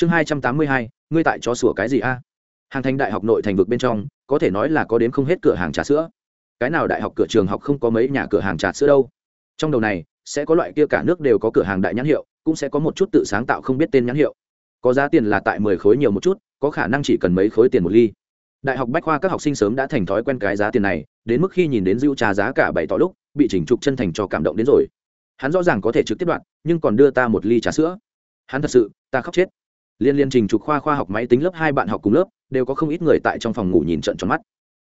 chương hai trăm tám mươi hai, ngươi tại chó sủa cái gì a? Hàng thành đại học nội thành vực bên trong, có thể nói là có đến không hết cửa hàng trà sữa. Cái nào đại học cửa trường học không có mấy nhà cửa hàng trà sữa đâu? Trong đầu này, sẽ có loại kia cả nước đều có cửa hàng đại nhãn hiệu, cũng sẽ có một chút tự sáng tạo không biết tên nhãn hiệu. Có giá tiền là tại mười khối nhiều một chút, có khả năng chỉ cần mấy khối tiền một ly. Đại học bách khoa các học sinh sớm đã thành thói quen cái giá tiền này, đến mức khi nhìn đến rượu trà giá cả bảy tỏ lúc, bị chỉnh trục chân thành cho cảm động đến rồi. Hắn rõ ràng có thể trực tiếp đoạn nhưng còn đưa ta một ly trà sữa. Hắn thật sự, ta khóc chết liên liên trình trục khoa khoa học máy tính lớp hai bạn học cùng lớp, đều có không ít người tại trong phòng ngủ nhìn trận tròn mắt.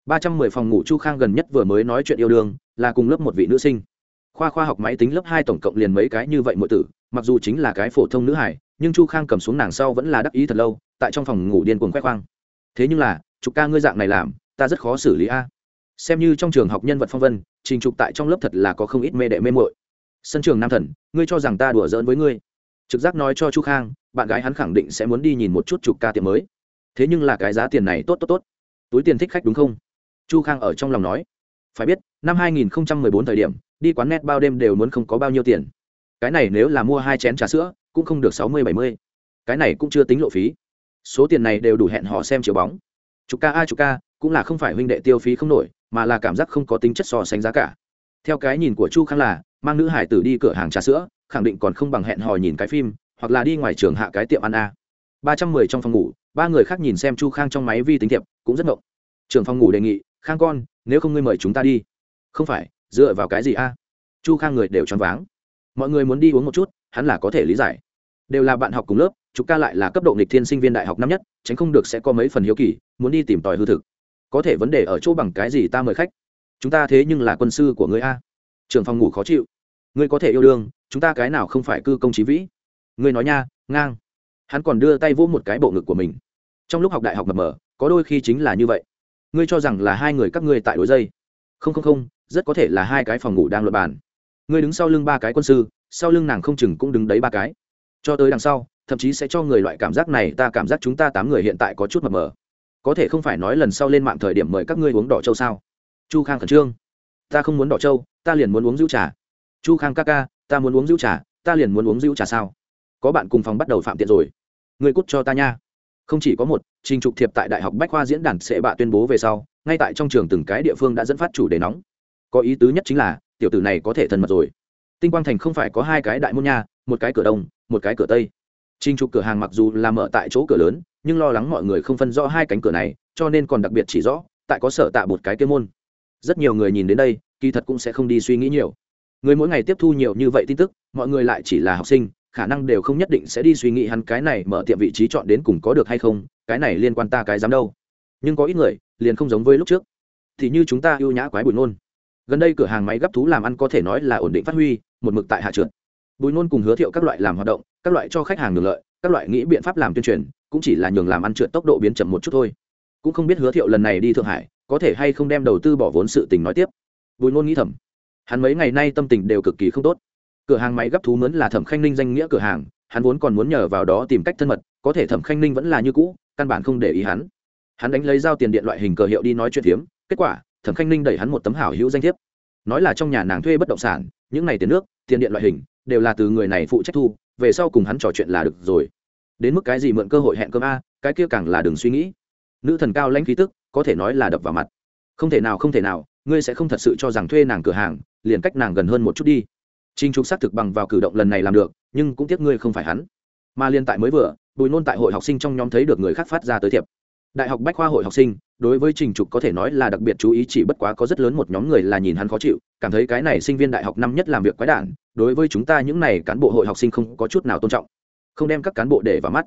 Ba trăm mười phòng ngủ chu khang gần nhất vừa mới nói chuyện yêu đương, là cùng lớp một vị nữ sinh. Khoa khoa học máy tính lớp hai tổng cộng liền mấy cái như vậy mỗi tử, mặc dù chính là cái phổ thông nữ hải nhưng chu khang cầm xuống nàng sau vẫn là đắc ý thật lâu, tại trong phòng ngủ điên cuồng khoe khoang. Thế nhưng là, trục ca ngươi dạng này làm, ta rất khó xử lý a. Xem như trong trường học nhân vật phong vân, trình trục tại trong lớp thật là có không ít mê đệ mê mội sân trường nam thần, ngươi cho rằng ta đùa giỡn với ngươi? Trực giác nói cho chu khang, bạn gái hắn khẳng định sẽ muốn đi nhìn một chút chụp ca tiệm mới. Thế nhưng là cái giá tiền này tốt tốt tốt. Túi tiền thích khách đúng không? Chu khang ở trong lòng nói. Phải biết, năm 2014 thời điểm, đi quán net bao đêm đều muốn không có bao nhiêu tiền. Cái này nếu là mua hai chén trà sữa, cũng không được sáu mươi, bảy mươi. Cái này cũng chưa tính lộ phí. Số tiền này đều đủ hẹn họ xem chiều bóng. Chục ca a chục ca, cũng là không phải huynh đệ tiêu phí không nổi, mà là cảm giác không có tính chất so sánh giá cả. Theo cái nhìn của chu khang là, mang nữ hải tử đi cửa hàng trà sữa khẳng định còn không bằng hẹn hò nhìn cái phim, hoặc là đi ngoài trường hạ cái tiệm ăn a. ba trăm mười trong phòng ngủ, ba người khác nhìn xem chu khang trong máy vi tính thiệp, cũng rất ngộng. Trường phòng ngủ đề nghị, khang con, nếu không ngươi mời chúng ta đi. Không phải, dựa vào cái gì a? Chu khang người đều choáng váng. Mọi người muốn đi uống một chút, hắn là có thể lý giải. Đều là bạn học cùng lớp, chúng ta lại là cấp độ nghịch thiên sinh viên đại học năm nhất, tránh không được sẽ có mấy phần hiếu kỳ, muốn đi tìm tòi hư thực. Có thể vấn đề ở chỗ bằng cái gì ta mời khách? Chúng ta thế nhưng là quân sư của người a. Trường phòng ngủ khó chịu ngươi có thể yêu đương, chúng ta cái nào không phải cư công trí vĩ? Ngươi nói nha, ngang. Hắn còn đưa tay vỗ một cái bộ ngực của mình. Trong lúc học đại học mập mờ, có đôi khi chính là như vậy. Ngươi cho rằng là hai người các ngươi tại đối dây. Không không không, rất có thể là hai cái phòng ngủ đang luật bàn. Ngươi đứng sau lưng ba cái quân sư, sau lưng nàng không chừng cũng đứng đấy ba cái. Cho tới đằng sau, thậm chí sẽ cho người loại cảm giác này, ta cảm giác chúng ta tám người hiện tại có chút mập mờ. Có thể không phải nói lần sau lên mạng thời điểm mời các ngươi uống đỏ châu sao? Chu khang khẩn trương. Ta không muốn đỏ châu ta liền muốn uống rượu trà chu khang ca ca, ta muốn uống rượu trà, ta liền muốn uống rượu trà sao? Có bạn cùng phòng bắt đầu phạm tiện rồi. Người cút cho ta nha. Không chỉ có một, trình trục thiệp tại đại học bách khoa diễn đàn sẽ bạ tuyên bố về sau, ngay tại trong trường từng cái địa phương đã dẫn phát chủ đề nóng. Có ý tứ nhất chính là, tiểu tử này có thể thân mật rồi. Tinh quang thành không phải có hai cái đại môn nha, một cái cửa đông, một cái cửa tây. Trình trục cửa hàng mặc dù là mở tại chỗ cửa lớn, nhưng lo lắng mọi người không phân rõ hai cánh cửa này, cho nên còn đặc biệt chỉ rõ, tại có sở tạ một cái kia môn. Rất nhiều người nhìn đến đây, kỳ thật cũng sẽ không đi suy nghĩ nhiều người mỗi ngày tiếp thu nhiều như vậy tin tức, mọi người lại chỉ là học sinh, khả năng đều không nhất định sẽ đi suy nghĩ hắn cái này mở tiệm vị trí chọn đến cùng có được hay không, cái này liên quan ta cái dám đâu. Nhưng có ít người, liền không giống với lúc trước. Thì như chúng ta ưu nhã quái bùi nôn gần đây cửa hàng máy gấp thú làm ăn có thể nói là ổn định phát huy, một mực tại hạ trượt. Bùi nôn cùng hứa thiệu các loại làm hoạt động, các loại cho khách hàng được lợi, các loại nghĩ biện pháp làm tuyên truyền, cũng chỉ là nhường làm ăn trượt tốc độ biến chậm một chút thôi. Cũng không biết hứa thiệu lần này đi thượng hải, có thể hay không đem đầu tư bỏ vốn sự tình nói tiếp. Bùi nôn nghĩ thầm hắn mấy ngày nay tâm tình đều cực kỳ không tốt. Cửa hàng máy gấp thú mướn là thẩm khanh ninh danh nghĩa cửa hàng, hắn vốn còn muốn nhờ vào đó tìm cách thân mật, có thể thẩm khanh ninh vẫn là như cũ, căn bản không để ý hắn. Hắn đánh lấy giao tiền điện loại hình cờ hiệu đi nói chuyện phiếm, kết quả, thẩm khanh ninh đẩy hắn một tấm hảo hữu danh thiếp. Nói là trong nhà nàng thuê bất động sản, những ngày tiền nước, tiền điện loại hình, đều là từ người này phụ trách thu, về sau cùng hắn trò chuyện là được rồi. Đến mức cái gì mượn cơ hội hẹn cơm a, cái kia càng là đừng suy nghĩ. Nữ thần cao lãnh khí tức, có thể nói là đập vào mặt. Không thể nào, không thể nào, ngươi sẽ không thật sự cho rằng thuê nàng cửa hàng liền cách nàng gần hơn một chút đi. Trinh trục xác thực bằng vào cử động lần này làm được, nhưng cũng tiếc ngươi không phải hắn. Mà liên tại mới vừa, bùi nôn tại hội học sinh trong nhóm thấy được người khác phát ra tới thiệp. Đại học bách khoa hội học sinh, đối với trình trục có thể nói là đặc biệt chú ý chỉ bất quá có rất lớn một nhóm người là nhìn hắn khó chịu, cảm thấy cái này sinh viên đại học năm nhất làm việc quái đản, đối với chúng ta những này cán bộ hội học sinh không có chút nào tôn trọng. Không đem các cán bộ để vào mắt.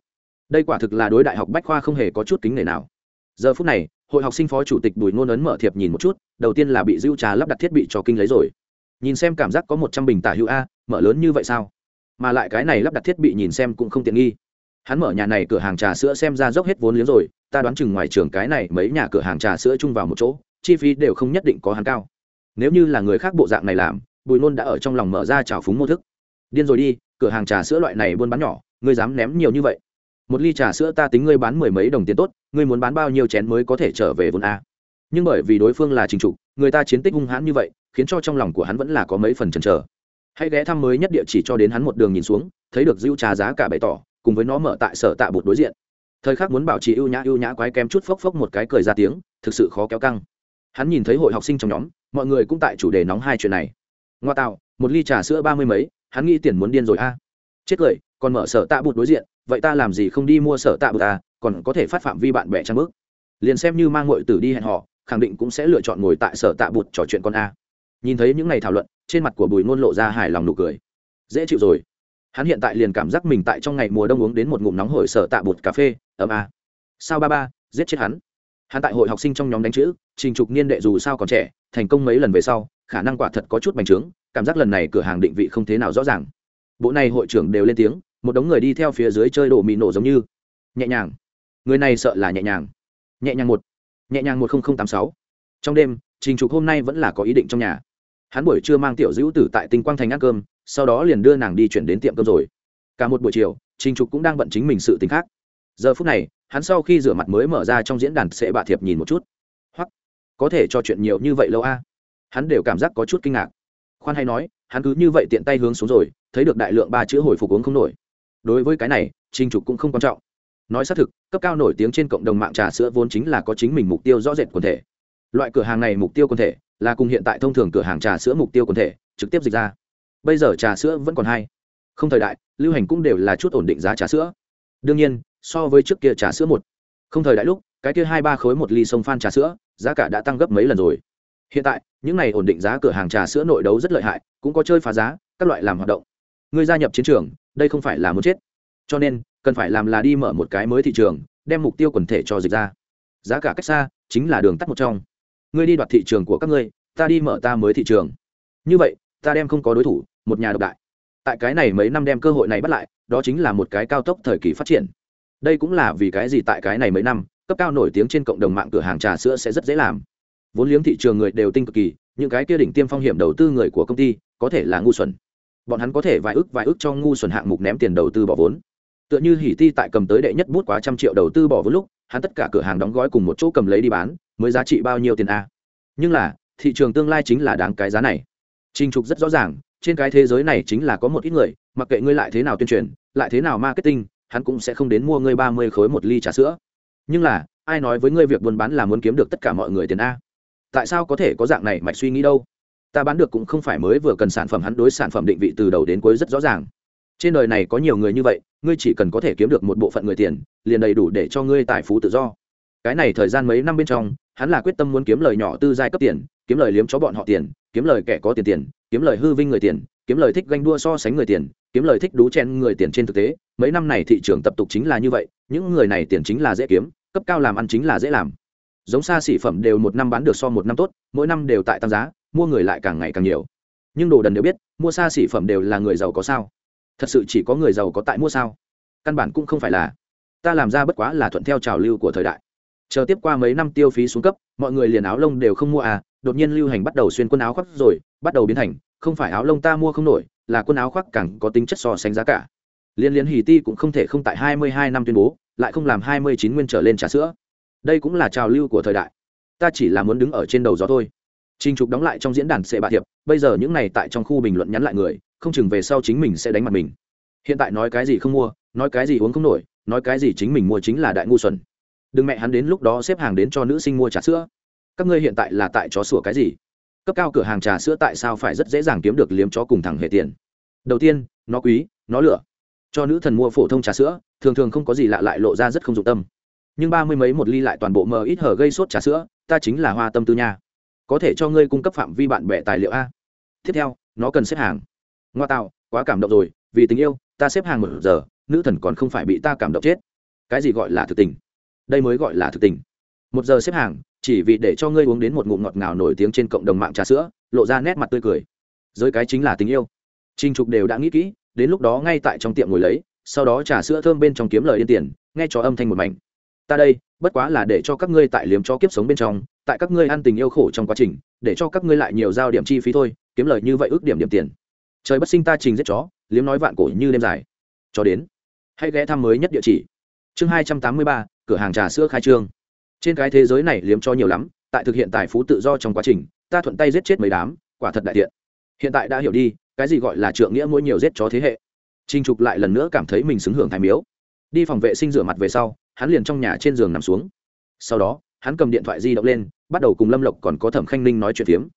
Đây quả thực là đối đại học bách khoa không hề có chút kính nể nào. Giờ phút này, hội học sinh phó chủ tịch bùi ngôn ấn mở thiệp nhìn một chút, đầu tiên là bị dưu trà lắp đặt thiết bị cho kinh lấy rồi nhìn xem cảm giác có một trăm bình tả hữu a, mở lớn như vậy sao? Mà lại cái này lắp đặt thiết bị nhìn xem cũng không tiện nghi. Hắn mở nhà này cửa hàng trà sữa xem ra dốc hết vốn liếng rồi, ta đoán chừng ngoài trường cái này mấy nhà cửa hàng trà sữa chung vào một chỗ, chi phí đều không nhất định có hắn cao. Nếu như là người khác bộ dạng này làm, bùi nôn đã ở trong lòng mở ra trào phúng mô thức. Điên rồi đi, cửa hàng trà sữa loại này buôn bán nhỏ, ngươi dám ném nhiều như vậy? Một ly trà sữa ta tính ngươi bán mười mấy đồng tiền tốt, ngươi muốn bán bao nhiêu chén mới có thể trở về vốn a? Nhưng bởi vì đối phương là trình trục, người ta chiến tích hung hãn như vậy khiến cho trong lòng của hắn vẫn là có mấy phần chần chờ. Hãy ghé thăm mới nhất địa chỉ cho đến hắn một đường nhìn xuống, thấy được dữ trà giá cả bày tỏ, cùng với nó mở tại sở tạ bụt đối diện. Thời khắc muốn bảo trì ưu nhã ưu nhã quái kém chút phốc phốc một cái cười ra tiếng, thực sự khó kéo căng. Hắn nhìn thấy hội học sinh trong nhóm, mọi người cũng tại chủ đề nóng hai chuyện này. Ngoa tạo, một ly trà sữa ba mươi mấy, hắn nghĩ tiền muốn điên rồi a. Chết cười, còn mở sở tạ bụt đối diện, vậy ta làm gì không đi mua sở tạ bụt à còn có thể phát phạm vi bạn bè trang bước liền xem như mang ngội tử đi hẹn họ khẳng định cũng sẽ lựa chọn ngồi tại sở tạ bụt trò chuyện con a nhìn thấy những ngày thảo luận, trên mặt của bùi ngôn lộ ra hài lòng nụ cười. Dễ chịu rồi. Hắn hiện tại liền cảm giác mình tại trong ngày mùa đông uống đến một ngụm nóng hổi sở tạ bột cà phê, ấm a. Sao ba ba, giết chết hắn. Hắn tại hội học sinh trong nhóm đánh chữ, trình trục niên đệ dù sao còn trẻ, thành công mấy lần về sau, khả năng quả thật có chút bành trướng, cảm giác lần này cửa hàng định vị không thế nào rõ ràng. Bộ này hội trưởng đều lên tiếng, một đống người đi theo phía dưới chơi đổ mì nổ giống như. Nhẹ nhàng. Người này sợ là nhẹ nhàng. Nhẹ nhàng một. Nhẹ nhàng một nghìn tám sáu. Trong đêm, trình trục hôm nay vẫn là có ý định trong nhà hắn buổi trưa mang tiểu dữ tử tại tinh quang thành ăn cơm, sau đó liền đưa nàng đi chuyển đến tiệm cơm rồi. Cả một buổi chiều, trình trục cũng đang bận chính mình sự t khác. Giờ phút này, hắn sau khi rửa mặt mới mở ra trong diễn đàn sẽ bạ thiệp nhìn một chút. Hoặc, có thể cho chuyện nhiều như vậy lâu a? Hắn đều cảm giác có chút kinh ngạc. Khoan hay nói, hắn cứ như vậy tiện tay hướng xuống rồi, thấy được đại lượng ba chữ hồi phục uống không nổi. Đối với cái này, trình trục cũng không quan trọng. Nói xác thực, cấp cao nổi tiếng trên cộng đồng mạng trà sữa vốn chính là có chính mình mục tiêu rõ rệt quần thể. Loại cửa hàng này mục tiêu quần thể là cùng hiện tại thông thường cửa hàng trà sữa mục tiêu quần thể, trực tiếp dịch ra. Bây giờ trà sữa vẫn còn hay không thời đại, lưu hành cũng đều là chút ổn định giá trà sữa. Đương nhiên, so với trước kia trà sữa một. Không thời đại lúc, cái kia hai ba khối một ly sông phan trà sữa, giá cả đã tăng gấp mấy lần rồi. Hiện tại, những này ổn định giá cửa hàng trà sữa nội đấu rất lợi hại, cũng có chơi phá giá, các loại làm hoạt động. Người gia nhập chiến trường, đây không phải là muốn chết. Cho nên, cần phải làm là đi mở một cái mới thị trường, đem mục tiêu quần thể cho dịch ra. Giá cả cách xa, chính là đường tắt một trong ngươi đi đoạt thị trường của các ngươi, ta đi mở ta mới thị trường. Như vậy, ta đem không có đối thủ, một nhà độc đại. Tại cái này mấy năm đem cơ hội này bắt lại, đó chính là một cái cao tốc thời kỳ phát triển. Đây cũng là vì cái gì tại cái này mấy năm, cấp cao nổi tiếng trên cộng đồng mạng cửa hàng trà sữa sẽ rất dễ làm. Vốn liếng thị trường người đều tinh cực kỳ, những cái kia đỉnh tiêm phong hiểm đầu tư người của công ty, có thể là ngu xuẩn. Bọn hắn có thể vài ước vài ước cho ngu xuẩn hạng mục ném tiền đầu tư bỏ vốn. Tựa như hỉ ti tại cầm tới đệ nhất bút quá trăm triệu đầu tư bỏ vốn lúc hắn tất cả cửa hàng đóng gói cùng một chỗ cầm lấy đi bán, mới giá trị bao nhiêu tiền a? Nhưng là, thị trường tương lai chính là đáng cái giá này. Trinh trục rất rõ ràng, trên cái thế giới này chính là có một ít người, mặc kệ ngươi lại thế nào tuyên truyền, lại thế nào marketing, hắn cũng sẽ không đến mua ngươi ba mươi khối một ly trà sữa. Nhưng là, ai nói với ngươi việc buôn bán là muốn kiếm được tất cả mọi người tiền a? Tại sao có thể có dạng này mạch suy nghĩ đâu? Ta bán được cũng không phải mới vừa cần sản phẩm, hắn đối sản phẩm định vị từ đầu đến cuối rất rõ ràng trên đời này có nhiều người như vậy, ngươi chỉ cần có thể kiếm được một bộ phận người tiền, liền đầy đủ để cho ngươi tài phú tự do. Cái này thời gian mấy năm bên trong, hắn là quyết tâm muốn kiếm lời nhỏ tư giai cấp tiền, kiếm lời liếm cho bọn họ tiền, kiếm lời kẻ có tiền tiền, kiếm lời hư vinh người tiền, kiếm lời thích ganh đua so sánh người tiền, kiếm lời thích đú chen người tiền trên thực tế. Mấy năm này thị trường tập tục chính là như vậy, những người này tiền chính là dễ kiếm, cấp cao làm ăn chính là dễ làm. Giống xa xỉ phẩm đều một năm bán được so một năm tốt, mỗi năm đều tại tăng giá, mua người lại càng ngày càng nhiều. Nhưng đồ đần đều biết, mua xa xỉ phẩm đều là người giàu có sao thật sự chỉ có người giàu có tại mua sao? Căn bản cũng không phải là. Ta làm ra bất quá là thuận theo trào lưu của thời đại. Chờ tiếp qua mấy năm tiêu phí xuống cấp mọi người liền áo lông đều không mua à đột nhiên lưu hành bắt đầu xuyên quần áo khoác rồi bắt đầu biến thành không phải áo lông ta mua không nổi là quần áo khoác càng có tính chất so sánh giá cả. Liên liên hì ti cũng không thể không tại hai mươi hai năm tuyên bố lại không làm hai mươi chín nguyên trở lên trà sữa. Đây cũng là trào lưu của thời đại. Ta chỉ là muốn đứng ở trên đầu gió thôi. Trình Trục đóng lại trong diễn đàn sẽ bạ hiệp, bây giờ những này tại trong khu bình luận nhắn lại người, không chừng về sau chính mình sẽ đánh mặt mình. Hiện tại nói cái gì không mua, nói cái gì uống không nổi, nói cái gì chính mình mua chính là đại ngu xuẩn. Đừng mẹ hắn đến lúc đó xếp hàng đến cho nữ sinh mua trà sữa. Các ngươi hiện tại là tại chó sủa cái gì? Cấp cao cửa hàng trà sữa tại sao phải rất dễ dàng kiếm được liếm chó cùng thằng hệ tiền? Đầu tiên, nó quý, nó lựa. Cho nữ thần mua phổ thông trà sữa, thường thường không có gì lạ lại lộ ra rất không dụng tâm. Nhưng ba mươi mấy một ly lại toàn bộ mờ ít hở gây sốt trà sữa, ta chính là hoa tâm tư nha có thể cho ngươi cung cấp phạm vi bạn bè tài liệu a tiếp theo nó cần xếp hàng ngoa tạo quá cảm động rồi, vì tình yêu, ta xếp hàng một giờ, nữ thần còn không phải bị ta cảm động chết. Cái gì gọi là thực tình? Đây mới gọi là thực tình. Một giờ xếp hàng, chỉ vì để cho ngươi uống đến một ngụm ngọt ngào nổi tiếng trên cộng đồng mạng trà sữa, lộ ra nét mặt tươi cười. Giới cái chính là tình yêu. Trinh trục đều đã nghĩ kỹ, đến lúc đó ngay tại trong tiệm ngồi lấy, sau đó trà sữa thơm bên trong kiếm lời yên tiền, nghe cho âm thanh một mảnh. Ta đây, bất quá là để cho các ngươi tại liếm cho kiếp sống bên trong, tại các ngươi ăn tình yêu khổ trong quá trình, để cho các ngươi lại nhiều giao điểm chi phí thôi, kiếm lời như vậy ước điểm điểm tiền trời bất sinh ta trình giết chó, liếm nói vạn cổ như đêm dài. Cho đến. Hãy ghé thăm mới nhất địa chỉ. Chương hai trăm tám mươi ba, cửa hàng trà sữa khai trương. Trên cái thế giới này liếm cho nhiều lắm, tại thực hiện tài phú tự do trong quá trình, ta thuận tay giết chết mấy đám, quả thật đại tiện. Hiện tại đã hiểu đi, cái gì gọi là trượng nghĩa mỗi nhiều giết chó thế hệ. Trinh trục lại lần nữa cảm thấy mình xứng hưởng thái miếu. Đi phòng vệ sinh rửa mặt về sau, hắn liền trong nhà trên giường nằm xuống. Sau đó, hắn cầm điện thoại di động lên, bắt đầu cùng lâm lộc còn có thẩm khanh ninh nói chuyện phiếm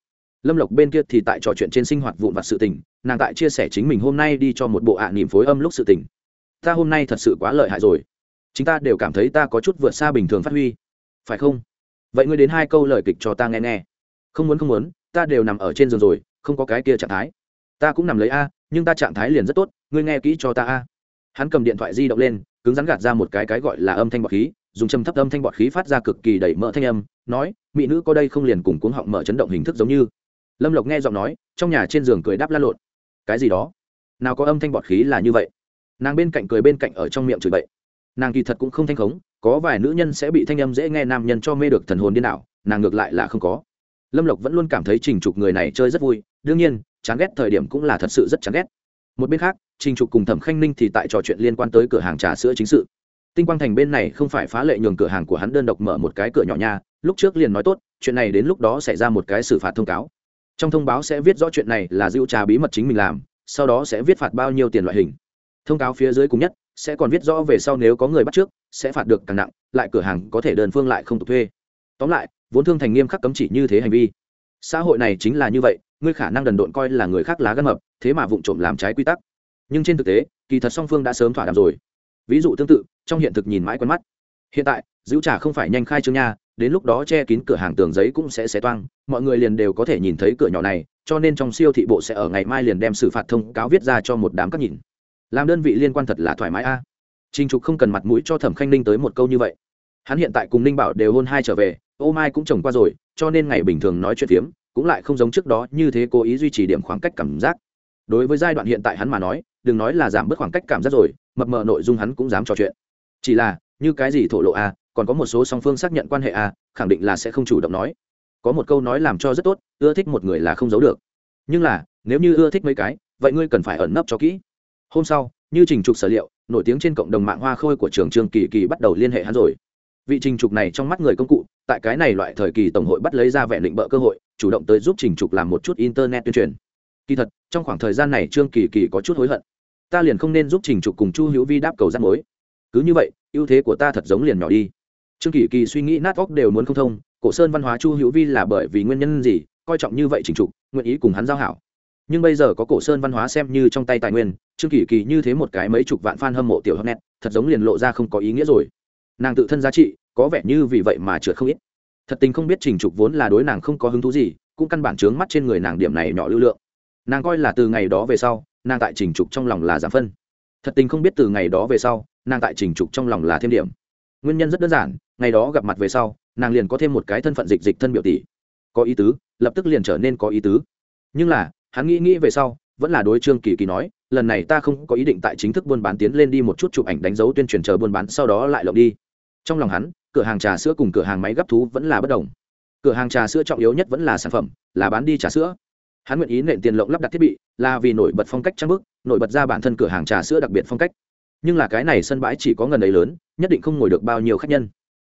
lâm lộc bên kia thì tại trò chuyện trên sinh hoạt vụn vặt sự tình, nàng tại chia sẻ chính mình hôm nay đi cho một bộ ạ à nỉm phối âm lúc sự tình. Ta hôm nay thật sự quá lợi hại rồi. Chúng ta đều cảm thấy ta có chút vượt xa bình thường phát huy. Phải không? Vậy ngươi đến hai câu lời kịch cho ta nghe nghe. Không muốn không muốn, ta đều nằm ở trên giường rồi, không có cái kia trạng thái. Ta cũng nằm lấy a, nhưng ta trạng thái liền rất tốt, ngươi nghe kỹ cho ta a. Hắn cầm điện thoại di động lên, cứng rắn gạt ra một cái cái gọi là âm thanh bọt khí, dùng châm thấp âm thanh bọt khí phát ra cực kỳ đẩy mỡ thanh âm, nói, mỹ nữ có đây không liền cùng cuống họng mở chấn động hình thức giống như lâm lộc nghe giọng nói, trong nhà trên giường cười đáp la lộn. Cái gì đó? Nào có âm thanh bọt khí là như vậy. Nàng bên cạnh cười bên cạnh ở trong miệng chửi bậy. Nàng kỳ thật cũng không thanh khống, có vài nữ nhân sẽ bị thanh âm dễ nghe nam nhân cho mê được thần hồn điên đảo, nàng ngược lại là không có. Lâm lộc vẫn luôn cảm thấy trình trục người này chơi rất vui, đương nhiên, chán ghét thời điểm cũng là thật sự rất chán ghét. Một bên khác, trình trục cùng thẩm khanh ninh thì tại trò chuyện liên quan tới cửa hàng trà sữa chính sự. Tinh quang thành bên này không phải phá lệ nhường cửa hàng của hắn đơn độc mở một cái cửa nhỏ nha, lúc trước liền nói tốt, chuyện này đến lúc đó xảy ra một cái xử phạt thông cáo trong thông báo sẽ viết rõ chuyện này là dữ trà bí mật chính mình làm, sau đó sẽ viết phạt bao nhiêu tiền loại hình. Thông cáo phía dưới cùng nhất, sẽ còn viết rõ về sau nếu có người bắt trước, sẽ phạt được càng nặng, lại cửa hàng có thể đơn phương lại không tục thuê. Tóm lại, vốn thương thành nghiêm khắc cấm chỉ như thế hành vi. Xã hội này chính là như vậy, ngươi khả năng đần độn coi là người khác lá gân mập, thế mà vụng trộm làm trái quy tắc. Nhưng trên thực tế, kỳ thật song phương đã sớm thỏa đàm rồi. Ví dụ tương tự, trong hiện thực nhìn mãi quen mắt. Hiện tại dữ trả không phải nhanh khai trương nha đến lúc đó che kín cửa hàng tường giấy cũng sẽ xé toang, mọi người liền đều có thể nhìn thấy cửa nhỏ này, cho nên trong siêu thị bộ sẽ ở ngày mai liền đem xử phạt thông cáo viết ra cho một đám các nhìn. Làm đơn vị liên quan thật là thoải mái a. À. trình trục không cần mặt mũi cho thẩm khanh ninh tới một câu như vậy. Hắn hiện tại cùng ninh bảo đều hôn hai trở về, ô mai cũng chồng qua rồi, cho nên ngày bình thường nói chuyện phiếm, cũng lại không giống trước đó như thế cố ý duy trì điểm khoảng cách cảm giác. Đối với giai đoạn hiện tại hắn mà nói, đừng nói là giảm bớt khoảng cách cảm giác rồi, mập mờ nội dung hắn cũng dám trò chuyện. Chỉ là, như cái gì thổ lộ a còn có một số song phương xác nhận quan hệ à, khẳng định là sẽ không chủ động nói. Có một câu nói làm cho rất tốt ưa thích một người là không giấu được. Nhưng là nếu như ưa thích mấy cái vậy ngươi cần phải ẩn nấp cho kỹ. Hôm sau như trình trục sở liệu nổi tiếng trên cộng đồng mạng hoa khôi của trường trường kỳ kỳ bắt đầu liên hệ hắn rồi. Vị trình trục này trong mắt người công cụ tại cái này loại thời kỳ tổng hội bắt lấy ra vẻ định bợ cơ hội chủ động tới giúp trình trục làm một chút internet tuyên truyền. Kỳ thật trong khoảng thời gian này trương kỳ kỳ có chút hối hận. Ta liền không nên giúp trình trục cùng chu hữu vi đáp cầu rắt mối. Cứ như vậy ưu thế của ta thật giống liền nhỏ đi trương kỳ kỳ suy nghĩ nát óc đều muốn không thông, cổ sơn văn hóa chu hữu vi là bởi vì nguyên nhân gì, coi trọng như vậy trình trục, nguyện ý cùng hắn giao hảo. Nhưng bây giờ có cổ sơn văn hóa xem như trong tay tài nguyên, trương kỳ kỳ như thế một cái mấy chục vạn f a n hâm mộ tiểu hâm net, thật giống liền lộ ra không có ý nghĩa rồi. Nàng tự thân giá trị, có vẻ như vì vậy mà trượt không ít. Thật tình không biết trình trục vốn là đối nàng không có hứng thú gì, cũng căn bản trướng mắt trên người nàng điểm này nhỏ lưu lượng. Nàng coi là từ ngày đó về sau, nàng tại trình trục trong lòng là giảm phân. Thật tình không biết từ ngày đó về sau, nàng tại trình trục trong lòng là thêm điểm. Nguyên nhân rất đơn giản ngày đó gặp mặt về sau, nàng liền có thêm một cái thân phận dịch dịch thân biểu tỷ. Có ý tứ, lập tức liền trở nên có ý tứ. Nhưng là, hắn nghĩ nghĩ về sau, vẫn là đối trương kỳ kỳ nói, lần này ta không có ý định tại chính thức buôn bán tiến lên đi một chút chụp ảnh đánh dấu tuyên truyền chờ buôn bán, sau đó lại lộng đi. Trong lòng hắn, cửa hàng trà sữa cùng cửa hàng máy gấp thú vẫn là bất đồng. Cửa hàng trà sữa trọng yếu nhất vẫn là sản phẩm, là bán đi trà sữa. Hắn nguyện ý nện tiền lộng lắp đặt thiết bị, là vì nổi bật phong cách trang bức, nổi bật ra bản thân cửa hàng trà sữa đặc biệt phong cách. Nhưng là cái này sân bãi chỉ có ngần ấy lớn, nhất định không ngồi được bao nhiêu khách nhân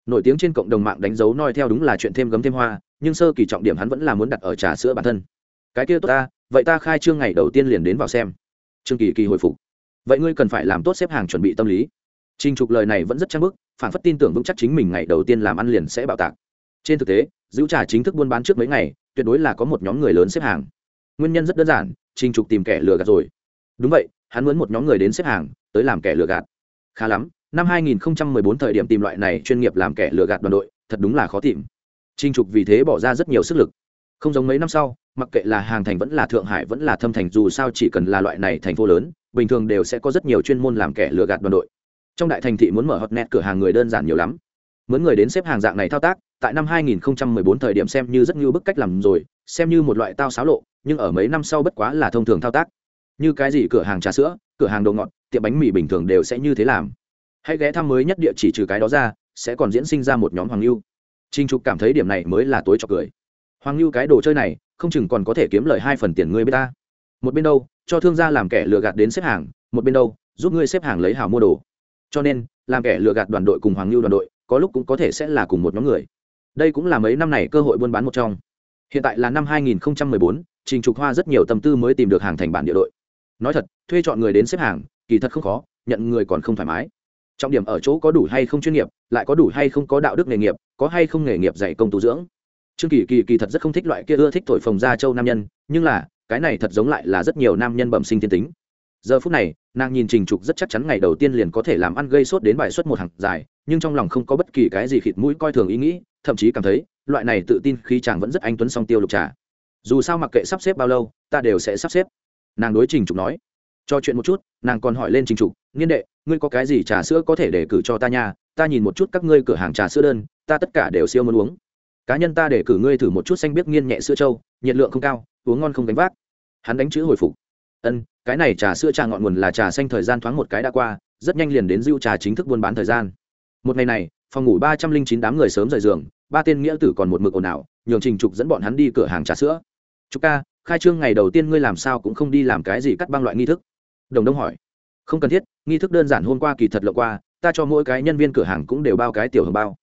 nổi tiếng trên cộng đồng mạng đánh dấu noi theo đúng là chuyện thêm gấm thêm hoa, nhưng sơ kỳ trọng điểm hắn vẫn là muốn đặt ở trà sữa bản thân. Cái kia tốt ta, vậy ta khai trương ngày đầu tiên liền đến vào xem. Trương kỳ kỳ hồi phục. Vậy ngươi cần phải làm tốt xếp hàng chuẩn bị tâm lý. Trình trục lời này vẫn rất trang bức, phản phất tin tưởng vững chắc chính mình ngày đầu tiên làm ăn liền sẽ bạo tạc. Trên thực tế, giữ trà chính thức buôn bán trước mấy ngày, tuyệt đối là có một nhóm người lớn xếp hàng. Nguyên nhân rất đơn giản, trình trục tìm kẻ lừa gạt rồi. Đúng vậy, hắn muốn một nhóm người đến xếp hàng, tới làm kẻ lừa gạt. Khá lắm năm 2014 thời điểm tìm loại này chuyên nghiệp làm kẻ lừa gạt đoàn đội, thật đúng là khó tìm. Trình trục vì thế bỏ ra rất nhiều sức lực. Không giống mấy năm sau, mặc kệ là hàng thành vẫn là thượng hải vẫn là thâm thành, dù sao chỉ cần là loại này thành phố lớn, bình thường đều sẽ có rất nhiều chuyên môn làm kẻ lừa gạt đoàn đội. Trong đại thành thị muốn mở hotnet cửa hàng người đơn giản nhiều lắm. Mướn người đến xếp hàng dạng này thao tác, tại năm 2014 thời điểm xem như rất như bức cách làm rồi, xem như một loại tao xáo lộ, nhưng ở mấy năm sau bất quá là thông thường thao tác. Như cái gì cửa hàng trà sữa, cửa hàng đồ ngọt, tiệm bánh mì bình thường đều sẽ như thế làm hãy ghé thăm mới nhất địa chỉ trừ cái đó ra sẽ còn diễn sinh ra một nhóm hoàng lưu trinh trục cảm thấy điểm này mới là tối trọc cười. Hoàng lưu cái đồ chơi này không chừng còn có thể kiếm lời hai phần tiền ngươi b ta. Một bên đâu cho thương gia làm kẻ lừa gạt đến xếp hàng một bên đâu giúp ngươi xếp hàng lấy hào mua đồ. Cho nên làm kẻ lừa gạt đoàn đội cùng hoàng lưu đoàn đội có lúc cũng có thể sẽ là cùng một nhóm người. Đây cũng là mấy năm này cơ hội buôn bán một trong. Hiện tại là năm 2014, trình trục hoa rất nhiều tâm tư mới tìm được hàng thành bản địa đội. Nói thật thuê chọn người đến xếp hàng kỳ thật không khó nhận người còn không thoải mái trọng điểm ở chỗ có đủ hay không chuyên nghiệp, lại có đủ hay không có đạo đức nghề nghiệp, có hay không nghề nghiệp dạy công tu dưỡng. Trương kỳ kỳ kỳ thật rất không thích loại kia ưa thích thổi phồng ra châu nam nhân, nhưng là, cái này thật giống lại là rất nhiều nam nhân bẩm sinh thiên tính. Giờ phút này, nàng nhìn trình trục rất chắc chắn ngày đầu tiên liền có thể làm ăn gây sốt đến bài xuất một hàng dài, nhưng trong lòng không có bất kỳ cái gì khịt mũi coi thường ý nghĩ, thậm chí cảm thấy, loại này tự tin khi chàng vẫn rất anh tuấn song tiêu lục trà. Dù sao mặc kệ sắp xếp bao lâu, ta đều sẽ sắp xếp. Nàng đối trình trục nói. Cho chuyện một chút, nàng còn hỏi lên trình trục niên đệ ngươi có cái gì trà sữa có thể để cử cho ta nha? Ta nhìn một chút các ngươi cửa hàng trà sữa đơn, ta tất cả đều siêu muốn uống. Cá nhân ta để cử ngươi thử một chút xanh biết nghiên nhẹ sữa trâu, nhiệt lượng không cao, uống ngon không đánh vác. Hắn đánh chữ hồi phục. Ân, cái này trà sữa trà ngọn nguồn là trà xanh thời gian thoáng một cái đã qua, rất nhanh liền đến rượu trà chính thức buôn bán thời gian. Một ngày này, phòng ngủ ba trăm linh chín đám người sớm rời giường, ba tên nghĩa tử còn một mực ồn ào, nhường trình trục dẫn bọn hắn đi cửa hàng trà sữa. Chúc ca, khai trương ngày đầu tiên ngươi làm sao cũng không đi làm cái gì cắt băng loại nghi thức? Đồng đông hỏi không cần thiết, nghi thức đơn giản hôm qua kỳ thật lộ qua, ta cho mỗi cái nhân viên cửa hàng cũng đều bao cái tiểu hồng bao.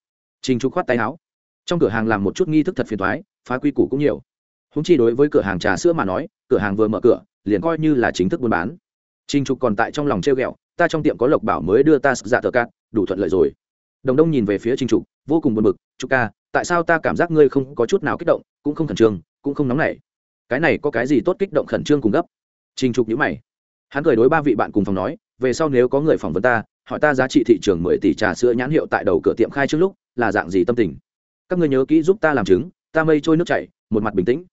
Trình trục khoát tay áo. Trong cửa hàng làm một chút nghi thức thật phiền thoái, phá quy củ cũng nhiều. Húng chi đối với cửa hàng trà sữa mà nói, cửa hàng vừa mở cửa, liền coi như là chính thức buôn bán. Trình trục còn tại trong lòng treo ghẹo, ta trong tiệm có lộc bảo mới đưa ta dạ tờ cát đủ thuận lợi rồi. Đồng đông nhìn về phía trình trục, vô cùng buồn bực, trục ca, tại sao ta cảm giác ngươi không có chút nào kích động, cũng không khẩn trương, cũng không nóng nảy? Cái này có cái gì tốt kích động khẩn trương cùng gấp? Trình trục nhữ mày hắn cười đối ba vị bạn cùng phòng nói, về sau nếu có người phỏng vấn ta, hỏi ta giá trị thị trường mười tỷ trà sữa nhãn hiệu tại đầu cửa tiệm khai trước lúc, là dạng gì tâm tình? Các người nhớ kỹ giúp ta làm chứng, ta mây trôi nước chảy, một mặt bình tĩnh.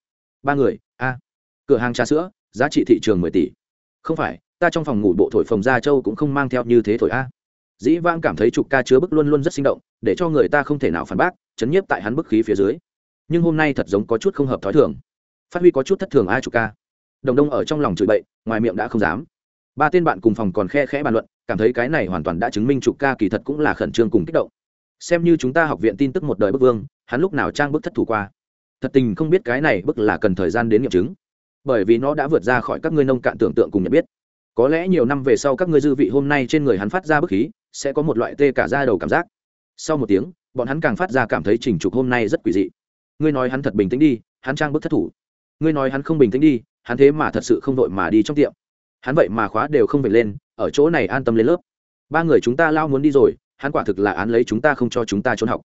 Ba người, a, cửa hàng trà sữa, giá trị thị trường mười tỷ. Không phải, ta trong phòng ngủ bộ thổi phòng gia châu cũng không mang theo như thế thổi a. Dĩ vang cảm thấy trục ca chứa bức luôn luôn rất sinh động, để cho người ta không thể nào phản bác, chấn nhiếp tại hắn bức khí phía dưới. Nhưng hôm nay thật giống có chút không hợp thói thường. Phát huy có chút thất thường a trục ca đồng đông ở trong lòng chửi bậy, ngoài miệng đã không dám. Ba tên bạn cùng phòng còn khe khẽ bàn luận, cảm thấy cái này hoàn toàn đã chứng minh trục ca kỳ thật cũng là khẩn trương cùng kích động. Xem như chúng ta học viện tin tức một đời bức vương, hắn lúc nào trang bức thất thủ qua. Thật tình không biết cái này bức là cần thời gian đến nghiệm chứng. Bởi vì nó đã vượt ra khỏi các ngươi nông cạn tưởng tượng cùng nhận biết. Có lẽ nhiều năm về sau các ngươi dư vị hôm nay trên người hắn phát ra bức khí, sẽ có một loại tê cả ra đầu cảm giác. Sau một tiếng, bọn hắn càng phát ra cảm thấy trình trục hôm nay rất quỷ dị. Ngươi nói hắn thật bình tĩnh đi, hắn trang bức thất thủ. Ngươi nói hắn không bình tĩnh đi hắn thế mà thật sự không đội mà đi trong tiệm. Hắn vậy mà khóa đều không về lên, ở chỗ này an tâm lên lớp. Ba người chúng ta lao muốn đi rồi, hắn quả thực là án lấy chúng ta không cho chúng ta trốn học.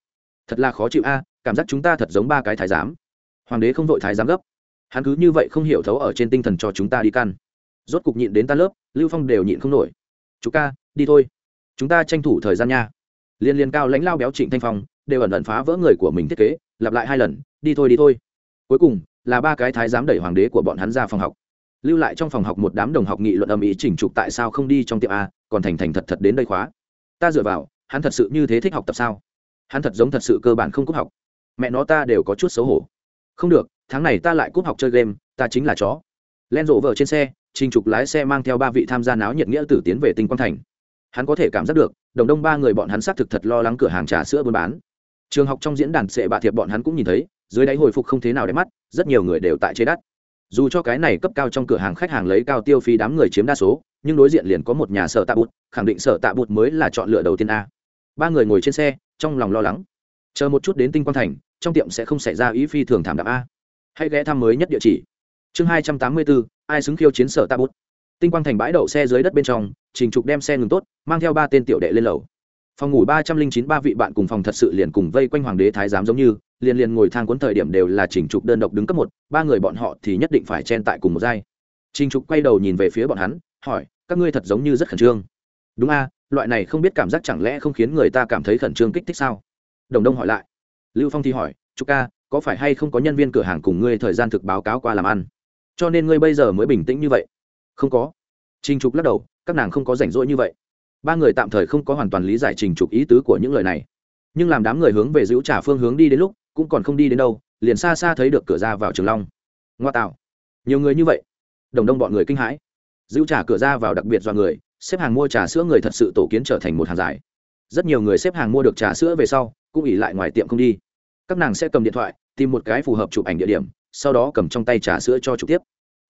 Thật là khó chịu a, cảm giác chúng ta thật giống ba cái thái giám. Hoàng đế không vội thái giám gấp. Hắn cứ như vậy không hiểu thấu ở trên tinh thần cho chúng ta đi căn. Rốt cục nhịn đến ta lớp, lưu phong đều nhịn không nổi. Chú ca, đi thôi. Chúng ta tranh thủ thời gian nha. Liên liên cao lãnh lao béo trịnh thanh phong, đều ẩn ẩn phá vỡ người của mình thiết kế, lặp lại hai lần, đi thôi đi thôi. Cuối cùng là ba cái thái giám đẩy hoàng đế của bọn hắn ra phòng học. Lưu lại trong phòng học một đám đồng học nghị luận âm ý chỉnh trục tại sao không đi trong tiệm a, còn thành thành thật thật đến đây khóa. Ta dựa vào, hắn thật sự như thế thích học tập sao? Hắn thật giống thật sự cơ bản không cúp học. Mẹ nó ta đều có chút xấu hổ. Không được, tháng này ta lại cúp học chơi game, ta chính là chó. Len rộ vợ trên xe trình trục lái xe mang theo ba vị tham gia náo nhiệt nghĩa tử tiến về tinh quang thành. Hắn có thể cảm giác được, đồng đông ba người bọn hắn xác thực thật lo lắng cửa hàng trà sữa buôn bán. Trường học trong diễn đàn sệ bạ thiệp bọn hắn cũng nhìn thấy dưới đáy hồi phục không thế nào đẹp mắt, rất nhiều người đều tại chế đắt. Dù cho cái này cấp cao trong cửa hàng khách hàng lấy cao tiêu phí đám người chiếm đa số, nhưng đối diện liền có một nhà sở tạ bụt, khẳng định sở tạ bụt mới là chọn lựa đầu tiên a. Ba người ngồi trên xe, trong lòng lo lắng. Chờ một chút đến tinh quang thành, trong tiệm sẽ không xảy ra ý phi thường thảm đạm a. Hãy ghé thăm mới nhất địa chỉ. Chương hai trăm tám mươi bốn, ai xứng khiêu chiến sở tạ bụt? Tinh quang thành bãi đậu xe dưới đất bên trong, trình trục đem xe ngừng tốt, mang theo ba tên tiểu đệ lên lầu phòng ngủ ba trăm linh chín, ba vị bạn cùng phòng thật sự liền cùng vây quanh hoàng đế thái giám giống như, liền liền ngồi thang cuốn thời điểm đều là trình trục đơn độc đứng cấp một, ba người bọn họ thì nhất định phải chen tại cùng một giai. Trình trục quay đầu nhìn về phía bọn hắn, hỏi, các ngươi thật giống như rất khẩn trương. Đúng a, loại này không biết cảm giác chẳng lẽ không khiến người ta cảm thấy khẩn trương kích thích sao? Đồng đông hỏi lại. Lưu phong thì hỏi, trục ca, có phải hay không có nhân viên cửa hàng cùng ngươi thời gian thực báo cáo qua làm ăn? Cho nên ngươi bây giờ mới bình tĩnh như vậy? Không có. Trình trục lắc đầu, các nàng không có rảnh rỗi như vậy ba người tạm thời không có hoàn toàn lý giải trình trục ý tứ của những lời này. Nhưng làm đám người hướng về giữ trả phương hướng đi đến lúc, cũng còn không đi đến đâu, liền xa xa thấy được cửa ra vào trường long. Ngoa tạo. Nhiều người như vậy. Đồng đông bọn người kinh hãi. Giữ trả cửa ra vào đặc biệt do người, xếp hàng mua trà sữa người thật sự tổ kiến trở thành một hàng dài. Rất nhiều người xếp hàng mua được trà sữa về sau, cũng ỉ lại ngoài tiệm không đi. Các nàng sẽ cầm điện thoại, tìm một cái phù hợp chụp ảnh địa điểm, sau đó cầm trong tay trà sữa cho trực tiếp.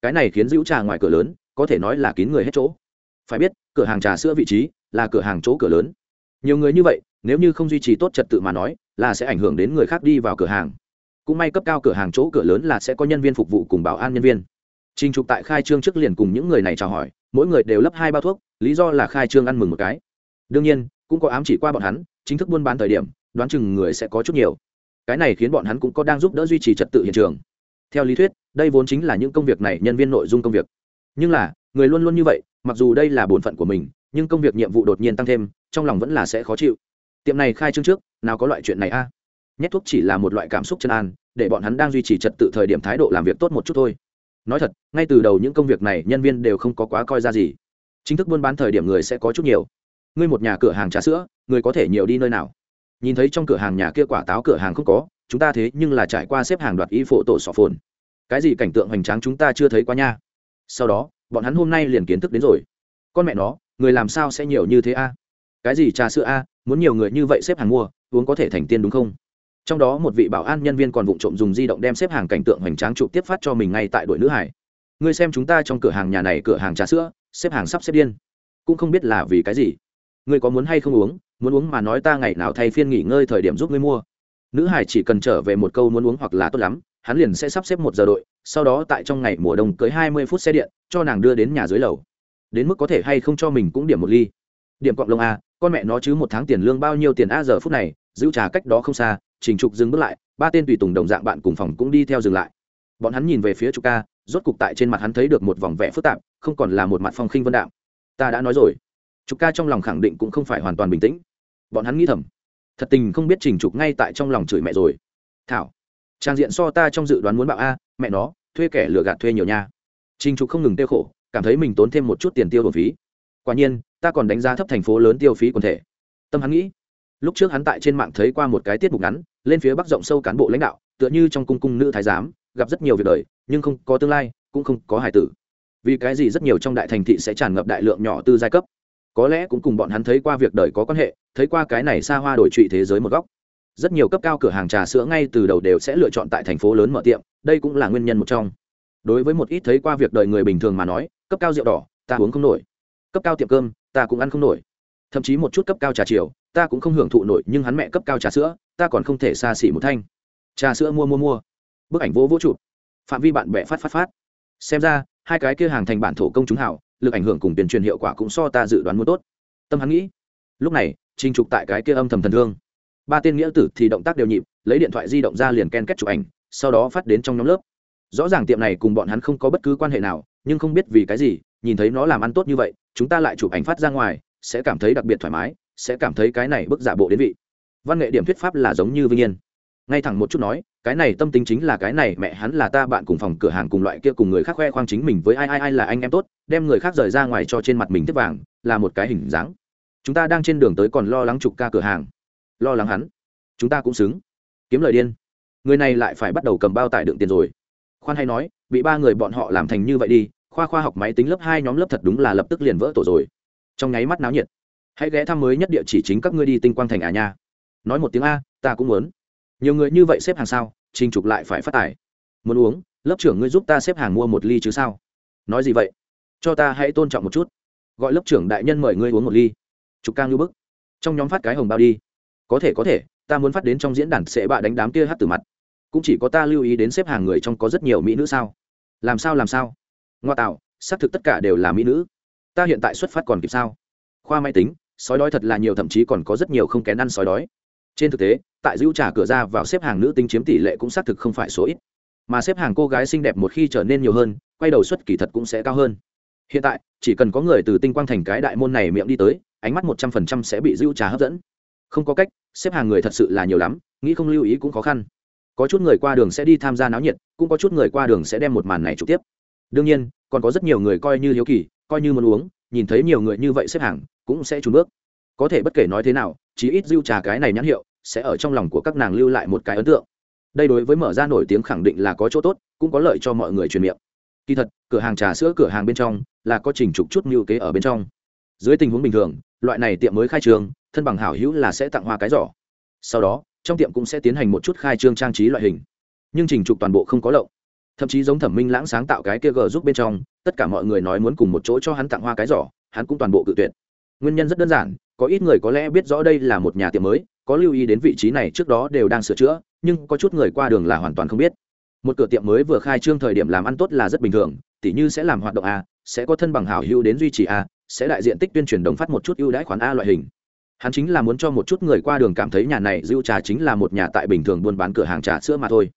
Cái này khiến giữ trà ngoài cửa lớn, có thể nói là kín người hết chỗ phải biết, cửa hàng trà sữa vị trí là cửa hàng chỗ cửa lớn. Nhiều người như vậy, nếu như không duy trì tốt trật tự mà nói, là sẽ ảnh hưởng đến người khác đi vào cửa hàng. Cũng may cấp cao cửa hàng chỗ cửa lớn là sẽ có nhân viên phục vụ cùng bảo an nhân viên. Trình trục tại khai trương trước liền cùng những người này chào hỏi, mỗi người đều lấp hai bao thuốc, lý do là khai trương ăn mừng một cái. Đương nhiên, cũng có ám chỉ qua bọn hắn, chính thức buôn bán thời điểm, đoán chừng người sẽ có chút nhiều. Cái này khiến bọn hắn cũng có đang giúp đỡ duy trì trật tự hiện trường. Theo lý thuyết, đây vốn chính là những công việc này nhân viên nội dung công việc. Nhưng là, người luôn luôn như vậy mặc dù đây là bổn phận của mình, nhưng công việc nhiệm vụ đột nhiên tăng thêm, trong lòng vẫn là sẽ khó chịu. Tiệm này khai trương trước, nào có loại chuyện này a? À? nhét thuốc chỉ là một loại cảm xúc chân an, để bọn hắn đang duy trì trật tự thời điểm thái độ làm việc tốt một chút thôi. Nói thật, ngay từ đầu những công việc này, nhân viên đều không có quá coi ra gì. Chính thức buôn bán thời điểm người sẽ có chút nhiều. Ngươi một nhà cửa hàng trà sữa, người có thể nhiều đi nơi nào? Nhìn thấy trong cửa hàng nhà kia quả táo cửa hàng không có, chúng ta thế nhưng là trải qua xếp hàng đoạt y phổ tổ sọ phồn. Cái gì cảnh tượng hoành tráng chúng ta chưa thấy qua nha. Sau đó bọn hắn hôm nay liền kiến thức đến rồi. Con mẹ nó, người làm sao sẽ nhiều như thế a? Cái gì trà sữa a, muốn nhiều người như vậy xếp hàng mua, uống có thể thành tiên đúng không? Trong đó một vị bảo an nhân viên còn vụ trộm dùng di động đem xếp hàng cảnh tượng hoành tráng chụp tiếp phát cho mình ngay tại đội nữ hải. Ngươi xem chúng ta trong cửa hàng nhà này cửa hàng trà sữa, xếp hàng sắp xếp điên. Cũng không biết là vì cái gì. Ngươi có muốn hay không uống, muốn uống mà nói ta ngày nào thay phiên nghỉ ngơi thời điểm giúp ngươi mua. Nữ hải chỉ cần trở về một câu muốn uống hoặc là tốt lắm hắn liền sẽ sắp xếp một giờ đội, sau đó tại trong ngày mùa đông cưới hai mươi phút xe điện, cho nàng đưa đến nhà dưới lầu. Đến mức có thể hay không cho mình cũng điểm một ly. Điểm cọng lông a, con mẹ nó chứ một tháng tiền lương bao nhiêu tiền a giờ phút này, giữ trà cách đó không xa, trình trục dừng bước lại, ba tên tùy tùng đồng dạng bạn cùng phòng cũng đi theo dừng lại. Bọn hắn nhìn về phía trục ca, rốt cục tại trên mặt hắn thấy được một vòng vẻ phức tạp, không còn là một mặt phong khinh vân đạo ta đã nói rồi. Trục ca trong lòng khẳng định cũng không phải hoàn toàn bình tĩnh. Bọn hắn nghĩ thầm. Thật tình không biết trình trục ngay tại trong lòng chửi mẹ rồi. Thảo trang diện so ta trong dự đoán muốn bạo a, mẹ nó, thuê kẻ lừa gạt thuê nhiều nha. Trinh trục không ngừng tiêu khổ, cảm thấy mình tốn thêm một chút tiền tiêu hồn phí. Quả nhiên, ta còn đánh giá thấp thành phố lớn tiêu phí quần thể. Tâm hắn nghĩ, lúc trước hắn tại trên mạng thấy qua một cái tiết mục ngắn, lên phía bắc rộng sâu cán bộ lãnh đạo, tựa như trong cung cung nữ thái giám, gặp rất nhiều việc đời, nhưng không có tương lai, cũng không có hài tử. Vì cái gì rất nhiều trong đại thành thị sẽ tràn ngập đại lượng nhỏ tư giai cấp? Có lẽ cũng cùng bọn hắn thấy qua việc đời có quan hệ, thấy qua cái này xa hoa đổi trụy thế giới một góc rất nhiều cấp cao cửa hàng trà sữa ngay từ đầu đều sẽ lựa chọn tại thành phố lớn mở tiệm, đây cũng là nguyên nhân một trong. Đối với một ít thấy qua việc đời người bình thường mà nói, cấp cao rượu đỏ, ta uống không nổi. Cấp cao tiệm cơm, ta cũng ăn không nổi. Thậm chí một chút cấp cao trà chiều, ta cũng không hưởng thụ nổi, nhưng hắn mẹ cấp cao trà sữa, ta còn không thể xa xỉ một thanh. Trà sữa mua mua mua. Bức ảnh vô vô chụp phạm vi bạn bè phát phát phát. Xem ra, hai cái kia hàng thành bản thổ công chúng hảo, lực ảnh hưởng cùng tiền truyền hiệu quả cũng so ta dự đoán muốn tốt. Tâm hắn nghĩ, lúc này, trình trục tại cái kia âm thầm thần thương ba tên nghĩa tử thì động tác đều nhịp, lấy điện thoại di động ra liền ken kết chụp ảnh, sau đó phát đến trong nhóm lớp. Rõ ràng tiệm này cùng bọn hắn không có bất cứ quan hệ nào, nhưng không biết vì cái gì, nhìn thấy nó làm ăn tốt như vậy, chúng ta lại chụp ảnh phát ra ngoài, sẽ cảm thấy đặc biệt thoải mái, sẽ cảm thấy cái này bức giả bộ đến vị. Văn nghệ điểm thuyết pháp là giống như vinh yên. Ngay thẳng một chút nói, cái này tâm tính chính là cái này, mẹ hắn là ta, bạn cùng phòng cửa hàng cùng loại kia cùng người khác khoe khoang chính mình với ai ai ai là anh em tốt, đem người khác rời ra ngoài cho trên mặt mình tiếp vàng, là một cái hình dáng. Chúng ta đang trên đường tới còn lo lắng chụp ca cửa hàng lo lắng hắn. Chúng ta cũng xứng. Kiếm lời điên. Người này lại phải bắt đầu cầm bao tải đựng tiền rồi. Khoan hay nói, bị ba người bọn họ làm thành như vậy đi, khoa khoa học máy tính lớp hai nhóm lớp thật đúng là lập tức liền vỡ tổ rồi. Trong nháy mắt náo nhiệt. Hãy ghé thăm mới nhất địa chỉ chính các ngươi đi tinh quang thành à nha. Nói một tiếng a, ta cũng muốn. Nhiều người như vậy xếp hàng sao, trình trục lại phải phát tải. Muốn uống, lớp trưởng ngươi giúp ta xếp hàng mua một ly chứ sao? Nói gì vậy? Cho ta hãy tôn trọng một chút. Gọi lớp trưởng đại nhân mời ngươi uống một ly. Trục cang lưu bức. Trong nhóm phát cái hồng bao đi có thể có thể, ta muốn phát đến trong diễn đàn sẽ bạ đánh đám kia hát từ mặt. Cũng chỉ có ta lưu ý đến xếp hàng người trong có rất nhiều mỹ nữ sao. Làm sao làm sao? Ngoa tạo, xác thực tất cả đều là mỹ nữ. Ta hiện tại xuất phát còn kịp sao? Khoa máy tính, sói đói thật là nhiều, thậm chí còn có rất nhiều không kén ăn sói đói. Trên thực tế, tại dữ trả cửa ra vào xếp hàng nữ tính chiếm tỷ lệ cũng xác thực không phải số ít. Mà xếp hàng cô gái xinh đẹp một khi trở nên nhiều hơn, quay đầu xuất kỳ thật cũng sẽ cao hơn. Hiện tại, chỉ cần có người từ tinh quang thành cái đại môn này miệng đi tới, ánh mắt một trăm phần trăm sẽ bị dữ trà hấp dẫn. Không có cách xếp hàng người thật sự là nhiều lắm, nghĩ không lưu ý cũng khó khăn. Có chút người qua đường sẽ đi tham gia náo nhiệt, cũng có chút người qua đường sẽ đem một màn này trực tiếp. Đương nhiên, còn có rất nhiều người coi như hiếu kỳ, coi như muốn uống, nhìn thấy nhiều người như vậy xếp hàng, cũng sẽ trùn bước. Có thể bất kể nói thế nào, chí ít dưu trà cái này nhãn hiệu, sẽ ở trong lòng của các nàng lưu lại một cái ấn tượng. Đây đối với mở ra nổi tiếng khẳng định là có chỗ tốt, cũng có lợi cho mọi người truyền miệng. Kỳ thật, cửa hàng trà sữa cửa hàng bên trong, là có trình trục chút mưu kế ở bên trong. Dưới tình huống bình thường, loại này tiệm mới khai trường thân bằng hảo hữu là sẽ tặng hoa cái giỏ. Sau đó, trong tiệm cũng sẽ tiến hành một chút khai trương trang trí loại hình. Nhưng trình trục toàn bộ không có lậu. Thậm chí giống thẩm minh lãng sáng tạo cái kia gờ giúp bên trong, tất cả mọi người nói muốn cùng một chỗ cho hắn tặng hoa cái giỏ, hắn cũng toàn bộ cự tuyệt. Nguyên nhân rất đơn giản, có ít người có lẽ biết rõ đây là một nhà tiệm mới, có lưu ý đến vị trí này trước đó đều đang sửa chữa, nhưng có chút người qua đường là hoàn toàn không biết. Một cửa tiệm mới vừa khai trương thời điểm làm ăn tốt là rất bình thường, tỉ như sẽ làm hoạt động a, sẽ có thân bằng hảo hữu đến duy trì a, sẽ đại diện tích tuyên truyền đồng phát một chút ưu đãi khoản a loại hình hắn chính là muốn cho một chút người qua đường cảm thấy nhà này rượu trà chính là một nhà tại bình thường buôn bán cửa hàng trà sữa mà thôi,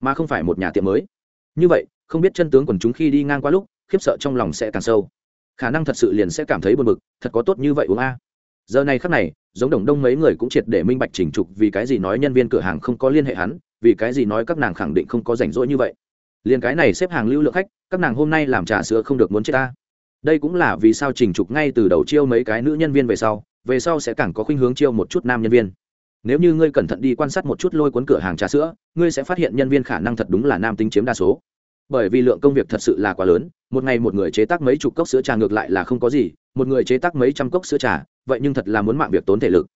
mà không phải một nhà tiệm mới. Như vậy, không biết chân tướng quần chúng khi đi ngang qua lúc, khiếp sợ trong lòng sẽ càng sâu. Khả năng thật sự liền sẽ cảm thấy buồn bực, thật có tốt như vậy uống a. Giờ này khắc này, giống đồng đông mấy người cũng triệt để minh bạch chỉnh trục vì cái gì nói nhân viên cửa hàng không có liên hệ hắn, vì cái gì nói các nàng khẳng định không có rảnh rỗi như vậy. Liền cái này xếp hàng lưu lượng khách, các nàng hôm nay làm trà sữa không được muốn chết ta. Đây cũng là vì sao chỉnh trục ngay từ đầu chiêu mấy cái nữ nhân viên về sau về sau sẽ càng có khuynh hướng chiêu một chút nam nhân viên. Nếu như ngươi cẩn thận đi quan sát một chút lôi cuốn cửa hàng trà sữa, ngươi sẽ phát hiện nhân viên khả năng thật đúng là nam tính chiếm đa số. Bởi vì lượng công việc thật sự là quá lớn, một ngày một người chế tác mấy chục cốc sữa trà ngược lại là không có gì, một người chế tác mấy trăm cốc sữa trà, vậy nhưng thật là muốn mạng việc tốn thể lực.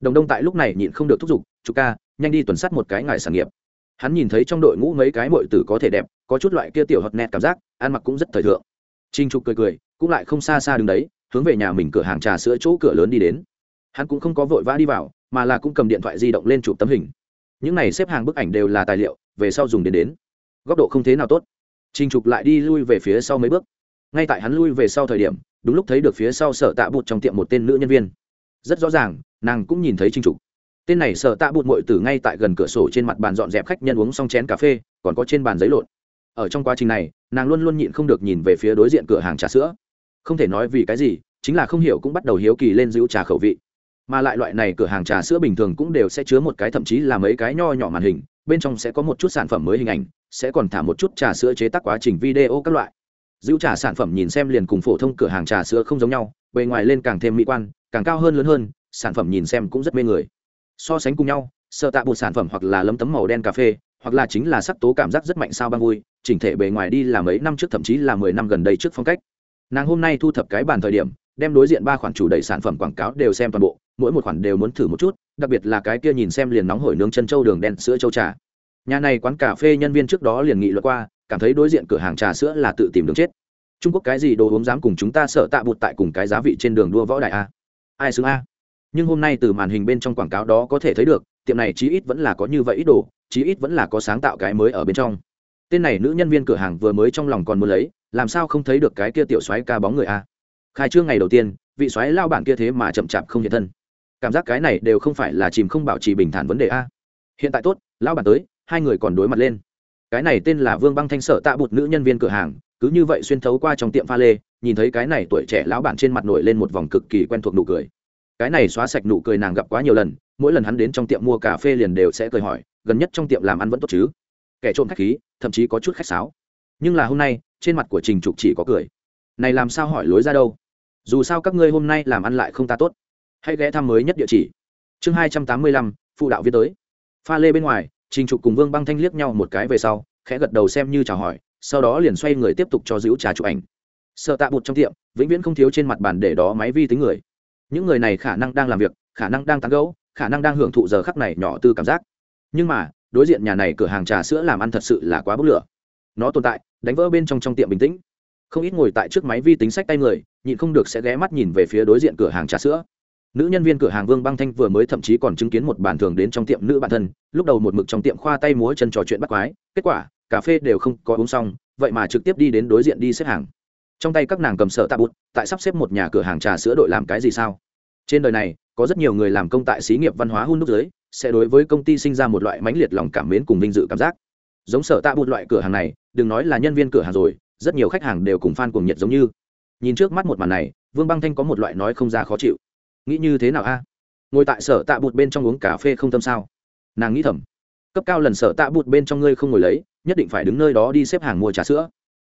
Đồng đông tại lúc này nhịn không được thúc giục chú ca, nhanh đi tuần sát một cái ngài sản nghiệp. Hắn nhìn thấy trong đội ngũ mấy cái mội tử có thể đẹp, có chút loại kia tiểu hợp nét cảm giác, ăn mặc cũng rất thời thượng. Trinh trục cười cười, cũng lại không xa xa đứng đấy hướng về nhà mình cửa hàng trà sữa chỗ cửa lớn đi đến. Hắn cũng không có vội vã đi vào, mà là cũng cầm điện thoại di động lên chụp tấm hình. Những này xếp hàng bức ảnh đều là tài liệu, về sau dùng đến đến. Góc độ không thế nào tốt. Trình trục lại đi lui về phía sau mấy bước. Ngay tại hắn lui về sau thời điểm, đúng lúc thấy được phía sau sở tạ bụt trong tiệm một tên nữ nhân viên. Rất rõ ràng, nàng cũng nhìn thấy trình trục. Tên này sở tạ bụt mội từ ngay tại gần cửa sổ trên mặt bàn dọn dẹp khách nhân uống xong chén cà phê, còn có trên bàn giấy lộn. Ở trong quá trình này, nàng luôn luôn nhịn không được nhìn về phía đối diện cửa hàng trà sữa không thể nói vì cái gì, chính là không hiểu cũng bắt đầu hiếu kỳ lên giữ trà khẩu vị. Mà lại loại này cửa hàng trà sữa bình thường cũng đều sẽ chứa một cái thậm chí là mấy cái nho nhỏ màn hình, bên trong sẽ có một chút sản phẩm mới hình ảnh, sẽ còn thả một chút trà sữa chế tác quá trình video các loại. Giữ trà sản phẩm nhìn xem liền cùng phổ thông cửa hàng trà sữa không giống nhau, bề ngoài lên càng thêm mỹ quan, càng cao hơn lớn hơn, sản phẩm nhìn xem cũng rất mê người. So sánh cùng nhau, sợ tạ bột sản phẩm hoặc là lấm tấm màu đen cà phê, hoặc là chính là sắc tố cảm giác rất mạnh sao băng vui, chỉnh thể bề ngoài đi là mấy năm trước thậm chí là mười năm gần đây trước phong cách nàng hôm nay thu thập cái bàn thời điểm, đem đối diện ba khoản chủ đầy sản phẩm quảng cáo đều xem toàn bộ, mỗi một khoản đều muốn thử một chút, đặc biệt là cái kia nhìn xem liền nóng hổi nướng chân trâu đường đen sữa châu trà. Nhà này quán cà phê nhân viên trước đó liền nghị luật qua, cảm thấy đối diện cửa hàng trà sữa là tự tìm đường chết. Trung quốc cái gì đồ uống dám cùng chúng ta sợ tạ bụt tại cùng cái giá vị trên đường đua võ đại a? Ai xứng a? Nhưng hôm nay từ màn hình bên trong quảng cáo đó có thể thấy được, tiệm này chí ít vẫn là có như vậy ít đồ, chí ít vẫn là có sáng tạo cái mới ở bên trong. Tên này nữ nhân viên cửa hàng vừa mới trong lòng còn muốn lấy làm sao không thấy được cái kia tiểu soái ca bóng người a khai trương ngày đầu tiên, vị soái lao bản kia thế mà chậm chạp không hiện thân. Cảm giác cái này đều không phải là chìm không bảo trì bình thản vấn đề a. Hiện tại tốt lão bản tới, hai người còn đối mặt lên. Cái này tên là vương băng thanh sở tạ bụt nữ nhân viên cửa hàng, cứ như vậy xuyên thấu qua trong tiệm pha lê, nhìn thấy cái này tuổi trẻ lão bản trên mặt nổi lên một vòng cực kỳ quen thuộc nụ cười. Cái này xóa sạch nụ cười nàng gặp quá nhiều lần, mỗi lần hắn đến trong tiệm mua cà phê liền đều sẽ cười hỏi, gần nhất trong tiệm làm ăn vẫn tốt chứ? Kẻ trộm khách khí, thậm chí có chút khách sáo. Nhưng là hôm nay trên mặt của trình trục chỉ có cười. Này làm sao hỏi lối ra đâu? Dù sao các ngươi hôm nay làm ăn lại không ta tốt. Hãy ghé thăm mới nhất địa chỉ. Chương hai trăm tám mươi lăm, phụ đạo viết tới. Pha lê bên ngoài, trình trục cùng vương băng thanh liếc nhau một cái về sau, khẽ gật đầu xem như chào hỏi, sau đó liền xoay người tiếp tục cho giữ trà chụp ảnh. Sợ tạ bụt trong tiệm, vĩnh viễn không thiếu trên mặt bàn để đó máy vi tính người. Những người này khả năng đang làm việc, khả năng đang tán gẫu, khả năng đang hưởng thụ giờ khắc này nhỏ tư cảm giác. Nhưng mà, đối diện nhà này cửa hàng trà sữa làm ăn thật sự là quá bốc lửa. Nó tồn tại đánh vỡ bên trong trong tiệm bình tĩnh. Không ít ngồi tại trước máy vi tính sách tay người, nhịn không được sẽ ghé mắt nhìn về phía đối diện cửa hàng trà sữa. Nữ nhân viên cửa hàng vương băng thanh vừa mới thậm chí còn chứng kiến một bản thường đến trong tiệm nữ bản thân, lúc đầu một mực trong tiệm khoa tay múa chân trò chuyện bắt quái, kết quả, cà phê đều không có uống xong, vậy mà trực tiếp đi đến đối diện đi xếp hàng. Trong tay các nàng cầm sợ tạ bút, tại sắp xếp một nhà cửa hàng trà sữa đội làm cái gì sao? Trên đời này, có rất nhiều người làm công tại xí nghiệp văn hóa hun đúc giới, sẽ đối với công ty sinh ra một loại mãnh liệt lòng cảm mến cùng vinh dự cảm giác giống sở tạ bụt loại cửa hàng này, đừng nói là nhân viên cửa hàng rồi, rất nhiều khách hàng đều cùng fan cùng nhiệt giống như. Nhìn trước mắt một màn này, vương băng thanh có một loại nói không ra khó chịu. Nghĩ như thế nào a? Ngồi tại sở tạ bụt bên trong uống cà phê không tâm sao? Nàng nghĩ thầm, cấp cao lần sở tạ bụt bên trong ngươi không ngồi lấy, nhất định phải đứng nơi đó đi xếp hàng mua trà sữa.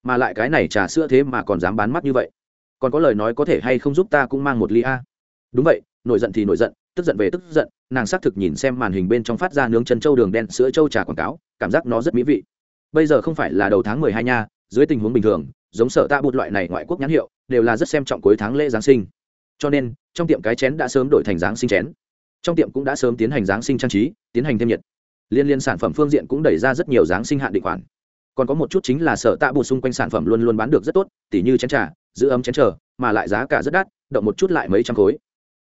Mà lại cái này trà sữa thế mà còn dám bán mắt như vậy. Còn có lời nói có thể hay không giúp ta cũng mang một ly a? Đúng vậy, nổi giận thì nổi giận, tức giận về tức giận, nàng xác thực nhìn xem màn hình bên trong phát ra nướng chân trâu đường đen sữa trâu trà quảng cáo cảm giác nó rất mỹ vị. Bây giờ không phải là đầu tháng mười hai nha, dưới tình huống bình thường, giống sở tạ bụt loại này ngoại quốc nhãn hiệu, đều là rất xem trọng cuối tháng lễ giáng sinh. Cho nên, trong tiệm cái chén đã sớm đổi thành giáng sinh chén. Trong tiệm cũng đã sớm tiến hành giáng sinh trang trí, tiến hành thêm nhiệt. Liên liên sản phẩm phương diện cũng đẩy ra rất nhiều giáng sinh hạn định khoản. Còn có một chút chính là sở tạ bụt xung quanh sản phẩm luôn luôn bán được rất tốt, tỉ như chén trà, giữ ấm chén chờ, mà lại giá cả rất đắt, động một chút lại mấy trăm khối.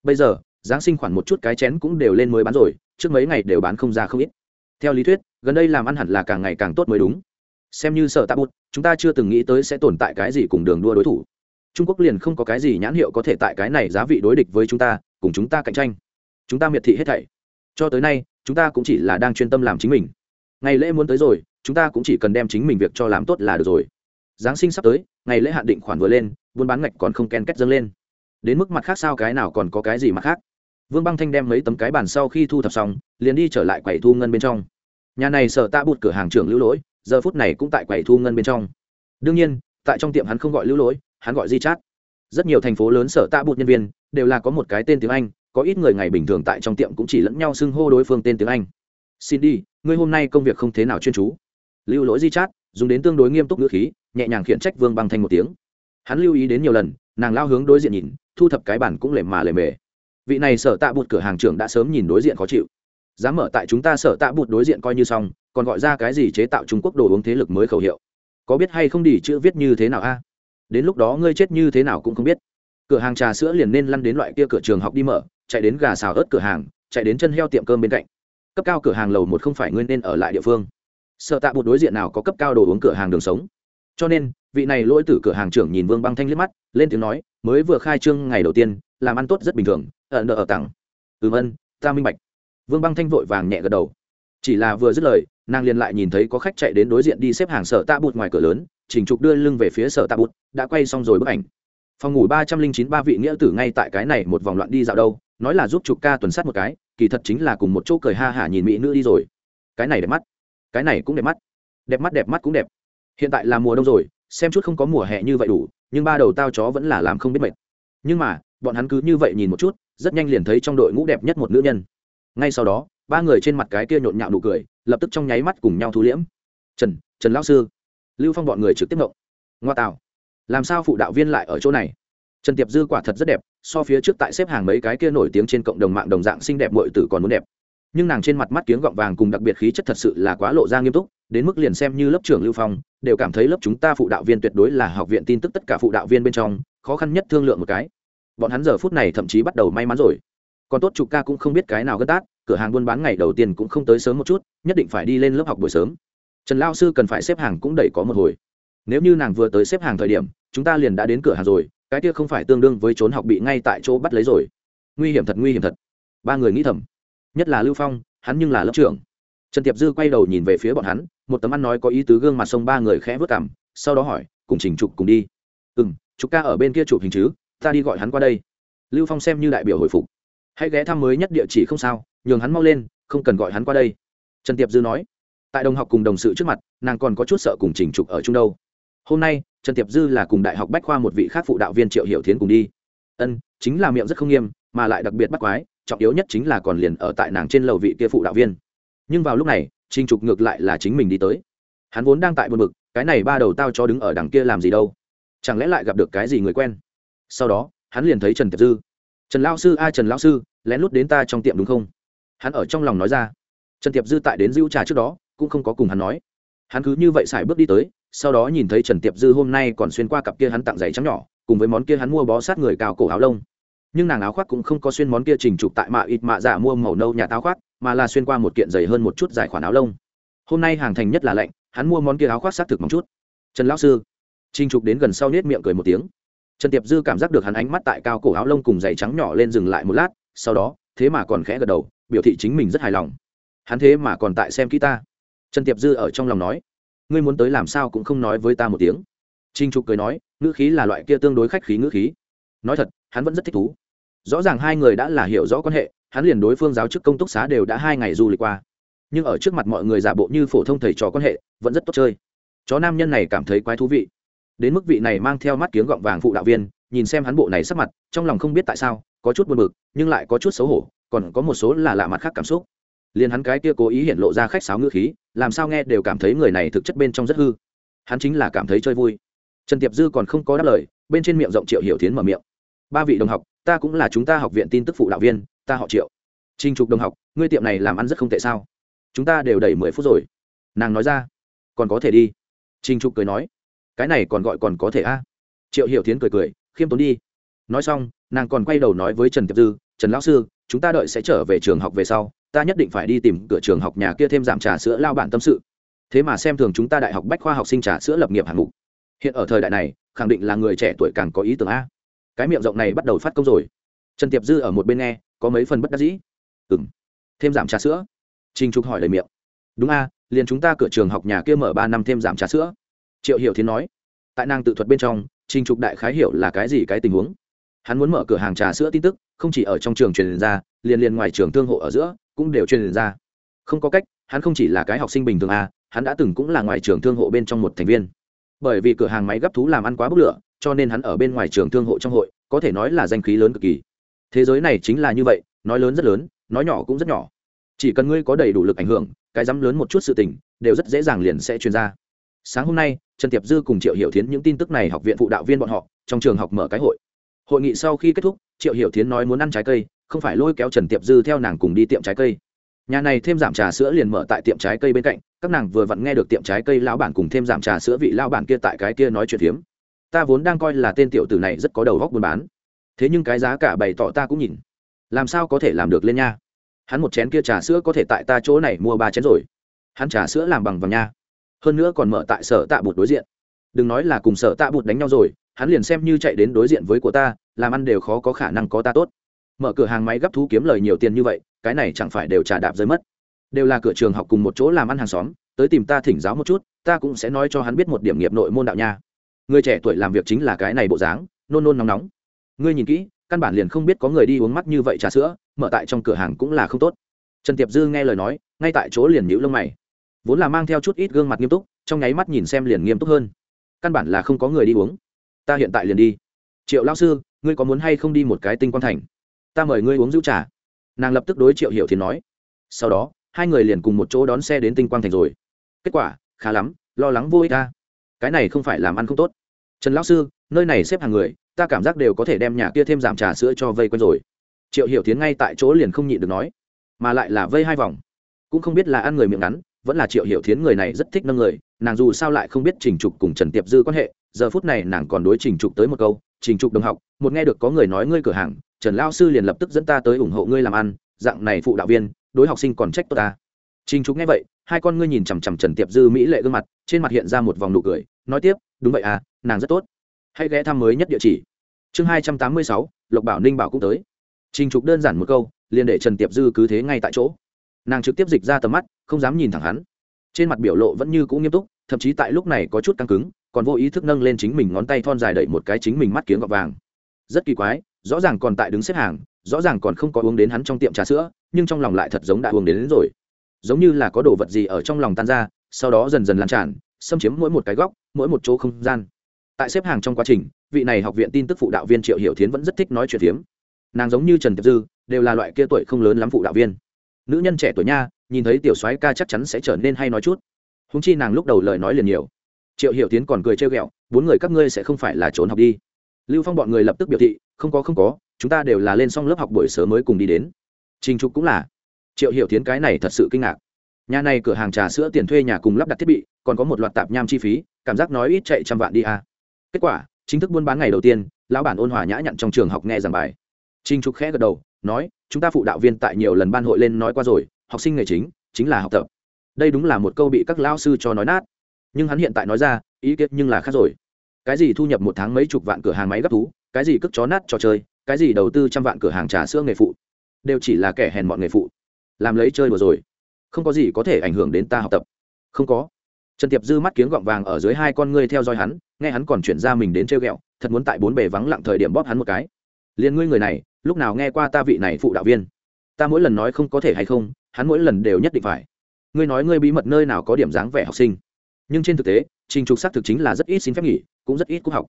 Bây giờ, giáng sinh khoản một chút cái chén cũng đều lên mới bán rồi, trước mấy ngày đều bán không ra không ít. Theo lý thuyết gần đây làm ăn hẳn là càng ngày càng tốt mới đúng. Xem như sở tạ bút chúng ta chưa từng nghĩ tới sẽ tồn tại cái gì cùng đường đua đối thủ. Trung quốc liền không có cái gì nhãn hiệu có thể tại cái này giá vị đối địch với chúng ta, cùng chúng ta cạnh tranh. Chúng ta miệt thị hết thảy. Cho tới nay, chúng ta cũng chỉ là đang chuyên tâm làm chính mình. Ngày lễ muốn tới rồi, chúng ta cũng chỉ cần đem chính mình việc cho làm tốt là được rồi. Giáng sinh sắp tới, ngày lễ hạn định khoản vừa lên, buôn bán ngạch còn không ken kết dâng lên. Đến mức mặt khác sao cái nào còn có cái gì mặt khác? Vương băng thanh đem mấy tấm cái bàn sau khi thu thập xong, liền đi trở lại quầy thu ngân bên trong nhà này sở tạ bụt cửa hàng trưởng lưu lỗi, giờ phút này cũng tại quầy thu ngân bên trong. Đương nhiên, tại trong tiệm hắn không gọi lưu lỗi, hắn gọi di chát rất nhiều thành phố lớn sở tạ bụt nhân viên đều là có một cái tên tiếng anh, có ít người ngày bình thường tại trong tiệm cũng chỉ lẫn nhau xưng hô đối phương tên tiếng anh. Xin đi ngươi hôm nay công việc không thế nào chuyên chú. Lưu lỗi di chát dùng đến tương đối nghiêm túc ngữ khí, nhẹ nhàng khiển trách vương băng thanh một tiếng. Hắn lưu ý đến nhiều lần, nàng lao hướng đối diện nhìn, thu thập cái bản cũng lề mà lề mề. Vị này sở tạ bụt cửa hàng trưởng đã sớm nhìn đối diện khó chịu dám mở tại chúng ta sở tạ bụt đối diện coi như xong, còn gọi ra cái gì chế tạo trung quốc đồ uống thế lực mới khẩu hiệu? Có biết hay không đi, chữ viết như thế nào a? Đến lúc đó ngươi chết như thế nào cũng không biết. Cửa hàng trà sữa liền nên lăn đến loại kia cửa trường học đi mở, chạy đến gà xào ớt cửa hàng, chạy đến chân heo tiệm cơm bên cạnh. Cấp cao cửa hàng lầu một không phải ngươi nên ở lại địa phương. Sợ tạ bụt đối diện nào có cấp cao đồ uống cửa hàng đường sống. Cho nên, vị này lỗi tử cửa hàng trưởng nhìn vương băng thanh liếc mắt, lên tiếng nói, mới vừa khai trương ngày đầu tiên, làm ăn tốt rất bình thường ở nợ ở tặng. Ừm ân, ta minh bạch vương băng thanh vội vàng nhẹ gật đầu. Chỉ là vừa dứt lời, nàng liền lại nhìn thấy có khách chạy đến đối diện đi xếp hàng sở tạ bụt ngoài cửa lớn chỉnh trục đưa lưng về phía sở tạ bụt, đã quay xong rồi bức ảnh. Phòng ngủ ba trăm linh chín ba vị nghĩa tử ngay tại cái này một vòng loạn đi dạo đâu, nói là giúp trục ca tuần sát một cái, kỳ thật chính là cùng một chỗ cười ha hả nhìn mỹ nữ đi rồi. Cái này đẹp mắt. Cái này cũng đẹp mắt. Đẹp mắt đẹp mắt cũng đẹp. Hiện tại là mùa đông rồi, xem chút không có mùa hè như vậy đủ, nhưng ba đầu tao chó vẫn là làm không biết mệt. Nhưng mà, bọn hắn cứ như vậy nhìn một chút, rất nhanh liền thấy trong đội ngũ đẹp nhất một nữ nhân ngay sau đó, ba người trên mặt cái kia nhộn nhạo nụ cười, lập tức trong nháy mắt cùng nhau thu liễm. Trần trần lão sư. Lưu phong bọn người trực tiếp ngộng. Ngoa tạo làm sao phụ đạo viên lại ở chỗ này? Trần tiệp dư quả thật rất đẹp, so phía trước tại xếp hàng mấy cái kia nổi tiếng trên cộng đồng mạng đồng dạng xinh đẹp muội tử còn muốn đẹp. Nhưng nàng trên mặt mắt kiếng gọng vàng cùng đặc biệt khí chất thật sự là quá lộ ra nghiêm túc, đến mức liền xem như lớp trưởng lưu phong, đều cảm thấy lớp chúng ta phụ đạo viên tuyệt đối là học viện tin tức tất cả phụ đạo viên bên trong, khó khăn nhất thương lượng một cái. Bọn hắn giờ phút này thậm chí bắt đầu may mắn rồi còn tốt chục ca cũng không biết cái nào gân tát, cửa hàng buôn bán ngày đầu tiên cũng không tới sớm một chút, nhất định phải đi lên lớp học buổi sớm. Trần lao sư cần phải xếp hàng cũng đẩy có một hồi. Nếu như nàng vừa tới xếp hàng thời điểm, chúng ta liền đã đến cửa hàng rồi, cái kia không phải tương đương với trốn học bị ngay tại chỗ bắt lấy rồi. Nguy hiểm thật, nguy hiểm thật. Ba người nghĩ thầm. Nhất là lưu phong, hắn nhưng là lớp trưởng. Trần tiệp dư quay đầu nhìn về phía bọn hắn, một tấm ăn nói có ý tứ gương mặt sông ba người khẽ vớt cảm sau đó hỏi, cùng chỉnh trục cùng đi? Ừ m chúng ca ở bên kia chụp hình chứ, ta đi gọi hắn qua đây. Lưu phong xem như đại biểu hồi phục hãy ghé thăm mới nhất địa chỉ không sao, nhường hắn mau lên, không cần gọi hắn qua đây. Trần tiệp dư nói. Tại đồng học cùng đồng sự trước mặt, nàng còn có chút sợ cùng Trình trục ở chung đâu. Hôm nay, trần tiệp dư là cùng đại học bách khoa một vị khác phụ đạo viên triệu hiểu thiến cùng đi. Ân, chính là miệng rất không nghiêm, mà lại đặc biệt bắt quái, trọng yếu nhất chính là còn liền ở tại nàng trên lầu vị kia phụ đạo viên. Nhưng vào lúc này Trình trục ngược lại là chính mình đi tới. Hắn vốn đang tại buồn bực, cái này ba đầu tao cho đứng ở đằng kia làm gì đâu? Chẳng lẽ lại gặp được cái gì người quen? Sau đó, hắn liền thấy trần tiệp dư. Trần lao sư ai trần lao sư lén lút đến ta trong tiệm đúng không? Hắn ở trong lòng nói ra. Trần tiệp dư tại đến dữ trà trước đó, cũng không có cùng hắn nói. Hắn cứ như vậy xài bước đi tới, sau đó nhìn thấy trần tiệp dư hôm nay còn xuyên qua cặp kia hắn tặng giày trắng nhỏ, cùng với món kia hắn mua bó sát người cao cổ áo lông. Nhưng nàng áo khoác cũng không có xuyên món kia trình trục tại mạ ít mạ dạ mua màu nâu nhà táo khoác, mà là xuyên qua một kiện dày hơn một chút dài khoản áo lông. Hôm nay hàng thành nhất là lạnh, hắn mua món kia áo khoác xác thực một chút. Trần lão sư trình trục đến gần sau nết miệng cười một tiếng. Trần tiệp dư cảm giác được hắn ánh mắt tại cao cổ áo lông cùng giày trắng nhỏ lên dừng lại một lát sau đó, thế mà còn khẽ gật đầu, biểu thị chính mình rất hài lòng. Hắn thế mà còn tại xem kỹ ta. Trần tiệp dư ở trong lòng nói, ngươi muốn tới làm sao cũng không nói với ta một tiếng. Trinh trục cười nói, ngữ khí là loại kia tương đối khách khí ngữ khí. Nói thật, hắn vẫn rất thích thú. Rõ ràng hai người đã là hiểu rõ quan hệ, hắn liền đối phương giáo chức công túc xá đều đã hai ngày du lịch qua. Nhưng ở trước mặt mọi người giả bộ như phổ thông thầy trò quan hệ, vẫn rất tốt chơi. Chó nam nhân này cảm thấy quái thú vị. Đến mức vị này mang theo mắt kiếng gọng vàng phụ đạo viên, nhìn xem hắn bộ này sắc mặt, trong lòng không biết tại sao có chút buồn bực, nhưng lại có chút xấu hổ, còn có một số là lạ mặt khác cảm xúc. Liền hắn cái kia cố ý hiện lộ ra khách sáo ngữ khí, làm sao nghe đều cảm thấy người này thực chất bên trong rất hư. Hắn chính là cảm thấy chơi vui. Trần tiệp dư còn không có đáp lời, bên trên miệng rộng triệu hiểu tiến mở miệng. Ba vị đồng học, ta cũng là chúng ta học viện tin tức phụ đạo viên, ta họ triệu. Trinh trục đồng học, ngươi tiệm này làm ăn rất không tệ sao? Chúng ta đều đầy mười phút rồi. Nàng nói ra. Còn có thể đi. Trinh trục cười nói. Cái này còn gọi còn có thể a. Triệu hiểu tiến cười cười, khiêm tốn đi nói xong, nàng còn quay đầu nói với trần tiệp dư, trần lão sư, chúng ta đợi sẽ trở về trường học về sau, ta nhất định phải đi tìm cửa trường học nhà kia thêm giảm trà sữa lao bản tâm sự. Thế mà xem thường chúng ta đại học bách khoa học sinh trà sữa lập nghiệp hạng mục. Hiện ở thời đại này, khẳng định là người trẻ tuổi càng có ý tưởng a. Cái miệng rộng này bắt đầu phát công rồi. Trần tiệp dư ở một bên nghe, có mấy phần bất đắc dĩ. Ừng thêm giảm trà sữa? Trình trục hỏi lời miệng. Đúng a, liền chúng ta cửa trường học nhà kia mở ba năm thêm giảm trà sữa. Triệu hiểu thiến nói. Tại nàng tự thuật bên trong, trình trục đại khái hiểu là cái gì cái tình huống hắn muốn mở cửa hàng trà sữa tin tức không chỉ ở trong trường truyền ra liền liền ngoài trường thương hộ ở giữa cũng đều truyền ra. Không có cách hắn không chỉ là cái học sinh bình thường à, hắn đã từng cũng là ngoài trường thương hộ bên trong một thành viên. Bởi vì cửa hàng máy gấp thú làm ăn quá bức lửa cho nên hắn ở bên ngoài trường thương hộ trong hội có thể nói là danh khí lớn cực kỳ. Thế giới này chính là như vậy nói lớn rất lớn nói nhỏ cũng rất nhỏ. Chỉ cần ngươi có đầy đủ lực ảnh hưởng cái dám lớn một chút sự tình đều rất dễ dàng liền sẽ truyền ra. Sáng hôm nay trần tiệp dư cùng triệu hiểu thiến những tin tức này học viện phụ đạo viên bọn họ trong trường học mở cái hội hội nghị sau khi kết thúc, triệu hiểu thiến nói muốn ăn trái cây, không phải lôi kéo trần tiệp dư theo nàng cùng đi tiệm trái cây. Nhà này thêm giảm trà sữa liền mở tại tiệm trái cây bên cạnh, các nàng vừa vặn nghe được tiệm trái cây lão bản cùng thêm giảm trà sữa vị lão bản kia tại cái kia nói chuyện hiếm. ta vốn đang coi là tên tiểu tử này rất có đầu góc buôn bán. Thế nhưng cái giá cả bày tỏ ta cũng nhìn. Làm sao có thể làm được lên nha? Hắn một chén kia trà sữa có thể tại ta chỗ này mua ba chén rồi. Hắn trà sữa làm bằng vàng nha. Hơn nữa còn mở tại sở tạ bụt đối diện. Đừng nói là cùng sở tạ bụt đánh nhau rồi hắn liền xem như chạy đến đối diện với của ta, làm ăn đều khó có khả năng có ta tốt. Mở cửa hàng máy gấp thú kiếm lời nhiều tiền như vậy, cái này chẳng phải đều trả đạp rơi mất. Đều là cửa trường học cùng một chỗ làm ăn hàng xóm, tới tìm ta thỉnh giáo một chút, ta cũng sẽ nói cho hắn biết một điểm nghiệp nội môn đạo nha. Người trẻ tuổi làm việc chính là cái này bộ dáng, nôn nôn nóng nóng. Ngươi nhìn kỹ, căn bản liền không biết có người đi uống mắt như vậy trà sữa, mở tại trong cửa hàng cũng là không tốt. Trần tiệp dư nghe lời nói, ngay tại chỗ liền nhữ lông mày. Vốn là mang theo chút ít gương mặt nghiêm túc, trong nháy mắt nhìn xem liền nghiêm túc hơn. Căn bản là không có người đi uống ta hiện tại liền đi. Triệu lao sư, ngươi có muốn hay không đi một cái tinh quan thành? Ta mời ngươi uống rượu trà. Nàng lập tức đối triệu hiểu thiền nói. Sau đó, hai người liền cùng một chỗ đón xe đến tinh quang thành rồi. Kết quả, khá lắm, lo lắng vô ích ta. Cái này không phải làm ăn không tốt. Trần lão sư, nơi này xếp hàng người, ta cảm giác đều có thể đem nhà kia thêm giảm trà sữa cho vây quanh rồi. Triệu hiểu tiến ngay tại chỗ liền không nhịn được nói, mà lại là vây hai vòng. Cũng không biết là ăn người miệng ngắn, vẫn là triệu hiểu thiến người này rất thích nâng người, nàng dù sao lại không biết trình trục cùng trần tiệp dư quan hệ giờ phút này nàng còn đối trình trục tới một câu, trình trục đồng học, một nghe được có người nói ngươi cửa hàng, trần lao sư liền lập tức dẫn ta tới ủng hộ ngươi làm ăn, dạng này phụ đạo viên, đối học sinh còn trách tốt ta. Trình trục nghe vậy, hai con ngươi nhìn chằm chằm trần tiệp dư mỹ lệ gương mặt, trên mặt hiện ra một vòng nụ cười, nói tiếp, đúng vậy à nàng rất tốt. Hãy ghé thăm mới nhất địa chỉ. Chương hai trăm tám mươi sáu, lộc bảo ninh bảo cũng tới. Trình trục đơn giản một câu, liền để trần tiệp dư cứ thế ngay tại chỗ. Nàng trực tiếp dịch ra tầm mắt, không dám nhìn thẳng hắn. Trên mặt biểu lộ vẫn như cũ nghiêm túc, thậm chí tại lúc này có chút căng cứng còn vô ý thức nâng lên chính mình ngón tay thon dài đẩy một cái chính mình mắt kiếng gọt vàng. Rất kỳ quái rõ ràng còn tại đứng xếp hàng rõ ràng còn không có uống đến hắn trong tiệm trà sữa nhưng trong lòng lại thật giống đã uống đến, đến rồi. Giống như là có đồ vật gì ở trong lòng tan ra sau đó dần dần lan tràn xâm chiếm mỗi một cái góc mỗi một chỗ không gian. Tại xếp hàng trong quá trình vị này học viện tin tức phụ đạo viên triệu hiểu thiến vẫn rất thích nói chuyện phiếm. Nàng giống như trần tiệp dư đều là loại kia tuổi không lớn lắm phụ đạo viên. Nữ nhân trẻ tuổi nha nhìn thấy tiểu soái ca chắc chắn sẽ trở nên hay nói chút. Húng chi nàng lúc đầu lời nói liền nhiều triệu hiểu tiến còn cười trêu ghẹo, bốn người các ngươi sẽ không phải là trốn học đi. Lưu phong bọn người lập tức biểu thị, không có không có, chúng ta đều là lên xong lớp học buổi sớm mới cùng đi đến. Trình trục cũng là. Triệu hiểu tiến cái này thật sự kinh ngạc. Nhà này cửa hàng trà sữa tiền thuê nhà cùng lắp đặt thiết bị, còn có một loạt tạp nham chi phí, cảm giác nói ít chạy trăm vạn đi à. kết quả, chính thức buôn bán ngày đầu tiên, lão bản ôn hòa nhã nhặn trong trường học nghe giảng bài. Trình trục khẽ gật đầu, nói, chúng ta phụ đạo viên tại nhiều lần ban hội lên nói qua rồi, học sinh nghề chính chính là học tập. Đây đúng là một câu bị các lão sư cho nói nát nhưng hắn hiện tại nói ra, ý kiến nhưng là khác rồi. Cái gì thu nhập một tháng mấy chục vạn cửa hàng máy gấp thú, cái gì cất chó nát trò chơi, cái gì đầu tư trăm vạn cửa hàng trà sữa nghề phụ, đều chỉ là kẻ hèn mọi nghề phụ. Làm lấy chơi vừa rồi. Không có gì có thể ảnh hưởng đến ta học tập. Không có. Trần tiệp dư mắt kiếng gọng vàng ở dưới hai con ngươi theo dõi hắn, nghe hắn còn chuyển ra mình đến treo ghẹo, thật muốn tại bốn bề vắng lặng thời điểm bóp hắn một cái. Liền ngươi người này, lúc nào nghe qua ta vị này phụ đạo viên? Ta mỗi lần nói không có thể hay không, hắn mỗi lần đều nhất định phải. Ngươi nói ngươi bí mật nơi nào có điểm dáng vẻ học sinh? Nhưng trên thực tế, trình trục xác thực chính là rất ít xin phép nghỉ, cũng rất ít cúc học.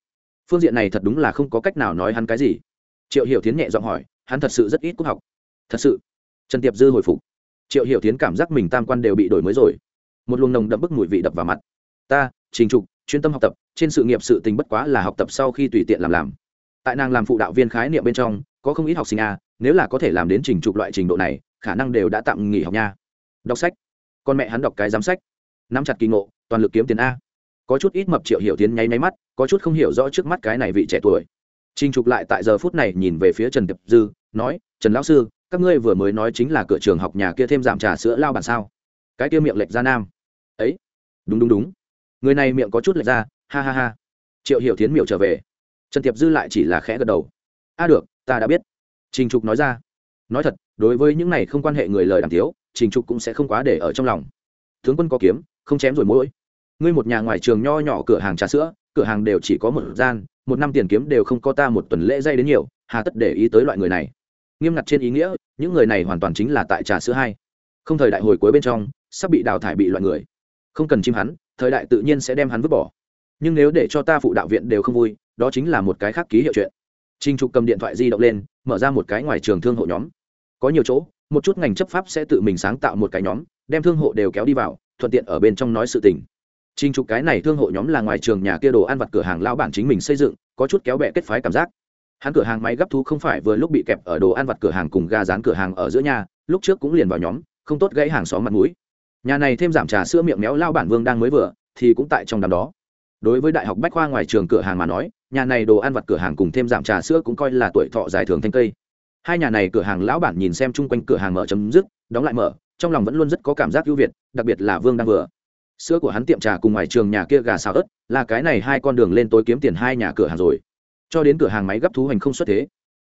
Phương diện này thật đúng là không có cách nào nói hắn cái gì. Triệu hiểu tiến nhẹ giọng hỏi, hắn thật sự rất ít cúc học. Thật sự. Trần tiệp dư hồi phục. Triệu hiểu tiến cảm giác mình tam quan đều bị đổi mới rồi. Một luồng nồng đậm bức mùi vị đập vào mặt. Ta, trình trục, chuyên tâm học tập, trên sự nghiệp sự tình bất quá là học tập sau khi tùy tiện làm làm. Tại nàng làm phụ đạo viên khái niệm bên trong, có không ít học sinh a, nếu là có thể làm đến trình trục loại trình độ này, khả năng đều đã tạm nghỉ học nha. Đọc sách. Con mẹ hắn đọc cái giám sách. Nắm chặt kỳ ngộ toàn lực kiếm tiền a. Có chút ít mập triệu hiểu tiến nháy nháy mắt, có chút không hiểu rõ trước mắt cái này vị trẻ tuổi. Trình trục lại tại giờ phút này nhìn về phía trần tiệp dư, nói, trần lão sư, các ngươi vừa mới nói chính là cửa trường học nhà kia thêm giảm trà sữa lao bản sao? Cái kia miệng lệch ra nam. Ấy, đúng đúng đúng. Người này miệng có chút lệch ra, ha ha ha. Triệu hiểu tiến miệng trở về. Trần tiệp dư lại chỉ là khẽ gật đầu. A được, ta đã biết. Trình trục nói ra. Nói thật, đối với những này không quan hệ người lời đàm thiếu trình trục cũng sẽ không quá để ở trong lòng. Tướng quân có kiếm, không chém rồi mỗi ngươi một nhà ngoài trường nho nhỏ cửa hàng trà sữa, cửa hàng đều chỉ có một gian, một năm tiền kiếm đều không có ta một tuần lễ dây đến nhiều, hà tất để ý tới loại người này. Nghiêm ngặt trên ý nghĩa, những người này hoàn toàn chính là tại trà sữa hai. Không thời đại hồi cuối bên trong, sắp bị đào thải bị loại người. Không cần chim hắn, thời đại tự nhiên sẽ đem hắn vứt bỏ. Nhưng nếu để cho ta phụ đạo viện đều không vui, đó chính là một cái khác ký hiệu chuyện. Trinh trục cầm điện thoại di động lên, mở ra một cái ngoài trường thương hộ nhóm. Có nhiều chỗ, một chút ngành chấp pháp sẽ tự mình sáng tạo một cái nhóm, đem thương hộ đều kéo đi vào, thuận tiện ở bên trong nói sự tình. Trình trục cái này thương hộ nhóm là ngoài trường nhà kia đồ ăn vặt cửa hàng lao bản chính mình xây dựng, có chút kéo bè kết phái cảm giác. Hắn cửa hàng máy gấp thú không phải vừa lúc bị kẹp ở đồ ăn vặt cửa hàng cùng ga rán cửa hàng ở giữa nhà, lúc trước cũng liền vào nhóm, không tốt gãy hàng xóm mặt mũi. Nhà này thêm giảm trà sữa miệng méo lao bản vương đang mới vừa, thì cũng tại trong đám đó. Đối với đại học bách khoa ngoài trường cửa hàng mà nói, nhà này đồ ăn vặt cửa hàng cùng thêm giảm trà sữa cũng coi là tuổi thọ dài thường thanh cây. Hai nhà này cửa hàng lão bản nhìn xem chung quanh cửa hàng mở chấm dứt, đóng lại mở, trong lòng vẫn luôn rất có cảm giác ưu việt, đặc biệt là vương đang vừa sữa của hắn tiệm trà cùng ngoài trường nhà kia gà xào ớt, là cái này hai con đường lên tối kiếm tiền hai nhà cửa hàng rồi. Cho đến cửa hàng máy gấp thú hành không xuất thế.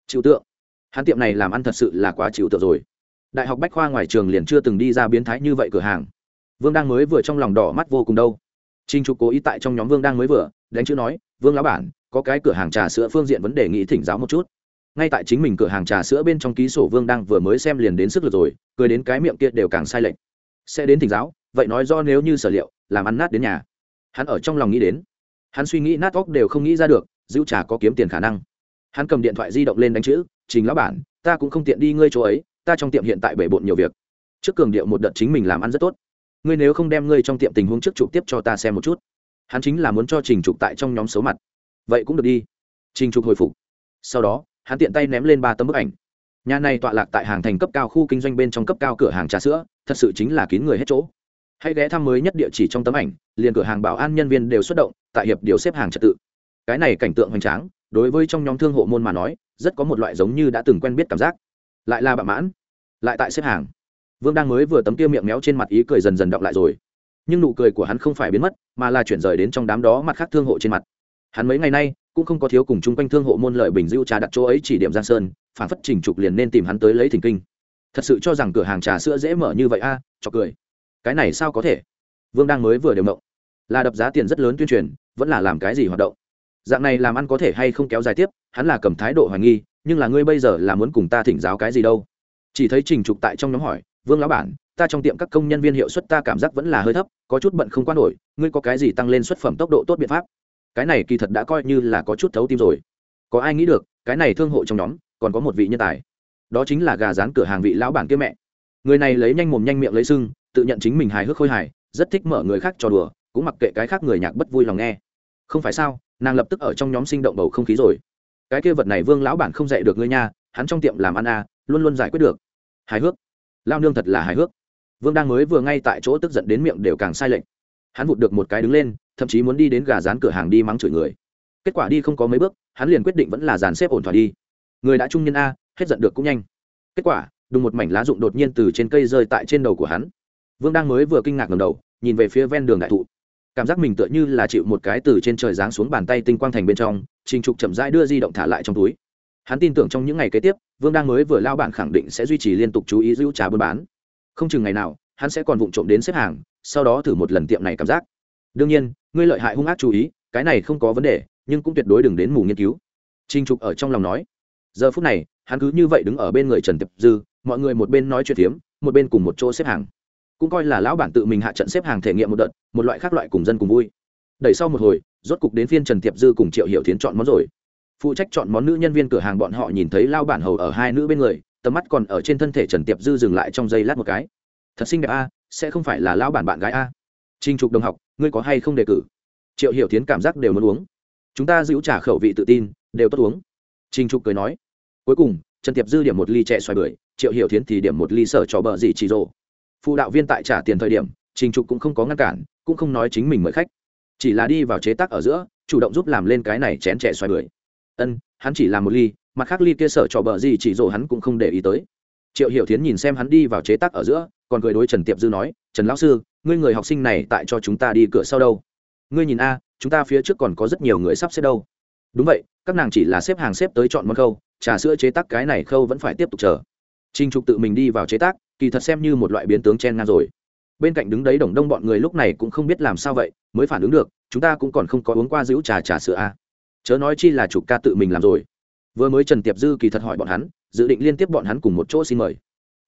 Chịu tượng. Hắn tiệm này làm ăn thật sự là quá chịu tượng rồi. Đại học bách khoa ngoài trường liền chưa từng đi ra biến thái như vậy cửa hàng. Vương đang mới vừa trong lòng đỏ mắt vô cùng đâu. Trinh trục cố ý tại trong nhóm vương đang mới vừa, đánh chữ nói, vương lão bản, có cái cửa hàng trà sữa phương diện vấn đề nghĩ thỉnh giáo một chút. Ngay tại chính mình cửa hàng trà sữa bên trong ký sổ vương đang vừa mới xem liền đến sức lực rồi, cười đến cái miệng kia đều càng sai lệch. Sẽ đến thỉnh giáo vậy nói do nếu như sở liệu, làm ăn nát đến nhà. Hắn ở trong lòng nghĩ đến. Hắn suy nghĩ nát óc đều không nghĩ ra được, giữ trà có kiếm tiền khả năng. Hắn cầm điện thoại di động lên đánh chữ, trình lão bản, ta cũng không tiện đi ngơi chỗ ấy, ta trong tiệm hiện tại bể bộn nhiều việc. Trước cường điệu một đợt chính mình làm ăn rất tốt. Ngươi nếu không đem ngươi trong tiệm tình huống trước chụp tiếp cho ta xem một chút. Hắn chính là muốn cho trình trục tại trong nhóm xấu mặt. Vậy cũng được đi. Trình trục hồi phục. Sau đó, hắn tiện tay ném lên ba tấm bức ảnh. Nhà này tọa lạc tại hàng thành cấp cao khu kinh doanh bên trong cấp cao cửa hàng trà sữa, thật sự chính là kín người hết chỗ hãy ghé thăm mới nhất địa chỉ trong tấm ảnh liền cửa hàng bảo an nhân viên đều xuất động tại hiệp điều xếp hàng trật tự. Cái này cảnh tượng hoành tráng đối với trong nhóm thương hộ môn mà nói rất có một loại giống như đã từng quen biết cảm giác. Lại là bạ mãn lại tại xếp hàng. Vương đang mới vừa tấm kia miệng méo trên mặt ý cười dần dần đọng lại rồi. Nhưng nụ cười của hắn không phải biến mất mà là chuyển rời đến trong đám đó mặt khác thương hộ trên mặt. Hắn mấy ngày nay cũng không có thiếu cùng chung quanh thương hộ môn lợi bình dưu trà đặt chỗ ấy chỉ điểm giang sơn phản phất trình trục liền nên tìm hắn tới lấy thỉnh kinh. Thật sự cho rằng cửa hàng trà sữa dễ mở như vậy a à, cho cười cái này sao có thể? Vương đang mới vừa đều mộng. Là đập giá tiền rất lớn tuyên truyền, vẫn là làm cái gì hoạt động? Dạng này làm ăn có thể hay không kéo dài tiếp, hắn là cầm thái độ hoài nghi, nhưng là ngươi bây giờ là muốn cùng ta thỉnh giáo cái gì đâu? Chỉ thấy trình trục tại trong nhóm hỏi, vương lão bản, ta trong tiệm các công nhân viên hiệu suất ta cảm giác vẫn là hơi thấp, có chút bận không quan nổi, ngươi có cái gì tăng lên xuất phẩm tốc độ tốt biện pháp? Cái này kỳ thật đã coi như là có chút thấu tim rồi. Có ai nghĩ được, cái này thương hộ trong nhóm, còn có một vị nhân tài. Đó chính là gà rán cửa hàng vị lão bản kia mẹ. Người này lấy nhanh mồm nhanh miệng lấy sưng tự nhận chính mình hài hước khôi hài, rất thích mở người khác trò đùa, cũng mặc kệ cái khác người nhạc bất vui lòng nghe. Không phải sao, nàng lập tức ở trong nhóm sinh động bầu không khí rồi. Cái kia vật này vương lão bản không dạy được ngươi nha, hắn trong tiệm làm ăn à luôn luôn giải quyết được. Hài hước. Lao nương thật là hài hước. Vương đang mới vừa ngay tại chỗ tức giận đến miệng đều càng sai lệch. Hắn vụt được một cái đứng lên, thậm chí muốn đi đến gà rán cửa hàng đi mắng chửi người. Kết quả đi không có mấy bước, hắn liền quyết định vẫn là dàn xếp ổn thỏa đi. Người đã trung nhân a, hết giận được cũng nhanh. Kết quả, đùng một mảnh lá rụng đột nhiên từ trên cây rơi tại trên đầu của hắn vương đang mới vừa kinh ngạc ngầm đầu, nhìn về phía ven đường đại thụ. Cảm giác mình tựa như là chịu một cái từ trên trời giáng xuống bàn tay tinh quang thành bên trong, trình trục chậm rãi đưa di động thả lại trong túi. Hắn tin tưởng trong những ngày kế tiếp, vương đang mới vừa lao bản khẳng định sẽ duy trì liên tục chú ý giữ trà buôn bán. Không chừng ngày nào, hắn sẽ còn vụng trộm đến xếp hàng, sau đó thử một lần tiệm này cảm giác. Đương nhiên, ngươi lợi hại hung ác chú ý, cái này không có vấn đề, nhưng cũng tuyệt đối đừng đến mù nghiên cứu. Trinh trục ở trong lòng nói. Giờ phút này, hắn cứ như vậy đứng ở bên người trần tiệp dư, mọi người một bên nói chuyện phiếm, một bên cùng một chỗ xếp hàng cũng coi là lão bản tự mình hạ trận xếp hàng thể nghiệm một đợt, một loại khác loại cùng dân cùng vui. Đẩy sau một hồi, rốt cục đến phiên trần tiệp dư cùng triệu hiểu tiến chọn món rồi. Phụ trách chọn món nữ nhân viên cửa hàng bọn họ nhìn thấy lao bản hầu ở hai nữ bên người, tầm mắt còn ở trên thân thể trần tiệp dư dừng lại trong giây lát một cái. Thật xinh đẹp a, sẽ không phải là lao bản bạn gái a. Trinh trục đồng học, ngươi có hay không đề cử? Triệu hiểu tiến cảm giác đều muốn uống. Chúng ta giữ trả khẩu vị tự tin, đều tốt uống. Trinh trục cười nói. Cuối cùng, trần tiệp dư điểm một ly trẻ xoài bưởi, triệu hiểu tiến thì điểm một ly sở trò bờ gì chỉ rồ phụ đạo viên tại trả tiền thời điểm, trình trục cũng không có ngăn cản, cũng không nói chính mình mời khách. Chỉ là đi vào chế tác ở giữa, chủ động giúp làm lên cái này chén trẻ xoài bưởi. Ân, hắn chỉ làm một ly, mặt khác ly kia sở trò bờ gì chỉ rồ hắn cũng không để ý tới. Triệu hiểu tiến nhìn xem hắn đi vào chế tác ở giữa, còn cười đối trần tiệp dư nói, trần lão sư, ngươi người học sinh này tại cho chúng ta đi cửa sau đâu? Ngươi nhìn a, chúng ta phía trước còn có rất nhiều người sắp xếp đâu. Đúng vậy, các nàng chỉ là xếp hàng xếp tới chọn món khâu, trà sữa chế tác cái này khâu vẫn phải tiếp tục chờ. Trình trục tự mình đi vào chế tác kỳ thật xem như một loại biến tướng chen ngang rồi. Bên cạnh đứng đấy đồng đông bọn người lúc này cũng không biết làm sao vậy, mới phản ứng được, chúng ta cũng còn không có uống qua giữ trà trà sữa a à. chớ nói chi là chủ ca tự mình làm rồi. Vừa mới trần tiệp dư kỳ thật hỏi bọn hắn, dự định liên tiếp bọn hắn cùng một chỗ xin mời.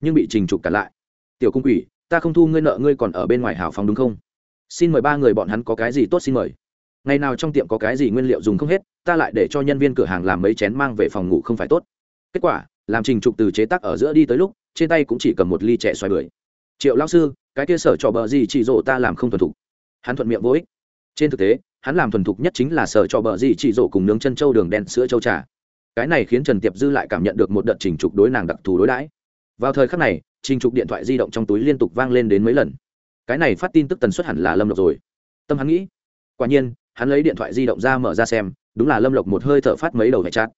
Nhưng bị trình trục cản lại. Tiểu cung quỷ, ta không thu ngươi nợ, ngươi còn ở bên ngoài hào phòng đúng không? Xin mời ba người bọn hắn có cái gì tốt xin mời? Ngày nào trong tiệm có cái gì nguyên liệu dùng không hết, ta lại để cho nhân viên cửa hàng làm mấy chén mang về phòng ngủ không phải tốt. Kết quả, làm trình trục từ chế tác ở giữa đi tới lúc trên tay cũng chỉ cầm một ly trẻ xoài bưởi. Triệu lao sư, cái kia sở trò bờ gì chỉ rộ ta làm không thuần thục. Hắn thuận miệng vô ích. Trên thực tế, hắn làm thuần thục nhất chính là sở trò bờ gì chỉ rộ cùng nướng chân trâu đường đen sữa trâu trà. Cái này khiến trần tiệp dư lại cảm nhận được một đợt trình trục đối nàng đặc thù đối đãi. Vào thời khắc này, trình trục điện thoại di động trong túi liên tục vang lên đến mấy lần. Cái này phát tin tức tần suất hẳn là lâm lộc rồi. Tâm hắn nghĩ, quả nhiên, hắn lấy điện thoại di động ra mở ra xem, đúng là lâm lộc một hơi thở phát mấy đầu hệ chát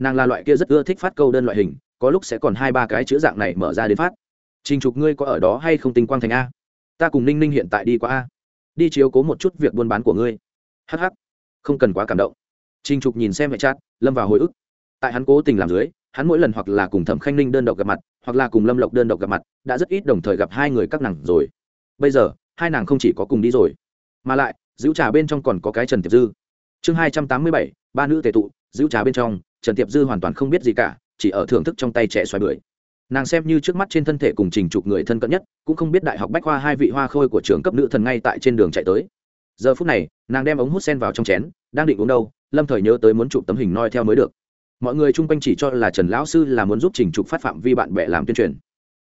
nàng là loại kia rất ưa thích phát câu đơn loại hình, có lúc sẽ còn hai ba cái chữ dạng này mở ra đến phát. Trình trục, ngươi có ở đó hay không tinh quang thành a? Ta cùng ninh ninh hiện tại đi qua a. Đi chiếu cố một chút việc buôn bán của ngươi. Hh không cần quá cảm động. Trình trục nhìn xem hệ chát lâm vào hồi ức. Tại hắn cố tình làm dưới, hắn mỗi lần hoặc là cùng thẩm khanh ninh đơn độc gặp mặt, hoặc là cùng lâm lộc đơn độc gặp mặt, đã rất ít đồng thời gặp hai người các nàng rồi. Bây giờ, hai nàng không chỉ có cùng đi rồi, mà lại, giữ trà bên trong còn có cái trần tiệp dư. Chương hai trăm tám mươi bảy, ba nữ tề tụ, giữ trà bên trong trần tiệp dư hoàn toàn không biết gì cả, chỉ ở thưởng thức trong tay trẻ xoài bưởi. Nàng xem như trước mắt trên thân thể cùng trình trục người thân cận nhất, cũng không biết đại học bách khoa hai vị hoa khôi của trường cấp nữ thần ngay tại trên đường chạy tới. Giờ phút này, nàng đem ống hút sen vào trong chén, đang định uống đâu, lâm thời nhớ tới muốn chụp tấm hình noi theo mới được. Mọi người chung quanh chỉ cho là trần lão sư là muốn giúp trình trục phát phạm vi bạn bè làm tuyên truyền.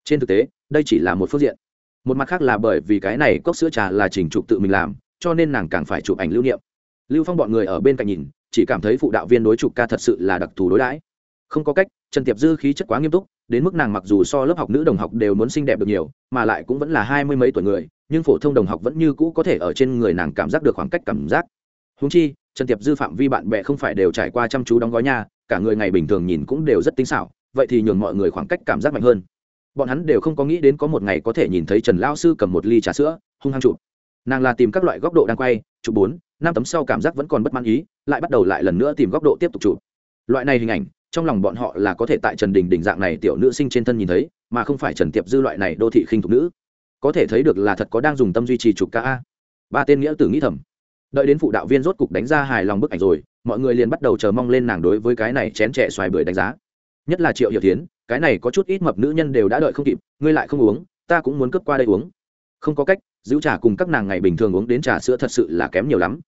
Trên thực tế, đây chỉ là một phương diện. Một mặt khác là bởi vì cái này cốc sữa trà là trình trục tự mình làm, cho nên nàng càng phải chụp ảnh lưu niệm. Lưu phong bọn người ở bên cạnh nhìn chỉ cảm thấy phụ đạo viên đối trục ca thật sự là đặc thù đối đãi. Không có cách, trần tiệp dư khí chất quá nghiêm túc, đến mức nàng mặc dù so lớp học nữ đồng học đều muốn xinh đẹp được nhiều, mà lại cũng vẫn là hai mươi mấy tuổi người, nhưng phổ thông đồng học vẫn như cũ có thể ở trên người nàng cảm giác được khoảng cách cảm giác. Húng chi, trần tiệp dư phạm vi bạn bè không phải đều trải qua chăm chú đóng gói nha, cả người ngày bình thường nhìn cũng đều rất tinh xảo, vậy thì nhường mọi người khoảng cách cảm giác mạnh hơn. Bọn hắn đều không có nghĩ đến có một ngày có thể nhìn thấy trần lao sư cầm một ly trà sữa, hung hăng chụp. Nàng là tìm các loại góc độ đang quay, chụp bốn, năm tấm sau cảm giác vẫn còn bất mãn ý lại bắt đầu lại lần nữa tìm góc độ tiếp tục chụp. Loại này hình ảnh, trong lòng bọn họ là có thể tại trần đình đình dạng này tiểu nữ sinh trên thân nhìn thấy, mà không phải trần tiệp dư loại này đô thị khinh thục nữ. Có thể thấy được là thật có đang dùng tâm duy trì chụp ca a. Ba tên nghĩa tử nghĩ thầm. Đợi đến phụ đạo viên rốt cục đánh ra hài lòng bức ảnh rồi, mọi người liền bắt đầu chờ mong lên nàng đối với cái này chén trẻ xoài bưởi đánh giá. Nhất là triệu hiểu tiến cái này có chút ít mập nữ nhân đều đã đợi không kịp, ngươi lại không uống, ta cũng muốn cướp qua đây uống. Không có cách, giữ trà cùng các nàng ngày bình thường uống đến trà sữa thật sự là kém nhiều lắm.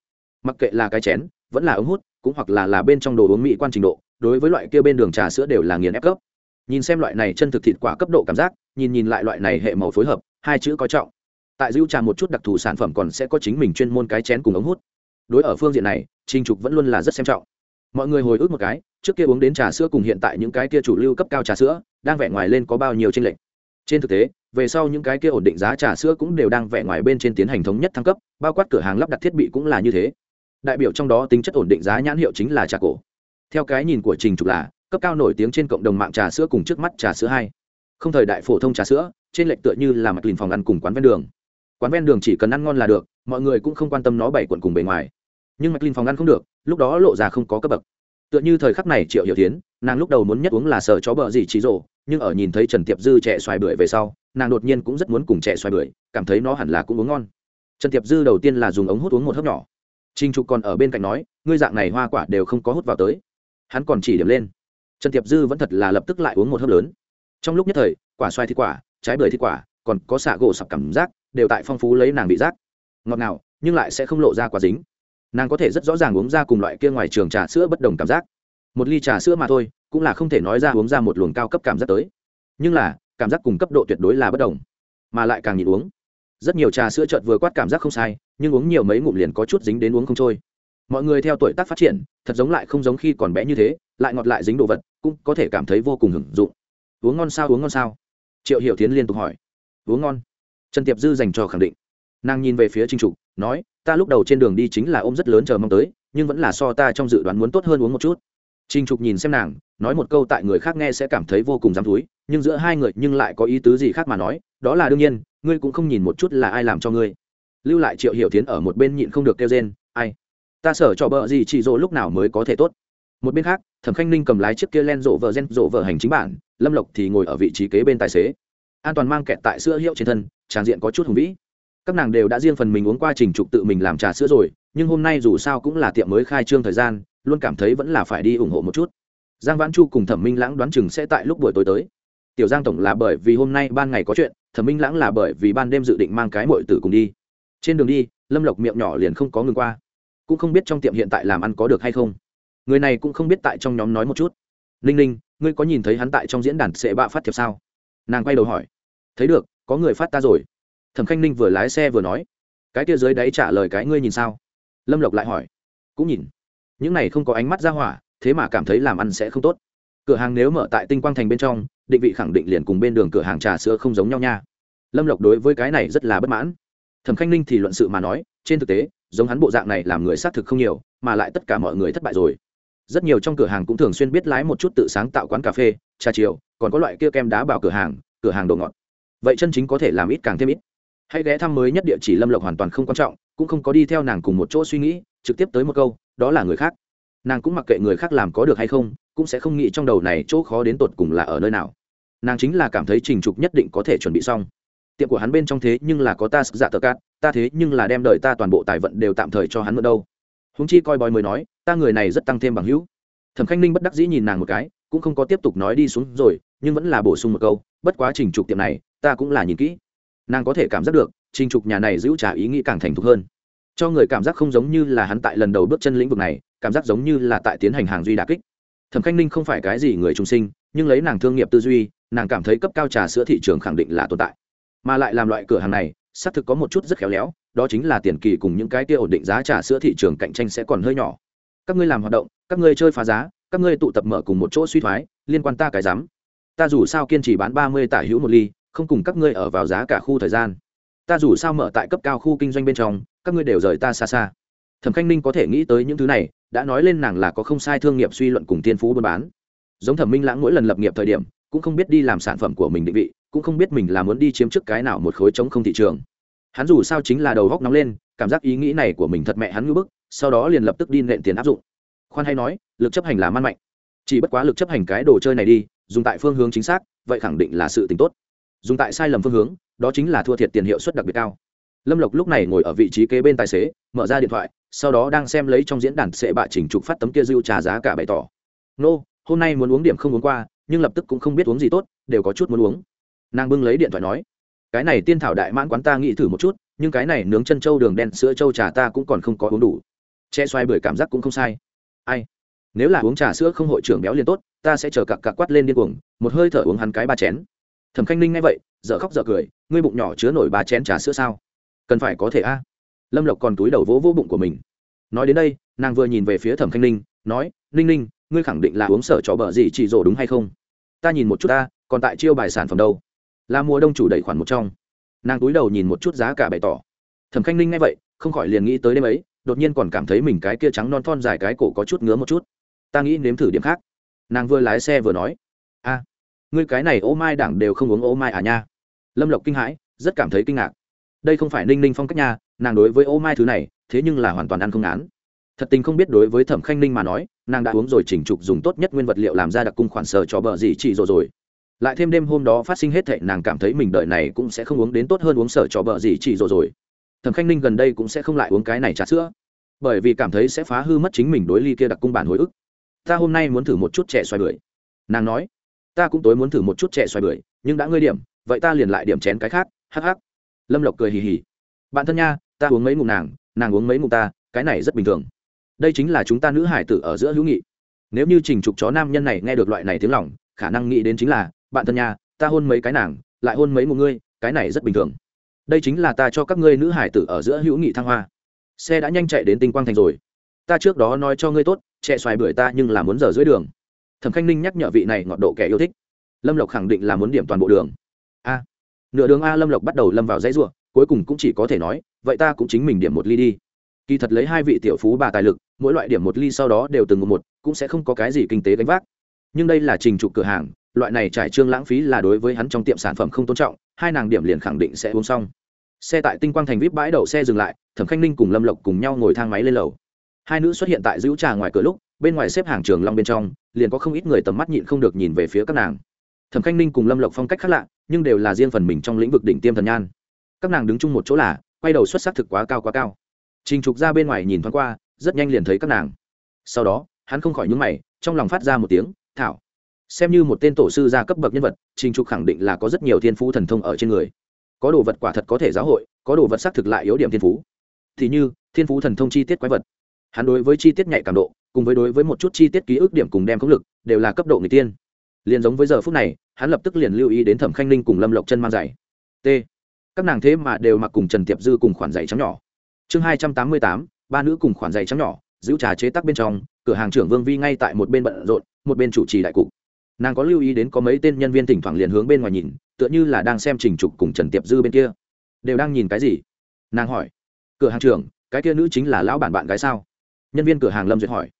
Mặc kệ là cái chén vẫn là ống hút, cũng hoặc là là bên trong đồ uống mỹ quan trình độ, đối với loại kia bên đường trà sữa đều là nghiền ép cấp. Nhìn xem loại này chân thực thịt quả cấp độ cảm giác, nhìn nhìn lại loại này hệ màu phối hợp, hai chữ coi trọng. Tại dữ trà một chút đặc thù sản phẩm còn sẽ có chính mình chuyên môn cái chén cùng ống hút. Đối ở phương diện này, trình trục vẫn luôn là rất xem trọng. Mọi người hồi ức một cái, trước kia uống đến trà sữa cùng hiện tại những cái kia chủ lưu cấp cao trà sữa, đang vẽ ngoài lên có bao nhiêu tranh lệnh trên thực tế, về sau những cái kia ổn định giá trà sữa cũng đều đang vẽ ngoài bên trên tiến hành thống nhất thăng cấp, bao quát cửa hàng lắp đặt thiết bị cũng là như thế đại biểu trong đó tính chất ổn định giá nhãn hiệu chính là trà cổ. Theo cái nhìn của trình trục là, cấp cao nổi tiếng trên cộng đồng mạng trà sữa cùng trước mắt trà sữa hai. Không thời đại phổ thông trà sữa, trên lệch tựa như là mặt lìn phòng ăn cùng quán ven đường. Quán ven đường chỉ cần ăn ngon là được, mọi người cũng không quan tâm nó bảy quận cùng bề ngoài. Nhưng mạch linh phòng ăn không được, lúc đó lộ ra không có cấp bậc. Tựa như thời khắc này triệu hiểu tiến, nàng lúc đầu muốn nhất uống là sợ chó bờ gì trí rộ nhưng ở nhìn thấy trần tiệp dư trẻ xoài bưởi về sau, nàng đột nhiên cũng rất muốn cùng trẻ xoài bưởi, cảm thấy nó hẳn là cũng uống ngon. Trần tiệp dư đầu tiên là dùng ống hút uống một hớp nhỏ trinh trục còn ở bên cạnh nói, ngươi dạng này hoa quả đều không có hút vào tới. Hắn còn chỉ điểm lên. Trần tiệp dư vẫn thật là lập tức lại uống một hớp lớn. Trong lúc nhất thời, quả xoài thì quả, trái bưởi thì quả, còn có xạ gỗ sập cảm giác, đều tại phong phú lấy nàng bị rác ngọt ngào, nhưng lại sẽ không lộ ra quá dính. Nàng có thể rất rõ ràng uống ra cùng loại kia ngoài trường trà sữa bất đồng cảm giác. Một ly trà sữa mà thôi, cũng là không thể nói ra uống ra một luồng cao cấp cảm giác tới. Nhưng là, cảm giác cùng cấp độ tuyệt đối là bất đồng. Mà lại càng nhịn uống rất nhiều trà sữa chợt vừa quát cảm giác không sai, nhưng uống nhiều mấy ngụm liền có chút dính đến uống không trôi. Mọi người theo tuổi tác phát triển, thật giống lại không giống khi còn bé như thế, lại ngọt lại dính đồ vật, cũng có thể cảm thấy vô cùng hưởng dụng. Uống ngon sao, uống ngon sao? Triệu hiểu tiến liên tục hỏi. Uống ngon. Trần tiệp dư dành cho khẳng định. Nàng nhìn về phía trinh trục, nói, ta lúc đầu trên đường đi chính là ôm rất lớn chờ mong tới, nhưng vẫn là so ta trong dự đoán muốn tốt hơn uống một chút. Trinh trục nhìn xem nàng, nói một câu tại người khác nghe sẽ cảm thấy vô cùng dám túi nhưng giữa hai người nhưng lại có ý tứ gì khác mà nói, đó là đương nhiên ngươi cũng không nhìn một chút là ai làm cho ngươi. Lưu lại triệu hiểu tiến ở một bên nhịn không được kêu rên, ai? Ta sở cho bợ gì chỉ rộ lúc nào mới có thể tốt. Một bên khác, thẩm khanh ninh cầm lái chiếc kia len rộ vợ gen, rộ vợ hành chính bản, lâm lộc thì ngồi ở vị trí kế bên tài xế. An toàn mang kẹt tại sữa hiệu trên thân, tràn diện có chút hùng vĩ. Các nàng đều đã riêng phần mình uống qua trình trục tự mình làm trà sữa rồi, nhưng hôm nay dù sao cũng là tiệm mới khai trương thời gian, luôn cảm thấy vẫn là phải đi ủng hộ một chút. Giang vãn chu cùng thẩm minh lãng đoán chừng sẽ tại lúc buổi tối tới tiểu giang tổng là bởi vì hôm nay ban ngày có chuyện, thẩm minh lãng là bởi vì ban đêm dự định mang cái mội tử cùng đi. Trên đường đi, lâm lộc miệng nhỏ liền không có ngừng qua. Cũng không biết trong tiệm hiện tại làm ăn có được hay không. Người này cũng không biết tại trong nhóm nói một chút. Ninh ninh, ngươi có nhìn thấy hắn tại trong diễn đàn sệ bạ phát thiệp sao? Nàng quay đầu hỏi. Thấy được, có người phát ta rồi. Thẩm khanh ninh vừa lái xe vừa nói. Cái kia dưới đáy trả lời cái ngươi nhìn sao? Lâm lộc lại hỏi. Cũng nhìn. Những này không có ánh mắt ra hỏa, thế mà cảm thấy làm ăn sẽ không tốt. Cửa hàng nếu mở tại tinh quang thành bên trong định vị khẳng định liền cùng bên đường cửa hàng trà sữa không giống nhau nha. Lâm lộc đối với cái này rất là bất mãn. Thẩm khanh ninh thì luận sự mà nói, trên thực tế, giống hắn bộ dạng này làm người xác thực không nhiều, mà lại tất cả mọi người thất bại rồi. Rất nhiều trong cửa hàng cũng thường xuyên biết lái một chút tự sáng tạo quán cà phê, trà chiều, còn có loại kia kem đá bảo cửa hàng cửa hàng đồ ngọt. Vậy chân chính có thể làm ít càng thêm ít. Hãy ghé thăm mới nhất địa chỉ lâm lộc hoàn toàn không quan trọng, cũng không có đi theo nàng cùng một chỗ suy nghĩ, trực tiếp tới một câu, đó là người khác. Nàng cũng mặc kệ người khác làm có được hay không, cũng sẽ không nghĩ trong đầu này chỗ khó đến tột cùng là ở nơi nào nàng chính là cảm thấy trình trục nhất định có thể chuẩn bị xong. Tiệm của hắn bên trong thế nhưng là có ta dạ tờ cát, ta thế nhưng là đem đời ta toàn bộ tài vận đều tạm thời cho hắn nữa đâu. Húng chi coi bói mới nói, ta người này rất tăng thêm bằng hữu. Thẩm khanh ninh bất đắc dĩ nhìn nàng một cái, cũng không có tiếp tục nói đi xuống rồi, nhưng vẫn là bổ sung một câu, bất quá trình trục tiệm này, ta cũng là nhìn kỹ. Nàng có thể cảm giác được, trình trục nhà này giữ trả ý nghĩ càng thành thục hơn. Cho người cảm giác không giống như là hắn tại lần đầu bước chân lĩnh vực này, cảm giác giống như là tại tiến hành hàng duy đà kích. Thẩm khanh ninh không phải cái gì người trung sinh, nhưng lấy nàng thương nghiệp tư duy nàng cảm thấy cấp cao trà sữa thị trường khẳng định là tồn tại. Mà lại làm loại cửa hàng này, xác thực có một chút rất khéo léo, đó chính là tiền kỳ cùng những cái kia ổn định giá trà sữa thị trường cạnh tranh sẽ còn hơi nhỏ. Các ngươi làm hoạt động, các ngươi chơi phá giá, các ngươi tụ tập mở cùng một chỗ suy thoái, liên quan ta cái dám ta dù sao kiên trì bán ba mươi tả hữu một ly, không cùng các ngươi ở vào giá cả khu thời gian. Ta dù sao mở tại cấp cao khu kinh doanh bên trong, các ngươi đều rời ta xa xa. Thẩm khanh ninh có thể nghĩ tới những thứ này, đã nói lên nàng là có không sai thương nghiệp suy luận cùng tiên phú buôn bán. Giống thẩm minh lãng mỗi lần lập nghiệp thời điểm cũng không biết đi làm sản phẩm của mình định vị cũng không biết mình là muốn đi chiếm trước cái nào một khối chống không thị trường. Hắn dù sao chính là đầu góc nóng lên cảm giác ý nghĩ này của mình thật mẹ hắn ngưỡng bức sau đó liền lập tức đi nện tiền áp dụng. Khoan hay nói lực chấp hành là man mạnh. Chỉ bất quá lực chấp hành cái đồ chơi này đi dùng tại phương hướng chính xác vậy khẳng định là sự tính tốt. Dùng tại sai lầm phương hướng đó chính là thua thiệt tiền hiệu suất đặc biệt cao. Lâm lộc lúc này ngồi ở vị trí kế bên tài xế mở ra điện thoại sau đó đang xem lấy trong diễn đàn sẽ bạ chỉnh trục phát tấm kia dư trà giá cả bày tỏ. Nô、no, hôm nay muốn uống điểm không uống qua nhưng lập tức cũng không biết uống gì tốt, đều có chút muốn uống. Nàng bưng lấy điện thoại nói, cái này tiên thảo đại mãn quán ta nghĩ thử một chút, nhưng cái này nướng chân trâu đường đen sữa trâu trà ta cũng còn không có uống đủ. Che xoay bưởi cảm giác cũng không sai. Ai? Nếu là uống trà sữa không hội trưởng béo liền tốt, ta sẽ chờ cặp cặp quát lên điên cuồng, một hơi thở uống hắn cái ba chén. Thẩm khanh ninh nghe vậy, dở khóc dở cười, ngươi bụng nhỏ chứa nổi ba chén trà sữa sao? Cần phải có thể a. Lâm lộc còn túi đầu vỗ vỗ bụng của mình. Nói đến đây, nàng vừa nhìn về phía thẩm khanh ninh, nói, ninh ninh ngươi khẳng định là uống sở trò bờ gì chỉ rổ đúng hay không? Ta nhìn một chút ta, còn tại chiêu bài sản phẩm đâu. Là mùa đông chủ đẩy khoản một trong. Nàng túi đầu nhìn một chút giá cả bày tỏ. Thẩm khanh ninh nghe vậy, không khỏi liền nghĩ tới đêm ấy, đột nhiên còn cảm thấy mình cái kia trắng non thon dài cái cổ có chút ngứa một chút. Ta nghĩ nếm thử điểm khác. Nàng vừa lái xe vừa nói. A, ngươi cái này ô mai đảng đều không uống ô mai à nha. Lâm lộc kinh hãi, rất cảm thấy kinh ngạc. Đây không phải ninh ninh phong cách nha, nàng đối với ô mai thứ này, thế nhưng là hoàn toàn ăn không án thật tình không biết đối với thẩm khanh ninh mà nói, nàng đã uống rồi chỉnh trục dùng tốt nhất nguyên vật liệu làm ra đặc cung khoản sờ cho bờ gì chỉ rồi rồi. Lại thêm đêm hôm đó phát sinh hết thệ nàng cảm thấy mình đợi này cũng sẽ không uống đến tốt hơn uống sở cho bờ gì chỉ rồi rồi. Thẩm khanh ninh gần đây cũng sẽ không lại uống cái này trà sữa, bởi vì cảm thấy sẽ phá hư mất chính mình đối ly kia đặc cung bản hồi ức. Ta hôm nay muốn thử một chút trẻ xoài bưởi. Nàng nói, ta cũng tối muốn thử một chút trẻ xoài bưởi, nhưng đã ngươi điểm, vậy ta liền lại điểm chén cái khác, hắc hắc. Lâm lộc cười hì hì. Bạn thân nha, ta uống mấy ngụm nàng nàng uống mấy ngụm ta, cái này rất bình thường đây chính là chúng ta nữ hải tử ở giữa hữu nghị. Nếu như trình trục chó nam nhân này nghe được loại này tiếng lòng, khả năng nghĩ đến chính là, bạn thân nha ta hôn mấy cái nàng, lại hôn mấy một ngươi, cái này rất bình thường. Đây chính là ta cho các ngươi nữ hải tử ở giữa hữu nghị thăng hoa. Xe đã nhanh chạy đến tinh quang thành rồi. Ta trước đó nói cho ngươi tốt chạy xoài bưởi ta nhưng là muốn giờ dưới đường. Thẩm khanh ninh nhắc nhở vị này ngọt độ kẻ yêu thích. Lâm lộc khẳng định là muốn điểm toàn bộ đường. A. Nửa đường a lâm lộc bắt đầu lâm vào dãy ruộng cuối cùng cũng chỉ có thể nói, vậy ta cũng chính mình điểm một ly đi kỳ thật lấy hai vị tiểu phú bà tài lực mỗi loại điểm một ly sau đó đều từng một, một cũng sẽ không có cái gì kinh tế gánh vác. Nhưng đây là trình trục cửa hàng loại này trải trương lãng phí là đối với hắn trong tiệm sản phẩm không tôn trọng hai nàng điểm liền khẳng định sẽ uống xong. Xe tại tinh quang thành vip bãi đậu xe dừng lại thẩm khanh ninh cùng lâm lộc cùng nhau ngồi thang máy lên lầu. Hai nữ xuất hiện tại giữ trà ngoài cửa lúc bên ngoài xếp hàng trường long bên trong liền có không ít người tầm mắt nhịn không được nhìn về phía các nàng. Thẩm khanh ninh cùng lâm lộc phong cách khác lạ nhưng đều là riêng phần mình trong lĩnh vực đỉnh tiêm thần nhan. Các nàng đứng chung một chỗ là quay đầu xuất sắc thực quá cao quá cao trình trục ra bên ngoài nhìn thoáng qua, rất nhanh liền thấy các nàng. Sau đó, hắn không khỏi nhướng mày, trong lòng phát ra một tiếng, thảo, xem như một tên tổ sư gia cấp bậc nhân vật, trình trục khẳng định là có rất nhiều thiên phú thần thông ở trên người. Có đồ vật quả thật có thể giáo hội, có đồ vật xác thực lại yếu điểm thiên phú. Thì như, thiên phú thần thông chi tiết quái vật. Hắn đối với chi tiết nhạy cảm độ, cùng với đối với một chút chi tiết ký ức điểm cùng đem công lực, đều là cấp độ người tiên. Liên giống với giờ phút này, hắn lập tức liền lưu ý đến thẩm khanh ninh cùng lâm lộc chân mang giày. T. Các nàng thế mà đều mặc cùng trần tiệp dư cùng khoản giày trắng nhỏ chương hai trăm tám mươi tám, ba nữ cùng khoản giày trắng nhỏ, giữ trà chế tắc bên trong, cửa hàng trưởng vương vi ngay tại một bên bận rộn, một bên chủ trì đại cục. Nàng có lưu ý đến có mấy tên nhân viên thỉnh thoảng liền hướng bên ngoài nhìn, tựa như là đang xem trình trục cùng trần tiệp dư bên kia. Đều đang nhìn cái gì? Nàng hỏi. Cửa hàng trưởng, cái kia nữ chính là lão bản bạn gái sao? Nhân viên cửa hàng lâm duyệt hỏi.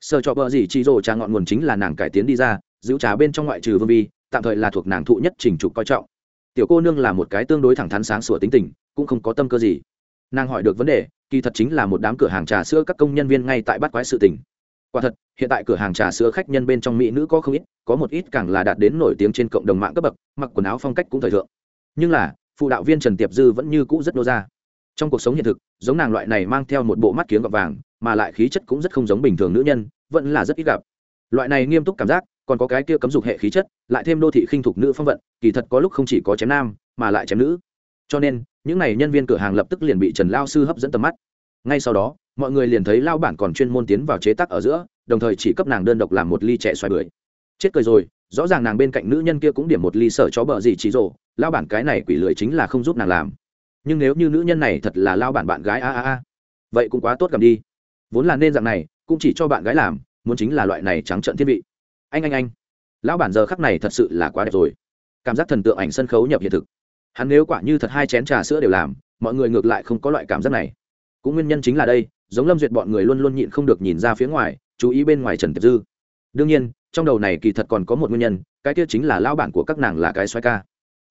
Sợ cho bờ gì chi rồ trà ngọn nguồn chính là nàng cải tiến đi ra, giữ trà bên trong ngoại trừ vương vi, tạm thời là thuộc nàng thụ nhất trình trục coi trọng. Tiểu cô nương là một cái tương đối thẳng thắn sáng sủa tính tình, cũng không có tâm cơ gì nàng hỏi được vấn đề, kỳ thật chính là một đám cửa hàng trà sữa các công nhân viên ngay tại bắt quái sự tình. Quả thật, hiện tại cửa hàng trà sữa khách nhân bên trong mỹ nữ có không ít, có một ít càng là đạt đến nổi tiếng trên cộng đồng mạng cấp bậc, mặc quần áo phong cách cũng thời thượng. Nhưng là, phụ đạo viên trần tiệp dư vẫn như cũ rất nô ra. Trong cuộc sống hiện thực, giống nàng loại này mang theo một bộ mắt kiếng gọt vàng, mà lại khí chất cũng rất không giống bình thường nữ nhân, vẫn là rất ít gặp. Loại này nghiêm túc cảm giác, còn có cái kia cấm dục hệ khí chất, lại thêm đô thị khinh thục nữ phong vận, kỳ thật có lúc không chỉ có chém nam, mà lại chém nữ. Cho nên những n à y nhân viên cửa hàng lập tức liền bị trần lao sư hấp dẫn tầm mắt. Ngay sau đó, mọi người liền thấy lao bản còn chuyên môn tiến vào chế tác ở giữa, đồng thời chỉ cấp nàng đơn độc làm một ly trẻ xoài bưởi. Chết cười rồi, rõ ràng nàng bên cạnh nữ nhân kia cũng điểm một ly sở chó bờ gì chỉ rồ, lao bản cái này quỷ lười chính là không giúp nàng làm. Nhưng nếu như nữ nhân này thật là lao bản bạn gái, a a a, vậy cũng quá tốt cầm đi. Vốn là nên dạng này, cũng chỉ cho bạn gái làm, muốn chính là loại này trắng trận thiên vị. Anh anh anh. Lão bản giờ khắc này thật sự là quá đẹp rồi. Cảm giác thần tượng ảnh sân khấu nhập hiện thực hắn nếu quả như thật hai chén trà sữa đều làm, mọi người ngược lại không có loại cảm giác này. Cũng nguyên nhân chính là đây, giống lâm duyệt bọn người luôn luôn nhịn không được nhìn ra phía ngoài, chú ý bên ngoài trần tiệp dư. Đương nhiên, trong đầu này kỳ thật còn có một nguyên nhân, cái kia chính là lao bản của các nàng là cái xoái ca.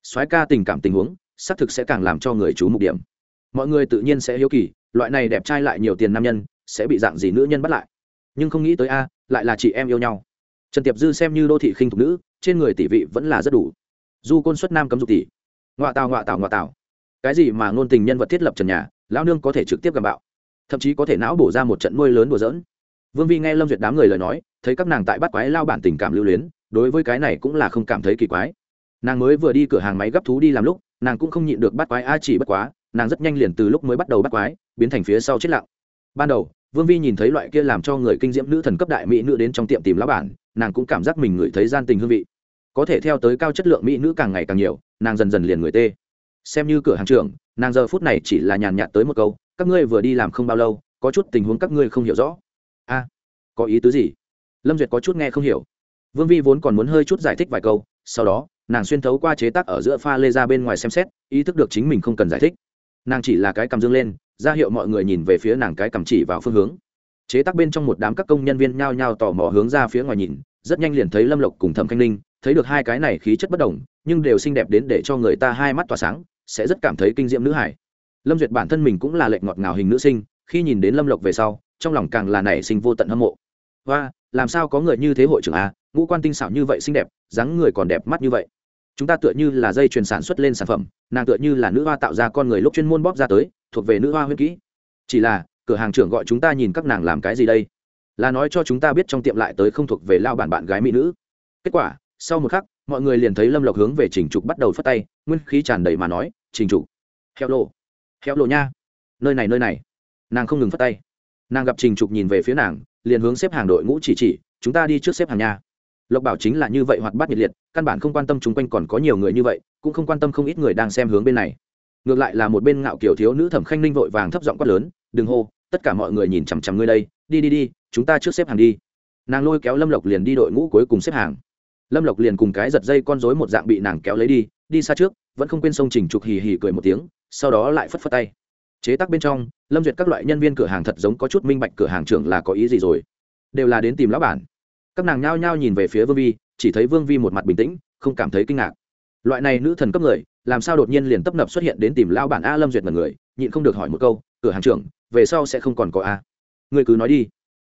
Xoái ca tình cảm tình huống, xác thực sẽ càng làm cho người chú mục điểm. Mọi người tự nhiên sẽ hiếu kỳ, loại này đẹp trai lại nhiều tiền nam nhân, sẽ bị dạng gì nữ nhân bắt lại. Nhưng không nghĩ tới a, lại là chị em yêu nhau. Trần tiệp dư xem như đô thị khinh thục nữ, trên người tỷ vị vẫn là rất đủ. Du côn xuất nam cấm dục tỷ ngoại tào ngoại tào ngoại tào. Cái gì mà ngôn tình nhân vật thiết lập trần nhà, lão nương có thể trực tiếp gầm bạo, thậm chí có thể não bổ ra một trận nuôi lớn đùa dỡn vương vi nghe lâm duyệt đám người lời nói, thấy các nàng tại bắt quái lao bản tình cảm lưu luyến, đối với cái này cũng là không cảm thấy kỳ quái. Nàng mới vừa đi cửa hàng máy gấp thú đi làm lúc, nàng cũng không nhịn được bắt quái a chỉ bất quá, nàng rất nhanh liền từ lúc mới bắt đầu bắt quái, biến thành phía sau chết lặng. Ban đầu, vương vi nhìn thấy loại kia làm cho người kinh diễm nữ thần cấp đại mỹ nữ đến trong tiệm tìm lão bản, nàng cũng cảm giác mình ngửi thấy gian tình hương vị có thể theo tới cao chất lượng mỹ nữ càng ngày càng nhiều, nàng dần dần liền người tê. Xem như cửa hàng trưởng, nàng giờ phút này chỉ là nhàn nhạt tới một câu, các ngươi vừa đi làm không bao lâu, có chút tình huống các ngươi không hiểu rõ. A, có ý tứ gì? Lâm duyệt có chút nghe không hiểu. Vương vi vốn còn muốn hơi chút giải thích vài câu, sau đó, nàng xuyên thấu qua chế tác ở giữa pha lê ra bên ngoài xem xét, ý thức được chính mình không cần giải thích. Nàng chỉ là cái cầm dương lên, ra hiệu mọi người nhìn về phía nàng cái cầm chỉ vào phương hướng. Chế tác bên trong một đám các công nhân viên nhao nhao tò mò hướng ra phía ngoài nhìn, rất nhanh liền thấy lâm lộc cùng thẩm khanh ninh thấy được hai cái này khí chất bất đồng, nhưng đều xinh đẹp đến để cho người ta hai mắt tỏa sáng, sẽ rất cảm thấy kinh diệm nữ hải. Lâm duyệt bản thân mình cũng là lệnh ngọt ngào hình nữ sinh, khi nhìn đến lâm lộc về sau, trong lòng càng là nảy sinh vô tận hâm mộ. Và làm sao có người như thế hội trưởng a? Ngũ quan tinh xảo như vậy xinh đẹp, dáng người còn đẹp mắt như vậy. Chúng ta tựa như là dây chuyền sản xuất lên sản phẩm, nàng tựa như là nữ hoa tạo ra con người lúc chuyên môn bóp ra tới, thuộc về nữ hoa huyết kỹ. Chỉ là, cửa hàng trưởng gọi chúng ta nhìn các nàng làm cái gì đây? Là nói cho chúng ta biết trong tiệm lại tới không thuộc về lao bản bạn gái mỹ nữ. Kết quả sau một khắc, mọi người liền thấy lâm lộc hướng về trình trục bắt đầu phất tay, nguyên khí tràn đầy mà nói, trình trục, heo lộ heo lộ nha, nơi này nơi này. Nàng không ngừng phất tay. Nàng gặp trình trục nhìn về phía nàng, liền hướng xếp hàng đội ngũ chỉ chỉ, chúng ta đi trước xếp hàng nha. Lộc bảo chính là như vậy hoạt bát nhiệt liệt, căn bản không quan tâm chung quanh còn có nhiều người như vậy, cũng không quan tâm không ít người đang xem hướng bên này. Ngược lại là một bên ngạo kiểu thiếu nữ thẩm khanh ninh vội vàng thấp giọng quát lớn, đừng hô, tất cả mọi người nhìn chằm chằm ngươi đây, đi đi đi, chúng ta trước xếp hàng đi. Nàng lôi kéo lâm lộc liền đi đội ngũ cuối cùng xếp hàng lâm lộc liền cùng cái giật dây con rối một dạng bị nàng kéo lấy đi đi xa trước, vẫn không quên sông trình trục hì hì cười một tiếng, sau đó lại phất phất tay. Chế tác bên trong, lâm duyệt các loại nhân viên cửa hàng thật giống có chút minh bạch cửa hàng trưởng là có ý gì rồi. Đều là đến tìm lão bản. Các nàng nhao nhao nhìn về phía vương vi, chỉ thấy vương vi một mặt bình tĩnh, không cảm thấy kinh ngạc. Loại này nữ thần cấp người, làm sao đột nhiên liền tấp nập xuất hiện đến tìm lao bản a lâm duyệt mật người, nhịn không được hỏi một câu, cửa hàng trưởng, về sau sẽ không còn có a? Người cứ nói đi.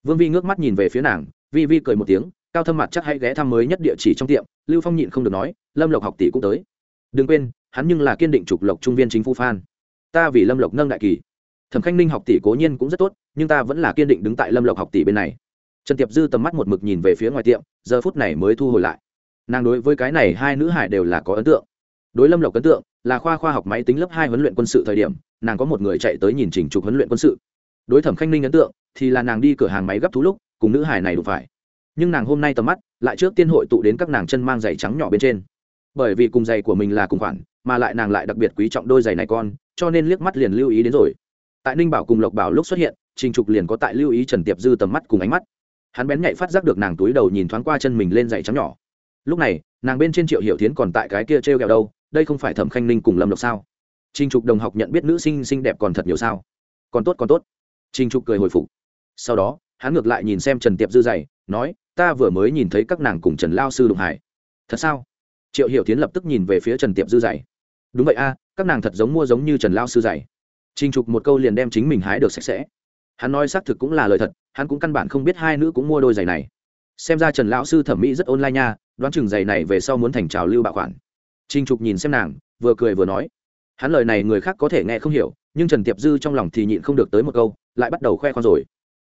Vương vi ngước mắt nhìn về phía nàng, vi vi cười một tiếng cao thâm mặt chắc hãy ghé thăm mới nhất địa chỉ trong tiệm, lưu phong nhịn không được nói, lâm lộc học tỷ cũng tới. Đừng quên, hắn nhưng là kiên định trục lộc trung viên chính phủ phan ta vì lâm lộc nâng đại kỳ. Thẩm khanh ninh học tỷ cố nhiên cũng rất tốt, nhưng ta vẫn là kiên định đứng tại lâm lộc học tỷ bên này. Trần tiệp dư tầm mắt một mực nhìn về phía ngoài tiệm, giờ phút này mới thu hồi lại. Nàng đối với cái này hai nữ hải đều là có ấn tượng. Đối lâm lộc ấn tượng, là khoa khoa học máy tính lớp hai huấn luyện quân sự thời điểm, nàng có một người chạy tới nhìn trình trục huấn luyện quân sự. Đối thẩm khanh ninh ấn tượng, thì là nàng đi cửa hàng máy gấp thú lúc, cùng nữ hải này đụng phải nhưng nàng hôm nay tầm mắt lại trước tiên hội tụ đến các nàng chân mang giày trắng nhỏ bên trên. Bởi vì cùng giày của mình là cùng khoản, mà lại nàng lại đặc biệt quý trọng đôi giày này con, cho nên liếc mắt liền lưu ý đến rồi. Tại ninh bảo cùng lộc bảo lúc xuất hiện, trình trục liền có tại lưu ý trần tiệp dư tầm mắt cùng ánh mắt. Hắn bén nhạy phát giác được nàng túi đầu nhìn thoáng qua chân mình lên giày trắng nhỏ. Lúc này, nàng bên trên triệu hiểu tiến còn tại cái kia t r e o đâu, đây không phải thẩm khanh ninh cùng lâm lộc sao? Trình trục đồng học nhận biết nữ sinh xinh đẹp còn thật nhiều sao? Còn tốt còn tốt. Trình trục cười hồi phục. Sau đó, hắn ngược lại nhìn xem trần tiệp dư dày nói ta vừa mới nhìn thấy các nàng cùng trần lao sư đụng hải. Thật sao? Triệu hiểu tiến lập tức nhìn về phía trần tiệp dư dày. Đúng vậy a, các nàng thật giống mua giống như trần lao sư dày. Trình trục một câu liền đem chính mình hái được sạch sẽ. Hắn nói xác thực cũng là lời thật, hắn cũng căn bản không biết hai nữ cũng mua đôi giày này. Xem ra trần lão sư thẩm mỹ rất online nha, đoán chừng giày này về sau muốn thành trào lưu bạo khoản. Trình trục nhìn xem nàng, vừa cười vừa nói. Hắn lời này người khác có thể nghe không hiểu, nhưng trần tiệp dư trong lòng thì nhịn không được tới một câu, lại bắt đầu khoe khoang rồi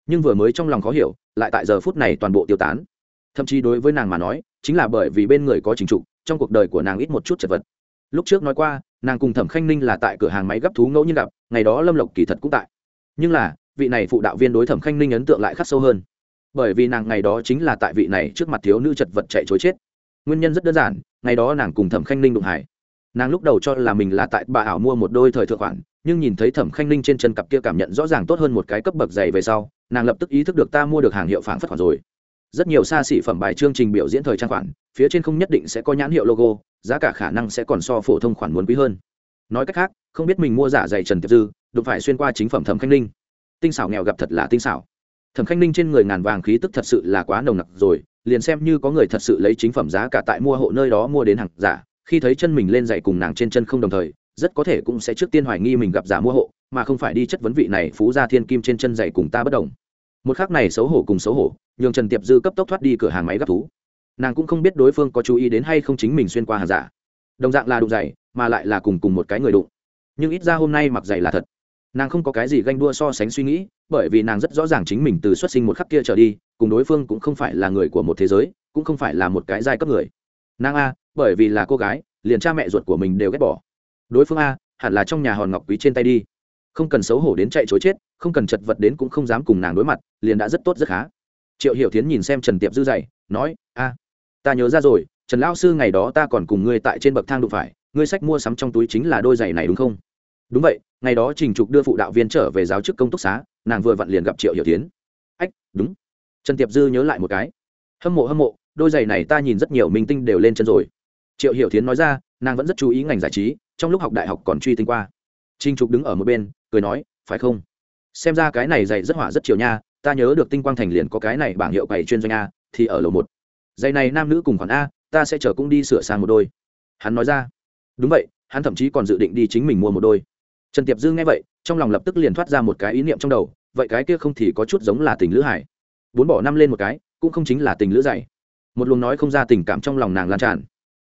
nhưng vừa mới trong lòng khó hiểu, lại tại giờ phút này toàn bộ tiêu tán. Thậm chí đối với nàng mà nói, chính là bởi vì bên người có trình trục trong cuộc đời của nàng ít một chút chật vật. Lúc trước nói qua, nàng cùng thẩm khanh ninh là tại cửa hàng máy gấp thú ngẫu nhiên gặp, ngày đó lâm lộc kỳ thật cũng tại. Nhưng là, vị này phụ đạo viên đối thẩm khanh ninh ấn tượng lại khắc sâu hơn. Bởi vì nàng ngày đó chính là tại vị này trước mặt thiếu nữ chật vật chạy chối chết. Nguyên nhân rất đơn giản, ngày đó nàng cùng thẩm khanh ninh đụng hải. Nàng lúc đầu cho là mình là tại bà ảo mua một đôi thời thượng khoản nhưng nhìn thấy thẩm khanh ninh trên chân cặp kia cảm nhận rõ ràng tốt hơn một cái cấp bậc dày về sau, nàng lập tức ý thức được ta mua được hàng hiệu phản phất khoản rồi. Rất nhiều xa xỉ phẩm bài chương trình biểu diễn thời trang khoản, phía trên không nhất định sẽ có nhãn hiệu logo, giá cả khả năng sẽ còn so phổ thông khoản muốn quý hơn. Nói cách khác, không biết mình mua giả dày trần tiệp dư, đụng phải xuyên qua chính phẩm thẩm khanh ninh. Tinh xảo nghèo gặp thật là tinh xảo. Thẩm khanh ninh trên người ngàn vàng khí tức thật sự là quá nồng nặc rồi, liền xem như có người thật sự lấy chính phẩm giá cả tại mua hộ nơi đó mua đến hàng giả, khi thấy chân mình lên dày cùng nàng trên chân không đồng thời rất có thể cũng sẽ trước tiên hoài nghi mình gặp giả mua hộ, mà không phải đi chất vấn vị này phú gia thiên kim trên chân dày cùng ta bất đồng. Một khác này xấu hổ cùng xấu hổ, nhường trần tiệp dư cấp tốc thoát đi cửa hàng máy gấp thú. Nàng cũng không biết đối phương có chú ý đến hay không chính mình xuyên qua hàng giả. Đồng dạng là đụng giày, mà lại là cùng cùng một cái người đụng. Nhưng ít ra hôm nay mặc giày là thật. Nàng không có cái gì ganh đua so sánh suy nghĩ, bởi vì nàng rất rõ ràng chính mình từ xuất sinh một khắc kia trở đi, cùng đối phương cũng không phải là người của một thế giới, cũng không phải là một cái giai cấp người. Nàng a, bởi vì là cô gái, liền cha mẹ ruột của mình đều ghét bỏ đối phương a, hẳn là trong nhà hòn ngọc quý trên tay đi. Không cần xấu hổ đến chạy chối chết, không cần chật vật đến cũng không dám cùng nàng đối mặt, liền đã rất tốt rất khá. Triệu hiểu tiến nhìn xem trần tiệp dư dày nói, a, ta nhớ ra rồi, trần lão sư ngày đó ta còn cùng ngươi tại trên bậc thang đụng phải, ngươi sách mua sắm trong túi chính là đôi giày này đúng không? Đúng vậy, ngày đó trình trục đưa phụ đạo viên trở về giáo chức công túc xá, nàng vừa vặn liền gặp triệu hiểu tiến ách, đúng. Trần tiệp dư nhớ lại một cái. Hâm mộ hâm mộ, đôi giày này ta nhìn rất nhiều minh tinh đều lên chân rồi. Triệu hiểu tiến nói ra, nàng vẫn rất chú ý ngành giải trí trong lúc học đại học còn truy tinh qua. Trinh trục đứng ở một bên, cười nói, phải không? Xem ra cái này giày rất hỏa rất chiều nha, ta nhớ được tinh quang thành liền có cái này bảng hiệu cày chuyên doanh a, thì ở lầu một. Giày này nam nữ cùng khoản a, ta sẽ chờ cũng đi sửa sang một đôi. Hắn nói ra. Đúng vậy, hắn thậm chí còn dự định đi chính mình mua một đôi. Trần tiệp dư nghe vậy, trong lòng lập tức liền thoát ra một cái ý niệm trong đầu, vậy cái kia không thì có chút giống là tình lữ hải bốn bỏ năm lên một cái, cũng không chính là tình lữ dày một luồng nói không ra tình cảm trong lòng nàng lan tràn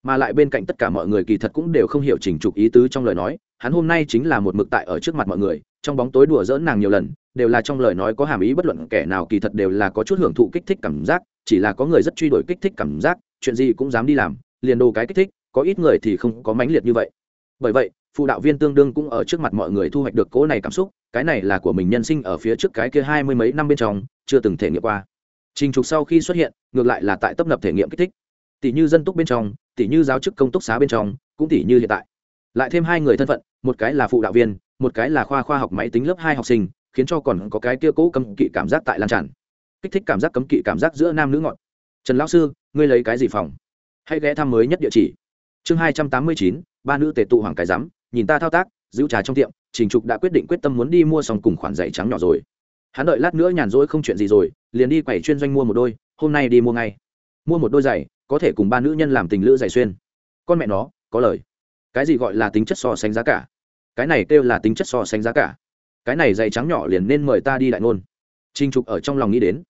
mà lại bên cạnh tất cả mọi người kỳ thật cũng đều không hiểu chỉnh trục ý tứ trong lời nói, hắn hôm nay chính là một mực tại ở trước mặt mọi người, trong bóng tối đùa dỡn nàng nhiều lần, đều là trong lời nói có hàm ý bất luận kẻ nào kỳ thật đều là có chút hưởng thụ kích thích cảm giác, chỉ là có người rất truy đuổi kích thích cảm giác, chuyện gì cũng dám đi làm, liền đồ cái kích thích, có ít người thì không có mãnh liệt như vậy. Bởi vậy, phụ đạo viên tương đương cũng ở trước mặt mọi người thu hoạch được cố này cảm xúc, cái này là của mình nhân sinh ở phía trước cái kia hai mươi mấy năm bên trong, chưa từng thể nghiệm qua. Trình trục sau khi xuất hiện, ngược lại là tại tấp nập thể nghiệm kích thích tỷ như dân túc bên trong, tỷ như giáo chức công túc xá bên trong, cũng tỷ như hiện tại. Lại thêm hai người thân phận, một cái là phụ đạo viên, một cái là khoa khoa học máy tính lớp hai học sinh, khiến cho còn có cái kia cố cấm kỵ cảm giác tại lan tràn. Kích thích cảm giác cấm kỵ cảm giác giữa nam nữ ngọn. Trần lão sư, ngươi lấy cái gì phòng? Hãy ghé thăm mới nhất địa chỉ. Chương hai trăm tám mươi chín, ba nữ tề tụ hoàng cái rắm nhìn ta thao tác, giữ trà trong tiệm, trình trục đã quyết định quyết tâm muốn đi mua xong cùng khoản giày trắng nhỏ rồi. Hắn đợi lát nữa nhàn rỗi không chuyện gì rồi, liền đi quẩy chuyên doanh mua một đôi, hôm nay đi mua ngay. Mua một đôi giày có thể cùng ba nữ nhân làm tình lữ dày xuyên. Con mẹ nó, có lời. Cái gì gọi là tính chất so sánh giá cả? Cái này kêu là tính chất so sánh giá cả. Cái này dày trắng nhỏ liền nên mời ta đi đại ngôn. Trinh trục ở trong lòng nghĩ đến.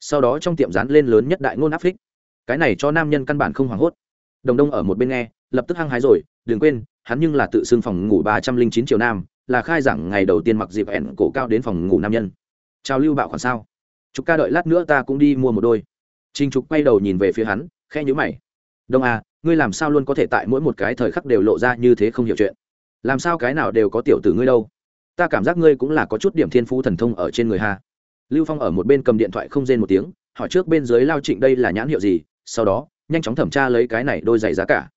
Sau đó trong tiệm dán lên lớn nhất đại ngôn áp phích. Cái này cho nam nhân căn bản không hoảng hốt. Đồng đông ở một bên nghe, lập tức hăng hái rồi, đừng quên, hắn nhưng là tự xưng phòng ngủ ba trăm linh chín triệu nam, là khai giảng ngày đầu tiên mặc dịp ẻn cổ cao đến phòng ngủ nam nhân. Chào lưu bạo khoản sao? Chục ca đợi lát nữa ta cũng đi mua một đôi. Trinh trục quay đầu nhìn về phía hắn khe nhữ mày. Đông à ngươi làm sao luôn có thể tại mỗi một cái thời khắc đều lộ ra như thế không hiểu chuyện? Làm sao cái nào đều có tiểu tử ngươi đâu? Ta cảm giác ngươi cũng là có chút điểm thiên phú thần thông ở trên người ha. Lưu phong ở một bên cầm điện thoại không rên một tiếng, hỏi trước bên dưới lao trịnh đây là nhãn hiệu gì, sau đó, nhanh chóng thẩm tra lấy cái này đôi giày giá cả.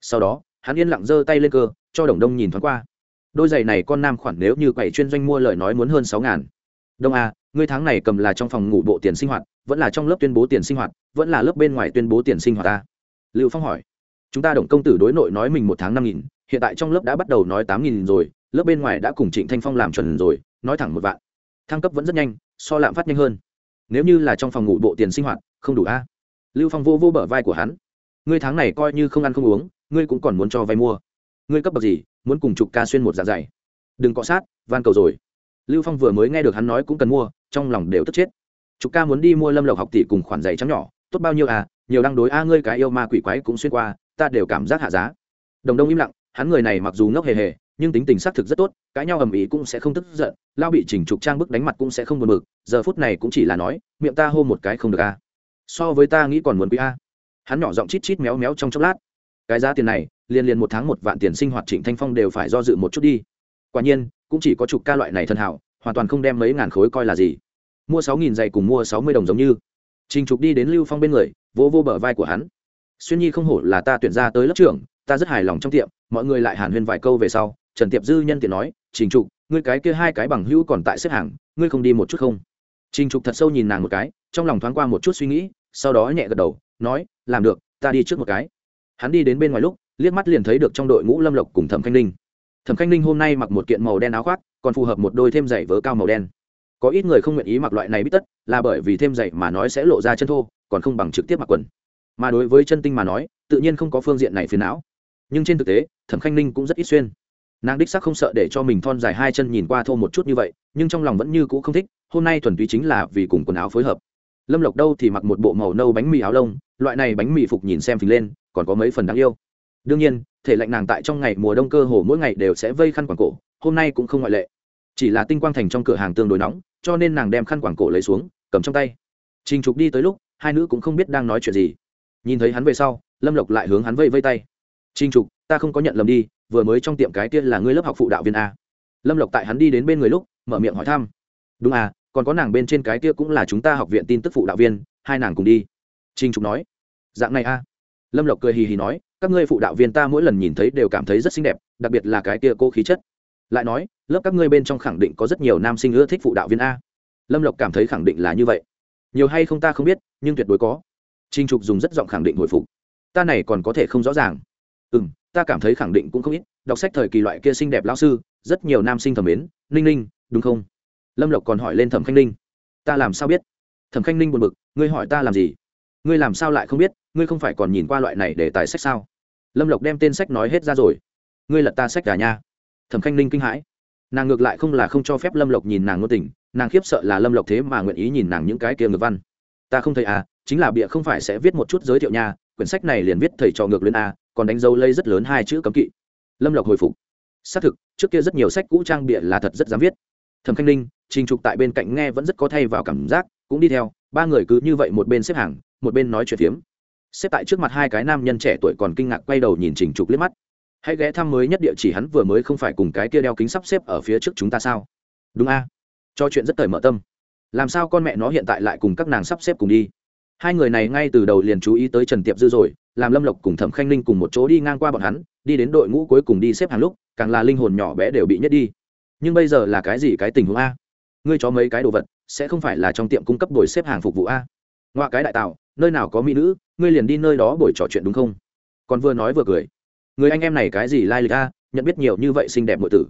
Sau đó, hắn yên lặng giơ tay lên cơ, cho đồng đông nhìn thoáng qua. Đôi giày này con nam khoản nếu như quầy chuyên doanh mua lời nói muốn hơn sáu ngàn. Đông a ngươi tháng này cầm là trong phòng ngủ bộ tiền sinh hoạt, vẫn là trong lớp tuyên bố tiền sinh hoạt, vẫn là lớp bên ngoài tuyên bố tiền sinh hoạt ta? Lưu phong hỏi. Chúng ta đồng công tử đối nội nói mình một tháng năm nghìn, hiện tại trong lớp đã bắt đầu nói tám nghìn rồi, lớp bên ngoài đã cùng trịnh thanh phong làm chuẩn rồi, nói thẳng một vạn. Thăng cấp vẫn rất nhanh, so lạm phát nhanh hơn. Nếu như là trong phòng ngủ bộ tiền sinh hoạt, không đủ a? Lưu phong vô vô bờ vai của hắn. Ngươi tháng này coi như không ăn không uống, ngươi cũng còn muốn cho vay mua. Ngươi cấp bậc gì, muốn cùng chục ca xuyên một dạ dày? Đừng cọ sát, van cầu rồi. Lưu phong vừa mới nghe được hắn nói cũng cần mua trong lòng đều tức chết. Chục ca muốn đi mua lâm lộc học tỷ cùng khoản giày trắng nhỏ, tốt bao nhiêu à nhiều đăng đối a ngươi cái yêu ma quỷ quái cũng xuyên qua, ta đều cảm giác hạ giá. Đồng đông im lặng, hắn người này mặc dù ngốc hề hề, nhưng tính tình xác thực rất tốt, cãi nhau ầm ĩ cũng sẽ không tức giận, lao bị chỉnh trục trang bức đánh mặt cũng sẽ không buồn bực, giờ phút này cũng chỉ là nói, miệng ta hô một cái không được a so với ta nghĩ còn muốn quý a. Hắn nhỏ giọng chít chít méo méo trong chốc lát. Cái giá tiền này liên liên một tháng một vạn tiền sinh hoạt trịnh thanh phong đều phải do dự một chút đi. Quả nhiên, cũng chỉ có chục ca loại này thân hảo hoàn toàn không đem mấy ngàn khối coi là gì. Mua sáu nghìn giày cùng mua sáu mươi đồng giống như. Trình trục đi đến lưu phong bên người vô vô bờ vai của hắn. Xuyên nhi không hổ là ta tuyển ra tới lớp trưởng, ta rất hài lòng trong tiệm, mọi người lại hàn huyên vài câu về sau, trần tiệp dư nhân tiện nói, trình trục, ngươi cái kia hai cái bằng hữu còn tại xếp hàng, ngươi không đi một chút không? Trình trục thật sâu nhìn nàng một cái, trong lòng thoáng qua một chút suy nghĩ, sau đó nhẹ gật đầu, nói, làm được, ta đi trước một cái. Hắn đi đến bên ngoài lúc, liếc mắt liền thấy được trong đội ngũ lâm lộc cùng thẩm khanh ninh. Thẩm khanh ninh hôm nay mặc một kiện màu đen áo khoác còn phù hợp một đôi thêm giày vớ cao màu đen. Có ít người không nguyện ý mặc loại này bít tất, là bởi vì thêm giày mà nói sẽ lộ ra chân thô, còn không bằng trực tiếp mặc quần. Mà đối với chân tinh mà nói, tự nhiên không có phương diện này phiền não. Nhưng trên thực tế, thẩm khanh ninh cũng rất ít xuyên. Nàng đích sắc không sợ để cho mình thon dài hai chân nhìn qua thô một chút như vậy, nhưng trong lòng vẫn như cũ không thích, hôm nay thuần túy chính là vì cùng quần áo phối hợp. Lâm lộc đâu thì mặc một bộ màu nâu bánh mì áo lông, loại này bánh mì phục nhìn xem phình lên, còn có mấy phần đáng yêu. Đương nhiên, thể lạnh nàng tại trong ngày mùa đông cơ hồ mỗi ngày đều sẽ vây khăn quảng cổ hôm nay cũng không ngoại lệ. Chỉ là tinh quang thành trong cửa hàng tương đối nóng, cho nên nàng đem khăn quảng cổ lấy xuống, cầm trong tay. Trình trục đi tới lúc, hai nữ cũng không biết đang nói chuyện gì. Nhìn thấy hắn về sau, lâm lộc lại hướng hắn vây vây tay. Trình trục, ta không có nhận lầm đi, vừa mới trong tiệm cái tiên là ngươi lớp học phụ đạo viên a. Lâm lộc tại hắn đi đến bên người lúc, mở miệng hỏi thăm. Đúng à còn có nàng bên trên cái kia cũng là chúng ta học viện tin tức phụ đạo viên, hai nàng cùng đi. Trình trục nói. Dạng này a. Lâm lộc cười hì hì nói, các ngươi phụ đạo viên ta mỗi lần nhìn thấy đều cảm thấy rất xinh đẹp, đặc biệt là cái kia cô khí chất lại nói, lớp các ngươi bên trong khẳng định có rất nhiều nam sinh ưa thích phụ đạo viên a. Lâm lộc cảm thấy khẳng định là như vậy. Nhiều hay không ta không biết, nhưng tuyệt đối có. Trinh trục dùng rất giọng khẳng định hồi phục. Ta này còn có thể không rõ ràng. Ừ m ta cảm thấy khẳng định cũng không ít. Đọc sách thời kỳ loại kia xinh đẹp lao sư, rất nhiều nam sinh thẩm mến. Ninh ninh, đúng không? Lâm lộc còn hỏi lên thẩm khanh ninh. Ta làm sao biết? Thẩm khanh ninh buồn b ự c ngươi hỏi ta làm gì? Ngươi làm sao lại không biết? Ngươi không phải còn nhìn qua loại này để tài sách sao? Lâm lộc đem tên sách nói hết ra rồi. Ngươi lật ta sách cả nha thẩm khanh ninh kinh hãi. Nàng ngược lại không là không cho phép lâm lộc nhìn nàng ngôn tình, nàng khiếp sợ là lâm lộc thế mà nguyện ý nhìn nàng những cái kia ngược văn. Ta không thấy à chính là bịa không phải sẽ viết một chút giới thiệu nha, quyển sách này liền viết thầy trò ngược lên a, còn đánh dấu lây rất lớn hai chữ cấm kỵ. Lâm lộc hồi phục. Xác thực, trước kia rất nhiều sách cũ trang bịa là thật rất dám viết. Thẩm khanh ninh, trình trục tại bên cạnh nghe vẫn rất có thay vào cảm giác, cũng đi theo, ba người cứ như vậy một bên xếp hàng, một bên nói chuyện phiếm. Xếp tại trước mặt hai cái nam nhân trẻ tuổi còn kinh ngạc quay đầu nhìn trình trục liếc mắt hãy ghé thăm mới nhất địa chỉ hắn vừa mới không phải cùng cái kia đeo kính sắp xếp ở phía trước chúng ta sao? Đúng a. Cho chuyện rất cởi mở tâm. Làm sao con mẹ nó hiện tại lại cùng các nàng sắp xếp cùng đi? Hai người này ngay từ đầu liền chú ý tới trần tiệp dư rồi, làm lâm lộc cùng thẩm khanh Linh cùng một chỗ đi ngang qua bọn hắn, đi đến đội ngũ cuối cùng đi xếp hàng lúc, càng là linh hồn nhỏ bé đều bị nhất đi. Nhưng bây giờ là cái gì cái tình huống a? Ngươi cho mấy cái đồ vật, sẽ không phải là trong tiệm cung cấp đổi xếp hàng phục vụ a? Ngoại cái đại tạo nơi nào có mỹ nữ, ngươi liền đi nơi đó buổi trò chuyện đúng không? Còn vừa nói vừa cười người anh em này cái gì lai lịch a nhận biết nhiều như vậy xinh đẹp mọi tử.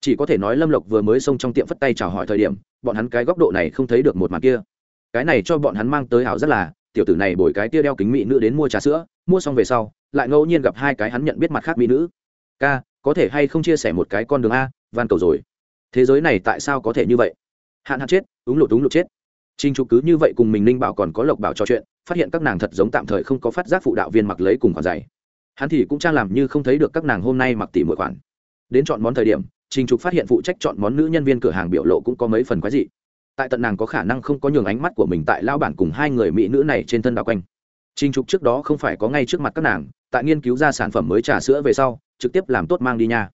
Chỉ có thể nói lâm lộc vừa mới xông trong tiệm phất tay chào hỏi thời điểm bọn hắn cái góc độ này không thấy được một mặt kia. Cái này cho bọn hắn mang tới hảo rất là tiểu tử này bồi cái tia đeo kính mỹ nữ đến mua trà sữa mua xong về sau lại ngẫu nhiên gặp hai cái hắn nhận biết mặt khác mỹ nữ. Ca có thể hay không chia sẻ một cái con đường a van cầu rồi. Thế giới này tại sao có thể như vậy? Hạn hạn chết úng lụt úng lụt chết. Trinh Trục cứ như vậy cùng mình Ninh Bảo còn có Lộc Bảo trò chuyện, phát hiện các nàng thật giống tạm thời không có phát giác phụ đạo viên mặc lấy cùng khoản dày Hắn thì cũng trang làm như không thấy được các nàng hôm nay mặc tỷ mỗi khoản. Đến chọn món thời điểm, Trình Trục phát hiện phụ trách chọn món nữ nhân viên cửa hàng biểu lộ cũng có mấy phần quái dị. Tại tận nàng có khả năng không có nhường ánh mắt của mình tại lao bản cùng hai người mỹ nữ này trên thân đảo quanh. Trình Trục trước đó không phải có ngay trước mặt các nàng, tại nghiên cứu ra sản phẩm mới trà sữa về sau, trực tiếp làm tốt mang đi nha.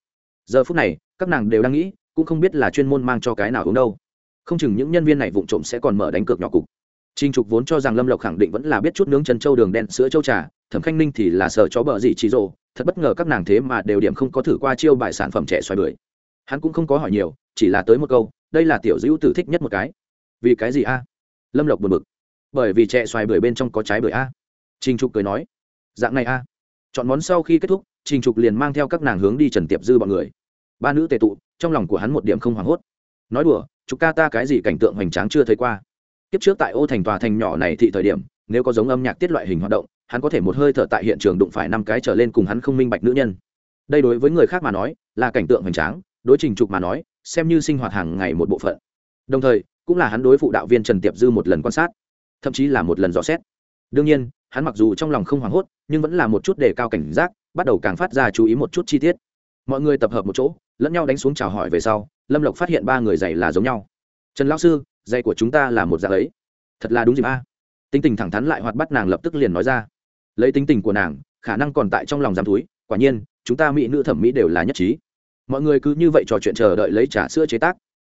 Giờ phút này, các nàng đều đang nghĩ, cũng không biết là chuyên môn mang cho cái nào uống đâu không chừng những nhân viên này vụng trộm sẽ còn mở đánh cược nhỏ cục Trình Trục vốn cho rằng Lâm Lộc khẳng định vẫn là biết chút nướng chân châu đường đen sữa châu trà, Thẩm Khanh Ninh thì là sợ chó bợ gì chỉ rồ, thật bất ngờ các nàng thế mà đều điểm không có thử qua chiêu bài sản phẩm trẻ xoài bưởi. Hắn cũng không có hỏi nhiều, chỉ là tới một câu, đây là tiểu dữ tử thích nhất một cái. Vì cái gì a? Lâm Lộc buồn bực. Bởi vì trẻ xoài bưởi bên trong có trái bưởi a. Trình Trục cười nói, dạng này a. Chọn món sau khi kết thúc, Trình Trục liền mang theo các nàng hướng đi Trần Tiệp Dư bọn người. Ba nữ tề tụ, trong lòng của hắn một điểm không hoảng hốt. Nói đùa, chúng ca ta cái gì cảnh tượng hoành tráng chưa thấy qua kiếp trước tại ô thành tòa thành nhỏ này thị thời điểm nếu có giống âm nhạc tiết loại hình hoạt động hắn có thể một hơi thở tại hiện trường đụng phải năm cái trở lên cùng hắn không minh bạch nữ nhân. Đây đối với người khác mà nói, là cảnh tượng hoành tráng, đối trình trục mà nói, xem như sinh hoạt hàng ngày một bộ phận. Đồng thời, cũng là hắn đối phụ đạo viên trần tiệp dư một lần quan sát, thậm chí là một lần dò xét. Đương nhiên, hắn mặc dù trong lòng không hoảng hốt, nhưng vẫn là một chút đề cao cảnh giác, bắt đầu càng phát ra chú ý một chút chi tiết. Mọi người tập hợp một chỗ, lẫn nhau đánh xuống chào hỏi về sau, lâm lộc phát hiện ba người giày là giống nhau. Trần lão sư giày của chúng ta là một dạng ấy. Thật là đúng dịp a. Tính tình thẳng thắn lại hoạt bắt nàng lập tức liền nói ra lấy tính tình của nàng, khả năng còn tại trong lòng giam túi quả nhiên, chúng ta mỹ nữ thẩm mỹ đều là nhất trí. Mọi người cứ như vậy trò chuyện chờ đợi lấy trà sữa chế tác.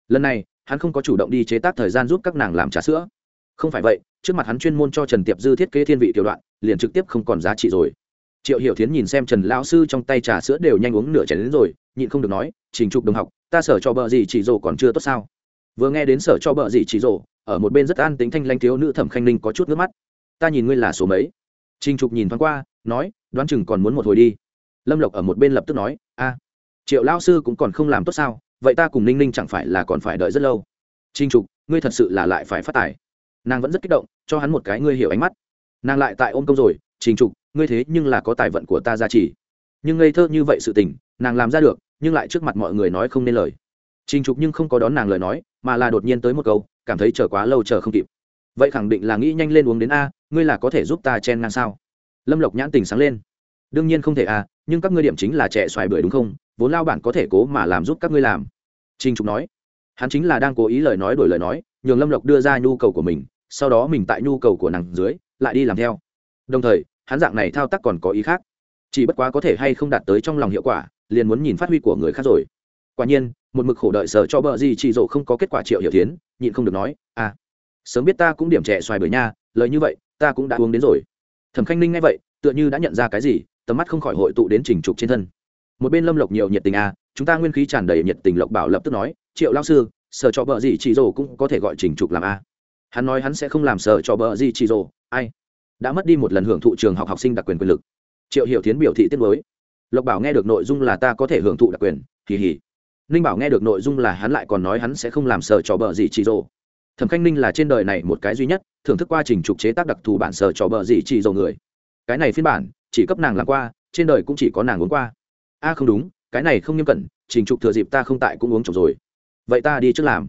Lần này, hắn không có chủ động đi chế tác thời gian giúp các nàng làm trà sữa. Không phải vậy, trước mặt hắn chuyên môn cho trần tiệp dư thiết kế thiên vị tiểu đoạn, liền trực tiếp không còn giá trị rồi. Triệu hiểu thiến nhìn xem trần lão sư trong tay trà sữa đều nhanh uống nửa chén đến rồi, nhịn không được nói, trình trục đồng học, ta sở cho bờ gì chỉ rồ còn chưa tốt sao? Vừa nghe đến sở cho bờ gì chỉ rồ ở một bên rất an tính thanh lanh thiếu nữ thẩm khanh ninh có chút nước mắt. Ta nhìn ngươi là số mấy? Trình trục nhìn thoáng qua, nói, đoán chừng còn muốn một hồi đi. Lâm lộc ở một bên lập tức nói, a, triệu lao sư cũng còn không làm tốt sao, vậy ta cùng ninh ninh chẳng phải là còn phải đợi rất lâu? Trình trục, ngươi thật sự là lại phải phát tài. Nàng vẫn rất kích động, cho hắn một cái ngươi hiểu ánh mắt. Nàng lại tại ôm công rồi, trình trục, ngươi thế nhưng là có tài vận của ta gia trị. nhưng ngây thơ như vậy sự tình, nàng làm ra được, nhưng lại trước mặt mọi người nói không nên lời. Trình trục nhưng không có đón nàng lời nói, mà là đột nhiên tới một câu, cảm thấy chờ quá lâu chờ không kịp. Vậy khẳng định là nghĩ nhanh lên uống đến a ngươi là có thể giúp ta chen ngang sao? Lâm lộc nhãn tình sáng lên. Đương nhiên không thể à, nhưng các ngươi điểm chính là trẻ xoài bưởi đúng không? Vốn lao bản có thể cố mà làm giúp các ngươi làm. Trình trục nói. Hắn chính là đang cố ý lời nói đổi lời nói nhường lâm lộc đưa ra nhu cầu của mình sau đó mình tại nhu cầu của nàng dưới lại đi làm theo. Đồng thời hắn dạng này thao tác còn có ý khác. Chỉ bất quá có thể hay không đạt tới trong lòng hiệu quả liền muốn nhìn phát huy của người khác rồi. Quả nhiên một mực khổ đợi sở cho bờ gì chị dỗ không có kết quả triệu hiểu tiến nhịn không được nói à sớm biết ta cũng điểm trẻ xoài bưởi nha lời như vậy ta cũng đã uống đến rồi. Thẩm khanh ninh nghe vậy, tựa như đã nhận ra cái gì, tầm mắt không khỏi hội tụ đến trình trục trên thân. Một bên lâm lộc nhiều nhiệt tình à chúng ta nguyên khí tràn đầy nhiệt tình lộc bảo lập tức nói, triệu lao sư, sở cho bờ gì chị rồ cũng có thể gọi trình trục làm a. À. hắn nói hắn sẽ không làm sở cho bờ gì chị rồ, ai? Đã mất đi một lần hưởng thụ trường học học sinh đặc quyền quyền lực. Triệu hiểu tiến biểu thị tiết mới lộc bảo nghe được nội dung là ta có thể hưởng thụ đặc quyền kỳ hỉ ninh bảo nghe được nội dung là hắn lại còn nói hắn sẽ không làm sở cho bờ gì chị rồ thẩm khanh ninh là trên đời này một cái duy nhất thưởng thức qua trình trục chế tác đặc thù bản sở trò bờ gì chỉ dầu người. Cái này phiên bản, chỉ cấp nàng làm qua, trên đời cũng chỉ có nàng uống qua. A không đúng, cái này không nghiêm cẩn, trình trục thừa dịp ta không tại cũng uống chồng rồi. Vậy ta đi trước làm.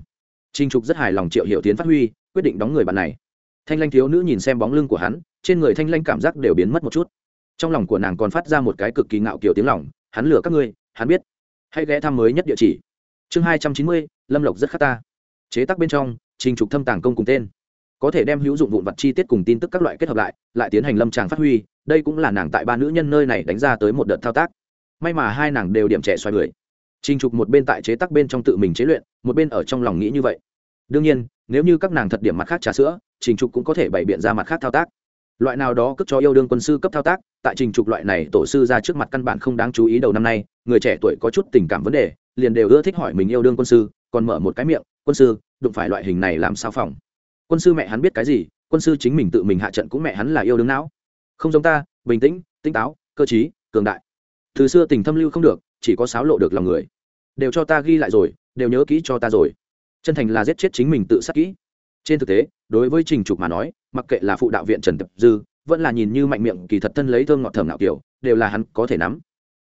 Trình trục rất hài lòng triệu hiểu tiến phát huy, quyết định đóng người bạn này. Thanh lanh thiếu nữ nhìn xem bóng lưng của hắn, trên người thanh lanh cảm giác đều biến mất một chút. Trong lòng của nàng còn phát ra một cái cực kỳ ngạo kiểu tiếng lòng, hắn lừa các ngươi, hắn biết. Hãy ghé thăm mới nhất địa chỉ. Chương hai trăm chín mươi, lâm lộc rất khắc ta. Chế tác bên trong trình trục thâm tàng công cùng tên. Có thể đem hữu dụng vụn vặt chi tiết cùng tin tức các loại kết hợp lại lại tiến hành lâm tràng phát huy đây cũng là nàng tại ba nữ nhân nơi này đánh ra tới một đợt thao tác. May mà hai nàng đều điểm trẻ xoay người, trình trục một bên tại chế tác bên trong tự mình chế luyện một bên ở trong lòng nghĩ như vậy. Đương nhiên nếu như các nàng thật điểm mặt khác trà sữa trình trục cũng có thể bày biện ra mặt khác thao tác. Loại nào đó cất cho yêu đương quân sư cấp thao tác tại trình trục loại này tổ sư ra trước mặt căn bản không đáng chú ý đầu năm nay người trẻ tuổi có chút tình cảm vấn đề liền đều ưa thích hỏi mình yêu đương quân sư còn mở một cái miệng quân sư đụng phải loại hình này làm sao phòng? Quân sư mẹ hắn biết cái gì, quân sư chính mình tự mình hạ trận cũng mẹ hắn là yêu đương não. Không giống ta, bình tĩnh, tinh táo, cơ t cường đại. Từ xưa tình thâm lưu không được, chỉ có sáo lộ được lòng người. Đều cho ta ghi lại rồi, đều nhớ kỹ cho ta rồi. Chân thành là giết chết chính mình tự sát kỹ. Trên thực tế, đối với trình trục mà nói, mặc kệ là phụ đạo viện trần tập dư, vẫn là nhìn như mạnh miệng kỳ thật thân lấy thơm ngọt thơm nạo kiểu, đều là hắn có thể nắm.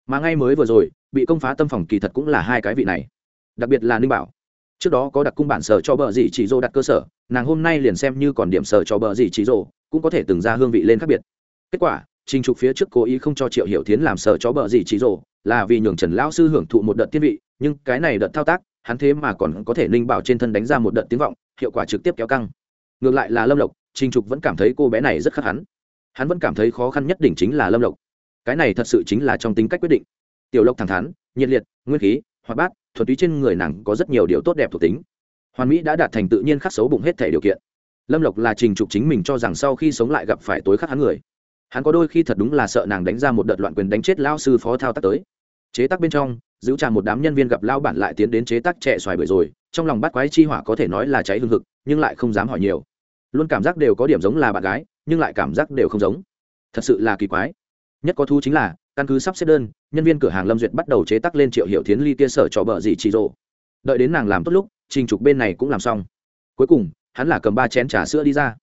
Mà ngay mới vừa rồi, bị công phá tâm phòng kỳ thật cũng là hai cái vị này. Đặc biệt là ninh bảo trước đó có đặc cung bản sở cho bờ gì chỉ rô đặt cơ sở, nàng hôm nay liền xem như còn điểm sở cho bờ gì chỉ rô cũng có thể từng ra hương vị lên khác biệt. Kết quả, trình trục phía trước cố ý không cho triệu hiểu tiến làm sở cho bờ gì chỉ rô là vì nhường trần lão sư hưởng thụ một đợt tiên vị, nhưng cái này đợt thao tác, hắn thế mà còn có thể ninh bảo trên thân đánh ra một đợt tiếng vọng, hiệu quả trực tiếp kéo căng. Ngược lại là lâm lộc, trình trục vẫn cảm thấy cô bé này rất khắc hắn. Hắn vẫn cảm thấy khó khăn nhất định chính là lâm lộc. Cái này thật sự chính là trong tính cách quyết định. Tiểu lộc thẳng thắn, nhiệt liệt, nguyên khí hoạt bát, thuần túy trên người nàng có rất nhiều điều tốt đẹp thuộc tính. Hoàn mỹ đã đạt thành tự nhiên khắc xấu bụng hết thể điều kiện. Lâm lộc là trình trục chính mình cho rằng sau khi sống lại gặp phải tối khắc hắn người. Hắn có đôi khi thật đúng là sợ nàng đánh ra một đợt loạn quyền đánh chết lao sư phó thao tác tới. Chế tác bên trong, giữ tràn một đám nhân viên gặp lao bản lại tiến đến chế tác trẻ xoài bưởi rồi, trong lòng bắt quái chi hỏa có thể nói là cháy hương hực, nhưng lại không dám hỏi nhiều. Luôn cảm giác đều có điểm giống là bạn gái, nhưng lại cảm giác đều không giống. Thật sự là kỳ quái. Nhất có thu chính là căn cứ sắp xếp đơn, nhân viên cửa hàng lâm duyệt bắt đầu chế tác lên triệu hiệu thiến ly kia sở cho bờ gì chỉ rộ. Đợi đến nàng làm tốt lúc, trình trục bên này cũng làm xong. Cuối cùng, hắn là cầm ba chén trà sữa đi ra.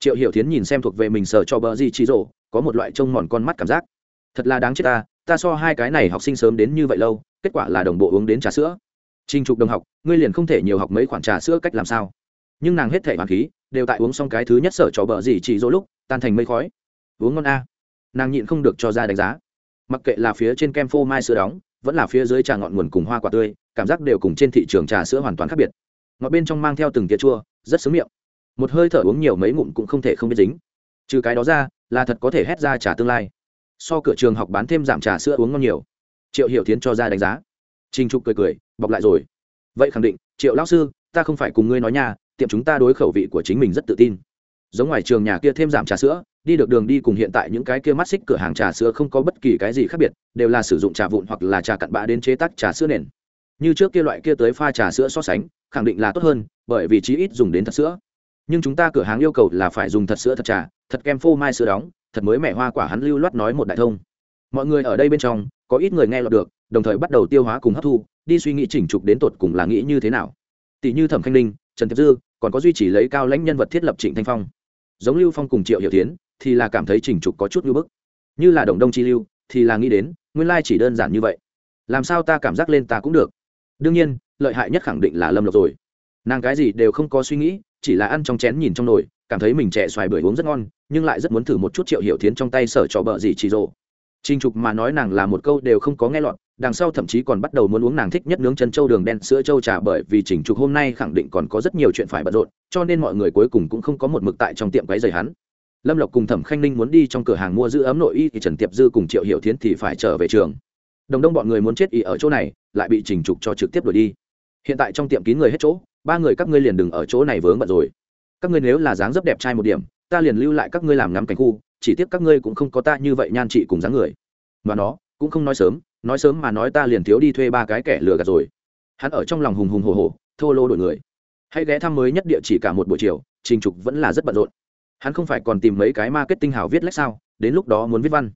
Triệu hiệu thiến nhìn xem thuộc về mình sở cho bờ gì chỉ rộ, có một loại trông mòn con mắt cảm giác. Thật là đáng chết ta ta so hai cái này học sinh sớm đến như vậy lâu, kết quả là đồng bộ uống đến trà sữa. Trình trục đồng học, ngươi liền không thể nhiều học mấy khoản trà sữa cách làm sao. Nhưng nàng hết thể hoàng khí, đều tại uống xong cái thứ nhất sở cho bờ gì chỉ rỗ lúc, tan thành mây khói. Uống ngon a. Nàng nhịn không được cho ra đánh giá mặc kệ là phía trên kem phô mai sữa đóng, vẫn là phía dưới trà ngọn nguồn cùng hoa quả tươi, cảm giác đều cùng trên thị trường trà sữa hoàn toàn khác biệt. Ngọt bên trong mang theo từng tia chua, rất sướng miệng. Một hơi thở uống nhiều mấy ngụm cũng không thể không biết dính. Trừ cái đó ra, là thật có thể hét ra trà tương lai. So cửa trường học bán thêm giảm trà sữa uống ngon nhiều. Triệu hiểu tiến cho ra đánh giá. Trinh trục cười cười, bọc lại rồi. Vậy khẳng định, triệu lão sư, ta không phải cùng ngươi nói nha, tiệm chúng ta đối khẩu vị của chính mình rất tự tin giống ngoài trường nhà kia thêm giảm trà sữa, đi được đường đi cùng hiện tại những cái kia mắt xích cửa hàng trà sữa không có bất kỳ cái gì khác biệt, đều là sử dụng trà vụn hoặc là trà cặn bã đến chế tác trà sữa nền. Như trước kia loại kia tới pha trà sữa so sánh, khẳng định là tốt hơn, bởi vì chí ít dùng đến thật sữa. Nhưng chúng ta cửa hàng yêu cầu là phải dùng thật sữa thật trà, thật kem phô mai sữa đóng, thật mới mẻ hoa quả hắn lưu loát nói một đại thông. Mọi người ở đây bên trong, có ít người nghe lọt được, đồng thời bắt đầu tiêu hóa cùng hấp thu, đi suy nghĩ chỉnh trục đến tột cùng là nghĩ như thế nào. Tỷ như thẩm khanh ninh, trần thiệp dư, còn có duy trì lấy cao lãnh nhân vật thiết lập trịnh thanh phong giống lưu phong cùng triệu hiểu tiến thì là cảm thấy trình trục có chút như bức. Như là đồng đông chi lưu thì là nghĩ đến nguyên lai chỉ đơn giản như vậy. Làm sao ta cảm giác lên ta cũng được. Đương nhiên lợi hại nhất khẳng định là lâm lộc rồi. Nàng cái gì đều không có suy nghĩ chỉ là ăn trong chén nhìn trong nồi cảm thấy mình trẻ xoài bưởi uống rất ngon nhưng lại rất muốn thử một chút triệu hiểu tiến trong tay sở trò bợ gì chỉ rộ. Trình Trục mà nói nàng là một câu đều không có nghe lọt, đằng sau thậm chí còn bắt đầu muốn uống nàng thích nhất nướng chân châu đường đen sữa châu trà bởi vì chỉnh Trục hôm nay khẳng định còn có rất nhiều chuyện phải bận rộn, cho nên mọi người cuối cùng cũng không có một mực tại trong tiệm quấy rầy hắn. Lâm Lộc cùng Thẩm Khanh Ninh muốn đi trong cửa hàng mua giữ ấm nội y thì Trần Tiệp Dư cùng Triệu Hiểu Thiến thì phải trở về trường. Đồng Đông bọn người muốn chết y ở chỗ này, lại bị chỉnh Trục cho trực tiếp đuổi đi. Hiện tại trong tiệm kín người hết chỗ, ba người các ngươi liền đừng ở chỗ này vướng bận rồi. Các ngươi nếu là dáng dấp đẹp trai một điểm, ta liền lưu lại các ngươi làm ngắm cảnh khu, chỉ tiếc các ngươi cũng không có ta như vậy nhan trị cùng dáng người và nó cũng không nói sớm nói sớm mà nói ta liền thiếu đi thuê ba cái kẻ lừa gạt rồi. Hắn ở trong lòng hùng hùng hồ hồ thô lô đổi người. Hãy ghé thăm mới nhất địa chỉ cả một buổi chiều, trình trục vẫn là rất bận rộn. Hắn không phải còn tìm mấy cái marketing hảo viết lách sao, đến lúc đó muốn viết văn.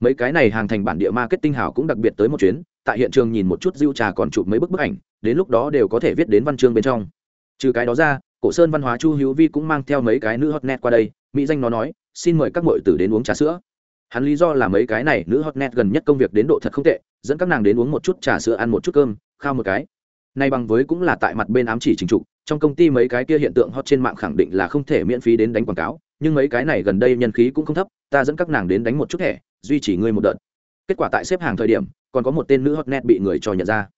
Mấy cái này hàng thành bản địa marketing hảo cũng đặc biệt tới một chuyến, tại hiện trường nhìn một chút diêu trà còn chụp mấy bức bức ảnh, đến lúc đó đều có thể viết đến văn chương bên trong. Trừ cái đó ra, cổ sơn văn hóa chu hữu vi cũng mang theo mấy cái nữ hotnet qua đây, mỹ danh nó nói, xin mời các mọi tử đến uống trà sữa hắn lý do là mấy cái này nữ hot net gần nhất công việc đến độ thật không tệ, dẫn các nàng đến uống một chút trà sữa ăn một chút cơm, khao một cái. Nay bằng với cũng là tại mặt bên ám chỉ chính trục trong công ty mấy cái kia hiện tượng hot trên mạng khẳng định là không thể miễn phí đến đánh quảng cáo, nhưng mấy cái này gần đây nhân khí cũng không thấp, ta dẫn các nàng đến đánh một chút thẻ, duy trì ngươi một đợt. Kết quả tại xếp hàng thời điểm, còn có một tên nữ hot net bị người cho nhận ra.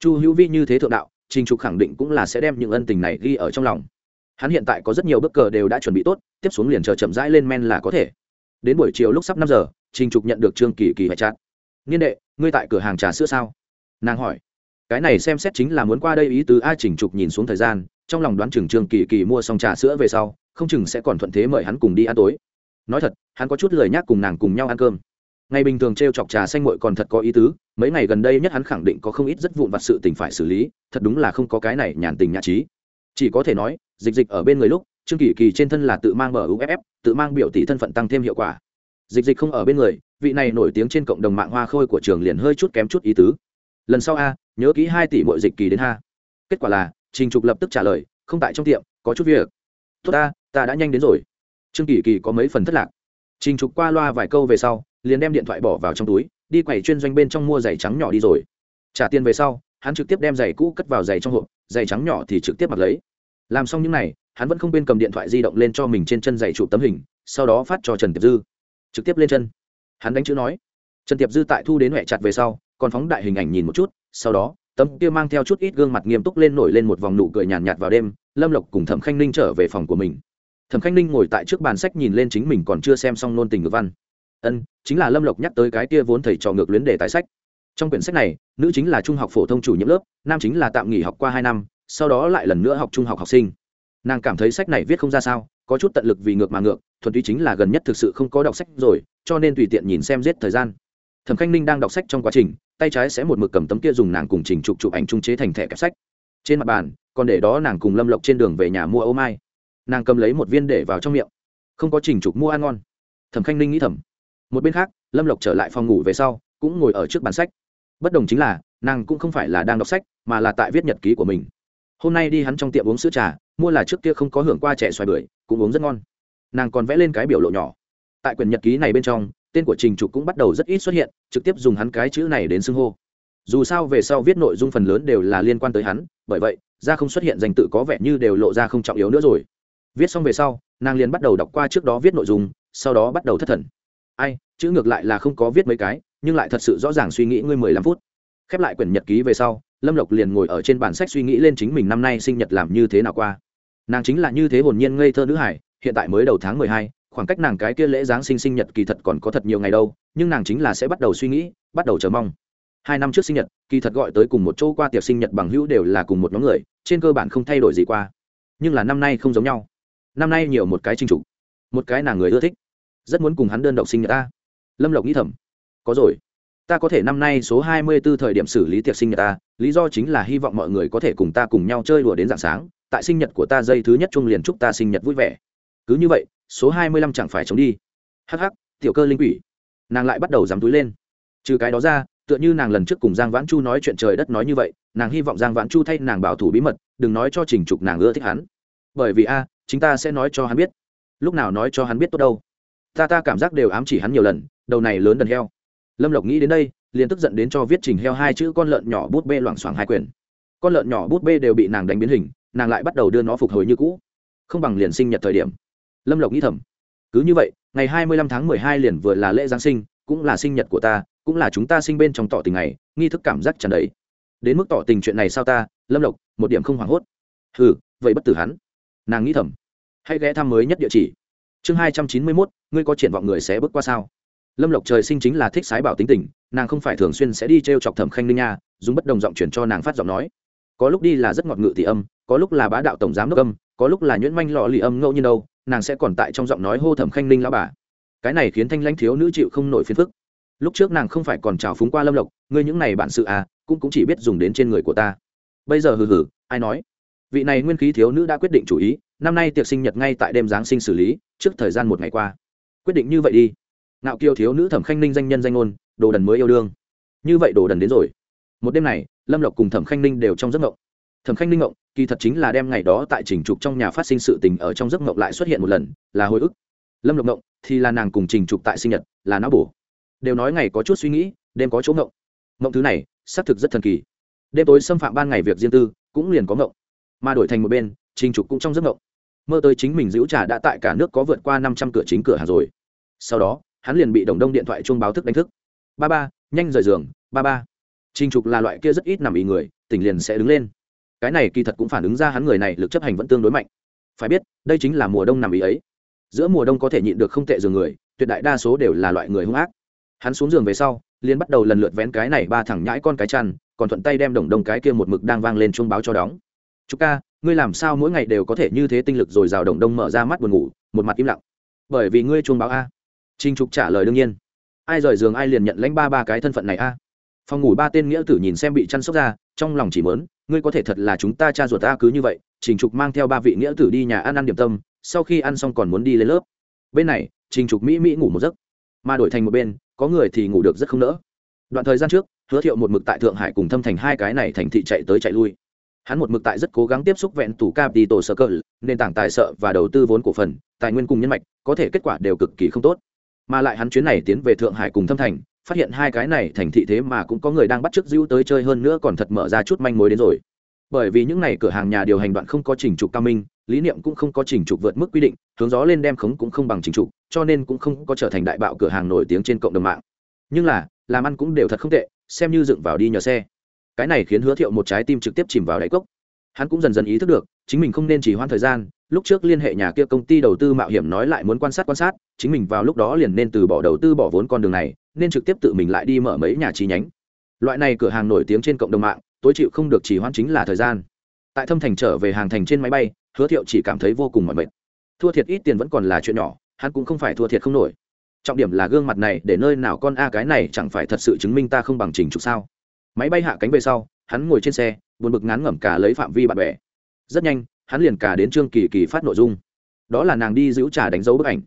Chu hữu vi như thế thượng đạo, trình trục khẳng định cũng là sẽ đem những ân tình này ghi ở trong lòng. Hắn hiện tại có rất nhiều bước cờ đều đã chuẩn bị tốt, tiếp xuống liền chờ chậm rãi lên men là có thể đến buổi chiều lúc sắp năm giờ, trình trục nhận được trương kỳ kỳ phải chặn niên đệ, ngươi tại cửa hàng trà sữa sao? Nàng hỏi. Cái này xem xét chính là muốn qua đây ý tứ a. Trình trục nhìn xuống thời gian, trong lòng đoán chừng trương kỳ kỳ mua xong trà sữa về sau, không chừng sẽ còn thuận thế mời hắn cùng đi ăn tối. Nói thật, hắn có chút lời nhắc cùng nàng cùng nhau ăn cơm. Ngày bình thường t r e o chọc trà xanh mội còn thật có ý tứ, mấy ngày gần đây nhất hắn khẳng định có không ít rất vụn vặt sự tình phải xử lý, thật đúng là không có cái này nhàn tình nhã trí. Chỉ có thể nói, dịch dịch ở bên người lúc, trương kỳ kỳ trên thân là tự mang bờ uff tự mang biểu tỷ thân phận tăng thêm hiệu quả. Dịch dịch không ở bên người, vị này nổi tiếng trên cộng đồng mạng hoa khôi của trường liền hơi chút kém chút ý tứ. Lần sau a, nhớ kỹ hai tỷ mỗi dịch kỳ đến ha. Kết quả là, trình trục lập tức trả lời, không tại trong tiệm, có chút việc. Tốt ta ta đã nhanh đến rồi. Trương kỳ kỳ có mấy phần thất lạc. Trình trục qua loa vài câu về sau, liền đem điện thoại bỏ vào trong túi, đi quầy chuyên doanh bên trong mua giày trắng nhỏ đi rồi. Trả tiền về sau, hắn trực tiếp đem giày cũ cất vào giày trong hộp, giày trắng nhỏ thì trực tiếp mặc lấy làm xong những n à y hắn vẫn không quên cầm điện thoại di động lên cho mình trên chân giày chụp tấm hình sau đó phát cho trần tiệp dư. Trực tiếp lên chân. Hắn đánh chữ nói. Trần tiệp dư tại thu đến huệ chặt về sau còn phóng đại hình ảnh nhìn một chút sau đó tấm kia mang theo chút ít gương mặt nghiêm túc lên nổi lên một vòng nụ cười nhàn nhạt, nhạt vào đêm lâm lộc cùng thẩm khanh ninh trở về phòng của mình. Thẩm khanh ninh ngồi tại trước bàn sách nhìn lên chính mình còn chưa xem xong nôn tình ngữ văn. Ân chính là lâm lộc nhắc tới cái kia vốn thầy trò ngược luyến đề tài sách. Trong quyển sách này nữ chính là trung học phổ thông chủ nhiệm lớp nam chính là tạm nghỉ học qua hai năm sau đó lại lần nữa học trung học học sinh. Nàng cảm thấy sách này viết không ra sao, có chút tận lực vì ngược mà ngược, thuần túy chính là gần nhất thực sự không có đọc sách rồi, cho nên tùy tiện nhìn xem giết thời gian. Thẩm khanh ninh đang đọc sách trong quá trình, tay trái sẽ một mực cầm tấm kia dùng nàng cùng trình chụp chụp ảnh trung chế thành thẻ kẹp sách. Trên mặt bàn, còn để đó nàng cùng lâm lộc trên đường về nhà mua ô mai. Nàng cầm lấy một viên để vào trong miệng. Không có trình trục mua ăn ngon. Thẩm khanh ninh nghĩ thầm. Một bên khác, lâm lộc trở lại phòng ngủ về sau, cũng ngồi ở trước bàn sách. Bất đồng chính là, nàng cũng không phải là đang đọc sách, mà là tại viết nhật ký của mình hôm nay đi hắn trong tiệm uống sữa trà, mua là trước kia không có hưởng qua trẻ xoài bưởi, cũng uống rất ngon. Nàng còn vẽ lên cái biểu lộ nhỏ. Tại quyển nhật ký này bên trong, tên của trình trục cũng bắt đầu rất ít xuất hiện, trực tiếp dùng hắn cái chữ này đến xưng hô. Dù sao về sau viết nội dung phần lớn đều là liên quan tới hắn, bởi vậy, ra không xuất hiện danh tự có vẻ như đều lộ ra không trọng yếu nữa rồi. Viết xong về sau, nàng liền bắt đầu đọc qua trước đó viết nội dung, sau đó bắt đầu thất thần. Ai, chữ ngược lại là không có viết mấy cái, nhưng lại thật sự rõ ràng suy nghĩ ngươi mười lăm phút. Khép lại quyển nhật ký về sau lâm lộc liền ngồi ở trên bản sách suy nghĩ lên chính mình năm nay sinh nhật làm như thế nào qua. Nàng chính là như thế hồn nhiên ngây thơ nữ hải, hiện tại mới đầu tháng mười hai, khoảng cách nàng cái kia lễ giáng sinh sinh nhật kỳ thật còn có thật nhiều ngày đâu, nhưng nàng chính là sẽ bắt đầu suy nghĩ, bắt đầu chờ mong. Hai năm trước sinh nhật, kỳ thật gọi tới cùng một chỗ qua tiệc sinh nhật bằng hữu đều là cùng một nhóm người, trên cơ bản không thay đổi gì qua. Nhưng là năm nay không giống nhau. Năm nay nhiều một cái trinh trục một cái nàng người ưa thích. Rất muốn cùng hắn đơn độc sinh nhật ta. Lâm lộc nghĩ thầm. Có rồi ta có thể năm nay số hai mươi 24 thời điểm xử lý tiệc sinh nhật ta, lý do chính là hy vọng mọi người có thể cùng ta cùng nhau chơi đùa đến dạng sáng, tại sinh nhật của ta dây thứ nhất chung liền chúc ta sinh nhật vui vẻ. Cứ như vậy, số hai mươi lăm chẳng phải chống đi. Hắc hắc, tiểu cơ linh quỷ. Nàng lại bắt đầu dám túi lên. Trừ cái đó ra, tựa như nàng lần trước cùng giang vãn chu nói chuyện trời đất nói như vậy, nàng hy vọng giang vãn chu thay nàng bảo thủ bí mật, đừng nói cho trình trục nàng ưa thích hắn. Bởi vì a chúng ta sẽ nói cho hắn biết. Lúc nào nói cho hắn biết tốt đâu. Ta ta cảm giác đều ám chỉ hắn nhiều lần, đầu này lớn đần heo lâm lộc nghĩ đến đây, liền tức giận đến cho viết trình heo hai chữ con lợn nhỏ bút bê loảng xoảng hai quyền. Con lợn nhỏ bút bê đều bị nàng đánh biến hình, nàng lại bắt đầu đưa nó phục hồi như cũ. Không bằng liền sinh nhật thời điểm. Lâm lộc nghĩ thầm. Cứ như vậy, ngày hai mươi lăm tháng mười hai liền vừa là lễ giáng sinh, cũng là sinh nhật của ta, cũng là chúng ta sinh bên trong tỏ tình này nghi thức cảm giác tràn đầy. Đến mức tỏ tình chuyện này sao ta, lâm lộc, một điểm không hoảng hốt. Ừ vậy bất tử hắn. Nàng nghĩ thầm. Hãy ghé thăm mới nhất địa chỉ. Chương hai trăm chín mươi mốt, ngươi có triển vọng người sẽ bước qua sao? Lâm lộc trời sinh chính là thích sái bảo tính tình, nàng không phải thường xuyên sẽ đi t r e o chọc thẩm khanh ninh nha, dùng bất đồng giọng chuyển cho nàng phát giọng nói. Có lúc đi là rất ngọt ngự tỷ âm, có lúc là bá đạo tổng giám đốc âm, có lúc là nhuyễn manh lọ lì âm ngẫu nhiên đâu, nàng sẽ còn tại trong giọng nói hô thẩm khanh ninh lão bà. Cái này khiến thanh lãnh thiếu nữ chịu không nổi phiền phức. Lúc trước nàng không phải còn trào phúng qua lâm lộc, ngươi những này bản sự à cũng cũng chỉ biết dùng đến trên người của ta. Bây giờ hừ hừ, ai nói? Vị này nguyên khí thiếu nữ đã quyết định chủ ý, năm nay tiệc sinh nhật ngay tại đêm giáng sinh xử lý, trước thời gian một ngày qua. Quyết định như vậy đi ngạo kiều thiếu nữ thẩm khanh ninh danh nhân danh ngôn, đồ đần mới yêu đương. Như vậy đồ đần đến rồi. Một đêm này, lâm lộc cùng thẩm khanh ninh đều trong giấc ngộng. Thẩm khanh ninh ngộng, kỳ thật chính là đem ngày đó tại trình trục trong nhà phát sinh sự tình ở trong giấc ngộng lại xuất hiện một lần, là hồi ức. Lâm lộc ngộng, thì là nàng cùng trình trục tại sinh nhật, là não bổ. Đều nói ngày có chút suy nghĩ, đêm có chỗ ngộng. Ngộng thứ này, xác thực rất thần kỳ. Đêm tối xâm phạm ban ngày việc riêng tư, cũng liền có ngộng. Mà đổi thành một bên trình trục cũng trong giấc ngộng. Mơ tới chính mình giữ trà đã tại cả nước có vượt qua năm trăm cửa chính cửa hàng rồi. Sau đó hắn liền bị đồng đông điện thoại chuông báo thức đánh thức. Ba ba, nhanh rời giường, ba ba. Trình trục là loại kia rất ít nằm ý người, tỉnh liền sẽ đứng lên. Cái này kỳ thật cũng phản ứng ra hắn người này lực chấp hành vẫn tương đối mạnh. Phải biết, đây chính là mùa đông nằm ý ấy. Giữa mùa đông có thể nhịn được không tệ giường người, tuyệt đại đa số đều là loại người hung ác. Hắn xuống giường về sau, liền bắt đầu lần lượt vén cái này ba thẳng nhãi con cái chăn, còn thuận tay đem đồng đông cái kia một mực đang vang lên chuông báo cho đóng. Chúc ca, ngươi làm sao mỗi ngày đều có thể như thế tinh lực rồi rào đồng đông mở ra mắt buồn ngủ, một mặt im lặng. Bởi vì ngươi chuông báo a. Trình trục trả lời đương nhiên. Ai rời giường ai liền nhận lãnh ba ba cái thân phận này a. Phòng ngủ ba tên nghĩa tử nhìn xem bị chăn sóc ra, trong lòng chỉ mớn ngươi có thể thật là chúng ta cha ruột ta cứ như vậy, trình trục mang theo ba vị nghĩa tử đi nhà ăn ăn điểm tâm, sau khi ăn xong còn muốn đi lên lớp. Bên này, trình trục mỹ mỹ ngủ một giấc, mà đổi thành một bên, có người thì ngủ được rất không nỡ. Đoạn thời gian trước, hứa thiệu một mực tại thượng hải cùng thâm thành hai cái này thành thị chạy tới chạy lui. Hắn một mực tại rất cố gắng tiếp xúc vẹn tủ capital circle, nền tảng tài trợ và đầu tư vốn cổ phần, tài nguyên cùng nhân mạch, có thể kết quả đều cực kỳ không tốt mà lại hắn chuyến này tiến về thượng hải cùng thâm thành, phát hiện hai cái này thành thị thế mà cũng có người đang bắt chước dữ tới chơi hơn nữa còn thật mở ra chút manh mối đến rồi. Bởi vì những n à y cửa hàng nhà điều hành đoạn không có trình trục cao minh, lý niệm cũng không có trình trục vượt mức quy định, hướng gió lên đem khống cũng không bằng trình trục, cho nên cũng không có trở thành đại bạo cửa hàng nổi tiếng trên cộng đồng mạng. Nhưng là, làm ăn cũng đều thật không tệ, xem như dựng vào đi nhờ xe. Cái này khiến hứa thiệu một trái tim trực tiếp chìm vào đáy cốc hắn cũng dần dần ý thức được, chính mình không nên chỉ hoãn thời gian, lúc trước liên hệ nhà kia công ty đầu tư mạo hiểm nói lại muốn quan sát quan sát, chính mình vào lúc đó liền nên từ bỏ đầu tư bỏ vốn con đường này, nên trực tiếp tự mình lại đi mở mấy nhà chi nhánh. Loại này cửa hàng nổi tiếng trên cộng đồng mạng, tối chịu không được chỉ hoãn chính là thời gian. Tại thâm thành trở về hàng thành trên máy bay, hứa thiệu chỉ cảm thấy vô cùng mỏi mệt. Thua thiệt ít tiền vẫn còn là chuyện nhỏ, hắn cũng không phải thua thiệt không nổi. Trọng điểm là gương mặt này, để nơi nào con a cái này chẳng phải thật sự chứng minh ta không bằng trình trục sao? Máy bay hạ cánh về sau hắn ngồi trên xe, buồn bực ngán ngẩm cả lấy phạm vi bạn bè. Rất nhanh, hắn liền cả đến trương kỳ kỳ phát nội dung. Đó là nàng đi giữ trà đánh dấu bức ảnh.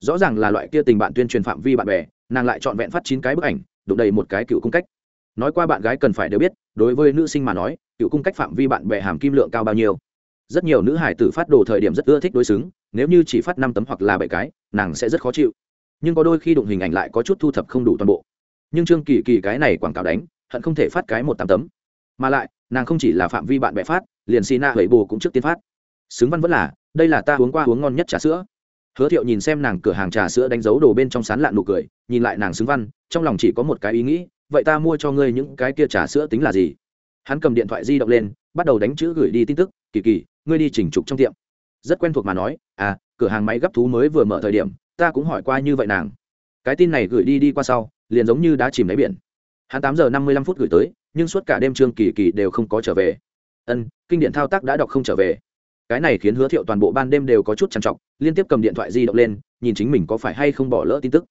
Rõ ràng là loại kia tình bạn tuyên truyền phạm vi bạn bè, nàng lại trọn vẹn phát chín cái bức ảnh, đụng đầy một cái cựu cung cách. Nói qua bạn gái cần phải đều biết, đối với nữ sinh mà nói, cựu cung cách phạm vi bạn bè hàm kim lượng cao bao nhiêu. Rất nhiều nữ hải tử phát đồ thời điểm rất ưa thích đối xứng, nếu như chỉ phát năm tấm hoặc là bảy cái, nàng sẽ rất khó chịu. Nhưng có đôi khi đụng hình ảnh lại có chút thu thập không đủ toàn bộ. Nhưng trương kỳ kỳ cái này quảng cáo đánh, hận không thể phát cái một tám tấm mà lại, nàng không chỉ là phạm vi bạn bè phát, liền xì nạ hầy bồ cũng trước tiên phát. Xứng văn vẫn là, đây là ta uống qua uống ngon nhất trà sữa. Hứa thiệu nhìn xem nàng cửa hàng trà sữa đánh dấu đồ bên trong sán lạn nụ cười, nhìn lại nàng xứng văn, trong lòng chỉ có một cái ý nghĩ, vậy ta mua cho ngươi những cái kia trà sữa tính là gì? Hắn cầm điện thoại di động lên, bắt đầu đánh chữ gửi đi tin tức, kỳ kỳ, ngươi đi chỉnh trục trong tiệm. Rất quen thuộc mà nói à cửa hàng máy gấp thú mới vừa mở thời điểm, ta cũng hỏi qua như vậy nàng. Cái tin này gửi đi đi qua sau, liền giống như đã chìm đáy biển. Hắn tám giờ năm mươi lăm phút gửi tới nhưng suốt cả đêm trương kỳ kỳ đều không có trở về. Ân, kinh điện thao tác đã đọc không trở về. Cái này khiến hứa thiệu toàn bộ ban đêm đều có chút trằn trọc, liên tiếp cầm điện thoại di động lên, nhìn chính mình có phải hay không bỏ lỡ tin tức.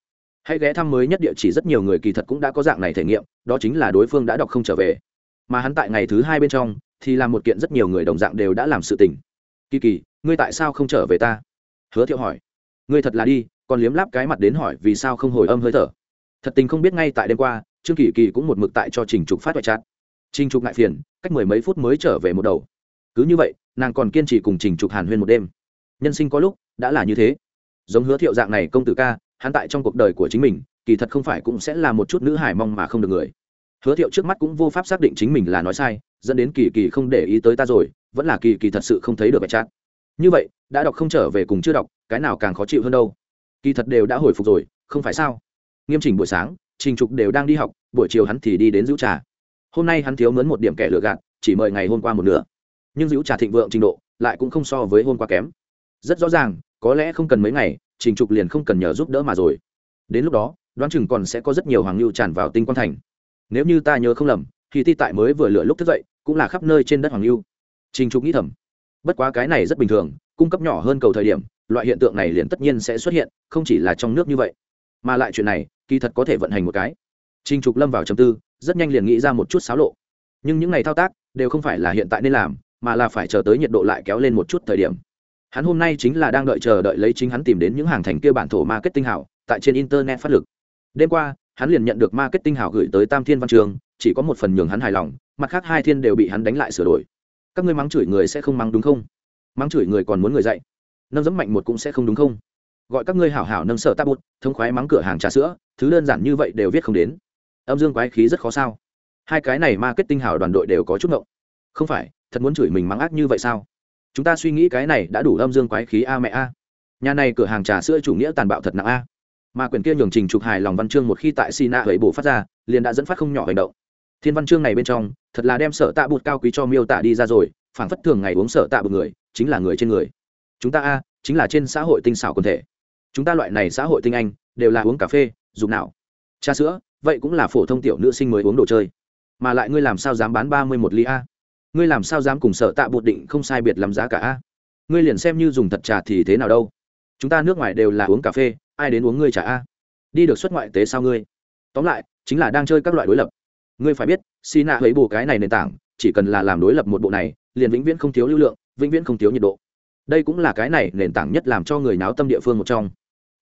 Hãy ghé thăm mới nhất địa chỉ rất nhiều người kỳ thật cũng đã có dạng này thể nghiệm, đó chính là đối phương đã đọc không trở về. Mà hắn tại ngày thứ hai bên trong, thì làm một kiện rất nhiều người đồng dạng đều đã làm sự tình. Kỳ kỳ, ngươi tại sao không trở về ta? Hứa thiệu hỏi. Ngươi thật là đi, còn liếm láp cái mặt đến hỏi vì sao không hồi âm hơi thở. Thật tình không biết ngay tại đêm qua trương kỳ kỳ cũng một mực tại cho trình trục phát ngoại chát trình trục ngại phiền, cách mười mấy phút mới trở về một đầu. Cứ như vậy, nàng còn kiên trì cùng trình trục hàn huyên một đêm. Nhân sinh có lúc, đã là như thế. Giống hứa thiệu dạng này công tử ca, hắn tại trong cuộc đời của chính mình, kỳ thật không phải cũng sẽ là một chút nữ hải mong mà không được người. Hứa thiệu trước mắt cũng vô pháp xác định chính mình là nói sai, dẫn đến kỳ kỳ không để ý tới ta rồi, vẫn là kỳ kỳ thật sự không thấy được bài chát như vậy, đã đọc không trở về cùng chưa đọc, cái nào càng khó chịu hơn đâu? Kỳ thật đều đã hồi phục rồi, không phải sao? Nghiêm chỉnh buổi sáng trình trục đều đang đi học, buổi chiều hắn thì đi đến giữ trà. Hôm nay hắn thiếu mướn một điểm kẻ lựa gạt, chỉ mời ngày hôm qua một nửa. Nhưng giữ trà thịnh vượng trình độ, lại cũng không so với hôm qua kém. Rất rõ ràng, có lẽ không cần mấy ngày, trình trục liền không cần nhờ giúp đỡ mà rồi. Đến lúc đó, đoán chừng còn sẽ có rất nhiều hoàng lưu tràn vào tinh quang thành. Nếu như ta nhớ không lầm, thì ti tại mới vừa lựa lúc thức dậy, cũng là khắp nơi trên đất hoàng lưu. Trình trục nghĩ thầm. Bất quá cái này rất bình thường, cung cấp nhỏ hơn cầu thời điểm, loại hiện tượng này liền tất nhiên sẽ xuất hiện, không chỉ là trong nước như vậy mà lại chuyện này, kỳ thật có thể vận hành một cái. Trinh trục lâm vào chầm tư, rất nhanh liền nghĩ ra một chút xáo lộ. Nhưng những ngày thao tác đều không phải là hiện tại nên làm, mà là phải chờ tới nhiệt độ lại kéo lên một chút thời điểm. Hắn hôm nay chính là đang đợi chờ đợi lấy chính hắn tìm đến những hàng thành kia bản thổ marketing hảo, tại trên internet phát lực. Đêm qua, hắn liền nhận được marketing hảo gửi tới tam thiên văn trường, chỉ có một phần nhường hắn hài lòng, mặt khác hai thiên đều bị hắn đánh lại sửa đổi. Các ngươi mắng chửi người sẽ không mắng đúng không? Mắng chửi người còn muốn người dạy. Nâng dẫm mạnh một cũng sẽ không đúng không? Gọi các ngươi hảo hảo nâng sợ ta bút, thống khoái mắng cửa hàng trà sữa, thứ đơn giản như vậy đều viết không đến. Âm dương quái khí rất khó sao? Hai cái này marketing hảo đoàn đội đều có chút ngộng. Không phải, thật muốn chửi mình mắng ác như vậy sao? Chúng ta suy nghĩ cái này đã đủ âm dương quái khí a mẹ a. Nhà này cửa hàng trà sữa chủ nghĩa tàn bạo thật nặng a. Mà quyền kia nhường trình trục hài lòng văn chương một khi tại sina hầy bổ phát ra, liền đã dẫn phát không nhỏ hành động. Thiên văn chương này bên trong, thật là đem sở tạ bụt cao quý cho miêu tả đi ra rồi, phảng phất thường ngày uống sở tạ bụt người, chính là người trên người. Chúng ta a, chính là trên xã hội tinh xảo quần thể chúng ta loại này xã hội tinh anh, đều là uống cà phê, dùng nào trà sữa, vậy cũng là phổ thông tiểu nữ sinh mới uống đồ chơi. Mà lại ngươi làm sao dám bán ba mươi một ly a? Ngươi làm sao dám cùng sợ tạ bột định không sai biệt làm giá cả a? Ngươi liền xem như dùng thật trà thì thế nào đâu? Chúng ta nước ngoài đều là uống cà phê, ai đến uống ngươi trà a? Đi được xuất ngoại tế sao ngươi? Tóm lại, chính là đang chơi các loại đối lập. Ngươi phải biết, xi nạ lấy bù cái này nền tảng, chỉ cần là làm đối lập một bộ này, liền vĩnh viễn không thiếu lưu lượng, vĩnh viễn không thiếu nhiệt độ. Đây cũng là cái này nền tảng nhất làm cho người náo tâm địa phương một trong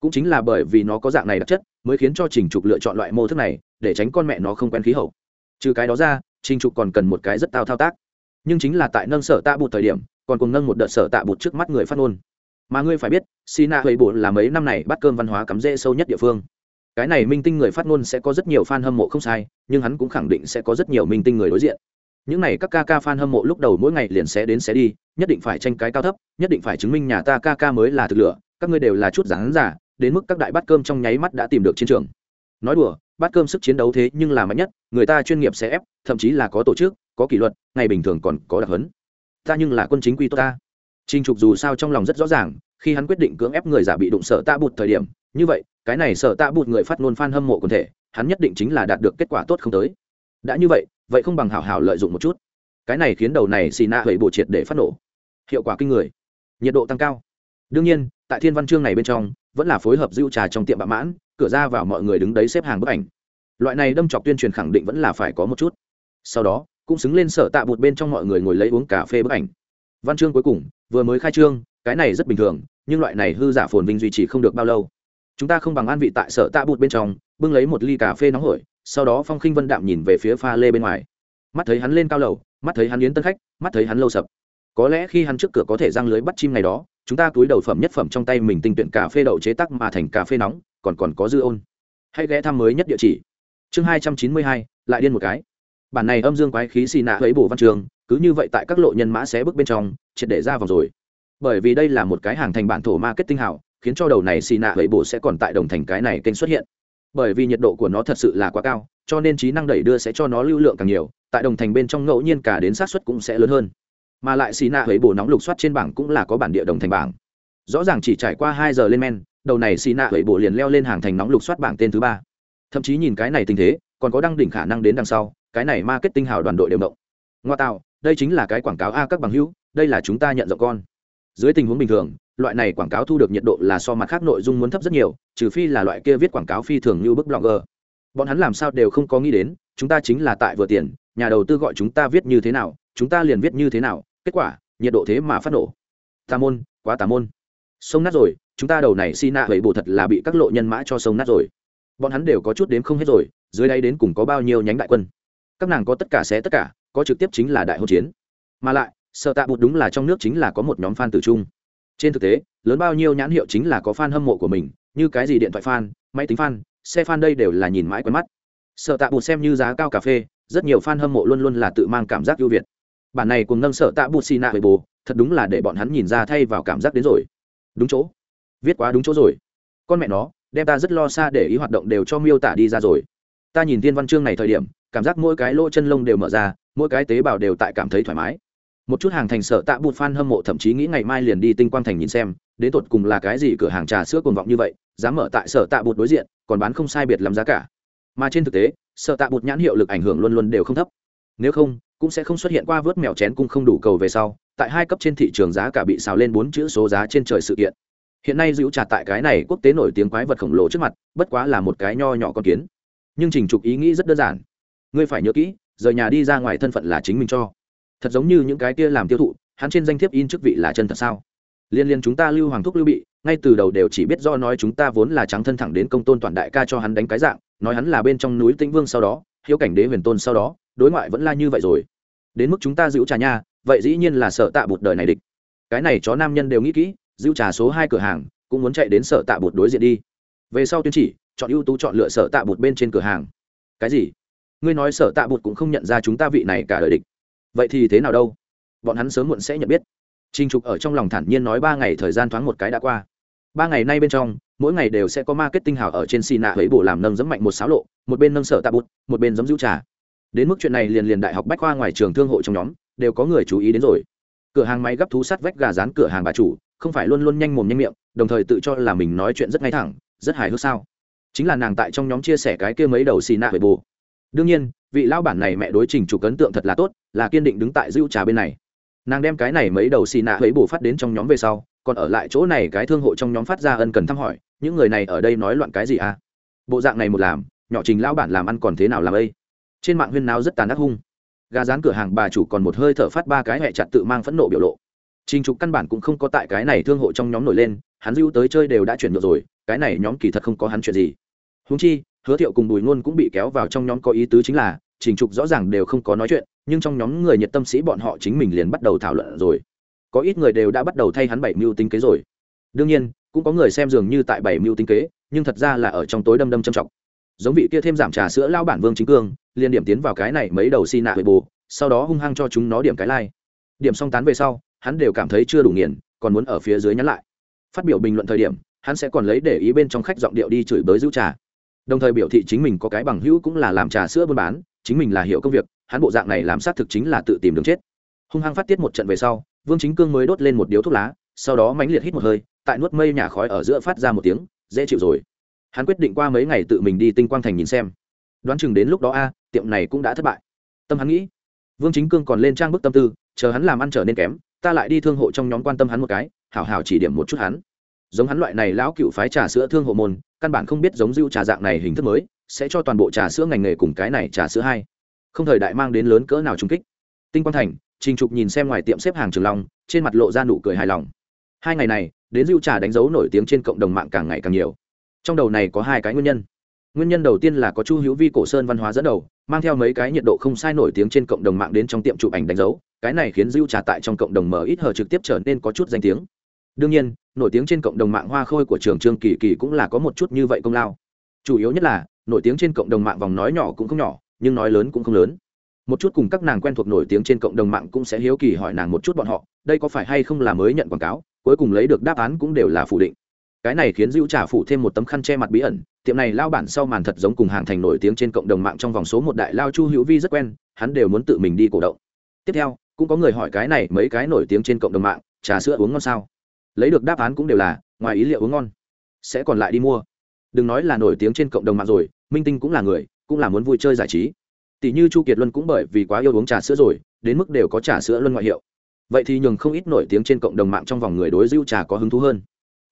cũng chính là bởi vì nó có dạng này đặc chất mới khiến cho trình trục lựa chọn loại mô thức này để tránh con mẹ nó không quen khí hậu. Trừ cái đó ra trình trục còn cần một cái rất tao thao tác. Nhưng chính là tại nâng sở tạ bụt thời điểm còn cùng nâng một đợt sở tạ bụt trước mắt người phát ngôn. Mà ngươi phải biết sina huệ bộ là mấy năm này bắt cơm văn hóa cắm rễ sâu nhất địa phương. Cái này minh tinh người phát ngôn sẽ có rất nhiều fan hâm mộ không sai nhưng hắn cũng khẳng định sẽ có rất nhiều minh tinh người đối diện. Những này các ca ca fan hâm mộ lúc đầu mỗi ngày liền sẽ đến sẽ đi nhất định phải tranh cái cao thấp nhất định phải chứng minh nhà ta ca ca mới là thực lựa, các ngươi đều là chút rán giả đến mức các đại bát cơm trong nháy mắt đã tìm được chiến trường nói đùa bát cơm sức chiến đấu thế nhưng là mạnh nhất người ta chuyên nghiệp sẽ ép thậm chí là có tổ chức có kỷ luật ngày bình thường còn có đặc hấn ta nhưng là quân chính quy tốt ta Trình Trục dù sao trong lòng rất rõ ràng, khi hắn quyết định cưỡng ép người giả bị đụng sợ tạ bụt thời điểm, như vậy, cái này sợ tạ bụt người phát ngôn fan hâm mộ quần thể, hắn nhất định chính là đạt được kết quả tốt không tới. Đã như vậy, vậy không bằng hảo hảo lợi dụng một chút. Cái này khiến đầu này xì nạ hủy bộ triệt để phát nổ. Hiệu quả kinh người, nhiệt độ tăng cao. Đương nhiên, tại Thiên Văn chương này bên trong, vẫn là phối hợp dưu trà trong tiệm bạ mãn, cửa ra vào mọi người đứng đấy xếp hàng bức ảnh. Loại này đâm chọc tuyên truyền khẳng định vẫn là phải có một chút. Sau đó, cũng xứng lên sở tạ bụt bên trong mọi người ngồi lấy uống cà phê bức ảnh văn chương cuối cùng vừa mới khai trương cái này rất bình thường nhưng loại này hư giả phồn vinh duy trì không được bao lâu chúng ta không bằng an vị tại sở tạ bụt bên trong bưng lấy một ly cà phê nóng hổi sau đó phong khinh vân đạm nhìn về phía pha lê bên ngoài mắt thấy hắn lên cao lầu mắt thấy hắn yến tân khách mắt thấy hắn lâu sập có lẽ khi hắn trước cửa có thể răng lưới bắt chim này đó chúng ta túi đầu phẩm nhất phẩm trong tay mình tinh tuyển cà phê đậu chế tắc mà thành cà phê nóng, còn còn có dư ôn. Hãy ghé thăm mới nhất địa chỉ. Chương hai trăm chín mươi hai, lại điên một cái. Bản này âm dương quái khí xì nạ ấy bổ văn trường, cứ như vậy tại các lộ nhân mã xé bước bên trong, triệt để ra vòng rồi. Bởi vì đây là một cái hàng thành bản thổ marketing hảo, khiến cho đầu này xì nạ ấy bổ sẽ còn tại đồng thành cái này kênh xuất hiện. Bởi vì nhiệt độ của nó thật sự là quá cao, cho nên trí năng đẩy đưa sẽ cho nó lưu lượng càng nhiều, tại đồng thành bên trong ngẫu nhiên cả đến sát xuất cũng sẽ lớn hơn mà lại xì nạ ấy bổ nóng lục soát trên bảng cũng là có bản địa đồng thành bảng. Rõ ràng chỉ trải qua hai giờ lên men, đầu này xì nạ ấy bổ liền leo lên hàng thành nóng lục soát bảng tên thứ ba. Thậm chí nhìn cái này tình thế, còn có đăng đỉnh khả năng đến đằng sau, cái này marketing hào đoàn đội đều động. Ngoa tạo, đây chính là cái quảng cáo a các bằng hữu, đây là chúng ta nhận rộng con. Dưới tình huống bình thường, loại này quảng cáo thu được nhiệt độ là so mặt khác nội dung muốn thấp rất nhiều, trừ phi là loại kia viết quảng cáo phi thường như bức blogger. Bọn hắn làm sao đều không có nghĩ đến, chúng ta chính là tại vừa tiền, nhà đầu tư gọi chúng ta viết như thế nào, chúng ta liền viết như thế nào kết quả, nhiệt độ thế mà phát nổ. Tà môn, quá tà môn. Sông nát rồi, chúng ta đầu này xi nạ hầy bộ thật là bị các lộ nhân mã cho sông nát rồi. Bọn hắn đều có chút đếm không hết rồi, dưới đây đến cùng có bao nhiêu nhánh đại quân. Các nàng có tất cả sẽ tất cả, có trực tiếp chính là đại hỗn chiến. Mà lại, sợ tạ bụt đúng là trong nước chính là có một nhóm fan tử trung. Trên thực tế, lớn bao nhiêu nhãn hiệu chính là có fan hâm mộ của mình, như cái gì điện thoại fan, máy tính fan, xe fan đây đều là nhìn mãi quen mắt. Sợ tạ bụt xem như giá cao cà phê, rất nhiều fan hâm mộ luôn luôn là tự mang cảm giác ưu việt bản này cùng nâng sợ tạ bụt xì nạ về bồ, thật đúng là để bọn hắn nhìn ra thay vào cảm giác đến rồi. Đúng chỗ. Viết quá đúng chỗ rồi. Con mẹ nó, đem ta rất lo xa để ý hoạt động đều cho miêu tả đi ra rồi. Ta nhìn thiên văn chương này thời điểm, cảm giác mỗi cái lỗ chân lông đều mở ra, mỗi cái tế bào đều tại cảm thấy thoải mái. Một chút hàng thành sợ tạ bụt fan hâm mộ thậm chí nghĩ ngày mai liền đi tinh quang thành nhìn xem, đến tột cùng là cái gì cửa hàng trà sữa cuồng vọng như vậy, dám mở tại sở tạ bụt đối diện, còn bán không sai biệt làm giá cả. Mà trên thực tế sở tạ bụt nhãn hiệu lực ảnh hưởng luôn luôn đều không thấp. Nếu không cũng sẽ không xuất hiện qua vớt mèo chén cung không đủ cầu về sau, tại hai cấp trên thị trường giá cả bị xào lên bốn chữ số giá trên trời sự kiện. Hiện nay dữ trà tại cái này quốc tế nổi tiếng quái vật khổng lồ trước mặt, bất quá là một cái nho nhỏ con kiến. Nhưng trình trục ý nghĩ rất đơn giản. Ngươi phải nhớ kỹ, rời nhà đi ra ngoài thân phận là chính mình cho. Thật giống như những cái kia làm tiêu thụ, hắn trên danh thiếp in chức vị là chân thật sao? Liên liên chúng ta lưu hoàng thúc lưu bị, ngay từ đầu đều chỉ biết do nói chúng ta vốn là trắng thân thẳng đến công tôn toàn đại ca cho hắn đánh cái dạng, nói hắn là bên trong núi tĩnh vương sau đó hiếu cảnh đế huyền tôn sau đó, đối ngoại vẫn là như vậy rồi. Đến mức chúng ta giữ trà nha, vậy dĩ nhiên là sợ tạ bụt đời này địch. Cái này chó nam nhân đều nghĩ kỹ, giữ trà số hai cửa hàng, cũng muốn chạy đến sợ tạ bụt đối diện đi. Về sau tuyên chỉ, chọn ưu tú chọn lựa sợ tạ bụt bên trên cửa hàng. Cái gì? Ngươi nói sợ tạ bụt cũng không nhận ra chúng ta vị này cả đời địch. Vậy thì thế nào đâu? Bọn hắn sớm muộn sẽ nhận biết. Trinh trục ở trong lòng thản nhiên nói ba ngày thời gian thoáng một cái đã qua. Ba ngày nay bên trong mỗi ngày đều sẽ có marketing hào ở trên xì nạ ấy bổ làm nâng dẫm mạnh một sáo lộ, một bên nâng sở tạ bút, một bên giấm rượu trà. Đến mức chuyện này liền liền đại học bách khoa ngoài trường thương hội trong nhóm, đều có người chú ý đến rồi. Cửa hàng máy gấp thú sắt vách gà rán cửa hàng bà chủ, không phải luôn luôn nhanh mồm nhanh miệng, đồng thời tự cho là mình nói chuyện rất ngay thẳng, rất hài hước sao. Chính là nàng tại trong nhóm chia sẻ cái kia mấy đầu xì nạ về bù. đương nhiên, vị lao bản này mẹ đối trình chủ ấn tượng thật là tốt, là kiên định đứng tại rượu trà bên này. Nàng đem cái này mấy đầu xì nạ ấy bổ phát đến trong nhóm về sau, còn ở lại chỗ này cái thương hộ trong nhóm phát ra ân cần thăm hỏi những người này ở đây nói loạn cái gì à? Bộ dạng này một làm, nhỏ trình lão bản làm ăn còn thế nào làm ấy? Trên mạng huyên náo rất tàn ác hung. Gà rán cửa hàng bà chủ còn một hơi thở phát ba cái hẹ chặt tự mang phẫn nộ biểu lộ. Trình trục căn bản cũng không có tại cái này thương hộ trong nhóm nổi lên, hắn dưu tới chơi đều đã chuyển được rồi, cái này nhóm kỳ thật không có hắn chuyện gì. Húng chi, hứa thiệu cùng bùi ngôn cũng bị kéo vào trong nhóm có ý tứ chính là, trình trục rõ ràng đều không có nói chuyện, nhưng trong nhóm người nhiệt tâm sĩ bọn họ chính mình liền bắt đầu thảo luận rồi. Có ít người đều đã bắt đầu thay hắn bảy mưu tính kế rồi. Đương nhiên cũng có người xem dường như tại bảy mưu tinh kế, nhưng thật ra là ở trong tối đâm đâm châm trọng giống vị kia thêm giảm trà sữa lao bản vương chính cương, liền điểm tiến vào cái này mấy đầu xi nạ về bù sau đó hung hăng cho chúng nó điểm cái lai、like. điểm xong tán về sau, hắn đều cảm thấy chưa đủ nghiền, còn muốn ở phía dưới nhắn lại. Phát biểu bình luận thời điểm, hắn sẽ còn lấy để ý bên trong khách giọng điệu đi chửi bới giữ trà. Đồng thời biểu thị chính mình có cái bằng hữu cũng là làm trà sữa buôn bán, chính mình là hiểu công việc, hắn bộ dạng này làm xác thực chính là tự tìm đường chết. Hung hăng phát tiết một trận về sau, vương chính cương mới đốt lên một điếu thuốc lá, sau đó mãnh liệt hít một hơi tại nuốt mây nhà khói ở giữa phát ra một tiếng dễ chịu rồi. Hắn quyết định qua mấy ngày tự mình đi tinh quang thành nhìn xem. Đoán chừng đến lúc đó a tiệm này cũng đã thất bại. Tâm hắn nghĩ vương chính cương còn lên trang bức tâm tư chờ hắn làm ăn trở nên kém ta lại đi thương hộ trong nhóm quan tâm hắn một cái hảo hảo chỉ điểm một chút hắn. Giống hắn loại này lão cựu phái trà sữa thương hộ môn căn bản không biết giống rượu trà dạng này hình thức mới sẽ cho toàn bộ trà sữa ngành nghề cùng cái này trà sữa hay, không thời đại mang đến lớn cỡ nào trung kích. Tinh quang thành trình trục nhìn xem ngoài tiệm xếp hàng trường long trên mặt lộ ra nụ cười hài lòng. Hai ngày này đến dưu trà đánh dấu nổi tiếng trên cộng đồng mạng càng ngày càng nhiều. Trong đầu này có hai cái nguyên nhân. Nguyên nhân đầu tiên là có chu hữu vi cổ sơn văn hóa dẫn đầu, mang theo mấy cái nhiệt độ không sai nổi tiếng trên cộng đồng mạng đến trong tiệm chụp ảnh đánh dấu. Cái này khiến dưu trà tại trong cộng đồng mở ít hờ trực tiếp trở nên có chút danh tiếng. Đương nhiên, nổi tiếng trên cộng đồng mạng hoa khôi của trường trương kỳ kỳ cũng là có một chút như vậy công lao. Chủ yếu nhất là, nổi tiếng trên cộng đồng mạng vòng nói nhỏ cũng không nhỏ, nhưng nói lớn cũng không lớn. Một chút cùng các nàng quen thuộc nổi tiếng trên cộng đồng mạng cũng sẽ hiếu kỳ hỏi nàng một chút bọn họ, đây có phải hay không là mới nhận quảng cáo? Cuối cùng lấy được đáp án cũng đều là phủ định. Cái này khiến dữ trả phụ thêm một tấm khăn che mặt bí ẩn, tiệm này lao bản sau màn thật giống cùng hàng thành nổi tiếng trên cộng đồng mạng trong vòng số một đại lao chu hữu vi rất quen, hắn đều muốn tự mình đi cổ động. Tiếp theo, cũng có người hỏi cái này mấy cái nổi tiếng trên cộng đồng mạng, trà sữa uống ngon sao? Lấy được đáp án cũng đều là, ngoài ý liệu uống ngon, sẽ còn lại đi mua. Đừng nói là nổi tiếng trên cộng đồng mạng rồi, minh tinh cũng là người, cũng là muốn vui chơi giải trí. Tỷ như chu kiệt luân cũng bởi vì quá yêu uống trà sữa rồi, đến mức đều có trà sữa luân ngoại hiệu vậy thì nhường không ít nổi tiếng trên cộng đồng mạng trong vòng người đối dưu trà có hứng thú hơn.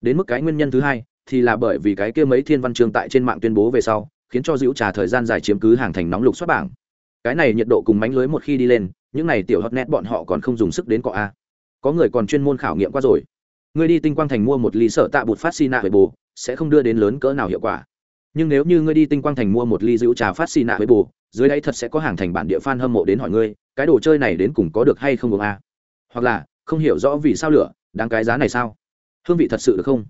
Đến mức cái nguyên nhân thứ hai thì là bởi vì cái kia mấy thiên văn chương tại trên mạng tuyên bố về sau, khiến cho dữ trà thời gian dài chiếm cứ hàng thành nóng lục xuất bảng. Cái này nhiệt độ cùng mánh lưới một khi đi lên, những này tiểu hot net bọn họ còn không dùng sức đến cọ a. Có người còn chuyên môn khảo nghiệm qua rồi. Người đi tinh quang thành mua một ly sợ tạ bột phát xi nạ với bồ sẽ không đưa đến lớn cỡ nào hiệu quả. Nhưng nếu như ngươi đi tinh quang thành mua một ly rượu trà phát xi nạ với bồ dưới đây thật sẽ có hàng thành bản địa fan hâm mộ đến hỏi ngươi, cái đồ chơi này đến cùng có được hay không uống a? Hoặc là không hiểu rõ vì sao lửa đáng cái giá này sao? Hương vị thật sự được không?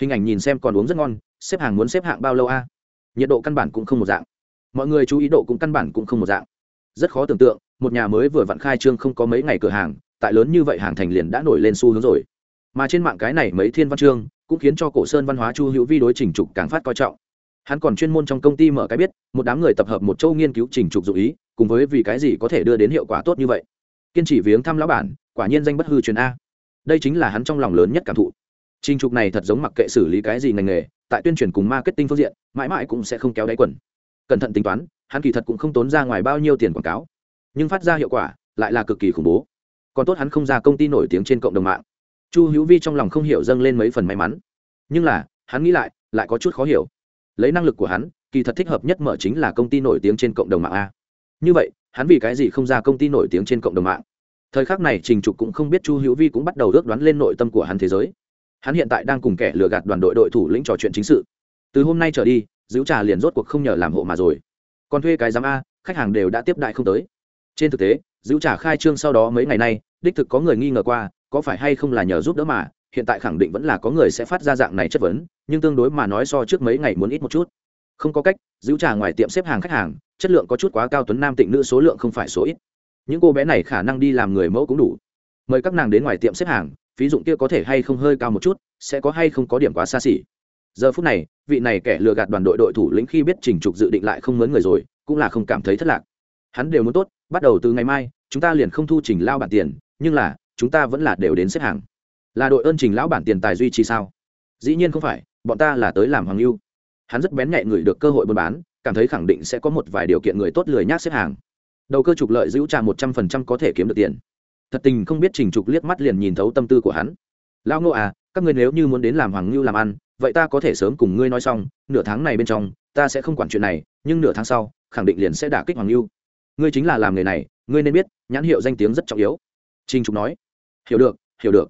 Hình ảnh nhìn xem còn uống rất ngon, xếp hàng muốn xếp hạng bao lâu a? Nhiệt độ căn bản cũng không một dạng. Mọi người chú ý độ cũng căn bản cũng không một dạng. Rất khó tưởng tượng, một nhà mới vừa vặn khai trương không có mấy ngày cửa hàng, tại lớn như vậy hàng thành liền đã nổi lên xu hướng rồi. Mà trên mạng cái này mấy thiên văn chương cũng khiến cho cổ sơn văn hóa chu hữu vi đối trình trục càng phát coi trọng. Hắn còn chuyên môn trong công ty mở cái biết, một đám người tập hợp một châu nghiên cứu trình trục dụ ý, cùng với vì cái gì có thể đưa đến hiệu quả tốt như vậy. Kiên trì viếng thăm lão bản quả nhiên danh bất hư truyền a. Đây chính là hắn trong lòng lớn nhất cảm thụ. Trình trục này thật giống mặc kệ xử lý cái gì ngành nghề, tại tuyên truyền cùng marketing phương diện, mãi mãi cũng sẽ không kéo đáy quần. Cẩn thận tính toán, hắn kỳ thật cũng không tốn ra ngoài bao nhiêu tiền quảng cáo. Nhưng phát ra hiệu quả, lại là cực kỳ khủng bố. Còn tốt hắn không ra công ty nổi tiếng trên cộng đồng mạng. Chu hữu vi trong lòng không hiểu dâng lên mấy phần may mắn. Nhưng là, hắn nghĩ lại lại có chút khó hiểu. Lấy năng lực của hắn, kỳ thật thích hợp nhất mở chính là công ty nổi tiếng trên cộng đồng mạng a. Như vậy, hắn vì cái gì không ra công ty nổi tiếng trên cộng đồng mạng? Thời khắc này trình trục cũng không biết chu hữu vi cũng bắt đầu ước đoán lên nội tâm của hắn thế giới. Hắn hiện tại đang cùng kẻ lừa gạt đoàn đội đội thủ lĩnh trò chuyện chính sự. Từ hôm nay trở đi, giữ trà liền rốt cuộc không nhờ làm hộ mà rồi. Còn thuê cái giám a, khách hàng đều đã tiếp đại không tới. Trên thực tế, giữ trà khai trương sau đó mấy ngày nay, đích thực có người nghi ngờ qua, có phải hay không là nhờ giúp đỡ mà, hiện tại khẳng định vẫn là có người sẽ phát ra dạng này chất vấn, nhưng tương đối mà nói so trước mấy ngày muốn ít một chút. Không có cách, giữ trà ngoài tiệm xếp hàng khách hàng, chất lượng có chút quá cao tuấn nam tịnh nữ số lượng không phải số ít những cô bé này khả năng đi làm người mẫu cũng đủ. Mời các nàng đến ngoài tiệm xếp hàng, phí dụng kia có thể hay không hơi cao một chút, sẽ có hay không có điểm quá xa xỉ. Giờ phút này, vị này kẻ lừa gạt đoàn đội đội thủ lĩnh khi biết trình trục dự định lại không mướn người rồi, cũng là không cảm thấy thất lạc. Hắn đều muốn tốt, bắt đầu từ ngày mai, chúng ta liền không thu trình lao bản tiền, nhưng là, chúng ta vẫn là đều đến xếp hàng. Là đội ơn trình lão bản tiền tài duy trì sao? Dĩ nhiên không phải, bọn ta là tới làm hoàng lưu hắn rất bén nhạy người được cơ hội buôn bán, cảm thấy khẳng định sẽ có một vài điều kiện người tốt lười nhác xếp hàng đầu cơ trục lợi giữ trà một trăm phần trăm có thể kiếm được tiền. Thật tình không biết trình trục liếc mắt liền nhìn thấu tâm tư của hắn. Lão ngô à các ngươi nếu như muốn đến làm hoàng ngưu làm ăn, vậy ta có thể sớm cùng ngươi nói xong, nửa tháng này bên trong, ta sẽ không quản chuyện này, nhưng nửa tháng sau, khẳng định liền sẽ đả kích hoàng ngưu. Ngươi chính là làm nghề này, ngươi nên biết, nhãn hiệu danh tiếng rất trọng yếu. Trình trục nói. Hiểu được hiểu được.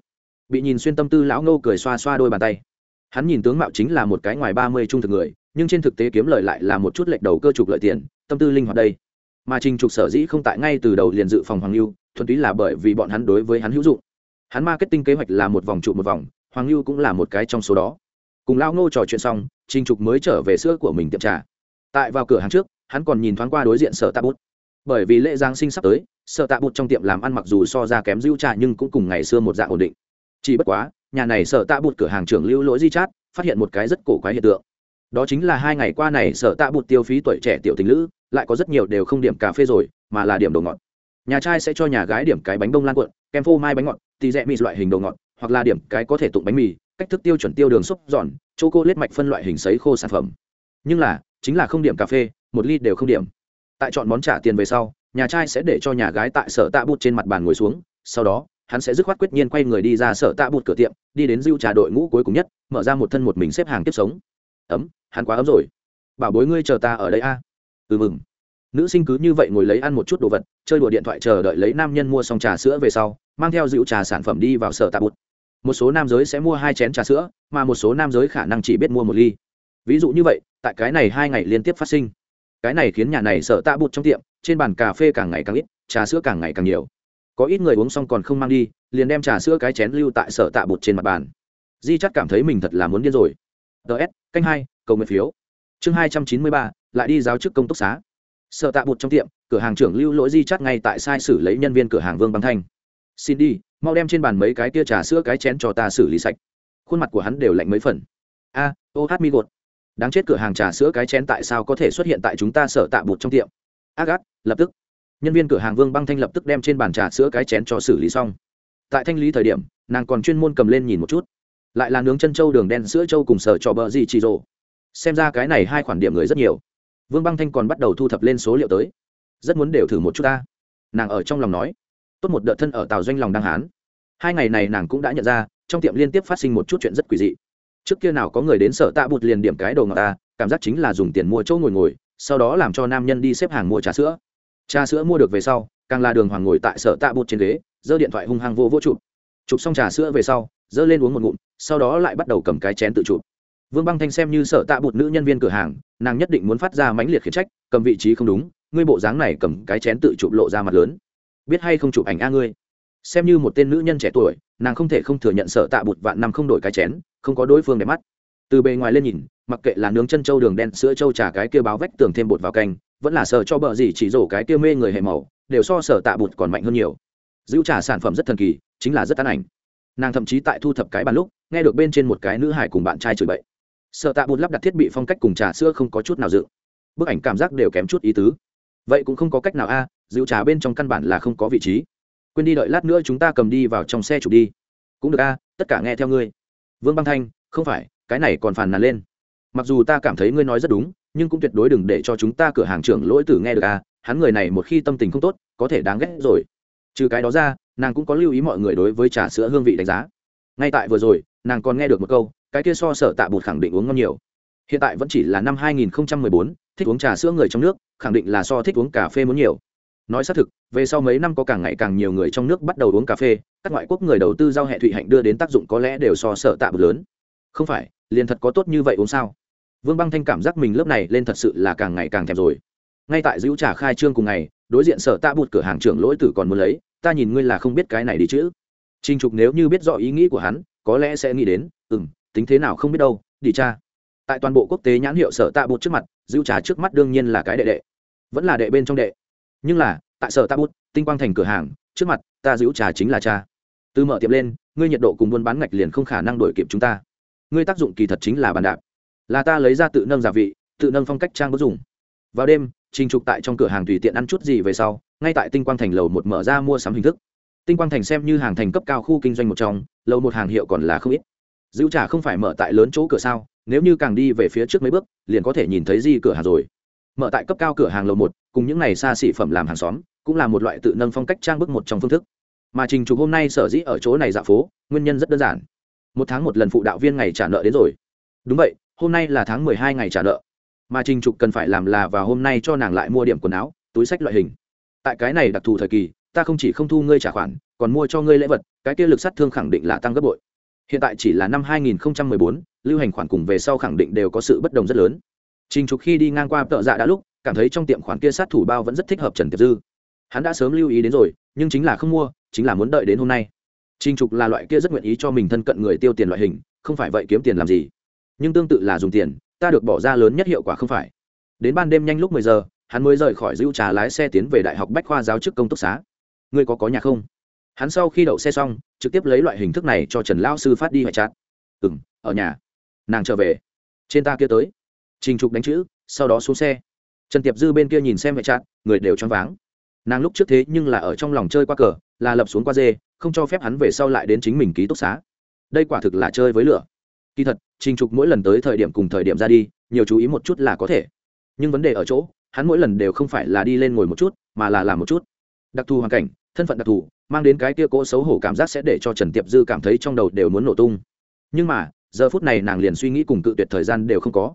Bị nhìn xuyên tâm tư lão ngô cười xoa xoa đôi bàn tay. Hắn nhìn tướng mạo chính là một cái ngoài ba mươi trung thực người, nhưng trên thực tế kiếm lời lại là một chút lệch đầu cơ trục lợi tiền, tâm tư linh hoạt đây mà trình trục sở dĩ không tại ngay từ đầu liền dự phòng hoàng lưu, thuần túy là bởi vì bọn hắn đối với hắn hữu dụng. Hắn marketing kế hoạch là một vòng trụ một vòng, hoàng lưu cũng là một cái trong số đó. Cùng lao ngô trò chuyện xong, Trình trục mới trở về sữa của mình tiệm trà. Tại vào cửa hàng trước, hắn còn nhìn thoáng qua đối diện sở tạ bút. Bởi vì lễ giáng sinh sắp tới, sở tạ bút trong tiệm làm ăn mặc dù so ra kém dữ trà nhưng cũng cùng ngày xưa một dạng ổn định. Chỉ bất quá, nhà này sở tạ bút cửa hàng trưởng lưu lỗi di chát phát hiện một cái rất cổ quái hiện tượng. Đó chính là hai ngày qua này sở tạ bút tiêu phí tuổi trẻ tiểu tình lữ lại có rất nhiều đều không điểm cà phê rồi, mà là điểm đồ ngọt. Nhà trai sẽ cho nhà gái điểm cái bánh bông lan cuộn, kem phô mai bánh ngọt, tì rẽ mì loại hình đồ ngọt, hoặc là điểm cái có thể tụng bánh mì, cách thức tiêu chuẩn tiêu đường xúc giòn chô cô lết mạch phân loại hình sấy khô sản phẩm. Nhưng là, chính là không điểm cà phê, một ly đều không điểm. Tại chọn món trả tiền về sau, nhà trai sẽ để cho nhà gái tại sở tạ bút trên mặt bàn ngồi xuống, sau đó, hắn sẽ dứt khoát quyết nhiên quay người đi ra sở tạ bút cửa tiệm, đi đến dưu trà đội ngũ cuối cùng nhất, mở ra một thân một mình xếp hàng tiếp sống. Ấm, hắn quá ấm rồi. Bảo bối ngươi chờ ta ở đây a. à? Ừ mừng. Nữ sinh cứ như vậy ngồi lấy ăn một chút đồ vật, chơi đùa điện thoại chờ đợi lấy nam nhân mua xong trà sữa về sau, mang theo dịu trà sản phẩm đi vào sở tạ bụt. Một số nam giới sẽ mua hai chén trà sữa, mà một số nam giới khả năng chỉ biết mua một ly. Ví dụ như vậy, tại cái này hai ngày liên tiếp phát sinh. Cái này khiến nhà này sở tạ bụt trong tiệm, trên bàn cà phê càng ngày càng ít, trà sữa càng ngày càng nhiều. Có ít người uống xong còn không mang đi, liền đem trà sữa cái chén lưu tại sở tạ bụt trên mặt bàn. Di chắc cảm thấy mình thật là muốn điên rồi. Ts canh hai, cầu nguyện phiếu. Chương hai trăm chín mươi ba lại đi giáo chức công túc xá. Sợ tạ bụt trong tiệm, cửa hàng trưởng lưu lỗi di chắt ngay tại sai xử lấy nhân viên cửa hàng vương băng thanh. Xin đi, mau đem trên bàn mấy cái tia trà sữa cái chén cho ta xử lý sạch. Khuôn mặt của hắn đều lạnh mấy phần. A, ô hát mi gột. Đáng chết cửa hàng trà sữa cái chén tại sao có thể xuất hiện tại chúng ta sợ tạ bụt trong tiệm? Ác ác lập tức. Nhân viên cửa hàng vương băng thanh lập tức đem trên bàn trà sữa cái chén cho xử lý xong. Tại thanh lý thời điểm, nàng còn chuyên môn cầm lên nhìn một chút. Lại là nướng chân trâu đường đen sữa trâu cùng sở trò bờ gì chỉ rồ. Xem ra cái này hai khoản điểm người rất nhiều vương băng thanh còn bắt đầu thu thập lên số liệu tới. Rất muốn đều thử một chút ta. Nàng ở trong lòng nói. Tốt một đợt thân ở tàu doanh lòng đăng hán. Hai ngày này nàng cũng đã nhận ra, trong tiệm liên tiếp phát sinh một chút chuyện rất quỷ dị. Trước kia nào có người đến sở tạ bụt liền điểm cái đồ ngọt ta, cảm giác chính là dùng tiền mua chỗ ngồi ngồi, sau đó làm cho nam nhân đi xếp hàng mua trà sữa. Trà sữa mua được về sau, càng là đường hoàng ngồi tại sở tạ bụt trên ghế, giơ điện thoại hung hăng vô vô chụp. Chụp xong trà sữa về sau, giơ lên uống một ngụm, sau đó lại bắt đầu cầm cái chén tự chụp. Vương băng thanh xem như sở tạ bụt nữ nhân viên cửa hàng nàng nhất định muốn phát ra mãnh liệt khiển trách, cầm vị trí không đúng, ngươi bộ dáng này cầm cái chén tự chụp lộ ra mặt lớn. Biết hay không chụp ảnh a ngươi? Xem như một tên nữ nhân trẻ tuổi, nàng không thể không thừa nhận sợ tạ bụt vạn năm không đổi cái chén, không có đối phương để mắt. Từ bề ngoài lên nhìn, mặc kệ là nướng chân trâu đường đen, sữa trâu trà cái kia báo vách tường thêm bột vào canh, vẫn là sợ cho bờ gì chỉ rổ cái kia mê người hệ màu, đều so sở tạ bụt còn mạnh hơn nhiều. Giữ trà sản phẩm rất thần kỳ, chính là rất tán ảnh. Nàng thậm chí tại thu thập cái bàn lúc, nghe được bên trên một cái nữ hải cùng bạn trai chửi bậy sợ tạ bùn lắp đặt thiết bị phong cách cùng trà sữa không có chút nào dự. Bức ảnh cảm giác đều kém chút ý tứ. Vậy cũng không có cách nào a à, trà bên trong căn bản là không có vị trí. Quên đi đợi lát nữa chúng ta cầm đi vào trong xe chụp đi. Cũng được a tất cả nghe theo ngươi. Vương băng thanh không phải cái này còn phàn nàn lên. Mặc dù ta cảm thấy ngươi nói rất đúng nhưng cũng tuyệt đối đừng để cho chúng ta cửa hàng trưởng lỗi tử nghe được a hắn người này một khi tâm tình không tốt có thể đáng ghét rồi. Trừ cái đó ra nàng cũng có lưu ý mọi người đối với trà sữa hương vị đánh giá. Ngay tại vừa rồi nàng còn nghe được một câu cái kia so sở tạ bụt khẳng định uống ngon nhiều. Hiện tại vẫn chỉ là năm 2014, thích uống trà sữa người trong nước khẳng định là so thích uống cà phê muốn nhiều. Nói xác thực về sau mấy năm có càng ngày càng nhiều người trong nước bắt đầu uống cà phê các ngoại quốc người đầu tư giao hệ thụy hạnh đưa đến tác dụng có lẽ đều so sở tạ bụt lớn. Không phải liền thật có tốt như vậy uống sao? Vương băng thanh cảm giác mình lớp này lên thật sự là càng ngày càng thèm rồi. Ngay tại giữ trà khai trương cùng ngày đối diện sở tạ bụt cửa hàng trưởng lỗi tử còn muốn lấy ta nhìn ngươi là không biết cái này đi chứ. Trình Trục nếu như biết rõ ý nghĩ của hắn, có lẽ sẽ nghĩ đến, ừm, tính thế nào không biết đâu, đi cha. Tại toàn bộ quốc tế nhãn hiệu sở tạ bút trước mặt, dữ trà trước mắt đương nhiên là cái đệ đệ. Vẫn là đệ bên trong đệ. Nhưng là, tại sở tạ bút, tinh quang thành cửa hàng, trước mặt, ta dữ trà chính là cha. Từ mở tiệm lên, ngươi nhiệt độ cùng buôn bán ngạch liền không khả năng đổi kịp chúng ta. Ngươi tác dụng kỳ thật chính là bàn đạp. Là ta lấy ra tự nâng giả vị, tự nâng phong cách trang bức dùng. Vào đêm, Trình Trục tại trong cửa hàng tùy tiện ăn chút gì về sau, ngay tại tinh quang thành lầu một mở ra mua sắm hình thức tinh quang thành xem như hàng thành cấp cao khu kinh doanh một trong lầu một hàng hiệu còn là không ít dữ trả không phải mở tại lớn chỗ cửa sao, nếu như càng đi về phía trước mấy bước, liền có thể nhìn thấy di cửa hàng rồi. Mở tại cấp cao cửa hàng lầu một, cùng những này xa xỉ phẩm làm hàng xóm, cũng là một loại tự nâng phong cách trang bức một trong phương thức. Mà trình trục hôm nay sở dĩ ở chỗ này dạ phố, nguyên nhân rất đơn giản. Một tháng một lần phụ đạo viên ngày trả nợ đến rồi. Đúng vậy, hôm nay là tháng mười hai ngày trả nợ. Mà trình trục cần phải làm là vào hôm nay cho nàng lại mua điểm quần áo, túi sách loại hình. Tại cái này đặc thù thời kỳ, ta không chỉ không thu ngươi trả khoản, còn mua cho ngươi lễ vật, cái kia lực sát thương khẳng định là tăng gấp bội hiện tại chỉ là năm 2014, lưu hành khoản cùng về sau khẳng định đều có sự bất đồng rất lớn trình trục khi đi ngang qua tợ dạ đã lúc cảm thấy trong tiệm khoản kia sát thủ bao vẫn rất thích hợp trần tiệp dư hắn đã sớm lưu ý đến rồi nhưng chính là không mua chính là muốn đợi đến hôm nay Trình Trục là loại kia rất nguyện ý cho mình thân cận người tiêu tiền loại hình, không phải vậy kiếm tiền làm gì. Nhưng tương tự là dùng tiền, ta được bỏ ra lớn nhất hiệu quả không phải. Đến ban đêm nhanh lúc mười giờ, hắn mới rời khỏi dữu trà lái xe tiến về đại học bách khoa giáo chức công túc xá. Ngươi có có nhà không? Hắn sau khi đậu xe xong, trực tiếp lấy loại hình thức này cho Trần lão sư phát đi hoại chát ừ m ở nhà. Nàng trở về. Trên ta kia tới. Trình Trục đánh chữ, sau đó xuống xe. Trần Tiệp Dư bên kia nhìn xem hệ chát người đều choáng váng. Nàng lúc trước thế nhưng là ở trong lòng chơi qua cờ, là lập xuống qua dê, không cho phép hắn về sau lại đến chính mình ký túc xá đây quả thực là chơi với lửa kỳ thật trình trục mỗi lần tới thời điểm cùng thời điểm ra đi nhiều chú ý một chút là có thể nhưng vấn đề ở chỗ hắn mỗi lần đều không phải là đi lên ngồi một chút mà là làm một chút đặc thù hoàn cảnh thân phận đặc thù mang đến cái kia cỗ xấu hổ cảm giác sẽ để cho trần tiệp dư cảm thấy trong đầu đều muốn nổ tung. Nhưng mà, giờ phút này nàng liền suy nghĩ cùng cự tuyệt thời gian đều không có.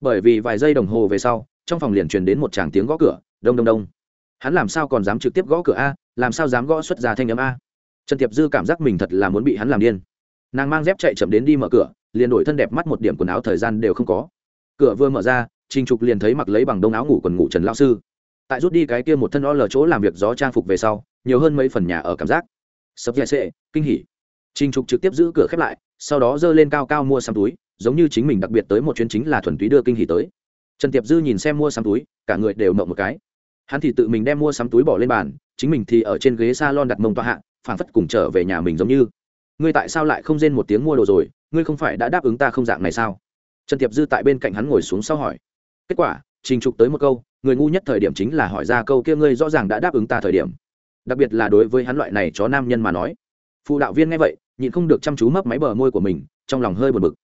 Bởi vì vài giây đồng hồ về sau, trong phòng liền truyền đến một tràng tiếng gõ cửa, đông đông đông. Hắn làm sao còn dám trực tiếp gõ cửa a, làm sao dám gõ xuất ra thanh âm a? Trần tiệp dư cảm giác mình thật là muốn bị hắn làm điên. Nàng mang dép chạy chậm đến đi mở cửa, liền đổi thân đẹp mắt một điểm quần áo thời gian đều không có. Cửa vừa mở ra, trình trục liền thấy mặc lấy bằng đông áo ngủ quần ngủ trần lao sư. Tại rút đi cái kia một thân o lờ chỗ làm việc gió trang phục về sau nhiều hơn mấy phần nhà ở cảm giác. Sập dẻ sệ, kinh hỉ. Trình trục trực tiếp giữ cửa khép lại, sau đó giơ lên cao cao mua xăm túi, giống như chính mình đặc biệt tới một chuyến chính là thuần túy đưa kinh hỉ tới. Trần tiệp dư nhìn xem mua xăm túi, cả người đều mộng một cái. Hắn thì tự mình đem mua sắm túi bỏ lên bàn, chính mình thì ở trên ghế s a lon đặt mông toa hạ phản phất cùng trở về nhà mình giống như. Ngươi tại sao lại không rên một tiếng mua đồ rồi, ngươi không phải đã đáp ứng ta không dạng này sao? Trần tiệp dư tại bên cạnh hắn ngồi xuống sau hỏi. Kết quả, trình trục tới một câu, người ngu nhất thời điểm chính là hỏi ra câu kia ngươi rõ ràng đã đáp ứng ta thời điểm đặc biệt là đối với hắn loại này chó nam nhân mà nói phụ đạo viên nghe vậy nhịn không được chăm chú mấp máy bờ môi của mình trong lòng hơi buồn bực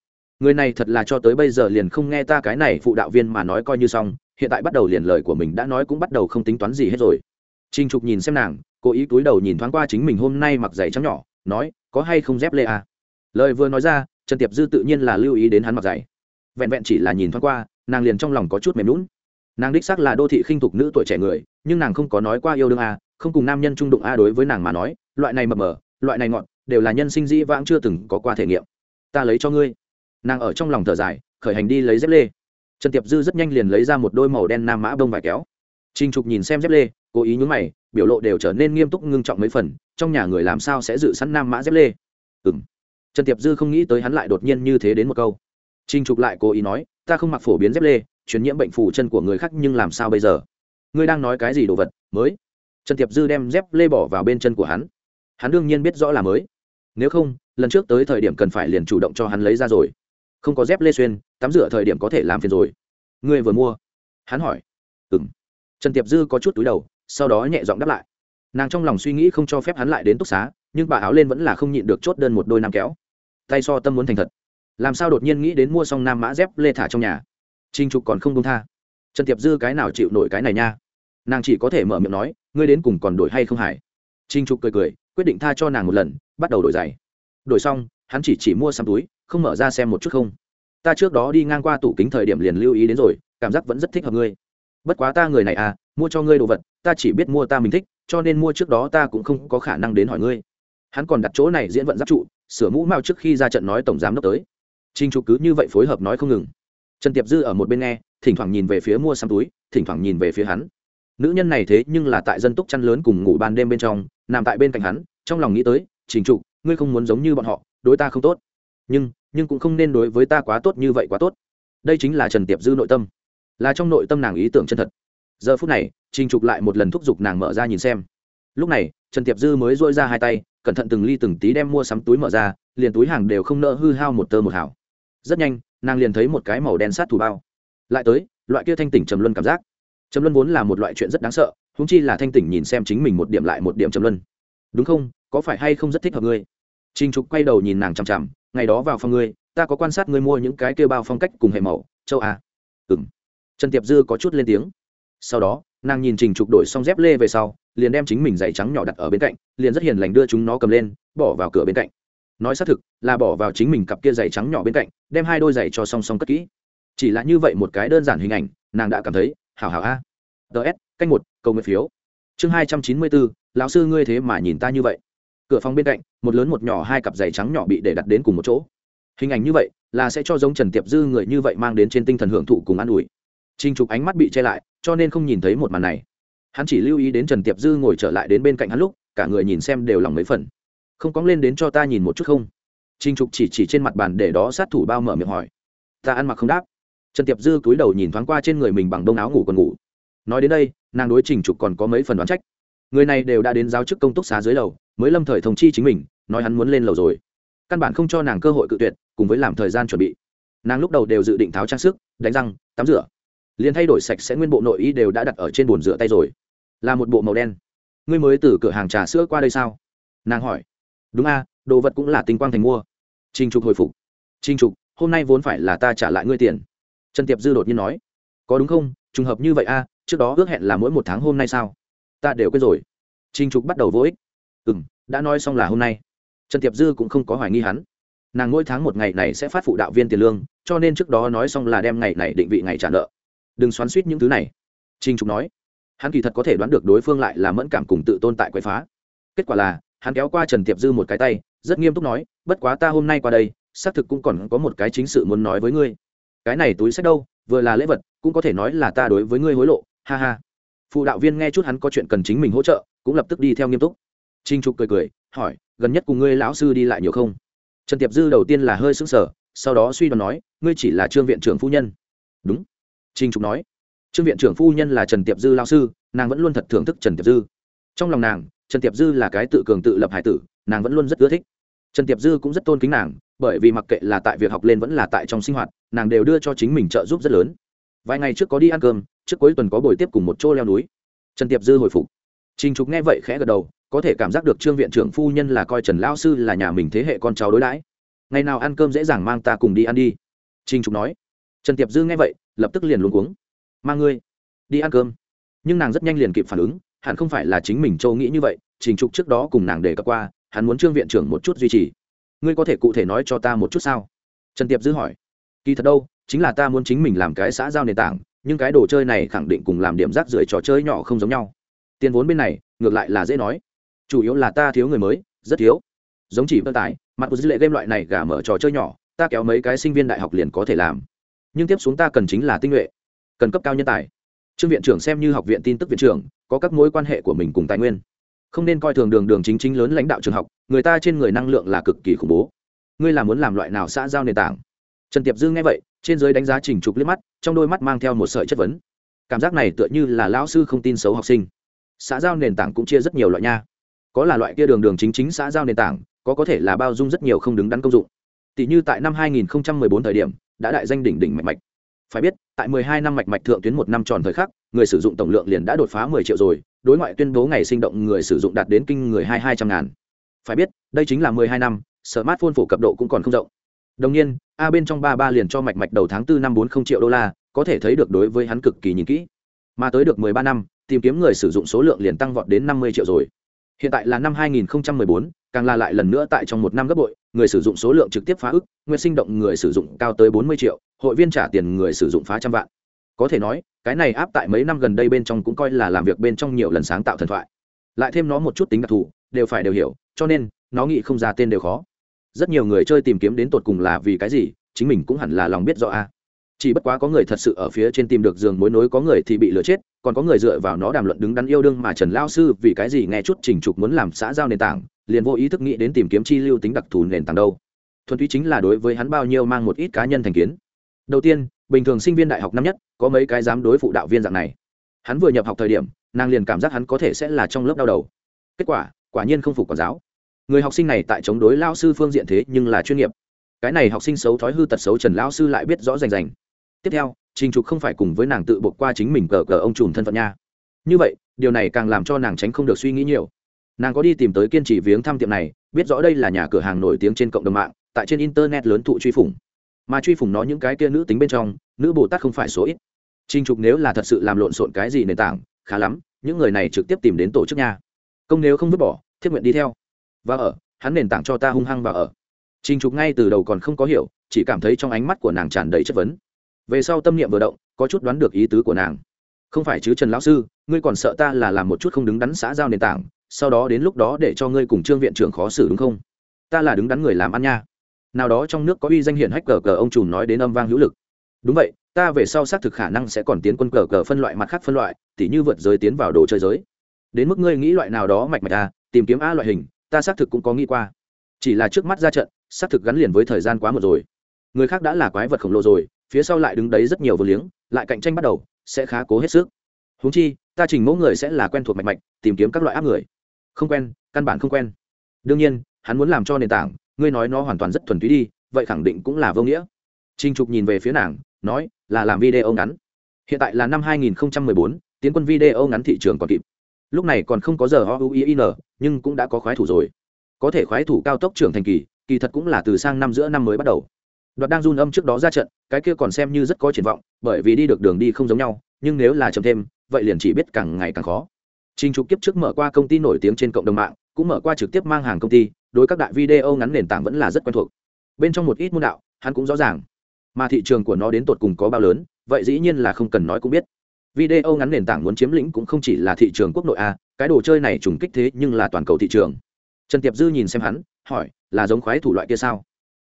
người này thật là cho tới bây giờ liền không nghe ta cái này phụ đạo viên mà nói coi như xong hiện tại bắt đầu liền lời của mình đã nói cũng bắt đầu không tính toán gì hết rồi Trình Trục nhìn xem nàng, cố ý cúi đầu nhìn thoáng qua chính mình hôm nay mặc giày trắng nhỏ, nói, có hay không dép lê à? Lời vừa nói ra, Trần Tiệp Dư tự nhiên là lưu ý đến hắn mặc giày. Vẹn vẹn chỉ là nhìn thoáng qua, nàng liền trong lòng có chút mềm lún Nàng đích xác là đô thị khinh thục nữ tuổi trẻ người, nhưng nàng không có nói qua yêu đương à, không cùng nam nhân trung đụng a đối với nàng mà nói, loại này mập mờ, loại này ngọn, đều là nhân sinh dĩ vãng chưa từng có qua thể nghiệm. Ta lấy cho ngươi. Nàng ở trong lòng thở dài, khởi hành đi lấy dép lê. Trần Tiệp Dư rất nhanh liền lấy ra một đôi màu đen nam mã bông vải kéo. Trình Trục nhìn xem dép lê, cố ý nhún mày biểu lộ đều trở nên nghiêm túc ngưng trọng mấy phần trong nhà người làm sao sẽ dự sẵn nam mã dép lê ừng trần tiệp dư không nghĩ tới hắn lại đột nhiên như thế đến một câu trinh trục lại cố ý nói ta không mặc phổ biến dép lê truyền nhiễm bệnh phủ chân của người khác nhưng làm sao bây giờ ngươi đang nói cái gì đồ vật mới trần tiệp dư đem dép lê bỏ vào bên chân của hắn. Hắn đương nhiên biết rõ là mới. Nếu không, lần trước tới thời điểm cần phải liền chủ động cho hắn lấy ra rồi. Không có dép lê xuyên, tắm rửa thời điểm có thể làm phiền rồi. Ngươi vừa mua? Hắn hỏi. Ừng trần tiệp dư có chút túi đầu, sau đó nhẹ giọng đáp lại. Nàng trong lòng suy nghĩ không cho phép hắn lại đến túc xá, nhưng bà áo lên vẫn là không nhịn được chốt đơn một đôi nam kéo. Tay so tâm muốn thành thật. Làm sao đột nhiên nghĩ đến mua xong nam mã dép lê thả trong nhà? Trinh trục còn không công tha. Trần tiệp dư cái nào chịu nổi cái này nha? Nàng chỉ có thể mở miệng nói, ngươi đến cùng còn đổi hay không hải? Trinh trục cười cười, quyết định tha cho nàng một lần, bắt đầu đổi giày. Đổi xong, hắn chỉ chỉ mua xăm túi, không mở ra xem một chút không. Ta trước đó đi ngang qua tủ kính thời điểm liền lưu ý đến rồi, cảm giác vẫn rất thích hợp ngươi. Bất quá ta người này à mua cho ngươi đồ vật, ta chỉ biết mua ta mình thích, cho nên mua trước đó ta cũng không có khả năng đến hỏi ngươi. Hắn còn đặt chỗ này diễn vận giáp trụ, sửa mũ mao trước khi ra trận nói tổng giám đốc tới. Trinh trục cứ như vậy phối hợp nói không ngừng. Trần tiệp dư ở một bên nghe, thỉnh thoảng nhìn về phía mua xăm túi, thỉnh thoảng nhìn về phía hắn nữ nhân này thế nhưng là tại dân túc chăn lớn cùng ngủ ban đêm bên trong, nằm tại bên cạnh hắn, trong lòng nghĩ tới, trình trục, ngươi không muốn giống như bọn họ, đối ta không tốt. Nhưng nhưng cũng không nên đối với ta quá tốt như vậy quá tốt. Đây chính là trần tiệp dư nội tâm. Là trong nội tâm nàng ý tưởng chân thật. Giờ phút này, trình trục lại một lần thúc giục nàng mở ra nhìn xem. Lúc này, trần tiệp dư mới dôi ra hai tay, cẩn thận từng ly từng tí đem mua sắm túi mở ra, liền túi hàng đều không nỡ hư hao một tơ một hảo rất nhanh, nàng liền thấy một cái màu đen sát thủ bao. Lại tới, loại kia thanh tỉnh trầm luân cảm giác trầm luân vốn là một loại chuyện rất đáng sợ húng chi là thanh tỉnh nhìn xem chính mình một điểm lại một điểm trầm luân. Đúng không? Có phải hay không rất thích hợp ngươi? Trình Trục quay đầu nhìn nàng chằm chằm, ngày đó vào phòng ngươi, ta có quan sát ngươi mua những cái kia bao phong cách cùng hệ màu, châu a. Ừm. Trần tiệp dư có chút lên tiếng. Sau đó nàng nhìn trình trục đổi xong dép lê về sau liền đem chính mình giày trắng nhỏ đặt ở bên cạnh liền rất hiền lành đưa chúng nó cầm lên bỏ vào cửa bên cạnh. Nói xác thực là bỏ vào chính mình cặp kia giày trắng nhỏ bên cạnh đem hai đôi giày cho song song cất kỹ. Chỉ là như vậy một cái đơn giản hình ảnh nàng đã cảm thấy hảo hảo a. Ts canh một cầu nguyện phiếu. Chương hai trăm chín mươi bốn lão sư ngươi thế mà nhìn ta như vậy. Cửa phòng bên cạnh một lớn một nhỏ hai cặp giày trắng nhỏ bị để đặt đến cùng một chỗ. Hình ảnh như vậy là sẽ cho giống trần tiệp dư người như vậy mang đến trên tinh thần hưởng thụ cùng an ủi. Trinh Trục ánh mắt bị che lại, cho nên không nhìn thấy một màn này. Hắn chỉ lưu ý đến Trần Tiệp Dư ngồi trở lại đến bên cạnh hắn lúc, cả người nhìn xem đều lòng mấy phần. không cóng lên đến cho ta nhìn một chút không? Trinh trục chỉ chỉ trên mặt bàn để đó sát thủ bao mở miệng hỏi. Ta ăn mặc không đáp trần tiệp dư cúi đầu nhìn thoáng qua trên người mình bằng đông áo ngủ còn ngủ. Nói đến đây, nàng đối trình trục còn có mấy phần đoán trách. Người này đều đã đến giáo chức công túc xá dưới lầu, mới lâm thời thông chi chính mình, nói hắn muốn lên lầu rồi. Căn bản không cho nàng cơ hội cự tuyệt, cùng với làm thời gian chuẩn bị. Nàng lúc đầu đều dự định tháo trang sức, đánh răng, tắm rửa. Liền thay đổi sạch sẽ nguyên bộ nội y đều đã đặt ở trên bồn rửa tay rồi. Là một bộ màu đen. Ngươi mới từ cửa hàng trà sữa qua đây sao? Nàng hỏi. Đúng a, đồ vật cũng là tinh quang thành mua. Trinh trục hồi phục. Trinh trục, hôm nay vốn phải là ta trả lại ngươi tiền trần tiệp dư đột nhiên nói, có đúng không? Trùng hợp như vậy a, trước đó ước hẹn là mỗi một tháng hôm nay sao? Ta đều quên rồi. Trinh trục bắt đầu vô ích. Ừ m đã nói xong là hôm nay. Trần tiệp dư cũng không có hoài nghi hắn. Nàng mỗi tháng một ngày này sẽ phát phụ đạo viên tiền lương, cho nên trước đó nói xong là đem ngày này định vị ngày trả nợ. Đừng xoắn suýt những thứ này. Trinh trục nói. Hắn kỳ thật có thể đoán được đối phương lại là mẫn cảm cùng tự tôn tại quậy phá. Kết quả là, hắn kéo qua trần tiệp dư một cái tay, rất nghiêm túc nói, bất quá ta hôm nay qua đây, xác thực cũng còn có một cái chính sự muốn nói với ngươi cái này túi sách đâu, vừa là lễ vật, cũng có thể nói là ta đối với ngươi hối lộ, ha ha. Phụ đạo viên nghe chút hắn có chuyện cần chính mình hỗ trợ, cũng lập tức đi theo nghiêm túc. Trinh trục cười cười, hỏi, gần nhất cùng ngươi lão sư đi lại nhiều không? Trần tiệp dư đầu tiên là hơi sững sờ, sau đó suy đoán nói, ngươi chỉ là trương viện trưởng phu nhân. Đúng. Trinh trục nói, trương viện trưởng phu nhân là trần tiệp dư lao sư, nàng vẫn luôn thật thưởng thức trần tiệp dư. Trong lòng nàng, trần tiệp dư là cái tự cường tự lập hải tử, nàng vẫn luôn rất ưa thích. Trần tiệp dư cũng rất tôn kính nàng bởi vì mặc kệ là tại việc học lên vẫn là tại trong sinh hoạt, nàng đều đưa cho chính mình trợ giúp rất lớn. Vài ngày trước có đi ăn cơm, trước cuối tuần có buổi tiếp cùng một chỗ leo núi. Trần tiệp dư hồi phục. Trình trục nghe vậy khẽ gật đầu, có thể cảm giác được trương viện trưởng phu nhân là coi trần lao sư là nhà mình thế hệ con cháu đối đãi. Ngày nào ăn cơm dễ dàng mang ta cùng đi ăn đi. Trình trục nói. Trần tiệp dư nghe vậy, lập tức liền luôn cuống. Mang ngươi đi ăn cơm. Nhưng nàng rất nhanh liền kịp phản ứng, hẳn không phải là chính mình châu nghĩ như vậy, trình trục trước đó cùng nàng đề cập qua, hắn muốn trương viện trưởng một chút duy trì ngươi có thể cụ thể nói cho ta một chút sao? Trần tiệp dư hỏi. Kỳ thật đâu, chính là ta muốn chính mình làm cái xã giao nền tảng, nhưng cái đồ chơi này khẳng định cùng làm điểm rác rưởi trò chơi nhỏ không giống nhau. Tiền vốn bên này, ngược lại là dễ nói. Chủ yếu là ta thiếu người mới, rất thiếu. Giống chỉ vận tải, mặt của dữ lệ game loại này gà mở trò chơi nhỏ, ta kéo mấy cái sinh viên đại học liền có thể làm. Nhưng tiếp xuống ta cần chính là tinh nhuệ, cần cấp cao nhân tài. Trương viện trưởng xem như học viện tin tức viện trưởng, có các mối quan hệ của mình cùng tài nguyên. Không nên coi thường đường đường chính chính lớn lãnh đạo trường học người ta trên người năng lượng là cực kỳ khủng bố. Ngươi là muốn làm loại nào xã giao nền tảng? Trần tiệp dư nghe vậy, trên giới đánh giá trình trục liếc mắt, trong đôi mắt mang theo một sợi chất vấn. Cảm giác này tựa như là lão sư không tin xấu học sinh. Xã giao nền tảng cũng chia rất nhiều loại nha. Có là loại kia đường đường chính chính xã giao nền tảng, có có thể là bao dung rất nhiều không đứng đắn công dụng. Tỷ như tại năm 2014 thời điểm, đã đại danh đỉnh đỉnh mạch mạch. Phải biết, tại 12 năm mạch mạch thượng tuyến một năm tròn thời khắc, người sử dụng tổng lượng liền đã đột phá 10 triệu rồi, đối ngoại tuyên bố ngày sinh động người sử dụng đạt đến kinh người hai hai trăm ngàn phải biết đây chính là 12 năm smartphone phổ cập độ cũng còn không rộng. Đồng nhiên a bên trong ba ba liền cho mạch mạch đầu tháng tư năm 40 triệu đô la có thể thấy được đối với hắn cực kỳ nhìn kỹ. Mà tới được 13 năm tìm kiếm người sử dụng số lượng liền tăng vọt đến 50 triệu rồi. Hiện tại là năm 2014, càng là lại lần nữa tại trong một năm gấp bội người sử dụng số lượng trực tiếp phá ức nguyên sinh động người sử dụng cao tới 40 triệu hội viên trả tiền người sử dụng phá trăm vạn. Có thể nói cái này áp tại mấy năm gần đây bên trong cũng coi là làm việc bên trong nhiều lần sáng tạo thần thoại. Lại thêm nó một chút tính đặc thù đều phải đều hiểu cho nên, nó nghĩ không ra tên đều khó. Rất nhiều người chơi tìm kiếm đến tột cùng là vì cái gì, chính mình cũng hẳn là lòng biết rõ a. Chỉ bất quá có người thật sự ở phía trên tìm được giường mối nối, có người thì bị lừa chết, còn có người dựa vào nó đàm luận đứng đắn yêu đương mà trần lao sư vì cái gì nghe chút trình trục muốn làm xã giao nền tảng, liền vô ý thức nghĩ đến tìm kiếm chi lưu tính đặc thù nền tảng đâu. Thuần túy chính là đối với hắn bao nhiêu mang một ít cá nhân thành kiến. Đầu tiên, bình thường sinh viên đại học năm nhất, có mấy cái dám đối phụ đạo viên dạng này. Hắn vừa nhập học thời điểm, nàng liền cảm giác hắn có thể sẽ là trong lớp đau đầu. Kết quả quả nhiên không phục quản giáo. Người học sinh này tại chống đối lao sư phương diện thế nhưng là chuyên nghiệp. Cái này học sinh xấu thói hư tật xấu trần lao sư lại biết rõ rành rành. Tiếp theo, trình trục không phải cùng với nàng tự buộc qua chính mình cờ cờ ông trùm thân phận nha. Như vậy, điều này càng làm cho nàng tránh không được suy nghĩ nhiều. Nàng có đi tìm tới kiên trì viếng thăm tiệm này, biết rõ đây là nhà cửa hàng nổi tiếng trên cộng đồng mạng, tại trên internet lớn thụ truy phủng. Mà truy phủng nó những cái kia nữ tính bên trong, nữ bồ tát không phải số ít. Trình trục nếu là thật sự làm lộn xộn cái gì nền tảng, khá lắm, những người này trực tiếp tìm đến tổ chức nha công nếu không vứt bỏ thiết nguyện đi theo. Và ở, hắn nền tảng cho ta hung hăng và ở. Trình trục ngay từ đầu còn không có hiểu, chỉ cảm thấy trong ánh mắt của nàng tràn đầy chất vấn. Về sau tâm niệm vừa động, có chút đoán được ý tứ của nàng. Không phải chứ trần lão sư, ngươi còn sợ ta là làm một chút không đứng đắn xã giao nền tảng, sau đó đến lúc đó để cho ngươi cùng trương viện trưởng khó xử đúng không? Ta là đứng đắn người làm ăn nha. Nào đó trong nước có uy danh hiển hách cờ cờ ông trùm nói đến âm vang hữu lực. Đúng vậy, ta về sau xác thực khả năng sẽ còn tiến quân cờ cờ phân loại mặt khác phân loại, tỉ như vượt giới tiến vào đồ chơi giới đến mức ngươi nghĩ loại nào đó mạch mạch a tìm kiếm a loại hình ta xác thực cũng có nghĩ qua. Chỉ là trước mắt ra trận xác thực gắn liền với thời gian quá một rồi. Người khác đã là quái vật khổng lồ rồi phía sau lại đứng đấy rất nhiều vô liếng lại cạnh tranh bắt đầu sẽ khá cố hết sức. Húng chi ta trình mẫu người sẽ là quen thuộc mạch mạch tìm kiếm các loại áp người. Không quen căn bản không quen. Đương nhiên hắn muốn làm cho nền tảng ngươi nói nó hoàn toàn rất thuần túy đi vậy khẳng định cũng là vô nghĩa. Trinh trục nhìn về phía nàng nói là làm video ngắn. Hiện tại là năm 2014, tiến quân video ngắn thị trường còn kịp lúc này còn không có giờ o u i n nhưng cũng đã có khoái thủ rồi có thể khoái thủ cao tốc trưởng thành kỳ kỳ thật cũng là từ sang năm giữa năm mới bắt đầu đoạt đang run âm trước đó ra trận cái kia còn xem như rất có triển vọng bởi vì đi được đường đi không giống nhau nhưng nếu là chậm thêm vậy liền chỉ biết càng ngày càng khó Trình Trục kiếp trước mở qua công ty nổi tiếng trên cộng đồng mạng, cũng mở qua trực tiếp mang hàng công ty, đối các đại video ngắn nền tảng vẫn là rất quen thuộc. Bên trong một ít môn đạo, hắn cũng rõ ràng. Mà thị trường của nó đến tột cùng có bao lớn, vậy dĩ nhiên là không cần nói cũng biết. Video ngắn nền tảng muốn chiếm lĩnh cũng không chỉ là thị trường quốc nội a, cái đồ chơi này trùng kích thế nhưng là toàn cầu thị trường. Trần Tiệp Dư nhìn xem hắn, hỏi, là giống khoái thủ loại kia sao?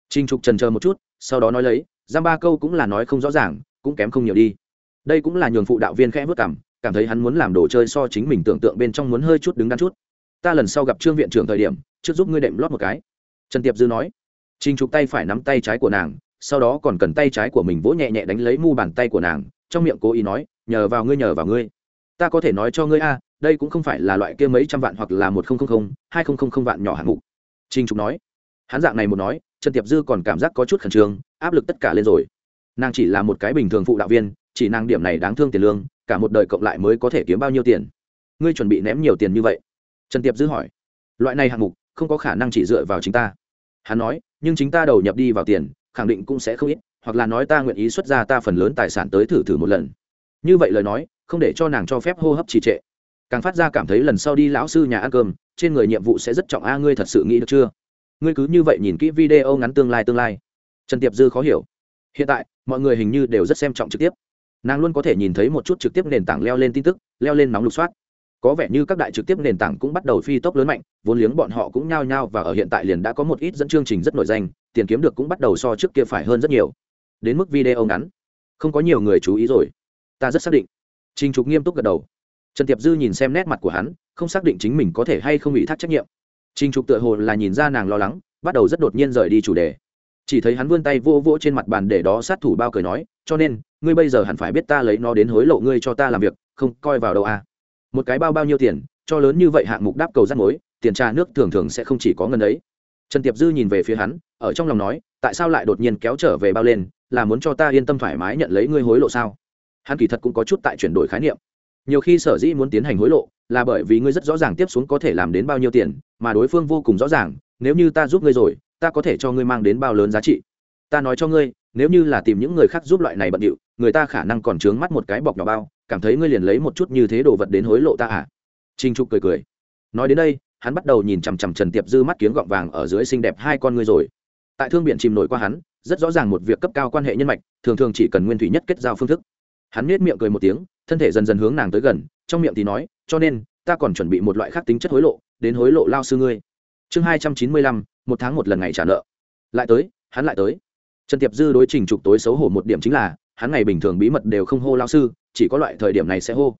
Trình Trục trần chờ một chút, sau đó nói lấy, giam ba câu cũng là nói không rõ ràng, cũng kém không nhiều đi. Đây cũng là nhường phụ đạo viên khẽ vất cằm, cảm thấy hắn muốn làm đồ chơi so chính mình tưởng tượng bên trong muốn hơi chút đứng đắn chút ta lần sau gặp trương viện trưởng thời điểm trước giúp ngươi đệm lót một cái trần tiệp dư nói trinh trục tay phải nắm tay trái của nàng sau đó còn cần tay trái của mình vỗ nhẹ nhẹ đánh lấy mu bàn tay của nàng trong miệng cố ý nói nhờ vào ngươi, nhờ vào ngươi. Ta có thể nói cho ngươi a, đây cũng không phải là loại kia mấy trăm vạn hoặc là một nghìn hai nghìn vạn nhỏ hạng mục. Trinh trục nói. Hắn dạng này một nói, trần tiệp dư còn cảm giác có chút khẩn trương, áp lực tất cả lên rồi. Nàng chỉ là một cái bình thường phụ đạo viên, chỉ nàng điểm này đáng thương tiền lương, cả một đời cộng lại mới có thể kiếm bao nhiêu tiền. Ngươi chuẩn bị ném nhiều tiền như vậy? Trần tiệp dư hỏi. Loại này hạng mục, không có khả năng chỉ dựa vào chính ta. Hắn nói, nhưng chính ta đầu nhập đi vào tiền, khẳng định cũng sẽ không ít, hoặc là nói ta nguyện ý xuất ra ta phần lớn tài sản tới thử thử một lần như vậy lời nói, không để cho nàng cho phép hô hấp trì trệ. Càng phát ra cảm thấy lần sau đi lão sư nhà ăn cơm, trên người nhiệm vụ sẽ rất trọng a, ngươi thật sự nghĩ được chưa? Ngươi cứ như vậy nhìn kỹ video ngắn tương lai tương lai. Trần tiệp dư khó hiểu. Hiện tại, mọi người hình như đều rất xem trọng trực tiếp. Nàng luôn có thể nhìn thấy một chút trực tiếp nền tảng leo lên tin tức, leo lên nóng lục soát. Có vẻ như các đại trực tiếp nền tảng cũng bắt đầu phi tốc lớn mạnh, vốn liếng bọn họ cũng nhao nhao và ở hiện tại liền đã có một ít dẫn chương trình rất nổi danh, tiền kiếm được cũng bắt đầu so trước kia phải hơn rất nhiều. Đến mức video ngắn, không có nhiều người chú ý rồi ta rất xác định. Trình trục nghiêm túc gật đầu. Trần tiệp dư nhìn xem nét mặt của hắn, không xác định chính mình có thể hay không ủy thác trách nhiệm. Trình trục tựa hồ là nhìn ra nàng lo lắng, bắt đầu rất đột nhiên rời đi chủ đề. Chỉ thấy hắn vươn tay vô vỗ trên mặt bàn để đó sát thủ bao cười nói, cho nên, ngươi bây giờ hẳn phải biết ta lấy nó đến hối lộ ngươi cho ta làm việc, không coi vào đâu à. một cái bao bao nhiêu tiền, cho lớn như vậy hạng mục đáp cầu rắt mối, tiền trà nước thường thường sẽ không chỉ có ngân ấy. Trần tiệp dư nhìn về phía hắn, ở trong lòng nói, tại sao lại đột nhiên kéo trở về bao lên, là muốn cho ta yên tâm thoải mái nhận lấy ngươi hối lộ sao? Hắn kỳ thật cũng có chút tại chuyển đổi khái niệm. Nhiều khi sở dĩ muốn tiến hành hối lộ là bởi vì ngươi rất rõ ràng tiếp xuống có thể làm đến bao nhiêu tiền, mà đối phương vô cùng rõ ràng, nếu như ta giúp ngươi rồi, ta có thể cho ngươi mang đến bao lớn giá trị. Ta nói cho ngươi, nếu như là tìm những người khác giúp loại này bận điệu, người ta khả năng còn trướng mắt một cái bọc nhỏ bao, cảm thấy ngươi liền lấy một chút như thế đồ vật đến hối lộ ta à? Trinh trục cười cười. Nói đến đây, hắn bắt đầu nhìn chằm chằm trần tiệp dư mắt kiếng gọng vàng ở dưới xinh đẹp hai con ngươi rồi. Tại thương biện chìm nổi qua hắn, rất rõ ràng một việc cấp cao quan hệ nhân mạch, thường thường chỉ cần nguyên thủy nhất kết giao phương thức hắn nết miệng cười một tiếng, thân thể dần dần hướng nàng tới gần, trong miệng thì nói, cho nên, ta còn chuẩn bị một loại khác tính chất hối lộ, đến hối lộ lao sư ngươi. Chương hai trăm chín mươi lăm, một tháng một lần ngày trả nợ. Lại tới, hắn lại tới. Trần tiệp dư đối trình trục tối xấu hổ một điểm chính là, hắn ngày bình thường bí mật đều không hô lao sư, chỉ có loại thời điểm này sẽ hô.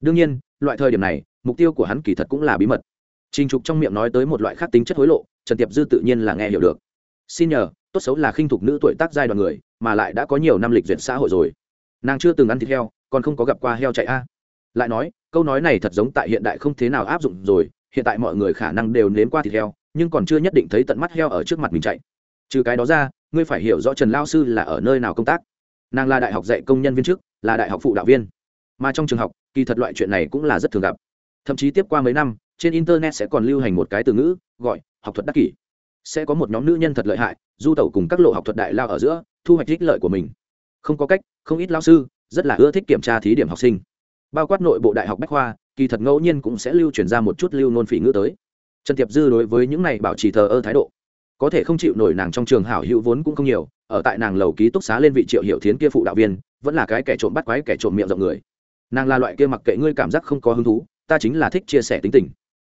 Đương nhiên, loại thời điểm này, mục tiêu của hắn kỳ thật cũng là bí mật. Trình trục trong miệng nói tới một loại khác tính chất hối lộ, trần tiệp dư tự nhiên là nghe hiểu được. Xin nhờ, tốt xấu là khinh thục nữ tuổi tác giai đoạn người, mà lại đã có nhiều năm lịch duyệt xã hội rồi nàng chưa từng ăn thịt heo, còn không có gặp qua heo chạy a. Lại nói, câu nói này thật giống tại hiện đại không thế nào áp dụng rồi, hiện tại mọi người khả năng đều nếm qua thịt heo, nhưng còn chưa nhất định thấy tận mắt heo ở trước mặt mình chạy. Trừ cái đó ra, ngươi phải hiểu rõ trần lao sư là ở nơi nào công tác. Nàng là đại học dạy công nhân viên chức, là đại học phụ đạo viên. Mà trong trường học, kỳ thật loại chuyện này cũng là rất thường gặp. Thậm chí tiếp qua mấy năm, trên internet sẽ còn lưu hành một cái từ ngữ, gọi, học thuật đắc kỷ. Sẽ có một nhóm nữ nhân thật lợi hại, du tẩu cùng các lộ học thuật đại lao ở giữa, thu hoạch ích lợi của mình không có cách, không ít lao sư rất là ưa thích kiểm tra thí điểm học sinh. Bao quát nội bộ đại học bách khoa, kỳ thật ngẫu nhiên cũng sẽ lưu truyền ra một chút lưu nôn phỉ ngữ tới. Trần tiệp dư đối với những này bảo trì thờ ơ thái độ, có thể không chịu nổi nàng trong trường hảo hữu vốn cũng không nhiều, ở tại nàng lầu ký túc xá lên vị triệu hiệu thiến kia phụ đạo viên, vẫn là cái kẻ trộm bắt quái, kẻ trộm miệng rộng người. Nàng là loại kia mặc kệ ngươi cảm giác không có hứng thú, ta chính là thích chia sẻ tính tình.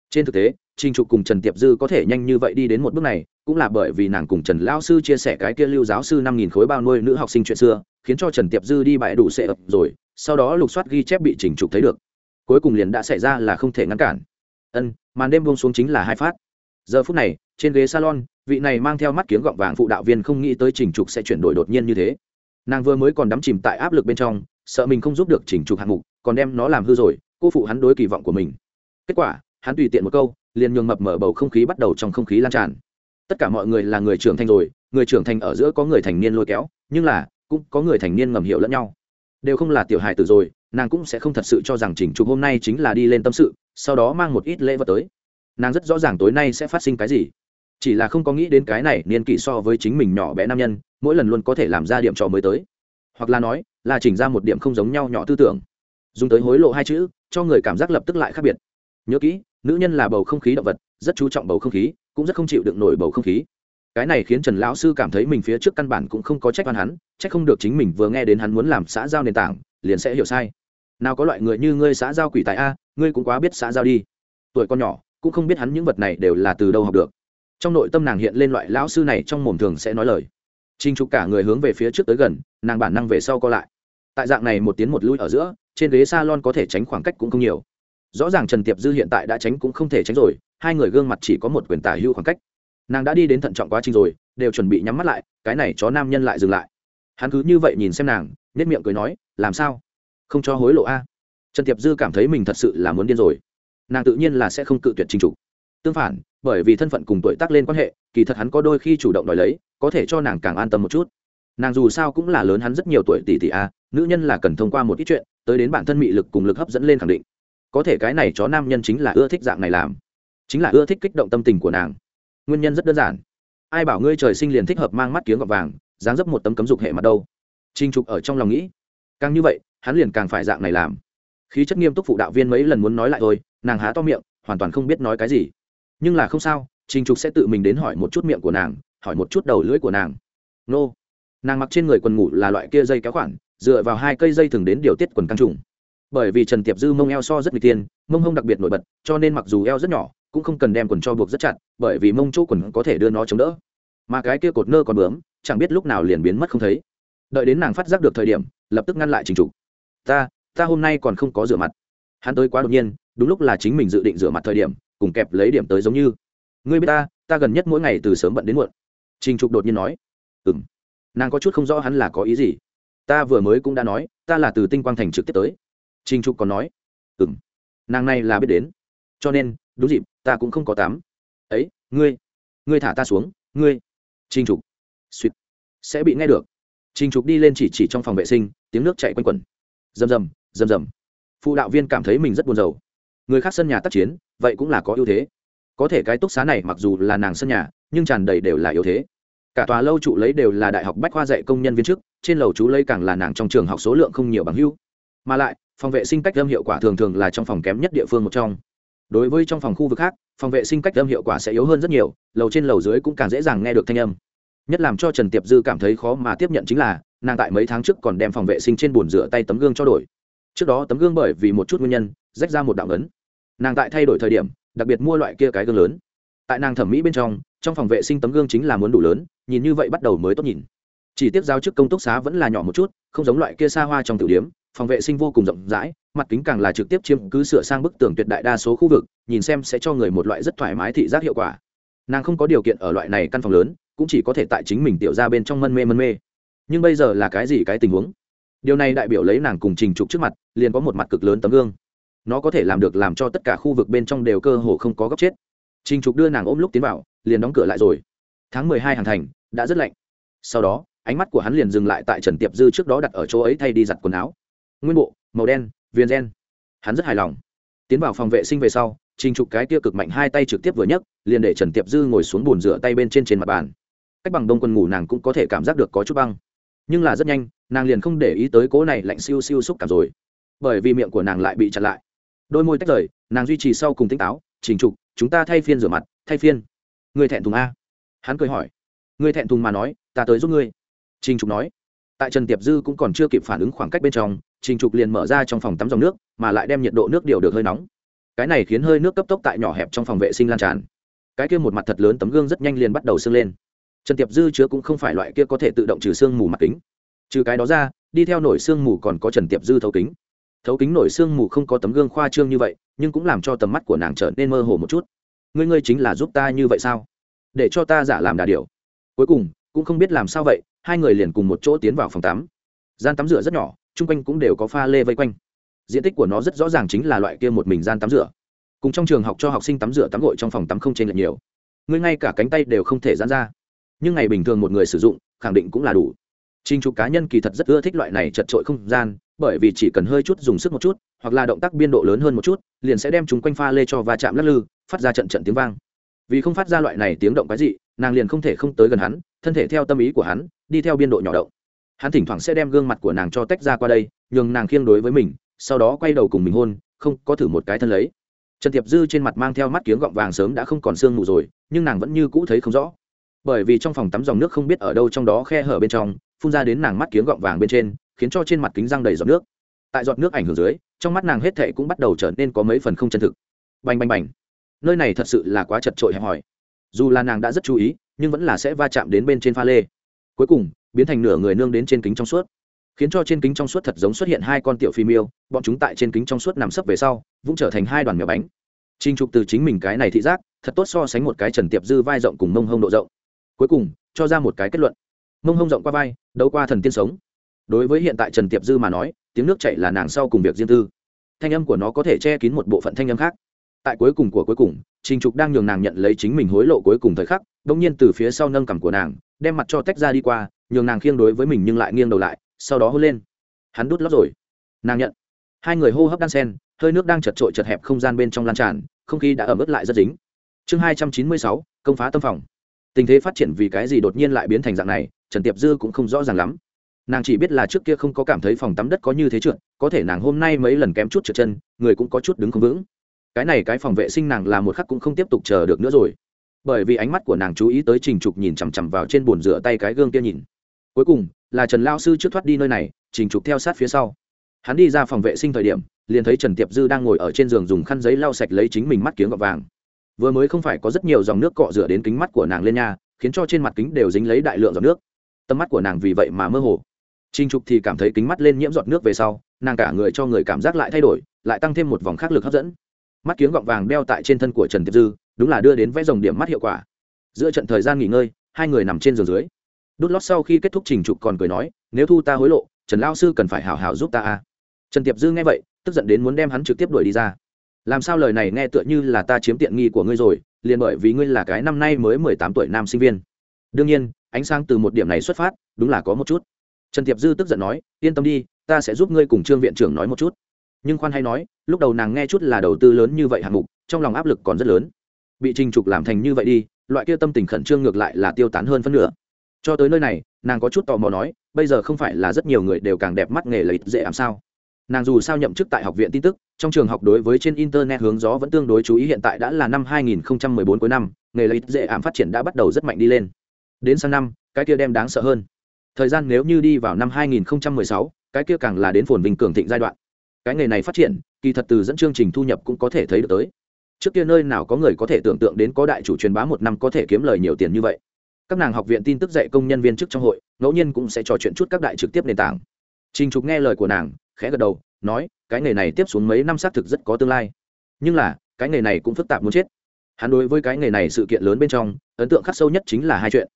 Trên thực tế Trình trục cùng trần tiệp dư có thể nhanh như vậy đi đến một bước này, cũng là bởi vì nàng cùng trần Lão sư chia sẻ cái kia lưu giáo sư năm nghìn khối bao nuôi nữ học sinh chuyện xưa, khiến cho trần tiệp dư đi bãi đủ sệ ập rồi, sau đó lục soát ghi chép bị trình trục thấy được. Cuối cùng liền đã xảy ra là không thể ngăn cản. Ân, màn đêm buông xuống chính là hai phát. Giờ phút này, trên ghế salon, vị này mang theo mắt kiếng gọng vàng phụ đạo viên không nghĩ tới trình trục sẽ chuyển đổi đột nhiên như thế. Nàng vừa mới còn đắm chìm tại áp lực bên trong, sợ mình không giúp được trình trục hạng mục, còn đem nó làm hư rồi, cô phụ hắn đối kỳ vọng của mình. Kết quả hắn tùy tiện một câu, liền nhường mập mở bầu không khí bắt đầu trong không khí lan tràn. Tất cả mọi người là người trưởng thành rồi, người trưởng thành ở giữa có người thành niên lôi kéo, nhưng là, cũng có người thành niên ngầm hiểu lẫn nhau. Đều không là tiểu hài tử rồi, nàng cũng sẽ không thật sự cho rằng chỉnh chụp hôm nay chính là đi lên tâm sự, sau đó mang một ít lễ vật tới. Nàng rất rõ ràng tối nay sẽ phát sinh cái gì. Chỉ là không có nghĩ đến cái này, niên kỷ so với chính mình nhỏ bé nam nhân, mỗi lần luôn có thể làm ra điểm trò mới tới. Hoặc là nói, là chỉnh ra một điểm không giống nhau nhỏ tư tưởng. Dùng tới hối lộ hai chữ, cho người cảm giác lập tức lại khác biệt nhớ kỹ, nữ nhân là bầu không khí động vật, rất chú trọng bầu không khí, cũng rất không chịu đựng nổi bầu không khí. Cái này khiến trần lão sư cảm thấy mình phía trước căn bản cũng không có trách oan hắn, trách không được chính mình vừa nghe đến hắn muốn làm xã giao nền tảng, liền sẽ hiểu sai. Nào có loại người như ngươi xã giao quỷ tài a, ngươi cũng quá biết xã giao đi. Tuổi con nhỏ, cũng không biết hắn những vật này đều là từ đâu học được. Trong nội tâm nàng hiện lên loại lão sư này trong mồm thường sẽ nói lời. Trinh trục cả người hướng về phía trước tới gần, nàng bản năng về sau co lại. Tại dạng này một tiến một lui ở giữa, trên ghế s a lon có thể tránh khoảng cách cũng không nhiều rõ ràng trần tiệp dư hiện tại đã tránh cũng không thể tránh rồi, hai người gương mặt chỉ có một quyền tả hưu khoảng cách. Nàng đã đi đến thận trọng quá trình rồi, đều chuẩn bị nhắm mắt lại, cái này chó nam nhân lại dừng lại. Hắn cứ như vậy nhìn xem nàng nhất miệng cười nói, làm sao? Không cho hối lộ a? Trần tiệp dư cảm thấy mình thật sự là muốn điên rồi. Nàng tự nhiên là sẽ không cự tuyệt chính chủ. Tương phản, bởi vì thân phận cùng tuổi tác lên quan hệ, kỳ thật hắn có đôi khi chủ động đòi lấy, có thể cho nàng càng an tâm một chút. Nàng dù sao cũng là lớn hắn rất nhiều tuổi tỷ tỷ a, nữ nhân là cần thông qua một ít chuyện, tới đến bản thân mị lực cùng lực hấp dẫn lên khẳng định có thể cái này chó nam nhân chính là ưa thích dạng này làm. Chính là ưa thích kích động tâm tình của nàng. Nguyên nhân rất đơn giản. Ai bảo ngươi trời sinh liền thích hợp mang mắt kiếng gọt vàng, dáng dấp một tấm cấm dục hệ mặt đâu? Trinh trục ở trong lòng nghĩ. Càng như vậy, hắn liền càng phải dạng này làm. Khí chất nghiêm túc phụ đạo viên mấy lần muốn nói lại thôi, nàng há to miệng, hoàn toàn không biết nói cái gì. Nhưng là không sao trinh trục sẽ tự mình đến hỏi một chút miệng của nàng, hỏi một chút đầu lưỡi của nàng. Nô. Nàng mặc trên người quần ngủ là loại kia dây kéo khoản, dựa vào hai cây dây thường đến điều tiết quần căng trùng bởi vì trần tiệp dư mông eo so rất n tiên mông hông đặc biệt nổi bật, cho nên mặc dù eo rất nhỏ, cũng không cần đem quần cho buộc rất chặt, bởi vì mông chỗ quần có thể đưa nó chống đỡ. Mà cái kia cột nơ còn bướm, chẳng biết lúc nào liền biến mất không thấy. Đợi đến nàng phát giác được thời điểm, lập tức ngăn lại trình trục ta ta hôm nay còn không có rửa mặt. Hắn tới quá đột nhiên, đúng lúc là chính mình dự định rửa mặt thời điểm, cùng kẹp lấy điểm tới giống như. Ngươi biết ta ta gần nhất mỗi ngày từ sớm bận đến muộn. Trình trục đột nhiên nói. Ừ m nàng có chút không rõ hắn là có ý gì. Ta vừa mới cũng đã nói, ta là từ tinh quang thành trực tiếp tới trình trục còn nói "Ừm, nàng này là biết đến. Cho nên đúng dịp ta cũng không có tắm ấy ngươi ngươi thả ta xuống ngươi. Trình trục "Xuyệt, sẽ bị nghe được. Trình trục đi lên chỉ chỉ trong phòng vệ sinh tiếng nước chạy quanh quẩn. Rầm rầm rầm rầm. Phụ đạo viên cảm thấy mình rất buồn rầu. Người khác sân nhà tác chiến vậy cũng là có ưu thế. Có thể cái túc xá này mặc dù là nàng sân nhà nhưng tràn đầy đều là yếu thế. Cả tòa lâu trụ lấy đều là đại học bách khoa dạy công nhân viên chức trên lầu chú lấy càng là nàng trong trường học số lượng không nhiều bằng hưu. Mà lại phòng vệ sinh cách âm hiệu quả thường thường là trong phòng kém nhất địa phương một trong. Đối với trong phòng khu vực khác, phòng vệ sinh cách âm hiệu quả sẽ yếu hơn rất nhiều, lầu trên lầu dưới cũng càng dễ dàng nghe được thanh âm. Nhất làm cho trần tiệp dư cảm thấy khó mà tiếp nhận chính là, nàng tại mấy tháng trước còn đem phòng vệ sinh trên bồn rửa tay tấm gương cho đổi. Trước đó tấm gương bởi vì một chút nguyên nhân, rách ra một đạo ấn. Nàng tại thay đổi thời điểm, đặc biệt mua loại kia cái gương lớn. Tại nàng thẩm mỹ bên trong trong phòng vệ sinh tấm gương chính là muốn đủ lớn, nhìn như vậy bắt đầu mới tốt nhìn. Chỉ tiếp giao chức công túc xá vẫn là nhỏ một chút, không giống loại kia xa hoa trong tử điếm phòng vệ sinh vô cùng rộng rãi, mặt kính càng là trực tiếp chiếm cứ sửa sang bức tường tuyệt đại đa số khu vực, nhìn xem sẽ cho người một loại rất thoải mái thị giác hiệu quả. Nàng không có điều kiện ở loại này căn phòng lớn, cũng chỉ có thể tại chính mình tiểu ra bên trong mân mê mân mê. Nhưng bây giờ là cái gì cái tình huống? Điều này đại biểu lấy nàng cùng trình trục trước mặt, liền có một mặt cực lớn tấm gương. Nó có thể làm được làm cho tất cả khu vực bên trong đều cơ hồ không có góc chết. Trình trục đưa nàng ôm lúc tiến vào, liền đóng cửa lại rồi. Tháng mười hai hàng thành, đã rất lạnh. Sau đó, ánh mắt của hắn liền dừng lại tại trần tiệp dư trước đó đặt ở chỗ ấy thay đi giặt quần áo nguyên bộ, màu đen viên gen. Hắn rất hài lòng. Tiến vào phòng vệ sinh về sau, trình trục cái tia cực mạnh hai tay trực tiếp vừa nhấc, liền để trần tiệp dư ngồi xuống bồn rửa tay bên trên trên mặt bàn. Cách bằng đông quần ngủ nàng cũng có thể cảm giác được có chút băng. Nhưng là rất nhanh, nàng liền không để ý tới cố này lạnh siêu siêu xúc cảm rồi. Bởi vì miệng của nàng lại bị chặn lại. Đôi môi tách rời, nàng duy trì sau cùng tỉnh táo, trình trục, chúng ta thay phiên rửa mặt, thay phiên. Người thẹn thùng a? Hắn cười hỏi. Người thẹn thùng mà nói, ta tới giúp ngươi. Trình trục nói. Tại trần tiệp dư cũng còn chưa kịp phản ứng khoảng cách bên trong trình trục liền mở ra trong phòng tắm dòng nước, mà lại đem nhiệt độ nước điều được hơi nóng. Cái này khiến hơi nước cấp tốc tại nhỏ hẹp trong phòng vệ sinh lan tràn. Cái kia một mặt thật lớn tấm gương rất nhanh liền bắt đầu sưng lên. Trần tiệp dư chứa cũng không phải loại kia có thể tự động trừ sương mù mặt kính. Trừ cái đó ra, đi theo nổi xương mù còn có trần tiệp dư thấu kính. Thấu kính nổi xương mù không có tấm gương khoa trương như vậy, nhưng cũng làm cho tầm mắt của nàng trở nên mơ hồ một chút. Ngươi ngươi chính là giúp ta như vậy sao? Để cho ta giả làm đà điều. Cuối cùng, cũng không biết làm sao vậy, hai người liền cùng một chỗ tiến vào phòng tắm. Gian tắm rửa rất nhỏ chung quanh cũng đều có pha lê vây quanh. Diện tích của nó rất rõ ràng chính là loại kia một mình gian tắm rửa. Cùng trong trường học cho học sinh tắm rửa tắm gội trong phòng tắm không trên lệch nhiều. Ngươi ngay cả cánh tay đều không thể dán ra. Nhưng ngày bình thường một người sử dụng khẳng định cũng là đủ. Trình trục cá nhân kỳ thật rất ưa thích loại này chật trội không gian, bởi vì chỉ cần hơi chút dùng sức một chút, hoặc là động tác biên độ lớn hơn một chút, liền sẽ đem chúng quanh pha lê cho va chạm lắc lư, phát ra trận trận tiếng vang. Vì không phát ra loại này tiếng động cái gì, nàng liền không thể không tới gần hắn, thân thể theo tâm ý của hắn, đi theo biên độ nhỏ động. Hắn thỉnh thoảng sẽ đem gương mặt của nàng cho tách ra qua đây, nhường nàng khiêng đối với mình, sau đó quay đầu cùng mình hôn, không, có thử một cái thân lấy. Trần Tiệp Dư trên mặt mang theo mắt kiếng gọng vàng sớm đã không còn sương mù rồi, nhưng nàng vẫn như cũ thấy không rõ. Bởi vì trong phòng tắm dòng nước không biết ở đâu trong đó khe hở bên trong, phun ra đến nàng mắt kiếng gọng vàng bên trên khiến cho trên mặt kính răng đầy giọt nước. Tại giọt nước ảnh hưởng dưới trong mắt nàng hết thệ cũng bắt đầu trở nên có mấy phần không chân thực. Bành bành bành. Nơi này thật sự là quá chật trội hẹp hòi. Dù là nàng đã rất chú ý nhưng vẫn là sẽ va chạm đến bên trên pha lê. Cuối cùng biến thành nửa người nương đến trên kính trong suốt. Khiến cho trên kính trong suốt thật giống xuất hiện hai con tiểu phi miêu, bọn chúng tại trên kính trong suốt nằm sấp về sau, vũng trở thành hai đoàn mèo bánh. Trinh trục từ chính mình cái này thị giác, thật tốt so sánh một cái trần tiệp dư vai rộng cùng mông hông độ rộng. Cuối cùng, cho ra một cái kết luận. Mông hông rộng qua vai, đấu qua thần tiên sống. Đối với hiện tại trần tiệp dư mà nói, tiếng nước chạy là nàng sau cùng việc riêng tư. Thanh âm của nó có thể che kín một bộ phận thanh âm khác. Tại cuối cùng của cuối cùng, trình trục đang nhường nàng nhận lấy chính mình hối lộ cuối cùng thời khắc đ ỗ n g nhiên từ phía sau nâng cằm của nàng, đem mặt cho tách ra đi qua nhường nàng khiêng đối với mình nhưng lại nghiêng đầu lại, sau đó hôn lên. Hắn đút lót rồi. Nàng nhận. Hai người hô hấp đan sen, hơi nước đang chật trội chật hẹp không gian bên trong lan tràn, không khí đã ẩm ướt lại rất dính. Chương hai trăm chín mươi sáu, công phá tâm phòng. Tình thế phát triển vì cái gì đột nhiên lại biến thành dạng này, trần tiệp dư cũng không rõ ràng lắm. Nàng chỉ biết là trước kia không có cảm thấy phòng tắm đất có như thế trượt, có thể nàng hôm nay mấy lần kém chút trượt chân, người cũng có chút đứng không vững. Cái này cái phòng vệ sinh nàng là một khắc cũng không tiếp tục chờ được nữa rồi. Bởi vì ánh mắt của nàng chú ý tới trình trục nhìn chằm chằm vào trên bồn rửa tay cái gương kia nhìn cuối cùng, là trần lao sư trước thoát đi nơi này trình trục theo sát phía sau. Hắn đi ra phòng vệ sinh thời điểm, liền thấy trần tiệp dư đang ngồi ở trên giường dùng khăn giấy lau sạch lấy chính mình mắt kiếng gọt vàng. Vừa mới không phải có rất nhiều dòng nước cọ rửa đến kính mắt của nàng lên nha, khiến cho trên mặt kính đều dính lấy đại lượng giọt nước. Tầm mắt của nàng vì vậy mà mơ hồ. Trình trục thì cảm thấy kính mắt lên nhiễm giọt nước về sau, nàng cả người cho người cảm giác lại thay đổi, lại tăng thêm một vòng khác lực hấp dẫn. Mắt kiếng gọng vàng đeo tại trên thân của trần tiệp dư, đúng là đưa đến vẽ dòng điểm mắt hiệu quả. Giữa trận thời gian nghỉ ngơi, hai người nằm trên giường dưới đút lót sau khi kết thúc trình trục còn cười nói, nếu thu ta hối lộ, trần lao sư cần phải hào hào giúp ta a trần tiệp dư nghe vậy, tức giận đến muốn đem hắn trực tiếp đuổi đi ra. Làm sao lời này nghe tựa như là ta chiếm tiện nghi của ngươi rồi, liền bởi vì ngươi là cái năm nay mới mười tám tuổi nam sinh viên. Đương nhiên, ánh sáng từ một điểm này xuất phát, đúng là có một chút. Trần tiệp dư tức giận nói, yên tâm đi, ta sẽ giúp ngươi cùng trương viện trưởng nói một chút. Nhưng khoan hay nói, lúc đầu nàng nghe chút là đầu tư lớn như vậy hạng mục, trong lòng áp lực còn rất lớn. Bị trình trục làm thành như vậy đi, loại kia tâm tình khẩn trương ngược lại là tiêu tán hơn phân nửa cho tới nơi này nàng có chút tò mò nói bây giờ không phải là rất nhiều người đều càng đẹp mắt nghề lấy dễ làm sao? Nàng dù sao nhậm chức tại học viện tin tức trong trường học đối với trên internet hướng gió vẫn tương đối chú ý hiện tại đã là năm 2014 cuối năm nghề lấy dễ ảm phát triển đã bắt đầu rất mạnh đi lên. Đến sang năm cái kia đem đáng sợ hơn. Thời gian nếu như đi vào năm 2016, cái kia càng là đến phồn vinh cường thịnh giai đoạn. Cái nghề này phát triển kỳ thật từ dẫn chương trình thu nhập cũng có thể thấy được tới. Trước kia nơi nào có người có thể tưởng tượng đến có đại chủ truyền bá một năm có thể kiếm lời nhiều tiền như vậy các nàng học viện tin tức dạy công nhân viên chức trong hội ngẫu nhiên cũng sẽ trò chuyện chút các đại trực tiếp nền tảng. Trình trục nghe lời của nàng khẽ gật đầu nói cái nghề này tiếp xuống mấy năm xác thực rất có tương lai. Nhưng là cái nghề này cũng phức tạp muốn chết. Hắn đối với cái nghề này sự kiện lớn bên trong ấn tượng khắc sâu nhất chính là hai chuyện.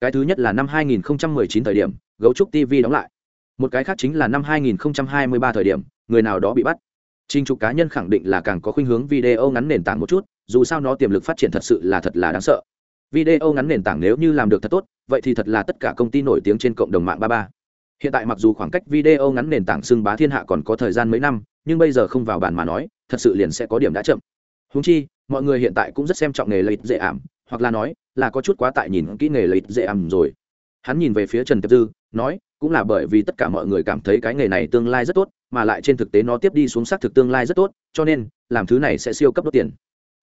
Cái thứ nhất là năm 2019 thời điểm gấu trúc tv đóng lại. Một cái khác chính là năm 2023 thời điểm người nào đó bị bắt. Trình trục cá nhân khẳng định là càng có khuynh hướng video ngắn nền tảng một chút, dù sao nó tiềm lực phát triển thật sự là thật là đáng sợ. Video ngắn nền tảng nếu như làm được thật tốt, vậy thì thật là tất cả công ty nổi tiếng trên cộng đồng mạng ba ba. Hiện tại mặc dù khoảng cách video ngắn nền tảng xưng bá thiên hạ còn có thời gian mấy năm, nhưng bây giờ không vào bản mà nói, thật sự liền sẽ có điểm đã chậm. Huống chi, mọi người hiện tại cũng rất xem trọng nghề lấy dễ ảm, hoặc là nói, là có chút quá tại nhìn kỹ nghề lấy dễ ảm rồi. Hắn nhìn về phía Trần Tiệp Dư, nói, cũng là bởi vì tất cả mọi người cảm thấy cái nghề này tương lai rất tốt, mà lại trên thực tế nó tiếp đi xuống xác thực tương lai rất tốt, cho nên, làm thứ này sẽ siêu cấp đốt tiền.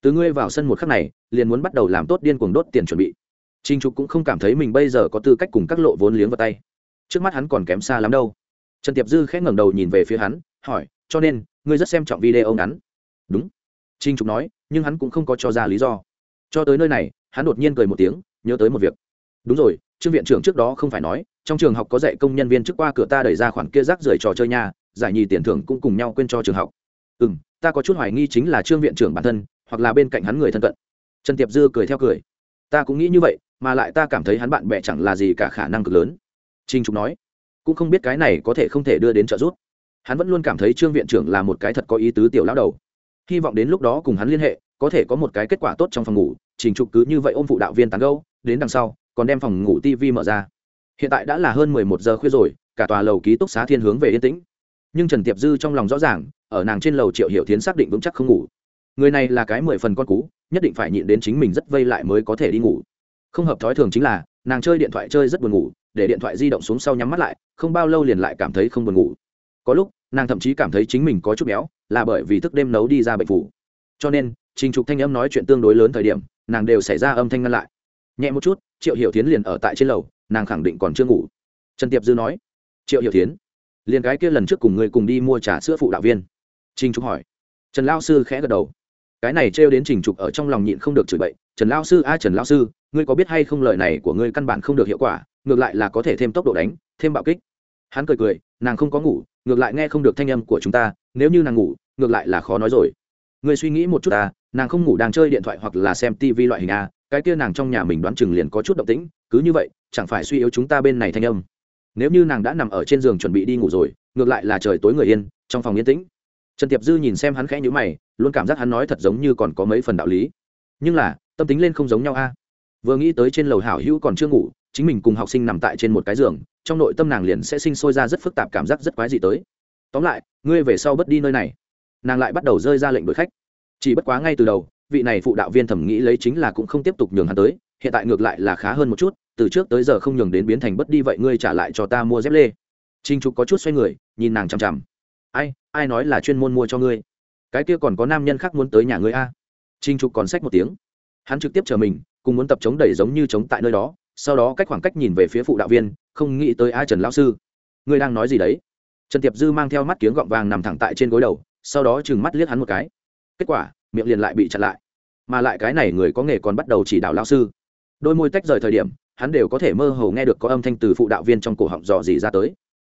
Từ ngươi vào sân một khắc này, liền muốn bắt đầu làm tốt điên cuồng đốt tiền chuẩn bị. trinh Trục cũng không cảm thấy mình bây giờ có tư cách cùng các lộ vốn liếng vào tay. Trước mắt hắn còn kém xa lắm đâu. Trần tiệp dư khẽ ngẩng đầu nhìn về phía hắn hỏi cho nên ngươi rất xem trọng video ngắn? Đúng. Trinh trục nói nhưng hắn cũng không có cho ra lý do. Cho tới nơi này hắn đột nhiên cười một tiếng nhớ tới một việc. Đúng rồi trương viện trưởng trước đó không phải nói trong trường học có dạy công nhân viên trước qua cửa ta đẩy ra khoản kia rác rưởi trò chơi nhà giải nhì tiền thưởng cũng cùng nhau quên cho trường học. Ừ m ta có chút hoài nghi chính là trương viện trưởng bản thân hoặc là bên cạnh hắn người thân cận. Trần tiệp dư cười theo cười. Ta cũng nghĩ như vậy, mà lại ta cảm thấy hắn bạn bè chẳng là gì cả khả năng cực lớn. Trinh trục nói. Cũng không biết cái này có thể không thể đưa đến trợ giúp. Hắn vẫn luôn cảm thấy trương viện trưởng là một cái thật có ý tứ tiểu lão đầu. Hy vọng đến lúc đó cùng hắn liên hệ, có thể có một cái kết quả tốt trong phòng ngủ. Trình trục cứ như vậy ôm phụ đạo viên tán gâu đến đằng sau, còn đem phòng ngủ tv mở ra. Hiện tại đã là hơn mười một giờ khuya rồi, cả tòa lầu ký túc xá thiên hướng về yên tĩnh. Nhưng trần tiệp dư trong lòng rõ ràng, ở nàng trên lầu triệu hiểu tiến xác định vững chắc không ngủ người này là cái mười phần con cú, nhất định phải nhịn đến chính mình rất vây lại mới có thể đi ngủ. Không hợp thói thường chính là, nàng chơi điện thoại chơi rất buồn ngủ, để điện thoại di động xuống sau nhắm mắt lại, không bao lâu liền lại cảm thấy không buồn ngủ. Có lúc, nàng thậm chí cảm thấy chính mình có chút béo, là bởi vì thức đêm nấu đi ra bệnh phủ. Cho nên, trình trục thanh âm nói chuyện tương đối lớn thời điểm, nàng đều xảy ra âm thanh ngăn lại. Nhẹ một chút, triệu hiểu tiến liền ở tại trên lầu, nàng khẳng định còn chưa ngủ. Trần tiệp dư nói, triệu hiểu tiến liền cái kia lần trước cùng người cùng đi mua trà sữa phụ đạo viên. Trình trục hỏi. Trần lao sư khẽ gật đầu cái này trêu đến trình trục ở trong lòng nhịn không được chửi bậy, trần lao sư, a, trần lao sư, ngươi có biết hay không lời này của ngươi căn bản không được hiệu quả, ngược lại là có thể thêm tốc độ đánh, thêm bạo kích. Hắn cười cười, nàng không có ngủ, ngược lại nghe không được thanh âm của chúng ta, nếu như nàng ngủ, ngược lại là khó nói rồi. Ngươi suy nghĩ một chút ta nàng không ngủ đang chơi điện thoại hoặc là xem tv loại hình a cái kia nàng trong nhà mình đoán chừng liền có chút động tĩnh, cứ như vậy, chẳng phải suy yếu chúng ta bên này thanh âm. Nếu như nàng đã nằm ở trên giường chuẩn bị đi ngủ rồi, ngược lại là trời tối người yên, trong phòng yên tĩnh trần tiệp dư nhìn xem hắn khẽ nhữ mày, luôn cảm giác hắn nói thật giống như còn có mấy phần đạo lý. Nhưng là, tâm tính lên không giống nhau a. Vừa nghĩ tới trên lầu hảo hữu còn chưa ngủ, chính mình cùng học sinh nằm tại trên một cái giường, trong nội tâm nàng liền sẽ sinh sôi ra rất phức tạp cảm giác rất quái dị tới. Tóm lại, ngươi về sau bất đi nơi này. Nàng lại bắt đầu rơi ra lệnh đuổi khách. Chỉ bất quá ngay từ đầu, vị này phụ đạo viên thẩm nghĩ lấy chính là cũng không tiếp tục nhường hắn tới, hiện tại ngược lại là khá hơn một chút, từ trước tới giờ không nhường đến biến thành bất đi vậy ngươi trả lại cho ta mua dép lê. Trinh trục có chút xoay người, nhìn nàng chằm chằm ai ai nói là chuyên môn mua cho ngươi? Cái kia còn có nam nhân khác muốn tới nhà ngươi a? Trinh trục còn sách một tiếng. Hắn trực tiếp chờ mình, cùng muốn tập chống đẩy giống như chống tại nơi đó, sau đó cách khoảng cách nhìn về phía phụ đạo viên, không nghĩ tới ai trần lão sư. Ngươi đang nói gì đấy? Trần tiệp dư mang theo mắt kiếng gọng vàng nằm thẳng tại trên gối đầu, sau đó chừng mắt liếc hắn một cái. Kết quả, miệng liền lại bị chặn lại. Mà lại cái này người có nghề còn bắt đầu chỉ đạo lão sư. Đôi môi tách rời thời điểm, hắn đều có thể mơ hồ nghe được có âm thanh từ phụ đạo viên trong cổ họng dò dỉ ra tới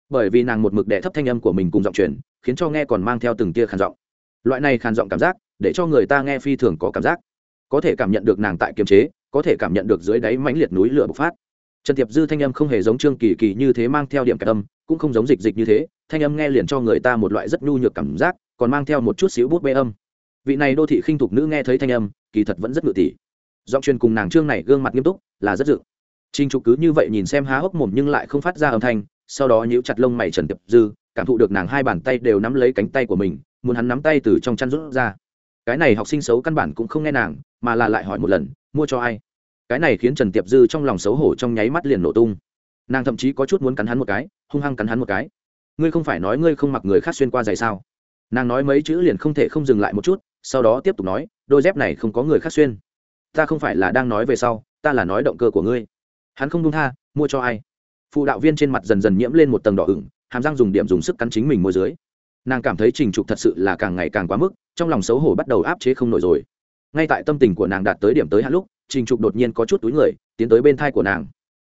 bởi vì nàng một mực đệ thấp thanh âm của mình cùng giọng truyền, khiến cho nghe còn mang theo từng tia khàn giọng. Loại này khàn giọng cảm giác, để cho người ta nghe phi thường có cảm giác. Có thể cảm nhận được nàng tại kiềm chế, có thể cảm nhận được dưới đáy mãnh liệt núi lửa bộc phát. Trần tiệp dư thanh âm không hề giống trương kỳ kỳ như thế mang theo điểm cảm âm, cũng không giống dịch dịch như thế, thanh âm nghe liền cho người ta một loại rất nhu nhược cảm giác, còn mang theo một chút xíu bút bê âm. Vị này đô thị khinh thục nữ nghe thấy thanh âm, kỳ thật vẫn rất ngự tỉ giọng truyền cùng nàng trương này gương mặt nghiêm túc, là rất dự. Trinh trục cứ như vậy nhìn xem há hốc mồm nhưng lại không phát ra âm thanh sau đó nhíu chặt lông mày trần tiệp dư, cảm thụ được nàng hai bàn tay đều nắm lấy cánh tay của mình, muốn hắn nắm tay từ trong chăn rút ra. Cái này học sinh xấu căn bản cũng không nghe nàng, mà là lại hỏi một lần, mua cho ai? Cái này khiến trần tiệp dư trong lòng xấu hổ trong nháy mắt liền nổ tung. Nàng thậm chí có chút muốn cắn hắn một cái, hung hăng cắn hắn một cái. Ngươi không phải nói ngươi không mặc người khác xuyên qua giày sao? Nàng nói mấy chữ liền không thể không dừng lại một chút, sau đó tiếp tục nói, đôi dép này không có người khác xuyên. Ta không phải là đang nói về sau, ta là nói động cơ của ngươi. Hắn không đông tha, mua cho ai? Phụ đạo viên trên mặt dần dần nhiễm lên một tầng đỏ ửng, hàm răng dùng điểm dùng sức cắn chính mình môi dưới. Nàng cảm thấy trình trục thật sự là càng ngày càng quá mức, trong lòng xấu hổ bắt đầu áp chế không nổi rồi. Ngay tại tâm tình của nàng đạt tới điểm tới hạn lúc, trình trục đột nhiên có chút túi người, tiến tới bên thai của nàng.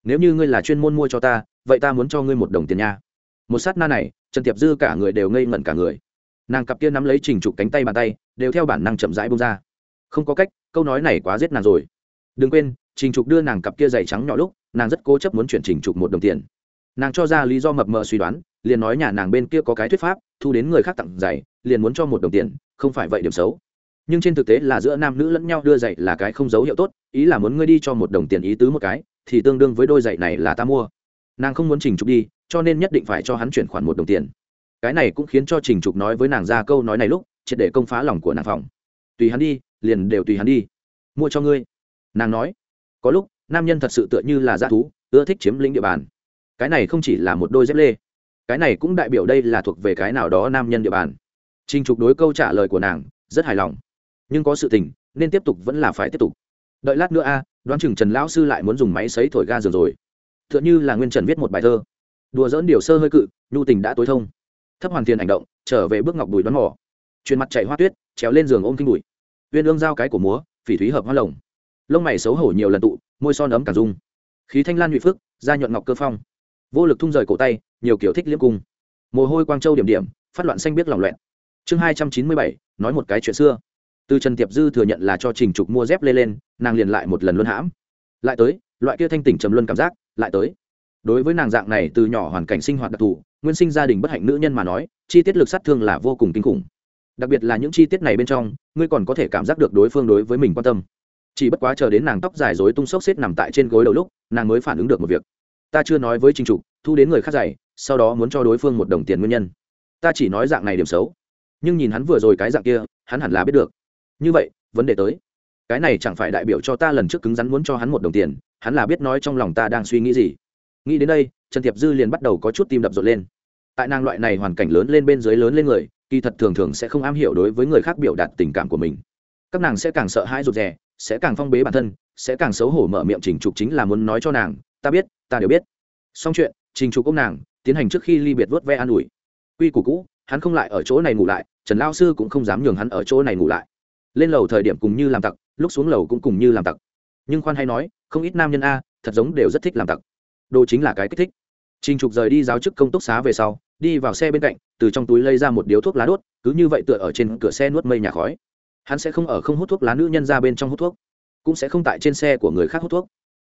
Nếu như ngươi là chuyên môn mua cho ta, vậy ta muốn cho ngươi một đồng tiền nha. Một sát na này, trần tiệp dư cả người đều ngây ngẩn cả người. Nàng cặp kia nắm lấy trình trục cánh tay bàn tay, đều theo bản năng chậm rãi bông ra. Không có cách, câu nói này quá giết nàng rồi. Đừng quên trình trục đưa nàng cặp kia giày trắng nhỏ lúc, nàng rất cố chấp muốn chuyển trình trục một đồng tiền. Nàng cho ra lý do mập mờ suy đoán, liền nói nhà nàng bên kia có cái thuyết pháp, thu đến người khác tặng giày, liền muốn cho một đồng tiền, không phải vậy điểm xấu. Nhưng trên thực tế là giữa nam nữ lẫn nhau đưa giày là cái không dấu hiệu tốt, ý là muốn ngươi đi cho một đồng tiền ý tứ một cái, thì tương đương với đôi giày này là ta mua. Nàng không muốn trình trục đi, cho nên nhất định phải cho hắn chuyển khoản một đồng tiền. Cái này cũng khiến cho trình trục nói với nàng ra câu nói này lúc, triệt để công phá lòng của nàng phòng. Tùy hắn đi, liền đều tùy hắn đi. Mua cho ngươi. Nàng nói có lúc, nam nhân thật sự tựa như là g thú, ưa thích chiếm lĩnh địa bàn. Cái này không chỉ là một đôi dép lê. Cái này cũng đại biểu đây là thuộc về cái nào đó nam nhân địa bàn. Trinh trục đối câu trả lời của nàng, rất hài lòng. Nhưng có sự tình, nên tiếp tục vẫn là phải tiếp tục. Đợi lát nữa a, đoán chừng trần lão sư lại muốn dùng máy xấy thổi ga giường rồi. T h ư ợ n h ư là nguyên trần viết một bài thơ. Đùa dỡn điều sơ hơi cự, nhu tình đã tối thông. Thấp hoàn tiền hành động, trở về bước ngọc bùi đoán mỏ truyền mặt chạy hoa tuyết, trèo lên giường ôm kinh bụi. Uyên ương giao cái của múa, phỉ thúy hợp hoa lồng lông mày xấu hổ nhiều lần tụ, môi son ấm cả dung khí thanh lan nhụy phước da nhuận ngọc cơ phong. Vô lực thung rời cổ tay, nhiều kiểu thích liếm cung. Mồ hôi quang châu điểm điểm, phát loạn xanh biết lòng loẹn chương hai trăm chín mươi bảy, nói một cái chuyện xưa. Từ trần tiệp dư thừa nhận là cho trình trục mua dép lê lên, nàng liền lại một lần luân hãm. Lại tới, loại kia thanh tỉnh trầm luân cảm giác, lại tới. Đối với nàng dạng này từ nhỏ hoàn cảnh sinh hoạt đặc thù, nguyên sinh gia đình bất hạnh nữ nhân mà nói, chi tiết lực sát thương là vô cùng kinh khủng. Đặc biệt là những chi tiết này bên trong, ngươi còn có thể cảm giác được đối phương đối với mình quan tâm chỉ bất quá chờ đến nàng tóc dài dối tung xốc xếp nằm tại trên gối đầu lúc, nàng mới phản ứng được một việc. Ta chưa nói với trình trục, thu đến người khác dày sau đó muốn cho đối phương một đồng tiền nguyên nhân. Ta chỉ nói dạng này điểm xấu. Nhưng nhìn hắn vừa rồi cái dạng kia, hắn hẳn là biết được. Như vậy, vấn đề tới. Cái này chẳng phải đại biểu cho ta lần trước cứng rắn muốn cho hắn một đồng tiền, hắn là biết nói trong lòng ta đang suy nghĩ gì. Nghĩ đến đây, trần tiệp dư liền bắt đầu có chút tim đập rộn lên. Tại nàng loại này hoàn cảnh lớn lên bên dưới lớn lên người, kỳ thật thường thường sẽ không am hiểu đối với người khác biểu đạt tình cảm của mình. Các nàng sẽ càng sợ hãi rụt rè sẽ càng phong bế bản thân, sẽ càng xấu hổ mở miệng trình trục chính là muốn nói cho nàng, ta biết, ta đều biết. Xong chuyện, trình trục ông nàng, tiến hành trước khi ly biệt vớt ve an ủi. Quy củ cũ, hắn không lại ở chỗ này ngủ lại, trần lao sư cũng không dám nhường hắn ở chỗ này ngủ lại. Lên lầu thời điểm cùng như làm tặc, lúc xuống lầu cũng cùng như làm tặc. Nhưng khoan hay nói, không ít nam nhân a, thật giống đều rất thích làm tặc. Đồ chính là cái kích thích. Trình trục rời đi giáo chức công túc xá về sau, đi vào xe bên cạnh, từ trong túi lấy ra một điếu thuốc lá đốt, cứ như vậy tựa ở trên cửa xe nuốt mây nhà khói hắn sẽ không ở không hút thuốc lá nữ nhân ra bên trong hút thuốc, cũng sẽ không tại trên xe của người khác hút thuốc.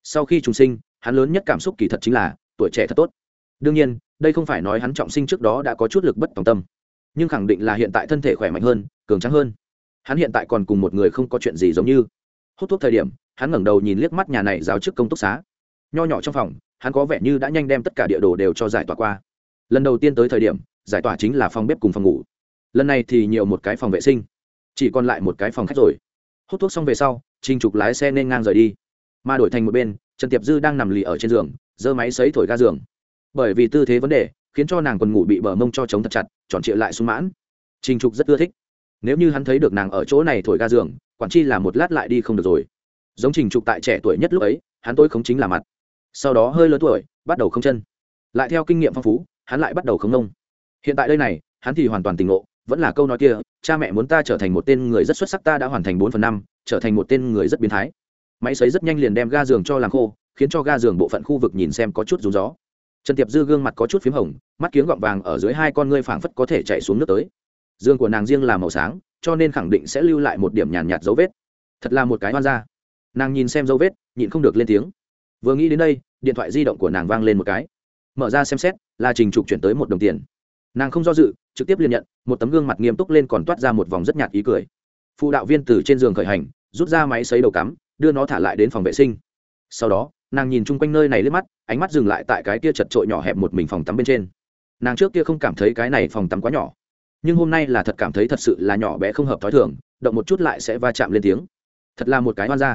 Sau khi trùng sinh, hắn lớn nhất cảm xúc kỳ thật chính là tuổi trẻ thật tốt. Đương nhiên, đây không phải nói hắn trọng sinh trước đó đã có chút lực bất tòng tâm, nhưng khẳng định là hiện tại thân thể khỏe mạnh hơn, cường trắng hơn. Hắn hiện tại còn cùng một người không có chuyện gì giống như. Hút thuốc thời điểm, hắn ngẩng đầu nhìn liếc mắt nhà này giáo chức công túc xá. Nho nhỏ trong phòng, hắn có vẻ như đã nhanh đem tất cả địa đồ đều cho giải tỏa qua. Lần đầu tiên tới thời điểm, giải tỏa chính là phòng bếp cùng phòng ngủ. Lần này thì nhiều một cái phòng vệ sinh chỉ còn lại một cái phòng khách rồi. Hút thuốc xong về sau, trình trục lái xe nên ngang rời đi. Mà đổi thành một bên, trần tiệp dư đang nằm lì ở trên giường, giơ máy xấy thổi ga giường. Bởi vì tư thế vấn đề, khiến cho nàng quần ngủ bị bờ mông cho chống thật chặt, tròn trịa lại sung mãn. Trình trục rất ưa thích. Nếu như hắn thấy được nàng ở chỗ này thổi ga giường, quản chi là một lát lại đi không được rồi. Giống trình trục tại trẻ tuổi nhất lúc ấy, hắn tôi không chính là mặt. Sau đó hơi lớn tuổi, bắt đầu không chân. Lại theo kinh nghiệm phong phú, hắn lại bắt đầu không nông. Hiện tại đây này, hắn thì hoàn toàn tỉnh ngộ vẫn là câu nói kia cha mẹ muốn ta trở thành một tên người rất xuất sắc ta đã hoàn thành bốn phần năm trở thành một tên người rất biến thái. Máy xấy rất nhanh liền đem ga giường cho làm khô khiến cho ga giường bộ phận khu vực nhìn xem có chút rú gió. Trần tiệp dư gương mặt có chút p h í m hồng mắt kiếng gọng vàng ở dưới hai con ngươi phảng phất có thể chạy xuống nước tới. Giường của nàng riêng là màu sáng cho nên khẳng định sẽ lưu lại một điểm nhàn nhạt, nhạt dấu vết. Thật là một cái hoang ra nàng nhìn xem dấu vết nhịn không được lên tiếng. Vừa nghĩ đến đây điện thoại di động của nàng vang lên một cái. Mở ra xem xét là trình trục chuyển tới một đồng tiền nàng không do dự, trực tiếp liền nhận, một tấm gương mặt nghiêm túc lên còn toát ra một vòng rất nhạt ý cười. Phụ đạo viên từ trên giường khởi hành, rút ra máy xấy đầu cắm, đưa nó thả lại đến phòng vệ sinh. Sau đó, nàng nhìn chung quanh nơi này lướt mắt, ánh mắt dừng lại tại cái kia chật trội nhỏ hẹp một mình phòng tắm bên trên. Nàng trước kia không cảm thấy cái này phòng tắm quá nhỏ, nhưng hôm nay là thật cảm thấy thật sự là nhỏ bé không hợp t h ó i thường, động một chút lại sẽ va chạm lên tiếng. Thật là một cái oan ra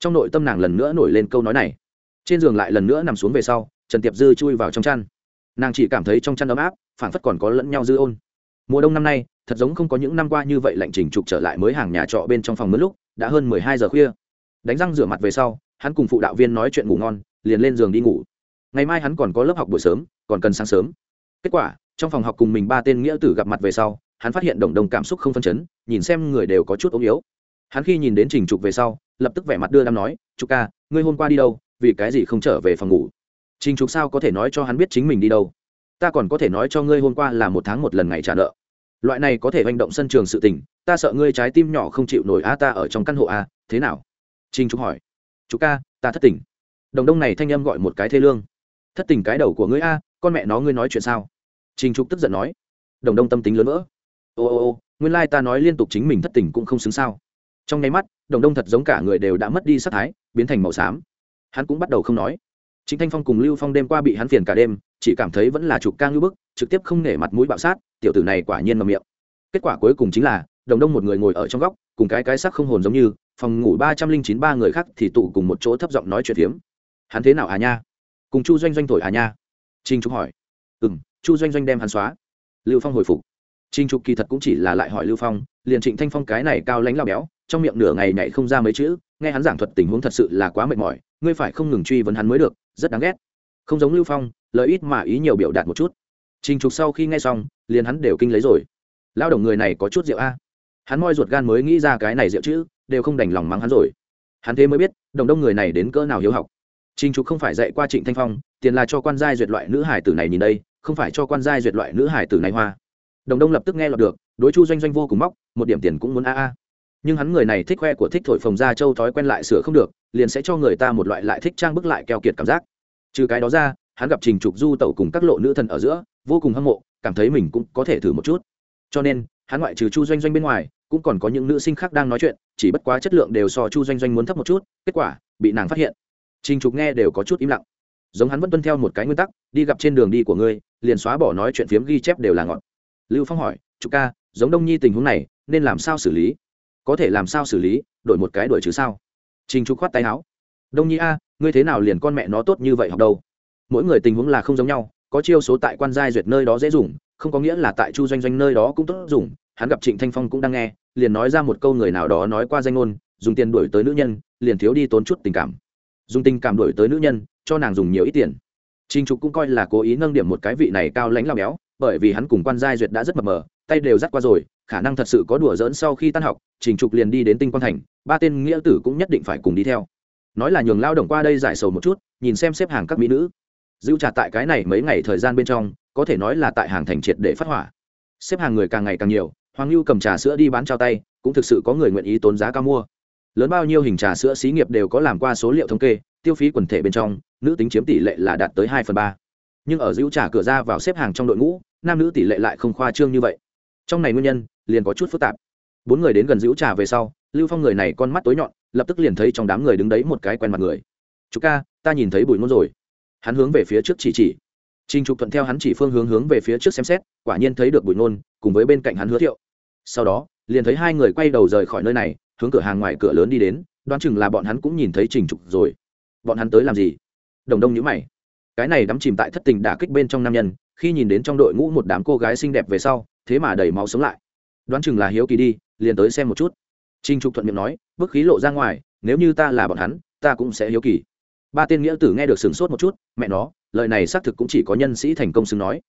trong nội tâm nàng lần nữa nổi lên câu nói này. Trên giường lại lần nữa nằm xuống về sau, trần tiệp dư chui vào trong chăn nàng chỉ cảm thấy trong chăn ấm áp phản phất còn có lẫn nhau dư ôn. Mùa đông năm nay, thật giống không có những năm qua như vậy lạnh trình trục trở lại mới hàng nhà trọ bên trong phòng mướn lúc, đã hơn mười hai giờ khuya. Đánh răng rửa mặt về sau, hắn cùng phụ đạo viên nói chuyện ngủ ngon, liền lên giường đi ngủ. Ngày mai hắn còn có lớp học buổi sớm, còn cần sáng sớm. Kết quả, trong phòng học cùng mình ba tên nghĩa tử gặp mặt về sau, hắn phát hiện đồng đồng cảm xúc không phân chấn, nhìn xem người đều có chút ốm yếu. Hắn khi nhìn đến trình trục về sau, lập tức vẻ mặt đưa đam nói trục ca, ngươi hôm qua đi đâu, vì cái gì không trở về phòng ngủ? Trình trục sao có thể nói cho hắn biết chính mình đi đâu? Ta còn có thể nói cho ngươi hôm qua là một tháng một lần ngày trả nợ. Loại này có thể hành động sân trường sự tình, ta sợ ngươi trái tim nhỏ không chịu nổi a ta ở trong căn hộ a thế nào? Trình trục hỏi. Chú ca, ta thất tình. Đồng đông này thanh âm gọi một cái thê lương. Thất tình cái đầu của ngươi a con mẹ nó ngươi nói chuyện sao? Trình trục tức giận nói. Đồng đông tâm tính lớn vỡ. Ô ô ô, nguyên lai ta nói liên tục chính mình thất tình cũng không xứng sao. Trong nháy mắt, đồng đông thật giống cả người đều đã mất đi sắc thái, biến thành màu xám. Hắn cũng bắt đầu không nói chính thanh phong cùng lưu phong đêm qua bị hắn phiền cả đêm, chỉ cảm thấy vẫn là trục ca ngưỡng bức, trực tiếp không nể mặt mũi bạo sát, tiểu tử này quả nhiên mà miệng. Kết quả cuối cùng chính là, đồng đông một người ngồi ở trong góc, cùng cái cái sắc không hồn giống như, phòng ngủ ba trăm linh chín ba người khác thì tụ cùng một chỗ thấp giọng nói chuyện phiếm. Hắn thế nào à nha? Cùng chu doanh doanh thổi à nha? Trinh trục hỏi. Ừ m chu doanh doanh đem hắn xóa. Lưu phong hồi phục. Trinh trục kỳ thật cũng chỉ là lại hỏi lưu phong, liền trịnh thanh phong cái này cao lãnh lao béo, trong miệng nửa ngày nhảy không ra mấy chữ, nghe hắn giảng thuật tình huống thật sự là quá mệt mỏi ngươi phải không ngừng truy vấn hắn mới được rất đáng ghét. Không giống lưu phong lời ít mà ý nhiều biểu đạt một chút. Trình trục sau khi nghe xong liền hắn đều kinh lấy rồi. Lao động người này có chút rượu a. Hắn moi ruột gan mới nghĩ ra cái này rượu chứ, đều không đành lòng mắng hắn rồi. Hắn thế mới biết đồng đông người này đến cỡ nào hiếu học. Trình Trục không phải dạy qua Trịnh Thanh Phong, tiền là cho quan giai duyệt loại nữ hải tử này nhìn đây, không phải cho quan giai duyệt loại nữ hải tử này hoa. Đồng Đông lập tức nghe lọt được, đối Chu Doanh Doanh vô cùng móc, một điểm tiền cũng muốn a a nhưng hắn người này thích khoe của thích thổi phồng ra châu thói quen lại sửa không được, liền sẽ cho người ta một loại lại thích trang bức lại keo kiệt cảm giác. Trừ cái đó ra, hắn gặp trình trục du tẩu cùng các lộ nữ thần ở giữa, vô cùng hâm mộ, cảm thấy mình cũng có thể thử một chút. Cho nên, hắn ngoại trừ chu doanh doanh bên ngoài, cũng còn có những nữ sinh khác đang nói chuyện, chỉ bất quá chất lượng đều so chu doanh doanh muốn thấp một chút, kết quả, bị nàng phát hiện. Trình trục nghe đều có chút im lặng. Giống hắn vẫn tuân theo một cái nguyên tắc, đi gặp trên đường đi của ngươi, liền xóa bỏ nói chuyện phiếm ghi chép đều là ngọn. Lưu phong hỏi, trục ca, giống đông nhi tình huống này, nên làm sao xử lý? Có thể làm sao xử lý đổi một cái đổi chứ sao? Trình trục khoát tay áo. Đông nhi a ngươi thế nào liền con mẹ nó tốt như vậy học đâu? Mỗi người tình huống là không giống nhau có chiêu số tại quan giai duyệt nơi đó dễ dùng không có nghĩa là tại chu doanh doanh nơi đó cũng tốt dùng hắn gặp trịnh thanh phong cũng đang nghe liền nói ra một câu người nào đó nói qua danh ngôn dùng tiền đuổi tới nữ nhân liền thiếu đi tốn chút tình cảm. Dùng tình cảm đuổi tới nữ nhân cho nàng dùng nhiều ít tiền. Trình Trục cũng coi là cố ý nâng điểm một cái vị này cao lãnh lao béo, bởi vì hắn cùng quan giai duyệt đã rất mập mờ, tay đều dắt qua rồi, khả năng thật sự có đùa dỡn sau khi tan học, Trình Trục liền đi đến Tinh Quang Thành, ba tên nghĩa tử cũng nhất định phải cùng đi theo. Nói là nhường lao động qua đây giải sầu một chút, nhìn xem xếp hàng các mỹ nữ. Dữu trà tại cái này mấy ngày thời gian bên trong, có thể nói là tại hàng thành triệt để phát hỏa. Xếp hàng người càng ngày càng nhiều, Hoàng lưu cầm trà sữa đi bán trao tay, cũng thực sự có người nguyện ý tốn giá cao mua. Lớn bao nhiêu hình trà sữa xí nghiệp đều có làm qua số liệu thống kê, tiêu phí quần thể bên trong, nữ tính chiếm tỷ lệ là đạt tới hai phần ba nhưng ở dữ trà cửa ra vào xếp hàng trong đội ngũ nam nữ tỷ lệ lại không khoa trương như vậy trong này nguyên nhân liền có chút phức tạp. Bốn người đến gần giữ trà về sau, lưu phong người này con mắt tối nhọn, lập tức liền thấy trong đám người đứng đấy một cái quen mặt người. Chú ca, ta nhìn thấy bùi ngôn rồi. Hắn hướng về phía trước chỉ chỉ. Trình trục thuận theo hắn chỉ phương hướng hướng về phía trước xem xét, quả nhiên thấy được bùi ngôn, cùng với bên cạnh hắn hứa thiệu. Sau đó, liền thấy hai người quay đầu rời khỏi nơi này, hướng cửa hàng ngoài cửa lớn đi đến, đoán chừng là bọn hắn cũng nhìn thấy trình trục rồi. Bọn hắn tới làm gì? Đồng đông nhữ mày. Cái này đắm chìm tại thất tình đả kích bên trong nam nhân, khi nhìn đến trong đội ngũ một đám cô gái xinh đẹp về sau thế mà đầy máu sống lại. Đoán chừng là hiếu kỳ đi, liền tới xem một chút. Trinh trục thuận miệng nói, bức khí lộ ra ngoài, nếu như ta là bọn hắn, ta cũng sẽ hiếu kỳ. Ba tên nghĩa tử nghe được sửng sốt một chút, mẹ nó, lời này xác thực cũng chỉ có nhân sĩ thành công xứng nói.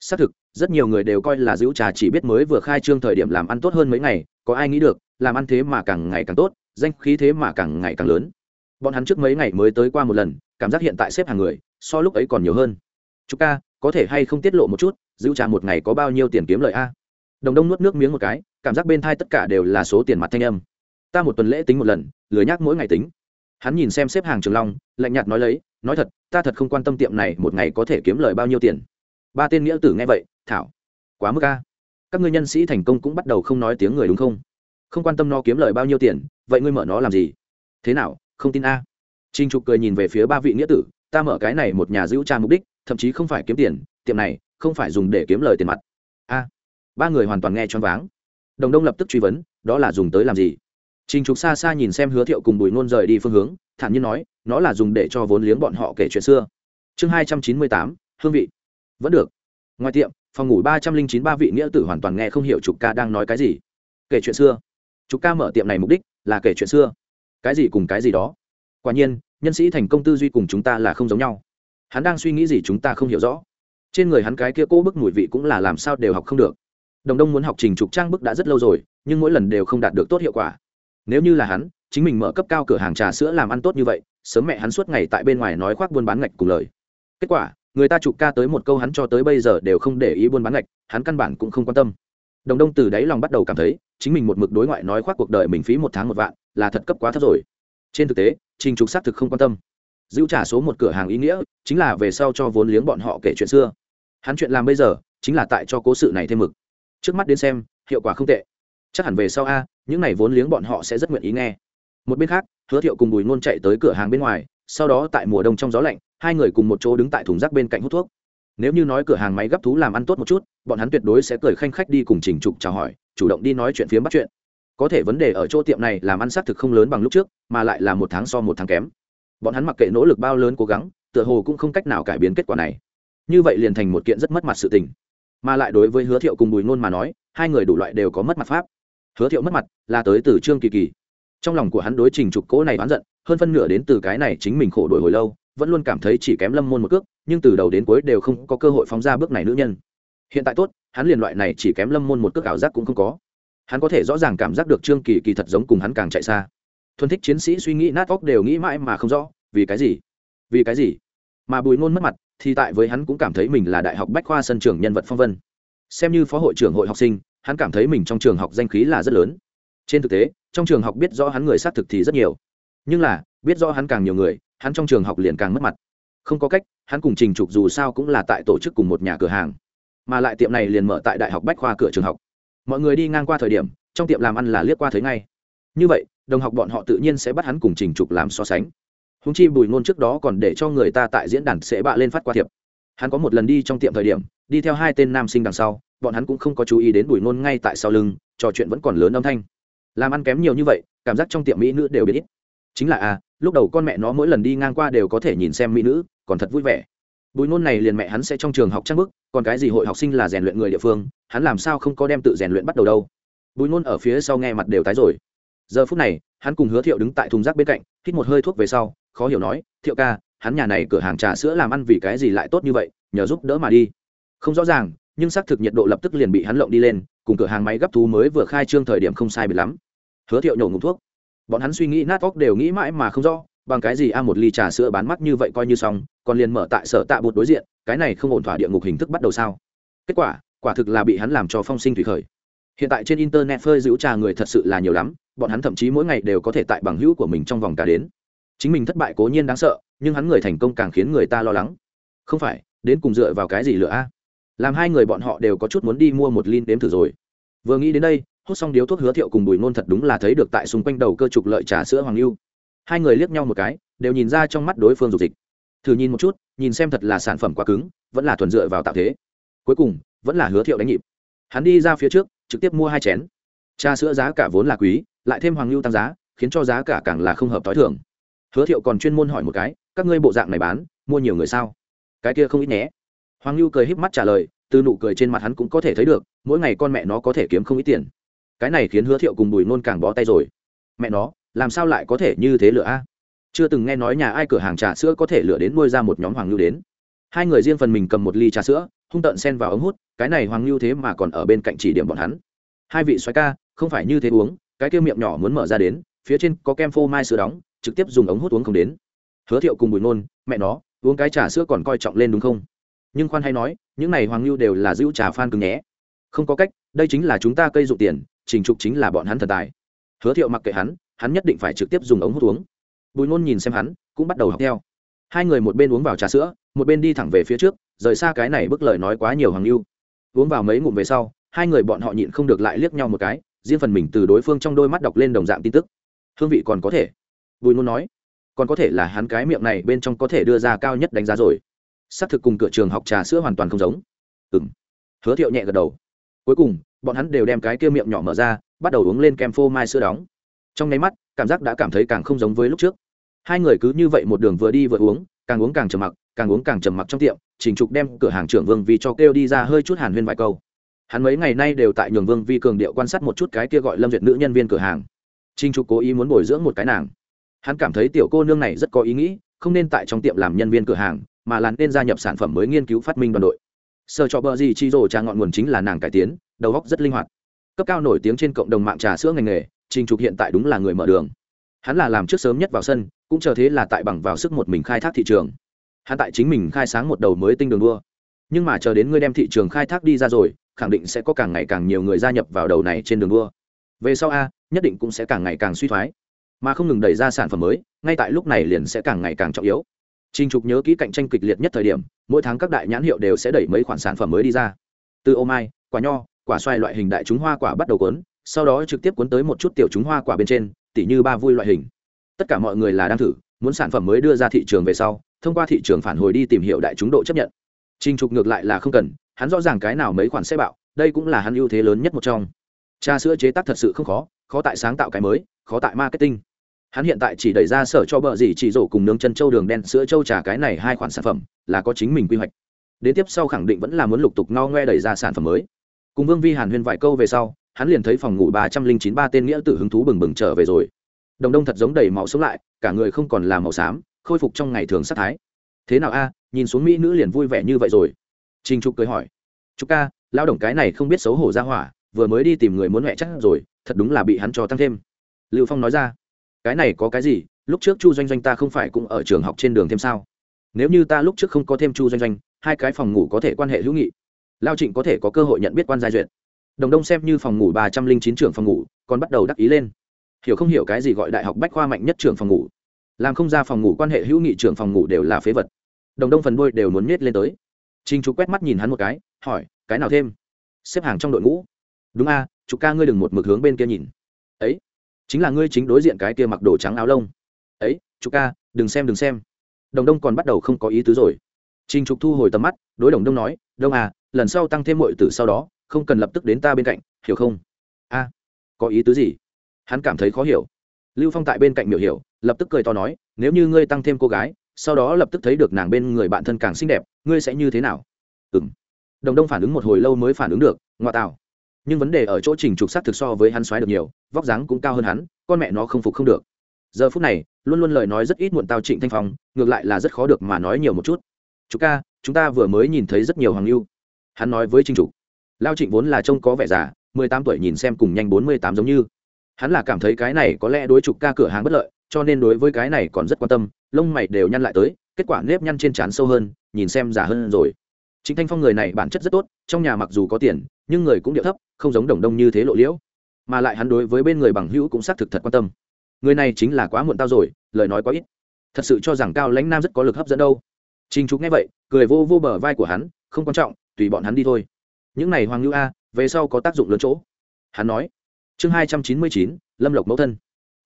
Xác thực, rất nhiều người đều coi là giữ trà chỉ biết mới vừa khai trương thời điểm làm ăn tốt hơn mấy ngày, có ai nghĩ được, làm ăn thế mà càng ngày càng tốt, danh khí thế mà càng ngày càng lớn. Bọn hắn trước mấy ngày mới tới qua một lần, cảm giác hiện tại xếp hàng người, so lúc ấy còn nhiều hơn. Chúng ca, có thể hay không tiết lộ một chút dữ trà một ngày có bao nhiêu tiền kiếm lời a? Đồng đông nuốt nước miếng một cái cảm giác bên thai tất cả đều là số tiền mặt thanh âm. Ta một tuần lễ tính một lần lười nhác mỗi ngày tính. Hắn nhìn xem xếp hàng trường long lạnh nhạt nói lấy nói thật ta thật không quan tâm tiệm này một ngày có thể kiếm lời bao nhiêu tiền. Ba tên nghĩa tử nghe vậy thảo. Quá mức a. Các ngươi nhân sĩ thành công cũng bắt đầu không nói tiếng người đúng không? Không quan tâm nó kiếm lời bao nhiêu tiền vậy ngươi mở nó làm gì? Thế nào không tin a? Trinh Trục cười nhìn về phía ba vị nghĩa tử, ta mở cái này một nhà giữ cha mục đích, thậm chí không phải kiếm tiền, tiệm này không phải dùng để kiếm lời tiền mặt. A. ba người hoàn toàn nghe choáng váng. Đồng Đông lập tức truy vấn, đó là dùng tới làm gì? Trình Trục xa xa nhìn xem Hứa Thiệu cùng Bùi Nôn rời đi phương hướng, thản nhiên nói, nó là dùng để cho vốn liếng bọn họ kể chuyện xưa. Chương hai trăm chín mươi tám, hương vị. Vẫn được. Ngoài tiệm, phòng ngủ ba trăm linh chín ba vị nghĩa tử hoàn toàn nghe không hiểu Trục ca đang nói cái gì. Kể chuyện xưa. Trục ca mở tiệm này mục đích là kể chuyện xưa. Cái gì cùng cái gì đó quả nhiên nhân sĩ thành công tư duy cùng chúng ta là không giống nhau hắn đang suy nghĩ gì chúng ta không hiểu rõ trên người hắn cái kia cố bức mùi vị cũng là làm sao đều học không được. Đồng đông muốn học trình trục trang bức đã rất lâu rồi, nhưng mỗi lần đều không đạt được tốt hiệu quả. Nếu như là hắn, chính mình mở cấp cao cửa hàng trà sữa làm ăn tốt như vậy, sớm mẹ hắn suốt ngày tại bên ngoài nói khoác buôn bán ngạch cùng lời. Kết quả, người ta chụp ca tới một câu hắn cho tới bây giờ đều không để ý buôn bán ngạch, hắn căn bản cũng không quan tâm. Đồng đông từ đáy lòng bắt đầu cảm thấy, chính mình một mực đối ngoại nói khoác cuộc đời mình phí một tháng một vạn, là thật cấp quá thấp rồi. Trên thực tế, trình trục xác thực không quan tâm giữ trả số một cửa hàng ý nghĩa, chính là về sau cho vốn liếng bọn họ kể chuyện xưa. Hắn chuyện làm bây giờ, chính là tại cho cố sự này thêm mực. Trước mắt đến xem, hiệu quả không tệ. Chắc hẳn về sau a, những n à y vốn liếng bọn họ sẽ rất nguyện ý nghe. Một bên khác, hứa thiệu cùng bùi ngôn chạy tới cửa hàng bên ngoài, sau đó tại mùa đông trong gió lạnh, hai người cùng một chỗ đứng tại thùng rác bên cạnh hút thuốc. Nếu như nói cửa hàng máy gấp thú làm ăn tốt một chút, bọn hắn tuyệt đối sẽ cười khanh khách đi cùng trình trục chào hỏi, chủ động đi nói chuyện phiếm bắt chuyện. Có thể vấn đề ở chỗ tiệm này làm ăn xác thực không lớn bằng lúc trước, mà lại là một tháng so một tháng kém bọn hắn mặc kệ nỗ lực bao lớn cố gắng, tựa hồ cũng không cách nào cải biến kết quả này. Như vậy liền thành một kiện rất mất mặt sự tình. Mà lại đối với hứa thiệu cùng bùi ngôn mà nói, hai người đủ loại đều có mất mặt pháp. Hứa thiệu mất mặt là tới từ trương kỳ kỳ. Trong lòng của hắn đối trình trục cỗ này oán giận, hơn phân nửa đến từ cái này chính mình khổ đổi hồi lâu, vẫn luôn cảm thấy chỉ kém lâm môn một cước, nhưng từ đầu đến cuối đều không có cơ hội phóng ra bước này nữ nhân. Hiện tại tốt, hắn liền loại này chỉ kém lâm môn một cước ảo giác cũng không có. Hắn có thể rõ ràng cảm giác được trương kỳ kỳ thật giống cùng hắn càng chạy xa thuần thích chiến sĩ suy nghĩ nát óc đều nghĩ mãi mà không rõ, vì cái gì? Vì cái gì? Mà bùi ngôn mất mặt, thì tại với hắn cũng cảm thấy mình là đại học bách khoa sân trường nhân vật phong vân. Xem như phó hội trưởng hội học sinh, hắn cảm thấy mình trong trường học danh khí là rất lớn. Trên thực tế, trong trường học biết rõ hắn người xác thực thì rất nhiều. Nhưng là, biết rõ hắn càng nhiều người, hắn trong trường học liền càng mất mặt. Không có cách, hắn cùng trình trục dù sao cũng là tại tổ chức cùng một nhà cửa hàng. Mà lại tiệm này liền mở tại đại học bách khoa cửa trường học. Mọi người đi ngang qua thời điểm, trong tiệm làm ăn là liếc qua thấy ngay. Như vậy đồng học bọn họ tự nhiên sẽ bắt hắn cùng trình trục làm so sánh. Húng chi bùi ngôn trước đó còn để cho người ta tại diễn đàn sẽ bạ lên phát qua thiệp. Hắn có một lần đi trong tiệm thời điểm, đi theo hai tên nam sinh đằng sau, bọn hắn cũng không có chú ý đến bùi ngôn ngay tại sau lưng, trò chuyện vẫn còn lớn âm thanh. Làm ăn kém nhiều như vậy, cảm giác trong tiệm mỹ nữ đều biết ít. Chính là à lúc đầu con mẹ nó mỗi lần đi ngang qua đều có thể nhìn xem mỹ nữ, còn thật vui vẻ. Bùi ngôn này liền mẹ hắn sẽ trong trường học trang bức, còn cái gì hội học sinh là rèn luyện người địa phương, hắn làm sao không có đem tự rèn luyện bắt đầu đâu. Bùi ngôn ở phía sau nghe mặt đều tái rồi giờ phút này, hắn cùng hứa thiệu đứng tại thùng rác bên cạnh, hít một hơi thuốc về sau, khó hiểu nói, thiệu ca, hắn nhà này cửa hàng trà sữa làm ăn vì cái gì lại tốt như vậy, nhờ giúp đỡ mà đi. Không rõ ràng, nhưng xác thực nhiệt độ lập tức liền bị hắn lộng đi lên, cùng cửa hàng máy gấp thú mới vừa khai trương thời điểm không sai bị lắm. Hứa thiệu nhổ ngụm thuốc. Bọn hắn suy nghĩ nát óc đều nghĩ mãi mà không rõ, bằng cái gì a một ly trà sữa bán mắt như vậy coi như xong, còn liền mở tại sở tạ bột đối diện, cái này không ổn thỏa địa ngục hình thức bắt đầu sao? Kết quả quả thực là bị hắn làm cho phong sinh thủy khởi hiện tại trên internet phơi giữ trà người thật sự là nhiều lắm, bọn hắn thậm chí mỗi ngày đều có thể tại bằng hữu của mình trong vòng cả đến. Chính mình thất bại cố nhiên đáng sợ, nhưng hắn người thành công càng khiến người ta lo lắng. Không phải, đến cùng dựa vào cái gì lựa a? Làm hai người bọn họ đều có chút muốn đi mua một lin đếm thử rồi. Vừa nghĩ đến đây, hút xong điếu thuốc hứa thiệu cùng bùi nôn thật đúng là thấy được tại xung quanh đầu cơ trục lợi trà sữa hoàng lưu. Hai người liếc nhau một cái, đều nhìn ra trong mắt đối phương dục dịch. Thử nhìn một chút, nhìn xem thật là sản phẩm quá cứng, vẫn là thuần dựa vào tạo thế. Cuối cùng, vẫn là hứa thiệu đánh nhịp. Hắn đi ra phía trước trực tiếp mua hai chén. Trà sữa giá cả vốn là quý, lại thêm hoàng lưu tăng giá, khiến cho giá cả càng là không hợp t h o i thường. Hứa thiệu còn chuyên môn hỏi một cái, các ngươi bộ dạng này bán, mua nhiều người sao? Cái kia không ít nhé. Hoàng lưu cười híp mắt trả lời, từ nụ cười trên mặt hắn cũng có thể thấy được, mỗi ngày con mẹ nó có thể kiếm không ít tiền. Cái này khiến hứa thiệu cùng bùi nôn càng bó tay rồi. Mẹ nó, làm sao lại có thể như thế lửa a? Chưa từng nghe nói nhà ai cửa hàng trà sữa có thể lựa đến nuôi ra một nhóm hoàng lưu đến hai người riêng phần mình cầm một ly trà sữa, hung tợn xen vào ống hút, cái này hoàng lưu thế mà còn ở bên cạnh chỉ điểm bọn hắn. Hai vị xoáy ca, không phải như thế uống, cái kia miệng nhỏ muốn mở ra đến, phía trên có kem phô mai sữa đóng, trực tiếp dùng ống hút uống không đến. Hứa thiệu cùng bùi nôn mẹ nó, uống cái trà sữa còn coi trọng lên đúng không? Nhưng khoan hay nói, những này hoàng lưu đều là giữ trà phan cứng nhé không có cách, đây chính là chúng ta cây dụng tiền, trình trục chính là bọn hắn thần tài. Hứa thiệu mặc kệ hắn hắn nhất định phải trực tiếp dùng ống hút uống. Bùi nôn nhìn xem hắn, cũng bắt đầu học theo hai người một bên uống vào trà sữa, một bên đi thẳng về phía trước, rời xa cái này bức lời nói quá nhiều hoàng lưu uống vào mấy ngụm về sau, hai người bọn họ nhịn không được lại liếc nhau một cái, riêng phần mình từ đối phương trong đôi mắt đọc lên đồng dạng tin tức. Hương vị còn có thể. Bùi ngôn nói, còn có thể là hắn cái miệng này bên trong có thể đưa ra cao nhất đánh giá rồi. Xác thực cùng cửa trường học trà sữa hoàn toàn không giống. Ừ m hứa thiệu nhẹ gật đầu. Cuối cùng, bọn hắn đều đem cái kia miệng nhỏ mở ra, bắt đầu uống lên kem phô mai sữa đóng. Trong nháy mắt, cảm giác đã cảm thấy càng không giống với lúc trước hai người cứ như vậy một đường vừa đi vừa uống, càng uống càng trầm mặc, càng uống càng trầm mặc trong tiệm, trình trục đem cửa hàng trưởng vương vi cho kêu đi ra hơi chút hàn huyên vài câu. Hắn mấy ngày nay đều tại nhường vương vi cường điệu quan sát một chút cái kia gọi lâm duyệt nữ nhân viên cửa hàng. Trình trục cố ý muốn bồi dưỡng một cái nàng. Hắn cảm thấy tiểu cô nương này rất có ý nghĩ, không nên tại trong tiệm làm nhân viên cửa hàng, mà là nên gia nhập sản phẩm mới nghiên cứu phát minh đoàn đội. Sơ cho bờ gì chi rồ trà ngọn nguồn chính là nàng cải tiến, đầu góc rất linh hoạt. Cấp cao nổi tiếng trên cộng đồng mạng trà sữa ngành nghề, trình trục hiện tại đúng là người mở đường hắn là làm trước sớm nhất vào sân cũng chờ thế là tại bằng vào sức một mình khai thác thị trường. Hắn tại chính mình khai sáng một đầu mới tinh đường đua. Nhưng mà chờ đến ngươi đem thị trường khai thác đi ra rồi khẳng định sẽ có càng ngày càng nhiều người gia nhập vào đầu này trên đường đua. Về sau a nhất định cũng sẽ càng ngày càng suy thoái. Mà không ngừng đẩy ra sản phẩm mới ngay tại lúc này liền sẽ càng ngày càng trọng yếu. Trình Trục nhớ kỹ cạnh tranh kịch liệt nhất thời điểm, mỗi tháng các đại nhãn hiệu đều sẽ đẩy mấy khoản sản phẩm mới đi ra. Từ ô mai, quả nho, quả xoài loại hình đại chúng hoa quả bắt đầu cuốn, sau đó trực tiếp cuốn tới một chút tiểu chúng hoa quả bên trên, tỉ như ba vui loại hình. Tất cả mọi người là đang thử, muốn sản phẩm mới đưa ra thị trường về sau, thông qua thị trường phản hồi đi tìm hiểu đại chúng độ chấp nhận. Trình Trục ngược lại là không cần, hắn rõ ràng cái nào mấy khoản sẽ bạo, đây cũng là hắn ưu thế lớn nhất một trong. Trà sữa chế tác thật sự không khó, khó tại sáng tạo cái mới, khó tại marketing hắn hiện tại chỉ đẩy ra sở cho bờ gì chỉ rổ cùng nướng chân châu đường đen sữa châu trà cái này hai khoản sản phẩm là có chính mình quy hoạch đến tiếp sau khẳng định vẫn là muốn lục tục no ngoe đẩy ra sản phẩm mới cùng vương vi hàn huyên vài câu về sau hắn liền thấy phòng ngủ ba trăm linh chín ba tên nghĩa tử hứng thú bừng bừng trở về rồi. Đồng đông thật giống đầy máu sống lại, cả người không còn là màu xám, khôi phục trong ngày thường sắc thái. Thế nào a, nhìn xuống mỹ nữ liền vui vẻ như vậy rồi. Trinh trục cười hỏi. Trục ca lao động cái này không biết xấu hổ ra hỏa, vừa mới đi tìm người muốn mẹ chắc rồi, thật đúng là bị hắn cho tăng thêm. Lưu phong nói ra. Cái này có cái gì, lúc trước chu doanh doanh ta không phải cũng ở trường học trên đường thêm sao? Nếu như ta lúc trước không có thêm chu doanh doanh, hai cái phòng ngủ có thể quan hệ hữu nghị. Lao trịnh có thể có cơ hội nhận biết quan giai duyệt đồng đông xem như phòng ngủ ba trăm linh chín trưởng phòng ngủ còn bắt đầu đắc ý lên. Hiểu không hiểu cái gì gọi đại học bách khoa mạnh nhất trường phòng ngủ? Làm không ra phòng ngủ quan hệ hữu nghị trưởng phòng ngủ đều là phế vật. Đồng đông phần đôi đều muốn nhét lên tới. Trinh trục quét mắt nhìn hắn một cái hỏi cái nào thêm? Xếp hàng trong đội ngũ. Đúng a à, trục ca ngươi đừng một mực hướng bên kia nhìn. Ấy chính là ngươi chính đối diện cái kia mặc đồ trắng áo lông. Ấy trục ca đừng xem đừng xem. Đồng đông còn bắt đầu không có ý tứ rồi. Trinh trục thu hồi tầm mắt đối đồng đông nói đông à lần sau tăng thêm mọi từ sau đó không cần lập tức đến ta bên cạnh, hiểu không? A, có ý tứ gì? Hắn cảm thấy khó hiểu. Lưu phong tại bên cạnh miểu hiểu, lập tức cười to nói, nếu như ngươi tăng thêm cô gái, sau đó lập tức thấy được nàng bên người bạn thân càng xinh đẹp, ngươi sẽ như thế nào? Ừ m đồng đông phản ứng một hồi lâu mới phản ứng được, ngoại tạo. Nhưng vấn đề ở chỗ trình trục s thực so với hắn xoáy được nhiều, vóc dáng cũng cao hơn hắn, con mẹ nó không phục không được. Giờ phút này, luôn luôn lời nói rất ít muộn tao trịnh thanh phong, ngược lại là rất khó được mà nói nhiều một chút. Chú ca, chúng ta vừa mới nhìn thấy rất nhiều hoàng lưu. Hắn nói với trinh trục lao trịnh vốn là trông có vẻ già, mười tám tuổi nhìn xem cùng nhanh bốn mươi tám giống như. Hắn là cảm thấy cái này có lẽ đối trục ca cửa hàng bất lợi, cho nên đối với cái này còn rất quan tâm, lông mày đều nhăn lại tới, kết quả nếp nhăn trên trán sâu hơn, nhìn xem già hơn rồi. Chính thanh phong người này bản chất rất tốt, trong nhà mặc dù có tiền, nhưng người cũng điệu thấp, không giống đồng đông như thế lộ liễu. Mà lại hắn đối với bên người bằng hữu cũng xác thực thật quan tâm. Người này chính là quá muộn tao rồi, lời nói quá ít. Thật sự cho rằng cao lãnh nam rất có lực hấp dẫn đâu. Trình trục nghe vậy, cười vô vô bờ vai của hắn, không quan trọng, tùy bọn hắn đi thôi những này hoàng ngưu a, về sau có tác dụng lớn chỗ. Hắn nói, chương hai trăm chín mươi chín, lâm lộc mẫu thân.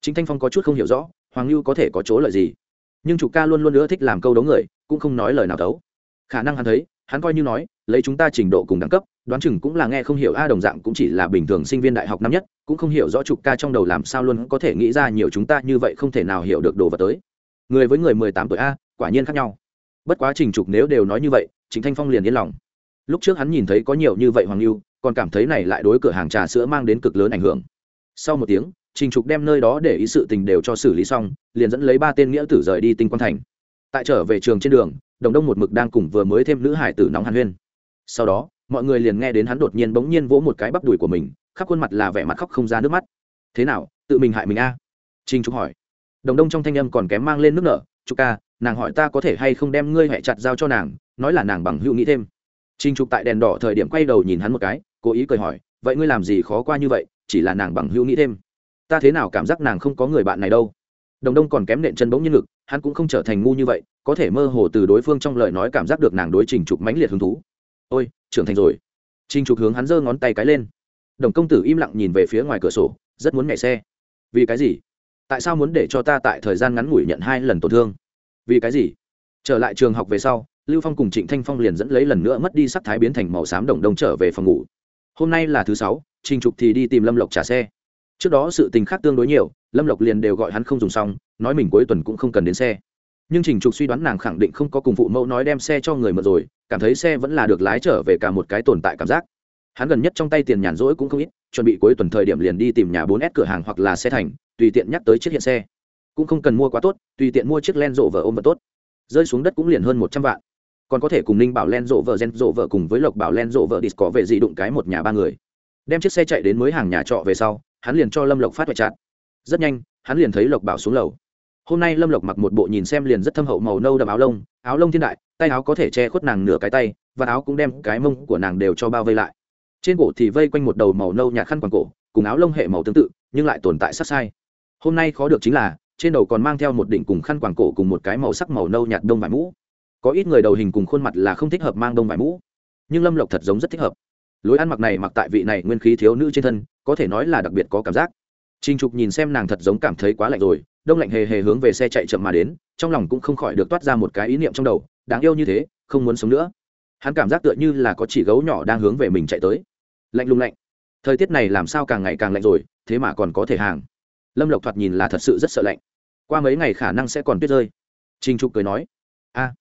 Chính thanh phong có chút không hiểu rõ, hoàng lưu có thể có chỗ lợi gì? Nhưng chủ ca luôn luôn nữa thích làm câu đấu người, cũng không nói lời nào đấu. Khả năng hắn thấy, hắn coi như nói, lấy chúng ta trình độ cùng đẳng cấp, đoán chừng cũng là nghe không hiểu a đồng dạng cũng chỉ là bình thường sinh viên đại học năm nhất, cũng không hiểu rõ trục ca trong đầu làm sao luôn có thể nghĩ ra nhiều chúng ta như vậy không thể nào hiểu được đồ vật tới. Người với người mười tám tuổi a, quả nhiên khác nhau. Bất quá trình trục nếu đều nói như vậy chính thanh phong liền yên lòng lúc trước hắn nhìn thấy có nhiều như vậy hoàng lưu còn cảm thấy này lại đối cửa hàng trà sữa mang đến cực lớn ảnh hưởng. Sau một tiếng, trình trục đem nơi đó để ý sự tình đều cho xử lý xong, liền dẫn lấy ba tên nghĩa tử rời đi tinh quan thành. Tại trở về trường trên đường, đồng đông một mực đang cùng vừa mới thêm nữ hải tử nóng hàn huyên. Sau đó, mọi người liền nghe đến hắn đột nhiên bỗng nhiên vỗ một cái bắp đùi của mình, khắp khuôn mặt là vẻ mặt khóc không ra nước mắt. Thế nào, tự mình hại mình a? À? trinh trục hỏi. Đồng đông trong thanh âm còn kém mang lên nước nở chúc ca, nàng hỏi ta có thể hay không đem ngươi hẹ chặt giao cho nàng, nói là nàng bằng hữu nghĩ thêm. Trình trục tại đèn đỏ thời điểm quay đầu nhìn hắn một cái cố ý cười hỏi vậy ngươi làm gì khó qua như vậy chỉ là nàng bằng hữu nghĩ thêm. Ta thế nào cảm giác nàng không có người bạn này đâu? Đồng đông còn kém nện chân bỗng nhiên lực, hắn cũng không trở thành ngu như vậy có thể mơ hồ từ đối phương trong lời nói cảm giác được nàng đối trình trục mãnh liệt hứng thú. Ôi trưởng thành rồi. Trình trục hướng hắn giơ ngón tay cái lên. Đồng công tử im lặng nhìn về phía ngoài cửa sổ rất muốn nhảy xe. Vì cái gì? Tại sao muốn để cho ta tại thời gian ngắn ngủi nhận hai lần tổn thương? Vì cái gì? Trở lại trường học về sau lưu phong cùng trịnh thanh phong liền dẫn lấy lần nữa mất đi sắc thái biến thành màu xám đồng đông trở về phòng ngủ. Hôm nay là thứ sáu, trình trục thì đi tìm lâm lộc trả xe. Trước đó sự tình khác tương đối nhiều, lâm lộc liền đều gọi hắn không dùng xong, nói mình cuối tuần cũng không cần đến xe. Nhưng trình trục suy đoán nàng khẳng định không có cùng phụ mẫu nói đem xe cho người mượn rồi, cảm thấy xe vẫn là được lái trở về cả một cái tồn tại cảm giác. Hắn gần nhất trong tay tiền nhàn rỗi cũng không ít, chuẩn bị cuối tuần thời điểm liền đi tìm nhà 4S cửa hàng hoặc là xe thành, tùy tiện nhắc tới chiếc hiện xe. Cũng không cần mua quá tốt, tùy tiện mua chiếc len rộ vợ ôm vật tốt. Rơi xuống đất cũng liền hơn một trăm vạn còn có thể cùng ninh bảo len rộ vợ gen rộ vợ cùng với lộc bảo len rộ vợ đi có về gì đụng cái một nhà ba người. Đem chiếc xe chạy đến mới hàng nhà trọ về sau, hắn liền cho lâm lộc phát hoại chặt rất nhanh, hắn liền thấy lộc bảo xuống lầu. Hôm nay lâm lộc mặc một bộ nhìn xem liền rất thâm hậu màu nâu đậm áo lông áo lông thiên đại, tay áo có thể che khuất nàng nửa cái tay, và áo cũng đem cái mông của nàng đều cho bao vây lại. Trên cổ thì vây quanh một đầu màu nâu nhạt khăn quàng cổ, cùng áo lông hệ màu tương tự, nhưng lại tồn tại sát sai. Hôm nay khó được chính là, trên đầu còn mang theo một đỉnh cùng khăn quàng cổ cùng một cái màu sắc màu nâu nhạt đông vải mũ có ít người đầu hình cùng khuôn mặt là không thích hợp mang đông vải mũ, nhưng lâm lộc thật giống rất thích hợp. Lối ăn mặc này mặc tại vị này nguyên khí thiếu nữ trên thân, có thể nói là đặc biệt có cảm giác. Trình trục nhìn xem nàng thật giống cảm thấy quá lạnh rồi, đông lạnh hề hề hướng về xe chạy chậm mà đến, trong lòng cũng không khỏi được toát ra một cái ý niệm trong đầu, đáng yêu như thế, không muốn sống nữa. Hắn cảm giác tựa như là có chỉ gấu nhỏ đang hướng về mình chạy tới. Lạnh lùng lạnh. Thời tiết này làm sao càng ngày càng lạnh rồi, thế mà còn có thể hàng. Lâm lộc thoạt nhìn là thật sự rất sợ lạnh. Qua mấy ngày khả năng sẽ còn tuyết rơi. Trình trục cười nói, a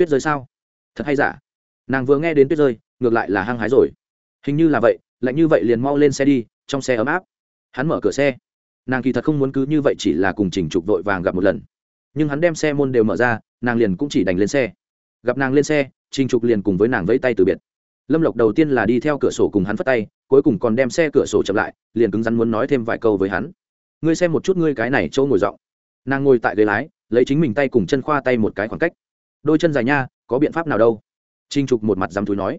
tuyết rơi sao? Thật hay giả? Nàng vừa nghe đến tuyết rơi, ngược lại là hăng hái rồi. Hình như là vậy, lạnh như vậy liền mau lên xe đi, trong xe ấm áp. Hắn mở cửa xe. Nàng kỳ thật không muốn cứ như vậy chỉ là cùng trình trục vội vàng gặp một lần. Nhưng hắn đem xe môn đều mở ra, nàng liền cũng chỉ đành lên xe. Gặp nàng lên xe, trình trục liền cùng với nàng vẫy tay từ biệt. Lâm lộc đầu tiên là đi theo cửa sổ cùng hắn phất tay, cuối cùng còn đem xe cửa sổ chậm lại, liền cứng rắn muốn nói thêm vài câu với hắn. Ngươi xem một chút ngươi cái này chỗ ngồi rộng nàng ngồi tại ghế lái, lấy chính mình tay cùng chân khoa tay một cái khoảng cách đôi chân dài nha, có biện pháp nào đâu? Trinh trục một mặt dám thúi nói.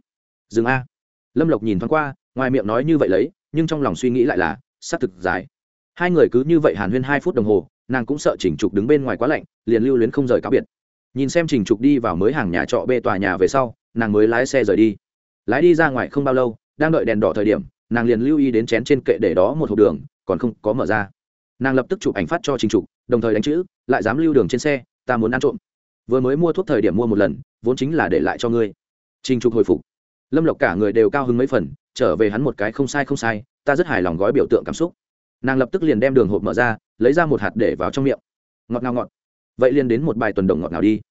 Dừng a. Lâm lộc nhìn thoáng qua, ngoài miệng nói như vậy lấy, nhưng trong lòng suy nghĩ lại là, xác thực dài. Hai người cứ như vậy hàn huyên hai phút đồng hồ, nàng cũng sợ trình trục đứng bên ngoài quá lạnh, liền lưu luyến không rời cáo biệt. Nhìn xem trình trục đi vào mới hàng nhà trọ bê tòa nhà về sau, nàng mới lái xe rời đi. Lái đi ra ngoài không bao lâu, đang đợi đèn đỏ thời điểm, nàng liền lưu ý đến chén trên kệ để đó một hộp đường, còn không có mở ra. Nàng lập tức chụp ảnh phát cho trình trục, đồng thời đánh chữ, lại dám lưu đường trên xe, ta muốn ăn trộm vừa mới mua thuốc thời điểm mua một lần, vốn chính là để lại cho ngươi. Trình trục hồi phục. Lâm lộc cả người đều cao hứng mấy phần, trở về hắn một cái không sai không sai, ta rất hài lòng gói biểu tượng cảm xúc. Nàng lập tức liền đem đường hộp mở ra, lấy ra một hạt để vào trong miệng. Ngọt ngào ngọt. Vậy liền đến một bài tuần đồng ngọt ngào đi.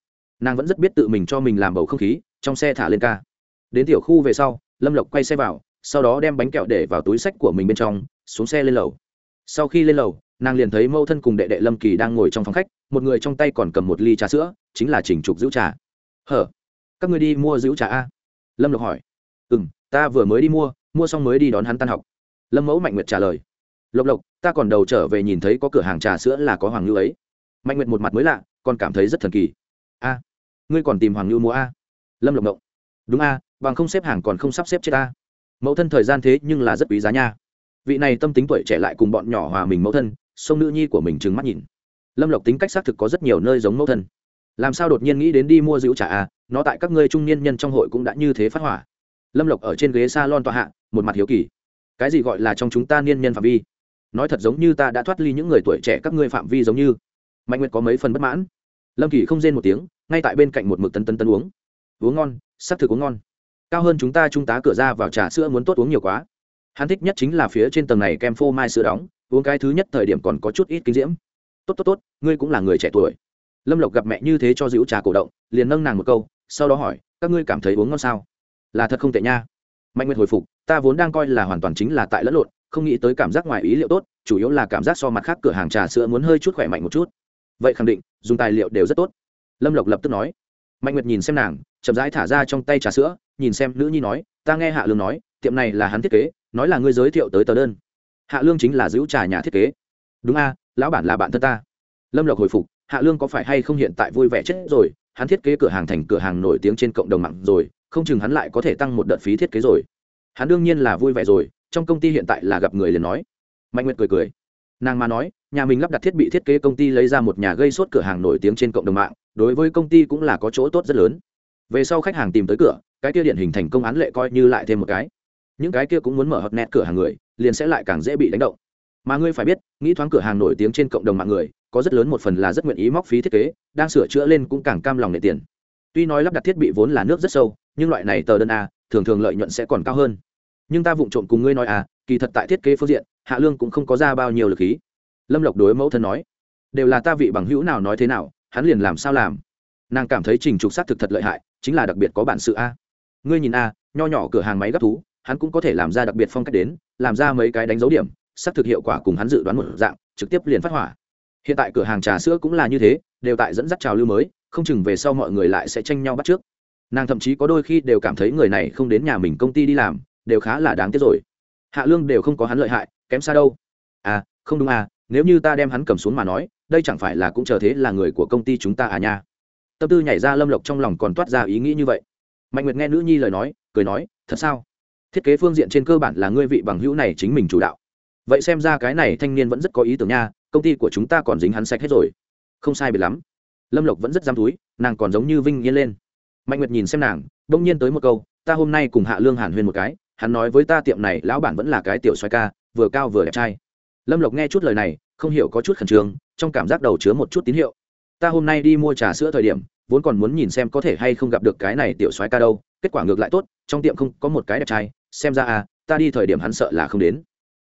Nàng vẫn rất biết tự mình cho mình làm bầu không khí, trong xe thả lên ca. Đến tiểu khu về sau, lâm lộc quay xe vào, sau đó đem bánh kẹo để vào túi sách của mình bên trong, xuống xe lên lầu sau khi lên lầu, nàng liền thấy mâu thân cùng đệ đệ lâm kỳ đang ngồi trong phòng khách, một người trong tay còn cầm một ly trà sữa, chính là chỉnh trục giữ trà. Hở, các người đi mua giữ trà a? Lâm lộc hỏi. Ừ m ta vừa mới đi mua mua xong mới đi đón hắn tan học. Lâm mẫu mạnh nguyệt trả lời. Lộc lộc, ta còn đầu trở về nhìn thấy có cửa hàng trà sữa là có hoàng ngư ấy. Mạnh nguyệt một mặt mới lạ, còn cảm thấy rất thần kỳ. A, ngươi còn tìm hoàng ngư mua a? Lâm lộc động. đúng a, bằng không xếp hàng còn không sắp xếp chết a. Mẫu thân thời gian thế nhưng là rất quý giá nha vị này tâm tính tuổi trẻ lại cùng bọn nhỏ hòa mình mẫu thân sông nữ nhi của mình trừng mắt nhìn. Lâm lộc tính cách xác thực có rất nhiều nơi giống mẫu thân. Làm sao đột nhiên nghĩ đến đi mua rượu trà à? Nó tại các ngươi trung niên nhân trong hội cũng đã như thế phát hỏa. Lâm lộc ở trên ghế s a lon tọa hạ, một mặt hiếu kỳ. Cái gì gọi là trong chúng ta niên nhân phạm vi? Nói thật giống như ta đã thoát ly những người tuổi trẻ các ngươi phạm vi giống như. Mạnh nguyệt có mấy phần bất mãn. Lâm kỳ không rên một tiếng, ngay tại bên cạnh một mực tân tân tân uống. Uống ngon s ắ c thực uống ngon. Cao hơn chúng ta trung tá cửa ra vào trà sữa muốn tốt uống nhiều quá hắn thích nhất chính là phía trên tầng này kem phô mai sữa đóng, uống cái thứ nhất thời điểm còn có chút ít kinh diễm. Tốt tốt tốt, ngươi cũng là người trẻ tuổi. Lâm lộc gặp mẹ như thế cho dịu trà cổ động, liền nâng nàng một câu, sau đó hỏi, các ngươi cảm thấy uống ngon sao? Là thật không tệ nha. Mạnh nguyệt hồi phục, ta vốn đang coi là hoàn toàn chính là tại lẫn lộn, không nghĩ tới cảm giác ngoài ý liệu tốt, chủ yếu là cảm giác so mặt khác cửa hàng trà sữa muốn hơi chút khỏe mạnh một chút. Vậy khẳng định, dùng tài liệu đều rất tốt. Lâm lộc lập tức nói. Mạnh nguyệt nhìn xem nàng, chậm rãi thả ra trong tay trà sữa, nhìn xem nữ nhi nói, ta nghe hạ lương nói, tiệm này là hắn thiết kế nói là ngươi giới thiệu tới tờ đơn. Hạ lương chính là giữ trà nhà thiết kế. Đúng a, lão bản là bạn thân ta. Lâm lộc hồi phục, hạ lương có phải hay không hiện tại vui vẻ chết rồi? Hắn thiết kế cửa hàng thành cửa hàng nổi tiếng trên cộng đồng mạng rồi, không chừng hắn lại có thể tăng một đợt phí thiết kế rồi. Hắn đương nhiên là vui vẻ rồi, trong công ty hiện tại là gặp người liền nói. Mạnh nguyệt cười cười. Nàng mà nói, nhà mình lắp đặt thiết bị thiết kế công ty lấy ra một nhà gây sốt cửa hàng nổi tiếng trên cộng đồng mạng, đối với công ty cũng là có chỗ tốt rất lớn. Về sau khách hàng tìm tới cửa, cái kia điển hình thành công án lệ coi như lại thêm một cái những cái kia cũng muốn mở hot net cửa hàng người, liền sẽ lại càng dễ bị đánh động. Mà ngươi phải biết, nghĩ thoáng cửa hàng nổi tiếng trên cộng đồng mạng người, có rất lớn một phần là rất nguyện ý móc phí thiết kế, đang sửa chữa lên cũng càng cam lòng nệ tiền. Tuy nói lắp đặt thiết bị vốn là nước rất sâu, nhưng loại này tờ đơn a, thường thường lợi nhuận sẽ còn cao hơn. Nhưng ta vụng trộm cùng ngươi nói à kỳ thật tại thiết kế phương diện, hạ lương cũng không có ra bao nhiêu lực khí. Lâm lộc đối mẫu thân nói, đều là ta vị bằng hữu nào nói thế nào, hắn liền làm sao làm. Nàng cảm thấy trình trục s á t thực thật lợi hại, chính là đặc biệt có bản sự a. Ngươi nhìn a, nho nhỏ cửa hàng máy gấp thú hắn cũng có thể làm ra đặc biệt phong cách đến, làm ra mấy cái đánh dấu điểm, xác thực hiệu quả cùng hắn dự đoán một dạng, trực tiếp liền phát hỏa. Hiện tại cửa hàng trà sữa cũng là như thế, đều tại dẫn dắt trào lưu mới, không chừng về sau mọi người lại sẽ tranh nhau bắt trước. Nàng thậm chí có đôi khi đều cảm thấy người này không đến nhà mình công ty đi làm, đều khá là đáng tiếc rồi. Hạ lương đều không có hắn lợi hại, kém xa đâu. À không đúng à nếu như ta đem hắn cầm xuống mà nói, đây chẳng phải là cũng chờ thế là người của công ty chúng ta à nha. Tâm tư nhảy ra lâm lộc trong lòng còn toát ra ý nghĩ như vậy. Mạnh nguyệt nghe nữ nhi lời nói, cười nói, thật sao? Thiết kế phương diện trên cơ bản là ngươi vị bằng hữu này chính mình chủ đạo. Vậy xem ra cái này thanh niên vẫn rất có ý tưởng nha, công ty của chúng ta còn dính hắn sạch hết rồi. Không sai biệt lắm. Lâm lộc vẫn rất dám túi, nàng còn giống như vinh yên lên. Mạnh nguyệt nhìn xem nàng, đông nhiên tới một câu, ta hôm nay cùng hạ lương hàn huyên một cái, hắn nói với ta tiệm này lão bản vẫn là cái tiểu xoay ca, vừa cao vừa đẹp trai. Lâm lộc nghe chút lời này, không hiểu có chút khẩn trương, trong cảm giác đầu chứa một chút tín hiệu. Ta hôm nay đi mua trà sữa thời điểm, vốn còn muốn nhìn xem có thể hay không gặp được cái này tiểu xoay ca đâu, kết quả ngược lại tốt, trong tiệm không có một cái đẹp trai xem ra à ta đi thời điểm hắn sợ là không đến.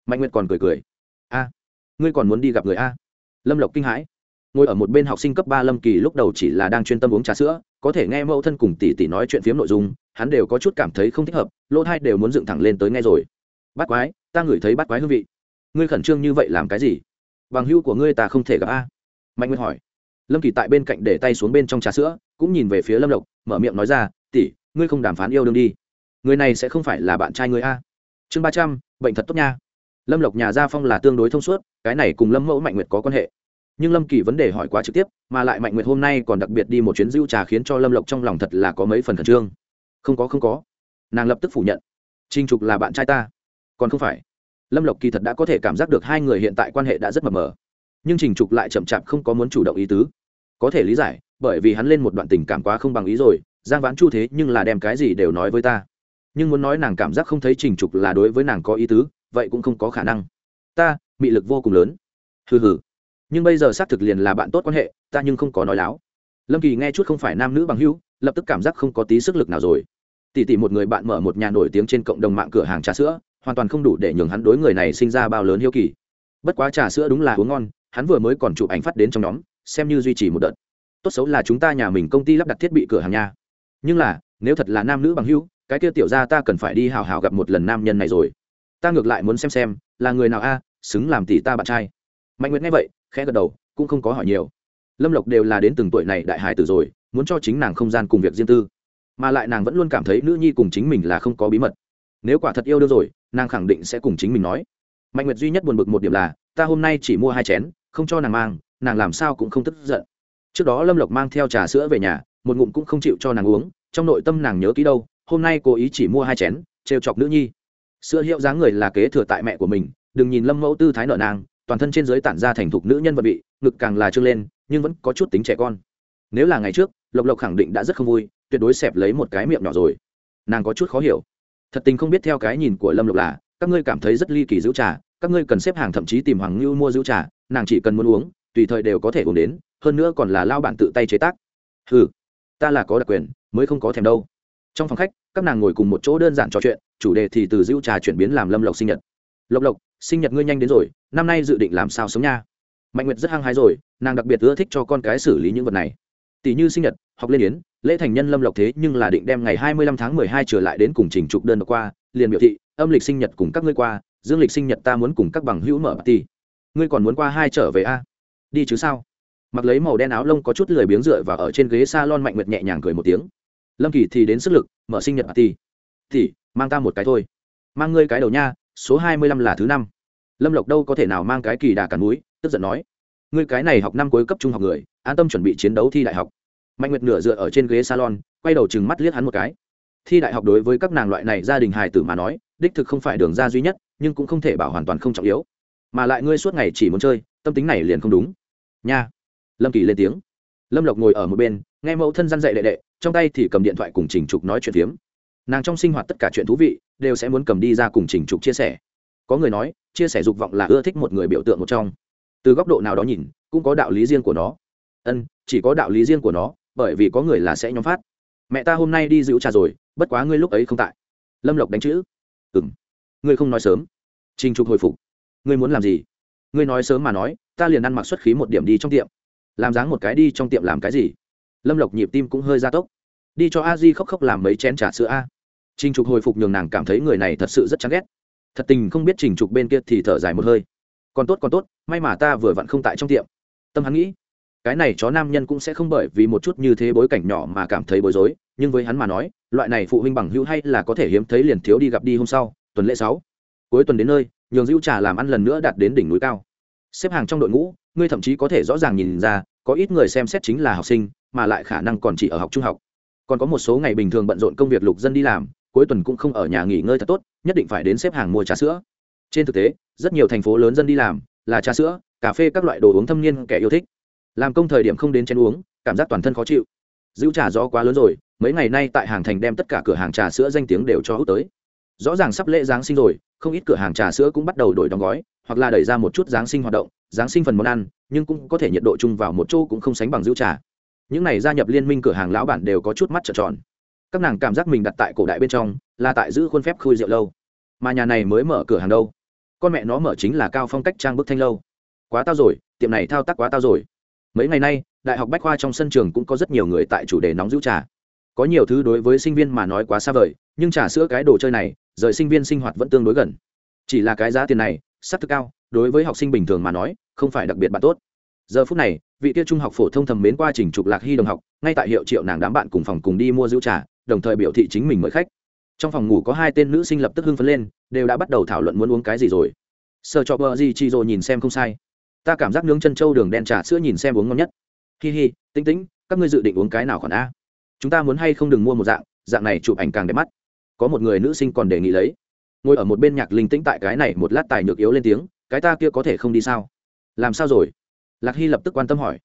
Mạnh nguyệt còn cười cười. A ngươi còn muốn đi gặp người a lâm lộc kinh hãi. Ngồi ở một bên học sinh cấp ba lâm kỳ lúc đầu chỉ là đang chuyên tâm uống trà sữa, có thể nghe mẫu thân cùng tỷ tỷ nói chuyện phiếm nội dung, hắn đều có chút cảm thấy không thích hợp, lỗ thai đều muốn dựng thẳng lên tới nghe rồi. Bắt quái, ta ngửi thấy bắt quái hương vị. Ngươi khẩn trương như vậy làm cái gì? Bằng hữu của ngươi ta không thể gặp a mạnh nguyên hỏi. Lâm kỳ tại bên cạnh để tay xuống bên trong trà sữa, cũng nhìn về phía lâm lộc, mở miệng nói ra, tỷ, ngươi không đàm phán yêu đương đi người này sẽ không phải là bạn trai người a. Chương ba trăm, bệnh thật tốt nha. Lâm lộc nhà gia phong là tương đối thông suốt, cái này cùng lâm mẫu mạnh nguyệt có quan hệ. Nhưng lâm kỳ vấn đề hỏi quá trực tiếp, mà lại mạnh nguyệt hôm nay còn đặc biệt đi một chuyến dưu trà khiến cho lâm lộc trong lòng thật là có mấy phần khẩn trương. Không có không có. Nàng lập tức phủ nhận. Trinh trục là bạn trai ta. Còn không phải. Lâm lộc kỳ thật đã có thể cảm giác được hai người hiện tại quan hệ đã rất mờ mờ. Nhưng trình trục lại chậm chạp không có muốn chủ động ý tứ. Có thể lý giải, bởi vì hắn lên một đoạn tình cảm quá không bằng ý rồi, giang vãn chu thế nhưng là đem cái gì đều nói với ta nhưng muốn nói nàng cảm giác không thấy trình trục là đối với nàng có ý tứ, vậy cũng không có khả năng. Ta, mị lực vô cùng lớn. Hừ hừ. Nhưng bây giờ xác thực liền là bạn tốt quan hệ, ta nhưng không có nói láo. Lâm kỳ nghe chút không phải nam nữ bằng hữu, lập tức cảm giác không có tí sức lực nào rồi. Tỷ tỷ một người bạn mở một nhà nổi tiếng trên cộng đồng mạng cửa hàng trà sữa, hoàn toàn không đủ để nhường hắn đối người này sinh ra bao lớn hiếu kỳ. Bất quá trà sữa đúng là uống ngon, hắn vừa mới còn chụp ảnh phát đến trong nhóm, xem như duy trì một đợt. Tốt xấu là chúng ta nhà mình công ty lắp đặt thiết bị cửa hàng nha. Nhưng là, nếu thật là nam nữ bằng hữu cái kia tiểu ra ta cần phải đi hào hào gặp một lần nam nhân này rồi. Ta ngược lại muốn xem xem, là người nào a, xứng làm tỷ ta bạn trai. Mạnh nguyệt nghe vậy, khẽ gật đầu, cũng không có hỏi nhiều. Lâm lộc đều là đến từng tuổi này đại hài tử rồi, muốn cho chính nàng không gian cùng việc riêng tư. Mà lại nàng vẫn luôn cảm thấy nữ nhi cùng chính mình là không có bí mật. Nếu quả thật yêu đương rồi, nàng khẳng định sẽ cùng chính mình nói. Mạnh nguyệt duy nhất buồn bực một điểm là, ta hôm nay chỉ mua hai chén, không cho nàng mang, nàng làm sao cũng không tức giận. Trước đó lâm lộc mang theo trà sữa về nhà, một ngụm cũng không chịu cho nàng uống, trong nội tâm nàng nhớ kỹ đâu hôm nay cố ý chỉ mua hai chén, trêu chọc nữ nhi. Sữa hiệu dáng người là kế thừa tại mẹ của mình, đừng nhìn lâm mẫu tư thái nợ nàng, toàn thân trên giới tản ra thành thục nữ nhân vật bị ngực càng là trương lên, nhưng vẫn có chút tính trẻ con. Nếu là ngày trước, lộc lộc khẳng định đã rất không vui, tuyệt đối xẹp lấy một cái miệng nhỏ rồi. Nàng có chút khó hiểu. Thật tình không biết theo cái nhìn của lâm lộc là, các ngươi cảm thấy rất ly kỳ giữ trà, các ngươi cần xếp hàng thậm chí tìm hoàng ngưu mua giữ trà, nàng chỉ cần muốn uống, tùy thời đều có thể uống đến, hơn nữa còn là lao bản tự tay chế tác. Ừ ta là có đặc quyền, mới không có thèm đâu trong phòng khách, các nàng ngồi cùng một chỗ đơn giản trò chuyện, chủ đề thì từ dữ trà chuyển biến làm lâm lộc sinh nhật. Lộc lộc, sinh nhật ngươi nhanh đến rồi, năm nay dự định làm sao sống nha? Mạnh nguyệt rất hăng hái rồi, nàng đặc biệt ưa thích cho con cái xử lý những vật này. Tỷ như sinh nhật, học lên yến, lễ thành nhân lâm lộc thế nhưng là định đem ngày hai mươi lăm tháng mười hai trở lại đến cùng trình trục đơn đọc qua, liền biểu thị, âm lịch sinh nhật cùng các ngươi qua, dương lịch sinh nhật ta muốn cùng các bằng hữu mở party. Ngươi còn muốn qua hai trở về a? Đi chứ sao? Mặc lấy màu đen áo lông có chút lười biếng dựa và ở trên ghế s a lon mạnh nguyệt nhẹ nhàng cười một tiếng lâm kỳ thì đến sức lực, mở sinh nhật party. Thì mang ta một cái thôi. Mang ngươi cái đầu nha, số hai mươi lăm là thứ năm. Lâm lộc đâu có thể nào mang cái kỳ đà cản núi, tức giận nói. Ngươi cái này học năm cuối cấp trung học người, an tâm chuẩn bị chiến đấu thi đại học. Mạnh nguyệt nửa dựa ở trên ghế salon, quay đầu chừng mắt liếc hắn một cái. Thi đại học đối với các nàng loại này gia đình hài tử mà nói, đích thực không phải đường ra duy nhất, nhưng cũng không thể bảo hoàn toàn không trọng yếu. Mà lại ngươi suốt ngày chỉ muốn chơi, tâm tính này liền không đúng. Nha. Lâm kỳ lên tiếng. Lâm lộc ngồi ở một bên nghe mẫu thân răn dạy đệ đệ, trong tay thì cầm điện thoại cùng trình trục nói chuyện phiếm. Nàng trong sinh hoạt tất cả chuyện thú vị, đều sẽ muốn cầm đi ra cùng trình trục chia sẻ. Có người nói, chia sẻ dục vọng là ưa thích một người biểu tượng một trong. Từ góc độ nào đó nhìn, cũng có đạo lý riêng của nó. Ân, chỉ có đạo lý riêng của nó, bởi vì có người là sẽ nhóm phát. Mẹ ta hôm nay đi giữ trà rồi, bất quá ngươi lúc ấy không tại. Lâm lộc đánh chữ. Ừ m ngươi không nói sớm. Trình trục hồi phục. Ngươi muốn làm gì? Ngươi nói sớm mà nói, ta liền ăn mặc xuất khí một điểm đi trong tiệm. Làm dáng một cái đi trong tiệm làm cái gì? Lâm lộc nhịp tim cũng hơi gia tốc. Đi cho a di khóc khóc làm mấy chén trà sữa a. Trình trục hồi phục nhường nàng cảm thấy người này thật sự rất chán ghét. Thật tình không biết trình trục bên kia thì thở dài một hơi. Còn tốt còn tốt, may mà ta vừa vặn không tại trong tiệm. Tâm hắn nghĩ, cái này chó nam nhân cũng sẽ không bởi vì một chút như thế bối cảnh nhỏ mà cảm thấy bối rối, nhưng với hắn mà nói, loại này phụ huynh bằng hữu hay là có thể hiếm thấy liền thiếu đi gặp đi hôm sau, tuần lễ sáu. Cuối tuần đến nơi, nhường dữ trà làm ăn lần nữa đạt đến đỉnh núi cao. Xếp hàng trong đội ngũ, ngươi thậm chí có thể rõ ràng nhìn ra, có ít người xem xét chính là học sinh mà lại khả năng còn chỉ ở học trung học. Còn có một số ngày bình thường bận rộn công việc lục dân đi làm, cuối tuần cũng không ở nhà nghỉ ngơi thật tốt, nhất định phải đến xếp hàng mua trà sữa. Trên thực tế, rất nhiều thành phố lớn dân đi làm là trà sữa, cà phê các loại đồ uống thâm niên kẻ yêu thích. Làm công thời điểm không đến chén uống, cảm giác toàn thân khó chịu. Giữ trà gió quá lớn rồi, mấy ngày nay tại hàng thành đem tất cả cửa hàng trà sữa danh tiếng đều cho hút tới. Rõ ràng sắp lễ giáng sinh rồi, không ít cửa hàng trà sữa cũng bắt đầu đổi đóng gói, hoặc là đẩy ra một chút giáng sinh hoạt động, giáng sinh phần món ăn, nhưng cũng có thể nhiệt độ chung vào một chỗ cũng không sánh bằng giữ trà những này gia nhập liên minh cửa hàng lão bản đều có chút mắt trợn tròn. Các nàng cảm giác mình đặt tại cổ đại bên trong, là tại giữ khuôn phép khui rượu lâu. Mà nhà này mới mở cửa hàng đâu? Con mẹ nó mở chính là cao phong cách trang bức thanh lâu. Quá tao rồi, tiệm này thao tác quá tao rồi. Mấy ngày nay, đại học bách khoa trong sân trường cũng có rất nhiều người tại chủ đề nóng giữ trà. Có nhiều thứ đối với sinh viên mà nói quá xa vời, nhưng trà sữa cái đồ chơi này, rời sinh viên sinh hoạt vẫn tương đối gần. Chỉ là cái giá tiền này, sắp thực cao, đối với học sinh bình thường mà nói, không phải đặc biệt bạn tốt. Giờ phút này vị kia trung học phổ thông thầm mến qua trình trục lạc hy đồng học, ngay tại hiệu triệu nàng đám bạn cùng phòng cùng đi mua rượu trà, đồng thời biểu thị chính mình mời khách. Trong phòng ngủ có hai tên nữ sinh lập tức hưng phấn lên, đều đã bắt đầu thảo luận muốn uống cái gì rồi. Sợ cho bờ gì chi rồi nhìn xem không sai. Ta cảm giác nướng chân trâu đường đen trà sữa nhìn xem uống ngon nhất. Hi hi tính tính các ngươi dự định uống cái nào còn a? Chúng ta muốn hay không đừng mua một dạng dạng này chụp ảnh càng đẹp mắt. Có một người nữ sinh còn đề nghị lấy. Ngồi ở một bên nhạc linh tĩnh tại cái này một lát tài nhược yếu lên tiếng, cái ta kia có thể không đi sao? Làm sao rồi? Lạc hy lập tức quan tâm hỏi.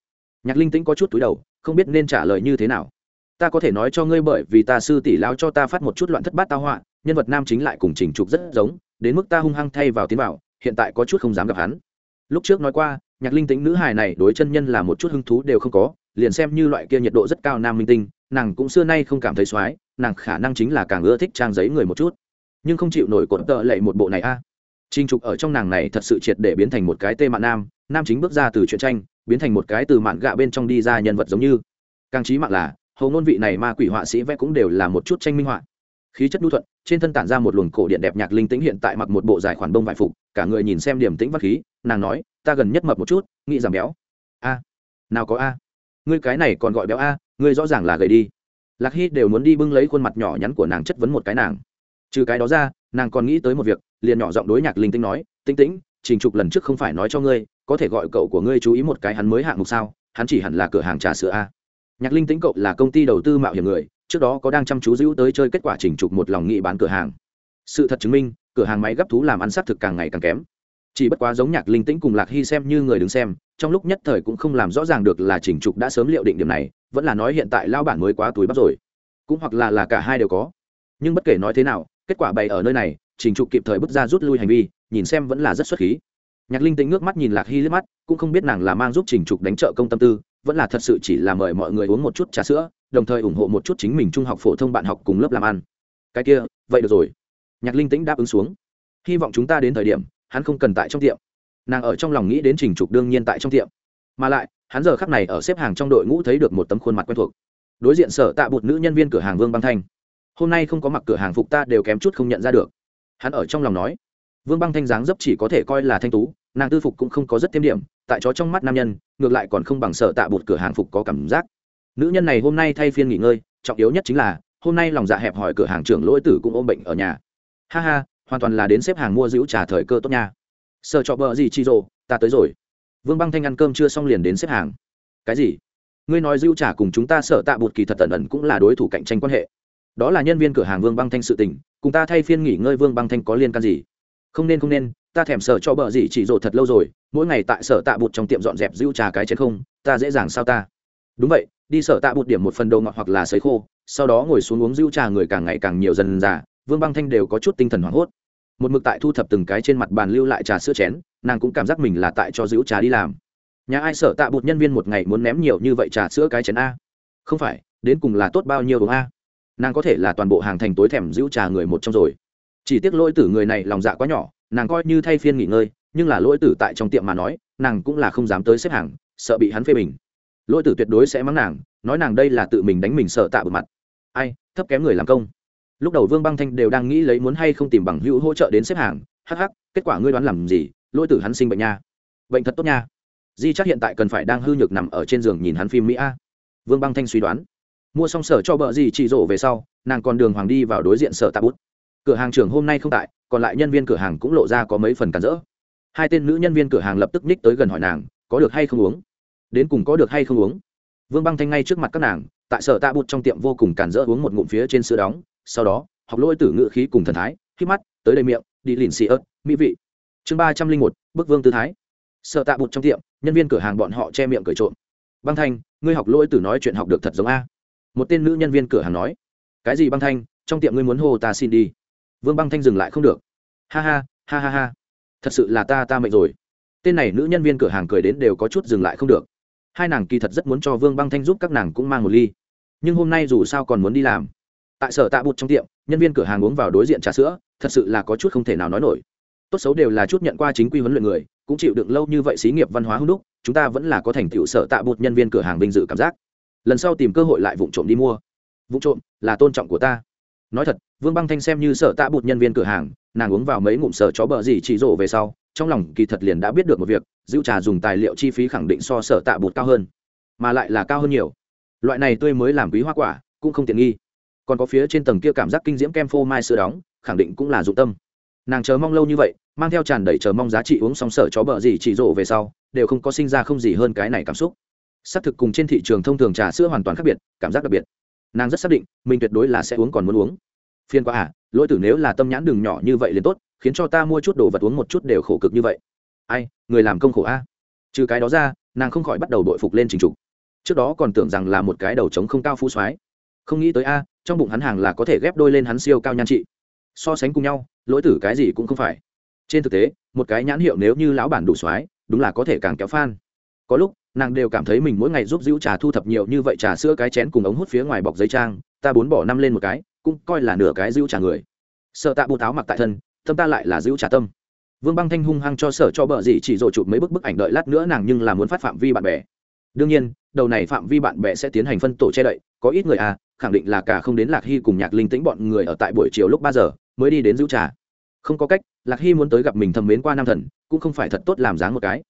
Nhạc linh tĩnh có chút túi đầu, không biết nên trả lời như thế nào. Ta có thể nói cho ngươi bởi vì ta sư tỷ lao cho ta phát một chút loạn thất bát tao họa, nhân vật nam chính lại cùng trình trục rất giống, đến mức ta hung hăng thay vào tiến vào, hiện tại có chút không dám gặp hắn. Lúc trước nói qua, nhạc linh tính nữ hài này đối chân nhân là một chút hứng thú đều không có, liền xem như loại kia nhiệt độ rất cao nam minh tinh, nàng cũng xưa nay không cảm thấy x nàng khả năng chính là càng ưa thích trang giấy người một chút. Nhưng không chịu nổi cột tợ lệ một bộ này a. à. Trình Trục ở trong nàng này thật sự triệt để biến thành một cái tê mạn nam, nam chính bước ra từ truyện tranh, biến thành một cái từ mạn gạ bên trong đi ra nhân vật giống như. Càng trí mạng là, hầu ngôn vị này ma quỷ họa sĩ vẽ cũng đều là một chút tranh minh họa. Khí chất nhu thuận, trên thân tản ra một luồng cổ điện đẹp nhạc linh tĩnh hiện tại mặc một bộ dài khoản bông vải phục, cả người nhìn xem điểm tĩnh vắt khí, nàng nói, ta gần nhất mập một chút, nghĩ giảm béo. A, nào có a? Ngươi cái này còn gọi béo a, ngươi rõ ràng là gầy đi. Lạc Hít đều muốn đi bưng lấy khuôn mặt nhỏ nhắn của nàng chất vấn một cái nàng trừ cái đó ra nàng còn nghĩ tới một việc, liền nhỏ giọng đối nhạc linh tinh nói, tinh tĩnh, trình trục lần trước không phải nói cho ngươi, có thể gọi cậu của ngươi chú ý một cái hắn mới hạng mục sao? Hắn chỉ hẳn là cửa hàng trà sữa a. Nhạc linh tĩnh cậu là công ty đầu tư mạo hiểm người, trước đó có đang chăm chú giữ tới chơi kết quả trình trục một lòng nghị bán cửa hàng. Sự thật chứng minh, cửa hàng máy gấp thú làm ăn sát thực càng ngày càng kém. Chỉ bất quá giống nhạc linh tĩnh cùng lạc hy xem như người đứng xem, trong lúc nhất thời cũng không làm rõ ràng được là trình trục đã sớm liệu định điểm này, vẫn là nói hiện tại lao bản mới quá túi bắp rồi. Cũng hoặc là là cả hai đều có. Nhưng bất kể nói thế nào kết quả bày ở nơi này, trình trục kịp thời bước ra rút lui hành vi, nhìn xem vẫn là rất xuất khí. Nhạc linh tính ngước mắt nhìn lạc hy liếc mắt, cũng không biết nàng là mang giúp trình trục đánh trợ công tâm tư, vẫn là thật sự chỉ là mời mọi người uống một chút trà sữa, đồng thời ủng hộ một chút chính mình trung học phổ thông bạn học cùng lớp làm ăn. Cái kia, vậy được rồi. Nhạc linh tính đáp ứng xuống. Hy vọng chúng ta đến thời điểm, hắn không cần tại trong tiệm. Nàng ở trong lòng nghĩ đến trình trục đương nhiên tại trong tiệm. Mà lại, hắn giờ khắc này ở xếp hàng trong đội ngũ thấy được một tấm khuôn mặt quen thuộc. Đối diện sở tạ bụt nữ nhân viên cửa hàng vương băng thanh hôm nay không có mặc cửa hàng phục ta đều kém chút không nhận ra được. Hắn ở trong lòng nói, vương băng thanh dáng dấp chỉ có thể coi là thanh tú, nàng tư phục cũng không có rất thêm điểm, tại chó trong mắt nam nhân, ngược lại còn không bằng sợ tạ bụt cửa hàng phục có cảm giác. Nữ nhân này hôm nay thay phiên nghỉ ngơi, trọng yếu nhất chính là, hôm nay lòng dạ hẹp hỏi cửa hàng trưởng lỗi tử cũng ôm bệnh ở nhà. Ha ha, hoàn toàn là đến xếp hàng mua giữ trà thời cơ tốt nha. Sợ cho bờ gì chi rồ, ta tới rồi. Vương băng thanh ăn cơm chưa xong liền đến xếp hàng. Cái gì? Ngươi nói giữ trà cùng chúng ta sợ tạ bụt kỳ thật tần ẩn cũng là đối thủ cạnh tranh quan hệ đó là nhân viên cửa hàng vương băng thanh sự tình, cùng ta thay phiên nghỉ ngơi vương băng thanh có liên can gì? Không nên không nên, ta thèm sợ cho bờ gì chỉ rộ thật lâu rồi, mỗi ngày tại sở tạ bụt trong tiệm dọn dẹp giữ trà cái chén không, ta dễ dàng sao ta? Đúng vậy, đi sở tạ bụt điểm một phần đồ ngọt hoặc là sấy khô, sau đó ngồi xuống uống giữ trà người càng ngày càng nhiều dần già vương băng thanh đều có chút tinh thần hoảng hốt. Một mực tại thu thập từng cái trên mặt bàn lưu lại trà sữa chén, nàng cũng cảm giác mình là tại cho giữ trà đi làm. Nhà ai sở tạ bụt nhân viên một ngày muốn ném nhiều như vậy trà sữa cái chén a? Không phải, đến cùng là tốt bao nhiêu đúng a? Nàng có thể là toàn bộ hàng thành tối thèm giữ trà người một trong rồi. Chỉ tiếc lỗi tử người này lòng dạ quá nhỏ, nàng coi như thay phiên nghỉ ngơi, nhưng là lỗi tử tại trong tiệm mà nói, nàng cũng là không dám tới xếp hàng, sợ bị hắn phê bình. Lỗi tử tuyệt đối sẽ mắng nàng, nói nàng đây là tự mình đánh mình sợ tạ bực mặt. Ai, thấp kém người làm công. Lúc đầu vương băng thanh đều đang nghĩ lấy muốn hay không tìm bằng hữu hỗ trợ đến xếp hàng hh kết quả ngươi đoán làm gì, lỗi tử hắn sinh bệnh nha. Bệnh thật tốt nha. Di chắc hiện tại cần phải đang hư nhược nằm ở trên giường nhìn hắn phim mỹ a. Vương băng thanh suy đoán mua xong sở cho bợ gì chỉ rổ về sau, nàng còn đường hoàng đi vào đối diện sở tạ bút. Cửa hàng trưởng hôm nay không tại, còn lại nhân viên cửa hàng cũng lộ ra có mấy phần cản rỡ. Hai tên nữ nhân viên cửa hàng lập tức ních tới gần hỏi nàng, có được hay không uống? Đến cùng có được hay không uống. Vương băng thanh ngay trước mặt các nàng, tại sở tạ bút trong tiệm vô cùng cản rỡ uống một ngụm phía trên sữa đóng, sau đó, học lôi tử ngự khí cùng thần thái, khi mắt, tới đầy miệng, đi lìn xì ớt, mỹ vị. Chương ba trăm linh một, bức vương tư thái. Sở tạ bụt trong tiệm, nhân viên cửa hàng bọn họ che miệng cười trộm. Băng thanh, ngươi học lỗi tử nói chuyện học được thật giống a? Một tên nữ nhân viên cửa hàng nói, cái gì băng thanh? Trong tiệm ngươi muốn hô ta xin đi. Vương băng thanh dừng lại không được. Ha ha ha ha ha. Thật sự là ta ta mệnh rồi. Tên này nữ nhân viên cửa hàng cười đến đều có chút dừng lại không được. Hai nàng kỳ thật rất muốn cho vương băng thanh giúp các nàng cũng mang một ly. Nhưng hôm nay dù sao còn muốn đi làm. Tại sở tạ bụt trong tiệm, nhân viên cửa hàng uống vào đối diện trà sữa, thật sự là có chút không thể nào nói nổi. Tốt xấu đều là chút nhận qua chính quy huấn luyện người, cũng chịu đựng lâu như vậy xí nghiệp văn hóa hưng đúc, chúng ta vẫn là có thành tựu sở tạ bụt nhân viên cửa hàng vinh dự cảm giác lần sau tìm cơ hội lại vụ trộm đi mua. Vụ trộm là tôn trọng của ta. Nói thật, vương băng thanh xem như sợ tạ bụt nhân viên cửa hàng, nàng uống vào mấy ngụm sợ chó bờ gì chỉ rộ về sau, trong lòng kỳ thật liền đã biết được một việc rượu trà dùng tài liệu chi phí khẳng định so sợ tạ bụt cao hơn, mà lại là cao hơn nhiều. Loại này tươi mới làm quý hoa quả, cũng không tiện nghi. Còn có phía trên tầng kia cảm giác kinh diễm kem phô mai sữa đóng, khẳng định cũng là dụng tâm. Nàng chờ mong lâu như vậy, mang theo tràn đầy chờ mong giá trị uống xong sở chó bờ gì chỉ rộ về sau, đều không có sinh ra không gì hơn cái này cảm xúc xác thực cùng trên thị trường thông thường trà sữa hoàn toàn khác biệt, cảm giác đặc biệt. Nàng rất xác định, mình tuyệt đối là sẽ uống còn muốn uống. Phiên quá à lỗi tử nếu là tâm nhãn đường nhỏ như vậy liền tốt, khiến cho ta mua chút đồ vật uống một chút đều khổ cực như vậy. Ai, người làm công khổ a. Trừ cái đó ra, nàng không khỏi bắt đầu đội phục lên trình trục. Trước đó còn tưởng rằng là một cái đầu trống không cao phú soái. Không nghĩ tới a, trong bụng hắn hàng là có thể ghép đôi lên hắn siêu cao nhan trị. So sánh cùng nhau, lỗi tử cái gì cũng không phải. Trên thực tế, một cái nhãn hiệu nếu như lão bản đủ soái, đúng là có thể càng kéo phan. Có lúc nàng đều cảm thấy mình mỗi ngày giúp giữ trà thu thập nhiều như vậy trà sữa cái chén cùng ống hút phía ngoài bọc giấy trang, ta bốn bỏ năm lên một cái, cũng coi là nửa cái giữ trà người. Sợ tạ bù táo mặc tại thân, tâm ta lại là giữ trà tâm. Vương băng thanh hung hăng cho sở cho bờ gì chỉ dội chụp mấy bức bức ảnh đợi lát nữa nàng nhưng là muốn phát phạm vi bạn bè. Đương nhiên, đầu này phạm vi bạn bè sẽ tiến hành phân tổ che đậy, có ít người à khẳng định là cả không đến lạc hy cùng nhạc linh tĩnh bọn người ở tại buổi chiều lúc ba giờ mới đi đến giữ trà. Không có cách, lạc hy muốn tới gặp mình thầm mến qua năm thần, cũng không phải thật tốt làm dáng một cái.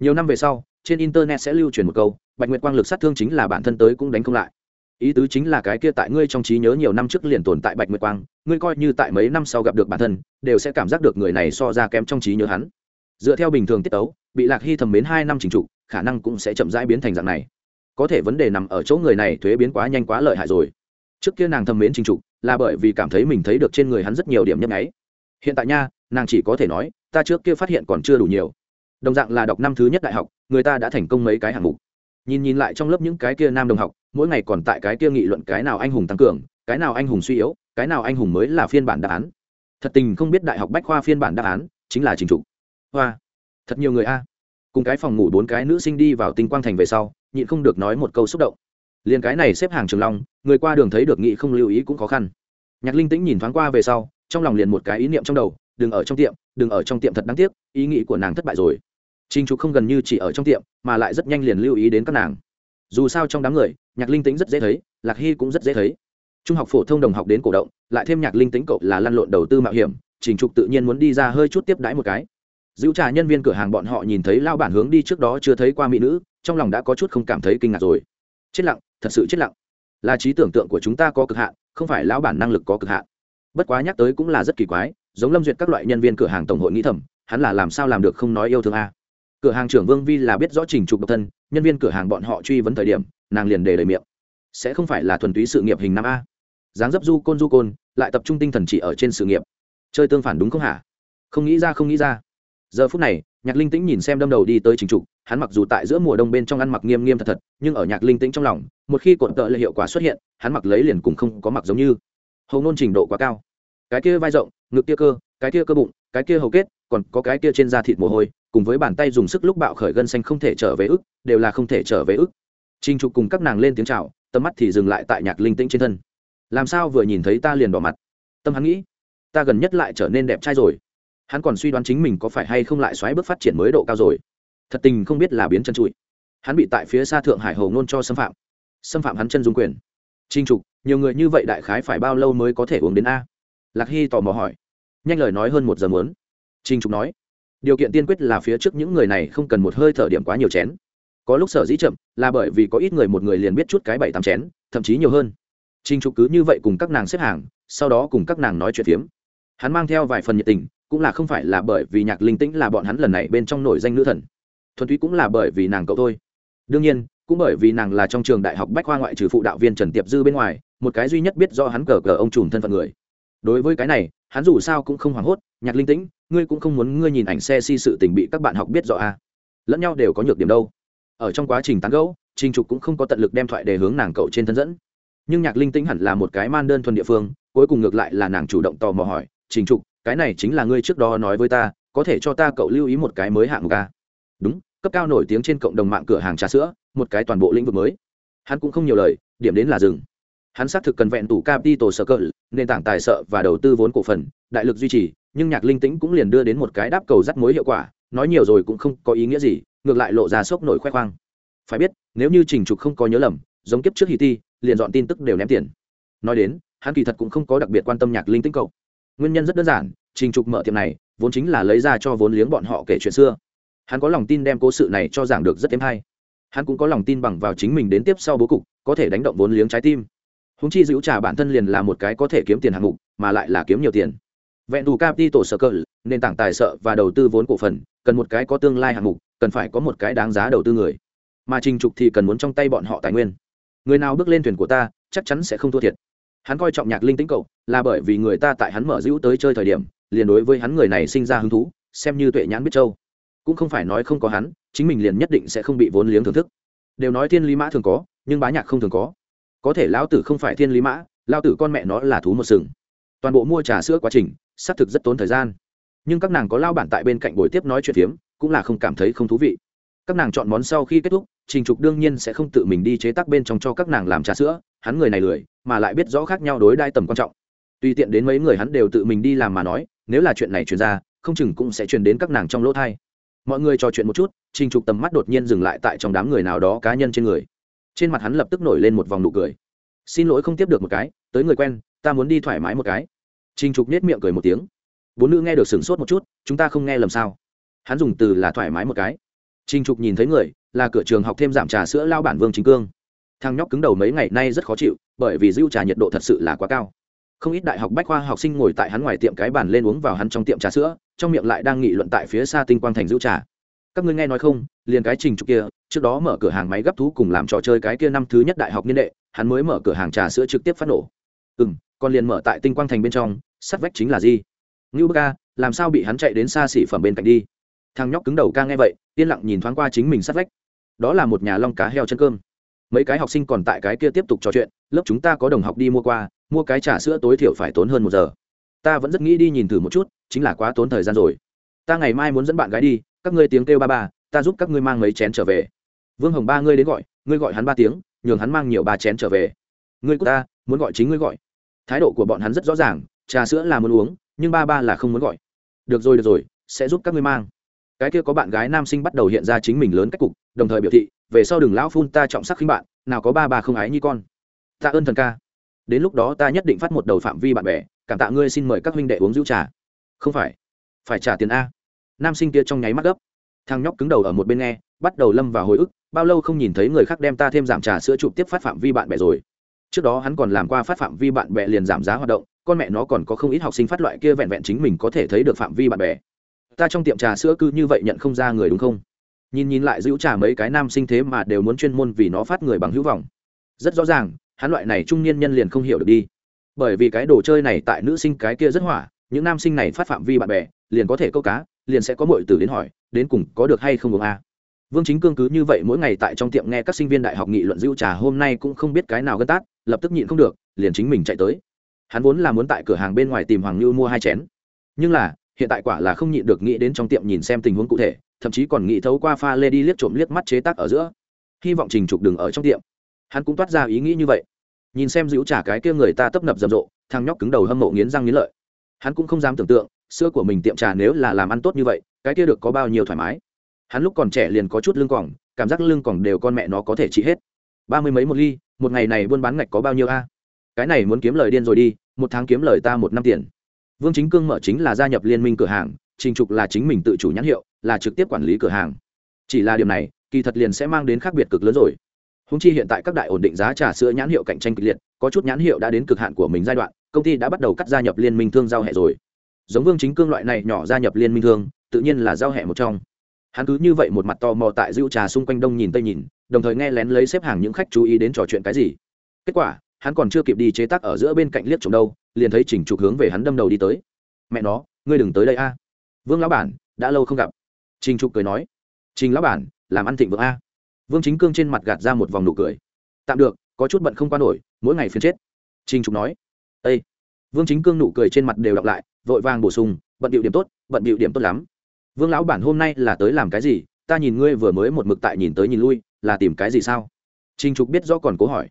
Nhiều năm về sau trên internet sẽ lưu truyền một câu, bạch nguyệt quang lực sát thương chính là bản thân tới cũng đánh không lại. Ý tứ chính là cái kia tại ngươi trong trí nhớ nhiều năm trước liền tồn tại bạch nguyệt quang, ngươi coi như tại mấy năm sau gặp được bản thân, đều sẽ cảm giác được người này so ra kém trong trí nhớ hắn. Dựa theo bình thường tiết tấu, bị lạc hy thầm mến hai năm trình trục khả năng cũng sẽ chậm rãi biến thành dạng này. Có thể vấn đề nằm ở chỗ người này thuế biến quá nhanh quá lợi hại rồi. Trước kia nàng thầm mến trình trục là bởi vì cảm thấy mình thấy được trên người hắn rất nhiều điểm nhấp nháy. Hiện tại nha, nàng chỉ có thể nói, ta trước kia phát hiện còn chưa đủ nhiều đồng dạng là đọc năm thứ nhất đại học, người ta đã thành công mấy cái hạng mục. Nhìn nhìn lại trong lớp những cái kia nam đồng học, mỗi ngày còn tại cái kia nghị luận cái nào anh hùng tăng cường, cái nào anh hùng suy yếu, cái nào anh hùng mới là phiên bản đáp án. Thật tình không biết đại học bách khoa phiên bản đáp án chính là trình trục. Hoa, thật nhiều người a. Cùng cái phòng ngủ bốn cái nữ sinh đi vào tinh quang thành về sau, nhịn không được nói một câu xúc động. Liền cái này xếp hàng trường long, người qua đường thấy được nghị không lưu ý cũng khó khăn. Nhạc linh tĩnh nhìn thoáng qua về sau, trong lòng liền một cái ý niệm trong đầu, đừng ở trong tiệm, đừng ở trong tiệm thật đáng tiếc, ý nghĩ của nàng thất bại rồi. Trình Trục không gần như chỉ ở trong tiệm, mà lại rất nhanh liền lưu ý đến các nàng. Dù sao trong đám người, Nhạc Linh Tĩnh rất dễ thấy, Lạc Hy cũng rất dễ thấy. Trung học phổ thông đồng học đến cổ động, lại thêm Nhạc Linh Tĩnh cậu là lăn lộn đầu tư mạo hiểm, Trình Trục tự nhiên muốn đi ra hơi chút tiếp đãi một cái. Dữu trà nhân viên cửa hàng bọn họ nhìn thấy lao bản hướng đi trước đó chưa thấy qua mỹ nữ, trong lòng đã có chút không cảm thấy kinh ngạc rồi. Chết lặng, thật sự chết lặng. Là trí tưởng tượng của chúng ta có cực hạn, không phải lão bản năng lực có cực hạn. Bất quá nhắc tới cũng là rất kỳ quái, giống Lâm Duyệt các loại nhân viên cửa hàng tổng hội nghĩ thầm, hắn là làm sao làm được không nói yêu thương a cửa hàng trưởng vương vi là biết rõ trình trục độc thân, nhân viên cửa hàng bọn họ truy vấn thời điểm, nàng liền đề lời miệng. Sẽ không phải là thuần túy sự nghiệp hình năm a. Dáng dấp du côn du côn, lại tập trung tinh thần chỉ ở trên sự nghiệp. Chơi tương phản đúng không hả? Không nghĩ ra, không nghĩ ra. Giờ phút này, nhạc linh tĩnh nhìn xem đâm đầu đi tới trình trục, hắn mặc dù tại giữa mùa đông bên trong ăn mặc nghiêm nghiêm thật thật, nhưng ở nhạc linh tĩnh trong lòng, một khi cột tợ lệ hiệu quả xuất hiện, hắn mặc lấy liền cùng không có mặc giống như. Hầu nôn trình độ quá cao. Cái kia vai rộng, ngực kia cơ, cái kia cơ bụng, cái kia hầu kết, còn có cái kia trên da thịt mồ hôi cùng với bàn tay dùng sức lúc bạo khởi gân xanh không thể trở về ức, đều là không thể trở về ức. Trinh trục cùng các nàng lên tiếng chào, tầm mắt thì dừng lại tại nhạc linh tĩnh trên thân. Làm sao vừa nhìn thấy ta liền đỏ mặt? Tâm hắn nghĩ, ta gần nhất lại trở nên đẹp trai rồi. Hắn còn suy đoán chính mình có phải hay không lại xoáy bước phát triển mới độ cao rồi. Thật tình không biết là biến chân trụi. Hắn bị tại phía xa thượng hải hầu ngôn cho xâm phạm. Xâm phạm hắn chân dung quyền. Trinh trục, nhiều người như vậy đại khái phải bao lâu mới có thể uống đến a? Lạc hy tò mò hỏi. Nhanh lời nói hơn một giờ muốn. Trinh trục nói điều kiện tiên quyết là phía trước những người này không cần một hơi thở điểm quá nhiều chén. Có lúc sở dĩ chậm, là bởi vì có ít người một người liền biết chút cái bảy tám chén, thậm chí nhiều hơn. Trinh trục cứ như vậy cùng các nàng xếp hàng, sau đó cùng các nàng nói chuyện phiếm. Hắn mang theo vài phần nhiệt tình, cũng là không phải là bởi vì nhạc linh tĩnh là bọn hắn lần này bên trong nổi danh nữ thần. Thuần túy cũng là bởi vì nàng cậu thôi. Đương nhiên, cũng bởi vì nàng là trong trường đại học bách khoa ngoại trừ phụ đạo viên trần tiệp dư bên ngoài, một cái duy nhất biết do hắn cờ cờ ông trùm thân phận người. Đối với cái này hắn dù sao cũng không hoảng hốt, nhạc linh tĩnh, ngươi cũng không muốn ngươi nhìn ảnh xe si sự tình bị các bạn học biết rõ à. lẫn nhau đều có nhược điểm đâu. Ở trong quá trình tán gẫu, trình trục cũng không có tận lực đem thoại đề hướng nàng cậu trên thân dẫn. Nhưng nhạc linh tĩnh hẳn là một cái man đơn thuần địa phương, cuối cùng ngược lại là nàng chủ động tò mò hỏi, trình trục, cái này chính là ngươi trước đó nói với ta, có thể cho ta cậu lưu ý một cái mới hạng mục à? đúng, cấp cao nổi tiếng trên cộng đồng mạng cửa hàng trà sữa, một cái toàn bộ lĩnh vực mới. Hắn cũng không nhiều lời, điểm đến là dừng hắn xác thực cần vẹn tủ capital circle nền tảng tài sợ và đầu tư vốn cổ phần, đại lực duy trì, nhưng nhạc linh tĩnh cũng liền đưa đến một cái đáp cầu rắt mối hiệu quả, nói nhiều rồi cũng không có ý nghĩa gì, ngược lại lộ ra sốc nổi khoe khoang. Phải biết, nếu như trình trục không có nhớ lầm, giống kiếp trước hì ti, liền dọn tin tức đều ném tiền. Nói đến, hắn kỳ thật cũng không có đặc biệt quan tâm nhạc linh tĩnh cậu. Nguyên nhân rất đơn giản, trình trục mở tiệm này, vốn chính là lấy ra cho vốn liếng bọn họ kể chuyện xưa. Hắn có lòng tin đem cố sự này cho giảng được rất thêm hay. Hắn cũng có lòng tin bằng vào chính mình đến tiếp sau bố cục, có thể đánh động vốn liếng trái tim húng chi giữ trà bản thân liền là một cái có thể kiếm tiền hạng mục, mà lại là kiếm nhiều tiền. Vẹn đủ capital sở cơ nền tảng tài trợ và đầu tư vốn cổ phần, cần một cái có tương lai hạng mục, cần phải có một cái đáng giá đầu tư người. Mà trình trục thì cần muốn trong tay bọn họ tài nguyên. Người nào bước lên thuyền của ta, chắc chắn sẽ không thua thiệt. Hắn coi trọng nhạc linh tĩnh cậu, là bởi vì người ta tại hắn mở dữ tới chơi thời điểm, liền đối với hắn người này sinh ra hứng thú, xem như tuệ nhãn biết châu. Cũng không phải nói không có hắn, chính mình liền nhất định sẽ không bị vốn liếng thưởng thức. Đều nói thiên lý mã thường có, nhưng bá nhạc không thường có có thể lão tử không phải thiên lý mã lao tử con mẹ nó là thú một sừng. Toàn bộ mua trà sữa quá trình, xác thực rất tốn thời gian. Nhưng các nàng có lao bản tại bên cạnh buổi tiếp nói chuyện phiếm, cũng là không cảm thấy không thú vị. Các nàng chọn món sau khi kết thúc, trình trục đương nhiên sẽ không tự mình đi chế tác bên trong cho các nàng làm trà sữa, hắn người này lười, mà lại biết rõ khác nhau đối đai tầm quan trọng. Tùy tiện đến mấy người hắn đều tự mình đi làm mà nói, nếu là chuyện này truyền ra, không chừng cũng sẽ truyền đến các nàng trong lỗ thai mọi người trò chuyện một chút, trình trục tầm mắt đột nhiên dừng lại tại trong đám người nào đó cá nhân trên người trên mặt hắn lập tức nổi lên một vòng nụ cười. Xin lỗi không tiếp được một cái, tới người quen, ta muốn đi thoải mái một cái. Trình trục nết miệng cười một tiếng. Bốn nữ nghe được sửng sốt một chút, chúng ta không nghe lầm sao? Hắn dùng từ là thoải mái một cái. Trình trục nhìn thấy người, là cửa trường học thêm giảm trà sữa lao bản vương chính cương. Thằng nhóc cứng đầu mấy ngày nay rất khó chịu, bởi vì dư trà nhiệt độ thật sự là quá cao. Không ít đại học bách khoa học sinh ngồi tại hắn ngoài tiệm cái bàn lên uống vào hắn trong tiệm trà sữa, trong miệng lại đang nghị luận tại phía xa tinh quang thành dưu trà. Các ngươi nghe nói không, liền cái trình trục kia trước đó mở cửa hàng máy gấp thú cùng làm trò chơi cái kia năm thứ nhất đại học niên đệ, hắn mới mở cửa hàng trà sữa trực tiếp phát nổ. Ừ m còn liền mở tại tinh quang thành bên trong sắt vách chính là gì? Ngưu ba ca làm sao bị hắn chạy đến xa xỉ phẩm bên cạnh đi? Thằng nhóc cứng đầu ca nghe vậy, yên lặng nhìn thoáng qua chính mình sắt vách. Đó là một nhà long cá heo chân cơm. Mấy cái học sinh còn tại cái kia tiếp tục trò chuyện, lớp chúng ta có đồng học đi mua qua, mua cái trà sữa tối thiểu phải tốn hơn một giờ. Ta vẫn rất nghĩ đi nhìn thử một chút, chính là quá tốn thời gian rồi. Ta ngày mai muốn dẫn bạn gái đi, các ngươi tiếng kêu ba ba ta giúp các ngươi mang mấy chén trở về. Vương hồng ba ngươi đến gọi, ngươi gọi hắn ba tiếng, nhường hắn mang nhiều ba chén trở về. Ngươi của ta, muốn gọi chính ngươi gọi. Thái độ của bọn hắn rất rõ ràng, trà sữa là muốn uống, nhưng ba ba là không muốn gọi. Được rồi được rồi, sẽ giúp các ngươi mang. Cái kia có bạn gái nam sinh bắt đầu hiện ra chính mình lớn cách cục, đồng thời biểu thị, về sau đừng lão phun ta trọng sắc khinh bạn, nào có ba ba không ái như con. Tạ ơn thần ca. Đến lúc đó ta nhất định phát một đầu phạm vi bạn bè, cảm tạ ngươi xin mời các huynh đệ uống rượu trà. Không phải phải trả tiền a. Nam sinh kia trong nháy mắt gấp thằng nhóc cứng đầu ở một bên nghe, bắt đầu lâm vào hồi ức, bao lâu không nhìn thấy người khác đem ta thêm giảm trà sữa chụp tiếp phát phạm vi bạn bè rồi. Trước đó hắn còn làm qua phát phạm vi bạn bè liền giảm giá hoạt động, con mẹ nó còn có không ít học sinh phát loại kia vẹn vẹn chính mình có thể thấy được phạm vi bạn bè. Ta trong tiệm trà sữa cứ như vậy nhận không ra người đúng không? Nhìn nhìn lại giữ trà mấy cái nam sinh thế mà đều muốn chuyên môn vì nó phát người bằng hữu vọng. Rất rõ ràng, hắn loại này trung niên nhân liền không hiểu được đi. Bởi vì cái đồ chơi này tại nữ sinh cái kia rất hỏa, những nam sinh này phát phạm vi bạn bè, liền có thể câu cá liền sẽ có mọi từ đến hỏi, đến cùng có được hay không uống a. Vương chính cương cứ như vậy mỗi ngày tại trong tiệm nghe các sinh viên đại học nghị luận dữ trà, hôm nay cũng không biết cái nào gân tát, lập tức nhịn không được, liền chính mình chạy tới. Hắn vốn là muốn tại cửa hàng bên ngoài tìm hoàng như mua hai chén. Nhưng là, hiện tại quả là không nhịn được nghĩ đến trong tiệm nhìn xem tình huống cụ thể, thậm chí còn nghĩ thấu qua pha lê đi liếc trộm liếc mắt chế tác ở giữa. Hy vọng trình trục đừng ở trong tiệm. Hắn cũng toát ra ý nghĩ như vậy. Nhìn xem dữ trả cái kia người ta tấp nập rầm rộ, thằng nhóc cứng đầu hâm mộ nghiến răng nghiến lợi hắn cũng không dám tưởng tượng sữa của mình tiệm trà nếu là làm ăn tốt như vậy, cái kia được có bao nhiêu thoải mái. Hắn lúc còn trẻ liền có chút lưng còng, cảm giác lưng còng đều con mẹ nó có thể trị hết. Ba mươi mấy một ly, một ngày này buôn bán ngạch có bao nhiêu a? À? Cái này muốn kiếm lời điên rồi đi, một tháng kiếm lời ta một năm tiền. Vương chính cương mở chính là gia nhập liên minh cửa hàng, trình trục là chính mình tự chủ nhãn hiệu, là trực tiếp quản lý cửa hàng. Chỉ là điều này, kỳ thật liền sẽ mang đến khác biệt cực lớn rồi. Húng chi hiện tại các đại ổn định giá trà sữa nhãn hiệu cạnh tranh kịch liệt, có chút nhãn hiệu đã đến cực hạn của mình giai đoạn công ty đã bắt đầu cắt gia nhập liên minh thương giao hẹ rồi. Giống vương chính cương loại này nhỏ gia nhập liên minh thương, tự nhiên là giao hẹ một trong. Hắn cứ như vậy một mặt to mò tại rượu trà xung quanh đông nhìn tây nhìn, đồng thời nghe lén lấy xếp hàng những khách chú ý đến trò chuyện cái gì. Kết quả, hắn còn chưa kịp đi chế tác ở giữa bên cạnh liếc trộm đâu, liền thấy chỉnh trục hướng về hắn đâm đầu đi tới. Mẹ nó, ngươi đừng tới đây a. Vương lão bản, đã lâu không gặp. Trình trục cười nói. Trình lão bản, làm ăn thịnh vượng a. Vương chính cương trên mặt gạt ra một vòng nụ cười. Tạm được, có chút bận không qua nổi, mỗi ngày phiền chết. Trình trục nói. Ê! vương chính cương nụ cười trên mặt đều đọc lại, vội vàng bổ sung, bận điệu điểm tốt, bận điệu điểm tốt lắm. Vương lão bản hôm nay là tới làm cái gì? Ta nhìn ngươi vừa mới một mực tại nhìn tới nhìn lui, là tìm cái gì sao? Trình trục biết rõ còn cố hỏi.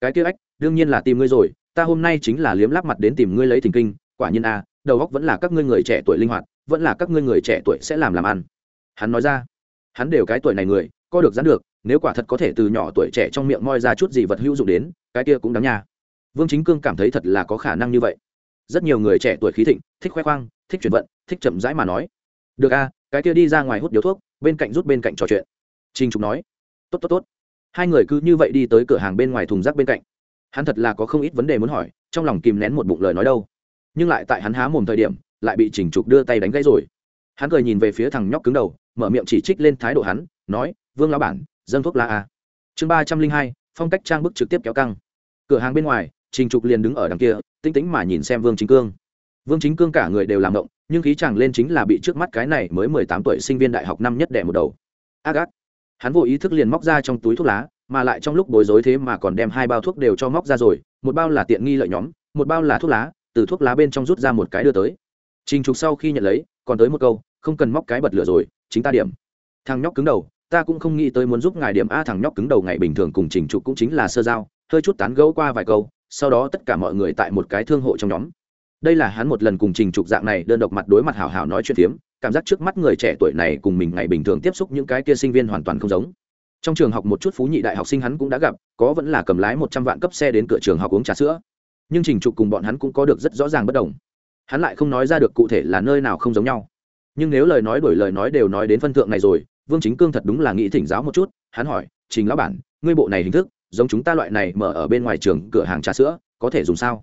Cái kia ách, đương nhiên là tìm ngươi rồi, ta hôm nay chính là liếm láp mặt đến tìm ngươi lấy thình kinh, quả nhiên a, đầu óc vẫn là các ngươi người trẻ tuổi linh hoạt, vẫn là các ngươi người trẻ tuổi sẽ làm làm ăn. Hắn nói ra. Hắn đều cái tuổi này người, có được gián được, nếu quả thật có thể từ nhỏ tuổi trẻ trong miệng moi ra chút gì vật hữu dụng đến, cái kia cũng đáng nha vương chính cương cảm thấy thật là có khả năng như vậy. Rất nhiều người trẻ tuổi khí thịnh, thích khoe khoang, thích chuyển vận, thích chậm rãi mà nói. Được a cái kia đi ra ngoài hút điếu thuốc, bên cạnh rút bên cạnh trò chuyện. Trinh trục nói. Tốt tốt tốt. Hai người cứ như vậy đi tới cửa hàng bên ngoài thùng rác bên cạnh. Hắn thật là có không ít vấn đề muốn hỏi, trong lòng kìm nén một bụng lời nói đâu. Nhưng lại tại hắn há mồm thời điểm, lại bị chỉnh trục đưa tay đánh gãy rồi. Hắn cười nhìn về phía thằng nhóc cứng đầu, mở miệng chỉ trích lên thái độ hắn, nói, vương lão bản, dâng thuốc la a à. chương ba trăm linh hai, phong cách trang bức trực tiếp kéo căng. Cửa hàng bên ngoài trình trục liền đứng ở đằng kia, tinh tĩnh mà nhìn xem vương chính cương. Vương chính cương cả người đều làm động, nhưng khí chàng lên chính là bị trước mắt cái này mới mười tám tuổi sinh viên đại học năm nhất đẻ một đầu. Ác ác. Hắn vô ý thức liền móc ra trong túi thuốc lá, mà lại trong lúc bối rối thế mà còn đem hai bao thuốc đều cho móc ra rồi, một bao là tiện nghi lợi nhóm, một bao là thuốc lá, từ thuốc lá bên trong rút ra một cái đưa tới. Trình trục sau khi nhận lấy, còn tới một câu, không cần móc cái bật lửa rồi, chính ta điểm. Thằng nhóc cứng đầu, ta cũng không nghĩ tới muốn giúp ngài điểm a, thằng nhóc cứng đầu ngày bình thường cùng trình trục cũng chính là sơ giao, hơi chút tán gẫu qua vài câu sau đó tất cả mọi người tại một cái thương hộ trong nhóm. Đây là hắn một lần cùng trình trục dạng này đơn độc mặt đối mặt hào hào nói chuyện phiếm, cảm giác trước mắt người trẻ tuổi này cùng mình ngày bình thường tiếp xúc những cái kia sinh viên hoàn toàn không giống. Trong trường học một chút phú nhị đại học sinh hắn cũng đã gặp, có vẫn là cầm lái một trăm vạn cấp xe đến cửa trường học uống trà sữa. Nhưng trình trục cùng bọn hắn cũng có được rất rõ ràng bất đồng. Hắn lại không nói ra được cụ thể là nơi nào không giống nhau. Nhưng nếu lời nói đổi lời nói đều nói đến phân thượng này rồi, vương chính cương thật đúng là nghĩ thỉnh giáo một chút, hắn hỏi, trình lão bản, ngươi bộ này hình thức giống chúng ta loại này mở ở bên ngoài trường cửa hàng trà sữa, có thể dùng sao?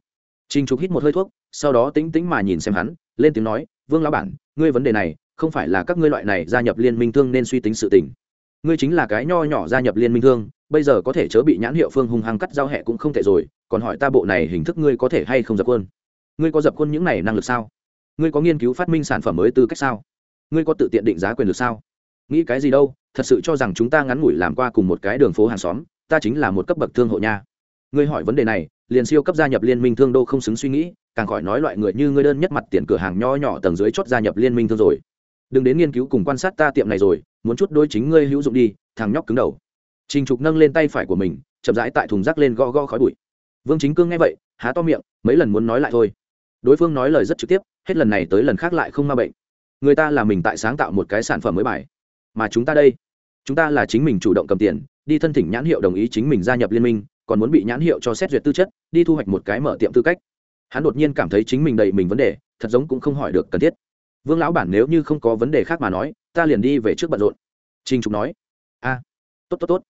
Trình trục hít một hơi thuốc, sau đó tính tính mà nhìn xem hắn, lên tiếng nói, vương lão bản, ngươi vấn đề này, không phải là các ngươi loại này gia nhập liên minh thương nên suy tính sự tình. Ngươi chính là cái nho nhỏ gia nhập liên minh thương, bây giờ có thể chớ bị nhãn hiệu phương hung hăng cắt giao hẹ cũng không thể rồi, còn hỏi ta bộ này hình thức ngươi có thể hay không dập quân ngươi có dập quân những này năng lực sao? Ngươi có nghiên cứu phát minh sản phẩm mới tư cách sao? Ngươi có tự tiện định giá quyền lực sao? Nghĩ cái gì đâu, thật sự cho rằng chúng ta ngắn ngủi làm qua cùng một cái đường phố hàng xóm ta chính là một cấp bậc thương hộ nha. Ngươi hỏi vấn đề này, liền siêu cấp gia nhập liên minh thương đô không xứng suy nghĩ, càng khỏi nói loại người như ngươi đơn nhất mặt tiền cửa hàng nho nhỏ tầng dưới chót gia nhập liên minh thương rồi. Đừng đến nghiên cứu cùng quan sát ta tiệm này rồi, muốn chút đôi chính ngươi hữu dụng đi, thằng nhóc cứng đầu. Trình trục nâng lên tay phải của mình, chậm rãi tại thùng rác lên go go khói bụi. Vương chính cương nghe vậy, há to miệng, mấy lần muốn nói lại thôi. Đối phương nói lời rất trực tiếp, hết lần này tới lần khác lại không ma bệnh. Người ta là mình tại sáng tạo một cái sản phẩm mới bài, mà chúng ta đây chúng ta là chính mình chủ động cầm tiền, đi thân thỉnh nhãn hiệu đồng ý chính mình gia nhập liên minh, còn muốn bị nhãn hiệu cho xét duyệt tư chất, đi thu hoạch một cái mở tiệm tư cách. Hắn đột nhiên cảm thấy chính mình đầy mình vấn đề, thật giống cũng không hỏi được cần thiết. Vương lão bản nếu như không có vấn đề khác mà nói, ta liền đi về trước bận rộn. Trinh trục nói, a, tốt tốt tốt.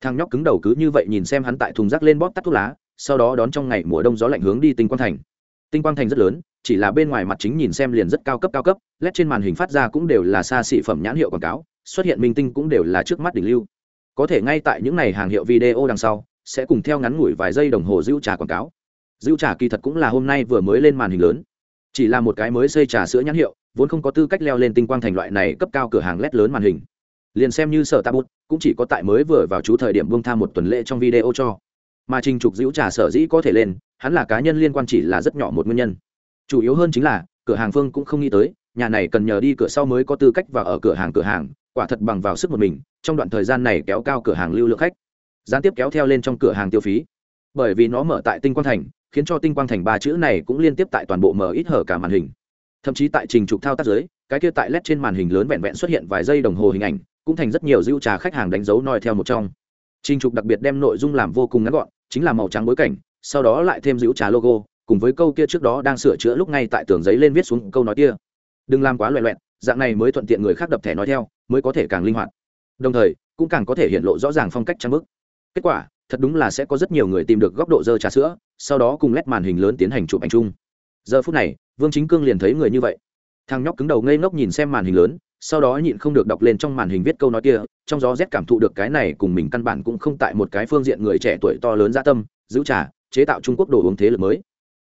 Thằng nhóc cứng đầu cứ như vậy nhìn xem hắn tại thùng rác lên bóp tắt thuốc lá, sau đó đón trong ngày mùa đông gió lạnh hướng đi tinh quang thành. Tinh quang thành rất lớn, chỉ là bên ngoài mặt chính nhìn xem liền rất cao cấp cao cấp led trên màn hình phát ra cũng đều là xa xỉ phẩm nhãn hiệu quảng cáo xuất hiện minh tinh cũng đều là trước mắt đỉnh lưu. Có thể ngay tại những n à y hàng hiệu video đằng sau, sẽ cùng theo ngắn ngủi vài giây đồng hồ dữ trà quảng cáo. Dữ trà kỳ thật cũng là hôm nay vừa mới lên màn hình lớn. Chỉ là một cái mới xây trà sữa nhãn hiệu, vốn không có tư cách leo lên tinh quang thành loại này cấp cao cửa hàng led lớn màn hình. Liền xem như sở ta bút cũng chỉ có tại mới vừa vào chú thời điểm buông tham một tuần lễ trong video cho. Mà trình trục dữ trà sở dĩ có thể lên, hắn là cá nhân liên quan chỉ là rất nhỏ một nguyên nhân. Chủ yếu hơn chính là, cửa hàng phương cũng không nghĩ tới, nhà này cần nhờ đi cửa sau mới có tư cách vào ở cửa hàng cửa hàng quả thật bằng vào sức một mình, trong đoạn thời gian này kéo cao cửa hàng lưu lượng khách. Gián tiếp kéo theo lên trong cửa hàng tiêu phí. Bởi vì nó mở tại tinh quang thành, khiến cho tinh quang thành ba chữ này cũng liên tiếp tại toàn bộ mở ít hở cả màn hình. Thậm chí tại trình trục thao tác giới cái kia tại led trên màn hình lớn vẹn vẹn xuất hiện vài giây đồng hồ hình ảnh, cũng thành rất nhiều dữ trà khách hàng đánh dấu noi theo một trong. Trình trục đặc biệt đem nội dung làm vô cùng ngắn gọn, chính là màu trắng bối cảnh, sau đó lại thêm dữ trà logo, cùng với câu kia trước đó đang sửa chữa lúc ngay tại tường giấy lên viết xuống câu nói kia. Đừng làm quá loẹ loẹn dạng này mới thuận tiện người khác đập thẻ nói theo mới có thể càng linh hoạt. Đồng thời, cũng càng có thể hiện lộ rõ ràng phong cách trang bức. Kết quả, thật đúng là sẽ có rất nhiều người tìm được góc độ dơ trà sữa, sau đó cùng lét màn hình lớn tiến hành chụp ảnh chung. Giờ phút này, vương chính cương liền thấy người như vậy. Thằng nhóc cứng đầu ngây ngốc nhìn xem màn hình lớn, sau đó nhịn không được đọc lên trong màn hình viết câu nói kia, trong gió rét cảm thụ được cái này cùng mình căn bản cũng không tại một cái phương diện người trẻ tuổi to lớn gia tâm, giữ trà, chế tạo trung quốc đồ uống thế lực mới.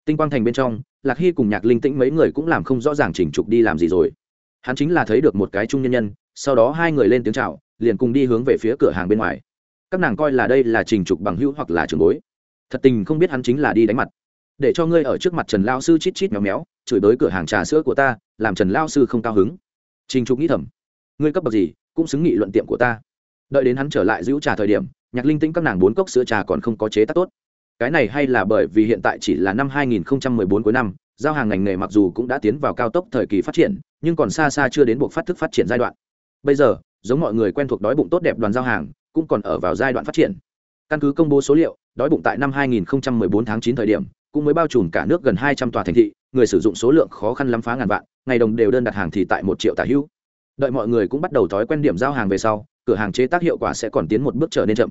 Tinh quang thành bên trong, lạc hy cùng nhạc linh tĩnh mấy người cũng làm không rõ ràng chỉnh trục đi làm gì rồi. Hắn chính là thấy được một cái trung nhân nhân sau đó hai người lên tiếng chào, liền cùng đi hướng về phía cửa hàng bên ngoài. Các nàng coi là đây là trình trục bằng hữu hoặc là trường bối. Thật tình không biết hắn chính là đi đánh mặt. Để cho ngươi ở trước mặt trần lao sư chít chít méo méo, chửi bới cửa hàng trà sữa của ta, làm trần lao sư không cao hứng. Trình trục nghĩ thầm. Ngươi cấp bậc gì, cũng xứng nghị luận tiệm của ta. Đợi đến hắn trở lại giữ trà thời điểm, nhạc linh tĩnh các nàng bốn cốc sữa trà còn không có chế tác tốt. Cái này hay là bởi vì hiện tại chỉ là năm 2014 cuối năm, giao hàng ngành nghề mặc dù cũng đã tiến vào cao tốc thời kỳ phát triển, nhưng còn xa xa chưa đến buộc phát thức phát triển giai đoạn bây giờ, giống mọi người quen thuộc đói bụng tốt đẹp đoàn giao hàng, cũng còn ở vào giai đoạn phát triển. Căn cứ công bố số liệu, đói bụng tại năm 2014 tháng 9 thời điểm, cũng mới bao trùm cả nước gần 200 tòa thành thị, người sử dụng số lượng khó khăn lắm phá ngàn vạn, ngày đồng đều đơn đặt hàng thì tại một triệu tả hữu. Đợi mọi người cũng bắt đầu thói quen điểm giao hàng về sau, cửa hàng chế tác hiệu quả sẽ còn tiến một bước trở nên chậm.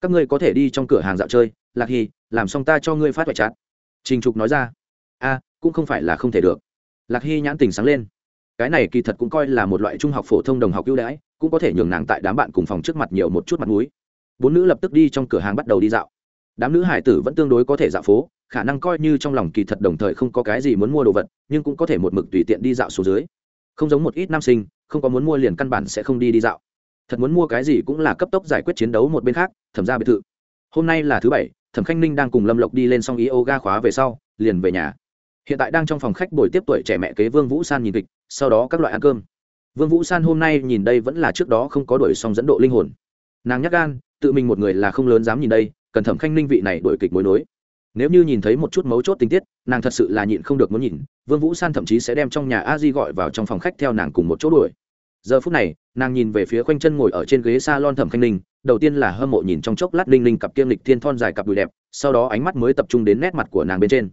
Các ngươi có thể đi trong cửa hàng dạo chơi, lạc hy, làm xong ta cho ngươi phát vải chát. Trình trục nói ra, a, cũng không phải là không thể được. Lạc hy nhãn tình sáng lên cái này kỳ thật cũng coi là một loại trung học phổ thông đồng học ưu đãi, cũng có thể nhường nàng tại đám bạn cùng phòng trước mặt nhiều một chút mặt mũi. Bốn nữ lập tức đi trong cửa hàng bắt đầu đi dạo. Đám nữ hải tử vẫn tương đối có thể dạo phố, khả năng coi như trong lòng kỳ thật đồng thời không có cái gì muốn mua đồ vật, nhưng cũng có thể một mực tùy tiện đi dạo xuống dưới. Không giống một ít nam sinh, không có muốn mua liền căn bản sẽ không đi đi dạo. Thật muốn mua cái gì cũng là cấp tốc giải quyết chiến đấu một bên khác, thẩm ra biệt thự. Hôm nay là thứ bảy, thẩm khanh ninh đang cùng lâm lộc đi lên xong yoga khóa về sau, liền về nhà hiện tại đang trong phòng khách buổi tiếp tuổi trẻ mẹ kế vương vũ san nhìn kịch, sau đó các loại ăn cơm. Vương vũ san hôm nay nhìn đây vẫn là trước đó không có đuổi xong dẫn độ linh hồn. Nàng nhắc gan, tự mình một người là không lớn dám nhìn đây cần thẩm khanh ninh vị này đổi kịch mối nối. Nếu như nhìn thấy một chút mấu chốt tình tiết, nàng thật sự là nhịn không được muốn nhìn, vương vũ san thậm chí sẽ đem trong nhà a di gọi vào trong phòng khách theo nàng cùng một chỗ đuổi. Giờ phút này, nàng nhìn về phía khoanh chân ngồi ở trên ghế s a lon thẩm khanh ninh, đầu tiên là hâm mộ nhìn trong chốc lát linh linh cặp kiêm lịch thiên thon dài cặp đùi đẹp, sau đó ánh mắt mới tập trung đến nét mặt của nàng bên trên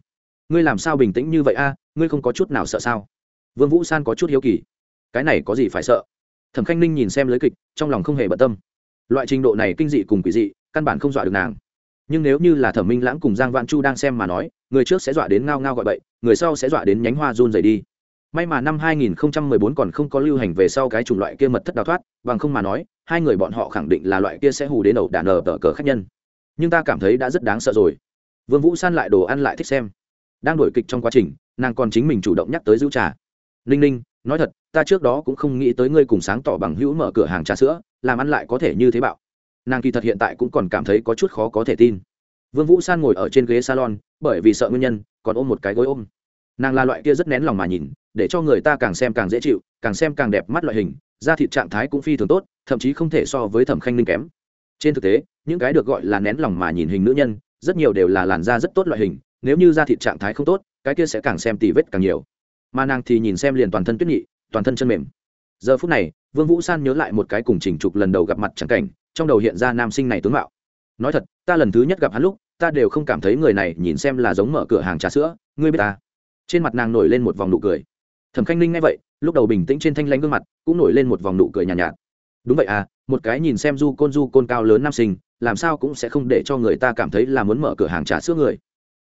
ngươi làm sao bình tĩnh như vậy a, ngươi không có chút nào sợ sao? Vương vũ san có chút hiếu kỳ. Cái này có gì phải sợ? Thẩm khanh ninh nhìn xem lưới kịch, trong lòng không hề bận tâm. Loại trình độ này kinh dị cùng quỷ dị, căn bản không dọa được nàng. Nhưng nếu như là thẩm minh lãng cùng giang vạn chu đang xem mà nói, người trước sẽ dọa đến ngao ngao gọi bậy, người sau sẽ dọa đến nhánh hoa run rẩy đi. May mà năm 2014 còn không có lưu hành về sau cái chủng loại kia mật thất đào thoát, bằng không mà nói, hai người bọn họ khẳng định là loại kia sẽ hù đến đầu đàn nở tờ cờ khách nhân. Nhưng ta cảm thấy đã rất đáng sợ rồi. Vương vũ san lại đồ ăn lại thích xem đang đổi kịch trong quá trình, nàng còn chính mình chủ động nhắc tới giữ trà. Ninh ninh, nói thật, ta trước đó cũng không nghĩ tới ngươi cùng sáng tỏ bằng hữu mở cửa hàng trà sữa, làm ăn lại có thể như thế bạo. Nàng kỳ thật hiện tại cũng còn cảm thấy có chút khó có thể tin. Vương vũ san ngồi ở trên ghế salon, bởi vì sợ nguyên nhân, còn ôm một cái gối ôm. Nàng là loại kia rất nén lòng mà nhìn, để cho người ta càng xem càng dễ chịu, càng xem càng đẹp mắt loại hình, da thịt trạng thái cũng phi thường tốt, thậm chí không thể so với thẩm khanh ninh kém. Trên thực tế, những cái được gọi là nén lòng mà nhìn hình nữ nhân, rất nhiều đều là làn da rất tốt loại hình nếu như da thịt trạng thái không tốt cái kia sẽ càng xem tì vết càng nhiều. Mà nàng thì nhìn xem liền toàn thân tuyết nhị toàn thân chân mềm. Giờ phút này vương vũ san nhớ lại một cái cùng trình trục lần đầu gặp mặt chẳng cảnh trong đầu hiện ra nam sinh này tướng mạo. Nói thật ta lần thứ nhất gặp hắn lúc ta đều không cảm thấy người này nhìn xem là giống mở cửa hàng trà sữa ngươi biết ta. Trên mặt nàng nổi lên một vòng nụ cười. Thẩm khanh ninh nghe vậy lúc đầu bình tĩnh trên thanh lãnh gương mặt cũng nổi lên một vòng nụ cười nhàn nhạt, nhạt. Đúng vậy à một cái nhìn xem du côn du côn cao lớn nam sinh làm sao cũng sẽ không để cho người ta cảm thấy là muốn mở cửa hàng trà sữa người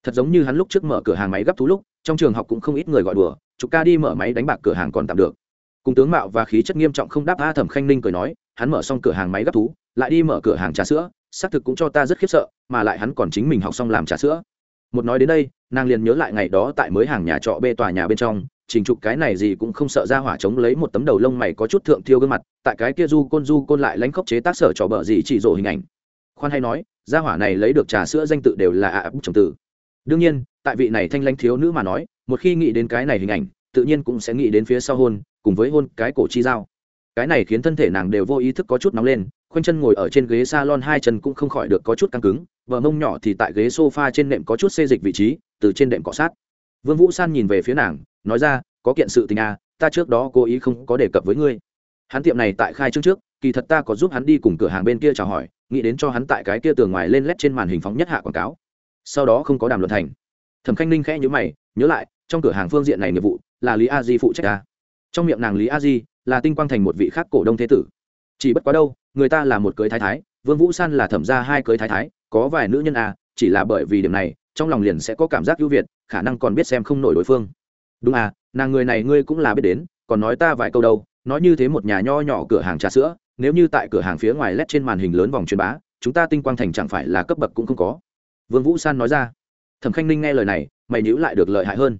thật giống như hắn lúc trước mở cửa hàng máy gấp thú lúc, trong trường học cũng không ít người gọi đùa, chụp ca đi mở máy đánh bạc cửa hàng còn tạm được. Cùng tướng mạo và khí chất nghiêm trọng không đáp a thẩm khanh ninh cười nói, hắn mở xong cửa hàng máy gấp thú, lại đi mở cửa hàng trà sữa, xác thực cũng cho ta rất khiếp sợ, mà lại hắn còn chính mình học xong làm trà sữa. Một nói đến đây, nàng liền nhớ lại ngày đó tại mới hàng nhà trọ bê tòa nhà bên trong, trình trục cái này gì cũng không sợ ra hỏa chống lấy một tấm đầu lông mày có chút thượng thiêu gương mặt, tại cái kia du côn du côn lại lánh khóc chế tác sở trò bờ gì chỉ rổ hình ảnh. Khoan hay nói, ra hỏa này lấy được trà sữa danh tự đều là ạ à bút trồng tử đương nhiên, tại vị này thanh lãnh thiếu nữ mà nói, một khi nghĩ đến cái này hình ảnh, tự nhiên cũng sẽ nghĩ đến phía sau hôn, cùng với hôn cái cổ chi dao cái này khiến thân thể nàng đều vô ý thức có chút nóng lên, khoanh chân ngồi ở trên ghế salon hai chân cũng không khỏi được có chút căng cứng vợ mông nhỏ thì tại ghế sofa trên nệm có chút xê dịch vị trí, từ trên đệm cọ sát. Vương vũ san nhìn về phía nàng, nói ra, có kiện sự tình à ta trước đó cố ý không có đề cập với ngươi. Hắn tiệm này tại khai trương trước, kỳ thật ta có giúp hắn đi cùng cửa hàng bên kia chào hỏi, nghĩ đến cho hắn tại cái kia tường ngoài lên lét trên màn hình phóng nhất hạ quảng cáo sau đó không có đàm luận thành. Thẩm khanh ninh khẽ nhớ mày, nhớ lại, trong cửa hàng phương diện này nghiệp vụ là lý a di phụ trách ta. Trong miệng nàng lý a di là tinh quang thành một vị khác cổ đông thế tử. Chỉ bất quá đâu, người ta là một cưới thái thái, vương vũ san là thẩm gia hai cưới thái thái, có vài nữ nhân à chỉ là bởi vì điểm này, trong lòng liền sẽ có cảm giác ưu việt, khả năng còn biết xem không nổi đối phương. Đúng à nàng người này ngươi cũng là biết đến, còn nói ta vài câu đâu, nói như thế một nhà nho nhỏ cửa hàng trà sữa, nếu như tại cửa hàng phía ngoài led trên màn hình lớn vòng truyền bá, chúng ta tinh quang thành chẳng phải là cấp bậc cũng không có vương vũ san nói ra. Thẩm khanh ninh nghe lời này, mày nhữ lại được lợi hại hơn.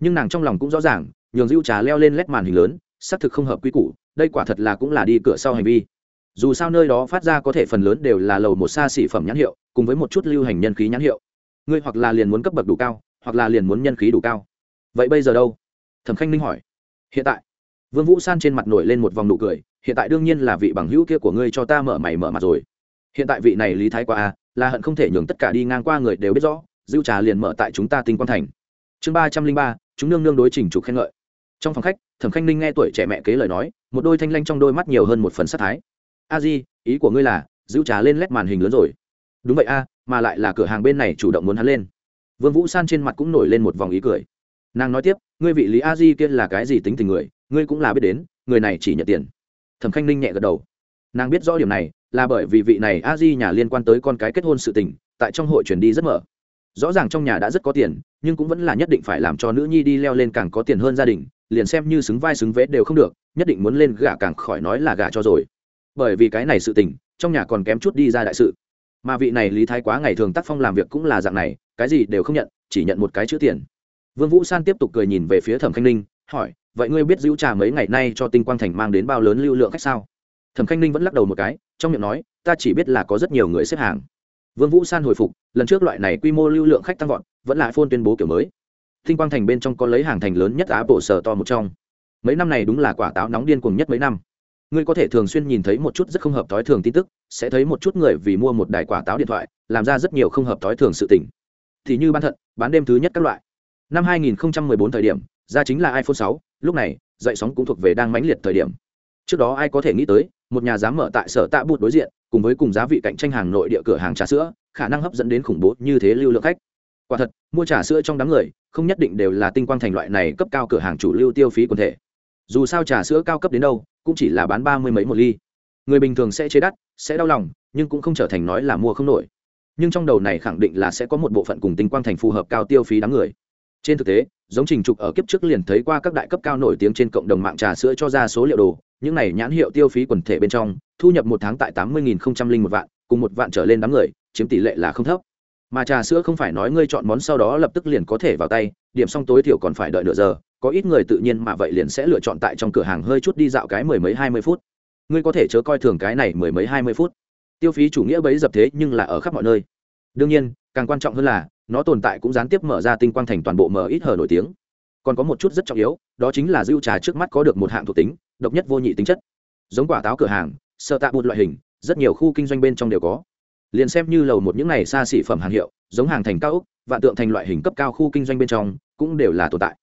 Nhưng nàng trong lòng cũng rõ ràng, nhường dữ trà leo lên lét màn hình lớn, xác thực không hợp quy củ, đây quả thật là cũng là đi cửa sau hành vi. Dù sao nơi đó phát ra có thể phần lớn đều là lầu một xa xỉ phẩm nhãn hiệu, cùng với một chút lưu hành nhân khí nhãn hiệu. Ngươi hoặc là liền muốn cấp bậc đủ cao, hoặc là liền muốn nhân khí đủ cao. Vậy bây giờ đâu? Thẩm khanh ninh hỏi. Hiện tại. Vương vũ san trên mặt nổi lên một vòng nụ cười, hiện tại đương nhiên là vị bằng hữu kia của ngươi cho ta mở mày mở mặt rồi. Hiện tại vị này lý thái qua a à, là hận không thể nhường tất cả đi ngang qua người đều biết rõ dữ trà liền mở tại chúng ta tinh quang thành. Chương ba trăm linh ba, chúng nương nương đối trình trục khen ngợi. Trong phòng khách, thẩm khanh ninh nghe tuổi trẻ mẹ kế lời nói, một đôi thanh lanh trong đôi mắt nhiều hơn một phần sát thái. A di, ý của ngươi là giữ trà lên lét màn hình lớn rồi. Đúng vậy a, mà lại là cửa hàng bên này chủ động muốn hắn lên. Vương vũ san trên mặt cũng nổi lên một vòng ý cười. Nàng nói tiếp, ngươi vị lý a di kia là cái gì tính tình người, ngươi cũng là biết đến, người này chỉ nhận tiền. Thẩm khanh ninh nhẹ gật đầu. Nàng biết rõ điểm này là bởi vì vị này a di nhà liên quan tới con cái kết hôn sự tình, tại trong hội truyền đi rất mở. Rõ ràng trong nhà đã rất có tiền, nhưng cũng vẫn là nhất định phải làm cho nữ nhi đi leo lên càng có tiền hơn gia đình, liền xem như xứng vai xứng vế đều không được, nhất định muốn lên gả càng khỏi nói là gả cho rồi. Bởi vì cái này sự tình, trong nhà còn kém chút đi ra đại sự. Mà vị này lý thái quá ngày thường tác phong làm việc cũng là dạng này, cái gì đều không nhận, chỉ nhận một cái chữ tiền. Vương vũ san tiếp tục cười nhìn về phía thẩm khanh ninh, hỏi, vậy ngươi biết giữ trà mấy ngày nay cho tinh quang thành mang đến bao lớn lưu lượng khách sao? Thẩm khanh ninh vẫn lắc đầu một cái trong miệng nói ta chỉ biết là có rất nhiều người xếp hàng. Vương vũ san hồi phục lần trước loại này quy mô lưu lượng khách tăng vọt vẫn là phôn tuyên bố kiểu mới. Thinh quang thành bên trong có lấy hàng thành lớn nhất á bộ sở to một trong. Mấy năm này đúng là quả táo nóng điên cuồng nhất mấy năm. Ngươi có thể thường xuyên nhìn thấy một chút rất không hợp thói thường tin tức sẽ thấy một chút người vì mua một đài quả táo điện thoại làm ra rất nhiều không hợp thói thường sự tình. Thì như bán thận bán đêm thứ nhất các loại. Năm 2014 thời điểm ra chính là iphone 6, lúc này dậy sóng cũng thuộc về đang mãnh liệt thời điểm. Trước đó ai có thể nghĩ tới một nhà dám mở tại sở tạ bụt đối diện, cùng với cùng giá vị cạnh tranh hàng nội địa cửa hàng trà sữa, khả năng hấp dẫn đến khủng bố như thế lưu lượng khách. Quả thật, mua trà sữa trong đám người, không nhất định đều là tinh quang thành loại này cấp cao cửa hàng chủ lưu tiêu phí quần thể. Dù sao trà sữa cao cấp đến đâu, cũng chỉ là bán ba mươi mấy một ly. Người bình thường sẽ chế đắt, sẽ đau lòng, nhưng cũng không trở thành nói là mua không nổi. Nhưng trong đầu này khẳng định là sẽ có một bộ phận cùng tinh quang thành phù hợp cao tiêu phí đám người trên thực tế, giống trình trục ở kiếp trước liền thấy qua các đại cấp cao nổi tiếng trên cộng đồng mạng trà sữa cho ra số liệu đồ, những này nhãn hiệu tiêu phí quần thể bên trong, thu nhập một tháng tại tám mươi nghìn một vạn, cùng một vạn trở lên đám người, chiếm tỷ lệ là không thấp. Mà trà sữa không phải nói ngươi chọn món sau đó lập tức liền có thể vào tay, điểm xong tối thiểu còn phải đợi nửa giờ, có ít người tự nhiên mà vậy liền sẽ lựa chọn tại trong cửa hàng hơi chút đi dạo cái mười mấy hai mươi phút. Ngươi có thể chớ coi thường cái này mười mấy hai mươi phút. Tiêu phí chủ nghĩa bấy dập thế nhưng là ở khắp mọi nơi. Đương nhiên, càng quan trọng hơn là nó tồn tại cũng gián tiếp mở ra tinh quang thành toàn bộ mở ít hở nổi tiếng. Còn có một chút rất trọng yếu, đó chính là dưu trà trước mắt có được một hạng thuộc tính, độc nhất vô nhị tính chất. Giống quả táo cửa hàng sợ tạ bụt loại hình, rất nhiều khu kinh doanh bên trong đều có. Liền xem như lầu một những này xa xỉ phẩm hàng hiệu, giống hàng thành cao úc, vạn tượng thành loại hình cấp cao khu kinh doanh bên trong, cũng đều là tồn tại.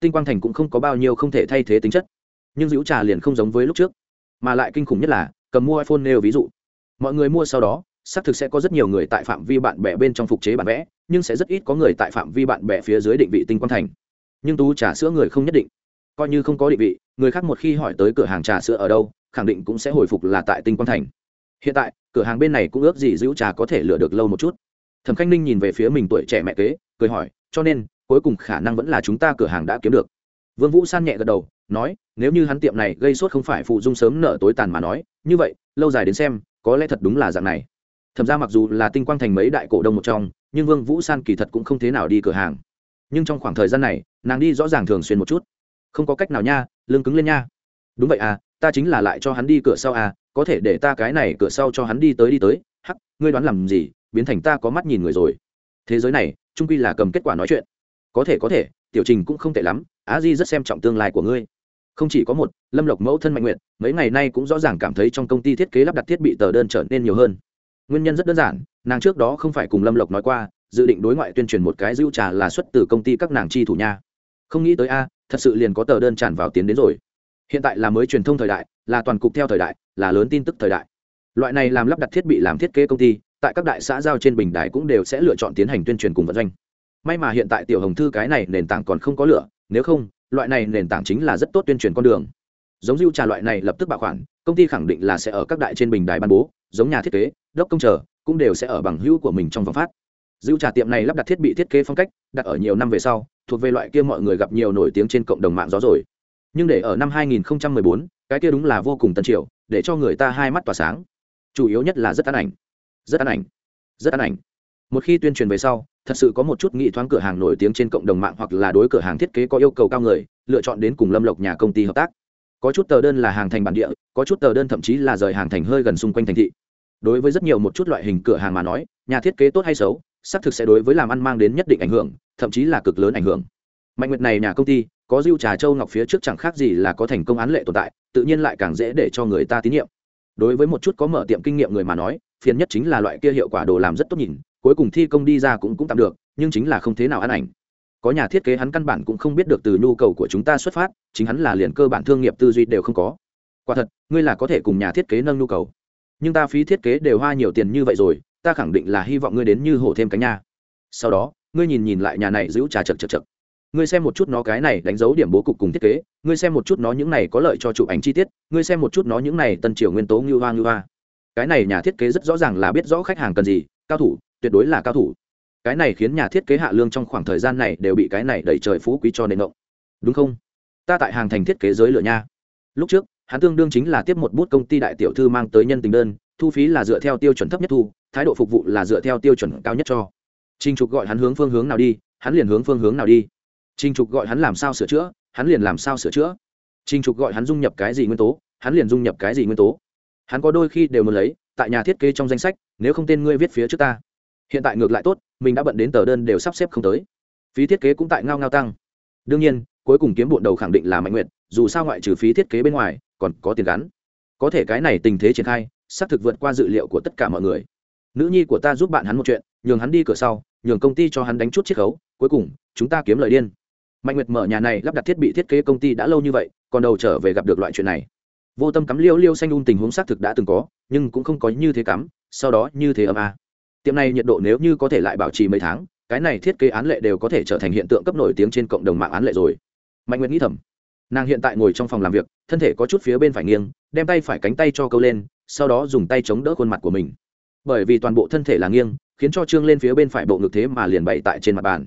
Tinh quang thành cũng không có bao nhiêu không thể thay thế tính chất. Nhưng dữ trà liền không giống với lúc trước. Mà lại kinh khủng nhất là, cầm mua iphone nêu ví dụ. Mọi người mua sau đó, xác thực sẽ có rất nhiều người tại phạm vi bạn bè bên trong phục chế bản vẽ nhưng sẽ rất ít có người tại phạm vi bạn bè phía dưới định vị tinh quang thành. Nhưng tú trà sữa người không nhất định. Coi như không có định vị, người khác một khi hỏi tới cửa hàng trà sữa ở đâu, khẳng định cũng sẽ hồi phục là tại tinh quang thành. Hiện tại, cửa hàng bên này cũng ước gì giữ trà có thể lựa được lâu một chút. Thẩm khanh ninh nhìn về phía mình tuổi trẻ mẹ kế, cười hỏi, cho nên, cuối cùng khả năng vẫn là chúng ta cửa hàng đã kiếm được. Vương vũ san nhẹ gật đầu, nói, nếu như hắn tiệm này gây sốt không phải phụ dung sớm nở tối tàn mà nói, như vậy, lâu dài đến xem, có lẽ thật đúng là dạng này. Thẩm ra mặc dù là tinh quang thành mấy đại cổ đông một trong nhưng vương vũ san kỳ thật cũng không thế nào đi cửa hàng. Nhưng trong khoảng thời gian này, nàng đi rõ ràng thường xuyên một chút. Không có cách nào nha lương cứng lên nha. Đúng vậy à ta chính là lại cho hắn đi cửa sau à có thể để ta cái này cửa sau cho hắn đi tới đi tới. Hắc, ngươi đoán làm gì, biến thành ta có mắt nhìn người rồi. Thế giới này, trung quy là cầm kết quả nói chuyện. Có thể có thể, tiểu trình cũng không tệ lắm, á di rất xem trọng tương lai của ngươi. Không chỉ có một, lâm lộc mẫu thân mạnh nguyện mấy ngày nay cũng rõ ràng cảm thấy trong công ty thiết kế lắp đặt thiết bị tờ đơn trở nên nhiều hơn. Nguyên nhân rất đơn giản nàng trước đó không phải cùng lâm lộc nói qua, dự định đối ngoại tuyên truyền một cái dữ trà là xuất từ công ty các nàng chi thủ nha. Không nghĩ tới a, thật sự liền có tờ đơn tràn vào tiến đến rồi. Hiện tại là mới truyền thông thời đại, là toàn cục theo thời đại, là lớn tin tức thời đại. Loại này làm lắp đặt thiết bị làm thiết kế công ty, tại các đại xã giao trên bình đài cũng đều sẽ lựa chọn tiến hành tuyên truyền cùng vận doanh. May mà hiện tại tiểu hồng thư cái này nền tảng còn không có lửa, nếu không, loại này nền tảng chính là rất tốt tuyên truyền con đường. Giống dưu trà loại này lập tức bảo khoản công ty khẳng định là sẽ ở các đại trên bình đài ban bố, giống nhà thiết kế, đốc công chờ cũng đều sẽ ở bằng hữu của mình trong vòng phát. Dữ trà tiệm này lắp đặt thiết bị thiết kế phong cách đặt ở nhiều năm về sau thuộc về loại kia mọi người gặp nhiều nổi tiếng trên cộng đồng mạng gió rồi. Nhưng để ở năm 2014, cái kia đúng là vô cùng tân triều để cho người ta hai mắt tỏa sáng. Chủ yếu nhất là rất ăn ảnh. Rất ăn ảnh. Rất ăn ảnh. Một khi tuyên truyền về sau thật sự có một chút nghị thoáng cửa hàng nổi tiếng trên cộng đồng mạng hoặc là đối cửa hàng thiết kế có yêu cầu cao người lựa chọn đến cùng lâm lộc nhà công ty hợp tác. Có chút tờ đơn là hàng thành bản địa có chút tờ đơn thậm chí là rời hàng thành hơi gần xung quanh thành thị đối với rất nhiều một chút loại hình cửa hàng mà nói, nhà thiết kế tốt hay xấu, xác thực sẽ đối với làm ăn mang đến nhất định ảnh hưởng, thậm chí là cực lớn ảnh hưởng. Mạnh nguyệt này nhà công ty, có diêu trà châu ngọc phía trước chẳng khác gì là có thành công án lệ tồn tại, tự nhiên lại càng dễ để cho người ta tín nhiệm. Đối với một chút có mở tiệm kinh nghiệm người mà nói, phiền nhất chính là loại kia hiệu quả đồ làm rất tốt nhìn, cuối cùng thi công đi ra cũng cũng tạm được, nhưng chính là không thế nào ăn ảnh. Có nhà thiết kế hắn căn bản cũng không biết được từ nhu cầu của chúng ta xuất phát, chính hắn là liền cơ bản thương nghiệp tư duy đều không có. Quả thật, ngươi là có thể cùng nhà thiết kế nâng nhu cầu nhưng ta phí thiết kế đều hoa nhiều tiền như vậy rồi, ta khẳng định là hy vọng ngươi đến như hổ thêm cánh nha. Sau đó, ngươi nhìn nhìn lại nhà này giữ trà chật chật chật. Ngươi xem một chút nó cái này đánh dấu điểm bố cục cùng thiết kế, ngươi xem một chút nó những này có lợi cho chụp ảnh chi tiết, ngươi xem một chút nó những này tân triều nguyên tố như hoa như hoa. Cái này nhà thiết kế rất rõ ràng là biết rõ khách hàng cần gì, cao thủ, tuyệt đối là cao thủ. Cái này khiến nhà thiết kế hạ lương trong khoảng thời gian này đều bị cái này đẩy trời phú quý cho nền động đúng không? Ta tại hàng thành thiết kế giới lửa nha. Lúc trước hắn tương đương chính là tiếp một bút công ty đại tiểu thư mang tới nhân tình đơn, thu phí là dựa theo tiêu chuẩn thấp nhất thu, thái độ phục vụ là dựa theo tiêu chuẩn cao nhất cho. Trình trục gọi hắn hướng phương hướng nào đi, hắn liền hướng phương hướng nào đi. Trình trục gọi hắn làm sao sửa chữa, hắn liền làm sao sửa chữa. Trình trục gọi hắn dung nhập cái gì nguyên tố, hắn liền dung nhập cái gì nguyên tố. Hắn có đôi khi đều muốn lấy, tại nhà thiết kế trong danh sách, nếu không tên ngươi viết phía trước ta. Hiện tại ngược lại tốt, mình đã bận đến tờ đơn đều sắp xếp không tới. Phí thiết kế cũng tại ngao ngao tăng. Đương nhiên, cuối cùng kiếm bộn đầu khẳng định là mạnh nguyện dù sao ngoại trừ phí thiết kế bên ngoài còn có tiền gắn. Có thể cái này tình thế triển khai, xác thực vượt qua dự liệu của tất cả mọi người. Nữ nhi của ta giúp bạn hắn một chuyện, nhường hắn đi cửa sau, nhường công ty cho hắn đánh chút chiết khấu, cuối cùng, chúng ta kiếm lời điên. Mạnh nguyệt mở nhà này lắp đặt thiết bị thiết kế công ty đã lâu như vậy, còn đầu trở về gặp được loại chuyện này. Vô tâm cắm liêu liêu xanh un tình huống xác thực đã từng có, nhưng cũng không có như thế cắm, sau đó như thế âm a. Tiệm này nhiệt độ nếu như có thể lại bảo trì mấy tháng, cái này thiết kế án lệ đều có thể trở thành hiện tượng cấp nổi tiếng trên cộng đồng mạng án lệ rồi. Mạnh nguyệt nghĩ thầm nàng hiện tại ngồi trong phòng làm việc, thân thể có chút phía bên phải nghiêng, đem tay phải cánh tay cho câu lên, sau đó dùng tay chống đỡ khuôn mặt của mình. Bởi vì toàn bộ thân thể là nghiêng, khiến cho trương lên phía bên phải bộ ngực thế mà liền bậy tại trên mặt bàn.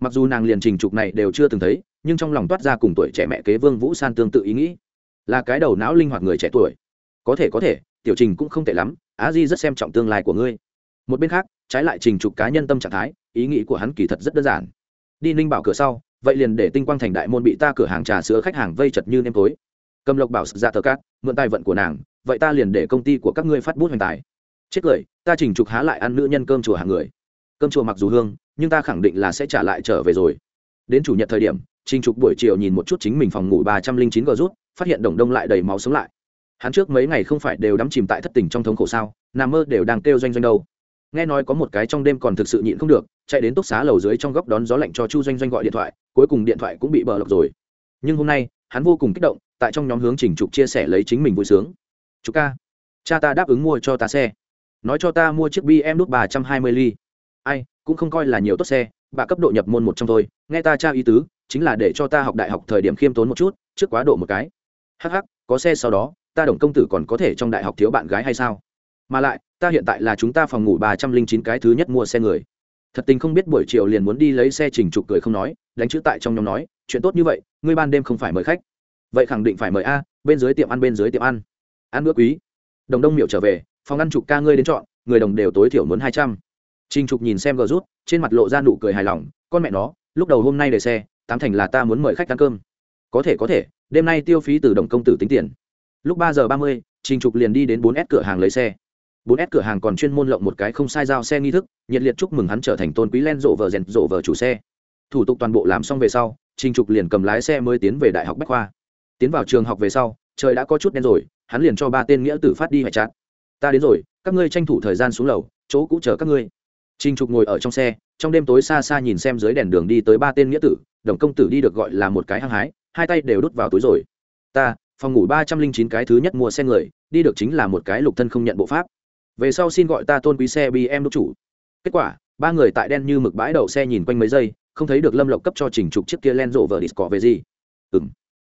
Mặc dù nàng liền trình trục này đều chưa từng thấy, nhưng trong lòng toát ra cùng tuổi trẻ mẹ kế vương vũ san tương tự ý nghĩ. Là cái đầu não linh hoạt người trẻ tuổi. Có thể có thể, tiểu trình cũng không tệ lắm á di rất xem trọng tương lai của ngươi. Một bên khác, trái lại trình trục cá nhân tâm trạng thái, ý nghĩ của hắn kỳ thật rất đơn giản. Đi ninh bảo cửa sau vậy liền để tinh quang thành đại môn bị ta cửa hàng trà sữa khách hàng vây chật như nêm tối. Cầm lộc bảo dạ ra tờ cát, mượn tài vận của nàng, vậy ta liền để công ty của các ngươi phát bút hoành tài. Chết cười, ta chỉnh trục há lại ăn nữ nhân cơm chùa hàng người. Cơm chùa mặc dù hương, nhưng ta khẳng định là sẽ trả lại trở về rồi. Đến chủ nhật thời điểm trình trục buổi chiều nhìn một chút chính mình phòng ngủ ba trăm linh chín gờ rút, phát hiện đồng đông lại đầy máu sống lại. Hắn trước mấy ngày không phải đều đắm chìm tại thất tình trong thống khổ sao nà mơ đều đang kêu doanh doanh đâu. Nghe nói có một cái trong đêm còn thực sự nhịn không được, chạy đến túc xá lầu dưới trong góc đón gió lạnh cho chu doanh doanh gọi điện thoại cuối cùng điện thoại cũng bị bờ lọc rồi. Nhưng hôm nay, hắn vô cùng kích động, tại trong nhóm hướng trình trục chia sẻ lấy chính mình vui sướng. Chú ca, cha ta đáp ứng mua cho ta xe. Nói cho ta mua chiếc bm đúc ba trăm hai mươi ly. Ai, cũng không coi là nhiều tốt xe, bà cấp độ nhập môn một trong thôi, nghe ta tra ý tứ, chính là để cho ta học đại học thời điểm khiêm tốn một chút, trước quá độ một cái. Hh có xe sau đó, ta đồng công tử còn có thể trong đại học thiếu bạn gái hay sao? Mà lại, ta hiện tại là chúng ta phòng ngủ ba trăm linh chín cái thứ nhất mua xe người thật tình không biết buổi chiều liền muốn đi lấy xe trình trục cười không nói, đánh chữ tại trong nhóm nói, chuyện tốt như vậy, ngươi ban đêm không phải mời khách. Vậy khẳng định phải mời a, bên dưới tiệm ăn, bên dưới tiệm ăn. Ăn bữa quý. Đồng đông miệu trở về, phòng ăn trục ca ngươi đến chọn, người đồng đều tối thiểu muốn hai trăm. Trình trục nhìn xem gờ rút, trên mặt lộ ra nụ cười hài lòng, con mẹ nó, lúc đầu hôm nay để xe, tám thành là ta muốn mời khách ăn cơm. Có thể có thể, đêm nay tiêu phí từ đồng công tử tính tiền. Lúc ba giờ ba mươi, trình trục liền đi đến bốn s cửa hàng lấy xe bốn s cửa hàng còn chuyên môn lộng một cái không sai giao xe nghi thức, nhiệt liệt chúc mừng hắn trở thành tôn quý len rộ vờ rèn rộ vờ chủ xe. Thủ tục toàn bộ làm xong về sau, trình trục liền cầm lái xe mới tiến về đại học bách khoa. Tiến vào trường học về sau, trời đã có chút đen rồi, hắn liền cho ba tên nghĩa tử phát đi hải chát. Ta đến rồi, các ngươi tranh thủ thời gian xuống lầu, chỗ cũ chờ các ngươi. Trình trục ngồi ở trong xe, trong đêm tối xa xa nhìn xem dưới đèn đường đi tới ba tên nghĩa tử, đồng công tử đi được gọi là một cái hăng hái, hai tay đều đút vào túi rồi. Ta, phòng ngủ ba trăm linh chín cái thứ nhất mua xe người, đi được chính là một cái lục thân không nhận bộ pháp về sau xin gọi ta tôn quý xe bm đốc chủ. Kết quả, ba người tại đen như mực bãi đậu xe nhìn quanh mấy giây, không thấy được lâm lộc cấp cho trình trục chiếc kia len rộ vờ disco về gì. Ừ m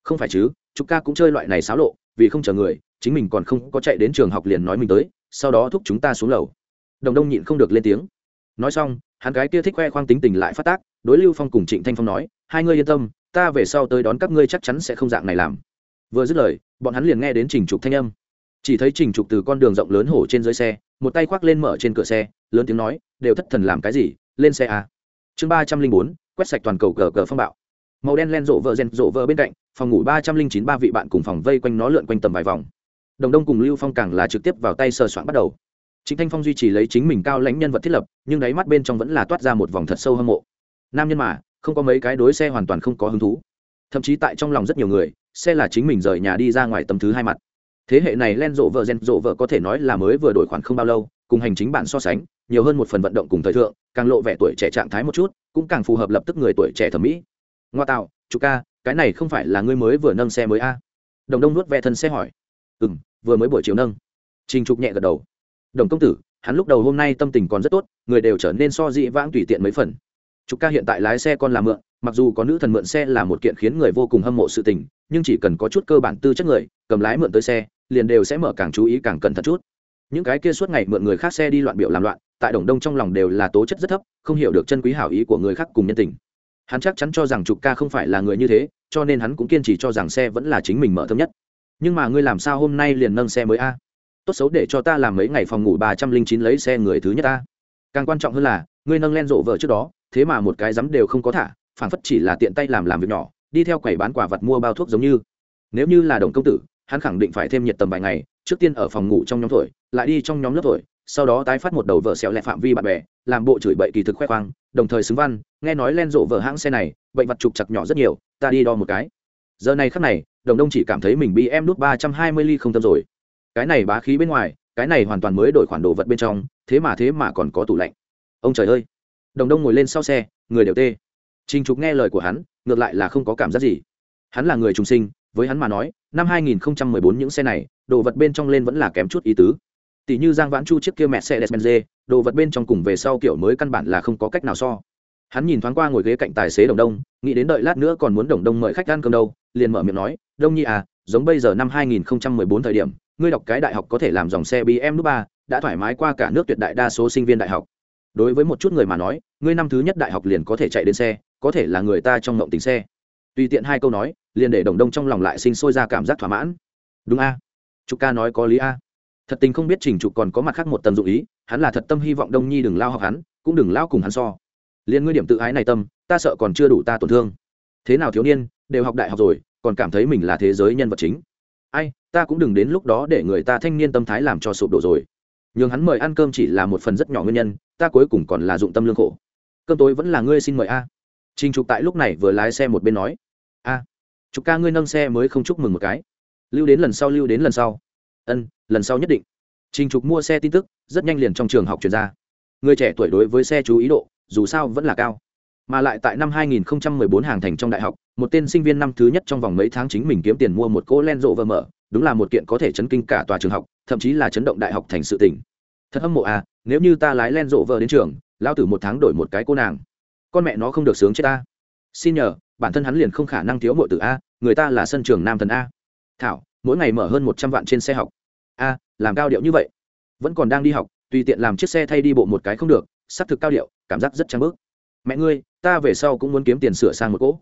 không phải chứ, chúng ca cũng chơi loại này xáo lộ, vì không chờ người, chính mình còn không có chạy đến trường học liền nói mình tới, sau đó thúc chúng ta xuống lầu. Đồng đông nhịn không được lên tiếng. Nói xong, hắn gái kia thích khoe khoang tính tình lại phát tác, đối lưu phong cùng trịnh thanh phong nói, hai ngươi yên tâm, ta về sau tới đón các ngươi chắc chắn sẽ không dạng này làm. Vừa dứt lời, bọn hắn liền nghe đến trình trục thanh âm chỉ thấy trình trục từ con đường rộng lớn hổ trên dưới xe, một tay khoác lên mở trên cửa xe, lớn tiếng nói, đều thất thần làm cái gì? Lên xe à. chương ba trăm linh bốn, quét sạch toàn cầu cờ cờ phong bạo. Màu đen len rộ vợ rèn rộ vợ bên cạnh, phòng ngủ ba trăm linh chín, ba vị bạn cùng phòng vây quanh nó lượn quanh tầm vài vòng. Đồng đông cùng lưu phong càng là trực tiếp vào tay sờ soạn bắt đầu. Chính thanh phong duy trì lấy chính mình cao lãnh nhân vật thiết lập, nhưng đáy mắt bên trong vẫn là toát ra một vòng thật sâu hâm mộ. Nam nhân mà, không có mấy cái đối xe hoàn toàn không có hứng thú. Thậm chí tại trong lòng rất nhiều người, xe là chính mình rời nhà đi ra ngoài tầm thứ hai mặt thế hệ này len rộ vợ gen rộ vợ có thể nói là mới vừa đổi khoản không bao lâu cùng hành chính bản so sánh nhiều hơn một phần vận động cùng thời thượng càng lộ vẻ tuổi trẻ trạng thái một chút cũng càng phù hợp lập tức người tuổi trẻ thẩm mỹ. Ngoa tạo chú ca cái này không phải là ngươi mới vừa nâng xe mới a? Đồng đông nuốt ve thân xe hỏi. Ừ m vừa mới buổi chiều nâng. Trình trục nhẹ gật đầu. Đồng công tử hắn lúc đầu hôm nay tâm tình còn rất tốt người đều trở nên so dị vãng tùy tiện mấy phần. Trục ca hiện tại lái xe con làm mượn, mặc dù có nữ thần mượn xe là một kiện khiến người vô cùng hâm mộ sự tình, nhưng chỉ cần có chút cơ bản tư chất người, cầm lái mượn tới xe, liền đều sẽ mở càng chú ý càng cẩn thận chút. Những cái kia suốt ngày mượn người khác xe đi loạn biểu làm loạn, tại Đồng Đông trong lòng đều là tố chất rất thấp, không hiểu được chân quý hảo ý của người khác cùng nhân tình. Hắn chắc chắn cho rằng Trục ca không phải là người như thế, cho nên hắn cũng kiên trì cho rằng xe vẫn là chính mình mở thâm nhất. Nhưng mà ngươi làm sao hôm nay liền nâng xe mới a? tốt xấu để cho ta làm mấy ngày phòng ngủ ba trăm linh chín lấy xe người thứ nhất ta càng quan trọng hơn là ngươi nâng len rộ vợ trước đó thế mà một cái dám đều không có thả phản phất chỉ là tiện tay làm làm việc nhỏ, đi theo quầy bán quả vật mua bao thuốc giống như. Nếu như là đồng công tử, hắn khẳng định phải thêm nhiệt tầm vài ngày, trước tiên ở phòng ngủ trong nhóm thổi, lại đi trong nhóm lớp thổi, sau đó tái phát một đầu vợ xẹo lẹ phạm vi bạn bè, làm bộ chửi bậy kỳ thực khoe khoang, đồng thời xứng văn, nghe nói len rộ vợ hãng xe này, bệnh vật trục chặt nhỏ rất nhiều, ta đi đo một cái. Giờ này khắc này, đồng đông chỉ cảm thấy mình bị em nút ba trăm hai mươi ly không tâm rồi. Cái này bá khí bên ngoài, cái này hoàn toàn mới đổi khoản đồ vật bên trong, thế mà thế mà còn có tủ lạnh. Ông trời ơi. Đồng đông ngồi lên sau xe, người đều tê trình trục nghe lời của hắn ngược lại là không có cảm giác gì. Hắn là người trung sinh với hắn mà nói năm 2014 những xe này đồ vật bên trong lên vẫn là kém chút ý tứ. Tỷ như giang vãn chu chiếc kia mẹ xe đồ vật bên trong cùng về sau kiểu mới căn bản là không có cách nào so. Hắn nhìn thoáng qua ngồi ghế cạnh tài xế đồng đông nghĩ đến đợi lát nữa còn muốn đồng đông mời khách ăn cơm đâu liền mở miệng nói đông nhi à giống bây giờ năm 2014 thời điểm ngươi đọc cái đại học có thể làm dòng xe BMW 3, đã thoải mái qua cả nước tuyệt đại đa số sinh viên đại học. Đối với một chút người mà nói ngươi năm thứ nhất đại học liền có thể chạy đến xe có thể là người ta trong ngộng tình xe. Tùy tiện hai câu nói, liền để đồng đông trong lòng lại sinh sôi ra cảm giác thỏa mãn. Đúng a. Trục ca nói có lý a. Thật tình không biết trình trục còn có mặt khác một tầm dụng ý, hắn là thật tâm hy vọng đông nhi đừng lao học hắn, cũng đừng lao cùng hắn so. Liền ngươi điểm tự ái này tâm, ta sợ còn chưa đủ ta tổn thương. Thế nào thiếu niên, đều học đại học rồi, còn cảm thấy mình là thế giới nhân vật chính. Ai, ta cũng đừng đến lúc đó để người ta thanh niên tâm thái làm cho sụp đổ rồi. Nhường hắn mời ăn cơm chỉ là một phần rất nhỏ nguyên nhân, ta cuối cùng còn là dụng tâm lương khổ. Cơm tối vẫn là ngươi xin mời a trình trục tại lúc này vừa lái xe một bên nói, a, trục ca ngươi nâng xe mới không chúc mừng một cái. Lưu đến lần sau, lưu đến lần sau. Ân, lần sau nhất định. Trình trục mua xe tin tức, rất nhanh liền trong trường học chuyển ra. Người trẻ tuổi đối với xe chú ý độ, dù sao vẫn là cao. Mà lại tại năm 2014 hàng thành trong đại học, một tên sinh viên năm thứ nhất trong vòng mấy tháng chính mình kiếm tiền mua một cỗ len rộ vợ mở, đúng là một kiện có thể chấn kinh cả tòa trường học, thậm chí là chấn động đại học thành sự tỉnh thật hâm mộ à nếu như ta lái len rộ vợ đến trường lao tử một tháng đổi một cái cô nàng con mẹ nó không được sướng chết ta. Xin nhờ, bản thân hắn liền không khả năng thiếu mộ tử a, người ta là sân trường nam thần a. Thảo, mỗi ngày mở hơn một trăm vạn trên xe học. A, làm cao điệu như vậy. Vẫn còn đang đi học, tùy tiện làm chiếc xe thay đi bộ một cái không được xác thực cao điệu, cảm giác rất trang bước mẹ ngươi, ta về sau cũng muốn kiếm tiền sửa sang một cỗ.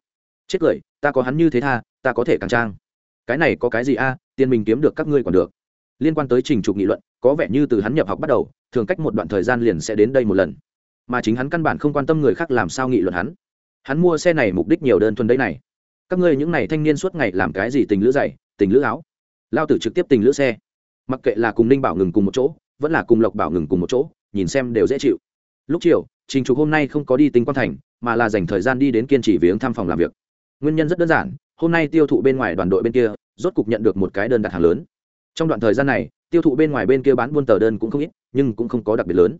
Chết cười, ta có hắn như thế tha, ta có thể càng trang. Cái này có cái gì a, tiền mình kiếm được các ngươi còn được. Liên quan tới trình trục nghị luận, có vẻ như từ hắn nhập học bắt đầu, thường cách một đoạn thời gian liền sẽ đến đây một lần mà chính hắn căn bản không quan tâm người khác làm sao nghị luận hắn. Hắn mua xe này mục đích nhiều đơn thuần đấy này. Các ngươi những n à y thanh niên suốt ngày làm cái gì tình lữ dày, tình lữ áo? Lao tử trực tiếp tình lữ xe. Mặc kệ là cùng ninh bảo ngừng cùng một chỗ, vẫn là cùng lộc bảo ngừng cùng một chỗ, nhìn xem đều dễ chịu. Lúc chiều, trình trục hôm nay không có đi tinh quan thành, mà là dành thời gian đi đến kiên trì viếng thăm phòng làm việc. Nguyên nhân rất đơn giản, hôm nay tiêu thụ bên ngoài đoàn đội bên kia, rốt cục nhận được một cái đơn đặt hàng lớn. Trong đoạn thời gian này, tiêu thụ bên ngoài bên kia bán buôn tờ đơn cũng không ít, nhưng cũng không có đặc biệt lớn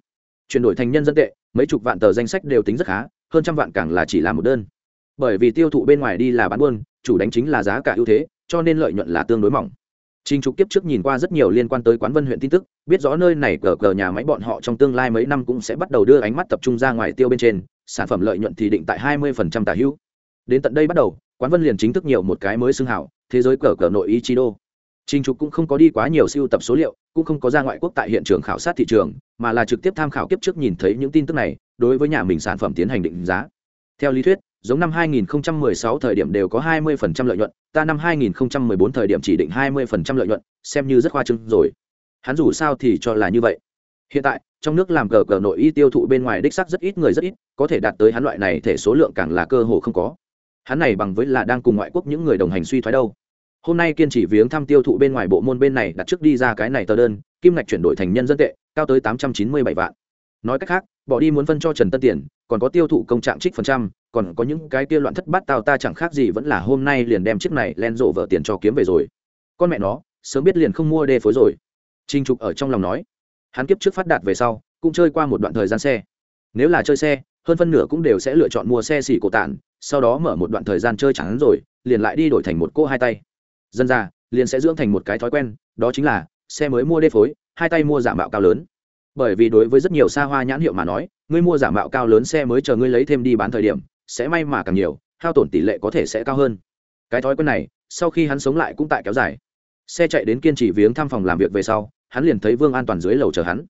chuyển đổi thành nhân dân tệ mấy chục vạn tờ danh sách đều tính rất khá hơn trăm vạn càng là chỉ là một đơn bởi vì tiêu thụ bên ngoài đi là bán buôn chủ đánh chính là giá cả ưu thế cho nên lợi nhuận là tương đối mỏng Trình Trục kiếp trước nhìn qua rất nhiều liên quan tới Quán Vân huyện tin tức, biết rõ nơi này cờ cờ nhà máy bọn họ trong tương lai mấy năm cũng sẽ bắt đầu đưa ánh mắt tập trung ra ngoài tiêu bên trên, sản phẩm lợi nhuận thì định tại 20% tả hữu. Đến tận đây bắt đầu, Quán Vân liền chính thức nhiều một cái mới xưng hảo, thế giới cờ cờ nội ý chi đô. Trình Trục cũng không có đi quá nhiều siêu tập số liệu, cũng không có ra ngoại quốc tại hiện trường khảo sát thị trường, mà là trực tiếp tham khảo kiếp trước nhìn thấy những tin tức này, đối với nhà mình sản phẩm tiến hành định giá. Theo lý thuyết, giống năm 2016 thời điểm đều có 20% lợi nhuận, ta năm 2014 thời điểm chỉ định 20% lợi nhuận, xem như rất khoa trương rồi. Hắn dù sao thì cho là như vậy. Hiện tại, trong nước làm cờ cờ nội y tiêu thụ bên ngoài đích sắc rất ít người rất ít, có thể đạt tới hắn loại này thể số lượng càng là cơ hồ không có. Hắn này bằng với là đang cùng ngoại quốc những người đồng hành suy thoái đâu. Hôm nay kiên trì viếng thăm tiêu thụ bên ngoài bộ môn bên này đặt trước đi ra cái này tờ đơn, kim ngạch chuyển đổi thành nhân dân tệ, cao tới 897 vạn. Nói cách khác, bỏ đi muốn phân cho Trần Tân tiền, còn có tiêu thụ công trạng trích phần trăm, còn có những cái kia loạn thất bát tao ta chẳng khác gì vẫn là hôm nay liền đem chiếc này len rộ vợ tiền cho kiếm về rồi. Con mẹ nó sớm biết liền không mua đê phối rồi. Trinh trục ở trong lòng nói. Hắn kiếp trước phát đạt về sau cũng chơi qua một đoạn thời gian xe. Nếu là chơi xe hơn phân nửa cũng đều sẽ lựa chọn mua xe xỉ cổ tản sau đó mở một đoạn thời gian chơi chẳng rồi liền lại đi đổi thành một cô hai tay dân ra, liền sẽ dưỡng thành một cái thói quen, đó chính là, xe mới mua đê phối, hai tay mua giả mạo cao lớn. Bởi vì đối với rất nhiều xa hoa nhãn hiệu mà nói, ngươi mua giả mạo cao lớn xe mới chờ ngươi lấy thêm đi bán thời điểm, sẽ may mà càng nhiều, hao tổn tỷ lệ có thể sẽ cao hơn. Cái thói quen này, sau khi hắn sống lại cũng tại kéo dài. Xe chạy đến kiên trì viếng thăm phòng làm việc về sau, hắn liền thấy vương an toàn dưới lầu chờ hắn.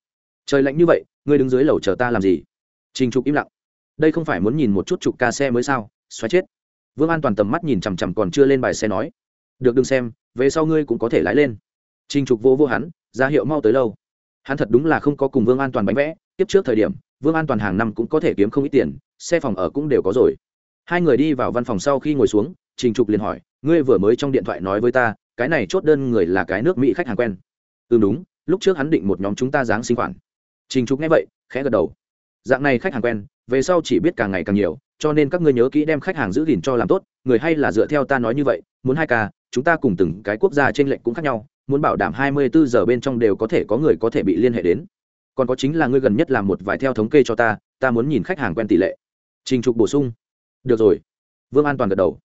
Trời lạnh như vậy, ngươi đứng dưới lầu chờ ta làm gì? Trình trục im lặng. Đây không phải muốn nhìn một chút trục ca xe mới sao? Xoáy chết. Vương an toàn tầm mắt nhìn chằm chằm còn chưa lên bài xe nói được đừng xem, về sau ngươi cũng có thể lái lên. Trình trục vô vô hắn, ra hiệu mau tới lâu. Hắn thật đúng là không có cùng vương an toàn bánh vẽ, tiếp trước thời điểm, vương an toàn hàng năm cũng có thể kiếm không ít tiền, xe phòng ở cũng đều có rồi. Hai người đi vào văn phòng sau khi ngồi xuống, trình trục liền hỏi, ngươi vừa mới trong điện thoại nói với ta, cái này chốt đơn người là cái nước mỹ khách hàng quen. Ừ đúng, lúc trước hắn định một nhóm chúng ta dáng sinh khoản. Trình trục nghe vậy, khẽ gật đầu. Dạng này khách hàng quen, về sau chỉ biết càng ngày càng nhiều, cho nên các ngươi nhớ kỹ đem khách hàng giữ gìn cho làm tốt, người hay là dựa theo ta nói như vậy, muốn hai ca chúng ta cùng từng cái quốc gia trên lệnh cũng khác nhau, muốn bảo đảm hai mươi bốn giờ bên trong đều có thể có người có thể bị liên hệ đến. Còn có chính là ngươi gần nhất làm một vài theo thống kê cho ta ta muốn nhìn khách hàng quen tỷ lệ. Trình trục bổ sung. Được rồi. Vương an toàn gật đầu.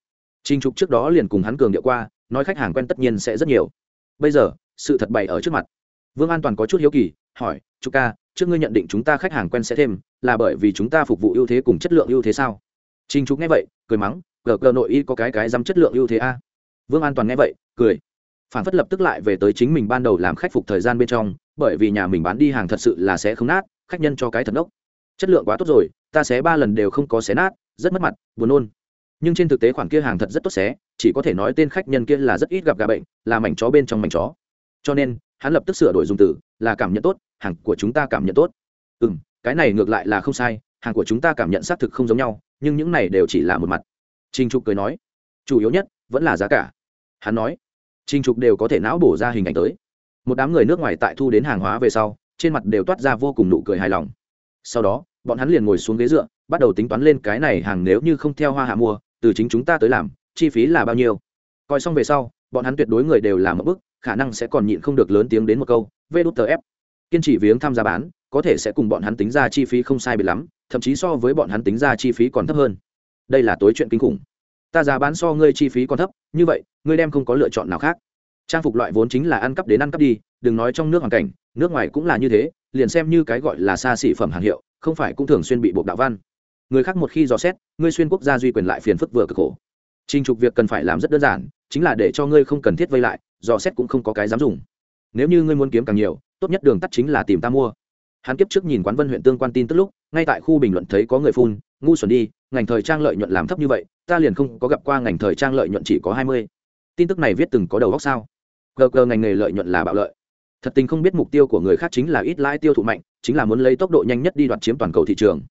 Trình trục trước đó liền cùng hắn cường điệu qua, nói khách hàng quen tất nhiên sẽ rất nhiều. Bây giờ, sự thật bày ở trước mặt. Vương an toàn có chút hiếu kỳ, hỏi chúc ca, trước ngươi nhận định chúng ta khách hàng quen sẽ thêm, là bởi vì chúng ta phục vụ ưu thế cùng chất lượng ưu thế sao? Trình trục nghe vậy, cười mắng, gờ gờ nội y có cái cái dám chất lượng ưu thế a? Vương an toàn nghe vậy, cười. Phản phất lập tức lại về tới chính mình ban đầu làm khách phục thời gian bên trong, bởi vì nhà mình bán đi hàng thật sự là sẽ không nát, khách nhân cho cái thật ốc chất lượng quá tốt rồi, ta xé ba lần đều không có xé nát, rất mất mặt, buồn nôn. Nhưng trên thực tế khoản kia hàng thật rất tốt xé, chỉ có thể nói tên khách nhân kia là rất ít gặp gà bệnh, là mảnh chó bên trong mảnh chó. Cho nên, hắn lập tức sửa đổi dùng từ, là cảm nhận tốt, hàng của chúng ta cảm nhận tốt. Ừ m cái này ngược lại là không sai, hàng của chúng ta cảm nhận xác thực không giống nhau, nhưng những này đều chỉ là một mặt. Trinh trục cười nói, chủ yếu nhất vẫn là giá cả. Hắn nói trinh trục đều có thể não bổ ra hình ảnh tới. Một đám người nước ngoài tại thu đến hàng hóa về sau, trên mặt đều toát ra vô cùng nụ cười hài lòng. Sau đó, bọn hắn liền ngồi xuống ghế dựa, bắt đầu tính toán lên cái này hàng nếu như không theo hoa hạ mua, từ chính chúng ta tới làm, chi phí là bao nhiêu. Coi xong về sau, bọn hắn tuyệt đối người đều làm một bức, khả năng sẽ còn nhịn không được lớn tiếng đến một câu, vê đút tờ ép. Kiên trì viếng tham gia bán, có thể sẽ cùng bọn hắn tính ra chi phí không sai biệt lắm, thậm chí so với bọn hắn tính ra chi phí còn thấp hơn. Đây là tối chuyện kinh khủng ta giá bán so ngươi chi phí còn thấp, như vậy, ngươi đem không có lựa chọn nào khác. Trang phục loại vốn chính là ăn cắp đến ăn cắp đi, đừng nói trong nước hoàn cảnh, nước ngoài cũng là như thế, liền xem như cái gọi là xa xỉ phẩm hàng hiệu, không phải cũng thường xuyên bị buộc đạo văn. Người khác một khi dò xét, ngươi xuyên quốc gia duy quyền lại phiền phức vừa cực khổ. Trình trục việc cần phải làm rất đơn giản, chính là để cho ngươi không cần thiết vây lại, dò xét cũng không có cái dám dùng. Nếu như ngươi muốn kiếm càng nhiều, tốt nhất đường tắt chính là tìm ta mua. Hắn kiếp trước nhìn quán vân huyện tương quan tin tức lúc, ngay tại khu bình luận thấy có người phun, ngu xuẩn đi, ngành thời trang lợi nhuận làm thấp như vậy ta liền không có gặp qua ngành thời trang lợi nhuận chỉ có hai mươi. Tin tức này viết từng có đầu góc sao? Gờ gờ ngành nghề lợi nhuận là bạo lợi. Thật tình không biết mục tiêu của người khác chính là ít lãi tiêu thụ mạnh, chính là muốn lấy tốc độ nhanh nhất đi đoạt chiếm toàn cầu thị trường.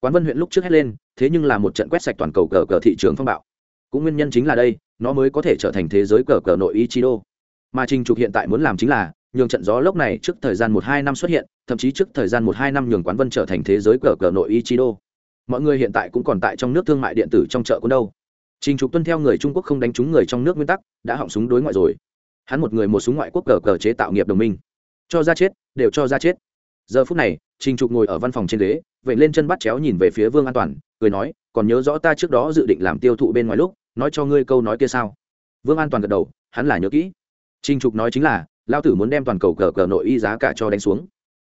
Quán vân huyện lúc trước hết lên, thế nhưng là một trận quét sạch toàn cầu cờ cờ thị trường phong bạo. Cũng nguyên nhân chính là đây, nó mới có thể trở thành thế giới cờ cờ nội ý chi đô mà trình trục hiện tại muốn làm chính là, nhường trận gió lốc này trước thời gian một hai năm xuất hiện, thậm chí trước thời gian một hai năm nhường quán vân trở thành thế giới cờ cờ nội ý chi đô mọi người hiện tại cũng còn tại trong nước thương mại điện tử trong chợ cũng đâu. Trình trục tuân theo người trung quốc không đánh trúng người trong nước nguyên tắc, đã họng súng đối ngoại rồi. Hắn một người một súng ngoại quốc cờ cờ chế tạo nghiệp đồng minh. Cho ra chết, đều cho ra chết. Giờ phút này, trình trục ngồi ở văn phòng trên ghế vậy lên chân bắt chéo nhìn về phía vương an toàn, cười nói, còn nhớ rõ ta trước đó dự định làm tiêu thụ bên ngoài lúc, nói cho ngươi câu nói kia sao? Vương an toàn gật đầu, hắn là nhớ kỹ. Trình trục nói chính là lao tử muốn đem toàn cầu cờ cờ nội y giá cả cho đánh xuống.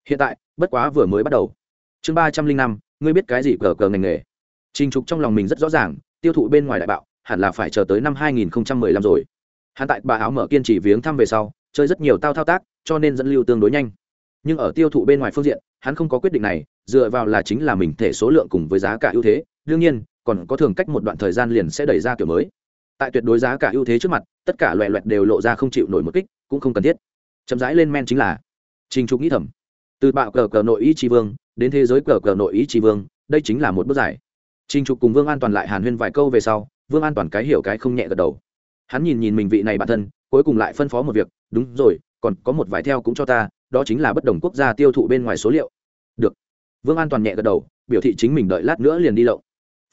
Hiện tại, bất quá vừa mới bắt đầu. Chương ba trăm linh năm ngươi biết cái gì cờ cờ ngành nghề? Trình trục trong lòng mình rất rõ ràng, tiêu thụ bên ngoài đại bạo, hẳn là phải chờ tới năm hai nghìn lăm rồi. Hắn tại bà áo mở kiên trì viếng thăm về sau, chơi rất nhiều tao thao tác, cho nên dẫn lưu tương đối nhanh. Nhưng ở tiêu thụ bên ngoài phương diện, hắn không có quyết định này, dựa vào là chính là mình thể số lượng cùng với giá cả ưu thế. Đương nhiên, còn có thường cách một đoạn thời gian liền sẽ đẩy ra kiểu mới. Tại tuyệt đối giá cả ưu thế trước mặt, tất cả loẹ loẹt đều lộ ra không chịu nổi một kích, cũng không cần thiết. Chậm rãi lên men chính là, trình trục nghĩ thầm từ bạo cờ cờ nội ý tri vương, đến thế giới cờ cờ nội ý tri vương, đây chính là một bước giải trình trục cùng vương an toàn lại hàn huyên vài câu về sau, vương an toàn cái hiểu cái không nhẹ gật đầu. Hắn nhìn nhìn mình vị này bản thân, cuối cùng lại phân phó một việc, đúng rồi, còn có một vài theo cũng cho ta, đó chính là bất đồng quốc gia tiêu thụ bên ngoài số liệu. Được. Vương an toàn nhẹ gật đầu, biểu thị chính mình đợi lát nữa liền đi lậu.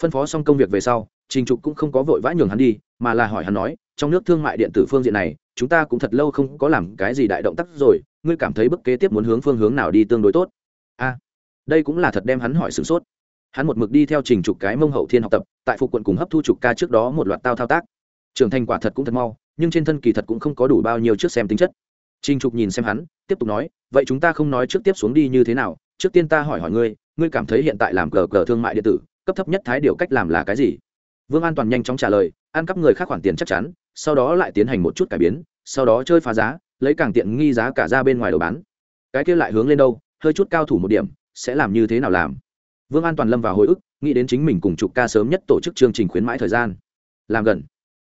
Phân phó xong công việc về sau, trình trục cũng không có vội vã nhường hắn đi, mà là hỏi hắn nói, trong nước thương mại điện tử phương diện này, chúng ta cũng thật lâu không có làm cái gì đại động tác rồi ngươi cảm thấy bước kế tiếp muốn hướng phương hướng nào đi tương đối tốt? A, đây cũng là thật đem hắn hỏi sửng sốt. Hắn một mực đi theo trình trục cái mông hậu thiên học tập, tại phục quận cùng hấp thu trục ca trước đó một loạt tao thao tác. Trưởng thành quả thật cũng thật mau, nhưng trên thân kỳ thật cũng không có đủ bao nhiêu trước xem tính chất. Trình trục nhìn xem hắn, tiếp tục nói, vậy chúng ta không nói trước tiếp xuống đi như thế nào? Trước tiên ta hỏi hỏi ngươi ngươi cảm thấy hiện tại làm cờ cờ thương mại điện tử, cấp thấp nhất thái điều cách làm là cái gì? Vương an toàn nhanh chóng trả lời, ăn cắp người khác khoản tiền chắc chắn, sau đó lại tiến hành một chút cải biến, sau đó chơi phá giá lấy càng tiện nghi giá cả ra bên ngoài đầu bán. Cái kia lại hướng lên đâu, hơi chút cao thủ một điểm, sẽ làm như thế nào làm? Vương an toàn lâm vào hồi ức, nghĩ đến chính mình cùng chụp ca sớm nhất tổ chức chương trình khuyến mãi thời gian. Làm gần.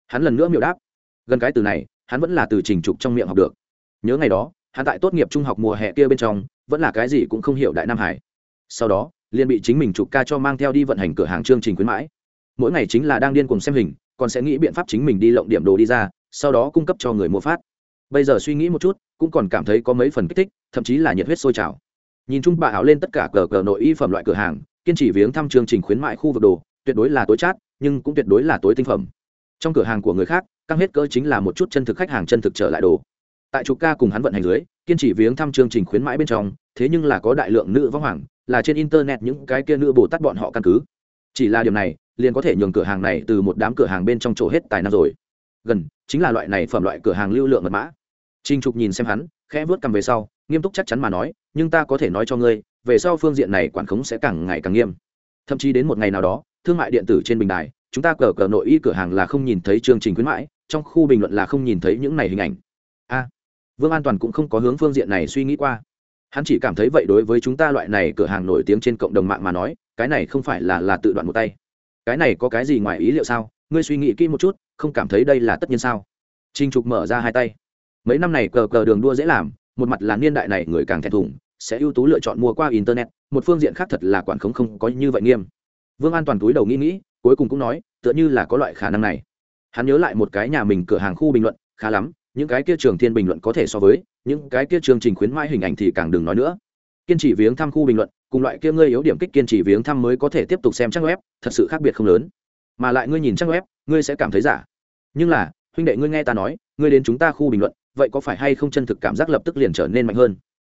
Hắn lần nữa miệu đáp. Gần cái từ này, hắn vẫn là từ trình trục trong miệng học được. Nhớ ngày đó, hắn tại tốt nghiệp trung học mùa hè kia bên trong, vẫn là cái gì cũng không hiểu đại nam hải. Sau đó, liền bị chính mình chụp ca cho mang theo đi vận hành cửa hàng chương trình khuyến mãi. Mỗi ngày chính là đang điên cùng xem hình, còn sẽ nghĩ biện pháp chính mình đi lộng điểm đồ đi ra, sau đó cung cấp cho người mua phát bây giờ suy nghĩ một chút, cũng còn cảm thấy có mấy phần kích thích, thậm chí là nhiệt huyết sôi trào. Nhìn chung bà áo lên tất cả cờ cờ nội y phẩm loại cửa hàng, kiên trì viếng thăm chương trình khuyến mại khu vực đồ, tuyệt đối là tối chát, nhưng cũng tuyệt đối là tối tinh phẩm. Trong cửa hàng của người khác, căng hết cỡ chính là một chút chân thực khách hàng chân thực trở lại đồ. Tại trục ca cùng hắn vận hành dưới, kiên trì viếng thăm chương trình khuyến mãi bên trong, thế nhưng là có đại lượng nữ võ hoàng, là trên internet những cái kia nữ bồ tát bọn họ căn cứ. Chỉ là điều này, liền có thể nhường cửa hàng này từ một đám cửa hàng bên trong chỗ hết tài năng rồi gần, chính là loại này phẩm loại cửa hàng lưu lượng mật mã. Trinh trục nhìn xem hắn, khẽ vớt cầm về sau, nghiêm túc chắc chắn mà nói, nhưng ta có thể nói cho ngươi, về sau phương diện này quản khống sẽ càng ngày càng nghiêm. Thậm chí đến một ngày nào đó, thương mại điện tử trên bình đài, chúng ta cờ cờ nội y cửa hàng là không nhìn thấy chương trình khuyến mãi, trong khu bình luận là không nhìn thấy những này hình ảnh. A, vương an toàn cũng không có hướng phương diện này suy nghĩ qua. Hắn chỉ cảm thấy vậy đối với chúng ta loại này cửa hàng nổi tiếng trên cộng đồng mạng mà nói, cái này không phải là là tự đoạn một tay. Cái này có cái gì ngoài ý liệu sao? Ngươi suy nghĩ kỹ một chút không cảm thấy đây là tất nhiên sao? Trinh trục mở ra hai tay. Mấy năm này cờ cờ đường đua dễ làm, một mặt là niên đại này người càng thẹn thùng, sẽ ưu tú lựa chọn mua qua internet, một phương diện khác thật là quản khống không có như vậy nghiêm. Vương an toàn túi đầu nghĩ nghĩ, cuối cùng cũng nói, tựa như là có loại khả năng này. Hắn nhớ lại một cái nhà mình cửa hàng khu bình luận, khá lắm, những cái kia trường thiên bình luận có thể so với, những cái kia chương trình khuyến mãi hình ảnh thì càng đừng nói nữa. Kiên trì viếng thăm khu bình luận, cùng loại kia ngươi yếu điểm kích kiên trì viếng thăm mới có thể tiếp tục xem trang web, thật sự khác biệt không lớn mà lại ngươi nhìn trang web, ngươi sẽ cảm thấy giả. Nhưng là, huynh đệ ngươi nghe ta nói, ngươi đến chúng ta khu bình luận, vậy có phải hay không chân thực cảm giác lập tức liền trở nên mạnh hơn?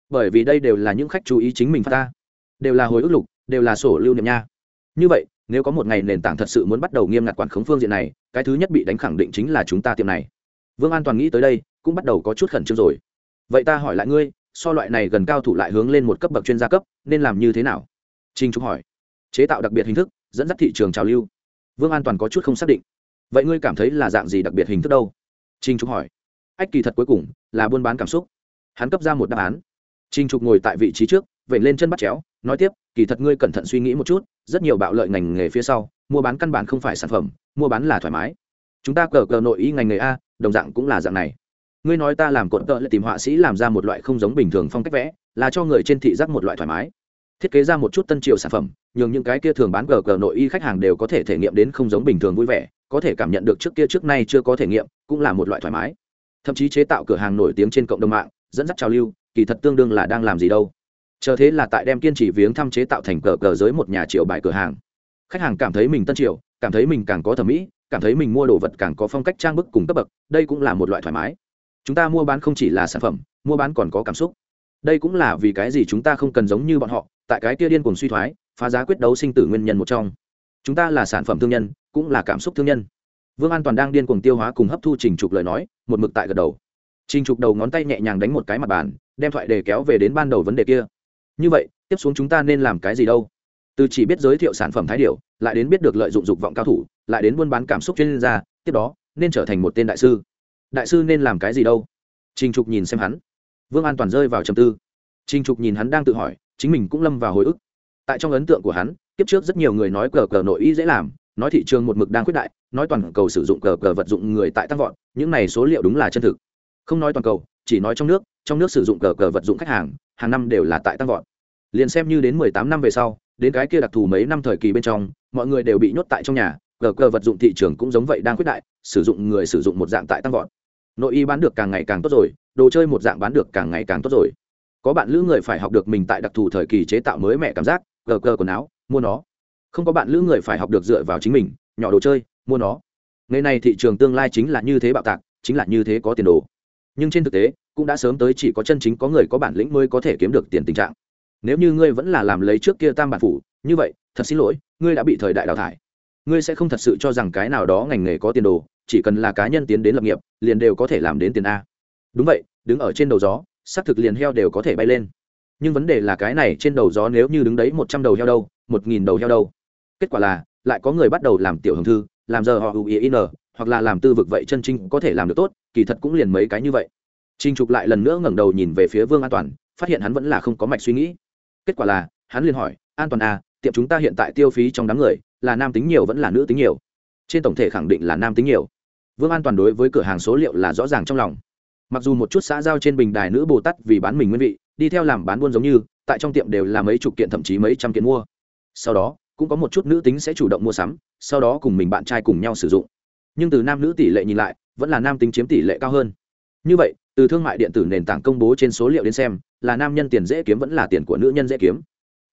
Bởi vì đây đều là những khách chú ý chính mình phát ta đều là hồi ức lục, đều là sổ lưu niệm nha. Như vậy, nếu có một ngày nền tảng thật sự muốn bắt đầu nghiêm ngặt quản khống phương diện này, cái thứ nhất bị đánh khẳng định chính là chúng ta tiệm này. Vương an toàn nghĩ tới đây, cũng bắt đầu có chút khẩn trương rồi. Vậy ta hỏi lại ngươi, so loại này gần cao thủ lại hướng lên một cấp bậc chuyên gia cấp, nên làm như thế nào? Trinh trúc hỏi. Chế tạo đặc biệt hình thức, dẫn dắt thị trường trào lưu vương an toàn có chút không xác định. Vậy ngươi cảm thấy là dạng gì đặc biệt hình thức đâu? Trinh trục hỏi. Ách, kỳ thật cuối cùng là buôn bán cảm xúc. Hắn cấp ra một đáp án. Trinh trục ngồi tại vị trí trước vẩy lên chân bắt chéo, nói tiếp, kỳ thật ngươi cẩn thận suy nghĩ một chút, rất nhiều bạo lợi ngành nghề phía sau, mua bán căn bản không phải sản phẩm, mua bán là thoải mái. Chúng ta cờ cờ nội y ngành nghề a, đồng dạng cũng là dạng này. Ngươi nói ta làm cột cờ lại tìm họa sĩ làm ra một loại không giống bình thường phong cách vẽ, là cho người trên thị giác một loại thoải mái thiết kế ra một chút tân triều sản phẩm, nhường những cái kia thường bán gờ gờ nội y khách hàng đều có thể thể nghiệm đến không giống bình thường vui vẻ, có thể cảm nhận được trước kia trước nay chưa có thể nghiệm, cũng là một loại thoải mái. Thậm chí chế tạo cửa hàng nổi tiếng trên cộng đồng mạng, dẫn dắt trào lưu, kỳ thật tương đương là đang làm gì đâu. Chờ thế là tại đem kiên trì viếng thăm chế tạo thành cờ cờ giới một nhà triệu bài cửa hàng. Khách hàng cảm thấy mình tân triệu cảm thấy mình càng có thẩm mỹ, cảm thấy mình mua đồ vật càng có phong cách trang bức cùng cấp bậc, đây cũng là một loại thoải mái. Chúng ta mua bán không chỉ là sản phẩm, mua bán còn có cảm xúc. Đây cũng là vì cái gì chúng ta không cần giống như bọn họ tại cái kia điên cuồng suy thoái, phá giá quyết đấu sinh tử nguyên nhân một trong. Chúng ta là sản phẩm thương nhân, cũng là cảm xúc thương nhân. Vương an toàn đang điên cuồng tiêu hóa cùng hấp thu trình trục lời nói, một mực tại gật đầu. Trình trục đầu ngón tay nhẹ nhàng đánh một cái mặt bàn, đem thoại đề kéo về đến ban đầu vấn đề kia. Như vậy, tiếp xuống chúng ta nên làm cái gì đâu? Từ chỉ biết giới thiệu sản phẩm thái điệu lại đến biết được lợi dụng dục vọng cao thủ, lại đến buôn bán cảm xúc chuyên gia, tiếp đó, nên trở thành một tên đại sư. Đại sư nên làm cái gì đâu? Trình trục nhìn xem hắn. Vương an toàn rơi vào trầm tư. Trình trục nhìn hắn đang tự hỏi chính mình cũng lâm vào hồi ức. Tại trong ấn tượng của hắn, kiếp trước rất nhiều người nói cờ cờ nội y dễ làm, nói thị trường một mực đang quyết đại, nói toàn cầu sử dụng cờ cờ vật dụng người tại tăng vọt, những này số liệu đúng là chân thực. Không nói toàn cầu, chỉ nói trong nước trong nước sử dụng cờ cờ vật dụng khách hàng hàng năm đều là tại tăng vọt. Liền xem như đến mười tám năm về sau, đến cái kia đặc thù mấy năm thời kỳ bên trong, mọi người đều bị nhốt tại trong nhà, cờ cờ vật dụng thị trường cũng giống vậy đang quyết đại, sử dụng người sử dụng một dạng tại tăng vọt. Nội y bán được càng ngày càng tốt rồi, đồ chơi một dạng bán được càng ngày càng tốt rồi có bạn lữ người phải học được mình tại đặc thù thời kỳ chế tạo mới mẹ cảm giác, gờ gờ quần áo, mua nó. Không có bạn lữ người phải học được dựa vào chính mình, nhỏ đồ chơi, mua nó. Ngày này thị trường tương lai chính là như thế bạo tạc, chính là như thế có tiền đồ. Nhưng trên thực tế, cũng đã sớm tới chỉ có chân chính có người có bản lĩnh mới có thể kiếm được tiền tình trạng. Nếu như ngươi vẫn là làm lấy trước kia tam bản phủ, như vậy, thật xin lỗi, ngươi đã bị thời đại đào thải. Ngươi sẽ không thật sự cho rằng cái nào đó ngành nghề có tiền đồ, chỉ cần là cá nhân tiến đến lập nghiệp, liền đều có thể làm đến tiền a. Đúng vậy, đứng ở trên đầu gió xác thực liền heo đều có thể bay lên. Nhưng vấn đề là cái này trên đầu gió nếu như đứng đấy một trăm đầu heo đâu, một nghìn đầu heo đâu. Kết quả là, lại có người bắt đầu làm tiểu hưởng thư, làm giờ họ in hoặc là làm tư vực vậy chân trinh có thể làm được tốt, kỳ thật cũng liền mấy cái như vậy. Trinh trục lại lần nữa ngẩng đầu nhìn về phía vương an toàn, phát hiện hắn vẫn là không có mạch suy nghĩ. Kết quả là, hắn liền hỏi, an toàn à tiệm chúng ta hiện tại tiêu phí trong đám người, là nam tính nhiều vẫn là nữ tính nhiều? Trên tổng thể khẳng định là nam tính nhiều. Vương an toàn đối với cửa hàng số liệu là rõ ràng trong lòng mặc dù một chút xã giao trên bình đài nữ bồ tát vì bán mình nguyên vị, đi theo làm bán buôn giống như, tại trong tiệm đều là mấy chục kiện thậm chí mấy trăm kiện mua. Sau đó, cũng có một chút nữ tính sẽ chủ động mua sắm, sau đó cùng mình bạn trai cùng nhau sử dụng. Nhưng từ nam nữ tỷ lệ nhìn lại, vẫn là nam tính chiếm tỷ lệ cao hơn. Như vậy, từ thương mại điện tử nền tảng công bố trên số liệu đến xem, là nam nhân tiền dễ kiếm vẫn là tiền của nữ nhân dễ kiếm?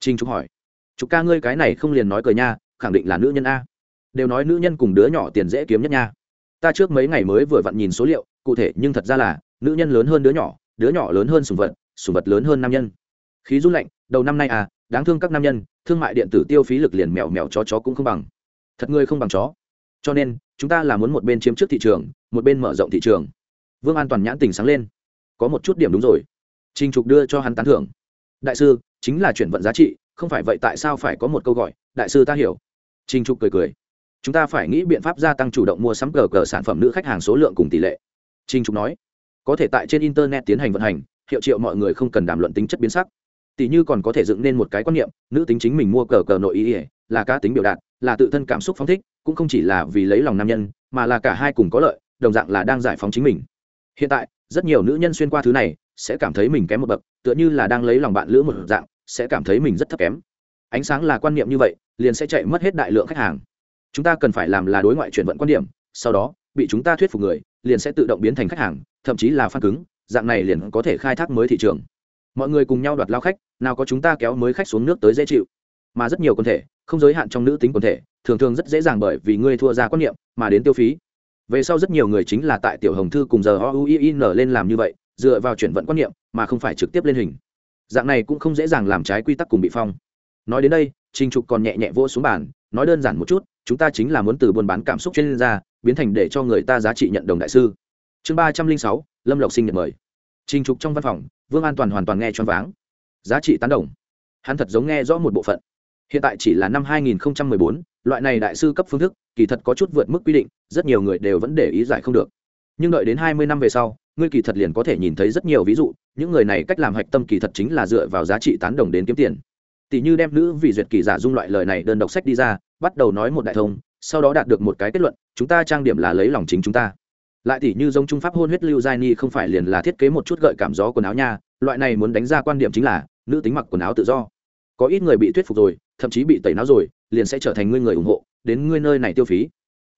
Trinh trúc hỏi. Chục ca ngươi cái này không liền nói cười nha, khẳng định là nữ nhân a. Đều nói nữ nhân cùng đứa nhỏ tiền dễ kiếm nhất nha. Ta trước mấy ngày mới vừa vặn nhìn số liệu, cụ thể nhưng thật ra là nữ nhân lớn hơn đứa nhỏ đứa nhỏ lớn hơn sùng vật sùng vật lớn hơn nam nhân. Khí rút lạnh, đầu năm nay à đáng thương các nam nhân, thương mại điện tử tiêu phí lực liền mèo mèo chó chó cũng không bằng. Thật ngươi không bằng chó. Cho nên, chúng ta là muốn một bên chiếm trước thị trường, một bên mở rộng thị trường. Vương an toàn nhãn tình sáng lên. Có một chút điểm đúng rồi. Trinh trục đưa cho hắn tán thưởng. Đại sư, chính là chuyển vận giá trị, không phải vậy tại sao phải có một câu gọi, đại sư ta hiểu. Trinh trục cười cười. Chúng ta phải nghĩ biện pháp gia tăng chủ động mua sắm cờ cờ sản phẩm nữ khách hàng số lượng cùng tỷ lệ. Trinh trục nói có thể tại trên internet tiến hành vận hành, hiệu triệu mọi người không cần đàm luận tính chất biến sắc. Tỷ như còn có thể dựng nên một cái quan niệm, nữ tính chính mình mua cờ cờ nội ý ỉa là cá tính biểu đạt, là tự thân cảm xúc phóng thích, cũng không chỉ là vì lấy lòng nam nhân, mà là cả hai cùng có lợi, đồng dạng là đang giải phóng chính mình. Hiện tại, rất nhiều nữ nhân xuyên qua thứ này, sẽ cảm thấy mình kém một bậc, tựa như là đang lấy lòng bạn lữ một dạng, sẽ cảm thấy mình rất thấp kém. Ánh sáng là quan niệm như vậy, liền sẽ chạy mất hết đại lượng khách hàng. Chúng ta cần phải làm là đối ngoại chuyển vận quan điểm, sau đó, bị chúng ta thuyết phục người, liền sẽ tự động biến thành khách hàng thậm chí là phan cứng, dạng này liền có thể khai thác mới thị trường. Mọi người cùng nhau đoạt lao khách, nào có chúng ta kéo mới khách xuống nước tới dễ chịu. Mà rất nhiều quần thể, không giới hạn trong nữ tính quần thể, thường thường rất dễ dàng bởi vì ngươi thua ra quan niệm, mà đến tiêu phí. Về sau rất nhiều người chính là tại tiểu hồng thư cùng giờ o u i n lên làm như vậy, dựa vào chuyển vận quan niệm, mà không phải trực tiếp lên hình. Dạng này cũng không dễ dàng làm trái quy tắc cùng bị phong. Nói đến đây, trình trục còn nhẹ nhẹ vỗ xuống bàn, nói đơn giản một chút, chúng ta chính là muốn từ buôn bán cảm xúc chuyên gia, biến thành để cho người ta giá trị nhận đồng đại sư chương ba trăm linh sáu lâm lộc sinh nhật mời. Trình trục trong văn phòng vương an toàn hoàn toàn nghe choáng váng. Giá trị tán đồng. Hắn thật giống nghe rõ một bộ phận. Hiện tại chỉ là năm 2014, loại này đại sư cấp phương thức kỳ thật có chút vượt mức quy định rất nhiều người đều vẫn để ý giải không được. Nhưng đợi đến 20 năm về sau ngươi kỳ thật liền có thể nhìn thấy rất nhiều ví dụ những người này cách làm hạch tâm kỳ thật chính là dựa vào giá trị tán đồng đến kiếm tiền. Tỷ như đem nữ vì duyệt kỳ giả dung loại lời này đơn độc sách đi ra bắt đầu nói một đại thông sau đó đạt được một cái kết luận chúng ta trang điểm là lấy lòng chính chúng ta lại tỷ như giống trung pháp hôn huyết lưu giai ni không phải liền là thiết kế một chút gợi cảm gió quần áo nha, loại này muốn đánh ra quan điểm chính là, nữ tính mặc quần áo tự do. Có ít người bị thuyết phục rồi, thậm chí bị tẩy não rồi, liền sẽ trở thành ngươi người ủng hộ, đến ngươi nơi này tiêu phí.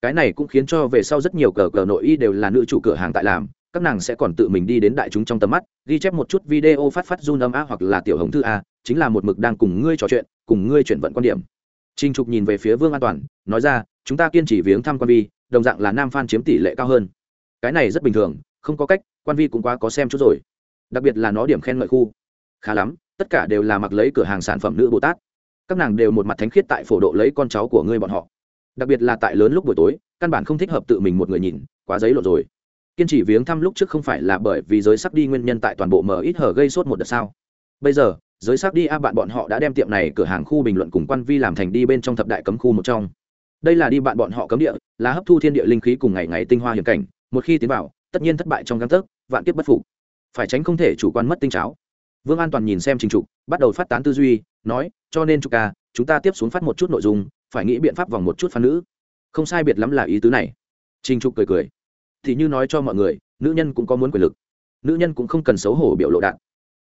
Cái này cũng khiến cho về sau rất nhiều cờ cờ nội y đều là nữ chủ cửa hàng tại làm, các nàng sẽ còn tự mình đi đến đại chúng trong tầm mắt, ghi chép một chút video phát phát run âm a hoặc là tiểu hồng thư a, chính là một mực đang cùng ngươi trò chuyện, cùng ngươi chuyển vận quan điểm. Trinh trục nhìn về phía vương an toàn, nói ra, chúng ta kiên trì viếng thăm quan vi, đồng dạng là nam phan chiếm tỷ lệ cao hơn cái này rất bình thường, không có cách, quan vi cũng quá có xem chút rồi. Đặc biệt là nó điểm khen ngợi khu. Khá lắm, tất cả đều là mặc lấy cửa hàng sản phẩm nữ bồ tát. Các nàng đều một mặt thánh khiết tại phổ độ lấy con cháu của ngươi bọn họ. Đặc biệt là tại lớn lúc buổi tối, căn bản không thích hợp tự mình một người nhìn, quá giấy lộ rồi. Kiên trì viếng thăm lúc trước không phải là bởi vì giới sắc đi nguyên nhân tại toàn bộ mở ít hở gây sốt một đợt sao? Bây giờ, giới sắc đi a bạn bọn họ đã đem tiệm này cửa hàng khu bình luận cùng quan vi làm thành đi bên trong thập đại cấm khu một trong. Đây là đi bạn bọn họ cấm địa, là hấp thu thiên địa linh khí cùng ngày ngày tinh hoa hiểm cảnh một khi tiến vào, tất nhiên thất bại trong găng tấc, vạn kiếp bất phục. Phải tránh không thể chủ quan mất tinh cháo. Vương an toàn nhìn xem trình trục, bắt đầu phát tán tư duy, nói, cho nên trục ca chúng ta tiếp xuống phát một chút nội dung, phải nghĩ biện pháp vòng một chút phán nữ. Không sai biệt lắm là ý tứ này. Trình trục cười cười. Thì như nói cho mọi người, nữ nhân cũng có muốn quyền lực. Nữ nhân cũng không cần xấu hổ biểu lộ đạn.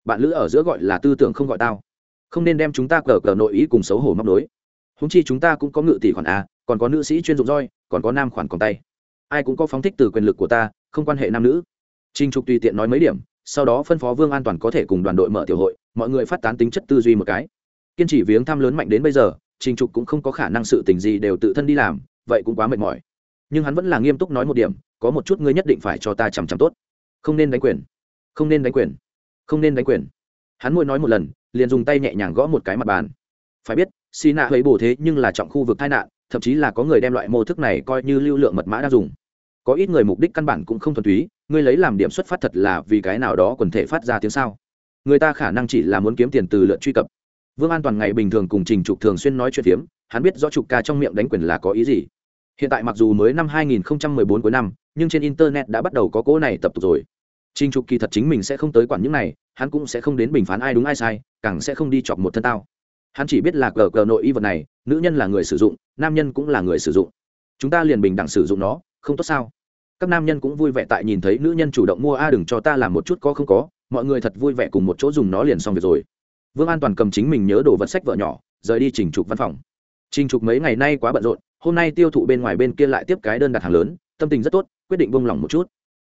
Bạn lữ ở giữa gọi là tư tưởng không gọi tao. Không nên đem chúng ta cờ cờ nội ý cùng xấu hổ móc đối húng chi chúng ta cũng có ngự tỷ khoản a, còn có nữ sĩ chuyên dụng roi, còn có nam khoản còn tay ai cũng có phóng thích từ quyền lực của ta, không quan hệ nam nữ. Trinh trục tùy tiện nói mấy điểm, sau đó phân phó vương an toàn có thể cùng đoàn đội mở tiểu hội, mọi người phát tán tính chất tư duy một cái. Kiên trì viếng thăm lớn mạnh đến bây giờ trinh trục cũng không có khả năng sự tình gì đều tự thân đi làm, vậy cũng quá mệt mỏi. Nhưng hắn vẫn là nghiêm túc nói một điểm, có một chút ngươi nhất định phải cho ta chằm chằm tốt. Không nên đánh quyền. Không nên đánh quyền. Không nên đánh quyền. Hắn môi nói một lần, liền dùng tay nhẹ nhàng gõ một cái mặt bàn. Phải biết xì nạ hơi bổ thế nhưng là trọng khu vực tai nạn thậm chí là có người đem loại mô thức này coi như lưu lượng mật mã đang dùng. Có ít người mục đích căn bản cũng không thuần túy, ngươi lấy làm điểm xuất phát thật là vì cái nào đó quần thể phát ra tiếng sao? Người ta khả năng chỉ là muốn kiếm tiền từ lượt truy cập. Vương an toàn ngày bình thường cùng trình trục thường xuyên nói chuyện phiếm, hắn biết rõ trục ca trong miệng đánh quyền là có ý gì. Hiện tại mặc dù mới năm 2014 cuối năm, nhưng trên internet đã bắt đầu có cỗ này tập tục rồi. Trình trục kỳ thật chính mình sẽ không tới quản những này, hắn cũng sẽ không đến bình phán ai đúng ai sai, càng sẽ không đi chọc một thân tao hắn chỉ biết là cờ cờ nội y vật này, nữ nhân là người sử dụng, nam nhân cũng là người sử dụng. Chúng ta liền bình đẳng sử dụng nó, không tốt sao? Các nam nhân cũng vui vẻ tại nhìn thấy nữ nhân chủ động mua a đừng cho ta làm một chút có không có, mọi người thật vui vẻ cùng một chỗ dùng nó liền xong việc rồi. Vương an toàn cầm chính mình nhớ đồ vật sách vợ nhỏ, rời đi trình trục văn phòng. Trình trục mấy ngày nay quá bận rộn, hôm nay tiêu thụ bên ngoài bên kia lại tiếp cái đơn đặt hàng lớn, tâm tình rất tốt, quyết định bông lỏng một chút.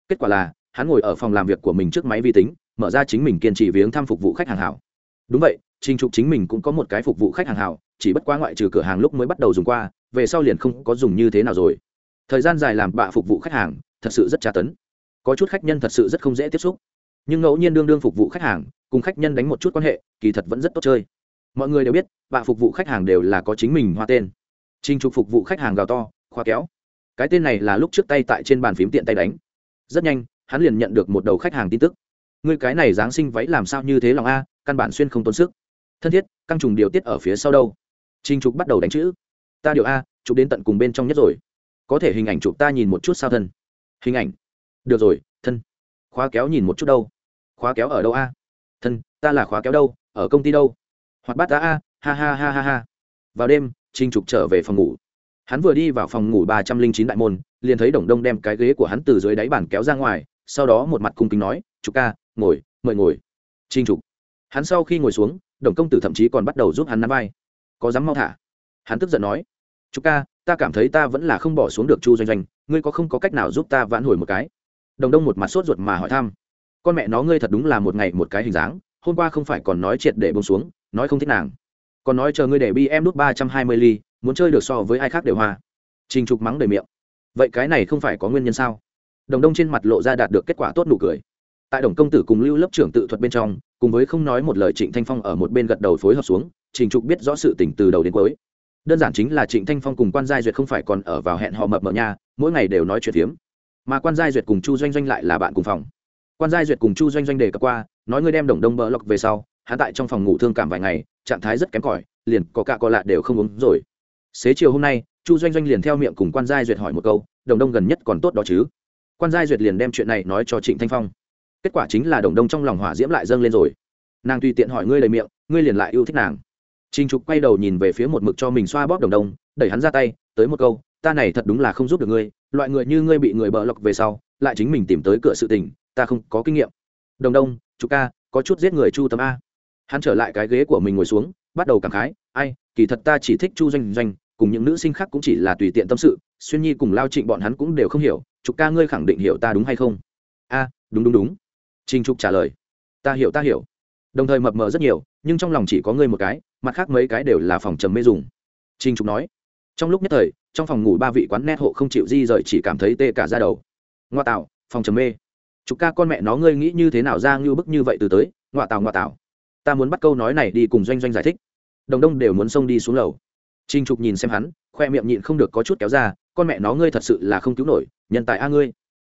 Kết quả là, hắn ngồi ở phòng làm việc của mình trước máy vi tính, mở ra chính mình kiên trì viếng thăm phục vụ khách hàng hảo. Đúng vậy trình trục chính mình cũng có một cái phục vụ khách hàng hảo, chỉ bất quá ngoại trừ cửa hàng lúc mới bắt đầu dùng qua, về sau liền không có dùng như thế nào rồi. Thời gian dài làm bạ phục vụ khách hàng, thật sự rất tra tấn. Có chút khách nhân thật sự rất không dễ tiếp xúc. Nhưng ngẫu nhiên đương đương phục vụ khách hàng, cùng khách nhân đánh một chút quan hệ, kỳ thật vẫn rất tốt chơi. Mọi người đều biết, bạ phục vụ khách hàng đều là có chính mình hoa tên. Trình trục phục vụ khách hàng gào to khoa kéo. Cái tên này là lúc trước tay tại trên bàn phím tiện tay đánh. Rất nhanh, hắn liền nhận được một đầu khách hàng tin tức. Ngươi cái này dáng sinh váy làm sao như thế lòng a, căn bản xuyên không tốn sức thân thiết, căng trùng điều tiết ở phía sau đâu? Trình trục bắt đầu đánh chữ. Ta điều a chụp đến tận cùng bên trong nhất rồi. Có thể hình ảnh chụp ta nhìn một chút sao thân? Hình ảnh. Được rồi, thân. Khóa kéo nhìn một chút đâu. Khóa kéo ở đâu a? Thân, ta là khóa kéo đâu? Ở công ty đâu? Hoặc bắt ta a, ha ha ha ha ha. Vào đêm trinh trục trở về phòng ngủ. Hắn vừa đi vào phòng ngủ ba trăm linh chín đại môn, liền thấy đồng đông đem cái ghế của hắn từ dưới đáy bàn kéo ra ngoài, sau đó một mặt cung kính nói, trục ca, ngồi, mời ngồi. Trinh trục. Hắn sau khi ngồi xuống đồng công tử thậm chí còn bắt đầu giúp hắn nắm vai. Có dám mau thả? Hắn tức giận nói. Chúc ca, ta cảm thấy ta vẫn là không bỏ xuống được chu doanh doanh, ngươi có không có cách nào giúp ta vãn hồi một cái? Đồng đông một mặt sốt ruột mà hỏi thăm. Con mẹ nó ngươi thật đúng là một ngày một cái hình dáng, hôm qua không phải còn nói triệt để bông xuống, nói không thích nàng. Còn nói chờ ngươi để bi em đút ba trăm hai mươi ly, muốn chơi được so với ai khác đều hoa trình trục mắng đầy miệng. Vậy cái này không phải có nguyên nhân sao? Đồng đông trên mặt lộ ra đạt được kết quả tốt nụ cười. Tại đồng công tử cùng lưu lớp trưởng tự thuật bên trong cùng với không nói một lời trịnh thanh phong ở một bên gật đầu phối hợp xuống, trình trục biết rõ sự tình từ đầu đến cuối. Đơn giản chính là trịnh thanh phong cùng quan giai duyệt không phải còn ở vào hẹn họ mập mờ nha, mỗi ngày đều nói chuyện phiếm. Mà quan giai duyệt cùng chu doanh doanh lại là bạn cùng phòng. Quan giai duyệt cùng chu doanh doanh đề cập qua, nói ngươi đem đồng đông bờ lọc về sau, hắn tại trong phòng ngủ thương cảm vài ngày, trạng thái rất kém cỏi, liền có cả có lạ đều không uống rồi. Xế chiều hôm nay, chu doanh doanh liền theo miệng cùng quan giai duyệt hỏi một câu, đồng đông gần nhất còn tốt đó chứ? Quan giai duyệt liền đem chuyện này nói cho trịnh thanh phong kết quả chính là đồng đông trong lòng hỏa diễm lại dâng lên rồi nàng tùy tiện hỏi ngươi lời miệng ngươi liền lại yêu thích nàng Trình Trục quay đầu nhìn về phía một mực cho mình xoa bóp đồng đông, đẩy hắn ra tay, tới một câu, ta này thật đúng là không giúp được ngươi, loại người như ngươi bị người bợ lọc về sau, lại chính mình tìm tới cửa sự tình, ta không có kinh nghiệm. Đồng Đông, chú ca, có chút giết người Chu Tâm a. Hắn trở lại cái ghế của mình ngồi xuống, bắt đầu cảm khái, ai, kỳ thật ta chỉ thích Chu Doanh Doanh, cùng những nữ sinh khác cũng chỉ là tùy tiện tâm sự, Xuyên Nhi cùng Lao Trịnh bọn hắn cũng đều không hiểu, chục ca ngươi khẳng định hiểu ta đúng hay không? A, đúng đúng đúng. Trình Trục trả lời, ta hiểu ta hiểu. Đồng thời mập mờ rất nhiều, nhưng trong lòng chỉ có ngươi một cái, mặt khác mấy cái đều là phòng trầm mê dùng. Trình trục nói trong lúc nhất thời trong phòng ngủ ba vị quán nét hộ không chịu di rời chỉ cảm thấy tê cả da đầu. Ngoa tạo phòng trầm mê. Trục ca con mẹ nó ngươi nghĩ như thế nào ra như bức như vậy từ tới? Ngoa tạo ngoa tạo. Ta muốn bắt câu nói này đi cùng doanh doanh giải thích. Đồng đông đều muốn xông đi xuống lầu. Trình trục nhìn xem hắn khoe miệng nhịn không được có chút kéo ra con mẹ nó ngươi thật sự là không cứu nổi nhân tài a ngươi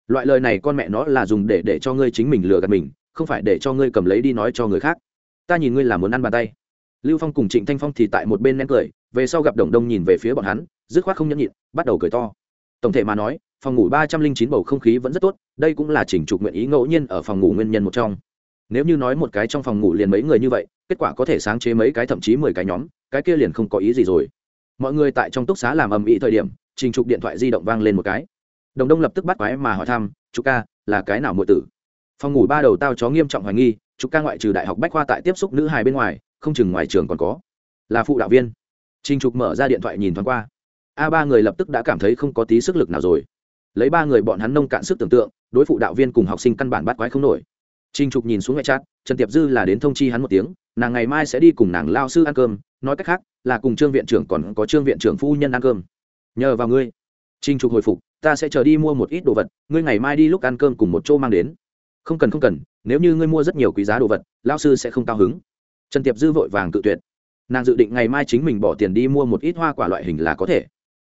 loại lời này con mẹ nó là dùng để để cho ngươi chính mình lừa gạt mình, không phải để cho ngươi cầm lấy đi nói cho người khác. Ta nhìn ngươi là muốn ăn bàn tay. Lưu phong cùng trịnh thanh phong thì tại một bên nén cười, về sau gặp đồng đông nhìn về phía bọn hắn, dứt khoát không nhẫn nhịn, bắt đầu cười to. Tổng thể mà nói, phòng ngủ ba trăm linh chín bầu không khí vẫn rất tốt, đây cũng là chỉnh trục nguyện ý ngẫu nhiên ở phòng ngủ nguyên nhân một trong. Nếu như nói một cái trong phòng ngủ liền mấy người như vậy, kết quả có thể sáng chế mấy cái thậm chí mười cái nhóm, cái kia liền không có ý gì rồi. Mọi người tại trong túc xá làm ầm ĩ thời điểm trình trục điện thoại di động vang lên một cái đồng đông lập tức bắt quái mà hỏi thăm, chú ca, là cái nào muội tử? Phòng ngủ ba đầu tao chó nghiêm trọng hoài nghi, chú ca ngoại trừ đại học bách khoa tại tiếp xúc nữ hài bên ngoài, không chừng ngoài trường còn có. Là phụ đạo viên. Trinh trục mở ra điện thoại nhìn thoáng qua. A ba người lập tức đã cảm thấy không có tí sức lực nào rồi. Lấy ba người bọn hắn nông cạn sức tưởng tượng, đối phụ đạo viên cùng học sinh căn bản bắt quái không nổi. Trinh trục nhìn xuống ngoại trát trần tiệp dư là đến thông chi hắn một tiếng, nàng ngày mai sẽ đi cùng nàng lao sư ăn cơm, nói cách khác, là cùng trương viện trưởng còn có trương viện trưởng phu nhân ăn cơm. Nhờ vào ngươi. Trình trục hồi phục, ta sẽ chờ đi mua một ít đồ vật, ngươi ngày mai đi lúc ăn cơm cùng một chỗ mang đến. Không cần không cần, nếu như ngươi mua rất nhiều quý giá đồ vật, lão sư sẽ không cao hứng. Trần tiệp dư vội vàng tự tuyệt. Nàng dự định ngày mai chính mình bỏ tiền đi mua một ít hoa quả loại hình là có thể.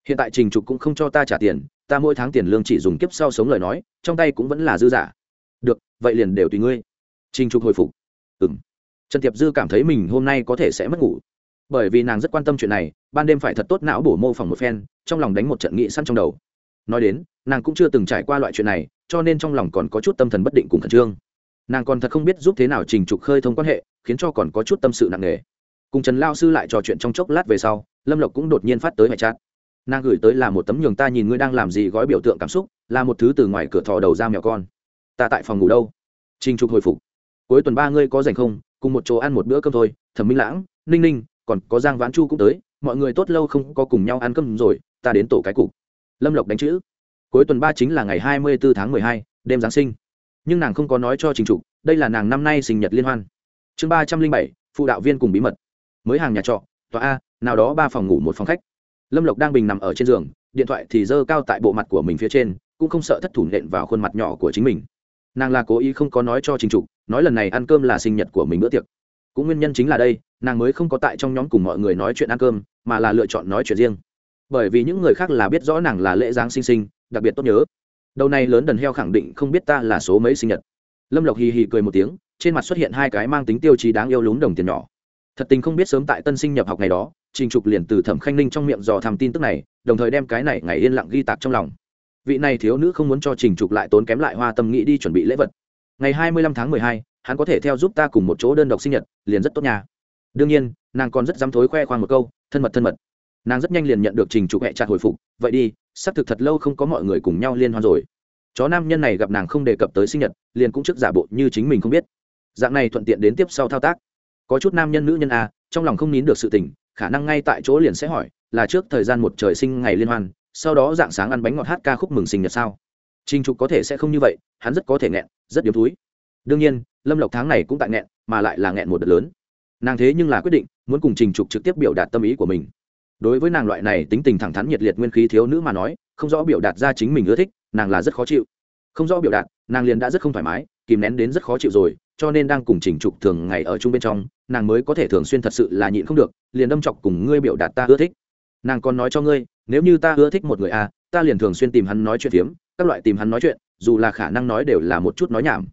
Hiện tại trình trục cũng không cho ta trả tiền, ta mỗi tháng tiền lương chỉ dùng kiếp sau sống lời nói, trong tay cũng vẫn là dư giả. Được, vậy liền đều tùy ngươi. Trình trục hồi phục. Ừm. trần tiệp dư cảm thấy mình hôm nay có thể sẽ mất ngủ bởi vì nàng rất quan tâm chuyện này, ban đêm phải thật tốt não bổ mô phỏng một phen, trong lòng đánh một trận nghị săn trong đầu. Nói đến, nàng cũng chưa từng trải qua loại chuyện này, cho nên trong lòng còn có chút tâm thần bất định cùng khẩn trương. Nàng còn thật không biết giúp thế nào trình trục khơi thông quan hệ, khiến cho còn có chút tâm sự nặng nề. Cùng trần lao sư lại trò chuyện trong chốc lát về sau, lâm lộc cũng đột nhiên phát tới mẹ chát nàng gửi tới là một tấm nhường ta nhìn ngươi đang làm gì gói biểu tượng cảm xúc, là một thứ từ ngoài cửa thò đầu ra mèo con. Ta tại phòng ngủ đâu? Trình trục hồi phục. Cuối tuần ba ngươi có dành không? Cùng một chỗ ăn một bữa cơm thôi, thẩm minh lãng, ninh ninh còn có giang vãn chu cũng tới, mọi người tốt lâu không có cùng nhau ăn cơm rồi, ta đến tổ cái cục. Lâm lộc đánh chữ. Cuối tuần ba chính là ngày hai mươi bốn tháng mười hai, đêm giáng sinh. Nhưng nàng không có nói cho trình trục, đây là nàng năm nay sinh nhật liên hoan. Chương ba trăm linh bảy, phụ đạo viên cùng bí mật. Mới hàng nhà trọ, tòa a, nào đó ba phòng ngủ một phòng khách. Lâm lộc đang bình nằm ở trên giường, điện thoại thì giơ cao tại bộ mặt của mình phía trên, cũng không sợ thất thủ nện vào khuôn mặt nhỏ của chính mình. Nàng là cố ý không có nói cho trình trục, nói lần này ăn cơm là sinh nhật của mình bữa tiệc cũng nguyên nhân chính là đây, nàng mới không có tại trong nhóm cùng mọi người nói chuyện ăn cơm, mà là lựa chọn nói chuyện riêng. Bởi vì những người khác là biết rõ nàng là lễ giáng sinh sinh, đặc biệt tốt nhớ. Đầu này lớn đần heo khẳng định không biết ta là số mấy sinh nhật. Lâm lộc hì hì cười một tiếng, trên mặt xuất hiện hai cái mang tính tiêu chí đáng yêu lún đồng tiền nhỏ. Thật tình không biết sớm tại tân sinh nhập học ngày đó, trình trục liền từ thẩm khanh ninh trong miệng dò thàm tin tức này, đồng thời đem cái này ngày yên lặng ghi tạc trong lòng. Vị này thiếu nữ không muốn cho trình trục lại tốn kém lại hoa tâm nghĩ đi chuẩn bị lễ vật. Ngày hai mươi lăm tháng mười hai hắn có thể theo giúp ta cùng một chỗ đơn độc sinh nhật, liền rất tốt nha. Đương nhiên, nàng còn rất dám thối khoe khoang một câu, thân mật thân mật. Nàng rất nhanh liền nhận được trình chụp hẹ chặt hồi phục, vậy đi, xác thực thật lâu không có mọi người cùng nhau liên hoan rồi. Chó nam nhân này gặp nàng không đề cập tới sinh nhật, liền cũng trước giả bộ như chính mình không biết. Dạng này thuận tiện đến tiếp sau thao tác. Có chút nam nhân, nữ nhân a trong lòng không nín được sự tình, khả năng ngay tại chỗ liền sẽ hỏi, là trước thời gian một trời sinh ngày liên hoan, sau đó dạng sáng ăn bánh ngọt hát ca khúc mừng sinh nhật sao? Trình trục có thể sẽ không như vậy, hắn rất có thể nghẹn, rất điếm túi. Đương nhiên lâm lộc tháng này cũng tại nghẹn mà lại là nghẹn một đợt lớn. Nàng thế nhưng là quyết định muốn cùng trình trục trực tiếp biểu đạt tâm ý của mình. Đối với nàng loại này tính tình thẳng thắn nhiệt liệt nguyên khí thiếu nữ mà nói không rõ biểu đạt ra chính mình ưa thích nàng là rất khó chịu. Không rõ biểu đạt nàng liền đã rất không thoải mái kìm nén đến rất khó chịu rồi cho nên đang cùng trình trục thường ngày ở chung bên trong nàng mới có thể thường xuyên thật sự là nhịn không được liền đâm chọc cùng ngươi biểu đạt ta ưa thích. Nàng còn nói cho ngươi nếu như ta ưa thích một người a à, ta liền thường xuyên tìm hắn nói chuyện phiếm các loại tìm hắn nói chuyện dù là khả năng nói đều là một chút nói nhảm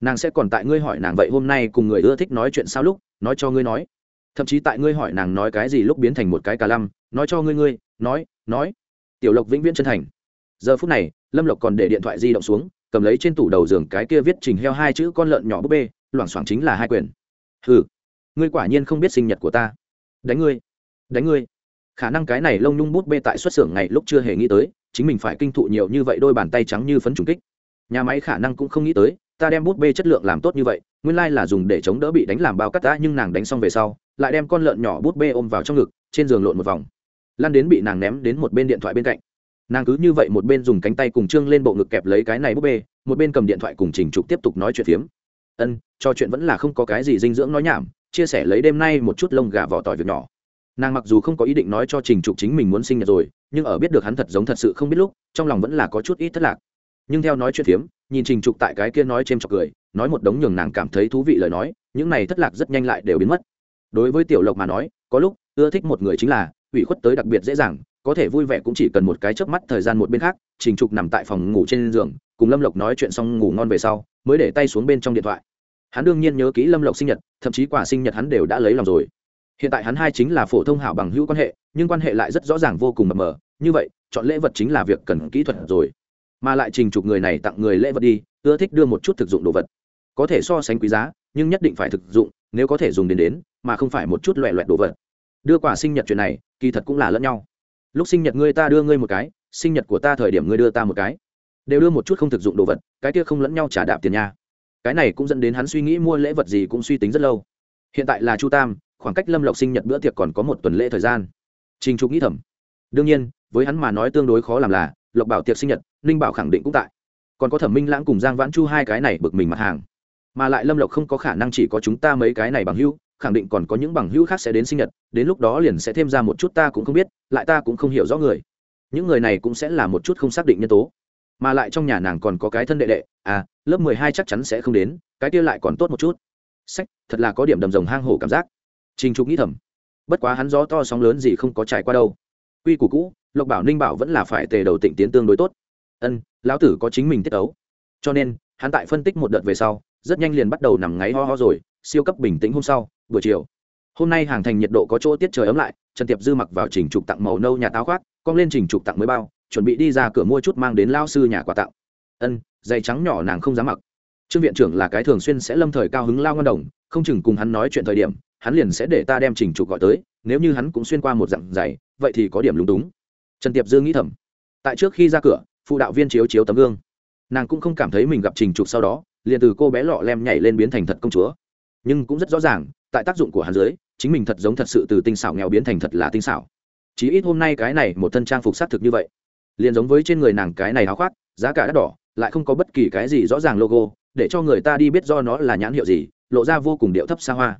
nàng sẽ còn tại ngươi hỏi nàng vậy hôm nay cùng người ưa thích nói chuyện sao lúc, nói cho ngươi nói. Thậm chí tại ngươi hỏi nàng nói cái gì lúc biến thành một cái cà lăm, nói cho ngươi ngươi, nói nói. Tiểu lộc vĩnh viễn chân thành. Giờ phút này, lâm lộc còn để điện thoại di động xuống, cầm lấy trên tủ đầu giường cái kia viết trình heo hai chữ con lợn nhỏ búp bê, loảng xoảng chính là hai quyền. Hừ, ngươi quả nhiên không biết sinh nhật của ta. Đánh ngươi đánh ngươi. Khả năng cái này lông nhung bút bê tại xuất xưởng ngày lúc chưa hề nghĩ tới, chính mình phải kinh thụ nhiều như vậy đôi bàn tay trắng như phấn trùng kích. Nhà máy khả năng cũng không nghĩ tới ta đem bút bê chất lượng làm tốt như vậy, nguyên lai là dùng để chống đỡ bị đánh làm bao cắt đã nhưng nàng đánh xong về sau, lại đem con lợn nhỏ bút bê ôm vào trong ngực, trên giường lộn một vòng. Lan đến bị nàng ném đến một bên điện thoại bên cạnh. Nàng cứ như vậy một bên dùng cánh tay cùng trương lên bộ ngực kẹp lấy cái này bút bê, một bên cầm điện thoại cùng trình trục tiếp tục nói chuyện phiếm. Ân cho chuyện vẫn là không có cái gì dinh dưỡng nói nhảm, chia sẻ lấy đêm nay một chút lông gà vỏ tỏi việc nhỏ. Nàng mặc dù không có ý định nói cho trình trục chính mình muốn sinh nhật rồi, nhưng ở biết được hắn thật giống thật sự không biết lúc, trong lòng vẫn là có chút ít thất lạc nhưng theo nói chuyện phiếm, nhìn trình trục tại cái kia nói c h chọc cười, nói một đống nhường nàng cảm thấy thú vị lời nói, những này thất lạc rất nhanh lại đều biến mất. Đối với tiểu lộc mà nói, có lúc, ưa thích một người chính là, ủy khuất tới đặc biệt dễ dàng, có thể vui vẻ cũng chỉ cần một cái chớp mắt thời gian một bên khác, trình trục nằm tại phòng ngủ trên giường, cùng lâm lộc nói chuyện xong ngủ ngon về sau, mới để tay xuống bên trong điện thoại. Hắn đương nhiên nhớ kỹ lâm lộc sinh nhật, thậm chí quả sinh nhật hắn đều đã lấy lòng rồi. Hiện tại hắn hai chính là phổ thông hảo bằng hữu quan hệ, nhưng quan hệ lại rất rõ ràng vô cùng mập mờ. Như vậy, chọn lễ vật chính là việc cần kỹ thuật rồi mà lại trình trục người này tặng người lễ vật đi, ưa thích đưa một chút thực dụng đồ vật. Có thể so sánh quý giá, nhưng nhất định phải thực dụng, nếu có thể dùng đến đến, mà không phải một chút loẹ loẹt đồ vật. Đưa quả sinh nhật chuyện này, kỳ thật cũng là lẫn nhau. Lúc sinh nhật ngươi ta đưa ngươi một cái, sinh nhật của ta thời điểm ngươi đưa ta một cái. Đều đưa một chút không thực dụng đồ vật, cái kia không lẫn nhau trả đạp tiền nha. Cái này cũng dẫn đến hắn suy nghĩ mua lễ vật gì cũng suy tính rất lâu. Hiện tại là chu tam, khoảng cách lâm lộc sinh nhật bữa tiệc còn có một tuần lễ thời gian. Trình trục nghĩ thầm. Đương nhiên, với hắn mà nói tương đối khó làm là lộc bảo tiệc sinh nhật, ninh bảo khẳng định cũng tại. Còn có thẩm minh lãng cùng giang vãn chu hai cái này bực mình mặt hàng. Mà lại lâm lộc không có khả năng chỉ có chúng ta mấy cái này bằng hữu, khẳng định còn có những bằng hữu khác sẽ đến sinh nhật, đến lúc đó liền sẽ thêm ra một chút ta cũng không biết, lại ta cũng không hiểu rõ người. Những người này cũng sẽ là một chút không xác định nhân tố. Mà lại trong nhà nàng còn có cái thân đệ đệ à lớp mười hai chắc chắn sẽ không đến, cái kia lại còn tốt một chút. Sách, thật là có điểm đầm rồng hang hổ cảm giác. Trình trục nghĩ thầm, bất quá hắn gió to sóng lớn gì không có trải qua đâu. Quy củ cũ lộc bảo ninh bảo vẫn là phải tề đầu tịnh tiến tương đối tốt. Ân, lão tử có chính mình tiết ấu. Cho nên, hắn tại phân tích một đợt về sau, rất nhanh liền bắt đầu nằm ngáy ho ho rồi, siêu cấp bình tĩnh hôm sau, buổi chiều. Hôm nay hàng thành nhiệt độ có chỗ tiết trời ấm lại, trần tiệp dư mặc vào trình trục tặng màu nâu nhà táo khoác, cong lên trình trục tặng mới bao, chuẩn bị đi ra cửa mua chút mang đến lao sư nhà quà tặng. Ân, giày trắng nhỏ nàng không dám mặc. Trương viện trưởng là cái thường xuyên sẽ lâm thời cao hứng lao ngân đồng, không chừng cùng hắn nói chuyện thời điểm, hắn liền sẽ để ta đem trình trục gọi tới, nếu như hắn cũng xuyên qua một dặn giày, vậy thì có điểm lúng túng trần tiệp dư nghĩ thầm. Tại trước khi ra cửa, phụ đạo viên chiếu chiếu tấm gương. Nàng cũng không cảm thấy mình gặp trình trục sau đó, liền từ cô bé lọ lem nhảy lên biến thành thật công chúa. Nhưng cũng rất rõ ràng, tại tác dụng của hắn dưới, chính mình thật giống thật sự từ tinh xảo nghèo biến thành thật là tinh xảo. Chỉ ít hôm nay cái này một thân trang phục xác thực như vậy. Liền giống với trên người nàng cái này áo khoác, giá cả đắt đỏ, lại không có bất kỳ cái gì rõ ràng logo, để cho người ta đi biết do nó là nhãn hiệu gì, lộ ra vô cùng điệu thấp xa hoa.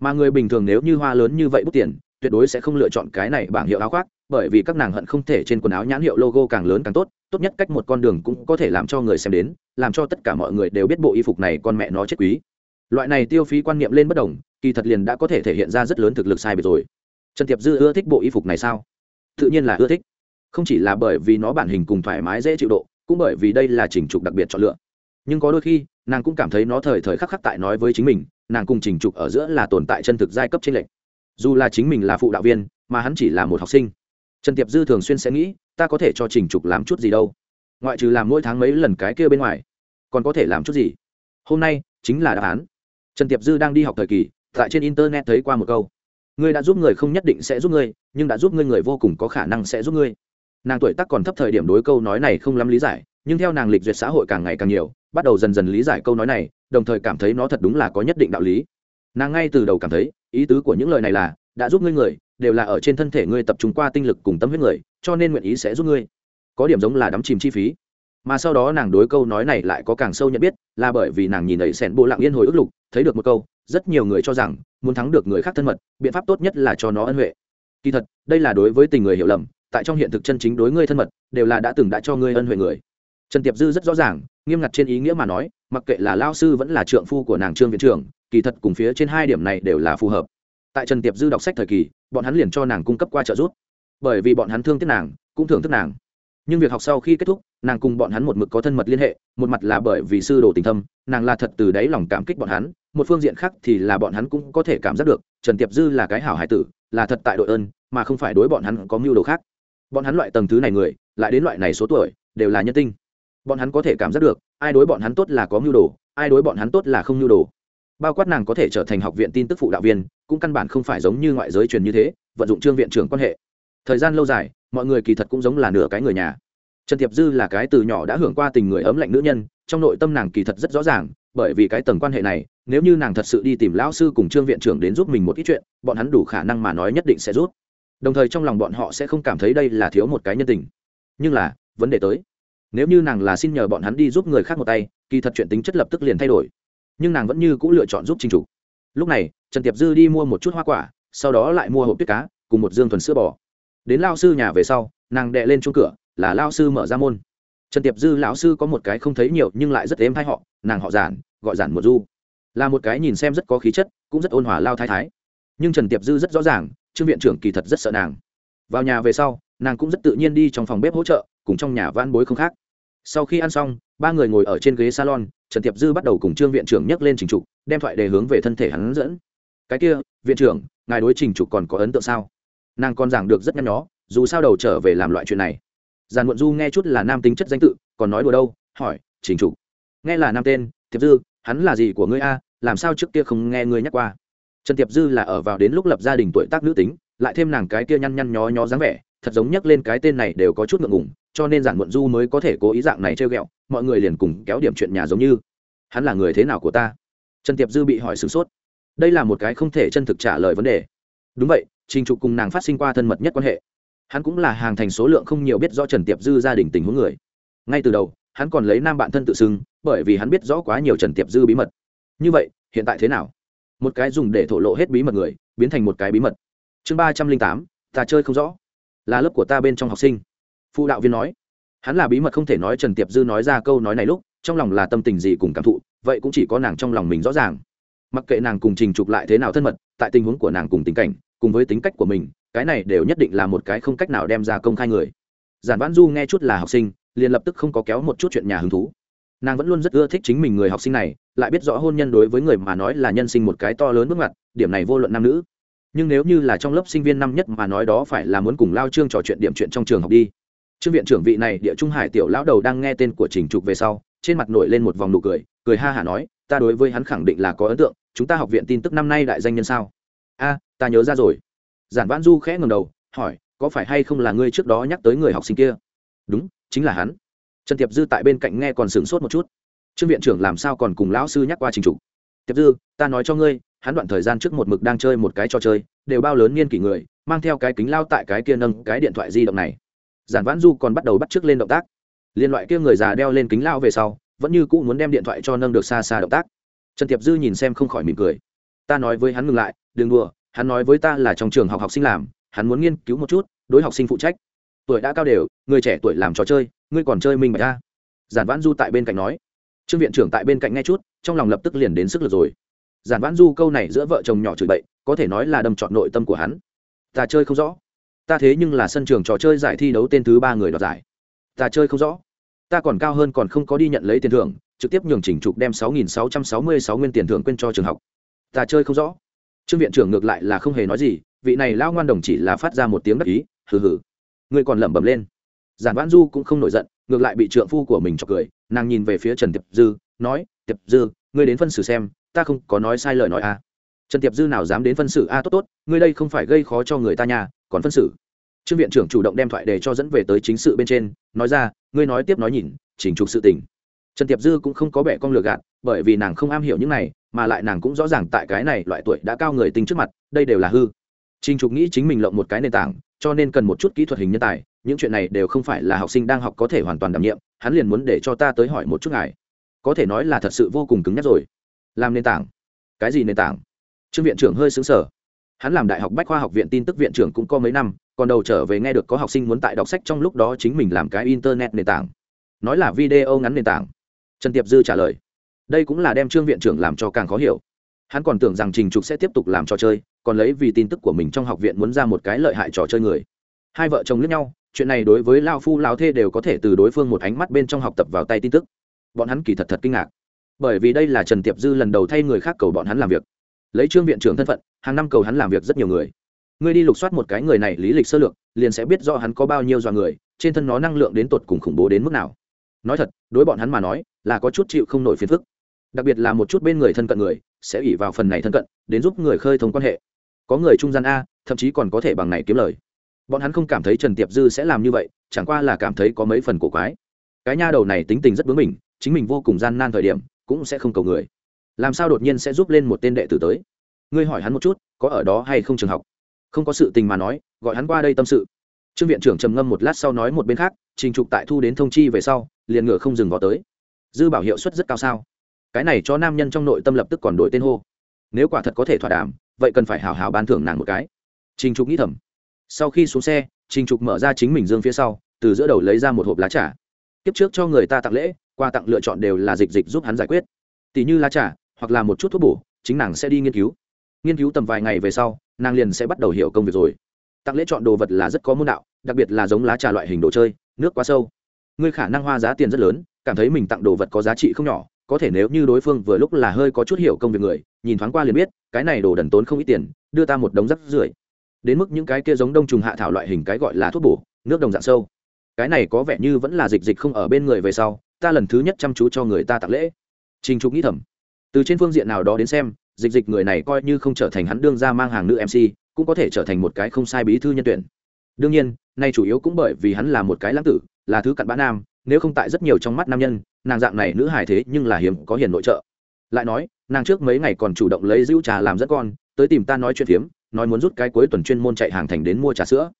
Mà người bình thường nếu như hoa lớn như vậy bút tiền, tuyệt đối sẽ không lựa chọn cái này bảng hiệu áo khoác bởi vì các nàng hận không thể trên quần áo nhãn hiệu logo càng lớn càng tốt tốt nhất cách một con đường cũng có thể làm cho người xem đến, làm cho tất cả mọi người đều biết bộ y phục này con mẹ nó chết quý. Loại này tiêu phí quan niệm lên bất đồng, kỳ thật liền đã có thể thể hiện ra rất lớn thực lực sai biệt rồi. Trần tiệp dư ưa thích bộ y phục này sao? Tự nhiên là ưa thích. Không chỉ là bởi vì nó bản hình cùng thoải mái dễ chịu độ, cũng bởi vì đây là trình trục đặc biệt chọn lựa. Nhưng có đôi khi, nàng cũng cảm thấy nó thời thời khắc khắc tại nói với chính mình, nàng cùng trình trục ở giữa là tồn tại chân thực giai cấp chính lệch. dù là chính mình là phụ đạo viên, mà hắn chỉ là một học sinh trần tiệp dư thường xuyên sẽ nghĩ, ta có thể cho trình trục làm chút gì đâu. Ngoại trừ làm mỗi tháng mấy lần cái kia bên ngoài, còn có thể làm chút gì? Hôm nay, chính là đáp án. Trần tiệp dư đang đi học thời kỳ, tại trên internet thấy qua một câu. Ngươi đã giúp người không nhất định sẽ giúp ngươi nhưng đã giúp ngươi người vô cùng có khả năng sẽ giúp ngươi nàng tuổi tác còn thấp thời điểm đối câu nói này không lắm lý giải, nhưng theo nàng lịch duyệt xã hội càng ngày càng nhiều, bắt đầu dần dần lý giải câu nói này, đồng thời cảm thấy nó thật đúng là có nhất định đạo lý. Nàng ngay từ đầu cảm thấy, ý tứ của những lời này là, đã giúp ngươi người đều là ở trên thân thể ngươi tập trung qua tinh lực cùng tâm huyết người, cho nên nguyện ý sẽ giúp ngươi. Có điểm giống là đắm chìm chi phí. Mà sau đó nàng đối câu nói này lại có càng sâu nhận biết, là bởi vì nàng nhìn ấy sẻn bộ lặng yên hồi ức lục, thấy được một câu, rất nhiều người cho rằng, muốn thắng được người khác thân mật, biện pháp tốt nhất là cho nó ân huệ. Kỳ thật, đây là đối với tình người hiểu lầm, tại trong hiện thực chân chính đối ngươi thân mật, đều là đã từng đã cho ngươi ân huệ người. Trần tiệp dư rất rõ ràng, nghiêm ngặt trên ý nghĩa mà nói, mặc kệ là lao sư vẫn là trượng phu của nàng trương viện trưởng kỳ thật cùng phía trên hai điểm này đều là phù hợp. Tại trần tiệp dư đọc sách thời kỳ bọn hắn liền cho nàng cung cấp qua trợ giúp. Bởi vì bọn hắn thương tiếc nàng, cũng thưởng thức nàng. Nhưng việc học sau khi kết thúc, nàng cùng bọn hắn một mực có thân mật liên hệ, một mặt là bởi vì sư đồ tình thâm, nàng là thật từ đáy lòng cảm kích bọn hắn, một phương diện khác thì là bọn hắn cũng có thể cảm giác được, trần tiệp dư là cái hảo hải tử, là thật tại đội ơn, mà không phải đối bọn hắn có mưu đồ khác. Bọn hắn loại tầng thứ này người, lại đến loại này số tuổi, đều là nhân tinh. Bọn hắn có thể cảm giác được, ai đối bọn hắn tốt là có mưu đồ, ai đối bọn hắn tốt là không mưu đồ. Bao quát nàng có thể trở thành học viện tin tức phụ đạo viên cũng căn bản không phải giống như ngoại giới truyền như thế, vận dụng trương viện trưởng quan hệ. Thời gian lâu dài, mọi người kỳ thật cũng giống là nửa cái người nhà. Trần tiệp dư là cái từ nhỏ đã hưởng qua tình người ấm lạnh nữ nhân, trong nội tâm nàng kỳ thật rất rõ ràng, bởi vì cái tầng quan hệ này, nếu như nàng thật sự đi tìm lão sư cùng trương viện trưởng đến giúp mình một ít chuyện, bọn hắn đủ khả năng mà nói nhất định sẽ rút đồng thời trong lòng bọn họ sẽ không cảm thấy đây là thiếu một cái nhân tình. Nhưng là, vấn đề tới. Nếu như nàng là xin nhờ bọn hắn đi giúp người khác một tay, kỳ thật chuyện tính chất lập tức liền thay đổi. Nhưng nàng vẫn như c ũ lựa chọn giúp trình chủ. lúc này trần tiệp dư đi mua một chút hoa quả, sau đó lại mua hộp tuyết cá, cùng một dương thuần sữa bò. Đến lao sư nhà về sau, nàng đệ lên chung cửa, là lao sư mở ra môn. Trần tiệp dư lão sư có một cái không thấy nhiều nhưng lại rất êm hay họ, nàng họ giản, gọi giản một du. Là một cái nhìn xem rất có khí chất, cũng rất ôn hòa lao thái thái. Nhưng trần tiệp dư rất rõ ràng, trương viện trưởng kỳ thật rất sợ nàng. Vào nhà về sau, nàng cũng rất tự nhiên đi trong phòng bếp hỗ trợ, cùng trong nhà van bối không khác. Sau khi ăn xong, ba người ngồi ở trên ghế salon, trần tiệp dư bắt đầu cùng trương viện trưởng nhắc lên trình trục, đem thoại đề hướng về thân thể hắn dẫn cái kia, viện trưởng, ngài đối trình trục còn có ấn tượng sao? Nàng còn giảng được rất nhăn nhó, dù sao đầu trở về làm loại chuyện này. Giàn muộn du nghe chút là nam tính chất danh tự, còn nói đùa đâu, hỏi, trình trục, nghe là nam tên, thiệp dư, hắn là gì của ngươi a? Làm sao trước kia không nghe ngươi nhắc qua? Trần tiệp dư là ở vào đến lúc lập gia đình tuổi tác nữ tính, lại thêm nàng cái kia nhăn nhăn nhó nhó dáng vẻ, thật giống nhắc lên cái tên này đều có chút ngượng ngùng, cho nên giản muộn du mới có thể cố ý dạng này trêu ghẹo, mọi người liền cùng kéo điểm chuyện nhà giống như. Hắn là người thế nào của ta? Trần tiệp dư bị hỏi sửng sốt đây là một cái không thể chân thực trả lời vấn đề. Đúng vậy, trình trục cùng nàng phát sinh qua thân mật nhất quan hệ. Hắn cũng là hàng thành số lượng không nhiều biết rõ trần tiệp dư gia đình tình huống người. Ngay từ đầu, hắn còn lấy nam bạn thân tự xưng, bởi vì hắn biết rõ quá nhiều trần tiệp dư bí mật. Như vậy, hiện tại thế nào? Một cái dùng để thổ lộ hết bí mật người, biến thành một cái bí mật. Chương ba trăm linh tám, ta chơi không rõ. Là lớp của ta bên trong học sinh. Phụ đạo viên nói. Hắn là bí mật không thể nói trần tiệp dư nói ra câu nói này lúc, trong lòng là tâm tình gì cùng cảm thụ, vậy cũng chỉ có nàng trong lòng mình rõ ràng mặc kệ nàng cùng trình trục lại thế nào thân mật, tại tình huống của nàng cùng tình cảnh, cùng với tính cách của mình, cái này đều nhất định là một cái không cách nào đem ra công khai người. Giản vãn du nghe chút là học sinh, liền lập tức không có kéo một chút chuyện nhà hứng thú. Nàng vẫn luôn rất ưa thích chính mình người học sinh này, lại biết rõ hôn nhân đối với người mà nói là nhân sinh một cái to lớn bước ngoặt, điểm này vô luận nam nữ. Nhưng nếu như là trong lớp sinh viên năm nhất mà nói đó phải là muốn cùng lao trương trò chuyện điểm chuyện trong trường học đi. Trương viện trưởng vị này địa trung hải tiểu lão đầu đang nghe tên của trình trục về sau, trên mặt nổi lên một vòng nụ cười cười ha hả nói ta đối với hắn khẳng định là có ấn tượng, chúng ta học viện tin tức năm nay đại danh nhân sao? A, ta nhớ ra rồi. Giản vãn du khẽ ngầm đầu, hỏi, có phải hay không là ngươi trước đó nhắc tới người học sinh kia? Đúng, chính là hắn. Trần tiệp dư tại bên cạnh nghe còn sửng sốt một chút. Trương viện trưởng làm sao còn cùng lão sư nhắc qua trình trục tiệp dư, ta nói cho ngươi, hắn đoạn thời gian trước một mực đang chơi một cái trò chơi, đều bao lớn niên kỷ người, mang theo cái kính lao tại cái kia nâng cái điện thoại di động này. Giản vãn du còn bắt đầu bắt t r ư ớ c lên động tác. Liên loại kia người già đeo lên kính lao về sau vẫn như cũ muốn đem điện thoại cho nâng được xa xa động tác. Trần tiệp dư nhìn xem không khỏi mỉm cười. Ta nói với hắn ngừng lại, đừng đùa, hắn nói với ta là trong trường học học sinh làm, hắn muốn nghiên cứu một chút, đối học sinh phụ trách. Tuổi đã cao đều, người trẻ tuổi làm trò chơi, ngươi còn chơi mình mà ta giản vãn du tại bên cạnh nói. Trương viện trưởng tại bên cạnh nghe chút, trong lòng lập tức liền đến sức lực rồi. Giản vãn du câu này giữa vợ chồng nhỏ chửi bậy, có thể nói là đâm trọn nội tâm của hắn. Ta chơi không rõ. Ta thế nhưng là sân trường trò chơi giải thi đấu tên thứ ba người đoạt giải. Ta chơi không rõ ta còn cao hơn còn không có đi nhận lấy tiền thưởng trực tiếp nhường chỉnh trục đem sáu nghìn sáu trăm sáu mươi sáu nguyên tiền thưởng quên cho trường học. Ta chơi không rõ. Trương viện trưởng ngược lại là không hề nói gì vị này lao ngoan đồng chỉ là phát ra một tiếng đắc ý hừ hừ. Ngươi còn lẩm bẩm lên. Giản vãn du cũng không nổi giận ngược lại bị trượng phu của mình chọc cười nàng nhìn về phía trần tiệp dư nói tiệp dư ngươi đến phân xử xem ta không có nói sai lời nói à. trần tiệp dư nào dám đến phân xử? A à, tốt tốt ngươi đây không phải gây khó cho người ta nhà còn phân xử? Trương viện trưởng chủ động đem thoại đề cho dẫn về tới chính sự bên trên, nói ra, ngươi nói tiếp nói nhìn, chỉnh trục sự tình. Trần tiệp dư cũng không có bẻ con lừa gạt, bởi vì nàng không am hiểu những này, mà lại nàng cũng rõ ràng tại cái này loại tuổi đã cao người tính trước mặt, đây đều là hư. Trình trục nghĩ chính mình lộng một cái nền tảng, cho nên cần một chút kỹ thuật hình nhân tài, những chuyện này đều không phải là học sinh đang học có thể hoàn toàn đảm nhiệm, hắn liền muốn để cho ta tới hỏi một chút ngài. Có thể nói là thật sự vô cùng cứng nhắc rồi. Làm nền tảng. Cái gì nền tảng? Trương viện trưởng hơi xứng sở hắn làm đại học bách khoa học viện tin tức viện trưởng cũng có mấy năm, còn đầu trở về nghe được có học sinh muốn tại đọc sách trong lúc đó chính mình làm cái internet nền tảng. Nói là video ngắn nền tảng. Trần tiệp dư trả lời, đây cũng là đem trương viện trưởng làm cho càng khó hiểu. Hắn còn tưởng rằng trình trục sẽ tiếp tục làm trò chơi, còn lấy vì tin tức của mình trong học viện muốn ra một cái lợi hại trò chơi người. Hai vợ chồng lướt nhau, chuyện này đối với lao phu lao thê đều có thể từ đối phương một ánh mắt bên trong học tập vào tay tin tức. Bọn hắn kỳ thật thật kinh ngạc. Bởi vì đây là trần tiệp dư lần đầu thay người khác cầu bọn hắn làm việc lấy trương viện trưởng thân phận, hàng năm cầu hắn làm việc rất nhiều người. Ngươi đi lục soát một cái người này lý lịch sơ lược, liền sẽ biết do hắn có bao nhiêu dọa người, trên thân nó năng lượng đến tột cùng khủng bố đến mức nào. Nói thật, đối bọn hắn mà nói, là có chút chịu không nổi phiền phức. Đặc biệt là một chút bên người thân cận người, sẽ ủy vào phần này thân cận, đến giúp người khơi thông quan hệ. Có người trung gian a, thậm chí còn có thể bằng này kiếm lời. Bọn hắn không cảm thấy trần tiệp dư sẽ làm như vậy, chẳng qua là cảm thấy có mấy phần cổ quái. Cái nha đầu này tính tình rất bướng mình chính mình vô cùng gian nan thời điểm, cũng sẽ không cầu người làm sao đột nhiên sẽ giúp lên một tên đệ tử tới? Ngươi hỏi hắn một chút, có ở đó hay không trường học? Không có sự tình mà nói, gọi hắn qua đây tâm sự. Trương viện trưởng trầm ngâm một lát sau nói một bên khác, trình trục tại thu đến thông chi về sau, liền ngựa không dừng vào tới. Dư bảo hiệu suất rất cao sao? Cái này cho nam nhân trong nội tâm lập tức còn đổi tên hô. Nếu quả thật có thể thỏa đàm, vậy cần phải hào hào ban thưởng nàng một cái. Trình trục nghĩ thầm. Sau khi xuống xe, trình trục mở ra chính mình dương phía sau, từ giữa đầu lấy ra một hộp lá trà. Kiếp trước cho người ta tặng lễ qua tặng lựa chọn đều là dịch dịch giúp hắn giải quyết. Tỷ như lá trà hoặc là một chút thuốc bổ, chính nàng sẽ đi nghiên cứu. Nghiên cứu tầm vài ngày về sau, nàng liền sẽ bắt đầu hiểu công việc rồi. Tặng lễ chọn đồ vật là rất có môn đạo, đặc biệt là giống lá trà loại hình đồ chơi, nước quá sâu. Ngươi khả năng hoa giá tiền rất lớn, cảm thấy mình tặng đồ vật có giá trị không nhỏ, có thể nếu như đối phương vừa lúc là hơi có chút hiểu công việc người, nhìn thoáng qua liền biết, cái này đồ đần tốn không ít tiền, đưa ta một đống rắc rưởi. Đến mức những cái kia giống đông trùng hạ thảo loại hình cái gọi là thuốc bổ, nước đồng dạng sâu. Cái này có vẻ như vẫn là dịch dịch không ở bên người về sau, ta lần thứ nhất chăm chú cho người ta tặng lễ. Trình trục nghĩ thầm từ trên phương diện nào đó đến xem, dịch dịch người này coi như không trở thành hắn đương ra mang hàng nữ mc cũng có thể trở thành một cái không sai bí thư nhân tuyển. Đương nhiên, nay chủ yếu cũng bởi vì hắn là một cái lãng tử, là thứ cặn bã nam, nếu không tại rất nhiều trong mắt nam nhân, nàng dạng này nữ hài thế nhưng là hiếm có hiền nội trợ. Lại nói, nàng trước mấy ngày còn chủ động lấy rượu trà làm rất con, tới tìm ta nói chuyện phiếm, nói muốn rút cái cuối tuần chuyên môn chạy hàng thành đến mua trà sữa.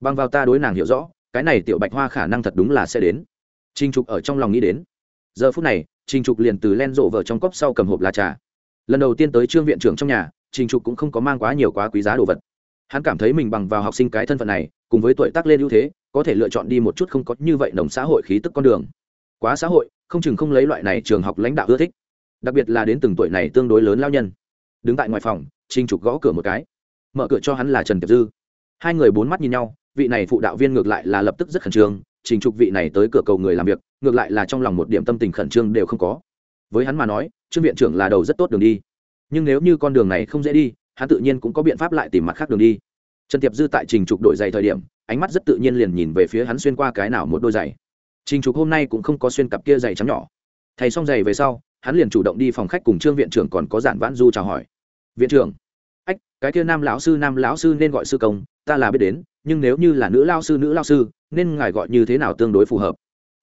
Bằng vào ta đối nàng hiểu rõ, cái này tiểu bạch hoa khả năng thật đúng là sẽ đến. Trinh trục ở trong lòng nghĩ đến. Giờ phút này trình trục liền từ len rộ vợ trong cốc sau cầm hộp lá trà. Lần đầu tiên tới trương viện trưởng trong nhà, trình trục cũng không có mang quá nhiều quá quý giá đồ vật. Hắn cảm thấy mình bằng vào học sinh cái thân phận này, cùng với tuổi tác lên ưu thế, có thể lựa chọn đi một chút không có như vậy đồng xã hội khí tức con đường. Quá xã hội, không chừng không lấy loại này trường học lãnh đạo ưa thích. Đặc biệt là đến từng tuổi này tương đối lớn lao nhân. Đứng tại ngoài phòng trinh trục gõ cửa một cái. Mở cửa cho hắn là trần tiệp dư. Hai người bốn mắt nhìn nhau, vị này phụ đạo viên ngược lại là lập tức rất khẩn trương trình trục vị này tới cửa cầu người làm việc, ngược lại là trong lòng một điểm tâm tình khẩn trương đều không có. Với hắn mà nói, trương viện trưởng là đầu rất tốt đường đi. Nhưng nếu như con đường này không dễ đi, hắn tự nhiên cũng có biện pháp lại tìm mặt khác đường đi. Trần tiệp dư tại trình trục đổi giày thời điểm, ánh mắt rất tự nhiên liền nhìn về phía hắn xuyên qua cái nào một đôi giày. Trình trục hôm nay cũng không có xuyên cặp kia giày trắng nhỏ. Thầy xong giày về sau, hắn liền chủ động đi phòng khách cùng trương viện trưởng còn có giản vãn du chào hỏi. Viện trưởng. Ách, cái kia nam lão sư, nam lão sư nên gọi sư công, ta là biết đến nhưng nếu như là nữ lao sư, nữ lao sư, nên ngài gọi như thế nào tương đối phù hợp?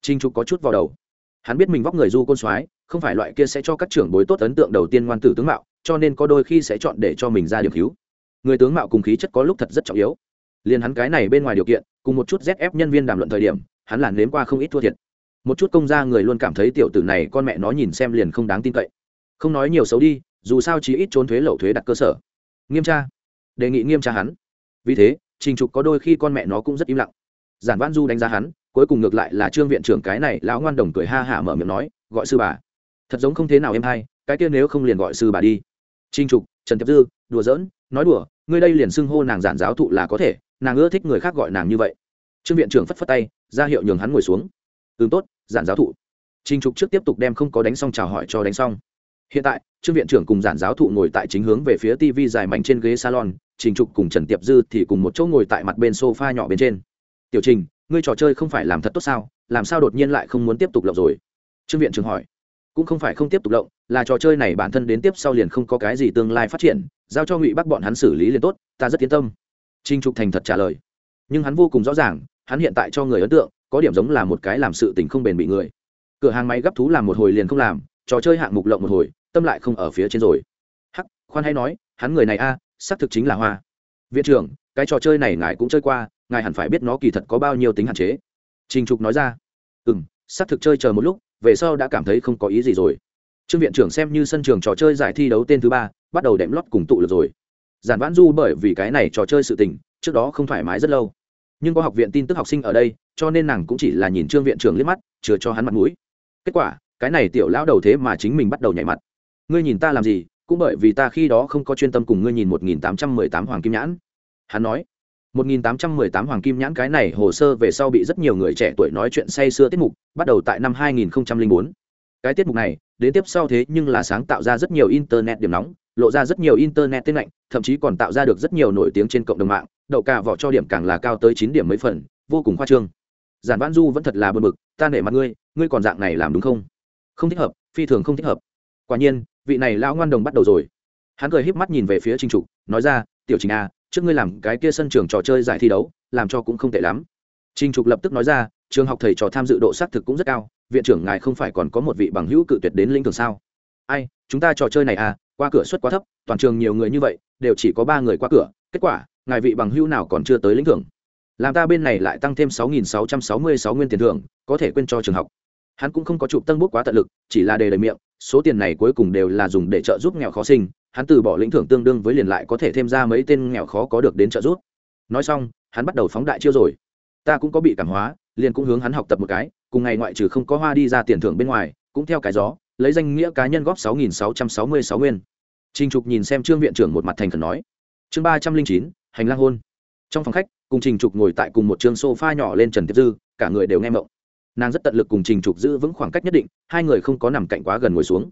Trinh trục có chút vào đầu. Hắn biết mình vóc người du côn soái, không phải loại kia sẽ cho các trưởng bối tốt ấn tượng đầu tiên ngoan tử tướng mạo, cho nên có đôi khi sẽ chọn để cho mình ra điểm cứu. Người tướng mạo cùng khí chất có lúc thật rất trọng yếu. Liền hắn cái này bên ngoài điều kiện, cùng một chút zf nhân viên đàm luận thời điểm, hắn là nếm qua không ít thua thiệt. Một chút công gia người luôn cảm thấy tiểu tử này con mẹ nó nhìn xem liền không đáng tin cậy. Không nói nhiều xấu đi, dù sao chỉ ít trốn thuế lậu thuế đặt cơ sở. Nghiêm tra. Đề nghị nghiêm tra hắn. Vì thế trình trục có đôi khi con mẹ nó cũng rất im lặng. Giản văn du đánh giá hắn, cuối cùng ngược lại là trương viện trưởng cái này lão ngoan đồng cười ha hả mở miệng nói, gọi sư bà. Thật giống không thế nào em hay cái kia nếu không liền gọi sư bà đi. Trình trục, trần thiệp dư, đùa giỡn, nói đùa, ngươi đây liền xưng hô nàng giản giáo thụ là có thể, nàng ưa thích người khác gọi nàng như vậy. Trương viện trưởng phất phất tay, ra hiệu nhường hắn ngồi xuống. Ừ tốt, giản giáo thụ. Trình trục trước tiếp tục đem không có đánh xong chào hỏi cho đánh xong hiện tại, trương viện trưởng cùng giản giáo thụ ngồi tại chính hướng về phía tv dài mảnh trên ghế salon, trình trục cùng trần tiệp dư thì cùng một chỗ ngồi tại mặt bên sofa nhỏ bên trên. Tiểu trình, ngươi trò chơi không phải làm thật tốt sao? Làm sao đột nhiên lại không muốn tiếp tục lộng rồi? Trương viện trưởng hỏi. Cũng không phải không tiếp tục lộng, là trò chơi này bản thân đến tiếp sau liền không có cái gì tương lai phát triển, giao cho ngụy bắc bọn hắn xử lý liền tốt, ta rất yên tâm. Trinh trục thành thật trả lời. Nhưng hắn vô cùng rõ ràng, hắn hiện tại cho người ấn tượng, có điểm giống là một cái làm sự tình không bền bị người. Cửa hàng máy gấp thú làm một hồi liền không làm, trò chơi hạng mục lộng một hồi tâm lại không ở phía trên rồi. Hắc, khoan hay nói, hắn người này a, xác thực chính là hoa. Viện trưởng, cái trò chơi này ngài cũng chơi qua, ngài hẳn phải biết nó kỳ thật có bao nhiêu tính hạn chế. Trình trục nói ra. Ừ m xác thực chơi chờ một lúc, về sau đã cảm thấy không có ý gì rồi. Trương viện trưởng xem như sân trường trò chơi giải thi đấu tên thứ ba, bắt đầu đệm lót cùng tụ lực rồi. Giản vãn du bởi vì cái này trò chơi sự tình, trước đó không thoải mái rất lâu. Nhưng có học viện tin tức học sinh ở đây, cho nên nàng cũng chỉ là nhìn trương viện trưởng liếc mắt, chừa cho hắn mặt mũi. Kết quả, cái này tiểu lão đầu thế mà chính mình bắt đầu nhảy mặt ngươi nhìn ta làm gì, cũng bởi vì ta khi đó không có chuyên tâm cùng ngươi nhìn một nghìn tám trăm mười tám hoàng kim nhãn. Hắn nói. Một nghìn tám trăm mười tám hoàng kim nhãn cái này hồ sơ về sau bị rất nhiều người trẻ tuổi nói chuyện say xưa tiết mục, bắt đầu tại năm hai nghìn bốn. Cái tiết mục này, đến tiếp sau thế nhưng là sáng tạo ra rất nhiều internet điểm nóng, lộ ra rất nhiều internet tên lạnh, thậm chí còn tạo ra được rất nhiều nổi tiếng trên cộng đồng mạng, đậu cả vỏ cho điểm càng là cao tới chín điểm mấy phần, vô cùng khoa trương. Giản văn du vẫn thật là bờ mực ta nể mặt ngươi ngươi còn dạng này làm đúng không? Không thích hợp, phi thường không thích hợp. Quả nhiên vị này lão ngoan đồng bắt đầu rồi. Hắn cười híp mắt nhìn về phía trinh trục, nói ra, tiểu trình a trước ngươi làm cái kia sân trường trò chơi giải thi đấu, làm cho cũng không tệ lắm. Trinh trục lập tức nói ra, trường học thầy trò tham dự độ xác thực cũng rất cao, viện trưởng ngài không phải còn có một vị bằng hữu cự tuyệt đến linh thường sao? Ai, chúng ta trò chơi này à qua cửa suất quá thấp, toàn trường nhiều người như vậy, đều chỉ có ba người qua cửa, kết quả, ngài vị bằng hữu nào còn chưa tới lĩnh thưởng? Làm ta bên này lại tăng thêm sáu nghìn sáu trăm sáu mươi sáu nguyên tiền thưởng, có thể quên cho trường học. Hắn cũng không có chụp tân bút quá tận lực, chỉ là đề lời miệng số tiền này cuối cùng đều là dùng để trợ giúp nghèo khó sinh, hắn từ bỏ lĩnh thưởng tương đương với liền lại có thể thêm ra mấy tên nghèo khó có được đến trợ giúp. Nói xong, hắn bắt đầu phóng đại chiêu rồi. Ta cũng có bị cảm hóa, liền cũng hướng hắn học tập một cái, cùng ngày ngoại trừ không có hoa đi ra tiền thưởng bên ngoài, cũng theo cái gió, lấy danh nghĩa cá nhân góp sáu nghìn sáu trăm sáu mươi sáu nguyên. Trình trục nhìn xem trương viện trưởng một mặt thành khẩn nói. Chương ba trăm linh chín, hành lang hôn. Trong phòng khách, cùng trình trục ngồi tại cùng một chương sofa nhỏ lên trần tiếp dư, cả người đều nghe mộng nàng rất tận lực cùng trình trục giữ vững khoảng cách nhất định, hai người không có nằm cạnh quá gần ngồi xuống.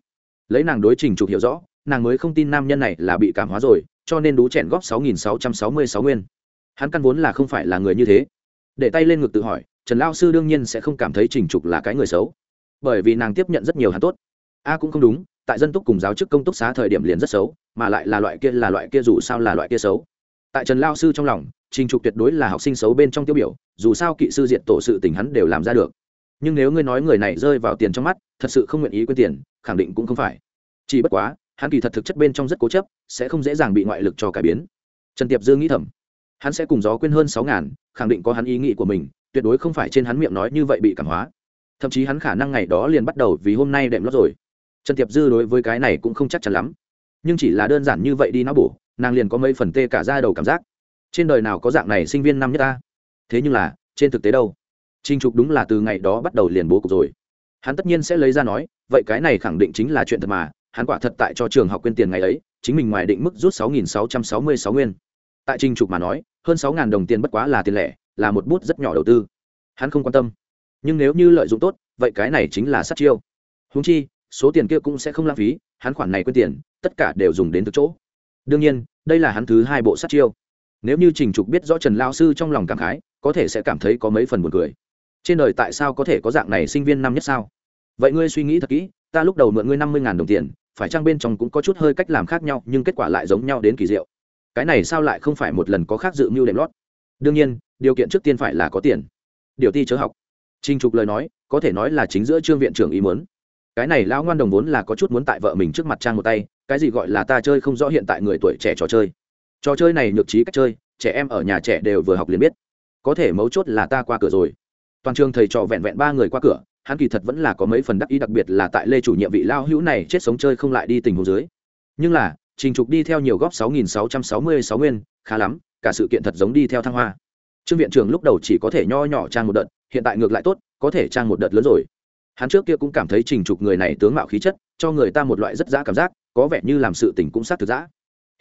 Lấy nàng đối trình trục hiểu rõ, nàng mới không tin nam nhân này là bị cảm hóa rồi, cho nên đú chẹn góp sáu nghìn sáu trăm sáu mươi sáu nguyên. Hắn căn vốn là không phải là người như thế. Để tay lên ngực tự hỏi, trần lao sư đương nhiên sẽ không cảm thấy trình trục là cái người xấu. Bởi vì nàng tiếp nhận rất nhiều hắn tốt. A cũng không đúng, tại dân túc cùng giáo chức công túc xá thời điểm liền rất xấu, mà lại là loại kia là loại kia dù sao là loại kia xấu. Tại trần lao sư trong lòng, trình trục tuyệt đối là học sinh xấu bên trong tiêu biểu, dù sao kỵ sư diện tổ sự tình hắn đều làm ra được nhưng nếu ngươi nói người này rơi vào tiền trong mắt, thật sự không nguyện ý quên tiền, khẳng định cũng không phải. Chỉ bất quá, hắn kỳ thật thực chất bên trong rất cố chấp, sẽ không dễ dàng bị ngoại lực cho cải biến. Trần tiệp dương nghĩ thầm, hắn sẽ cùng gió quên hơn sáu ngàn, khẳng định có hắn ý nghĩ của mình, tuyệt đối không phải trên hắn miệng nói như vậy bị cảm hóa. Thậm chí hắn khả năng ngày đó liền bắt đầu vì hôm nay đệm lót rồi. Trần tiệp dư đối với cái này cũng không chắc chắn lắm. Nhưng chỉ là đơn giản như vậy đi nó bổ, nàng liền có mấy phần tê cả ra đầu cảm giác. Trên đời nào có dạng này sinh viên năm nhất ta? Thế nhưng là, trên thực tế đâu? Trình trục đúng là từ ngày đó bắt đầu liền bố cục rồi. Hắn tất nhiên sẽ lấy ra nói, vậy cái này khẳng định chính là chuyện thật mà, hắn quả thật tại cho trường học quyên tiền ngày ấy, chính mình ngoài định mức rút sáu nghìn sáu trăm sáu mươi sáu nguyên. Tại Trình trục mà nói, hơn sáu ngàn đồng tiền bất quá là tiền lẻ, là một bút rất nhỏ đầu tư. Hắn không quan tâm. Nhưng nếu như lợi dụng tốt, vậy cái này chính là sát chiêu. Huống chi, số tiền kia cũng sẽ không lãng phí, hắn khoản này quyên tiền, tất cả đều dùng đến từ chỗ. Đương nhiên, đây là hắn thứ hai bộ sát chiêu. Nếu như trình trục biết rõ trần Lão sư trong lòng cảm khái, có thể sẽ cảm thấy có mấy phần buồn cười trên đời tại sao có thể có dạng này sinh viên năm nhất sao? Vậy ngươi suy nghĩ thật kỹ, ta lúc đầu mượn ngươi năm mươi đồng tiền, phải chăng bên trong cũng có chút hơi cách làm khác nhau, nhưng kết quả lại giống nhau đến kỳ diệu. Cái này sao lại không phải một lần có khác dự mưu đệm lót? Đương nhiên, điều kiện trước tiên phải là có tiền. Điều ti chớ học. Trinh trục lời nói, có thể nói là chính giữa trương viện trưởng ý muốn. Cái này lão ngoan đồng vốn là có chút muốn tại vợ mình trước mặt trang một tay, cái gì gọi là ta chơi không rõ hiện tại người tuổi trẻ trò chơi. Trò chơi này nhược trí cách chơi, trẻ em ở nhà trẻ đều vừa học liền biết. Có thể mấu chốt là ta qua cửa rồi toàn trường thầy trò vẹn vẹn ba người qua cửa, hắn kỳ thật vẫn là có mấy phần đắc ý, đặc biệt là tại lê chủ nhiệm vị lao hữu này chết sống chơi không lại đi tình hồ dưới. Nhưng là, trình trục đi theo nhiều góp sáu nghìn sáu trăm sáu mươi sáu nguyên, khá lắm, cả sự kiện thật giống đi theo thăng hoa. Trương viện trưởng lúc đầu chỉ có thể nho nhỏ trang một đợt, hiện tại ngược lại tốt, có thể trang một đợt lớn rồi. Hắn trước kia cũng cảm thấy trình trục người này tướng mạo khí chất, cho người ta một loại rất dã cảm giác, có vẻ như làm sự tình cũng sát thực dã.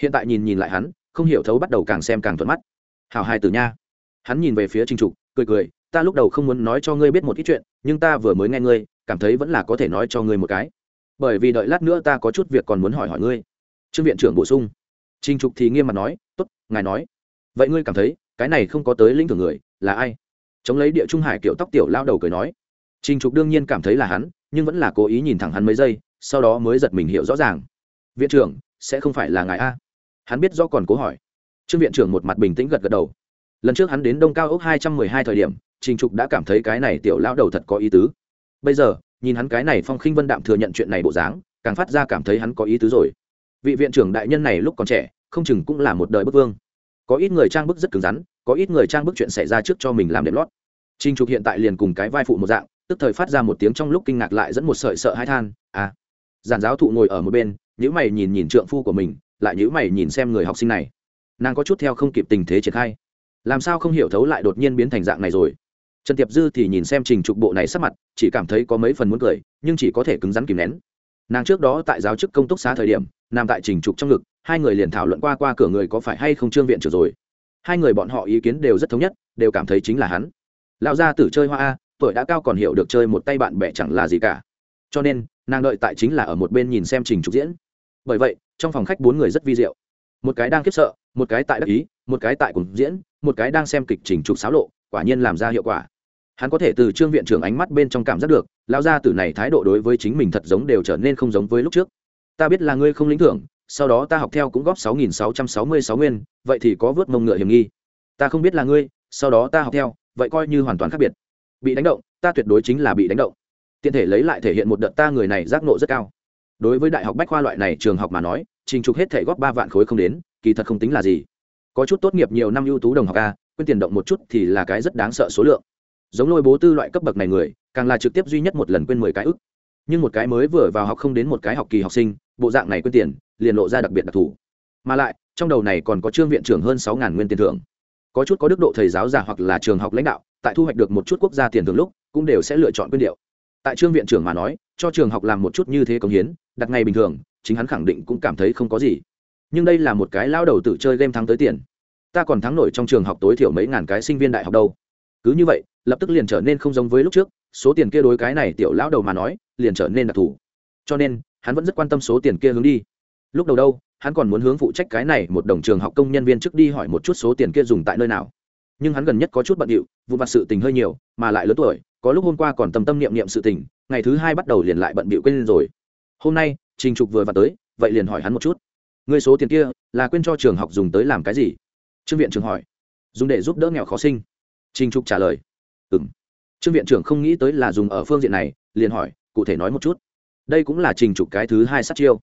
Hiện tại nhìn nhìn lại hắn, không hiểu thấu bắt đầu càng xem càng thuận mắt. Hào hai từ nha. Hắn nhìn về phía trình trục, cười cười ta lúc đầu không muốn nói cho ngươi biết một ít chuyện, nhưng ta vừa mới nghe ngươi, cảm thấy vẫn là có thể nói cho ngươi một cái. Bởi vì đợi lát nữa ta có chút việc còn muốn hỏi hỏi ngươi. Trương viện trưởng bổ sung. Trinh trục thì nghiêm mặt nói, tốt, ngài nói. Vậy ngươi cảm thấy, cái này không có tới linh thường người, là ai? Chống lấy địa trung hải kiểu tóc tiểu lao đầu cười nói. Trinh trục đương nhiên cảm thấy là hắn, nhưng vẫn là cố ý nhìn thẳng hắn mấy giây, sau đó mới giật mình hiểu rõ ràng. Viện trưởng, sẽ không phải là ngài a? Hắn biết do còn cố hỏi. Trương viện trưởng một mặt bình tĩnh gật gật đầu. Lần trước hắn đến đông cao ốc hai trăm mười hai thời điểm trình trục đã cảm thấy cái này tiểu lão đầu thật có ý tứ. Bây giờ, nhìn hắn cái này phong khinh vân đạm thừa nhận chuyện này bộ dáng, càng phát ra cảm thấy hắn có ý tứ rồi. Vị viện trưởng đại nhân này lúc còn trẻ, không chừng cũng là một đời bức vương. Có ít người trang bức rất cứng rắn, có ít người trang bức chuyện xảy ra trước cho mình làm đệm lót. Trình trục hiện tại liền cùng cái vai phụ một dạng, tức thời phát ra một tiếng trong lúc kinh ngạc lại dẫn một sợi sợ hãi than à giản giáo thụ ngồi ở một bên nhữ mày nhìn nhìn trượng phu của mình, lại nhữ mày nhìn xem người học sinh này. Nàng có chút theo không kịp tình thế triển khai. Làm sao không hiểu thấu lại đột nhiên biến thành dạng này rồi? Trần tiệp dư thì nhìn xem trình trục bộ này sắp mặt, chỉ cảm thấy có mấy phần muốn cười, nhưng chỉ có thể cứng rắn kìm nén. Nàng trước đó tại giáo chức công túc xá thời điểm, nằm tại trình trục trong ngực, hai người liền thảo luận qua qua cửa người có phải hay không trương viện trở rồi. Hai người bọn họ ý kiến đều rất thống nhất, đều cảm thấy chính là hắn. Lão gia tử chơi hoa a, tuổi đã cao còn hiểu được chơi một tay bạn bè chẳng là gì cả. Cho nên, nàng đợi tại chính là ở một bên nhìn xem trình trục diễn. Bởi vậy, trong phòng khách bốn người rất vi diệu. Một cái đang kiếp sợ, một cái tại đắc ý, một cái tại cùng diễn, một cái đang xem kịch trình trục xáo lộ, quả nhiên làm ra hiệu quả hắn có thể từ trương viện trưởng ánh mắt bên trong cảm giác được, lão gia tử này thái độ đối với chính mình thật giống đều trở nên không giống với lúc trước. Ta biết là ngươi không lĩnh thưởng, sau đó ta học theo cũng góp sáu nghìn sáu trăm sáu mươi sáu nguyên, vậy thì có vớt mông ngựa hiểm nghi. Ta không biết là ngươi, sau đó ta học theo, vậy coi như hoàn toàn khác biệt. Bị đánh động, ta tuyệt đối chính là bị đánh động. Tiện thể lấy lại thể hiện một đợt ta người này giác nộ rất cao. Đối với đại học bách khoa loại này trường học mà nói, trình trục hết thể góp ba vạn khối không đến, kỳ thật không tính là gì. Có chút tốt nghiệp nhiều năm ưu tú đồng học a, quên tiền động một chút thì là cái rất đáng sợ số lượng giống lôi bố tư loại cấp bậc này người, càng là trực tiếp duy nhất một lần quên mười cái ức. Nhưng một cái mới vừa vào học không đến một cái học kỳ học sinh, bộ dạng này quên tiền, liền lộ ra đặc biệt đặc thù. Mà lại, trong đầu này còn có trương viện trưởng hơn sáu ngàn nguyên tiền thưởng. Có chút có đức độ thầy giáo già hoặc là trường học lãnh đạo, tại thu hoạch được một chút quốc gia tiền thưởng lúc, cũng đều sẽ lựa chọn quyên điệu. Tại trương viện trưởng mà nói, cho trường học làm một chút như thế công hiến, đặt ngay bình thường, chính hắn khẳng định cũng cảm thấy không có gì. Nhưng đây là một cái lao đầu tự chơi game thắng tới tiền. Ta còn thắng nổi trong trường học tối thiểu mấy ngàn cái sinh viên đại học đâu. Cứ như vậy lập tức liền trở nên không giống với lúc trước, số tiền kia đối cái này tiểu lão đầu mà nói, liền trở nên đặc thù. Cho nên, hắn vẫn rất quan tâm số tiền kia hướng đi. Lúc đầu đâu, hắn còn muốn hướng phụ trách cái này một đồng trường học công nhân viên trước đi hỏi một chút số tiền kia dùng tại nơi nào. Nhưng hắn gần nhất có chút bận điệu, vụ mặt sự tình hơi nhiều, mà lại lớn tuổi, có lúc hôm qua còn tầm tâm niệm niệm sự tình, ngày thứ hai bắt đầu liền lại bận bịu quên rồi. Hôm nay, trình trục vừa vào tới, vậy liền hỏi hắn một chút. Người số tiền kia, là quên cho trường học dùng tới làm cái gì? Trương viện trưởng hỏi. Dùng để giúp đỡ nghèo khó sinh. Trình trục trả lời ừ m trương viện trưởng không nghĩ tới là dùng ở phương diện này liền hỏi cụ thể nói một chút. Đây cũng là trình trục cái thứ hai sát chiêu.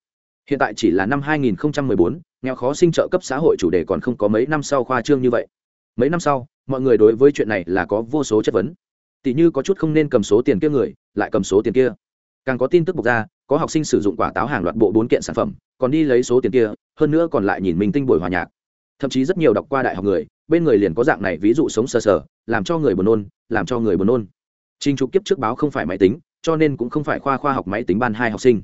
Hiện tại chỉ là năm 2014, nghèo khó sinh trợ cấp xã hội chủ đề còn không có mấy năm sau khoa trương như vậy. Mấy năm sau mọi người đối với chuyện này là có vô số chất vấn. Tỷ như có chút không nên cầm số tiền kia người lại cầm số tiền kia. Càng có tin tức bộc ra có học sinh sử dụng quả táo hàng loạt bộ bốn kiện sản phẩm còn đi lấy số tiền kia hơn nữa còn lại nhìn mình tinh buổi hòa nhạc. Thậm chí rất nhiều đọc qua đại học người bên người liền có dạng này ví dụ sống sờ sờ, làm cho người buồn nôn, làm cho người buồn nôn. Trình trục kiếp trước báo không phải máy tính, cho nên cũng không phải khoa khoa học máy tính ban hai học sinh.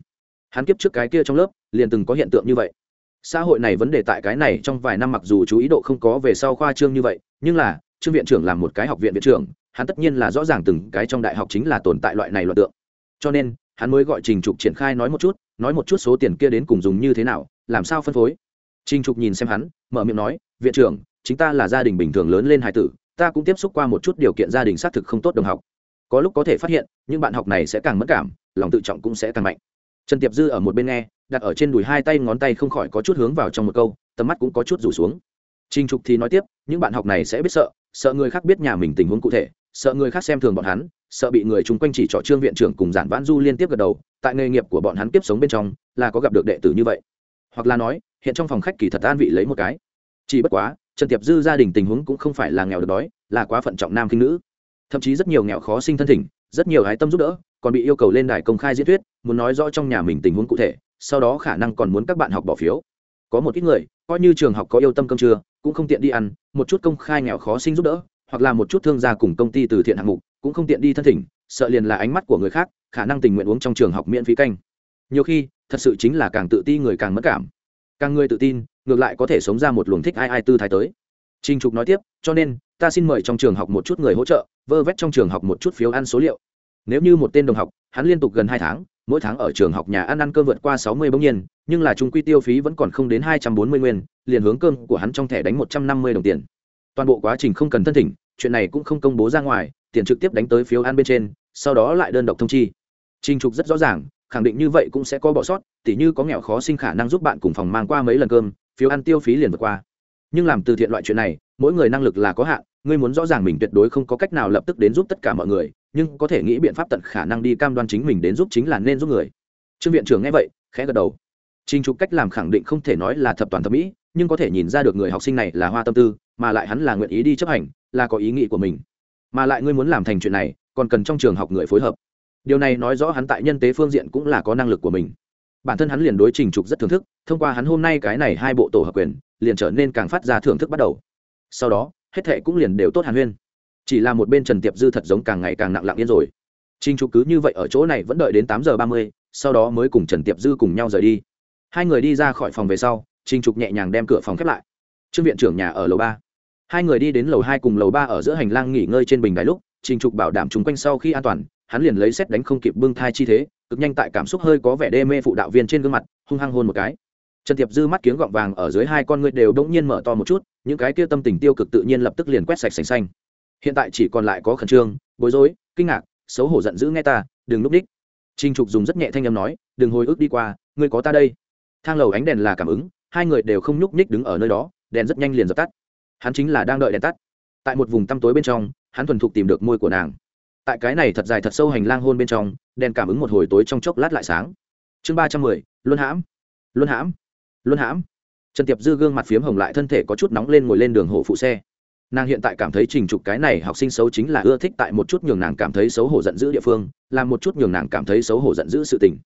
Hắn kiếp trước cái kia trong lớp, liền từng có hiện tượng như vậy. Xã hội này vấn đề tại cái này trong vài năm mặc dù chú ý độ không có về sau khoa trương như vậy, nhưng là, trương viện trưởng làm một cái học viện viện trưởng, hắn tất nhiên là rõ ràng từng cái trong đại học chính là tồn tại loại này luận tượng. Cho nên, hắn mới gọi trình trục triển khai nói một chút, nói một chút số tiền kia đến cùng dùng như thế nào, làm sao phân phối. Trình trục nhìn xem hắn, mở miệng nói, viện trưởng chính ta là gia đình bình thường lớn lên hài tử ta cũng tiếp xúc qua một chút điều kiện gia đình xác thực không tốt đồng học. Có lúc có thể phát hiện nhưng bạn học này sẽ càng mất cảm lòng tự trọng cũng sẽ càng mạnh. Trần tiệp dư ở một bên nghe đặt ở trên đùi hai tay ngón tay không khỏi có chút hướng vào trong một câu tầm mắt cũng có chút rủ xuống. Trình Trục thì nói tiếp, những bạn học này sẽ biết sợ, sợ người khác biết nhà mình tình huống cụ thể sợ người khác xem thường bọn hắn sợ bị người chung quanh chỉ trỏ trương viện trưởng cùng giản vãn du liên tiếp gật đầu tại nghề nghiệp của bọn hắn tiếp sống bên trong là có gặp được đệ tử như vậy. Hoặc là nói hiện trong phòng khách kỳ thật an vị lấy một cái. Chỉ bất quá trần tiệp dư gia đình tình huống cũng không phải là nghèo được đói, là quá phận trọng nam khinh nữ. Thậm chí rất nhiều nghèo khó sinh thân thỉnh, rất nhiều ái tâm giúp đỡ, còn bị yêu cầu lên đài công khai diễn thuyết, muốn nói rõ trong nhà mình tình huống cụ thể, sau đó khả năng còn muốn các bạn học bỏ phiếu. Có một ít người, coi như trường học có yêu tâm cơm trưa, cũng không tiện đi ăn, một chút công khai nghèo khó sinh giúp đỡ, hoặc là một chút thương gia cùng công ty từ thiện hạng mục, cũng không tiện đi thân thỉnh, sợ liền là ánh mắt của người khác, khả năng tình nguyện uống trong trường học miễn phí canh. Nhiều khi, thật sự chính là càng tự ti người càng mất cảm. Càng người tự tin ngược lại có thể sống ra một luồng thích ai ai tư thái tới Trình Trục nói tiếp, cho nên, ta xin mời trong trường học một chút người hỗ trợ, vơ vét trong trường học một chút phiếu ăn số liệu. Nếu như một tên đồng học, hắn liên tục gần hai tháng, mỗi tháng ở trường học nhà ăn ăn cơm vượt qua sáu mươi bỗng nhiên, nhưng là trung quy tiêu phí vẫn còn không đến hai trăm bốn mươi nguyên, liền hướng cơm của hắn trong thẻ đánh một trăm năm mươi đồng tiền. Toàn bộ quá trình không cần thân thỉnh, chuyện này cũng không công bố ra ngoài, tiền trực tiếp đánh tới phiếu ăn bên trên, sau đó lại đơn độc thông chi. Trình Trục rất rõ ràng, khẳng định như vậy cũng sẽ có bỏ sót, tỉ như có nghèo khó sinh khả năng giúp bạn cùng phòng mang qua mấy lần cơm, phiếu ăn tiêu phí liền vượt qua. Nhưng làm từ thiện loại chuyện này, mỗi người năng lực là có hạn, ngươi muốn rõ ràng mình tuyệt đối không có cách nào lập tức đến giúp tất cả mọi người, nhưng có thể nghĩ biện pháp tận khả năng đi cam đoan chính mình đến giúp chính là nên giúp người. Trương viện trưởng nghe vậy, khẽ gật đầu. Trình trục cách làm khẳng định không thể nói là thập toàn thẩm mỹ, nhưng có thể nhìn ra được người học sinh này là hoa tâm tư, mà lại hắn là nguyện ý đi chấp hành, là có ý nghĩ của mình. Mà lại ngươi muốn làm thành chuyện này, còn cần trong trường học người phối hợp. Điều này nói rõ hắn tại nhân tế phương diện cũng là có năng lực của mình bản thân hắn liền đối trình trục rất thưởng thức, thông qua hắn hôm nay cái này hai bộ tổ hợp quyền, liền trở nên càng phát ra thưởng thức bắt đầu. Sau đó, hết thệ cũng liền đều tốt hàn huyên. Chỉ là một bên trần tiệp dư thật giống càng ngày càng nặng lặng yên rồi. Trình trục cứ như vậy ở chỗ này vẫn đợi đến tám giờ ba mươi, sau đó mới cùng trần tiệp dư cùng nhau rời đi. Hai người đi ra khỏi phòng về sau, trình trục nhẹ nhàng đem cửa phòng khép lại. Trương viện trưởng nhà ở lầu ba. Hai người đi đến lầu hai cùng lầu ba ở giữa hành lang nghỉ ngơi trên bình đài lúc, trình trục bảo đảm chúng quanh sau khi an toàn, hắn liền lấy xét đánh không kịp bưng thai chi thế cực nhanh tại cảm xúc hơi có vẻ đê mê phụ đạo viên trên gương mặt, hung hăng hôn một cái. Trần tiệp dư mắt kiếng gọng vàng ở dưới hai con ngươi đều đ nhiên mở to một chút, những cái kia tâm tình tiêu cực tự nhiên lập tức liền quét sạch sành xanh. Hiện tại chỉ còn lại có khẩn trương, bối rối, kinh ngạc, xấu hổ giận dữ nghe ta, đừng núp đích. Trinh trục dùng rất nhẹ thanh âm nói, đừng hồi ức đi qua, ngươi có ta đây. Thang lầu ánh đèn là cảm ứng, hai người đều không nhúc nhích đứng ở nơi đó, đèn rất nhanh liền dập tắt. Hắn chính là đang đợi đèn tắt. Tại một vùng tăm tối bên trong, hắn thuần thục tìm được môi của nàng tại cái này thật dài thật sâu hành lang hôn bên trong, đèn cảm ứng một hồi tối trong chốc lát lại sáng. Chương ba trăm mười, luân hãm. Luân hãm. Luân hãm. Trần tiệp dư gương mặt phiếm hồng lại thân thể có chút nóng lên ngồi lên đường hộ phụ xe. Nàng hiện tại cảm thấy trình trục cái này học sinh xấu chính là ưa thích tại một chút nhường nàng cảm thấy xấu hổ giận dữ địa phương, làm một chút nhường nàng cảm thấy xấu hổ giận dữ sự tình.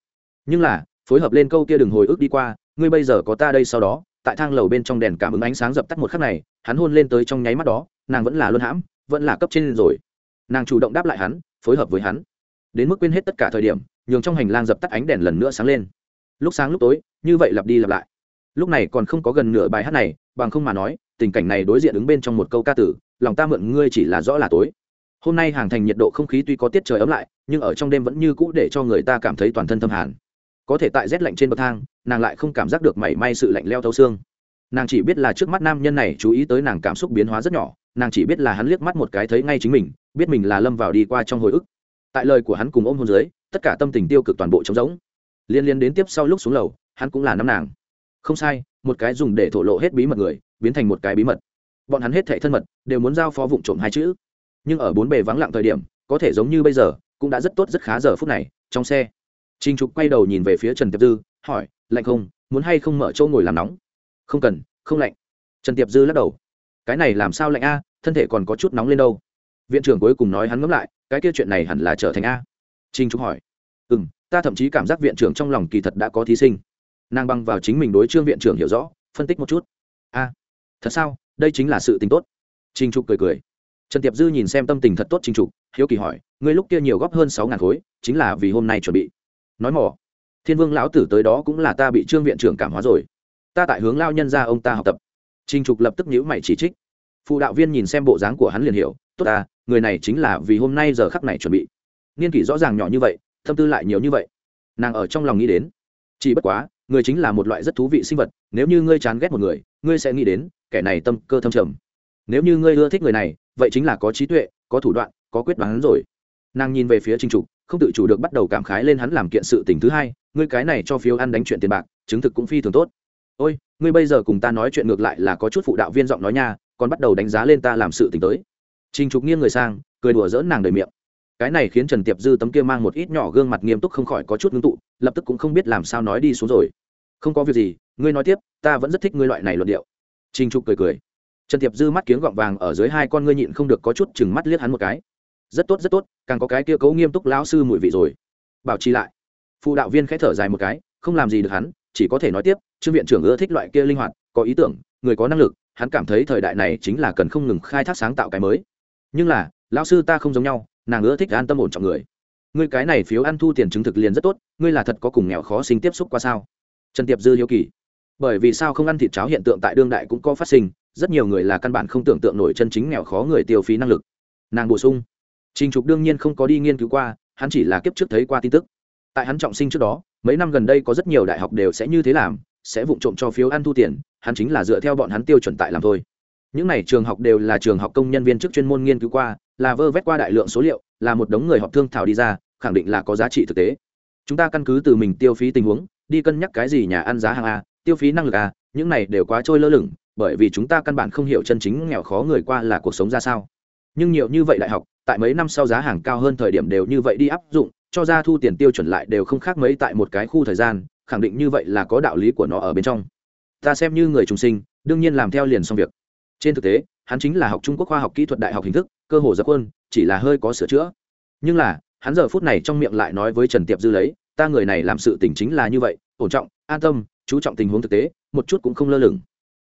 Nhưng là, phối hợp lên câu kia đừng hồi ức đi qua, ngươi bây giờ có ta đây sau đó, tại thang lầu bên trong đèn cảm ứng ánh sáng dập tắt một khắc này, hắn hôn lên tới trong nháy mắt đó, nàng vẫn là luân hãm, vẫn là cấp trên rồi nàng chủ động đáp lại hắn, phối hợp với hắn. Đến mức quên hết tất cả thời điểm, nhường trong hành lang dập tắt ánh đèn lần nữa sáng lên. Lúc sáng lúc tối, như vậy lặp đi lặp lại. Lúc này còn không có gần nửa bài hát này, bằng không mà nói, tình cảnh này đối diện ứng bên trong một câu ca tử, lòng ta mượn ngươi chỉ là rõ là tối. Hôm nay hàng thành nhiệt độ không khí tuy có tiết trời ấm lại, nhưng ở trong đêm vẫn như cũ để cho người ta cảm thấy toàn thân thâm hàn. Có thể tại rét lạnh trên bậc thang, nàng lại không cảm giác được mảy may sự lạnh leo thấu xương. Nàng chỉ biết là trước mắt nam nhân này chú ý tới nàng cảm xúc biến hóa rất nhỏ nàng chỉ biết là hắn liếc mắt một cái thấy ngay chính mình, biết mình là lâm vào đi qua trong hồi ức. Tại lời của hắn cùng ôm hôn dưới, tất cả tâm tình tiêu cực toàn bộ trống rỗng. Liên liên đến tiếp sau lúc xuống lầu, hắn cũng là nắm nàng. Không sai, một cái dùng để thổ lộ hết bí mật người, biến thành một cái bí mật. Bọn hắn hết thệ thân mật, đều muốn giao phó vụ trộm hai chữ. Nhưng ở bốn bề vắng lặng thời điểm, có thể giống như bây giờ, cũng đã rất tốt rất khá giờ phút này, trong xe. Trinh trục quay đầu nhìn về phía trần tiệp dư, hỏi, lạnh không? Muốn hay không mở chỗ ngồi làm nóng? Không cần, không lạnh. Trần tiệp dư lắc đầu cái này làm sao lạnh a, thân thể còn có chút nóng lên đâu. Viện trưởng cuối cùng nói hắn ngẫm lại, cái kia chuyện này hẳn là trở thành a. Trinh trúc hỏi. Ừ m ta thậm chí cảm giác viện trưởng trong lòng kỳ thật đã có thí sinh. Nàng băng vào chính mình đối trương viện trưởng hiểu rõ, phân tích một chút. A, thật sao? Đây chính là sự tình tốt. Trinh trục cười cười. Trần tiệp dư nhìn xem tâm tình thật tốt trinh trục hiếu kỳ hỏi, ngươi lúc kia nhiều góp hơn sáu ngàn khối, chính là vì hôm nay chuẩn bị. Nói mỏ. Thiên vương lão tử tới đó cũng là ta bị trương viện trưởng cảm hóa rồi. Ta tại hướng lao nhân ra ông ta học tập. Trình trục lập tức nhíu mày chỉ trích. Phụ đạo viên nhìn xem bộ dáng của hắn liền hiểu tốt à, người này chính là vì hôm nay giờ khắc này chuẩn bị. Niên kỷ rõ ràng nhỏ như vậy tâm tư lại nhiều như vậy. Nàng ở trong lòng nghĩ đến chỉ bất quá người chính là một loại rất thú vị sinh vật nếu như ngươi chán ghét một người ngươi sẽ nghĩ đến kẻ này tâm cơ thâm trầm. Nếu như ngươi ưa thích người này vậy chính là có trí tuệ có thủ đoạn có quyết đoán rồi. Nàng nhìn về phía Trình trục không tự chủ được bắt đầu cảm khái lên hắn làm kiện sự tình thứ hai ngươi cái này cho phiếu ăn đánh chuyện tiền bạc chứng thực cũng phi thường tốt ôi, ngươi bây giờ cùng ta nói chuyện ngược lại là có chút phụ đạo viên giọng nói nha, còn bắt đầu đánh giá lên ta làm sự tình tới. Trình trục nghiêng người sang, cười đùa dỡn nàng đầy miệng. Cái này khiến trần tiệp dư tấm kia mang một ít nhỏ gương mặt nghiêm túc không khỏi có chút ngưng tụ, lập tức cũng không biết làm sao nói đi xuống rồi. Không có việc gì, ngươi nói tiếp, ta vẫn rất thích ngươi loại này luận điệu. Trình trục cười cười. Trần tiệp dư mắt kiếng gọng vàng ở dưới hai con ngươi nhịn không được có chút chừng mắt liếc hắn một cái. Rất tốt rất tốt, càng có cái kia cấu nghiêm túc lão sư mùi vị rồi. Bảo trì lại. Phụ đạo viên khẽ thở dài một cái, không làm gì được hắn, chỉ có thể nói tiếp trương viện trưởng ưa thích loại kia linh hoạt, có ý tưởng, người có năng lực, hắn cảm thấy thời đại này chính là cần không ngừng khai thác sáng tạo cái mới. Nhưng là, lão sư ta không giống nhau, nàng ưa thích an tâm ổn trọng người. Ngươi cái này phiếu ăn thu tiền chứng thực liền rất tốt, ngươi là thật có cùng nghèo khó sinh tiếp xúc qua sao? Trần tiệp dư hiếu kỳ. Bởi vì sao không ăn thịt cháo hiện tượng tại đương đại cũng có phát sinh, rất nhiều người là căn bản không tưởng tượng nổi chân chính nghèo khó người tiêu phí năng lực. Nàng bổ sung, trình trục đương nhiên không có đi nghiên cứu qua, hắn chỉ là kiếp trước thấy qua tin tức. Tại hắn trọng sinh trước đó, mấy năm gần đây có rất nhiều đại học đều sẽ như thế làm sẽ vụng trộm cho phiếu ăn thu tiền, hắn chính là dựa theo bọn hắn tiêu chuẩn tại làm thôi. Những n à y trường học đều là trường học công nhân viên chức chuyên môn nghiên cứu qua, là vơ vét qua đại lượng số liệu, là một đống người họp thương thảo đi ra, khẳng định là có giá trị thực tế. Chúng ta căn cứ từ mình tiêu phí tình huống, đi cân nhắc cái gì nhà ăn giá hàng a, tiêu phí năng lực a, những này đều quá trôi lơ lửng, bởi vì chúng ta căn bản không hiểu chân chính nghèo khó người qua là cuộc sống ra sao. Nhưng nhiều như vậy đại học, tại mấy năm sau giá hàng cao hơn thời điểm đều như vậy đi áp dụng, cho ra thu tiền tiêu chuẩn lại đều không khác mấy tại một cái khu thời gian khẳng định như vậy là có đạo lý của nó ở bên trong. Ta xem như người trùng sinh, đương nhiên làm theo liền xong việc. Trên thực tế, hắn chính là học trung quốc khoa học kỹ thuật đại học hình thức, cơ hồ dập quân chỉ là hơi có sửa chữa. Nhưng là, hắn giờ phút này trong miệng lại nói với trần tiệp dư lấy, ta người này làm sự tình chính là như vậy, ổn trọng, an tâm, chú trọng tình huống thực tế, một chút cũng không lơ lửng.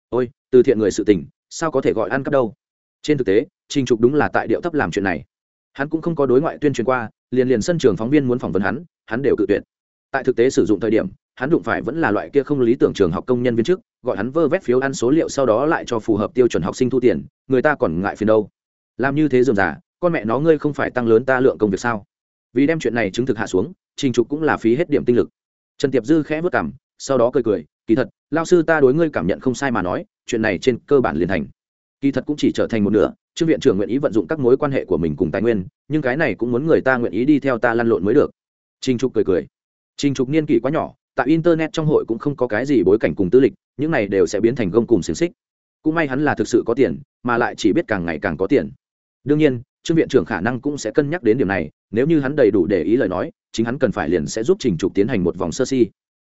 Ôi, từ thiện người sự tình, sao có thể gọi ăn cắp đâu? Trên thực tế, trình trục đúng là tại điệu thấp làm chuyện này. Hắn cũng không có đối ngoại tuyên truyền qua, liền liền sân trường phóng viên muốn phỏng vấn hắn hắn đều cự tuyệt. Tại thực tế sử dụng thời điểm hắn đụng phải vẫn là loại kia không lý tưởng trường học công nhân viên chức, gọi hắn vơ vét phiếu ăn số liệu sau đó lại cho phù hợp tiêu chuẩn học sinh thu tiền, người ta còn ngại phiền đâu. Làm như thế dườm giả con mẹ nó ngươi không phải tăng lớn ta lượng công việc sao? Vì đem chuyện này chứng thực hạ xuống, trình trục cũng là phí hết điểm tinh lực. Trần tiệp dư khẽ vất cảm sau đó cười cười, kỳ thật lao sư ta đối ngươi cảm nhận không sai mà nói, chuyện này trên cơ bản liền thành. Kỳ thật cũng chỉ trở thành một nửa, trương viện trưởng nguyện ý vận dụng các mối quan hệ của mình cùng tài nguyên, nhưng cái này cũng muốn người ta nguyện ý đi theo ta lăn lộn mới được. Trình trục cười cười. Trình trục niên kỷ quá nhỏ tại internet trong hội cũng không có cái gì bối cảnh cùng tư lịch, những này đều sẽ biến thành gông cùng xiềng xích. Cũng may hắn là thực sự có tiền, mà lại chỉ biết càng ngày càng có tiền. Đương nhiên, trương viện trưởng khả năng cũng sẽ cân nhắc đến điểm này, nếu như hắn đầy đủ để ý lời nói, chính hắn cần phải liền sẽ giúp trình trục tiến hành một vòng sơ si.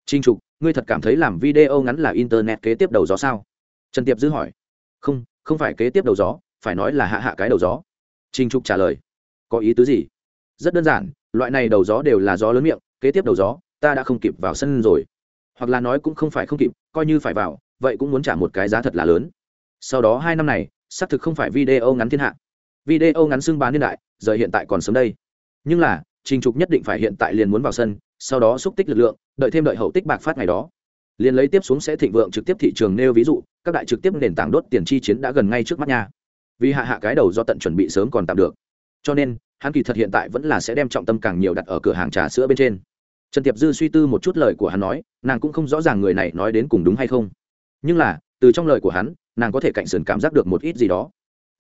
Trình trục, ngươi thật cảm thấy làm video ngắn là internet kế tiếp đầu gió sao? Trần tiệp dư hỏi. Không không phải kế tiếp đầu gió, phải nói là hạ hạ cái đầu gió. Trình trục trả lời. Có ý tứ gì? Rất đơn giản, loại này đầu gió đều là gió lớn miệng, kế tiếp đầu gió ta đã không kịp vào sân rồi. Hoặc là nói cũng không phải không kịp, coi như phải vào, vậy cũng muốn trả một cái giá thật là lớn. Sau đó hai năm này, xác thực không phải video ngắn thiên hạ. Video ngắn xưng bán niên đại, giờ hiện tại còn sớm đây. Nhưng là, trình trục nhất định phải hiện tại liền muốn vào sân, sau đó xúc tích lực lượng, đợi thêm đợi hậu tích bạc phát ngày đó. Liền lấy tiếp xuống sẽ thịnh vượng trực tiếp thị trường nêu ví dụ, các đại trực tiếp nền tảng đốt tiền chi chiến đã gần ngay trước mắt nha. Vì hạ hạ cái đầu do tận chuẩn bị sớm còn tạm được. Cho nên, hắn kỳ thật hiện tại vẫn là sẽ đem trọng tâm càng nhiều đặt ở cửa hàng trà sữa bên trên trần tiệp dư suy tư một chút lời của hắn nói nàng cũng không rõ ràng người này nói đến cùng đúng hay không nhưng là từ trong lời của hắn nàng có thể cạnh sườn cảm giác được một ít gì đó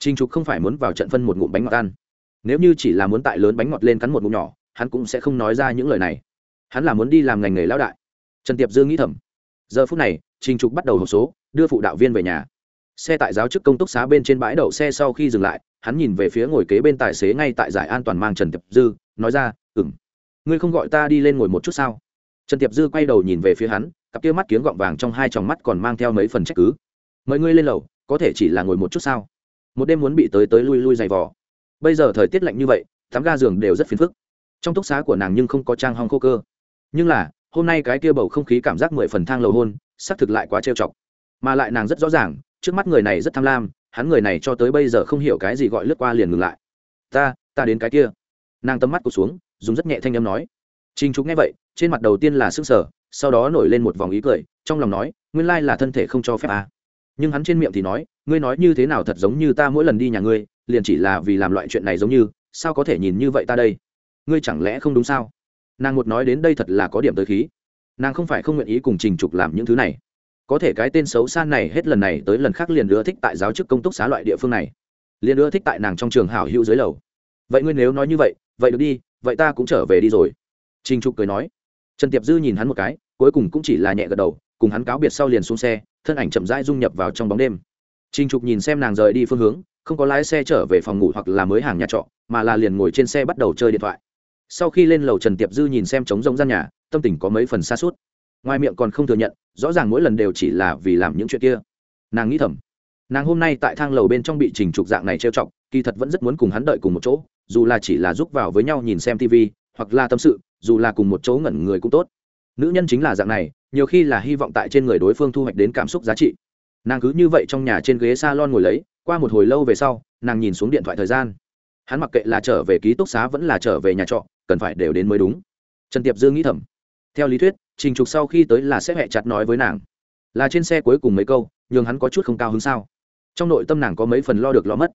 Trình Trục không phải muốn vào trận phân một ngụm bánh ngọt ăn. Nếu như chỉ là muốn tại lớn bánh ngọt lên cắn một ngụm nhỏ, hắn cũng sẽ không nói ra những lời này. Hắn là muốn đi làm ngành nghề lão đại. Trần Tiệp Dương nghĩ thầm. Giờ phút này, Trình Trục bắt đầu hộp số, đưa phụ đạo viên về nhà. Xe tại giáo chức công túc xá bên trên bãi đậu xe sau khi dừng lại, hắn nhìn về phía ngồi kế bên tài xế ngay tại giải an toàn mang Trần Tiệp Dư, nói ra, ngươi không gọi ta đi lên ngồi một chút sao?" Trần Tiệp Dư quay đầu nhìn về phía hắn, cặp kia mắt kiếng gọng vàng trong hai tròng mắt còn mang theo mấy phần trách cứ. "Mời ngươi lên lầu, có thể chỉ là ngồi một chút sao?" một đêm muốn bị tới tới lui lui dày vò bây giờ thời tiết lạnh như vậy tắm ga giường đều rất phiền phức trong túc xá của nàng nhưng không có trang hong khô cơ nhưng là hôm nay cái kia bầu không khí cảm giác mười phần thang lầu hôn xác thực lại quá trêu chọc mà lại nàng rất rõ ràng trước mắt người này rất tham lam hắn người này cho tới bây giờ không hiểu cái gì gọi lướt qua liền ngừng lại ta ta đến cái kia nàng tấm mắt cụt xuống dùng rất nhẹ thanh âm nói. Trình trục nghe vậy, trên mặt đầu tiên là sức sở sau đó nổi lên một vòng ý cười, trong lòng nói, nguyên lai là thân thể không cho phép à. nhưng hắn trên miệng thì nói, ngươi nói như thế nào thật giống như ta mỗi lần đi nhà ngươi, liền chỉ là vì làm loại chuyện này giống như, sao có thể nhìn như vậy ta đây? Ngươi chẳng lẽ không đúng sao? Nàng một nói đến đây thật là có điểm tới khí. Nàng không phải không nguyện ý cùng trình trục làm những thứ này. Có thể cái tên xấu xa này hết lần này tới lần khác liền ưa thích tại giáo chức công túc xá loại địa phương này. Liền ưa thích tại nàng trong trường hảo hữu dưới lầu. Vậy ngươi nếu nói như vậy vậy được đi vậy ta cũng trở về đi rồi. Trình trục cười nói. Trần tiệp dư nhìn hắn một cái cuối cùng cũng chỉ là nhẹ gật đầu cùng hắn cáo biệt sau liền xuống xe thân ảnh chậm rãi dung nhập vào trong bóng đêm. Trình Trục nhìn xem nàng rời đi phương hướng, không có lái xe trở về phòng ngủ hoặc là mới hàng nhà trọ mà là liền ngồi trên xe bắt đầu chơi điện thoại. Sau khi lên lầu trần tiệp dư nhìn xem trống rỗng gian nhà tâm tình có mấy phần xa suốt ngoài miệng còn không thừa nhận rõ ràng mỗi lần đều chỉ là vì làm những chuyện kia. Nàng nghĩ thầm nàng hôm nay tại thang lầu bên trong bị trình trục dạng này trêu chọc kỳ thật vẫn rất muốn cùng hắn đợi cùng một chỗ dù là chỉ là giúp vào với nhau nhìn xem tv hoặc là tâm sự, dù là cùng một chỗ ngẩn người cũng tốt. Nữ nhân chính là dạng này, nhiều khi là hy vọng tại trên người đối phương thu hoạch đến cảm xúc giá trị. Nàng cứ như vậy trong nhà trên ghế s a lon ngồi lấy, qua một hồi lâu về sau, nàng nhìn xuống điện thoại thời gian. Hắn mặc kệ là trở về ký túc xá vẫn là trở về nhà trọ, cần phải đều đến mới đúng. Trần tiệp dương nghĩ thầm. Theo lý thuyết, trình trục sau khi tới là sẽ hẹ chặt nói với nàng. Là trên xe cuối cùng mấy câu, nhường hắn có chút không cao hứng sao? Trong nội tâm nàng có mấy phần lo được lo mất.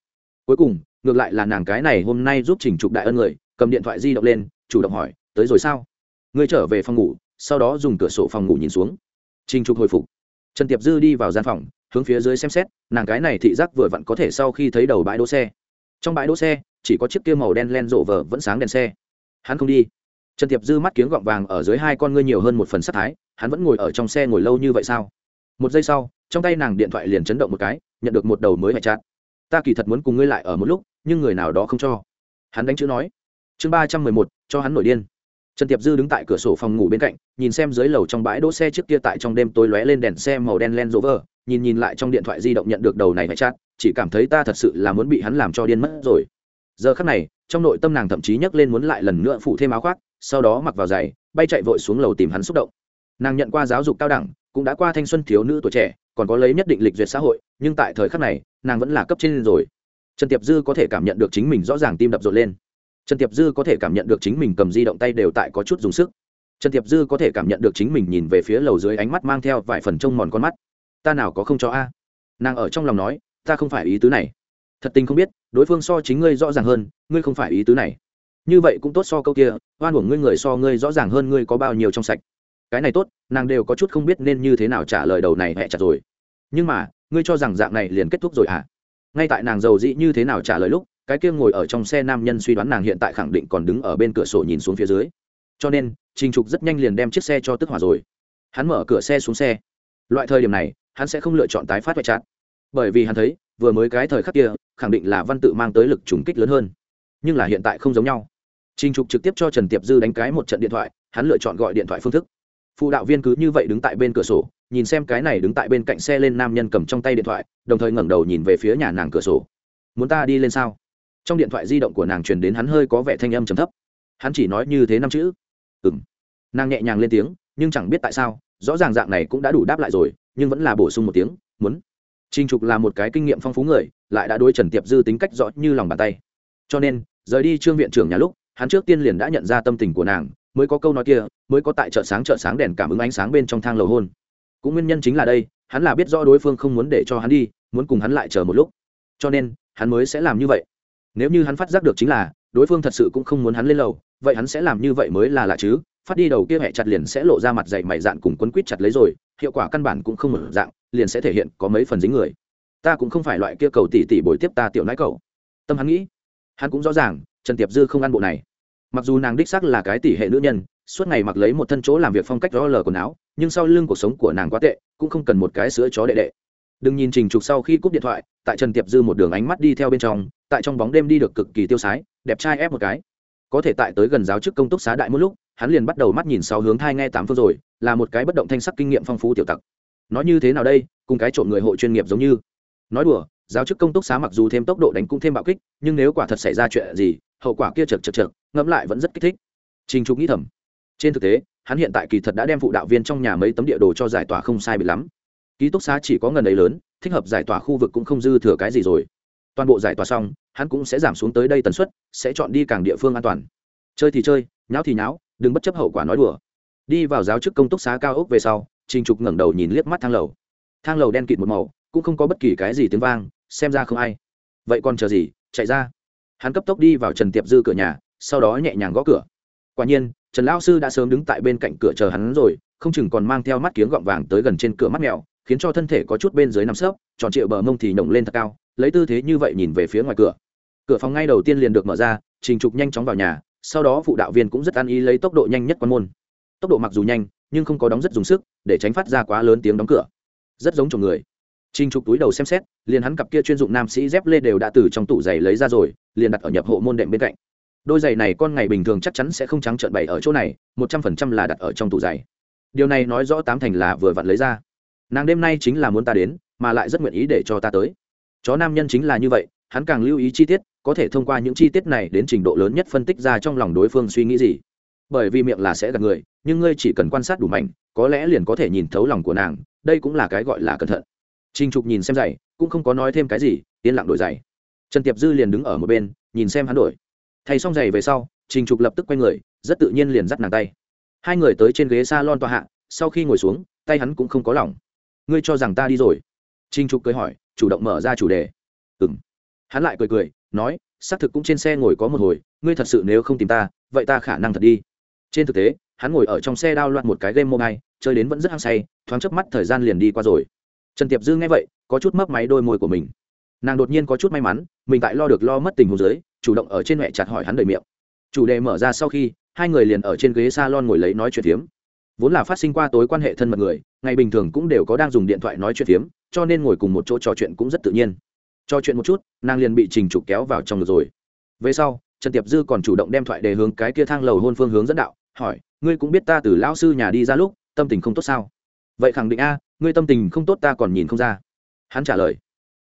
Cuối cùng ngược lại là nàng cái này hôm nay giúp trình trục đại ân người, cầm điện thoại di động lên, chủ động hỏi, tới rồi sao? Ngươi trở về phòng ngủ, sau đó dùng cửa sổ phòng ngủ nhìn xuống. Trình trục hồi phục. Trần tiệp dư đi vào gian phòng, hướng phía dưới xem xét, nàng cái này thị giác vừa vặn có thể sau khi thấy đầu bãi đỗ xe. Trong bãi đỗ xe, chỉ có chiếc kia màu đen len rộ vờ vẫn sáng đèn xe. Hắn không đi. Trần tiệp dư mắt kiếng gọng vàng ở dưới hai con ngươi nhiều hơn một phần sắc thái, hắn vẫn ngồi ở trong xe ngồi lâu như vậy sao? Một giây sau, trong tay nàng điện thoại liền chấn động một cái, nhận được một đầu mới mẹ chặn ta kỳ thật muốn cùng ngươi lại ở một lúc nhưng người nào đó không cho. Hắn đánh chữ nói. Chương ba trăm mười một, cho hắn nổi điên. Trần tiệp dư đứng tại cửa sổ phòng ngủ bên cạnh, nhìn xem dưới lầu trong bãi đỗ xe trước kia tại trong đêm tối lóe lên đèn xe màu đen len rỗ vờ nhìn nhìn lại trong điện thoại di động nhận được đầu này phải chát, chỉ cảm thấy ta thật sự là muốn bị hắn làm cho điên mất rồi. Giờ khắc này, trong nội tâm nàng thậm chí nhấc lên muốn lại lần nữa phụ thêm áo khoác, sau đó mặc vào giày, bay chạy vội xuống lầu tìm hắn xúc động. Nàng nhận qua giáo dục cao đẳng, cũng đã qua thanh xuân thiếu nữ tuổi trẻ, còn có lấy nhất định lịch duyệt xã hội, nhưng tại thời khắc này, nàng vẫn là cấp trên rồi trần tiệp dư có thể cảm nhận được chính mình rõ ràng tim đập rộn lên. Trần tiệp dư có thể cảm nhận được chính mình cầm di động tay đều tại có chút dùng sức. Trần tiệp dư có thể cảm nhận được chính mình nhìn về phía lầu dưới ánh mắt mang theo vài phần trông mòn con mắt. Ta nào có không cho a? Nàng ở trong lòng nói, ta không phải ý tứ này. Thật tình không biết, đối phương so chính ngươi rõ ràng hơn, ngươi không phải ý tứ này. Như vậy cũng tốt so câu kia, oan uổng ngươi người so ngươi rõ ràng hơn ngươi có bao nhiêu trong sạch. Cái này tốt, nàng đều có chút không biết nên như thế nào trả lời đầu này hẹ chặt rồi. Nhưng mà, ngươi cho rằng dạng này liền kết thúc rồi à? Ngay tại nàng giàu dĩ như thế nào trả lời lúc, cái kia ngồi ở trong xe nam nhân suy đoán nàng hiện tại khẳng định còn đứng ở bên cửa sổ nhìn xuống phía dưới. Cho nên, trình trục rất nhanh liền đem chiếc xe cho tức hỏa rồi. Hắn mở cửa xe xuống xe. Loại thời điểm này, hắn sẽ không lựa chọn tái phát hoại chặt bởi vì hắn thấy, vừa mới cái thời khắc kia, khẳng định là văn tự mang tới lực trùng kích lớn hơn. Nhưng là hiện tại không giống nhau. Trình trục trực tiếp cho trần tiệp dư đánh cái một trận điện thoại, hắn lựa chọn gọi điện thoại phương thức. Phụ đạo viên cứ như vậy đứng tại bên cửa sổ nhìn xem cái này đứng tại bên cạnh xe lên nam nhân cầm trong tay điện thoại, đồng thời ngẩng đầu nhìn về phía nhà nàng cửa sổ. Muốn ta đi lên sao? Trong điện thoại di động của nàng truyền đến hắn hơi có vẻ thanh âm trầm thấp. Hắn chỉ nói như thế năm chữ. Ừ m nàng nhẹ nhàng lên tiếng, nhưng chẳng biết tại sao, rõ ràng dạng này cũng đã đủ đáp lại rồi, nhưng vẫn là bổ sung một tiếng, muốn. Trinh trục là một cái kinh nghiệm phong phú người, lại đã đối trần tiệp dư tính cách rõ như lòng bàn tay. Cho nên, rời đi trương viện trưởng nhà lúc, hắn trước tiên liền đã nhận ra tâm tình của nàng, mới có câu nói kia, mới có tại chợ sáng chợ sáng đèn cảm ứng ánh sáng bên trong thang lầu hôn cũng nguyên nhân chính là đây, hắn là biết rõ đối phương không muốn để cho hắn đi, muốn cùng hắn lại chờ một lúc. Cho nên, hắn mới sẽ làm như vậy. Nếu như hắn phát giác được chính là, đối phương thật sự cũng không muốn hắn lên lầu, vậy hắn sẽ làm như vậy mới là lạ chứ? Phát đi đầu kia hẹ chặt liền sẽ lộ ra mặt dày mày dạn cùng quấn quýt chặt lấy rồi, hiệu quả căn bản cũng không một dạng, liền sẽ thể hiện có mấy phần dính người. Ta cũng không phải loại kia cầu tỷ tỷ bồi tiếp ta tiểu nãi cầu tâm hắn nghĩ, hắn cũng rõ ràng, trần tiệp dư không ăn bộ này. Mặc dù nàng đích xác là cái tỷ hệ nữ nhân, suốt ngày mặc lấy một thân chỗ làm việc phong cách rõ lờ quần áo nhưng sau lưng cuộc sống của nàng quá tệ, cũng không cần một cái sữa chó đệ đệ. Đừng nhìn trình trục sau khi cúp điện thoại, tại trần tiệp dư một đường ánh mắt đi theo bên trong, tại trong bóng đêm đi được cực kỳ tiêu sái, đẹp trai ép một cái. Có thể tại tới gần giáo chức công túc xá đại một lúc, hắn liền bắt đầu mắt nhìn sau hướng thai nghe tám phương rồi, là một cái bất động thanh sắc kinh nghiệm phong phú tiểu tặc. Nói như thế nào đây, cùng cái trộm người hội chuyên nghiệp giống như. Nói đùa, giáo chức công túc xá mặc dù thêm tốc độ đánh cũng thêm bạo kích, nhưng nếu quả thật xảy ra chuyện gì, hậu quả kia chật chật chật ngẫm lại vẫn rất kích thích. Trình trục nghĩ thầm. Trên thực tế hắn hiện tại kỳ thật đã đem phụ đạo viên trong nhà mấy tấm địa đồ cho giải tỏa không sai bị lắm. Ký túc xá chỉ có ngần ấy lớn, thích hợp giải tỏa khu vực cũng không dư thừa cái gì rồi. Toàn bộ giải tỏa xong, hắn cũng sẽ giảm xuống tới đây tần suất, sẽ chọn đi càng địa phương an toàn. Chơi thì chơi, nháo thì nháo, đừng bất chấp hậu quả nói đùa. Đi vào giáo chức công túc xá cao ốc về sau, trình trục ngẩng đầu nhìn liếc mắt thang lầu. Thang lầu đen kịt một màu, cũng không có bất kỳ cái gì tiếng vang, xem ra không ai. Vậy còn chờ gì? Chạy ra. Hắn cấp tốc đi vào trần tiệp dư cửa nhà, sau đó nhẹ nhàng gõ cửa quả nhiên trần lão sư đã sớm đứng tại bên cạnh cửa chờ hắn rồi không chừng còn mang theo mắt kiếng gọng vàng tới gần trên cửa mắt mèo khiến cho thân thể có chút bên dưới nằm sấp tròn trịa bờ mông thì nhổng lên thật cao lấy tư thế như vậy nhìn về phía ngoài cửa. Cửa phòng ngay đầu tiên liền được mở ra trình trục nhanh chóng vào nhà sau đó phụ đạo viên cũng rất ăn ý lấy tốc độ nhanh nhất quan môn. Tốc độ mặc dù nhanh nhưng không có đóng rất dùng sức để tránh phát ra quá lớn tiếng đóng cửa. Rất giống chồng người. Trình Trục túi đầu xem xét, liền hắn cặp kia chuyên dụng nam sĩ dép lê đều đã từ trong tủ giày lấy ra rồi, liền đặt ở nhập hộ môn đệm bên cạnh. Đôi giày này con ngày bình thường chắc chắn sẽ không trắng trợn bày ở chỗ này, một trăm phần trăm là đặt ở trong tủ giày. Điều này nói rõ tám thành là vừa vặn lấy ra. Nàng đêm nay chính là muốn ta đến, mà lại rất nguyện ý để cho ta tới. Chó nam nhân chính là như vậy, hắn càng lưu ý chi tiết, có thể thông qua những chi tiết này đến trình độ lớn nhất phân tích ra trong lòng đối phương suy nghĩ gì. Bởi vì miệng là sẽ gạt người, nhưng ngươi chỉ cần quan sát đủ mạnh, có lẽ liền có thể nhìn thấu lòng của nàng, đây cũng là cái gọi là cẩn thận Trình Trục nhìn xem giày, cũng không có nói thêm cái gì, yên lặng đổi giày. Trần Tiệp Dư liền đứng ở một bên, nhìn xem hắn đổi thầy xong giày về sau, Trình Trục lập tức quay người, rất tự nhiên liền dắt nàng tay. Hai người tới trên ghế salon tòa hạ, sau khi ngồi xuống, tay hắn cũng không có lỏng. Ngươi cho rằng ta đi rồi? Trình Trục cười hỏi, chủ động mở ra chủ đề. Ừm. Hắn lại cười cười, nói, xác thực cũng trên xe ngồi có một hồi, ngươi thật sự nếu không tìm ta, vậy ta khả năng thật đi. Trên thực tế, hắn ngồi ở trong xe đao loạn một cái game mobile, chơi đến vẫn rất hăng say, thoáng chớp mắt thời gian liền đi qua rồi trần tiệp dư nghe vậy có chút mấp máy đôi môi của mình nàng đột nhiên có chút may mắn mình tại lo được lo mất tình hồ dưới chủ động ở trên mẹ chặt hỏi hắn đời miệng. Chủ đề mở ra sau khi, hai người liền ở trên ghế s a lon ngồi lấy nói chuyện phiếm. Vốn là phát sinh qua tối quan hệ thân mật người, ngày bình thường cũng đều có đang dùng điện thoại nói chuyện phiếm, cho nên ngồi cùng một chỗ trò chuyện cũng rất tự nhiên. Trò chuyện một chút, nàng liền bị trình trục kéo vào trong được rồi. Về sau, trần tiệp dư còn chủ động đem thoại đề hướng cái kia thang lầu hôn phương hướng dẫn đạo, hỏi, ngươi cũng biết ta từ lão sư nhà đi ra lúc, tâm tình không tốt sao? Vậy khẳng định a, ngươi tâm tình không tốt ta còn nhìn không ra. Hắn trả lời,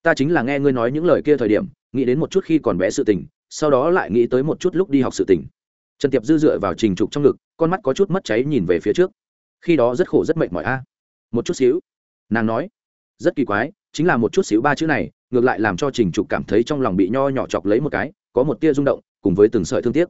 ta chính là nghe ngươi nói những lời kia thời điểm, nghĩ đến một chút khi còn bé sự tình sau đó lại nghĩ tới một chút lúc đi học sự tỉnh, trần tiệp dư dựa vào trình trục trong ngực con mắt có chút mất cháy nhìn về phía trước. Khi đó rất khổ rất mệt mỏi a. Một chút xíu. Nàng nói rất kỳ quái chính là một chút xíu ba chữ này ngược lại làm cho trình trục cảm thấy trong lòng bị nho nhỏ chọc lấy một cái có một tia rung động cùng với từng sợi thương tiếc.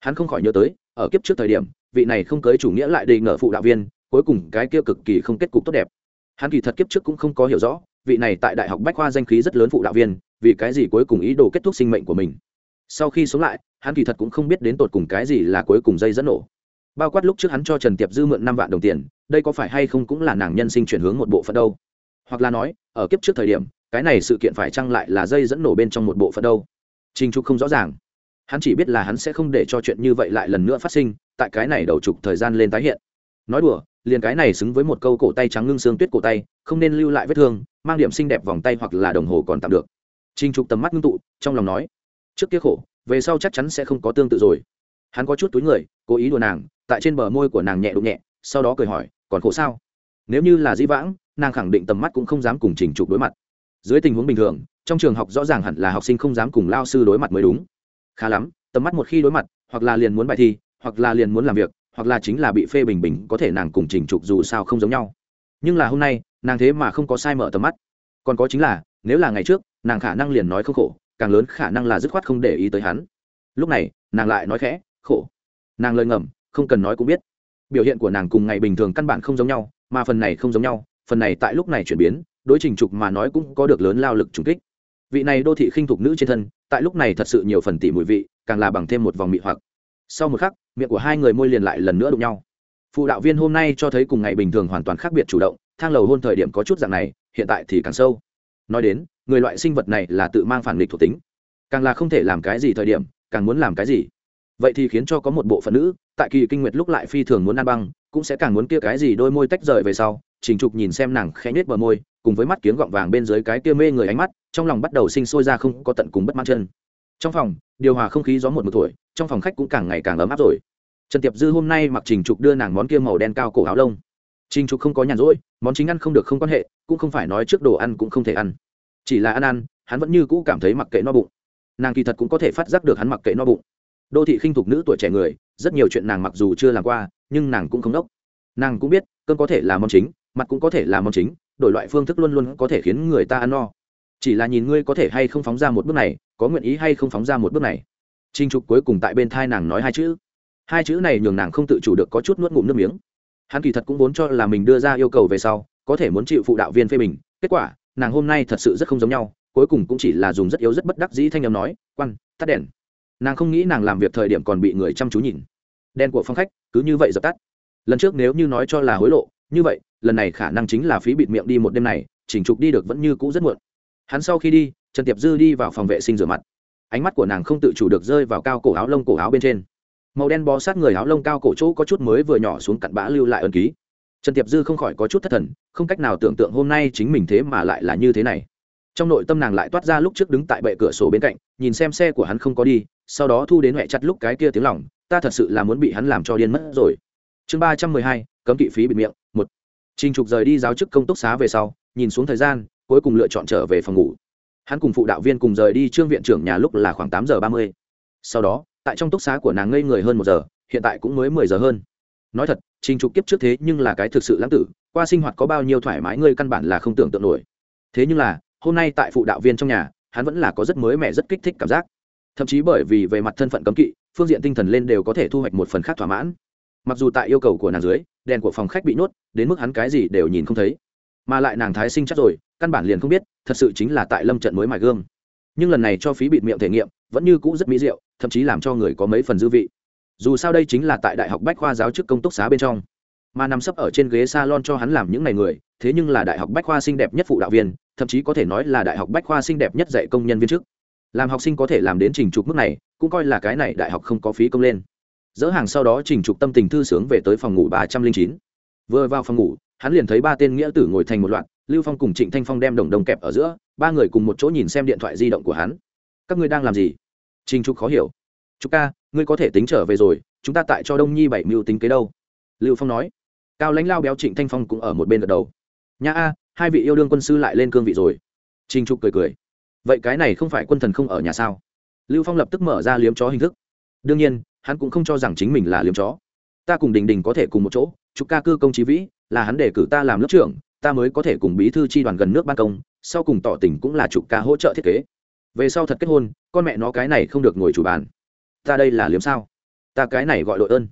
Hắn không khỏi nhớ tới ở kiếp trước thời điểm vị này không cưới chủ nghĩa lại đề ngờ phụ đạo viên cuối cùng cái kia cực kỳ không kết cục tốt đẹp. Hắn kỳ thật kiếp trước cũng không có hiểu rõ vị này tại đại học bách khoa danh khí rất lớn phụ đạo viên vì cái gì cuối cùng ý đồ kết thúc sinh mệnh của mình sau khi sống lại, hắn kỳ thật cũng không biết đến tột cùng cái gì là cuối cùng dây dẫn nổ. Bao quát lúc trước hắn cho trần tiệp dư mượn năm vạn đồng tiền, đây có phải hay không cũng là nàng nhân sinh chuyển hướng một bộ phận đâu? Hoặc là nói, ở kiếp trước thời điểm, cái này sự kiện phải chăng lại là dây dẫn nổ bên trong một bộ phận đâu? Trình trục không rõ ràng. Hắn chỉ biết là hắn sẽ không để cho chuyện như vậy lại lần nữa phát sinh, tại cái này đầu trục thời gian lên tái hiện. Nói đùa, liền cái này xứng với một câu cổ tay trắng ngưng xương tuyết cổ tay, không nên lưu lại vết thương, mang điểm xinh đẹp vòng tay hoặc là đồng hồ còn tạm được. Trình trục tầm mắt ngưng tụ, trong lòng nói trước kia khổ, về sau chắc chắn sẽ không có tương tự rồi. Hắn có chút túi người, cố ý đùa nàng, tại trên bờ môi của nàng nhẹ đụng nhẹ, sau đó cười hỏi, còn khổ sao? Nếu như là di vãng, nàng khẳng định tầm mắt cũng không dám cùng trình trục đối mặt. Dưới tình huống bình thường, trong trường học rõ ràng hẳn là học sinh không dám cùng lao sư đối mặt mới đúng. Khá lắm, tầm mắt một khi đối mặt, hoặc là liền muốn bài thi, hoặc là liền muốn làm việc, hoặc là chính là bị phê bình bình, có thể nàng cùng trình trục dù sao không giống nhau. Nhưng là hôm nay, nàng thế mà không có sai mở tầm mắt. Còn có chính là, nếu là ngày trước, nàng khả năng liền nói không khổ càng lớn khả năng là dứt khoát không để ý tới hắn. Lúc này, nàng lại nói khẽ, khổ. Nàng lời ngầm, không cần nói cũng biết. Biểu hiện của nàng cùng ngày bình thường căn bản không giống nhau, mà phần này không giống nhau, phần này tại lúc này chuyển biến, đối trình trục mà nói cũng có được lớn lao lực trùng kích. Vị này đô thị khinh thục nữ trên thân, tại lúc này thật sự nhiều phần tỉ mùi vị, càng là bằng thêm một vòng mị hoặc. Sau một khắc, miệng của hai người môi liền lại lần nữa đụng nhau. Phụ đạo viên hôm nay cho thấy cùng ngày bình thường hoàn toàn khác biệt chủ động, thang lầu hôn thời điểm có chút dạng này, hiện tại thì càng sâu. Nói đến người loại sinh vật này là tự mang phản nghịch thuộc tính. Càng là không thể làm cái gì thời điểm, càng muốn làm cái gì. Vậy thì khiến cho có một bộ phận nữ, tại kỳ kinh nguyệt lúc lại phi thường muốn ăn băng, cũng sẽ càng muốn kia cái gì đôi môi tách rời về sau, trình trục nhìn xem nàng khẽ nhếch bờ môi, cùng với mắt kiếng gọng vàng bên dưới cái kia mê người ánh mắt, trong lòng bắt đầu sinh sôi ra không có tận cùng bất mãn chân. Trong phòng, điều hòa không khí gió một một tuổi, trong phòng khách cũng càng ngày càng ấm áp rồi. Trần tiệp dư hôm nay mặc trình trục đưa nàng món kia màu đen cao cổ áo lông. Trình trục không có nhàn rỗi, món chính ăn không được không quan hệ, cũng không phải nói trước đồ ăn cũng không thể ăn chỉ là ăn ăn hắn vẫn như cũ cảm thấy mặc kệ no bụng. Nàng kỳ thật cũng có thể phát giác được hắn mặc kệ no bụng. Đô thị khinh thục nữ tuổi trẻ người, rất nhiều chuyện nàng mặc dù chưa làm qua, nhưng nàng cũng không đốc. Nàng cũng biết, cơm có thể là món chính, mặt cũng có thể là món chính, đổi loại phương thức luôn luôn có thể khiến người ta ăn no. Chỉ là nhìn ngươi có thể hay không phóng ra một bước này, có nguyện ý hay không phóng ra một bước này. Trinh trục cuối cùng tại bên thai nàng nói hai chữ. Hai chữ này nhường nàng không tự chủ được có chút nuốt ngụm nước miếng. Hắn kỳ thật cũng vốn cho là mình đưa ra yêu cầu về sau, có thể muốn chịu phụ đạo viên phê bình, kết quả nàng hôm nay thật sự rất không giống nhau, cuối cùng cũng chỉ là dùng rất yếu rất bất đắc dĩ thanh âm nói, quan, tắt đèn. Nàng không nghĩ nàng làm việc thời điểm còn bị người chăm chú nhìn. Đen của phong khách, cứ như vậy dập tắt. Lần trước nếu như nói cho là hối lộ, như vậy, lần này khả năng chính là phí bịt miệng đi một đêm này, chỉnh trục đi được vẫn như cũ rất muộn. Hắn sau khi đi, trần tiệp dư đi vào phòng vệ sinh rửa mặt. Ánh mắt của nàng không tự chủ được rơi vào cao cổ áo lông cổ áo bên trên. Màu đen bó sát người áo lông cao cổ chỗ có chút mới vừa nhỏ xuống cặn bã lưu lại ẩn ký trần tiệp dư không khỏi có chút thất thần, không cách nào tưởng tượng hôm nay chính mình thế mà lại là như thế này. Trong nội tâm nàng lại toát ra lúc trước đứng tại bệ cửa sổ bên cạnh, nhìn xem xe của hắn không có đi, sau đó thu đến huệ chặt lúc cái kia tiếng lỏng ta thật sự là muốn bị hắn làm cho điên mất rồi. Chương ba trăm mười hai, cấm kỵ phí bịt miệng, một. Trình trục rời đi giáo chức công túc xá về sau, nhìn xuống thời gian, cuối cùng lựa chọn trở về phòng ngủ. Hắn cùng phụ đạo viên cùng rời đi trương viện trưởng nhà lúc là khoảng tám giờ ba mươi. Sau đó, tại trong túc xá của nàng ngây người hơn một giờ, hiện tại cũng mới mười giờ hơn nói thật, trình trục kiếp trước thế nhưng là cái thực sự lãng tử, qua sinh hoạt có bao nhiêu thoải mái ngươi căn bản là không tưởng tượng nổi. Thế nhưng là, hôm nay tại phụ đạo viên trong nhà, hắn vẫn là có rất mới mẻ, rất kích thích cảm giác. Thậm chí bởi vì về mặt thân phận cấm kỵ, phương diện tinh thần lên đều có thể thu hoạch một phần khác thỏa mãn. Mặc dù tại yêu cầu của nàng dưới, đèn của phòng khách bị nhốt, đến mức hắn cái gì đều nhìn không thấy. Mà lại nàng thái sinh chắc rồi, căn bản liền không biết, thật sự chính là tại lâm trận mới mài gương nhưng lần này cho phí bịt miệng thể nghiệm, vẫn như cũ rất mỹ diệu, thậm chí làm cho người có mấy phần dư vị dù sao đây chính là tại đại học bách khoa giáo chức công túc xá bên trong. Mà nằm sấp ở trên ghế salon cho hắn làm những ngày người, thế nhưng là đại học bách khoa xinh đẹp nhất phụ đạo viên, thậm chí có thể nói là đại học bách khoa xinh đẹp nhất dạy công nhân viên chức. Làm học sinh có thể làm đến trình trục mức này, cũng coi là cái này đại học không có phí công lên. Dỡ hàng sau đó trình trục tâm tình thư sướng về tới phòng ngủ ba trăm linh chín. Vừa vào phòng ngủ, hắn liền thấy ba tên nghĩa tử ngồi thành một loạt, lưu phong cùng trịnh thanh phong đem đồng đồng kẹp ở giữa, ba người cùng một chỗ nhìn xem điện thoại di động của hắn. Các ngươi đang làm gì? Trình trục khó hiểu. Chúc ca ngươi có thể tính trở về rồi, chúng ta tại cho đông nhi bảy mưu tính kế đâu? Lưu phong nói. Cao lãnh lao béo trịnh thanh phong cũng ở một bên gật đầu. Nhà a, hai vị yêu đương quân sư lại lên cương vị rồi. Trình trục cười cười. Vậy cái này không phải quân thần không ở nhà sao? Lưu phong lập tức mở ra liếm chó hình thức. Đương nhiên, hắn cũng không cho rằng chính mình là liếm chó. Ta cùng đình đình có thể cùng một chỗ chúc ca cư công trí vĩ, là hắn để cử ta làm lớp trưởng, ta mới có thể cùng bí thư tri đoàn gần nước ban công, sau cùng tỏ tình cũng là chụp ca hỗ trợ thiết kế. Về sau thật kết hôn, con mẹ nó cái này không được ngồi chủ bàn ta đây là liếm sao? Ta cái này gọi đội ơn.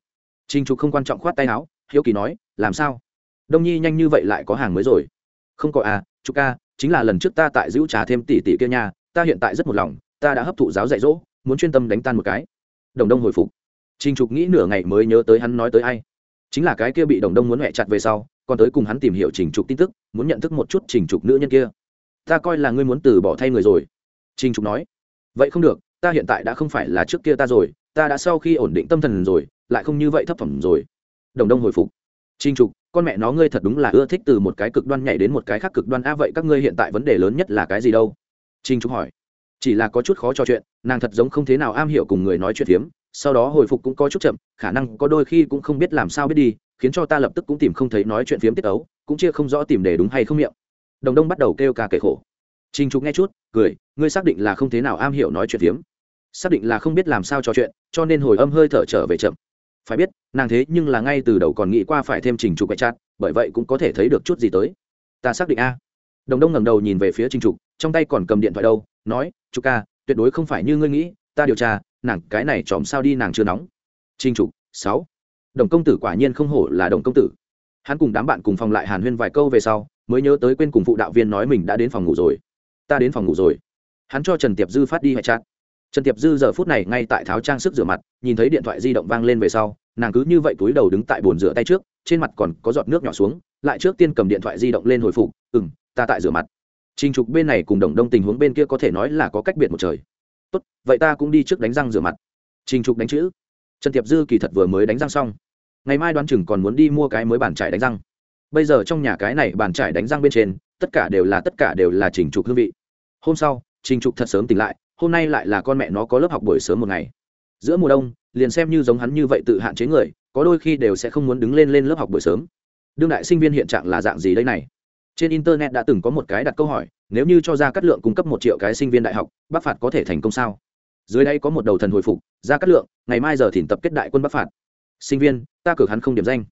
Trinh trục không quan trọng khoát tay áo, hiếu kỳ nói, làm sao? Đông nhi nhanh như vậy lại có hàng mới rồi. Không có à chú ca, chính là lần trước ta tại giữ trà thêm tỷ tỷ kia nha, ta hiện tại rất một lòng, ta đã hấp thụ giáo dạy dỗ, muốn chuyên tâm đánh tan một cái. Đồng đông hồi phục. Trinh trục nghĩ nửa ngày mới nhớ tới hắn nói tới ai. Chính là cái kia bị đồng đông muốn mẹ chặt về sau, còn tới cùng hắn tìm hiểu trình trục tin tức, muốn nhận thức một chút trình trục nữ nhân kia. Ta coi là ngươi muốn từ bỏ thay người rồi. Trình trục nói. Vậy không được ta hiện tại đã không phải là trước kia ta rồi, ta đã sau khi ổn định tâm thần rồi, lại không như vậy thấp phẩm rồi. Đồng đông hồi phục. Trình trục, con mẹ nó ngươi thật đúng là ưa thích từ một cái cực đoan nhảy đến một cái khác cực đoan a vậy các ngươi hiện tại vấn đề lớn nhất là cái gì đâu? Trình trục hỏi. Chỉ là có chút khó trò chuyện, nàng thật giống không thế nào am hiểu cùng người nói chuyện phiếm sau đó hồi phục cũng có chút chậm, khả năng có đôi khi cũng không biết làm sao biết đi, khiến cho ta lập tức cũng tìm không thấy nói chuyện phiếm tiết ấu, cũng chia không rõ tìm để đúng hay không miệng. Đồng đông bắt đầu kêu ca kể khổ trình trục nghe chút, cười, ngươi xác định là không thế nào am hiểu nói chuyện phiếm. Xác định là không biết làm sao trò chuyện, cho nên hồi âm hơi thở trở về chậm. Phải biết, nàng thế nhưng là ngay từ đầu còn nghĩ qua phải thêm trình trục quay chặt bởi vậy cũng có thể thấy được chút gì tới. Ta xác định a. Đồng đông ngẩng đầu nhìn về phía trình trục, trong tay còn cầm điện thoại đâu, nói, trục ca, tuyệt đối không phải như ngươi nghĩ, ta điều tra, nàng cái này trộm sao đi nàng chưa nóng. Trình trục, sáu. Đồng công tử quả nhiên không hổ là đồng công tử. Hắn cùng đám bạn cùng phòng lại hàn huyên vài câu về sau, mới nhớ tới quên cùng phụ đạo viên nói mình đã đến phòng ngủ rồi ta đến phòng ngủ rồi. Hắn cho trần tiệp dư phát đi hệ chát trần tiệp dư giờ phút này ngay tại tháo trang sức rửa mặt, nhìn thấy điện thoại di động vang lên về sau, nàng cứ như vậy túi đầu đứng tại bồn rửa tay trước, trên mặt còn có giọt nước nhỏ xuống, lại trước tiên cầm điện thoại di động lên hồi phục ừ m ta tại rửa mặt. Trình trục bên này cùng đồng đông tình huống bên kia có thể nói là có cách biệt một trời. Tốt, vậy ta cũng đi trước đánh răng rửa mặt. Trình trục đánh chữ. Trần tiệp dư kỳ thật vừa mới đánh răng xong. Ngày mai đoán chừng còn muốn đi mua cái mới bàn trải đánh răng. Bây giờ trong nhà cái này bàn trải đánh răng bên trên tất cả đều là tất cả đều là trình trục hương vị. Hôm sau trình trục thật sớm tỉnh lại hôm nay lại là con mẹ nó có lớp học buổi sớm một ngày. Giữa mùa đông liền xem như giống hắn như vậy tự hạn chế người có đôi khi đều sẽ không muốn đứng lên lên lớp học buổi sớm. Đương đại sinh viên hiện trạng là dạng gì đây này? Trên internet đã từng có một cái đặt câu hỏi nếu như cho ra cắt lượng cung cấp một triệu cái sinh viên đại học bắc phạt có thể thành công sao? Dưới đây có một đầu thần hồi phục ra cắt lượng ngày mai giờ thỉnh tập kết đại quân bắc phạt. Sinh viên ta cử hắn không điểm danh.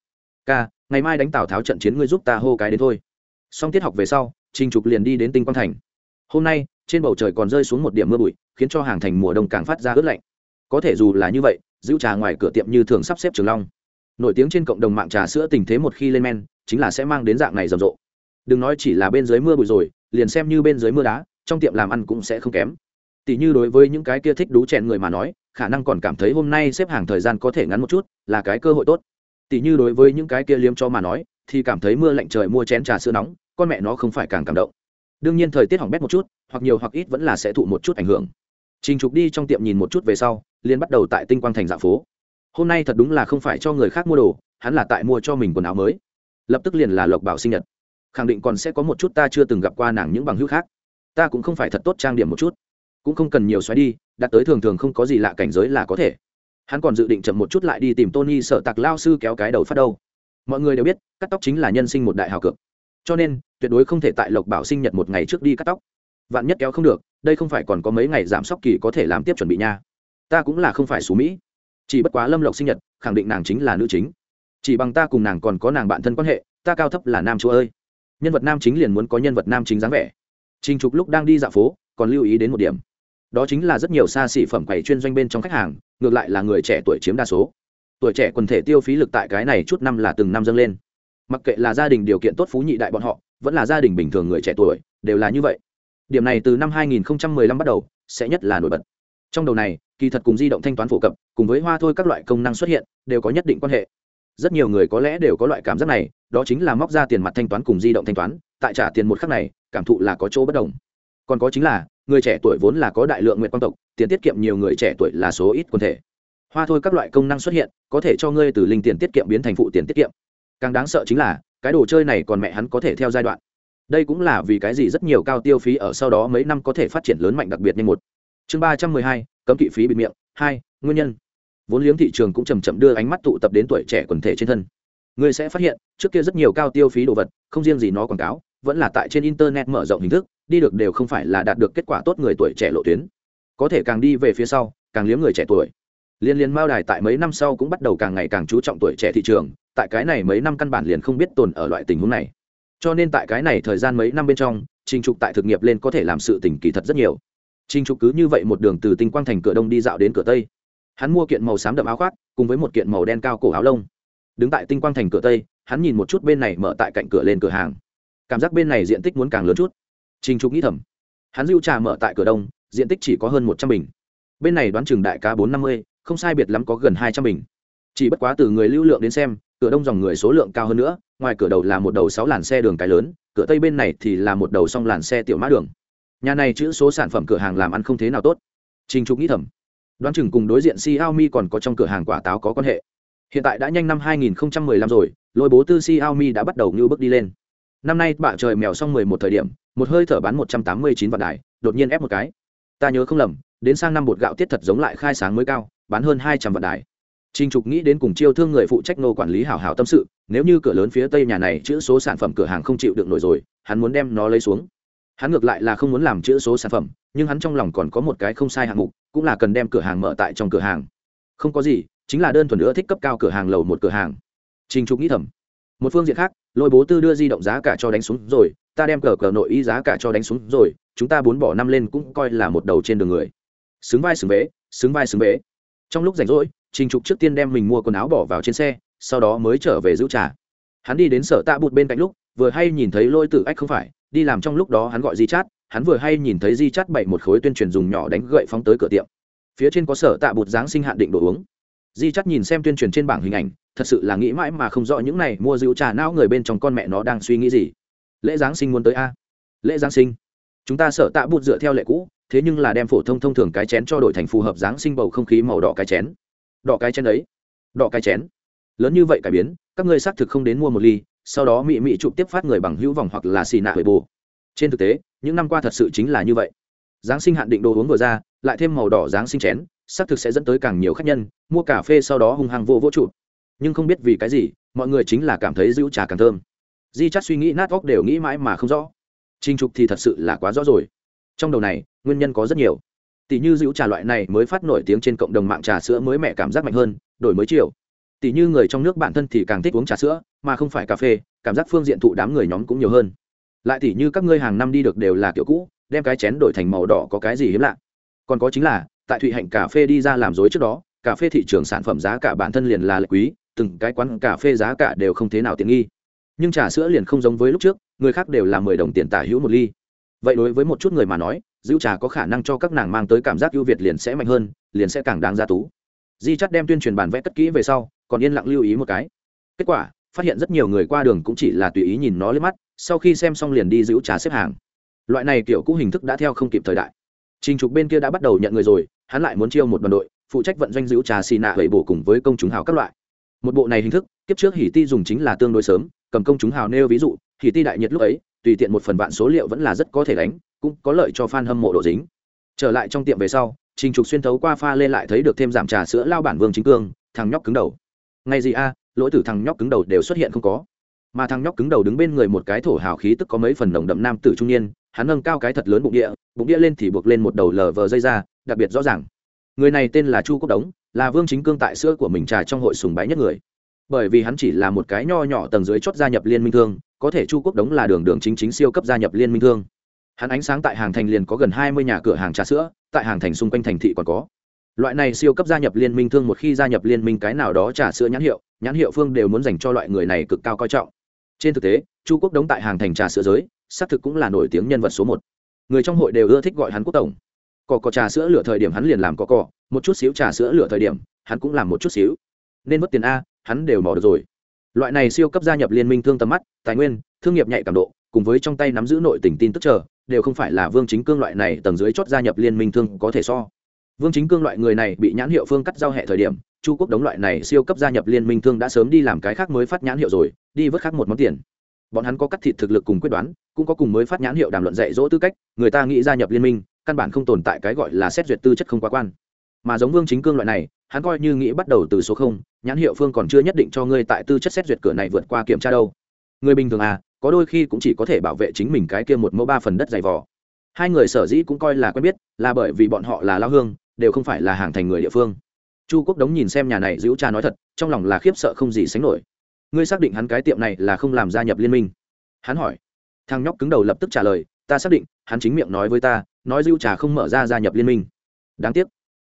Ca, ngày mai đánh tào tháo trận chiến ngươi giúp ta hô cái đến thôi xong tiết học về sau, trình trục liền đi đến tinh quang thành. Hôm nay, trên bầu trời còn rơi xuống một điểm mưa bụi, khiến cho hàng thành mùa đông càng phát ra ướt lạnh. Có thể dù là như vậy, giữ trà ngoài cửa tiệm như thường sắp xếp trường long. Nổi tiếng trên cộng đồng mạng trà sữa tình thế một khi lên men, chính là sẽ mang đến dạng này rầm rộ. Đừng nói chỉ là bên dưới mưa bụi rồi, liền xem như bên dưới mưa đá, trong tiệm làm ăn cũng sẽ không kém. Tỷ như đối với những cái kia thích đú chèn người mà nói, khả năng còn cảm thấy hôm nay xếp hàng thời gian có thể ngắn một chút, là cái cơ hội tốt. Tỷ như đối với những cái kia liếm cho mà nói, thì cảm thấy mưa lạnh trời mua chén trà sữa nóng con mẹ nó không phải càng cảm động. Đương nhiên thời tiết hỏng bét một chút, hoặc nhiều hoặc ít vẫn là sẽ thụ một chút ảnh hưởng. Trình trục đi trong tiệm nhìn một chút về sau, liền bắt đầu tại tinh quang thành dạ phố. Hôm nay thật đúng là không phải cho người khác mua đồ, hắn là tại mua cho mình quần áo mới. Lập tức liền là lộc bảo sinh nhật. Khẳng định còn sẽ có một chút ta chưa từng gặp qua nàng những bằng hữu khác. Ta cũng không phải thật tốt trang điểm một chút. Cũng không cần nhiều xoáy đi, đặt tới thường thường không có gì lạ cảnh giới là có thể. Hắn còn dự định chậm một chút lại đi tìm tony sợ tặc lao sư kéo cái đầu phát đâu. Mọi người đều biết, cắt tóc chính là nhân sinh một đại hào cực cho nên, tuyệt đối không thể tại lộc bảo sinh nhật một ngày trước đi cắt tóc. Vạn nhất kéo không được, đây không phải còn có mấy ngày giảm sóc kỳ có thể làm tiếp chuẩn bị nha. Ta cũng là không phải xú mỹ. Chỉ bất quá lâm lộc sinh nhật, khẳng định nàng chính là nữ chính. Chỉ bằng ta cùng nàng còn có nàng bạn thân quan hệ, ta cao thấp là nam chúa ơi. Nhân vật nam chính liền muốn có nhân vật nam chính dáng vẻ. Trình trục lúc đang đi dạo phố, còn lưu ý đến một điểm. Đó chính là rất nhiều xa xỉ phẩm quầy chuyên doanh bên trong khách hàng, ngược lại là người trẻ tuổi chiếm đa số. Tuổi trẻ quần thể tiêu phí lực tại cái này chút năm là từng năm dâng lên mặc kệ là gia đình điều kiện tốt phú nhị đại bọn họ, vẫn là gia đình bình thường người trẻ tuổi, đều là như vậy. Điểm này từ năm 2015 bắt đầu, sẽ nhất là nổi bật. Trong đầu này, kỳ thật cùng di động thanh toán phổ cập, cùng với hoa thôi các loại công năng xuất hiện, đều có nhất định quan hệ. Rất nhiều người có lẽ đều có loại cảm giác này, đó chính là móc ra tiền mặt thanh toán cùng di động thanh toán, tại trả tiền một khắc này, cảm thụ là có chỗ bất đồng. Còn có chính là, người trẻ tuổi vốn là có đại lượng nguyện quan tộc, tiền tiết kiệm nhiều người trẻ tuổi là số ít quần thể. Hoa thôi các loại công năng xuất hiện, có thể cho ngươi từ linh tiền tiết kiệm biến thành phụ tiền tiết kiệm càng đáng sợ chính là, cái đồ chơi này còn mẹ hắn có thể theo giai đoạn. Đây cũng là vì cái gì rất nhiều cao tiêu phí ở sau đó mấy năm có thể phát triển lớn mạnh đặc biệt nhanh một. Chương ba trăm mười hai, cấm kỵ phí bịt miệng, hai, nguyên nhân. Vốn liếng thị trường cũng chầm chậm đưa ánh mắt tụ tập đến tuổi trẻ quần thể trên thân. Người sẽ phát hiện, trước kia rất nhiều cao tiêu phí đồ vật, không riêng gì nó quảng cáo, vẫn là tại trên internet mở rộng hình thức, đi được đều không phải là đạt được kết quả tốt người tuổi trẻ lộ tuyến. Có thể càng đi về phía sau, càng liếm người trẻ tuổi liên liên mao đài tại mấy năm sau cũng bắt đầu càng ngày càng chú trọng tuổi trẻ thị trường, tại cái này mấy năm căn bản liền không biết tồn ở loại tình huống này. Cho nên tại cái này thời gian mấy năm bên trong, trình trục tại thực nghiệp lên có thể làm sự tình kỳ thật rất nhiều. Trình trục cứ như vậy một đường từ tinh quang thành cửa đông đi dạo đến cửa tây. Hắn mua kiện màu xám đậm áo khoác, cùng với một kiện màu đen cao cổ áo lông. Đứng tại tinh quang thành cửa tây, hắn nhìn một chút bên này mở tại cạnh cửa lên cửa hàng. Cảm giác bên này diện tích muốn càng lớn chút. Trình trục nghĩ thầm. Hắn dưu trà mở tại cửa đông, diện tích chỉ có hơn một trăm bình. Bên này đoán chừng đại cá bốn năm mươi không sai biệt lắm có gần hai trăm bình. Chỉ bất quá từ người lưu lượng đến xem, cửa đông dòng người số lượng cao hơn nữa, ngoài cửa đầu là một đầu sáu làn xe đường cái lớn, cửa tây bên này thì là một đầu song làn xe tiểu mã đường. Nhà này chữ số sản phẩm cửa hàng làm ăn không thế nào tốt. Trình trục nghĩ thầm, đoán chừng cùng đối diện xiaomi còn có trong cửa hàng quả táo có quan hệ. Hiện tại đã nhanh năm 2015 rồi, lôi bố tư xiaomi đã bắt đầu như bước đi lên. Năm nay bạ trời mèo xong 11 thời điểm, một hơi thở bán 189 vạn đài, đột nhiên ép một cái. Ta nhớ không lầm, đến sang năm bột gạo tiết thật giống lại khai sáng mới cao bán hơn 200 vạn đài Trình Trục nghĩ đến cùng chiêu thương người phụ trách nô quản lý hảo hảo tâm sự, nếu như cửa lớn phía tây nhà này chữ số sản phẩm cửa hàng không chịu được nổi rồi, hắn muốn đem nó lấy xuống. Hắn ngược lại là không muốn làm chữ số sản phẩm, nhưng hắn trong lòng còn có một cái không sai hạng mục, cũng là cần đem cửa hàng mở tại trong cửa hàng. Không có gì, chính là đơn thuần nữa thích cấp cao cửa hàng lầu một cửa hàng. Trình Trục nghĩ thầm. Một phương diện khác, Lôi Bố Tư đưa di động giá cả cho đánh xuống rồi, ta đem cờ cờ nội y giá cả cho đánh xuống rồi, chúng ta bốn bỏ năm lên cũng coi là một đầu trên đường người. Xứng vai xứng vế xứng vai xứng vế trong lúc rảnh rỗi, trình trục trước tiên đem mình mua quần áo bỏ vào trên xe sau đó mới trở về giữ trà. Hắn đi đến sở tạ bụt bên cạnh lúc vừa hay nhìn thấy lôi tử ách không phải đi làm trong lúc đó hắn gọi di chát hắn vừa hay nhìn thấy di chát bậy một khối tuyên truyền dùng nhỏ đánh gậy phóng tới cửa tiệm. Phía trên có sở tạ bụt giáng sinh hạn định đồ uống. Di chát nhìn xem tuyên truyền trên bảng hình ảnh thật sự là nghĩ mãi mà không rõ những này mua rượu trà não người bên trong con mẹ nó đang suy nghĩ gì. Lễ giáng sinh muốn tới a. Lễ giáng sinh chúng ta sở tạ bụt dựa theo lệ cũ, thế nhưng là đem phổ thông thông thường cái chén cho đổi thành phù hợp dáng sinh bầu không khí màu đỏ cái chén. Đỏ cái chén ấy. Đỏ cái chén. Lớn như vậy cải biến, các ngươi xác thực không đến mua một ly, sau đó mị mị chụp tiếp phát người bằng hữu vòng hoặc là xì nạ huệ bồ trên thực tế, những năm qua thật sự chính là như vậy. Giáng sinh hạn định đồ uống vừa ra, lại thêm màu đỏ giáng sinh chén, xác thực sẽ dẫn tới càng nhiều khách nhân, mua cà phê sau đó hung hăng vô vô chụp. Nhưng không biết vì cái gì, mọi người chính là cảm thấy rượu trà càng thơm. Di chắc suy nghĩ nát óc đều nghĩ mãi mà không rõ trinh trục thì thật sự là quá rõ rồi. Trong đầu này, nguyên nhân có rất nhiều. Tỷ như rượu trà loại này mới phát nổi tiếng trên cộng đồng mạng trà sữa mới mẹ cảm giác mạnh hơn, đổi mới chiều. Tỷ như người trong nước bản thân thì càng thích uống trà sữa, mà không phải cà phê, cảm giác phương diện thụ đám người nhóm cũng nhiều hơn. Lại tỷ như các ngươi hàng năm đi được đều là kiểu cũ, đem cái chén đổi thành màu đỏ có cái gì hiếm lạ. Còn có chính là, tại thụy hạnh cà phê đi ra làm dối trước đó, cà phê thị trường sản phẩm giá cả bản thân liền là lợi quý, từng cái quán cà phê giá cả đều không thế nào tiện nghi. Nhưng trà sữa liền không giống với lúc trước người khác đều là mười đồng tiền tả hữu một ly. Vậy đối với một chút người mà nói rượu trà có khả năng cho các nàng mang tới cảm giác ưu việt liền sẽ mạnh hơn, liền sẽ càng đáng ra tú. Di chắt đem tuyên truyền bản vẽ cất kỹ về sau, còn yên lặng lưu ý một cái. Kết quả, phát hiện rất nhiều người qua đường cũng chỉ là tùy ý nhìn nó lên mắt, sau khi xem xong liền đi giữ trà xếp hàng. Loại này kiểu cũ hình thức đã theo không kịp thời đại. Trình trục bên kia đã bắt đầu nhận người rồi, hắn lại muốn chiêu một đoàn đội, phụ trách vận doanh giữ trà xì nạ hầy bổ cùng với công chúng hào các loại. Một bộ này hình thức, kiếp trước hỉ ti dùng chính là tương đối sớm, cầm công chúng hào nêu ví dụ thì ti đại nhiệt lúc ấy, tùy tiện một phần vạn số liệu vẫn là rất có thể đánh, cũng có lợi cho fan hâm mộ độ dính. Trở lại trong tiệm về sau, trình trục xuyên thấu qua pha lên lại thấy được thêm giảm trà sữa lao bản vương chính cương, thằng nhóc cứng đầu. Ngay gì a, lỗi từ thằng nhóc cứng đầu đều xuất hiện không có. Mà thằng nhóc cứng đầu đứng bên người một cái thổ hào khí tức có mấy phần nồng đậm nam tử trung niên, hắn nâng cao cái thật lớn bụng địa bụng địa lên thì buộc lên một đầu lờ vờ dây ra đặc biệt rõ ràng. Người này tên là chu quốc đống, là vương chính cương tại sữa của mình trà trong hội sùng bái nhất người bởi vì hắn chỉ là một cái nho nhỏ tầng dưới chót gia nhập liên minh thương, có thể chu quốc đống là đường đường chính chính siêu cấp gia nhập liên minh thương. Hắn ánh sáng tại hàng thành liền có gần hai mươi nhà cửa hàng trà sữa, tại hàng thành xung quanh thành thị còn có. Loại này siêu cấp gia nhập liên minh thương một khi gia nhập liên minh cái nào đó trà sữa nhãn hiệu nhãn hiệu phương đều muốn dành cho loại người này cực cao coi trọng. Trên thực tế, chu quốc đống tại hàng thành trà sữa giới, xác thực cũng là nổi tiếng nhân vật số một. Người trong hội đều ưa thích gọi hắn quốc tổng. Cỏ cỏ trà sữa lửa thời điểm hắn liền làm cỏ cỏ một chút xíu trà sữa lửa thời điểm, hắn cũng làm một chút xíu nên mất tiền a, hắn đều mò được rồi. Loại này siêu cấp gia nhập liên minh thương tầm mắt, tài nguyên, thương nghiệp nhạy cảm độ, cùng với trong tay nắm giữ nội tình tin tức chờ, đều không phải là vương chính cương loại này tầng dưới chót gia nhập liên minh thương có thể so. Vương chính cương loại người này bị nhãn hiệu phương cắt giao hệ thời điểm, chu quốc đống loại này siêu cấp gia nhập liên minh thương đã sớm đi làm cái khác mới phát nhãn hiệu rồi, đi vớt khác một món tiền. Bọn hắn có cắt thịt thực lực cùng quyết đoán, cũng có cùng mới phát nhãn hiệu đàm luận dạy dỗ tư cách, người ta nghĩ gia nhập liên minh, căn bản không tồn tại cái gọi là xét duyệt tư chất không quá quan. Mà giống vương chính cương loại này hắn coi như nghĩ bắt đầu từ số không, nhãn hiệu phương còn chưa nhất định cho ngươi tại tư chất xét duyệt cửa này vượt qua kiểm tra đâu. Người bình thường à có đôi khi cũng chỉ có thể bảo vệ chính mình cái kia một mẫu ba phần đất dày vỏ hai người sở dĩ cũng coi là quen biết, là bởi vì bọn họ là lao hương, đều không phải là hàng thành người địa phương. Chu quốc đống nhìn xem nhà này giữ cha nói thật, trong lòng là khiếp sợ không gì sánh nổi. Ngươi xác định hắn cái tiệm này là không làm gia nhập liên minh? Hắn hỏi. Thằng nhóc cứng đầu lập tức trả lời, ta xác định, hắn chính miệng nói với ta, nói dữ trà không mở ra gia nhập liên minh. Đáng tiếc.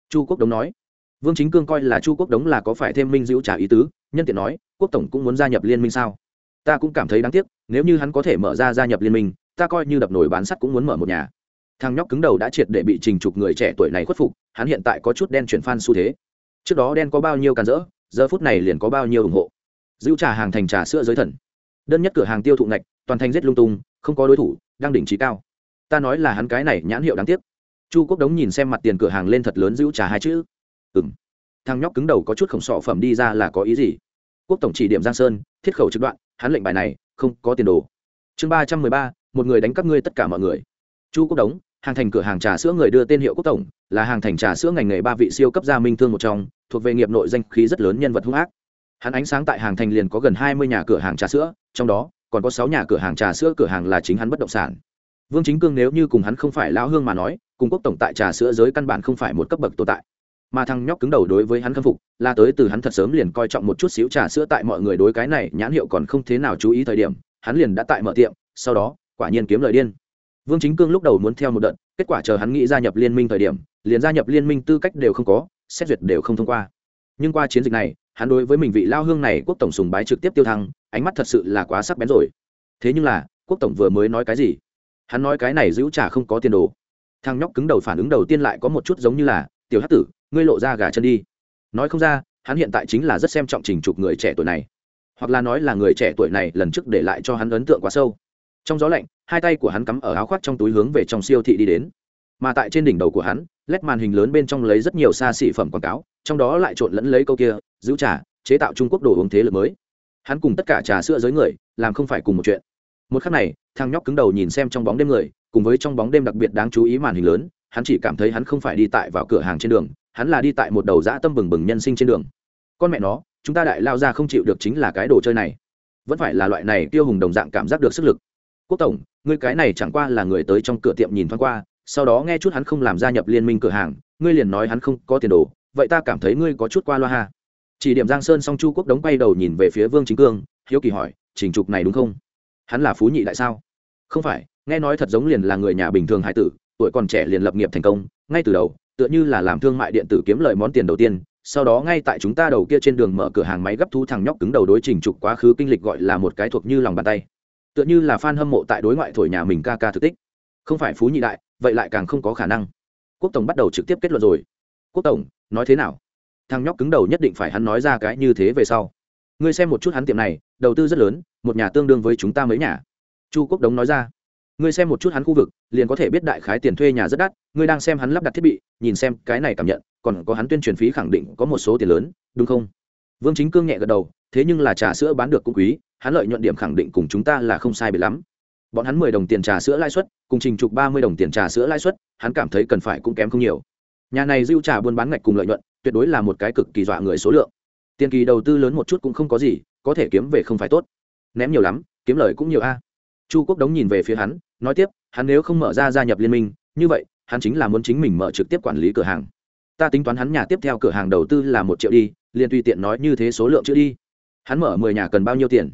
Chu quốc đống nói vương chính cương coi là chu quốc đống là có phải thêm minh dữ Trả ý tứ, nhân tiện nói, quốc tổng cũng muốn gia nhập liên minh sao? Ta cũng cảm thấy đáng tiếc, nếu như hắn có thể mở ra gia nhập liên minh, ta coi như đập nổi bán sắt cũng muốn mở một nhà. Thằng nhóc cứng đầu đã triệt để bị trình trục người trẻ tuổi này khuất phục, hắn hiện tại có chút đen chuyển phan xu thế. Trước đó đen có bao nhiêu càn rỡ giờ phút này liền có bao nhiêu ủng hộ. Dữ trà hàng thành trà sữa giới thần. Đơn nhất cửa hàng tiêu thụ ngạch, toàn thành giết lung tung, không có đối thủ, đang đỉnh trí cao. Ta nói là hắn cái này nhãn hiệu đáng tiếc. Chu quốc đống nhìn xem mặt tiền cửa hàng lên thật lớn dữ trà hai chữ ừ m thằng nhóc cứng đầu có chút khổng sọ phẩm đi ra là có ý gì? Quốc tổng chỉ điểm giang sơn, thiết khẩu trực đoạn, hắn lệnh bài này, không có tiền đồ. Chương ba trăm mười ba, một người đánh cắp ngươi tất cả mọi người. Chu quốc đống, hàng thành cửa hàng trà sữa người đưa tên hiệu quốc tổng, là hàng thành trà sữa ngành nghề ba vị siêu cấp gia minh thương một trong, thuộc về nghiệp nội danh khí rất lớn nhân vật hung ác. Hắn ánh sáng tại hàng thành liền có gần hai mươi nhà cửa hàng trà sữa, trong đó, còn có sáu nhà cửa hàng trà sữa cửa hàng là chính hắn bất động sản. Vương chính cương nếu như cùng hắn không phải lão hương mà nói, cùng quốc tổng tại trà sữa giới căn bản không phải một cấp bậc tồn tại mà thằng nhóc cứng đầu đối với hắn khâm phục, là tới từ hắn thật sớm liền coi trọng một chút xíu trà sữa tại mọi người đối cái này nhãn hiệu còn không thế nào chú ý thời điểm, hắn liền đã tại mở tiệm, sau đó, quả nhiên kiếm lời điên. Vương chính cương lúc đầu muốn theo một đợt, kết quả chờ hắn nghĩ gia nhập liên minh thời điểm, liền gia nhập liên minh tư cách đều không có, xét duyệt đều không thông qua. Nhưng qua chiến dịch này, hắn đối với mình vị lao hương này quốc tổng sùng bái trực tiếp tiêu thăng, ánh mắt thật sự là quá sắc bén rồi. Thế nhưng là, quốc tổng vừa mới nói cái gì? Hắn nói cái này giữ trả không có tiền đồ. Thằng nhóc cứng đầu phản ứng đầu tiên lại có một chút giống như là tiểu hát tử, ngươi lộ ra gà chân đi. Nói không ra, hắn hiện tại chính là rất xem trọng trình trục người trẻ tuổi này. Hoặc là nói là người trẻ tuổi này lần trước để lại cho hắn ấn tượng quá sâu. Trong gió lạnh, hai tay của hắn cắm ở áo khoác trong túi hướng về trong siêu thị đi đến. Mà tại trên đỉnh đầu của hắn, lét màn hình lớn bên trong lấy rất nhiều xa xỉ phẩm quảng cáo, trong đó lại trộn lẫn lấy câu kia, giữ trà, chế tạo trung quốc đồ uống thế lực mới. Hắn cùng tất cả trà sữa giới người, làm không phải cùng một chuyện. Một khắc này, thằng nhóc cứng đầu nhìn xem trong bóng đêm người, cùng với trong bóng đêm đặc biệt đáng chú ý màn hình lớn hắn chỉ cảm thấy hắn không phải đi tại vào cửa hàng trên đường, hắn là đi tại một đầu dã tâm bừng bừng nhân sinh trên đường. Con mẹ nó, chúng ta đại lao ra không chịu được chính là cái đồ chơi này. Vẫn phải là loại này tiêu hùng đồng dạng cảm giác được sức lực. Quốc tổng, ngươi cái này chẳng qua là người tới trong cửa tiệm nhìn thoáng qua, sau đó nghe chút hắn không làm gia nhập liên minh cửa hàng, ngươi liền nói hắn không có tiền đồ, vậy ta cảm thấy ngươi có chút qua loa ha. Chỉ điểm giang sơn song chu quốc đống bay đầu nhìn về phía vương chính cương, hiếu kỳ hỏi, trình trục này đúng không? Hắn là phú nhị đại sao? Không phải, nghe nói thật giống liền là người nhà bình thường hải tử tuổi còn trẻ liền lập nghiệp thành công, ngay từ đầu, tựa như là làm thương mại điện tử kiếm lợi món tiền đầu tiên, sau đó ngay tại chúng ta đầu kia trên đường mở cửa hàng máy gấp thu thằng nhóc cứng đầu đối trình trục quá khứ kinh lịch gọi là một cái thuộc như lòng bàn tay. Tựa như là fan hâm mộ tại đối ngoại thổi nhà mình ca ca thực tích. Không phải phú nhị đại, vậy lại càng không có khả năng. Quốc tổng bắt đầu trực tiếp kết luận rồi. Quốc tổng, nói thế nào? Thằng nhóc cứng đầu nhất định phải hắn nói ra cái như thế về sau. Ngươi xem một chút hắn tiệm này, đầu tư rất lớn, một nhà tương đương với chúng ta mấy nhà. Chu quốc đống nói ra ngươi xem một chút hắn khu vực, liền có thể biết đại khái tiền thuê nhà rất đắt, ngươi đang xem hắn lắp đặt thiết bị, nhìn xem cái này cảm nhận, còn có hắn tuyên truyền phí khẳng định có một số tiền lớn, đúng không? Vương chính cương nhẹ gật đầu, thế nhưng là trà sữa bán được cũng quý, hắn lợi nhuận điểm khẳng định cùng chúng ta là không sai biệt lắm. Bọn hắn mười đồng tiền trà sữa lãi suất, cùng trình trục ba mươi đồng tiền trà sữa lãi suất, hắn cảm thấy cần phải cũng kém không nhiều. Nhà này dưu trà buôn bán ngạch cùng lợi nhuận, tuyệt đối là một cái cực kỳ dọa người số lượng. Tiền kỳ đầu tư lớn một chút cũng không có gì, có thể kiếm về không phải tốt. Ném nhiều lắm, kiếm lời cũng nhiều a. Chu quốc đống nhìn về phía hắn nói tiếp, hắn nếu không mở ra gia nhập liên minh, như vậy, hắn chính là muốn chính mình mở trực tiếp quản lý cửa hàng. Ta tính toán hắn nhà tiếp theo cửa hàng đầu tư là một triệu đi, liền tùy tiện nói như thế số lượng chữ đi. Hắn mở mười nhà cần bao nhiêu tiền?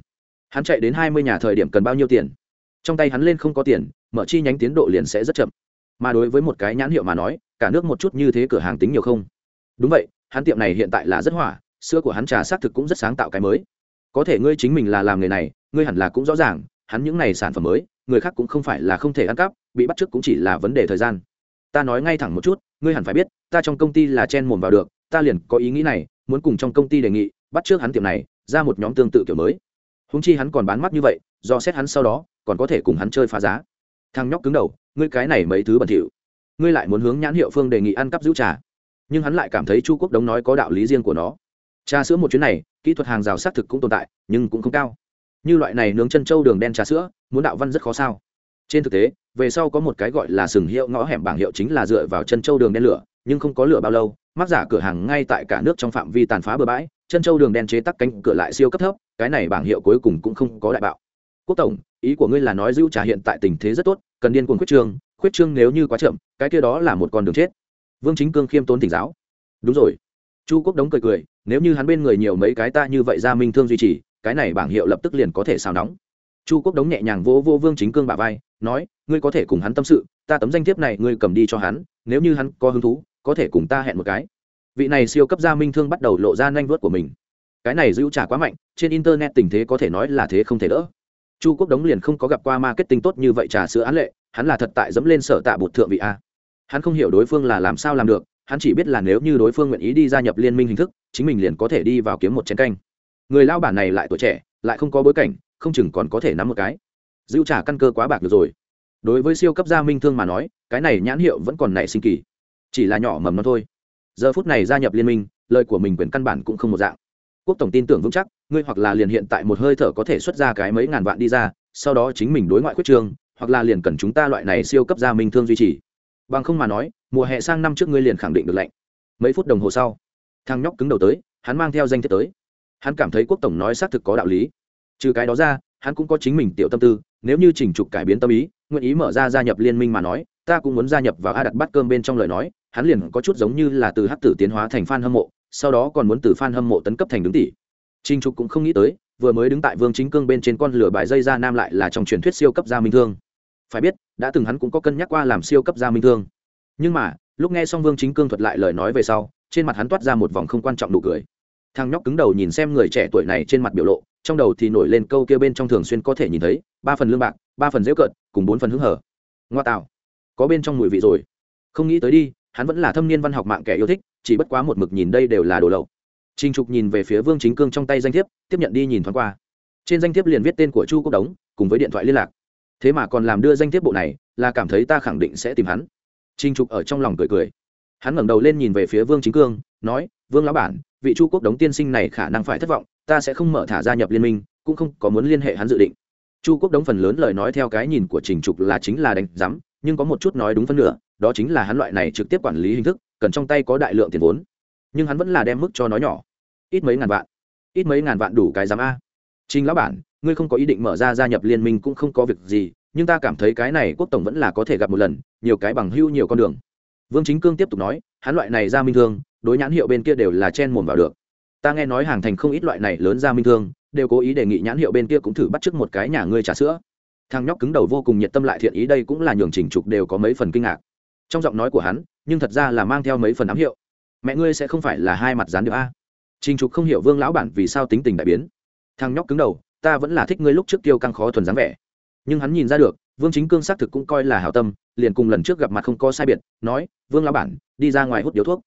Hắn chạy đến hai mươi nhà thời điểm cần bao nhiêu tiền? Trong tay hắn lên không có tiền, mở chi nhánh tiến độ liền sẽ rất chậm. Mà đối với một cái nhãn hiệu mà nói, cả nước một chút như thế cửa hàng tính nhiều không? Đúng vậy, hắn tiệm này hiện tại là rất hỏa, sữa của hắn trà xác thực cũng rất sáng tạo cái mới. Có thể ngươi chính mình là làm nghề này, ngươi hẳn là cũng rõ ràng, hắn những này sản phẩm mới người khác cũng không phải là không thể ăn cắp, bị bắt trước cũng chỉ là vấn đề thời gian. Ta nói ngay thẳng một chút, ngươi hẳn phải biết, ta trong công ty là chen mồm vào được, ta liền có ý nghĩ này, muốn cùng trong công ty đề nghị, bắt trước hắn tiệm này, ra một nhóm tương tự kiểu mới. Húng chi hắn còn bán mắt như vậy, do xét hắn sau đó, còn có thể cùng hắn chơi phá giá. Thằng nhóc cứng đầu, ngươi cái này mấy thứ bẩn thỉu. Ngươi lại muốn hướng nhãn hiệu phương đề nghị ăn cắp giữ trà. Nhưng hắn lại cảm thấy chu quốc đống nói có đạo lý riêng của nó. Trà sữa một chuyến này, kỹ thuật hàng rào xác thực cũng tồn tại, nhưng cũng không cao như loại này nướng chân trâu đường đen trà sữa, muốn đạo văn rất khó sao. Trên thực tế, về sau có một cái gọi là sừng hiệu ngõ hẻm bảng hiệu chính là dựa vào chân trâu đường đen lửa, nhưng không có lửa bao lâu, mắc giả cửa hàng ngay tại cả nước trong phạm vi tàn phá bừa bãi, chân trâu đường đen chế tắc cánh cửa lại siêu cấp thấp, cái này bảng hiệu cuối cùng cũng không có đại bạo. Quốc tổng, ý của ngươi là nói giữ trà hiện tại tình thế rất tốt, cần điên cuồng khuyết trương khuyết trương nếu như quá chậm, cái kia đó là một con đường chết. Vương chính cương khiêm tốn tỉnh giáo. Đúng rồi. Chu quốc đống cười cười, nếu như hắn bên người nhiều mấy cái ta như vậy ra minh thương duy trì cái này bảng hiệu lập tức liền có thể xào nóng. Chu quốc đống nhẹ nhàng vỗ vô vương chính cương bà vai, nói, ngươi có thể cùng hắn tâm sự, ta tấm danh thiếp này ngươi cầm đi cho hắn, nếu như hắn có hứng thú, có thể cùng ta hẹn một cái. Vị này siêu cấp gia minh thương bắt đầu lộ ra nhanh vớt của mình. Cái này giữ trả quá mạnh, trên internet tình thế có thể nói là thế không thể đỡ. Chu quốc đống liền không có gặp qua marketing tốt như vậy trà sữa án lệ, hắn là thật tại dẫm lên sở tạ bột thượng vị a. Hắn không hiểu đối phương là làm sao làm được, hắn chỉ biết là nếu như đối phương nguyện ý đi gia nhập liên minh hình thức, chính mình liền có thể đi vào kiếm một chén canh người lao bản này lại tuổi trẻ, lại không có bối cảnh, không chừng còn có thể nắm một cái. Dữ trả căn cơ quá bạc được rồi. Đối với siêu cấp gia minh thương mà nói, cái này nhãn hiệu vẫn còn nảy sinh kỳ. Chỉ là nhỏ mầm nó thôi. Giờ phút này gia nhập liên minh, lời của mình quyền căn bản cũng không một dạng. Quốc tổng tin tưởng vững chắc, ngươi hoặc là liền hiện tại một hơi thở có thể xuất ra cái mấy ngàn vạn đi ra, sau đó chính mình đối ngoại quyết trương hoặc là liền cần chúng ta loại này siêu cấp gia minh thương duy trì. Bằng không mà nói, mùa hè sang năm trước ngươi liền khẳng định được lệnh. Mấy phút đồng hồ sau, thằng nhóc cứng đầu tới, hắn mang theo danh thiết tới hắn cảm thấy quốc tổng nói xác thực có đạo lý. Trừ cái đó ra, hắn cũng có chính mình tiểu tâm tư, nếu như chỉnh trục cải biến tâm ý, nguyện ý mở ra gia nhập liên minh mà nói, ta cũng muốn gia nhập vào a đặt bát cơm bên trong lời nói, hắn liền có chút giống như là từ hát tử tiến hóa thành f a n hâm mộ, sau đó còn muốn từ f a n hâm mộ tấn cấp thành đứng tỷ. Trinh trục cũng không nghĩ tới, vừa mới đứng tại vương chính cương bên trên con lửa bài dây ra nam lại là trong truyền thuyết siêu cấp gia minh thương. Phải biết, đã từng hắn cũng có cân nhắc qua làm siêu cấp gia minh thương. Nhưng mà, lúc nghe xong vương chính cương thuật lại lời nói về sau, trên mặt hắn toát ra một vòng không quan trọng nụ cười thằng nhóc cứng đầu nhìn xem người trẻ tuổi này trên mặt biểu lộ, trong đầu thì nổi lên câu kia bên trong thường xuyên có thể nhìn thấy, ba phần lương bạc, ba phần dễu cợt, cùng bốn phần hứng hở. Ngoa tạo. Có bên trong mùi vị rồi. Không nghĩ tới đi, hắn vẫn là thâm niên văn học mạng kẻ yêu thích, chỉ bất quá một mực nhìn đây đều là đồ lậu. Trinh trục nhìn về phía vương chính cương trong tay danh thiếp, tiếp nhận đi nhìn thoáng qua. Trên danh thiếp liền viết tên của chu quốc đống, cùng với điện thoại liên lạc. Thế mà còn làm đưa danh thiếp bộ này, là cảm thấy ta khẳng định sẽ tìm hắn. Trinh trục ở trong lòng cười cười hắn ngẩng đầu lên nhìn về phía vương chính cương, nói, vương lão bản, vị chu quốc đống tiên sinh này khả năng phải thất vọng, ta sẽ không mở thả gia nhập liên minh, cũng không có muốn liên hệ hắn dự định. Chu quốc đống phần lớn lời nói theo cái nhìn của trình trục là chính là đánh giám, nhưng có một chút nói đúng phân nửa, đó chính là hắn loại này trực tiếp quản lý hình thức, cần trong tay có đại lượng tiền vốn. Nhưng hắn vẫn là đem mức cho nói nhỏ. Ít mấy ngàn vạn. Ít mấy ngàn vạn đủ cái giám a. Trình lão bản, ngươi không có ý định mở ra gia nhập liên minh cũng không có việc gì, nhưng ta cảm thấy cái này quốc tổng vẫn là có thể gặp một lần, nhiều cái bằng hưu nhiều con đường vương chính cương tiếp tục nói, hắn loại này ra minh thương, đối nhãn hiệu bên kia đều là chen mồm vào được. Ta nghe nói hàng thành không ít loại này lớn ra minh thương, đều cố ý đề nghị nhãn hiệu bên kia cũng thử bắt chước một cái nhà ngươi trà sữa. Thằng nhóc cứng đầu vô cùng nhiệt tâm lại thiện ý đây cũng là nhường trình trục đều có mấy phần kinh ngạc. Trong giọng nói của hắn, nhưng thật ra là mang theo mấy phần ám hiệu. Mẹ ngươi sẽ không phải là hai mặt gián điệp a? Trình trục không hiểu vương lão bản vì sao tính tình đại biến. Thằng nhóc cứng đầu, ta vẫn là thích ngươi lúc trước tiêu căng khó thuần dáng vẻ. Nhưng hắn nhìn ra được vương chính cương xác thực cũng coi là hảo tâm, liền cùng lần trước gặp mặt không có sai biệt, nói, vương lão bản, đi ra ngoài hút điếu thuốc.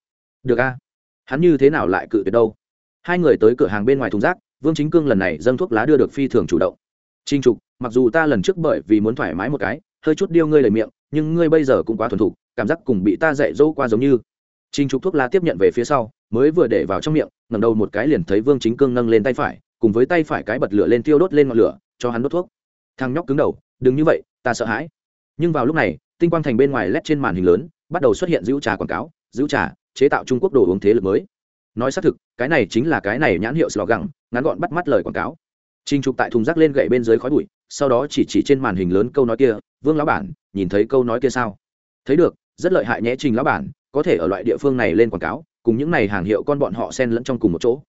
Được a. Hắn như thế nào lại cự tuyệt đâu? Hai người tới cửa hàng bên ngoài thùng rác, vương chính cương lần này dâng thuốc lá đưa được phi thường chủ động. Trinh trục, mặc dù ta lần trước bởi vì muốn thoải mái một cái, hơi chút điêu ngươi lời miệng, nhưng ngươi bây giờ cũng quá thuần thục, cảm giác cùng bị ta dạy dỗ qua giống như. Trinh trục thuốc lá tiếp nhận về phía sau, mới vừa để vào trong miệng ngầm đầu một cái liền thấy vương chính cương nâng lên tay phải, cùng với tay phải cái bật lửa lên tiêu đốt lên ngọn lửa, cho hắn đốt thuốc. Thằng nhóc cứng đầu, đừng như vậy ta sợ hãi nhưng vào lúc này tinh quang thành bên ngoài led trên màn hình lớn bắt đầu xuất hiện giữ trà quảng cáo giữ trà chế tạo trung quốc đồ uống thế lực mới nói xác thực cái này chính là cái này nhãn hiệu slogan ngắn gọn bắt mắt lời quảng cáo Trình Trục tại thùng rác lên gậy bên dưới khói bụi, sau đó chỉ chỉ trên màn hình lớn câu nói kia, "Vương lão bản, nhìn thấy câu nói kia sao?" Thấy được, rất lợi hại nhé Trình lão bản, có thể ở loại địa phương này lên quảng cáo, cùng những này hàng hiệu con bọn họ xen lẫn trong cùng một chỗ.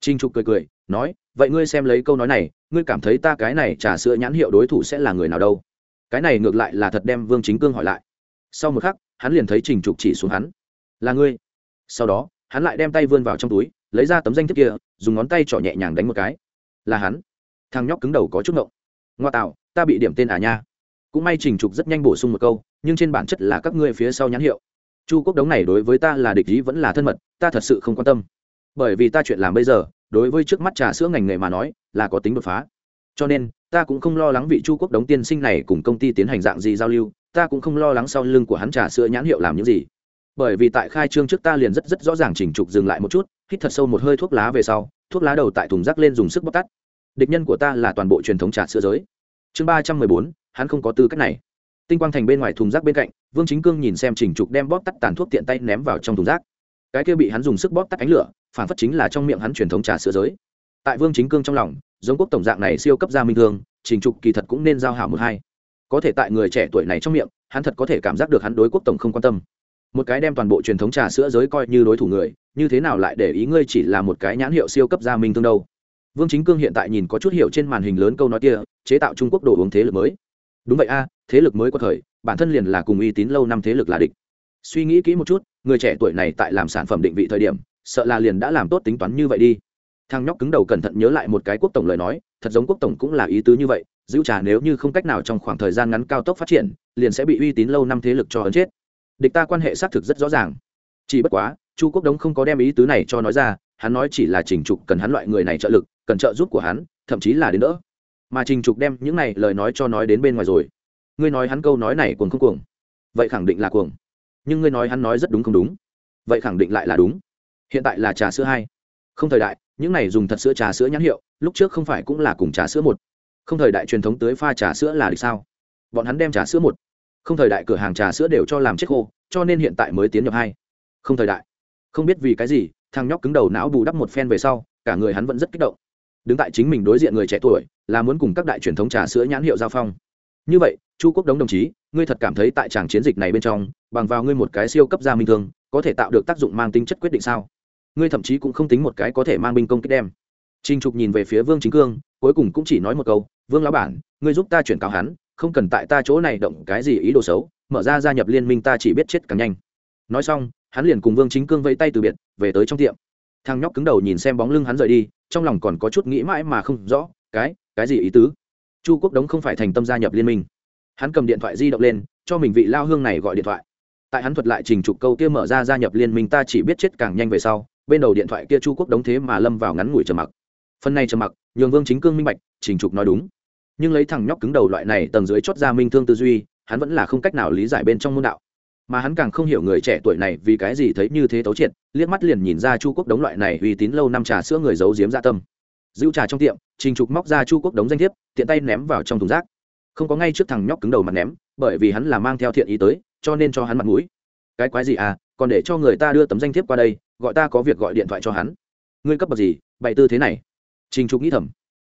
Trình Trục cười cười, nói, "Vậy ngươi xem lấy câu nói này, ngươi cảm thấy ta cái này trà sữa nhãn hiệu đối thủ sẽ là người nào đâu?" Cái này ngược lại là thật đem Vương Chính Cương hỏi lại. Sau một khắc, hắn liền thấy Trình Trục chỉ xuống hắn. "Là ngươi." Sau đó, hắn lại đem tay vươn vào trong túi, lấy ra tấm danh thiếp kia, dùng ngón tay trỏ nhẹ nhàng đánh một cái. "Là hắn." thằng nhóc cứng đầu có chút ngộng ngoa tạo ta bị điểm tên à nha cũng may trình trục rất nhanh bổ sung một câu nhưng trên bản chất là các ngươi phía sau nhãn hiệu chu quốc đống này đối với ta là địch ý vẫn là thân mật ta thật sự không quan tâm bởi vì ta chuyện làm bây giờ đối với trước mắt trà sữa ngành nghề mà nói là có tính đột phá cho nên ta cũng không lo lắng vị chu quốc đống tiên sinh này cùng công ty tiến hành dạng gì giao lưu, ta cũng không lo lắng sau lưng của hắn trà sữa nhãn hiệu làm những gì. Bởi vì tại khai trương trước ta liền rất rất rõ ràng chỉnh trục dừng lại một chút, hít thật sâu một hơi thuốc lá về sau, thuốc lá đầu tại thùng rác lên dùng sức bóc tắt. Địch nhân của ta là toàn bộ truyền thống trà sữa giới. Chương ba trăm mười bốn, hắn không có tư cách này. Tinh quang thành bên ngoài thùng rác bên cạnh, vương chính cương nhìn xem trình trục đem bóp tắt tàn thuốc tiện tay ném vào trong thùng rác. Cái kia bị hắn dùng sức bóp tắt ánh lửa, phản phất chính là trong miệng hắn truyền thống trà sữa giới tại vương chính cương trong lòng, giống quốc tổng dạng này siêu cấp gia minh thương trình trục kỳ thật cũng nên giao hảo một hai. Có thể tại người trẻ tuổi này trong miệng, hắn thật có thể cảm giác được hắn đối quốc tổng không quan tâm. Một cái đem toàn bộ truyền thống trà sữa giới coi như đối thủ người, như thế nào lại để ý ngươi chỉ là một cái nhãn hiệu siêu cấp gia minh thương đâu? Vương chính cương hiện tại nhìn có chút hiểu trên màn hình lớn câu nói kia, chế tạo trung quốc đồ uống thế lực mới. Đúng vậy a, thế lực mới có thời, bản thân liền là cùng uy tín lâu năm thế lực là địch. Suy nghĩ kỹ một chút, người trẻ tuổi này tại làm sản phẩm định vị thời điểm, sợ là liền đã làm tốt tính toán như vậy đi thằng nhóc cứng đầu cẩn thận nhớ lại một cái quốc tổng lời nói, thật giống quốc tổng cũng là ý tứ như vậy, giữ trà nếu như không cách nào trong khoảng thời gian ngắn cao tốc phát triển, liền sẽ bị uy tín lâu năm thế lực cho ấn chết. Địch ta quan hệ xác thực rất rõ ràng. Chỉ bất quá, chu quốc đống không có đem ý tứ này cho nói ra, hắn nói chỉ là trình trục cần hắn loại người này trợ lực, cần trợ giúp của hắn, thậm chí là đến đỡ. Mà trình trục đem những này lời nói cho nói đến bên ngoài rồi. Ngươi nói hắn câu nói này cuồng không cuồng? Vậy khẳng định là cuồng. Nhưng ngươi nói hắn nói rất đúng không đúng? Vậy khẳng định lại là đúng. Hiện tại là trà sữa hai không thời đại, những này dùng thật sữa trà sữa nhãn hiệu, lúc trước không phải cũng là cùng trà sữa một. Không thời đại truyền thống tưới pha trà sữa là được sao? Bọn hắn đem trà sữa một. Không thời đại cửa hàng trà sữa đều cho làm chết khô, cho nên hiện tại mới tiến nhập hai. Không thời đại. Không biết vì cái gì, thằng nhóc cứng đầu não bù đắp một phen về sau, cả người hắn vẫn rất kích động. Đứng tại chính mình đối diện người trẻ tuổi, là muốn cùng các đại truyền thống trà sữa nhãn hiệu giao phong. Như vậy, chu quốc đống đồng chí, ngươi thật cảm thấy tại tràng chiến dịch này bên trong, bằng vào ngươi một cái siêu cấp gia minh thương, có thể tạo được tác dụng mang tính chất quyết định sao? Ngươi thậm chí cũng không tính một cái có thể mang binh công kích đem. Trinh trục nhìn về phía vương chính cương, cuối cùng cũng chỉ nói một câu, vương lão bản, ngươi giúp ta chuyển cáo hắn, không cần tại ta chỗ này động cái gì ý đồ xấu, mở ra gia nhập liên minh ta chỉ biết chết càng nhanh. Nói xong, hắn liền cùng vương chính cương vẫy tay từ biệt, về tới trong tiệm. Thằng nhóc cứng đầu nhìn xem bóng lưng hắn rời đi, trong lòng còn có chút nghĩ mãi mà không rõ, cái cái gì ý tứ? Chu quốc đống không phải thành tâm gia nhập liên minh. Hắn cầm điện thoại di động lên, cho mình vị lao hương này gọi điện thoại. Tại hắn thuật lại trình trục câu kia mở ra gia nhập liên minh ta chỉ biết chết càng nhanh về sau bên đầu điện thoại kia chu quốc đống thế mà lâm vào ngắn ngủi trầm mặc. Phần này trầm mặc, nhường vương chính cương minh bạch, trình trục nói đúng. Nhưng lấy thằng nhóc cứng đầu loại này tầng dưới chót ra minh thương tư duy, hắn vẫn là không cách nào lý giải bên trong môn đạo. Mà hắn càng không hiểu người trẻ tuổi này vì cái gì thấy như thế tấu triệt, liếc mắt liền nhìn ra chu quốc đống loại này uy tín lâu năm trà sữa người giấu giếm dạ tâm. Giữ trà trong tiệm, trình trục móc ra chu quốc đống danh thiếp, tiện tay ném vào trong thùng rác. Không có ngay trước thằng nhóc cứng đầu mặt ném, bởi vì hắn là mang theo thiện ý tới, cho nên cho hắn mặt mũi. Cái quái gì à còn để cho người ta đưa tấm danh thiếp qua đây gọi ta có việc gọi điện thoại cho hắn. Ngươi cấp bậc gì, bày tư thế này? Trình trục nghĩ thầm.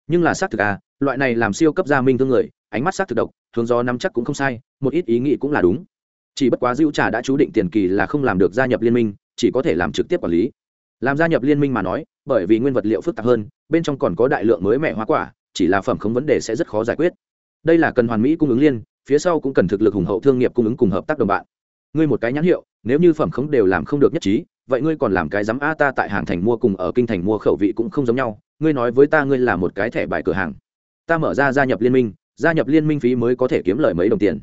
Nhưng là xác thực à loại này làm siêu cấp gia minh thương người, ánh mắt xác thực độc, hướng gió nắm chắc cũng không sai, một ít ý nghĩ cũng là đúng. Chỉ bất quá dữ trà đã chú định tiền kỳ là không làm được gia nhập liên minh, chỉ có thể làm trực tiếp quản lý. Làm gia nhập liên minh mà nói, bởi vì nguyên vật liệu phức tạp hơn, bên trong còn có đại lượng mới mẻ hoa quả, chỉ là phẩm không vấn đề sẽ rất khó giải quyết. Đây là cần hoàn mỹ cung ứng liên, phía sau cũng cần thực lực hùng hậu thương nghiệp cung ứng cùng hợp tác đồng bạn. Ngươi một cái nhãn hiệu, nếu như phẩm không đều làm không được nhất trí vậy ngươi còn làm cái dám a ta tại hàng thành mua cùng ở kinh thành mua khẩu vị cũng không giống nhau, ngươi nói với ta ngươi là một cái thẻ bài cửa hàng. Ta mở ra gia nhập liên minh, gia nhập liên minh phí mới có thể kiếm lời mấy đồng tiền.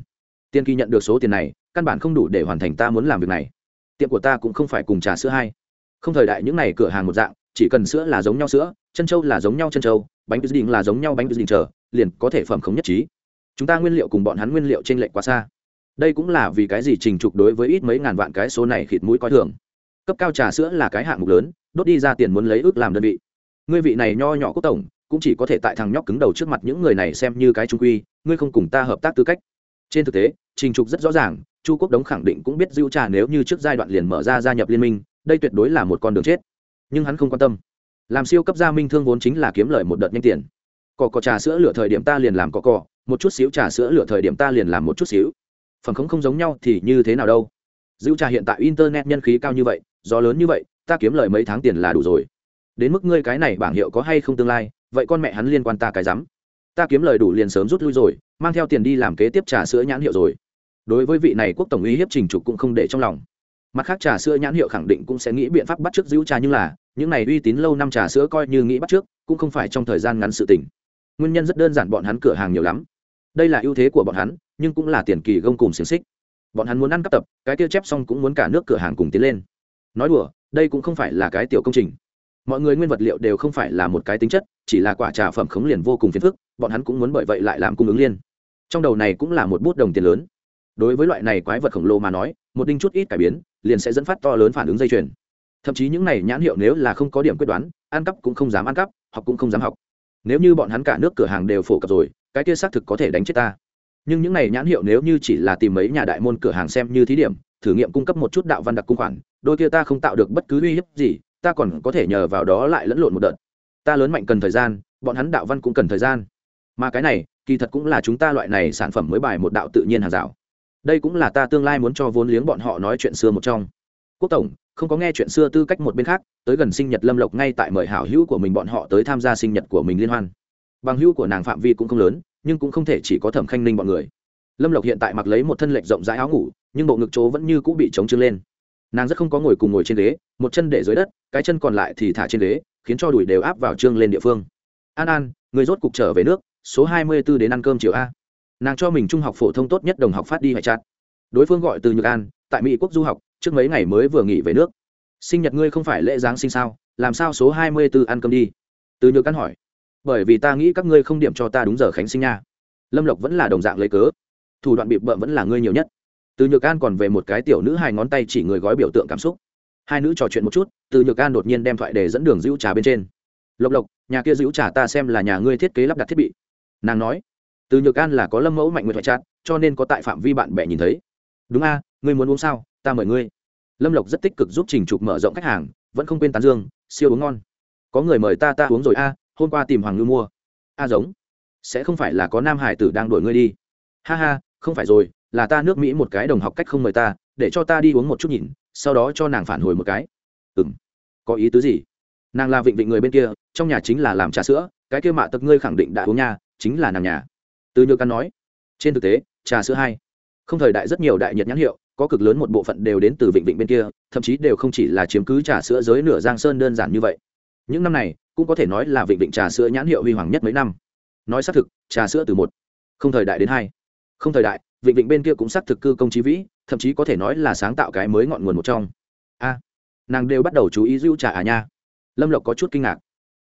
Tiên kỳ nhận được số tiền này, căn bản không đủ để hoàn thành ta muốn làm việc này. Tiệm của ta cũng không phải cùng trà sữa hay không thời đại những này cửa hàng một dạng, chỉ cần sữa là giống nhau sữa, chân trâu là giống nhau chân trâu bánh pudding là giống nhau bánh pudding chờ, liền có thể phẩm không nhất trí. Chúng ta nguyên liệu cùng bọn hắn nguyên liệu trên lệch quá xa. Đây cũng là vì cái gì trình trục đối với ít mấy ngàn vạn cái số này khịt mũi coi thường cấp cao trà sữa là cái hạng mục lớn, đốt đi ra tiền muốn lấy ước làm đơn vị. Ngươi vị này nho nhỏ quốc tổng, cũng chỉ có thể tại thằng nhóc cứng đầu trước mặt những người này xem như cái trung quy, ngươi không cùng ta hợp tác tư cách. Trên thực tế, trình trục rất rõ ràng, chu quốc đống khẳng định cũng biết dữ trà nếu như trước giai đoạn liền mở ra gia nhập liên minh, đây tuyệt đối là một con đường chết. Nhưng hắn không quan tâm. Làm siêu cấp gia minh thương vốn chính là kiếm lời một đợt nhanh tiền. Cỏ cỏ trà sữa lửa thời điểm ta liền làm cỏ cỏ một chút xíu trà sữa lửa thời điểm ta liền làm một chút xíu. Phẩm không không giống nhau thì như thế nào đâu? Dữ trà hiện tại internet nhân khí cao như vậy do lớn như vậy, ta kiếm lời mấy tháng tiền là đủ rồi. Đến mức ngươi cái này bảng hiệu có hay không tương lai, vậy con mẹ hắn liên quan ta cái rắm. Ta kiếm lời đủ liền sớm rút lui rồi, mang theo tiền đi làm kế tiếp trà sữa nhãn hiệu rồi. Đối với vị này quốc tổng ý hiếp trình trục cũng không để trong lòng. Mặt khác trà sữa nhãn hiệu khẳng định cũng sẽ nghĩ biện pháp bắt t r ư ớ c giữ trà nhưng là, những này uy tín lâu năm trà sữa coi như nghĩ bắt trước cũng không phải trong thời gian ngắn sự tình. Nguyên nhân rất đơn giản, bọn hắn cửa hàng nhiều lắm. Đây là ưu thế của bọn hắn, nhưng cũng là tiền kỳ gông cùng xiềng xích. Bọn hắn muốn ăn cắp tập, cái tiêu chép xong cũng muốn cả nước cửa hàng cùng tiến lên nói đùa, đây cũng không phải là cái tiểu công trình. Mọi người nguyên vật liệu đều không phải là một cái tính chất, chỉ là quả trà phẩm khống liền vô cùng phiền phức, bọn hắn cũng muốn bởi vậy lại làm cung ứng liên. Trong đầu này cũng là một bút đồng tiền lớn. Đối với loại này quái vật khổng lồ mà nói, một đinh chút ít cải biến, liền sẽ dẫn phát to lớn phản ứng dây chuyền. Thậm chí những này nhãn hiệu nếu là không có điểm quyết đoán, ăn cắp cũng không dám ăn cắp, học cũng không dám học. Nếu như bọn hắn cả nước cửa hàng đều phổ cập rồi, cái kia xác thực có thể đánh chết ta. Nhưng những này nhãn hiệu nếu như chỉ là tìm mấy nhà đại môn cửa hàng xem như thí điểm, thử nghiệm cung cấp một chút đạo văn đặc cung khoản đôi kia ta không tạo được bất cứ uy hiếp gì, ta còn có thể nhờ vào đó lại lẫn lộn một đợt. Ta lớn mạnh cần thời gian, bọn hắn đạo văn cũng cần thời gian. Mà cái này, kỳ thật cũng là chúng ta loại này sản phẩm mới bài một đạo tự nhiên hàng rào. Đây cũng là ta tương lai muốn cho vốn liếng bọn họ nói chuyện xưa một trong. Quốc tổng, không có nghe chuyện xưa tư cách một bên khác, tới gần sinh nhật lâm lộc ngay tại mời hảo hữu của mình bọn họ tới tham gia sinh nhật của mình liên hoan. Bằng hữu của nàng phạm vi cũng không lớn, nhưng cũng không thể chỉ có thẩm khanh ninh bọn người. Lâm lộc hiện tại mặc lấy một thân lệch rộng rãi áo ngủ, nhưng bộ ngực chỗ vẫn như cũng bị chống trưng lên nàng rất không có ngồi cùng ngồi trên ghế, một chân để dưới đất, cái chân còn lại thì thả trên ghế, khiến cho đùi đều áp vào trương lên địa phương. An an, người rốt cục trở về nước, số hai mươi 24 đến ăn cơm chiều a. Nàng cho mình trung học phổ thông tốt nhất đồng học phát đi hải chặt đối phương gọi từ nhược an, tại mỹ quốc du học, trước mấy ngày mới vừa nghỉ về nước. Sinh nhật ngươi không phải lễ giáng sinh sao? Làm sao số hai mươi b ố ăn cơm đi? Từ nhược an hỏi. Bởi vì ta nghĩ các ngươi không điểm cho ta đúng giờ khánh sinh nha. Lâm lộc vẫn là đồng dạng lấy cớ. Thủ đoạn bịp bợm vẫn là ngươi nhiều nhất từ nhược an còn về một cái tiểu nữ hai ngón tay chỉ người gói biểu tượng cảm xúc. Hai nữ trò chuyện một chút, từ nhược an đột nhiên đem thoại để dẫn đường giữ trà bên trên. Lộc lộc, nhà kia giữ trà ta xem là nhà ngươi thiết kế lắp đặt thiết bị. Nàng nói. Từ nhược an là có lâm mẫu mạnh nguyện thoại chát cho nên có tại phạm vi bạn bè nhìn thấy. Đúng a, ngươi muốn uống sao, ta mời ngươi. Lâm lộc rất tích cực giúp trình trục mở rộng khách hàng, vẫn không quên tán dương, siêu uống ngon. Có người mời ta ta uống rồi a, hôm qua tìm hoàng ngư mua. A giống. Sẽ không phải là có nam hải tử đang đuổi ngươi đi. Ha ha, không phải rồi là ta nước mỹ một cái đồng học cách không mời ta, để cho ta đi uống một chút nhìn, sau đó cho nàng phản hồi một cái. Ừ m có ý tứ gì? Nàng là vịnh vịnh người bên kia, trong nhà chính là làm trà sữa, cái kia mạ tật ngươi khẳng định đã uống nha, chính là nàng nhà. Từ nhược căn nói. Trên thực tế, trà sữa hai. Không thời đại rất nhiều đại nhật nhãn hiệu, có cực lớn một bộ phận đều đến từ vịnh vịnh bên kia, thậm chí đều không chỉ là chiếm cứ trà sữa giới nửa giang sơn đơn giản như vậy. Những năm này, cũng có thể nói là vịnh vịnh trà sữa nhãn hiệu huy hoàng nhất mấy năm. Nói xác thực, trà sữa từ một. Không thời đại đến hai. Không thời đại vịnh vịnh bên kia cũng xác thực cư công trí vĩ, thậm chí có thể nói là sáng tạo cái mới ngọn nguồn một trong. A, nàng đều bắt đầu chú ý dữ trà à nha. Lâm lộc có chút kinh ngạc.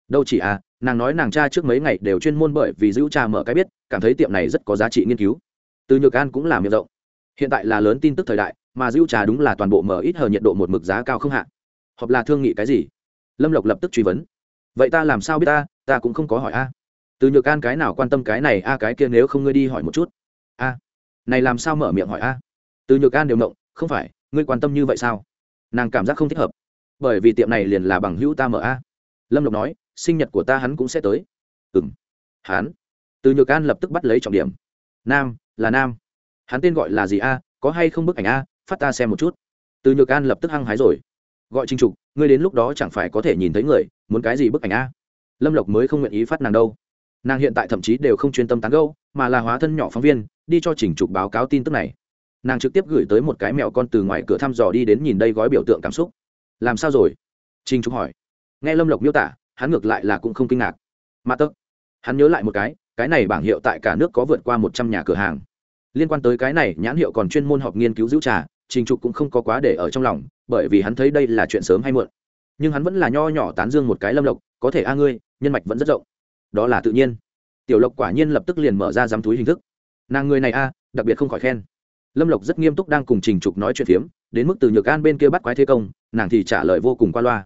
Đâu chỉ à nàng nói nàng cha trước mấy ngày đều chuyên môn bởi vì dữ trà mở cái biết, cảm thấy tiệm này rất có giá trị nghiên cứu. Từ nhược an cũng làm miệng rộng. Hiện tại là lớn tin tức thời đại, mà dữ trà đúng là toàn bộ mở ít hờ nhiệt độ một mực giá cao không hạ. Hoặc là thương nghị cái gì? Lâm lộc lập tức truy vấn. Vậy ta làm sao biết ta ta cũng không có hỏi a. Từ nhược an cái nào quan tâm cái này, a cái kia nếu không ngươi đi hỏi một chút. A này làm sao mở miệng hỏi a? Từ nhược an đều động không phải, ngươi quan tâm như vậy sao? Nàng cảm giác không thích hợp. Bởi vì tiệm này liền là bằng hữu ta mở a. Lâm lộc nói, sinh nhật của ta hắn cũng sẽ tới. Ừ m hắn. Từ nhược an lập tức bắt lấy trọng điểm. Nam, là nam. Hắn tên gọi là gì a? Có hay không bức ảnh a? Phát ta xem một chút. Từ nhược an lập tức hăng hái rồi. Gọi trinh trục, ngươi đến lúc đó chẳng phải có thể nhìn thấy người, muốn cái gì bức ảnh a? Lâm lộc mới không nguyện ý phát nàng đâu. Nàng hiện tại thậm chí đều không chuyên tâm tán gâu mà là hóa thân nhỏ phóng viên, đi cho trình trục báo cáo tin tức này. Nàng trực tiếp gửi tới một cái mẹo con từ ngoài cửa thăm dò đi đến nhìn đây gói biểu tượng cảm xúc. Làm sao rồi? Trình trục hỏi. Nghe lâm lộc miêu tả, hắn ngược lại là cũng không kinh ngạc. Mà tớ hắn nhớ lại một cái cái này bảng hiệu tại cả nước có vượt qua một trăm nhà cửa hàng. Liên quan tới cái này, nhãn hiệu còn chuyên môn họp nghiên cứu giữ trà, trình trục cũng không có quá để ở trong lòng, bởi vì hắn thấy đây là chuyện sớm hay muộn. Nhưng hắn vẫn là nho nhỏ tán dương một cái lâm lộc, có thể a ngươi, nhân mạch vẫn rất rộng. Đó là tự nhiên tiểu lộc quả nhiên lập tức liền mở ra dám túi hình thức. Nàng người này a, đặc biệt không khỏi khen. Lâm lộc rất nghiêm túc đang cùng trình trục nói chuyện phiếm, đến mức từ nhược an bên kia bắt quái thế công, nàng thì trả lời vô cùng qua loa.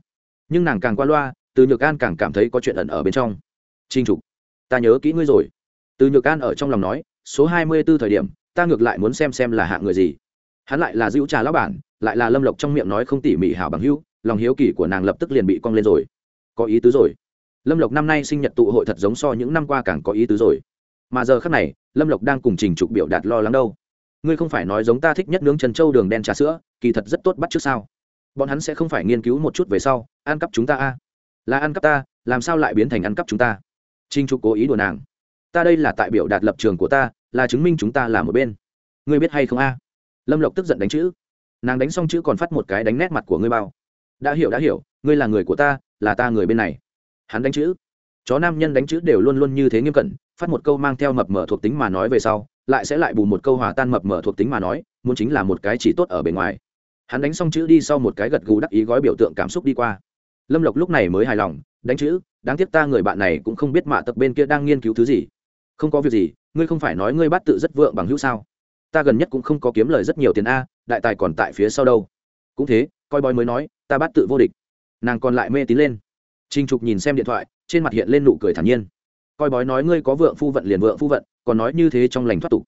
Nhưng nàng càng qua loa, từ nhược an càng cảm thấy có chuyện ẩn ở bên trong. Trình trục, ta nhớ kỹ ngươi rồi. Từ nhược an ở trong lòng nói, số hai mươi b ố thời điểm, ta ngược lại muốn xem xem là hạng người gì. Hắn lại là dữ trà lão bản, lại là lâm lộc trong miệng nói không tỉ mỉ hảo bằng hữu, lòng hiếu kỳ của nàng lập tức liền bị cong lên rồi. Có ý tứ rồi lâm lộc năm nay sinh nhật tụ hội thật giống so những năm qua càng có ý tứ rồi. Mà giờ khác này, lâm lộc đang cùng trình trục biểu đạt lo lắng đâu. Ngươi không phải nói giống ta thích nhất nướng trần châu đường đen trà sữa, kỳ thật rất tốt bắt trước sao? Bọn hắn sẽ không phải nghiên cứu một chút về sau, ăn cắp chúng ta a. Là ăn cắp ta, làm sao lại biến thành ăn cắp chúng ta? Trinh trục cố ý đùa nàng. Ta đây là tại biểu đạt lập trường của ta, là chứng minh chúng ta là một bên. Ngươi biết hay không a? Lâm lộc tức giận đánh chữ. Nàng đánh xong chữ còn phát một cái đánh nét mặt của ngươi bao. Đã hiểu đã hiểu, ngươi là người của ta, là ta người bên này hắn đánh chữ. Chó nam nhân đánh chữ đều luôn luôn như thế nghiêm cẩn, phát một câu mang theo mập mở thuộc tính mà nói về sau, lại sẽ lại bù một câu hòa tan mập mở thuộc tính mà nói, muốn chính là một cái chỉ tốt ở bề ngoài. Hắn đánh xong chữ đi sau một cái gật gù đắc ý gói biểu tượng cảm xúc đi qua. Lâm lộc lúc này mới hài lòng, đánh chữ, đáng tiếc ta người bạn này cũng không biết mạ tập bên kia đang nghiên cứu thứ gì. Không có việc gì, ngươi không phải nói ngươi bắt tự rất vượng bằng hữu sao? Ta gần nhất cũng không có kiếm lời rất nhiều tiền a, đại tài còn tại phía sau đâu. Cũng thế, coi bói mới nói, ta bắt tự vô địch. Nàng còn lại mê tín lên. Trình trục nhìn xem điện thoại, trên mặt hiện lên nụ cười thản nhiên. Coi bói nói ngươi có vượng phu vận liền vượng phu vận, còn nói như thế trong lành thoát tục.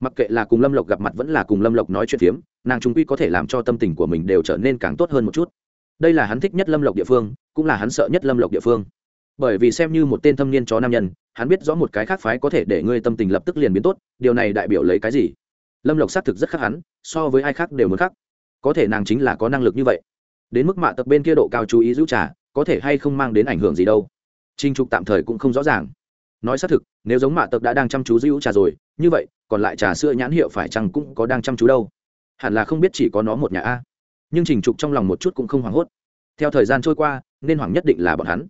Mặc kệ là cùng lâm lộc gặp mặt vẫn là cùng lâm lộc nói chuyện phiếm, nàng trung quy có thể làm cho tâm tình của mình đều trở nên càng tốt hơn một chút. Đây là hắn thích nhất lâm lộc địa phương, cũng là hắn sợ nhất lâm lộc địa phương. Bởi vì xem như một tên thâm niên chó nam nhân, hắn biết rõ một cái khác phái có thể để ngươi tâm tình lập tức liền biến tốt, điều này đại biểu lấy cái gì? Lâm lộc xác thực rất khác hắn, so với ai khác đều muốn khác. Có thể nàng chính là có năng lực như vậy. Đến mức mạ tập bên kia độ cao chú ý giữ trả có thể hay không mang đến ảnh hưởng gì đâu. Trinh trục tạm thời cũng không rõ ràng. Nói xác thực, nếu giống mạ Tộc đã đang chăm chú giữ trà rồi, như vậy, còn lại trà sữa nhãn hiệu phải chăng cũng có đang chăm chú đâu? Hẳn là không biết chỉ có nó một nhà a. Nhưng trình trục trong lòng một chút cũng không hoảng hốt. Theo thời gian trôi qua, nên hoảng nhất định là bọn hắn.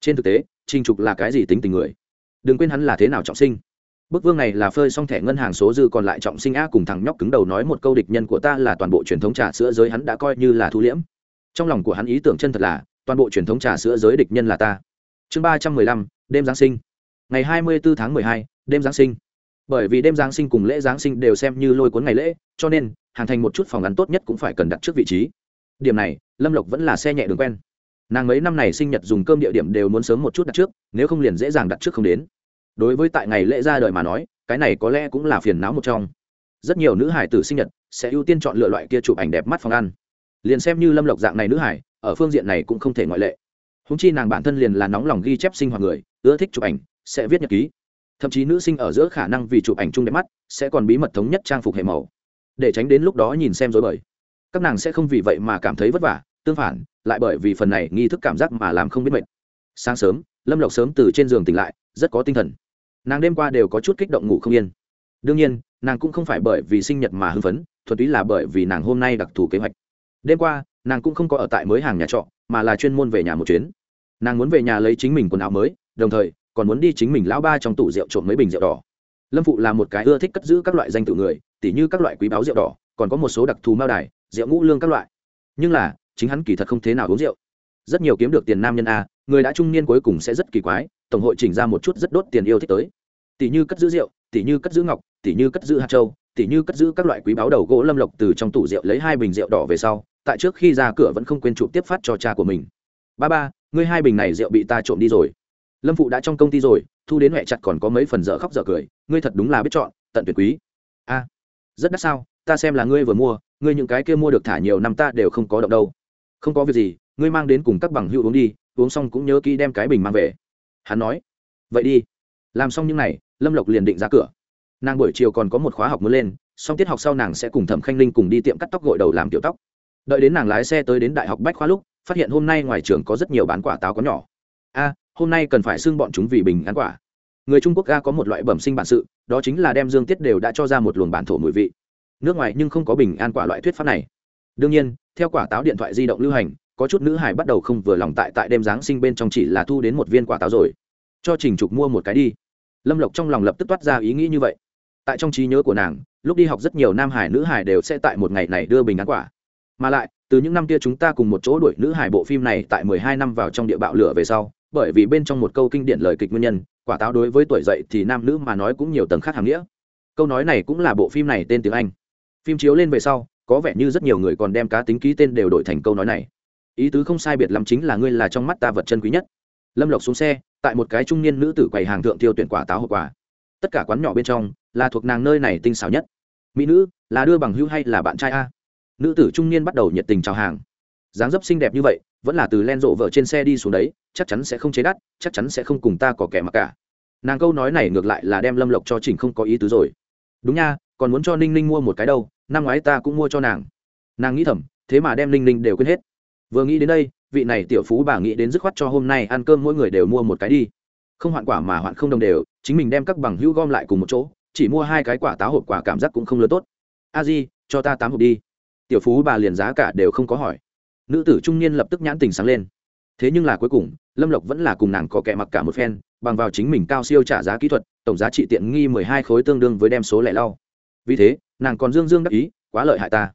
Trên thực tế, trình trục là cái gì tính tình người? Đừng quên hắn là thế nào trọng sinh. Bức vương này là phơi xong thẻ ngân hàng số dư còn lại trọng sinh a cùng thằng nhóc cứng đầu nói một câu địch nhân của ta là toàn bộ truyền thống trà sữa giới hắn đã coi như là thu liễm. Trong lòng của hắn ý tưởng chân thật là toàn bộ truyền thống trà sữa giới địch nhân là ta. Chương ba trăm mười lăm, đêm giáng sinh. Ngày hai mươi bốn tháng mười hai, đêm giáng sinh. Bởi vì đêm giáng sinh cùng lễ giáng sinh đều xem như lôi cuốn ngày lễ, cho nên, hàng thành một chút phòng ngắn tốt nhất cũng phải cần đặt trước vị trí. Điểm này, lâm lộc vẫn là xe nhẹ đường quen. Nàng mấy năm này sinh nhật dùng cơm địa điểm đều muốn sớm một chút đặt trước, nếu không liền dễ dàng đặt trước không đến. Đối với tại ngày lễ ra đời mà nói, cái này có lẽ cũng là phiền não một trong. Rất nhiều nữ hải tử sinh nhật sẽ ưu tiên chọn lựa loại kia chụp ảnh đẹp mắt phòng ăn. Liền xem như lâm lộc dạng này nữ hải ở phương diện này cũng không thể ngoại lệ. Húng chi nàng bản thân liền là nóng lòng ghi chép sinh hoạt người, ưa thích chụp ảnh, sẽ viết nhật ký. Thậm chí nữ sinh ở giữa khả năng vì chụp ảnh chung đẹp mắt, sẽ còn bí mật thống nhất trang phục hệ màu. Để tránh đến lúc đó nhìn xem dối bời. Các nàng sẽ không vì vậy mà cảm thấy vất vả, tương phản, lại bởi vì phần này nghi thức cảm giác mà làm không biết mệt. Sáng sớm, lâm lộc sớm từ trên giường tỉnh lại, rất có tinh thần. Nàng đêm qua đều có chút kích động ngủ không yên. Đương nhiên, nàng cũng không phải bởi vì sinh nhật mà hưng phấn thuật túy là bởi vì nàng hôm nay đặc thù kế hoạch. Đêm qua nàng cũng không có ở tại mới hàng nhà trọ, mà là chuyên môn về nhà một chuyến. Nàng muốn về nhà lấy chính mình quần áo mới, đồng thời, còn muốn đi chính mình lão ba trong tủ rượu trộm mấy bình rượu đỏ. Lâm phụ là một cái ưa thích cất giữ các loại danh tự người, tỉ như các loại quý báo rượu đỏ, còn có một số đặc thù mao đài, rượu ngũ lương các loại. Nhưng là, chính hắn kỳ thật không thế nào uống rượu. Rất nhiều kiếm được tiền nam nhân a, người đã trung niên cuối cùng sẽ rất kỳ quái, tổng hội chỉnh ra một chút rất đốt tiền yêu thích tới. Tỷ như cất giữ rượu tỷ như cất giữ ngọc tỷ như cất giữ hạt châu tỷ như cất giữ các loại quý báo đầu gỗ lâm lộc từ trong tủ rượu lấy hai bình rượu đỏ về sau tại trước khi ra cửa vẫn không quên chụp tiếp phát cho cha của mình. Ba ba, ngươi hai bình này rượu bị ta trộm đi rồi. Lâm phụ đã trong công ty rồi, thu đến mẹ chặt còn có mấy phần dở khóc dở cười, ngươi thật đúng là biết chọn, tận tuyệt quý. A, rất đắt sao, ta xem là ngươi vừa mua, ngươi những cái kia mua được thả nhiều năm ta đều không có động đâu. Không có việc gì, ngươi mang đến cùng các bằng hữu uống đi, uống xong cũng nhớ kỹ đem cái bình mang về. Hắn nói, vậy đi. Làm xong những n à y lâm lộc liền định ra cửa. Nàng buổi chiều còn có một khóa học mới lên xong tiết học sau nàng sẽ cùng thẩm khanh linh cùng đi tiệm cắt tóc gội đầu làm tiểu tóc đợi đến nàng lái xe tới đến đại học bách khoa lúc, phát hiện hôm nay ngoài trường có rất nhiều bán quả táo có nhỏ. A, hôm nay cần phải xưng bọn chúng vì bình ăn quả. Người trung quốc ga có một loại bẩm sinh bản sự, đó chính là đem dương tiết đều đã cho ra một luồng bản thổ mùi vị. Nước ngoài nhưng không có bình an quả loại thuyết pháp này. Đương nhiên, theo quả táo điện thoại di động lưu hành, có chút nữ hải bắt đầu không vừa lòng tại tại đêm giáng sinh bên trong chỉ là thu đến một viên quả táo rồi. Cho trình trục mua một cái đi. Lâm lộc trong lòng lập tức toát ra ý nghĩ như vậy. Tại trong trí nhớ của nàng, lúc đi học rất nhiều nam hải nữ hải đều sẽ tại một ngày này đưa bình ăn quả mà lại, từ những năm kia chúng ta cùng một chỗ đuổi nữ hải bộ phim này tại mười hai năm vào trong địa bạo lửa về sau, bởi vì bên trong một câu kinh điển lời kịch nguyên nhân, quả táo đối với tuổi dậy thì nam nữ mà nói cũng nhiều tầng khác hàm nghĩa. Câu nói này cũng là bộ phim này tên tiếng anh. Phim chiếu lên về sau, có vẻ như rất nhiều người còn đem cá tính ký tên đều đổi thành câu nói này. Ý tứ không sai biệt lắm chính là ngươi là trong mắt ta vật chân quý nhất. Lâm lộc xuống xe, tại một cái trung niên nữ tử quầy hàng thượng tiêu tuyển quả táo hộp quả tất cả quán nhỏ bên trong là thuộc nàng nơi này tinh xảo nhất. Mỹ nữ, là đưa bằng hữu hay là bạn trai a? Nữ tử trung niên bắt đầu nhiệt tình chào hàng. Dáng dấp xinh đẹp như vậy, vẫn là từ len rộ vợ trên xe đi xuống đấy, chắc chắn sẽ không chế đắt, chắc chắn sẽ không cùng ta có kẻ mặc cả. Nàng câu nói này ngược lại là đem lâm lộc cho trình không có ý tứ rồi. Đúng nha, còn muốn cho ninh ninh mua một cái đâu, năm ngoái ta cũng mua cho nàng. Nàng nghĩ thầm, thế mà đem ninh ninh đều quên hết. Vừa nghĩ đến đây, vị này tiểu phú bà nghĩ đến dứt khoát cho hôm nay ăn cơm mỗi người đều mua một cái đi. Không hoạn quả mà hoạn không đồng đều, chính mình đem các bằng hữu gom lại cùng một chỗ, chỉ mua hai cái quả táo hộp quả cảm giác cũng không lớn tốt. A di, cho ta tám hộp đi tiểu phú bà liền giá cả đều không có hỏi. Nữ tử trung niên lập tức nhãn tình sáng lên. Thế nhưng là cuối cùng, lâm lộc vẫn là cùng nàng có kẻ mặc cả một phen, bằng vào chính mình cao siêu trả giá kỹ thuật, tổng giá trị tiện nghi mười hai khối tương đương với đem số lẻ lau. Vì thế, nàng còn dương dương đắc ý, quá lợi hại ta.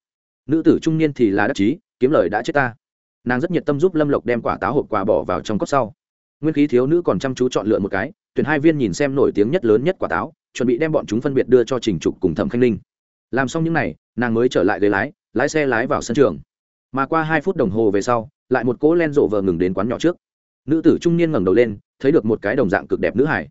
Nữ tử trung niên thì là đắc chí, kiếm lời đã chết ta. Nàng rất nhiệt tâm giúp lâm lộc đem quả táo hộp quà bỏ vào trong cốc sau. Nguyên khí thiếu nữ còn chăm chú chọn lựa một cái, tuyển hai viên nhìn xem nổi tiếng nhất lớn nhất quả táo, chuẩn bị đem bọn chúng phân biệt đưa cho trình trục cùng thẩm khanh ninh. Làm xong những n à y nàng mới trở lại ghế lái lái xe lái vào sân trường. Mà qua hai phút đồng hồ về sau, lại một cỗ len rộ vờ ngừng đến quán nhỏ trước. Nữ tử trung niên ngẩng đầu lên, thấy được một cái đồng dạng cực đẹp nữ hải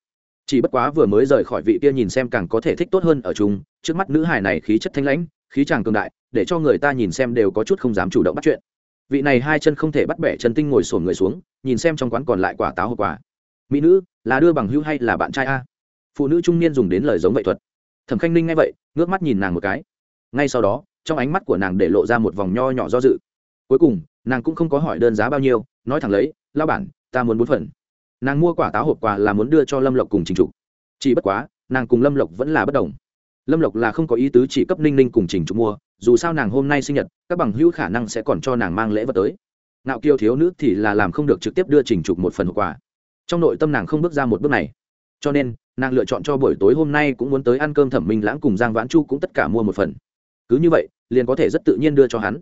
chỉ bất quá vừa mới rời khỏi vị kia nhìn xem càng có thể thích tốt hơn ở chung, trước mắt nữ hải này khí chất thanh lãnh, khí chàng cường đại, để cho người ta nhìn xem đều có chút không dám chủ động bắt chuyện. Vị này hai chân không thể bắt bẻ chân tinh ngồi sổn người xuống, nhìn xem trong quán còn lại quả táo hộp quả mỹ nữ, là đưa bằng hữu hay là bạn trai a? Phụ nữ trung niên dùng đến lời giống vậy thuật. Thẩm khanh ninh nghe vậy, ngước mắt nhìn nàng một cái. Ngay sau đó trong ánh mắt của nàng để lộ ra một vòng nho nhỏ do dự. Cuối cùng, nàng cũng không có hỏi đơn giá bao nhiêu, nói thẳng lấy lao bản, ta muốn bốn phần. Nàng mua quả táo hộp quà là muốn đưa cho lâm lộc cùng trình trục. Chỉ bất quá, nàng cùng lâm lộc vẫn là bất đồng. Lâm lộc là không có ý tứ chỉ cấp ninh ninh cùng trình trục mua, dù sao nàng hôm nay sinh nhật, các bằng hữu khả năng sẽ còn cho nàng mang lễ vật tới. Nạo kiêu thiếu nữ thì là làm không được trực tiếp đưa trình trục một phần hộp quà. Trong nội tâm nàng không bước ra một bước này. Cho nên, nàng lựa chọn cho buổi tối hôm nay cũng muốn tới ăn cơm thẩm minh lãng cùng giang vãn chu cũng tất cả mua một phần. Cứ như vậy liền có thể rất tự nhiên đưa cho hắn.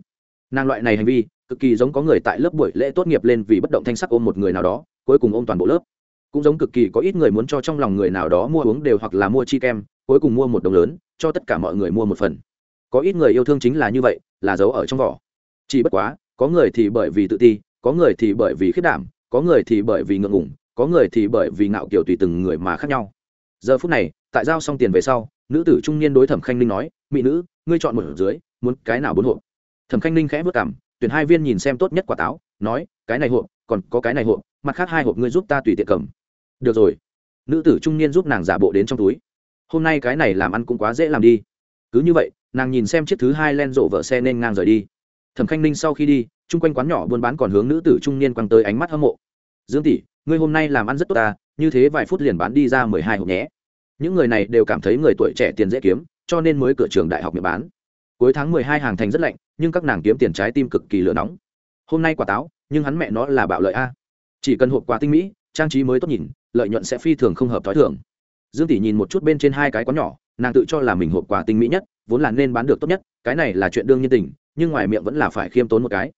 Nàng loại này hành vi, cực kỳ giống có người tại lớp buổi lễ tốt nghiệp lên vì bất động thanh sắc ôm một người nào đó, cuối cùng ôm toàn bộ lớp. Cũng giống cực kỳ có ít người muốn cho trong lòng người nào đó mua uống đều hoặc là mua chi kem, cuối cùng mua một đồng lớn, cho tất cả mọi người mua một phần. Có ít người yêu thương chính là như vậy, là giấu ở trong vỏ. Chỉ bất quá, có người thì bởi vì tự ti, có người thì bởi vì khiết đảm, có người thì bởi vì ngượng ngủng có người thì bởi vì ngạo kiểu tùy từng người mà khác nhau. Giờ phút này, tại giao xong tiền về sau, nữ tử trung niên đối thẩm khanh ninh nói, mỹ nữ ngươi chọn một dưới, muốn cái nào bốn hộp? Thẩm khanh ninh khẽ vất cảm tuyển hai viên nhìn xem tốt nhất quả táo, nói, cái này hộp, còn có cái này hộp, mặt khác hai hộp ngươi giúp ta tùy tiện cầm. Được rồi. Nữ tử trung niên giúp nàng giả bộ đến trong túi. Hôm nay cái này làm ăn cũng quá dễ làm đi. Cứ như vậy, nàng nhìn xem chiếc thứ hai len rộ vợ xe nên ngang rời đi. Thẩm khanh ninh sau khi đi, chung quanh quán nhỏ buôn bán còn hướng nữ tử trung niên quăng tới ánh mắt hâm mộ. Dương tỷ, ngươi hôm nay làm ăn rất tốt ta, như thế vài phút liền bán đi ra mười hai hộp nhé. Những người này đều cảm thấy người tuổi trẻ tiền dễ kiếm cho nên mới cửa trường đại học miệng bán. Cuối tháng mười hai hàng thành rất lạnh, nhưng các nàng kiếm tiền trái tim cực kỳ lửa nóng. Hôm nay quả táo, nhưng hắn mẹ nó là bạo lợi a. Chỉ cần hộp quà tinh mỹ, trang trí mới tốt nhìn, lợi nhuận sẽ phi thường không hợp t h ó i thường. Dương tỷ nhìn một chút bên trên hai cái quán nhỏ, nàng tự cho là mình hộp quà tinh mỹ nhất, vốn là nên bán được tốt nhất, cái này là chuyện đương nhiên tình, nhưng ngoài miệng vẫn là phải khiêm tốn một cái.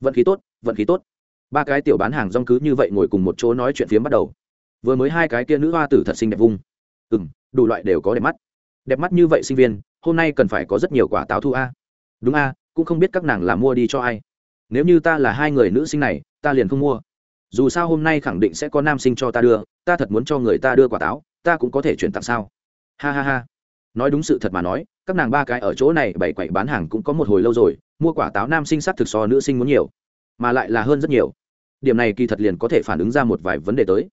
Vận khí tốt, vận khí tốt. Ba cái tiểu bán hàng rong cứ như vậy ngồi cùng một chỗ nói chuyện phiếm bắt đầu. Vừa mới hai cái kia nữ hoa tử thật xinh đẹp vung. Ừ m đủ loại đều có đẹp mắt đẹp mắt như vậy sinh viên, hôm nay cần phải có rất nhiều quả táo thu a. Đúng a, cũng không biết các nàng là mua đi cho ai. Nếu như ta là hai người nữ sinh này, ta liền không mua. Dù sao hôm nay khẳng định sẽ có nam sinh cho ta đưa, ta thật muốn cho người ta đưa quả táo, ta cũng có thể chuyển tặng sao? Ha ha ha. Nói đúng sự thật mà nói, các nàng ba cái ở chỗ này bảy quậy bán hàng cũng có một hồi lâu rồi, mua quả táo nam sinh sắc thực so nữ sinh muốn nhiều, mà lại là hơn rất nhiều. Điểm này kỳ thật liền có thể phản ứng ra một vài vấn đề tới.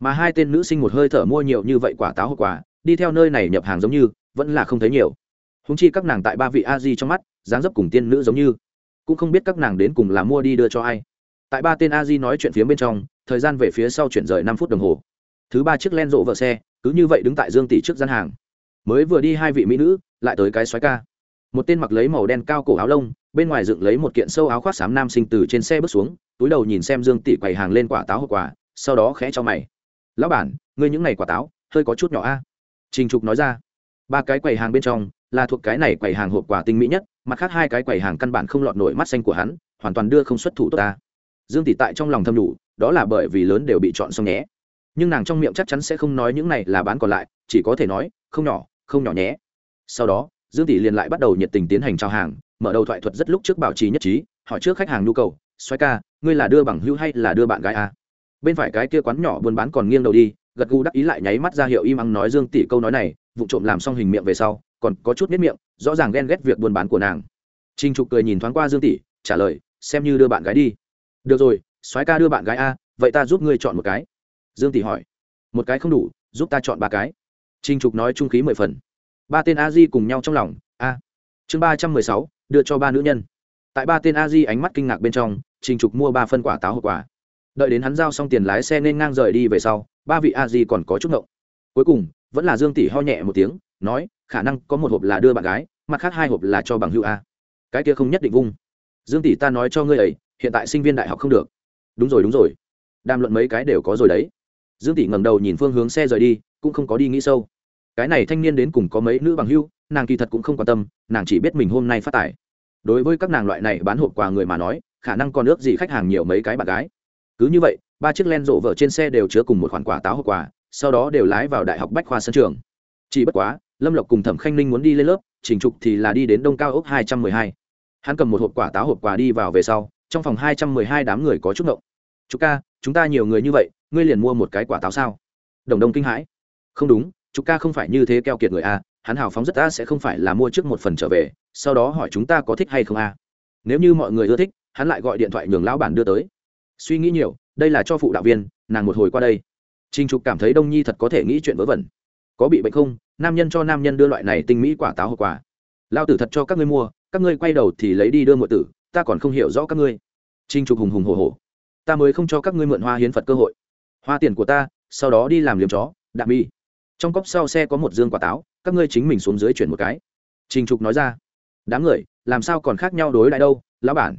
Mà hai tên nữ sinh một hơi thở mua nhiều như vậy quả táo hộp quả đi theo nơi này nhập hàng giống như, vẫn là không thấy nhiều. Húng chi các nàng tại ba vị a di trong mắt, dáng dấp cùng tiên nữ giống như. Cũng không biết các nàng đến cùng là mua đi đưa cho ai. Tại ba tên a di nói chuyện phía bên trong, thời gian về phía sau chuyển rời năm phút đồng hồ. Thứ ba chiếc len rộ vợ xe, cứ như vậy đứng tại dương tỷ trước gian hàng. Mới vừa đi hai vị mỹ nữ, lại tới cái xoáy ca. Một tên mặc lấy màu đen cao cổ áo lông, bên ngoài dựng lấy một kiện sâu áo khoác xám nam sinh từ trên xe bước xuống, túi đầu nhìn xem dương tỷ quầy hàng lên quả táo hộp quả sau đó khẽ cho mày. Lão bản, ngươi những ngày quả táo, hơi có chút nhỏ a trình trục nói ra, ba cái quầy hàng bên trong là thuộc cái này quầy hàng hộp quả tinh mỹ nhất, mặt khác hai cái quầy hàng căn bản không lọt nổi mắt xanh của hắn, hoàn toàn đưa không xuất thủ tốt ta. Dương tỷ tại trong lòng thâm đủ đó là bởi vì lớn đều bị chọn xong nhé. Nhưng nàng trong miệng chắc chắn sẽ không nói những này là bán còn lại, chỉ có thể nói, không nhỏ không nhỏ nhé. Sau đó, dương tỷ liền lại bắt đầu nhiệt tình tiến hành trao hàng, mở đầu thoại thuật rất lúc trước bảo trì nhất trí, hỏi trước khách hàng nhu cầu xoay ca, ngươi là đưa bằng hữu hay là đưa bạn gái a bên phải cái kia quán nhỏ buôn bán còn nghiêng đầu đi gật gù đắc ý lại nháy mắt ra hiệu im ắng nói dương tỷ câu nói này vụ trộm làm xong hình miệng về sau, còn có chút miết miệng, rõ ràng ghen ghét việc buôn bán của nàng. Trinh trục cười nhìn thoáng qua dương tỷ, trả lời, xem như đưa bạn gái đi. Được rồi, soái ca đưa bạn gái a, vậy ta giúp ngươi chọn một cái. Dương tỷ hỏi, một cái không đủ, giúp ta chọn ba cái. Trinh trục nói trung khí mười phần. Ba tên a di cùng nhau trong lòng, a. Chương ba trăm mười sáu, đưa cho ba nữ nhân. Tại ba tên a di ánh mắt kinh ngạc bên trong trinh trục mua ba phân quả táo hộp quả đợi đến hắn giao xong tiền lái xe nên ngang rời đi về sau, ba vị a di còn có chút ngộng. Cuối cùng, vẫn là dương tỷ ho nhẹ một tiếng, nói, khả năng có một hộp là đưa bạn gái, mặt khác hai hộp là cho bằng hữu a. Cái kia không nhất định vung. Dương tỷ ta nói cho ngươi ấy, hiện tại sinh viên đại học không được. Đúng rồi đúng rồi. Đàm luận mấy cái đều có rồi đấy. Dương tỷ ngẩng đầu nhìn phương hướng xe rời đi, cũng không có đi nghĩ sâu. Cái này thanh niên đến cùng có mấy nữ bằng hưu nàng kỳ thật cũng không quan tâm, nàng chỉ biết mình hôm nay phát tài. Đối với các nàng loại này bán hộp quà người mà nói, khả năng còn ước gì khách hàng nhiều mấy cái bạn gái cứ như vậy, ba chiếc len rộ vợ trên xe đều chứa cùng một khoản quả táo hộp quà, sau đó đều lái vào đại học bách khoa sân trường. Chỉ bất quá, lâm lộc cùng thẩm khanh ninh muốn đi lên lớp, trình trục thì là đi đến đông cao ốc hai trăm mười hai. Hắn cầm một hộp quả táo hộp quà đi vào về sau, trong phòng hai trăm mười hai đám người có chút ngộng. Chú ca, chúng ta nhiều người như vậy, ngươi liền mua một cái quả táo sao? Đồng đông kinh hãi. Không đúng chú ca không phải như thế keo kiệt người a, hắn hào phóng rất ta sẽ không phải là mua trước một phần trở về, sau đó hỏi chúng ta có thích hay không a. Nếu như mọi người ưa thích, hắn lại gọi điện thoại nhường lão bản đưa tới suy nghĩ nhiều, đây là cho phụ đạo viên, nàng một hồi qua đây. Trinh trục cảm thấy đông nhi thật có thể nghĩ chuyện vớ vẩn. Có bị bệnh không? Nam nhân cho nam nhân đưa loại này tinh mỹ quả táo hộp quả lao tử thật cho các ngươi mua, các ngươi quay đầu thì lấy đi đưa mọi tử, ta còn không hiểu rõ các ngươi. Trinh trục hùng hùng hồ hồ ta mới không cho các ngươi mượn hoa hiến phật cơ hội. Hoa tiền của ta, sau đó đi làm liếm chó đạm mi. Trong cốc sau xe có một dương quả táo, các ngươi chính mình xuống dưới chuyển một cái. Trinh trục nói ra. Đám người, làm sao còn khác nhau đối lại đâu, lão bản.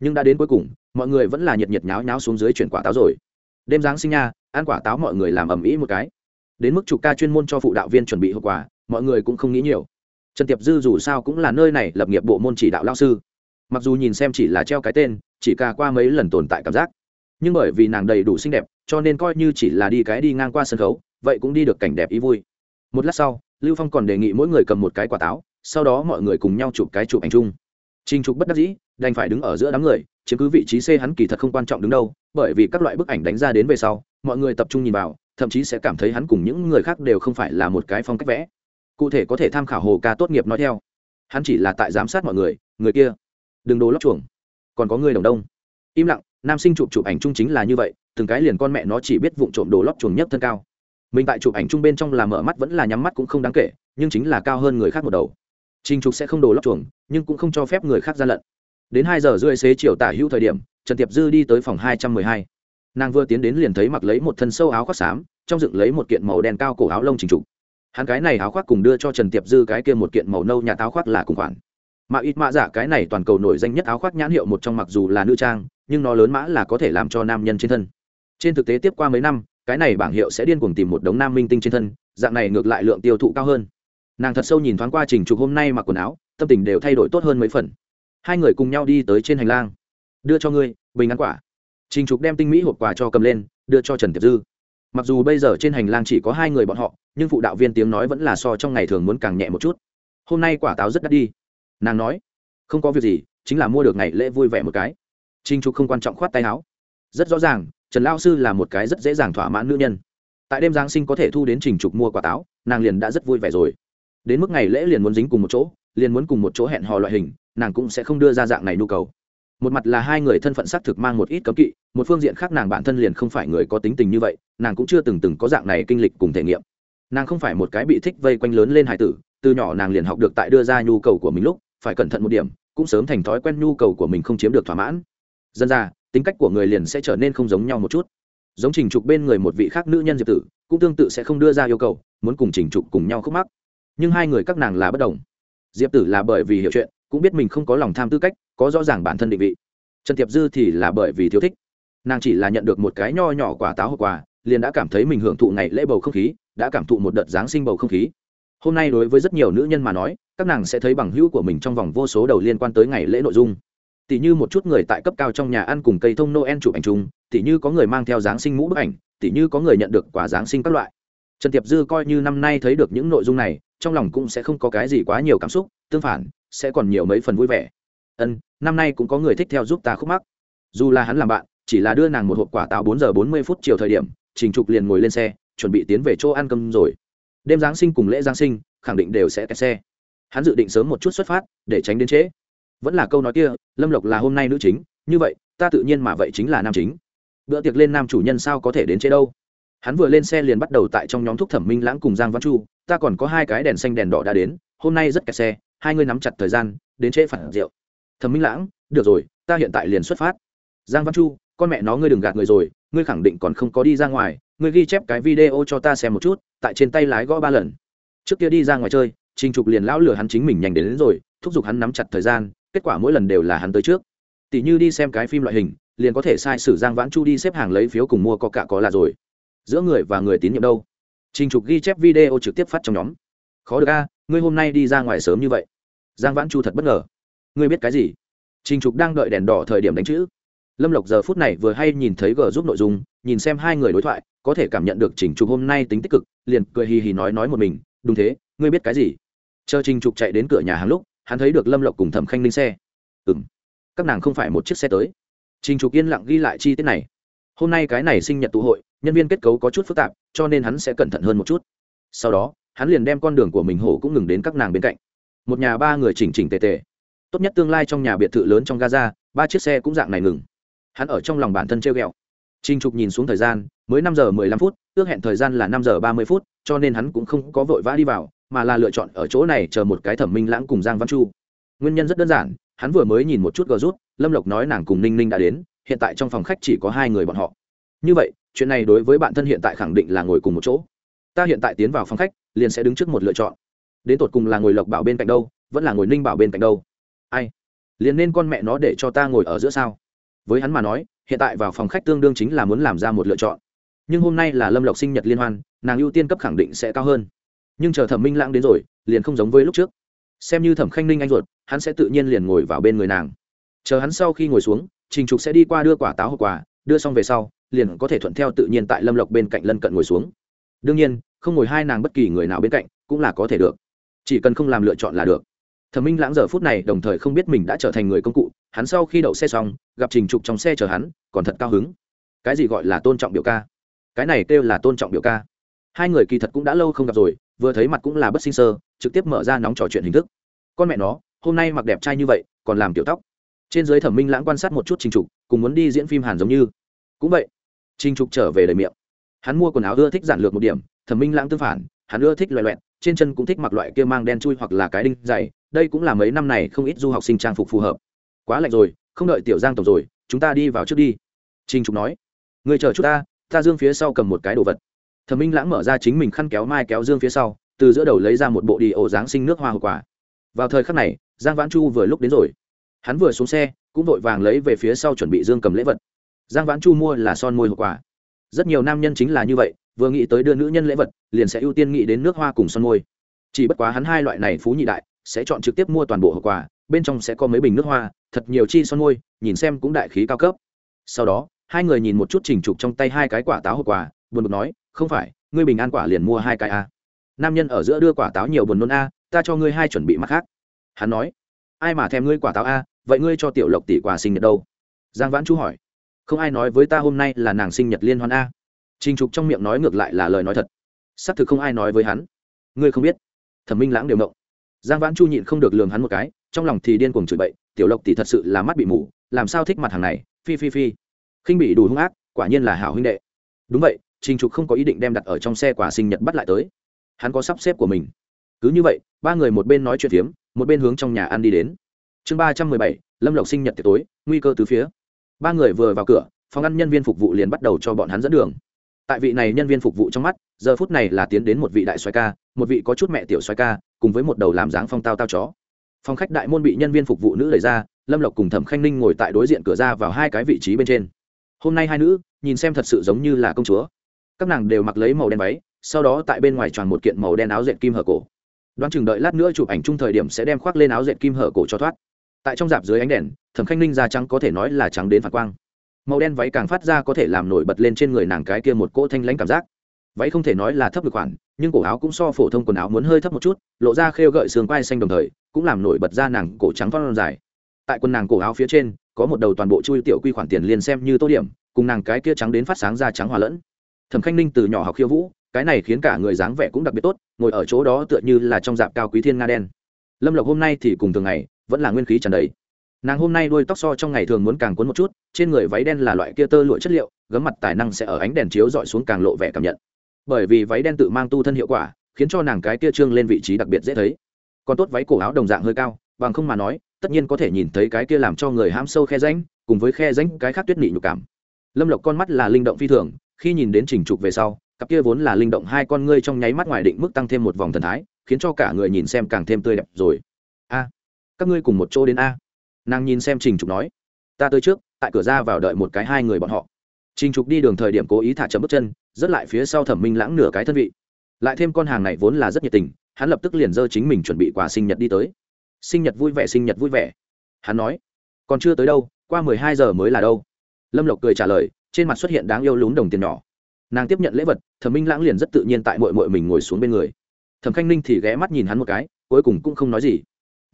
Nhưng đã đến cuối cùng mọi người vẫn là nhiệt nhiệt nháo nháo xuống dưới chuyển quả táo rồi. Đêm giáng sinh nha, ăn quả táo mọi người làm ầm ĩ một cái. Đến mức chục ca chuyên môn cho phụ đạo viên chuẩn bị hậu quả, mọi người cũng không nghĩ nhiều. Trần tiệp dư dù sao cũng là nơi này lập nghiệp bộ môn chỉ đạo lao sư. Mặc dù nhìn xem chỉ là treo cái tên, chỉ ca qua mấy lần tồn tại cảm giác. Nhưng bởi vì nàng đầy đủ xinh đẹp, cho nên coi như chỉ là đi cái đi ngang qua sân khấu, vậy cũng đi được cảnh đẹp ý vui. Một lát sau, lưu phong còn đề nghị mỗi người cầm một cái quả táo, sau đó mọi người cùng nhau chụp cái chụp ảnh chung. Trinh trục bất đắc dĩ, đành phải đứng ở giữa đám người chiếm cứ vị trí c hắn kỳ thật không quan trọng đứng đâu, bởi vì các loại bức ảnh đánh ra đến về sau, mọi người tập trung nhìn vào, thậm chí sẽ cảm thấy hắn cùng những người khác đều không phải là một cái phong cách vẽ. Cụ thể có thể tham khảo hồ ca tốt nghiệp nói theo. Hắn chỉ là tại giám sát mọi người người kia, đừng đồ lóc chuồng. Còn có người đồng đông. Im lặng, nam sinh chụp chụp ảnh chung chính là như vậy, từng cái liền con mẹ nó chỉ biết vụng trộm đồ lóc chuồng nhất thân cao. Mình tại chụp ảnh chung bên trong là mở mắt vẫn là nhắm mắt cũng không đáng kể, nhưng chính là cao hơn người khác một đầu. Trình trục sẽ không đồ lóc chuồng, nhưng cũng không cho phép người khác ra lận đến hai giờ rưỡi xế chiều tả hữu thời điểm, trần tiệp dư đi tới phòng hai trăm mười hai. Nàng vừa tiến đến liền thấy mặc lấy một thân sâu áo khoác xám, trong dựng lấy một kiện màu đen cao cổ áo lông trình trục hắn cái này áo khoác cùng đưa cho trần tiệp dư cái kia một kiện màu nâu nhà áo khoác là cùng khoản. Mà ít mạ giả cái này toàn cầu nổi danh nhất áo khoác nhãn hiệu một trong mặc dù là nữ trang, nhưng nó lớn mã là có thể làm cho nam nhân trên thân. Trên thực tế tiếp qua mấy năm, cái này bảng hiệu sẽ điên cuồng tìm một đống nam minh tinh trên thân, dạng này ngược lại lượng tiêu thụ cao hơn. Nàng thật sâu nhìn thoáng qua trình trục hôm nay mặc quần áo, tâm tình đều thay đổi tốt hơn mấy phần hai người cùng nhau đi tới trên hành lang. Đưa cho ngươi, bình ăn quả. Trình trục đem tinh mỹ hộp quà cho cầm lên, đưa cho trần tiệp dư. Mặc dù bây giờ trên hành lang chỉ có hai người bọn họ, nhưng phụ đạo viên tiếng nói vẫn là so trong ngày thường muốn càng nhẹ một chút. Hôm nay quả táo rất đắt đi. Nàng nói, không có việc gì, chính là mua được ngày lễ vui vẻ một cái. Trinh trục không quan trọng khoát tay áo. Rất rõ ràng, trần lao sư là một cái rất dễ dàng thỏa mãn nữ nhân. Tại đêm giáng sinh có thể thu đến trình trục mua quả táo, nàng liền đã rất vui vẻ rồi. Đến mức ngày lễ liền muốn dính cùng một chỗ, liền muốn cùng một chỗ hẹn hò loại hình nàng cũng sẽ không đưa ra dạng này nhu cầu. Một mặt là hai người thân phận xác thực mang một ít cấm kỵ, một phương diện khác nàng bản thân liền không phải người có tính tình như vậy, nàng cũng chưa từng từng có dạng này kinh lịch cùng thể nghiệm. Nàng không phải một cái bị thích vây quanh lớn lên hải tử, từ nhỏ nàng liền học được tại đưa ra nhu cầu của mình lúc, phải cẩn thận một điểm, cũng sớm thành thói quen nhu cầu của mình không chiếm được thỏa mãn. Dân ra, tính cách của người liền sẽ trở nên không giống nhau một chút. Giống trình trục bên người một vị khác nữ nhân diệp tử, cũng tương tự sẽ không đưa ra yêu cầu, muốn cùng trình trục cùng nhau khúc mắc. Nhưng hai người các nàng là bất đồng. Diệp tử là bởi vì hiểu chuyện cũng biết mình không có lòng tham tư cách, có rõ ràng bản thân định vị. Trần tiệp dư thì là bởi vì thiếu thích. Nàng chỉ là nhận được một cái nho nhỏ quả táo hộp quà, liền đã cảm thấy mình hưởng thụ ngày lễ bầu không khí, đã cảm thụ một đợt giáng sinh bầu không khí. Hôm nay đối với rất nhiều nữ nhân mà nói, các nàng sẽ thấy bằng hữu của mình trong vòng vô số đầu liên quan tới ngày lễ nội dung. Tỷ như một chút người tại cấp cao trong nhà ăn cùng cây thông noel chụp ảnh chung tỷ như có người mang theo giáng sinh mũ bức ảnh tỷ như có người nhận được quả giáng sinh các loại. Trần tiệp dư coi như năm nay thấy được những nội dung này, trong lòng cũng sẽ không có cái gì quá nhiều cảm xúc, tương phản sẽ còn nhiều mấy phần vui vẻ. Ân, năm nay cũng có người thích theo giúp ta khúc mắc. Dù là hắn làm bạn, chỉ là đưa nàng một hộp quả táo bốn giờ bốn mươi phút chiều thời điểm, trình trục liền ngồi lên xe, chuẩn bị tiến về chỗ ăn cơm rồi. Đêm giáng sinh cùng lễ giáng sinh, khẳng định đều sẽ kẹt xe. Hắn dự định sớm một chút xuất phát, để tránh đến trễ. Vẫn là câu nói kia, lâm lộc là hôm nay nữ chính, như vậy, ta tự nhiên mà vậy chính là nam chính. Bữa tiệc lên nam chủ nhân sao có thể đến trễ đâu. Hắn vừa lên xe liền bắt đầu tại trong nhóm thuốc thẩm minh lãng cùng giang văn chu, ta còn có hai cái đèn xanh đèn đỏ đã đến, hôm nay rất kẹt xe hai ngươi nắm chặt thời gian đến trễ phản rượu. Thẩm minh lãng được rồi ta hiện tại liền xuất phát. Giang văn chu con mẹ nó ngươi đừng gạt người rồi ngươi khẳng định còn không có đi ra ngoài ngươi ghi chép cái video cho ta xem một chút tại trên tay lái gõ ba lần. Trước kia đi ra ngoài chơi trình trục liền lão lửa hắn chính mình nhanh đến, đến rồi thúc giục hắn nắm chặt thời gian kết quả mỗi lần đều là hắn tới trước. Tỷ như đi xem cái phim loại hình liền có thể sai sử giang vãn chu đi xếp hàng lấy phiếu cùng mua có cả có là rồi. Giữa người và người tín nhiệm đâu? Trình trục ghi chép video trực tiếp phát trong nhóm. Khó được a ngươi hôm nay đi ra ngoài sớm như vậy. Giang vãn chu thật bất ngờ. Ngươi biết cái gì? Trình trục đang đợi đèn đỏ thời điểm đánh chữ. Lâm lộc giờ phút này vừa hay nhìn thấy g giúp nội dung, nhìn xem hai người đối thoại, có thể cảm nhận được trình trục hôm nay tính tích cực, liền cười hì hì nói nói một mình, đúng thế, ngươi biết cái gì? Chờ trình trục chạy đến cửa nhà hàng lúc, hắn thấy được lâm lộc cùng thẩm khanh ninh xe. Ừ m các nàng không phải một chiếc xe tới. Trình trục yên lặng ghi lại chi tiết này. Hôm nay cái này sinh nhật tụ hội, nhân viên kết cấu có chút phức tạp, cho nên hắn sẽ cẩn thận hơn một chút. Sau đó hắn liền đem con đường của mình hổ cũng ngừng đến các nàng bên cạnh. Một nhà ba người chỉnh chỉnh tề tề. Tốt nhất tương lai trong nhà biệt thự lớn trong gaza, ba chiếc xe cũng dạng này ngừng. Hắn ở trong lòng bản thân treo g ẹ o trinh trục nhìn xuống thời gian, mới năm giờ mười lăm phút, ước hẹn thời gian là năm giờ ba mươi phút, cho nên hắn cũng không có vội vã đi vào, mà là lựa chọn ở chỗ này chờ một cái thẩm minh lãng cùng giang văn chu. Nguyên nhân rất đơn giản, hắn vừa mới nhìn một chút gờ rút, lâm lộc nói nàng cùng ninh ninh đã đến, hiện tại trong phòng khách chỉ có hai người bọn họ. Như vậy, chuyện này đối với bạn thân hiện tại khẳng định là ngồi cùng một chỗ. Ta hiện tại tiến vào phòng khách liền sẽ đứng trước một lựa chọn. Đến tột cùng là ngồi lộc bảo bên cạnh đâu, vẫn là ngồi ninh bảo bên cạnh đâu? Ai? Liền nên con mẹ nó để cho ta ngồi ở giữa sao? Với hắn mà nói, hiện tại vào phòng khách tương đương chính là muốn làm ra một lựa chọn. Nhưng hôm nay là lâm lộc sinh nhật liên hoan, nàng ưu tiên cấp khẳng định sẽ cao hơn. Nhưng chờ thẩm minh lãng đến rồi, liền không giống với lúc trước. Xem như thẩm khanh ninh anh ruột, hắn sẽ tự nhiên liền ngồi vào bên người nàng. Chờ hắn sau khi ngồi xuống, trình trục sẽ đi qua đưa quả táo hộp quà, đưa xong về sau, liền có thể thuận theo tự nhiên tại lâm lộc bên cạnh lân cận ngồi xuống. Đương nhiên không ngồi hai nàng bất kỳ người nào bên cạnh, cũng là có thể được. Chỉ cần không làm lựa chọn là được. Thẩm minh lãng giờ phút này đồng thời không biết mình đã trở thành người công cụ, hắn sau khi đậu xe xong, gặp trình trục trong xe chờ hắn, còn thật cao hứng. Cái gì gọi là tôn trọng biểu ca? Cái này kêu là tôn trọng biểu ca. Hai người kỳ thật cũng đã lâu không gặp rồi, vừa thấy mặt cũng là bất sinh sơ, trực tiếp mở ra nóng trò chuyện hình thức. Con mẹ nó, hôm nay mặc đẹp trai như vậy, còn làm kiểu tóc. Trên dưới thẩm minh lãng quan sát một chút trình trục, cùng muốn đi diễn phim hàn giống như. Cũng vậy, trình trục trở về đời miệng. Hắn mua quần áo ưa thích giản lược một điểm thẩm minh lãng tương phản, hắn ưa thích loại loẹt, trên chân cũng thích mặc loại kia mang đen chui hoặc là cái đinh dày, đây cũng là mấy năm này không ít du học sinh trang phục phù hợp. Quá lạnh rồi, không đợi tiểu giang tổng rồi, chúng ta đi vào trước đi. Trình trục nói. Người chờ chút ta ta dương phía sau cầm một cái đồ vật. Thẩm minh lãng mở ra chính mình khăn kéo mai kéo dương phía sau, từ giữa đầu lấy ra một bộ đi ổ giáng sinh nước hoa hậu quả vào thời khắc này, giang vãn chu vừa lúc đến rồi. Hắn vừa xuống xe, cũng vội vàng lấy về phía sau chuẩn bị dương cầm lễ vật. Giang vãn chu mua là son môi hậu quả rất nhiều nam nhân chính là như vậy vừa nghĩ tới đưa nữ nhân lễ vật, liền sẽ ưu tiên nghĩ đến nước hoa cùng son môi. Chỉ bất quá hắn hai loại này phú nhị đại, sẽ chọn trực tiếp mua toàn bộ hậu quả bên trong sẽ có mấy bình nước hoa, thật nhiều chi son môi, nhìn xem cũng đại khí cao cấp. Sau đó, hai người nhìn một chút trình trục trong tay hai cái quả táo hậu quả buồn bực nói, không phải, ngươi bình an quả liền mua hai cái a nam nhân ở giữa đưa quả táo nhiều buồn nôn a, ta cho ngươi hai chuẩn bị mặt khác. Hắn nói, ai mà thèm ngươi quả táo a, vậy ngươi cho tiểu lộc tỷ quà sinh nhật đâu? Giang vãn chú hỏi, không ai nói với ta hôm nay là nàng sinh nhật liên hoan a? Trình trục trong miệng nói ngược lại là lời nói thật. Xác thực không ai nói với hắn. Ngươi không biết. Thẩm minh lãng đều mộng giang vãn chu nhịn không được lường hắn một cái, trong lòng thì điên cuồng chửi bậy, tiểu lộc tỷ thật sự là mắt bị mù, làm sao thích mặt hàng này? Phi phi phi. Khinh bị đủ hung ác, quả nhiên là hảo huynh đệ. Đúng vậy, trình trục không có ý định đem đặt ở trong xe quả sinh nhật bắt lại tới. Hắn có sắp xếp của mình. Cứ như vậy, ba người một bên nói chuyện phiếm, một bên hướng trong nhà ăn đi đến. Chương ba trăm mười bảy, lâm lộc sinh nhật tiệc tối, nguy cơ từ phía. Ba người vừa vào cửa, phòng ăn nhân viên phục vụ liền bắt đầu cho bọn hắn dẫn đường tại vị này nhân viên phục vụ trong mắt, giờ phút này là tiến đến một vị đại xoái ca, một vị có chút mẹ tiểu xoái ca, cùng với một đầu làm dáng phong tao tao chó. Phòng khách đại môn bị nhân viên phục vụ nữ đẩy ra, lâm lộc cùng thẩm khanh ninh ngồi tại đối diện cửa ra vào hai cái vị trí bên trên. Hôm nay hai nữ, nhìn xem thật sự giống như là công chúa. Các nàng đều mặc lấy màu đen váy, sau đó tại bên ngoài tròn một kiện màu đen áo dệt kim hở cổ. Đoán chừng đợi lát nữa chụp ảnh chung thời điểm sẽ đem khoác lên áo dệt kim hở cổ cho thoát. Tại trong dạp dưới ánh đèn, thẩm khanh ninh da trắng có thể nói là trắng đến phản quang màu đen váy càng phát ra có thể làm nổi bật lên trên người nàng cái kia một cỗ thanh lãnh cảm giác. Váy không thể nói là thấp được khoản, nhưng cổ áo cũng so phổ thông quần áo muốn hơi thấp một chút, lộ ra khêu gợi xương quai xanh đồng thời, cũng làm nổi bật ra nàng cổ trắng phong dài. Tại quần nàng cổ áo phía trên, có một đầu toàn bộ chui tiểu quy khoản tiền liền xem như tô điểm, cùng nàng cái kia trắng đến phát sáng ra trắng hòa lẫn. Thẩm khanh ninh từ nhỏ học khiêu vũ, cái này khiến cả người dáng vẻ cũng đặc biệt tốt, ngồi ở chỗ đó tựa như là trong dạp cao quý thiên nga đen. Lâm lộc hôm nay thì cùng thường ngày, vẫn là nguyên khí tràn đầy nàng hôm nay đuôi tóc so trong ngày thường muốn càng cuốn một chút, trên người váy đen là loại kia tơ lụa chất liệu, gấm mặt tài năng sẽ ở ánh đèn chiếu dọi xuống càng lộ vẻ cảm nhận. Bởi vì váy đen tự mang tu thân hiệu quả, khiến cho nàng cái kia trương lên vị trí đặc biệt dễ thấy. Còn tốt váy cổ áo đồng dạng hơi cao, bằng không mà nói, tất nhiên có thể nhìn thấy cái kia làm cho người ham sâu khe ránh cùng với khe ránh cái khác tuyết nị nhục cảm. Lâm lộc con mắt là linh động phi thường, khi nhìn đến trình trục về sau, cặp kia vốn là linh động hai con ngươi trong nháy mắt ngoài định mức tăng thêm một vòng thần thái, khiến cho cả người nhìn xem càng thêm tươi đẹp rồi. A, các ngươi cùng một chỗ đến a nàng nhìn xem trình trục nói, ta tới trước, tại cửa ra vào đợi một cái hai người bọn họ. Trình trục đi đường thời điểm cố ý thả chậm bước chân rất lại phía sau thẩm minh lãng nửa cái thân vị. Lại thêm con hàng này vốn là rất nhiệt tình, hắn lập tức liền dơ chính mình chuẩn bị quà sinh nhật đi tới. Sinh nhật vui vẻ, sinh nhật vui vẻ. Hắn nói, còn chưa tới đâu, qua mười hai giờ mới là đâu. Lâm lộc cười trả lời, trên mặt xuất hiện đáng yêu lún đồng tiền nhỏ. Nàng tiếp nhận lễ vật, thẩm minh lãng liền rất tự nhiên tại mội mội mình ngồi xuống bên người. Thẩm khanh ninh thì ghé mắt nhìn hắn một cái, cuối cùng cũng không nói gì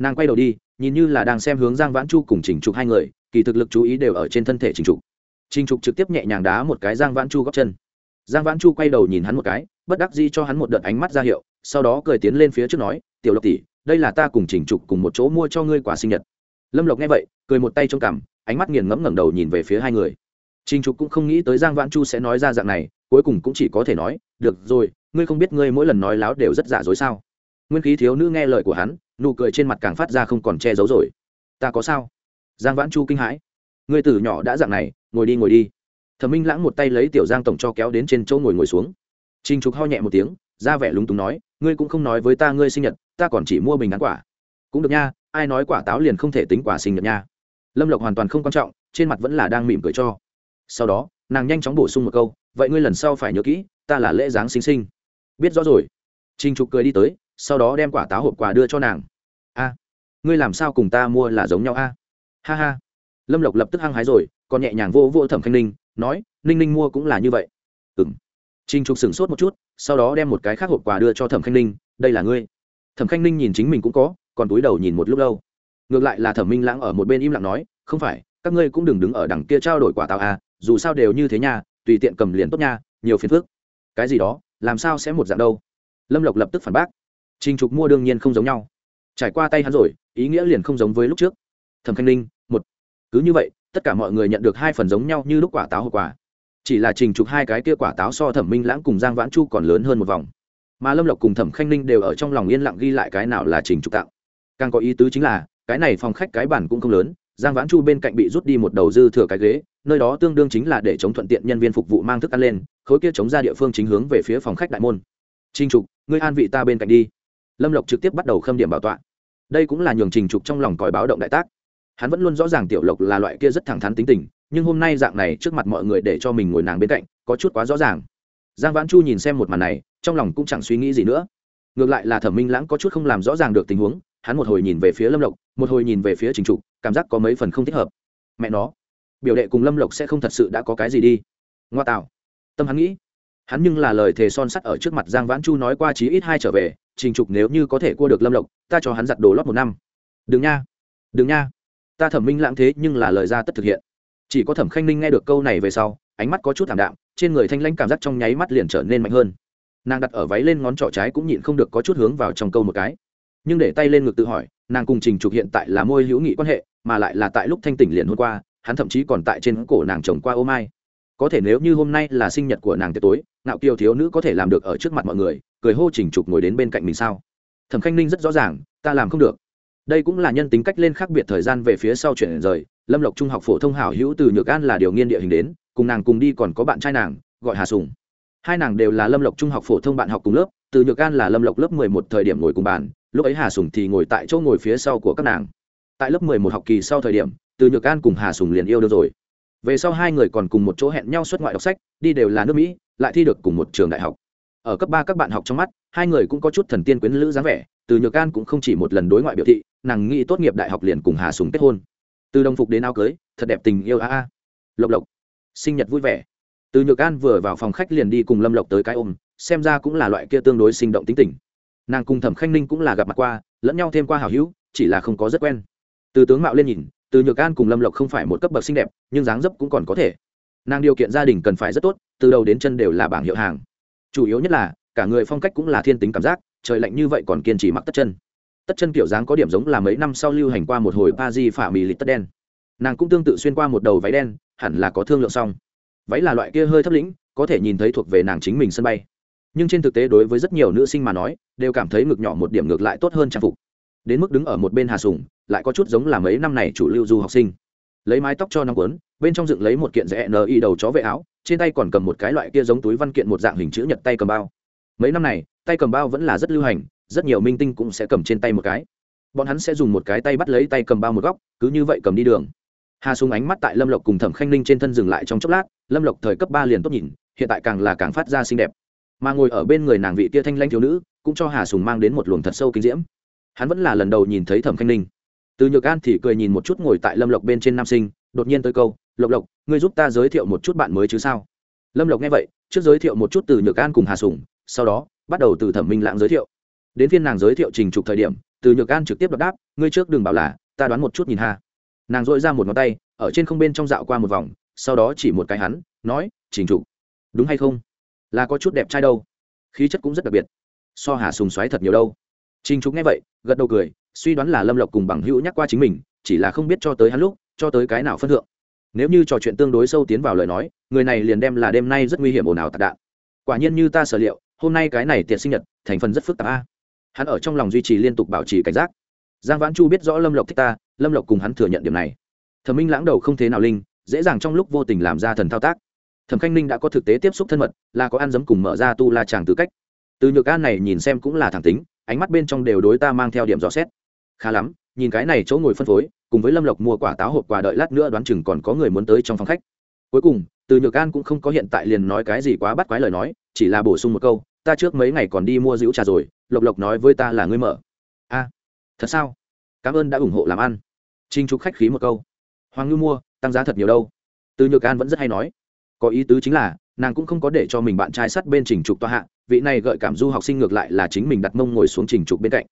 nàng quay đầu đi, nhìn như là đang xem hướng giang vãn chu cùng trình trục hai người, kỳ thực lực chú ý đều ở trên thân thể trình trục. Trình trục trực tiếp nhẹ nhàng đá một cái giang vãn chu góc chân. Giang vãn chu quay đầu nhìn hắn một cái, bất đắc dĩ cho hắn một đợt ánh mắt ra hiệu, sau đó cười tiến lên phía trước nói, tiểu lộc tỷ, đây là ta cùng trình trục cùng một chỗ mua cho ngươi quả sinh nhật. Lâm lộc nghe vậy, cười một tay trong cằm, ánh mắt nghiền ngẫm ngẩng đầu nhìn về phía hai người. Trình trục cũng không nghĩ tới giang vãn chu sẽ nói ra dạng này, cuối cùng cũng chỉ có thể nói, được rồi, ngươi không biết ngươi mỗi lần nói láo đều rất giả dối sao? Nguyên khí thiếu nữ nghe lời của hắn nụ cười trên mặt càng phát ra không còn che giấu rồi. Ta có sao? Giang vãn chu kinh hãi. Ngươi tử nhỏ đã dạng này, ngồi đi ngồi đi. Thẩm minh lãng một tay lấy tiểu giang tổng cho kéo đến trên chỗ ngồi ngồi xuống. Trình trục ho nhẹ một tiếng, ra vẻ lúng túng nói, ngươi cũng không nói với ta ngươi sinh nhật, ta còn chỉ mua bình ngắn quả. Cũng được nha, ai nói quả táo liền không thể tính quả sinh nhật nha. Lâm lộc hoàn toàn không quan trọng, trên mặt vẫn là đang mỉm cười cho. Sau đó, nàng nhanh chóng bổ sung một câu, vậy ngươi lần sau phải nhớ kỹ, ta là lễ giáng sinh sinh. Biết rõ rồi. Trình trục cười đi tới, sau đó đem quả táo hộp quà đưa cho nàng a, ngươi làm sao cùng ta mua là giống nhau a? Ha ha. Lâm lộc lập tức hăng hái rồi, còn nhẹ nhàng vô vô thẩm khanh ninh, nói, ninh ninh mua cũng là như vậy. Ừ m trình trục sửng sốt một chút, sau đó đem một cái khác hộp quà đưa cho thẩm khanh ninh, đây là ngươi. Thẩm khanh ninh nhìn chính mình cũng có, còn túi đầu nhìn một lúc lâu. Ngược lại là thẩm minh lãng ở một bên im lặng nói, không phải, các ngươi cũng đừng đứng ở đằng kia trao đổi quả táo à dù sao đều như thế nha, tùy tiện cầm liền tốt nha, nhiều phiền phức. Cái gì đó, làm sao sẽ một dạng đâu? Lâm lộc lập tức phản bác. Trình trục mua đương nhiên không giống nhau trải qua tay hắn rồi, ý nghĩa liền không giống với lúc trước. Thẩm khanh ninh, một. Cứ như vậy, tất cả mọi người nhận được hai phần giống nhau như lúc quả táo hộp quả chỉ là trình trục hai cái kia quả táo so thẩm minh lãng cùng giang vãn chu còn lớn hơn một vòng. Mà lâm lộc cùng thẩm khanh ninh đều ở trong lòng yên lặng ghi lại cái nào là trình trục tạo càng có ý tứ chính là, cái này phòng khách cái bản cũng không lớn, giang vãn chu bên cạnh bị rút đi một đầu dư thừa cái ghế, nơi đó tương đương chính là để chống thuận tiện nhân viên phục vụ mang thức ăn lên, khối kia chống ra địa phương chính hướng về phía phòng khách đại môn. Trình trục, ngươi an vị ta bên cạnh đi lâm lộc trực tiếp bắt đầu khâm điểm bảo tọa. Đây cũng là nhường trình trục trong lòng còi báo động đại tác. Hắn vẫn luôn rõ ràng tiểu lộc là loại kia rất thẳng thắn tính tình, nhưng hôm nay dạng này trước mặt mọi người để cho mình ngồi nàng bên cạnh, có chút quá rõ ràng. Giang vãn chu nhìn xem một màn này, trong lòng cũng chẳng suy nghĩ gì nữa. Ngược lại là thẩm minh lãng có chút không làm rõ ràng được tình huống, hắn một hồi nhìn về phía lâm lộc, một hồi nhìn về phía trình trục, cảm giác có mấy phần không thích hợp. Mẹ nó, biểu đệ cùng lâm lộc sẽ không thật sự đã có cái gì đi. Ngoa tạo. Tâm hắn nghĩ hắn nhưng là lời thề son sắt ở trước mặt giang vãn chu nói qua chí ít hai trở về, trình trục nếu như có thể cua được lâm lộc, ta cho hắn giặt đồ lót một năm. Đừng nha đừng nha. Ta thẩm minh lãng thế nhưng là lời ra tất thực hiện. Chỉ có thẩm khanh ninh nghe được câu này về sau, ánh mắt có chút thảm đạm, trên người thanh lãnh cảm giác trong nháy mắt liền trở nên mạnh hơn. Nàng đặt ở váy lên ngón trỏ trái cũng nhịn không được có chút hướng vào trong câu một cái. Nhưng để tay lên ngực tự hỏi, nàng cùng trình trục hiện tại là môi hữu nghị quan hệ, mà lại là tại lúc thanh tỉnh liền hôm qua, hắn thậm chí còn tại trên cổ nàng chồng qua ô mai có thể nếu như hôm nay là sinh nhật của nàng tiệc tối, ngạo kiều thiếu nữ có thể làm được ở trước mặt mọi người, cười hô chỉnh trục ngồi đến bên cạnh mình sao? Thẩm khanh ninh rất rõ ràng, ta làm không được. Đây cũng là nhân tính cách lên khác biệt thời gian về phía sau chuyển rời, lâm lộc trung học phổ thông hảo hữu từ nhược an là điều nghiên địa hình đến, cùng nàng cùng đi còn có bạn trai nàng, gọi hà sùng. Hai nàng đều là lâm lộc trung học phổ thông bạn học cùng lớp, từ nhược an là lâm lộc lớp mười một thời điểm ngồi cùng bàn, lúc ấy hà sùng thì ngồi tại chỗ ngồi phía sau của các nàng. Tại lớp mười một học kỳ sau thời điểm, từ nhược an cùng hà sùng liền yêu được rồi về sau hai người còn cùng một chỗ hẹn nhau xuất ngoại đọc sách, đi đều là nước mỹ, lại thi được cùng một trường đại học. Ở cấp ba các bạn học trong mắt, hai người cũng có chút thần tiên quyến lữ dáng vẻ, từ nhược an cũng không chỉ một lần đối ngoại biểu thị, nàng nghĩ tốt nghiệp đại học liền cùng hà sùng kết hôn. Từ đồng phục đến áo cưới, thật đẹp tình yêu a a. Lộc lộc, sinh nhật vui vẻ. Từ nhược an vừa vào phòng khách liền đi cùng lâm lộc tới cái ôm, xem ra cũng là loại kia tương đối sinh động tính tình. Nàng cùng thẩm khanh ninh cũng là gặp mặt qua, lẫn nhau thêm qua hảo hữu, chỉ là không có rất quen. Từ tướng mạo lên nhìn từ nhược an cùng lâm lộc không phải một cấp bậc xinh đẹp, nhưng dáng dấp cũng còn có thể. Nàng điều kiện gia đình cần phải rất tốt, từ đầu đến chân đều là bảng hiệu hàng. Chủ yếu nhất là, cả người phong cách cũng là thiên tính cảm giác, trời lạnh như vậy còn kiên trì mặc tất chân. Tất chân kiểu dáng có điểm giống là mấy năm sau lưu hành qua một hồi pa di phả mì lít tất đen. Nàng cũng tương tự xuyên qua một đầu váy đen, hẳn là có thương lượng xong. Váy là loại kia hơi thấp lĩnh, có thể nhìn thấy thuộc về nàng chính mình sân bay. Nhưng trên thực tế đối với rất nhiều nữ sinh mà nói, đều cảm thấy ngực nhỏ một điểm ngược lại tốt hơn trang phục. Đến mức đứng ở một bên hà sùng lại có chút giống là mấy năm này chủ lưu du học sinh. Lấy mái tóc cho năm cuốn, bên trong dựng lấy một kiện rẽ ni y đầu chó vệ áo, trên tay còn cầm một cái loại kia giống túi văn kiện một dạng hình chữ nhật tay cầm bao. Mấy năm này, tay cầm bao vẫn là rất lưu hành, rất nhiều minh tinh cũng sẽ cầm trên tay một cái. Bọn hắn sẽ dùng một cái tay bắt lấy tay cầm bao một góc, cứ như vậy cầm đi đường. Hà súng ánh mắt tại lâm lộc cùng thẩm khanh ninh trên thân dừng lại trong chốc lát, lâm lộc thời cấp ba liền tốt nhìn, hiện tại càng là càng phát ra xinh đẹp. Mà ngồi ở bên người nàng vị tia thanh lanh thiếu nữ, cũng cho hà sùng mang đến một luồng thật sâu kinh diễm. Hắn vẫn là lần đầu nhìn thấy thẩm khanh ninh từ nhược an thì cười nhìn một chút ngồi tại lâm lộc bên trên nam sinh, đột nhiên tới câu, lộc lộc, ngươi giúp ta giới thiệu một chút bạn mới chứ sao? Lâm lộc nghe vậy, trước giới thiệu một chút từ nhược an cùng hà sùng, sau đó, bắt đầu từ thẩm minh lãng giới thiệu. Đến phiên nàng giới thiệu trình trục thời điểm, từ nhược an trực tiếp đọc đáp, ngươi trước đừng bảo là, ta đoán một chút nhìn ha. Nàng dội ra một ngón tay, ở trên không bên trong dạo qua một vòng, sau đó chỉ một cái hắn, nói, trình trục, đúng hay không? Là có chút đẹp trai đâu. Khí chất cũng rất đặc biệt. So hà sùng xoáy thật nhiều đâu trình trục nghe vậy, gật đầu cười, suy đoán là lâm lộc cùng bằng hữu nhắc qua chính mình, chỉ là không biết cho tới hắn lúc, cho tới cái nào phân thượng. Nếu như trò chuyện tương đối sâu tiến vào lời nói, người này liền đem là đêm nay rất nguy hiểm ồn ào tạc đạn. Quả nhiên như ta sở liệu, hôm nay cái này tiệc sinh nhật, thành phần rất phức tạp a. Hắn ở trong lòng duy trì liên tục bảo trì cảnh giác. Giang vãn chu biết rõ lâm lộc thích ta, lâm lộc cùng hắn thừa nhận điểm này. Thẩm minh lãng đầu không thế nào linh, dễ dàng trong lúc vô tình làm ra thần thao tác. Thẩm khanh ninh đã có thực tế tiếp xúc thân mật, là có ăn dấm cùng mở ra tu la chàng tư cách. Từ nhược an này nhìn xem cũng là thẳng tính ánh mắt bên trong đều đối ta mang theo điểm rõ xét. Khá lắm, nhìn cái này chỗ ngồi phân phối, cùng với lâm lộc mua quả táo hộp quà đợi lát nữa đoán chừng còn có người muốn tới trong phòng khách. Cuối cùng, từ nhược an cũng không có hiện tại liền nói cái gì quá bắt quái lời nói, chỉ là bổ sung một câu, ta trước mấy ngày còn đi mua rượu trà rồi, lộc lộc nói với ta là ngươi mở. A, thật sao? Cảm ơn đã ủng hộ làm ăn. Trinh trục khách khí một câu. Hoàng ngư mua, tăng giá thật nhiều đâu. Từ nhược an vẫn rất hay nói. Có ý tứ chính là, nàng cũng không có để cho mình bạn trai sắt bên trình trục toa hạ vị này gợi cảm du học sinh ngược lại là chính mình đặt mông ngồi xuống trình trục bên cạnh.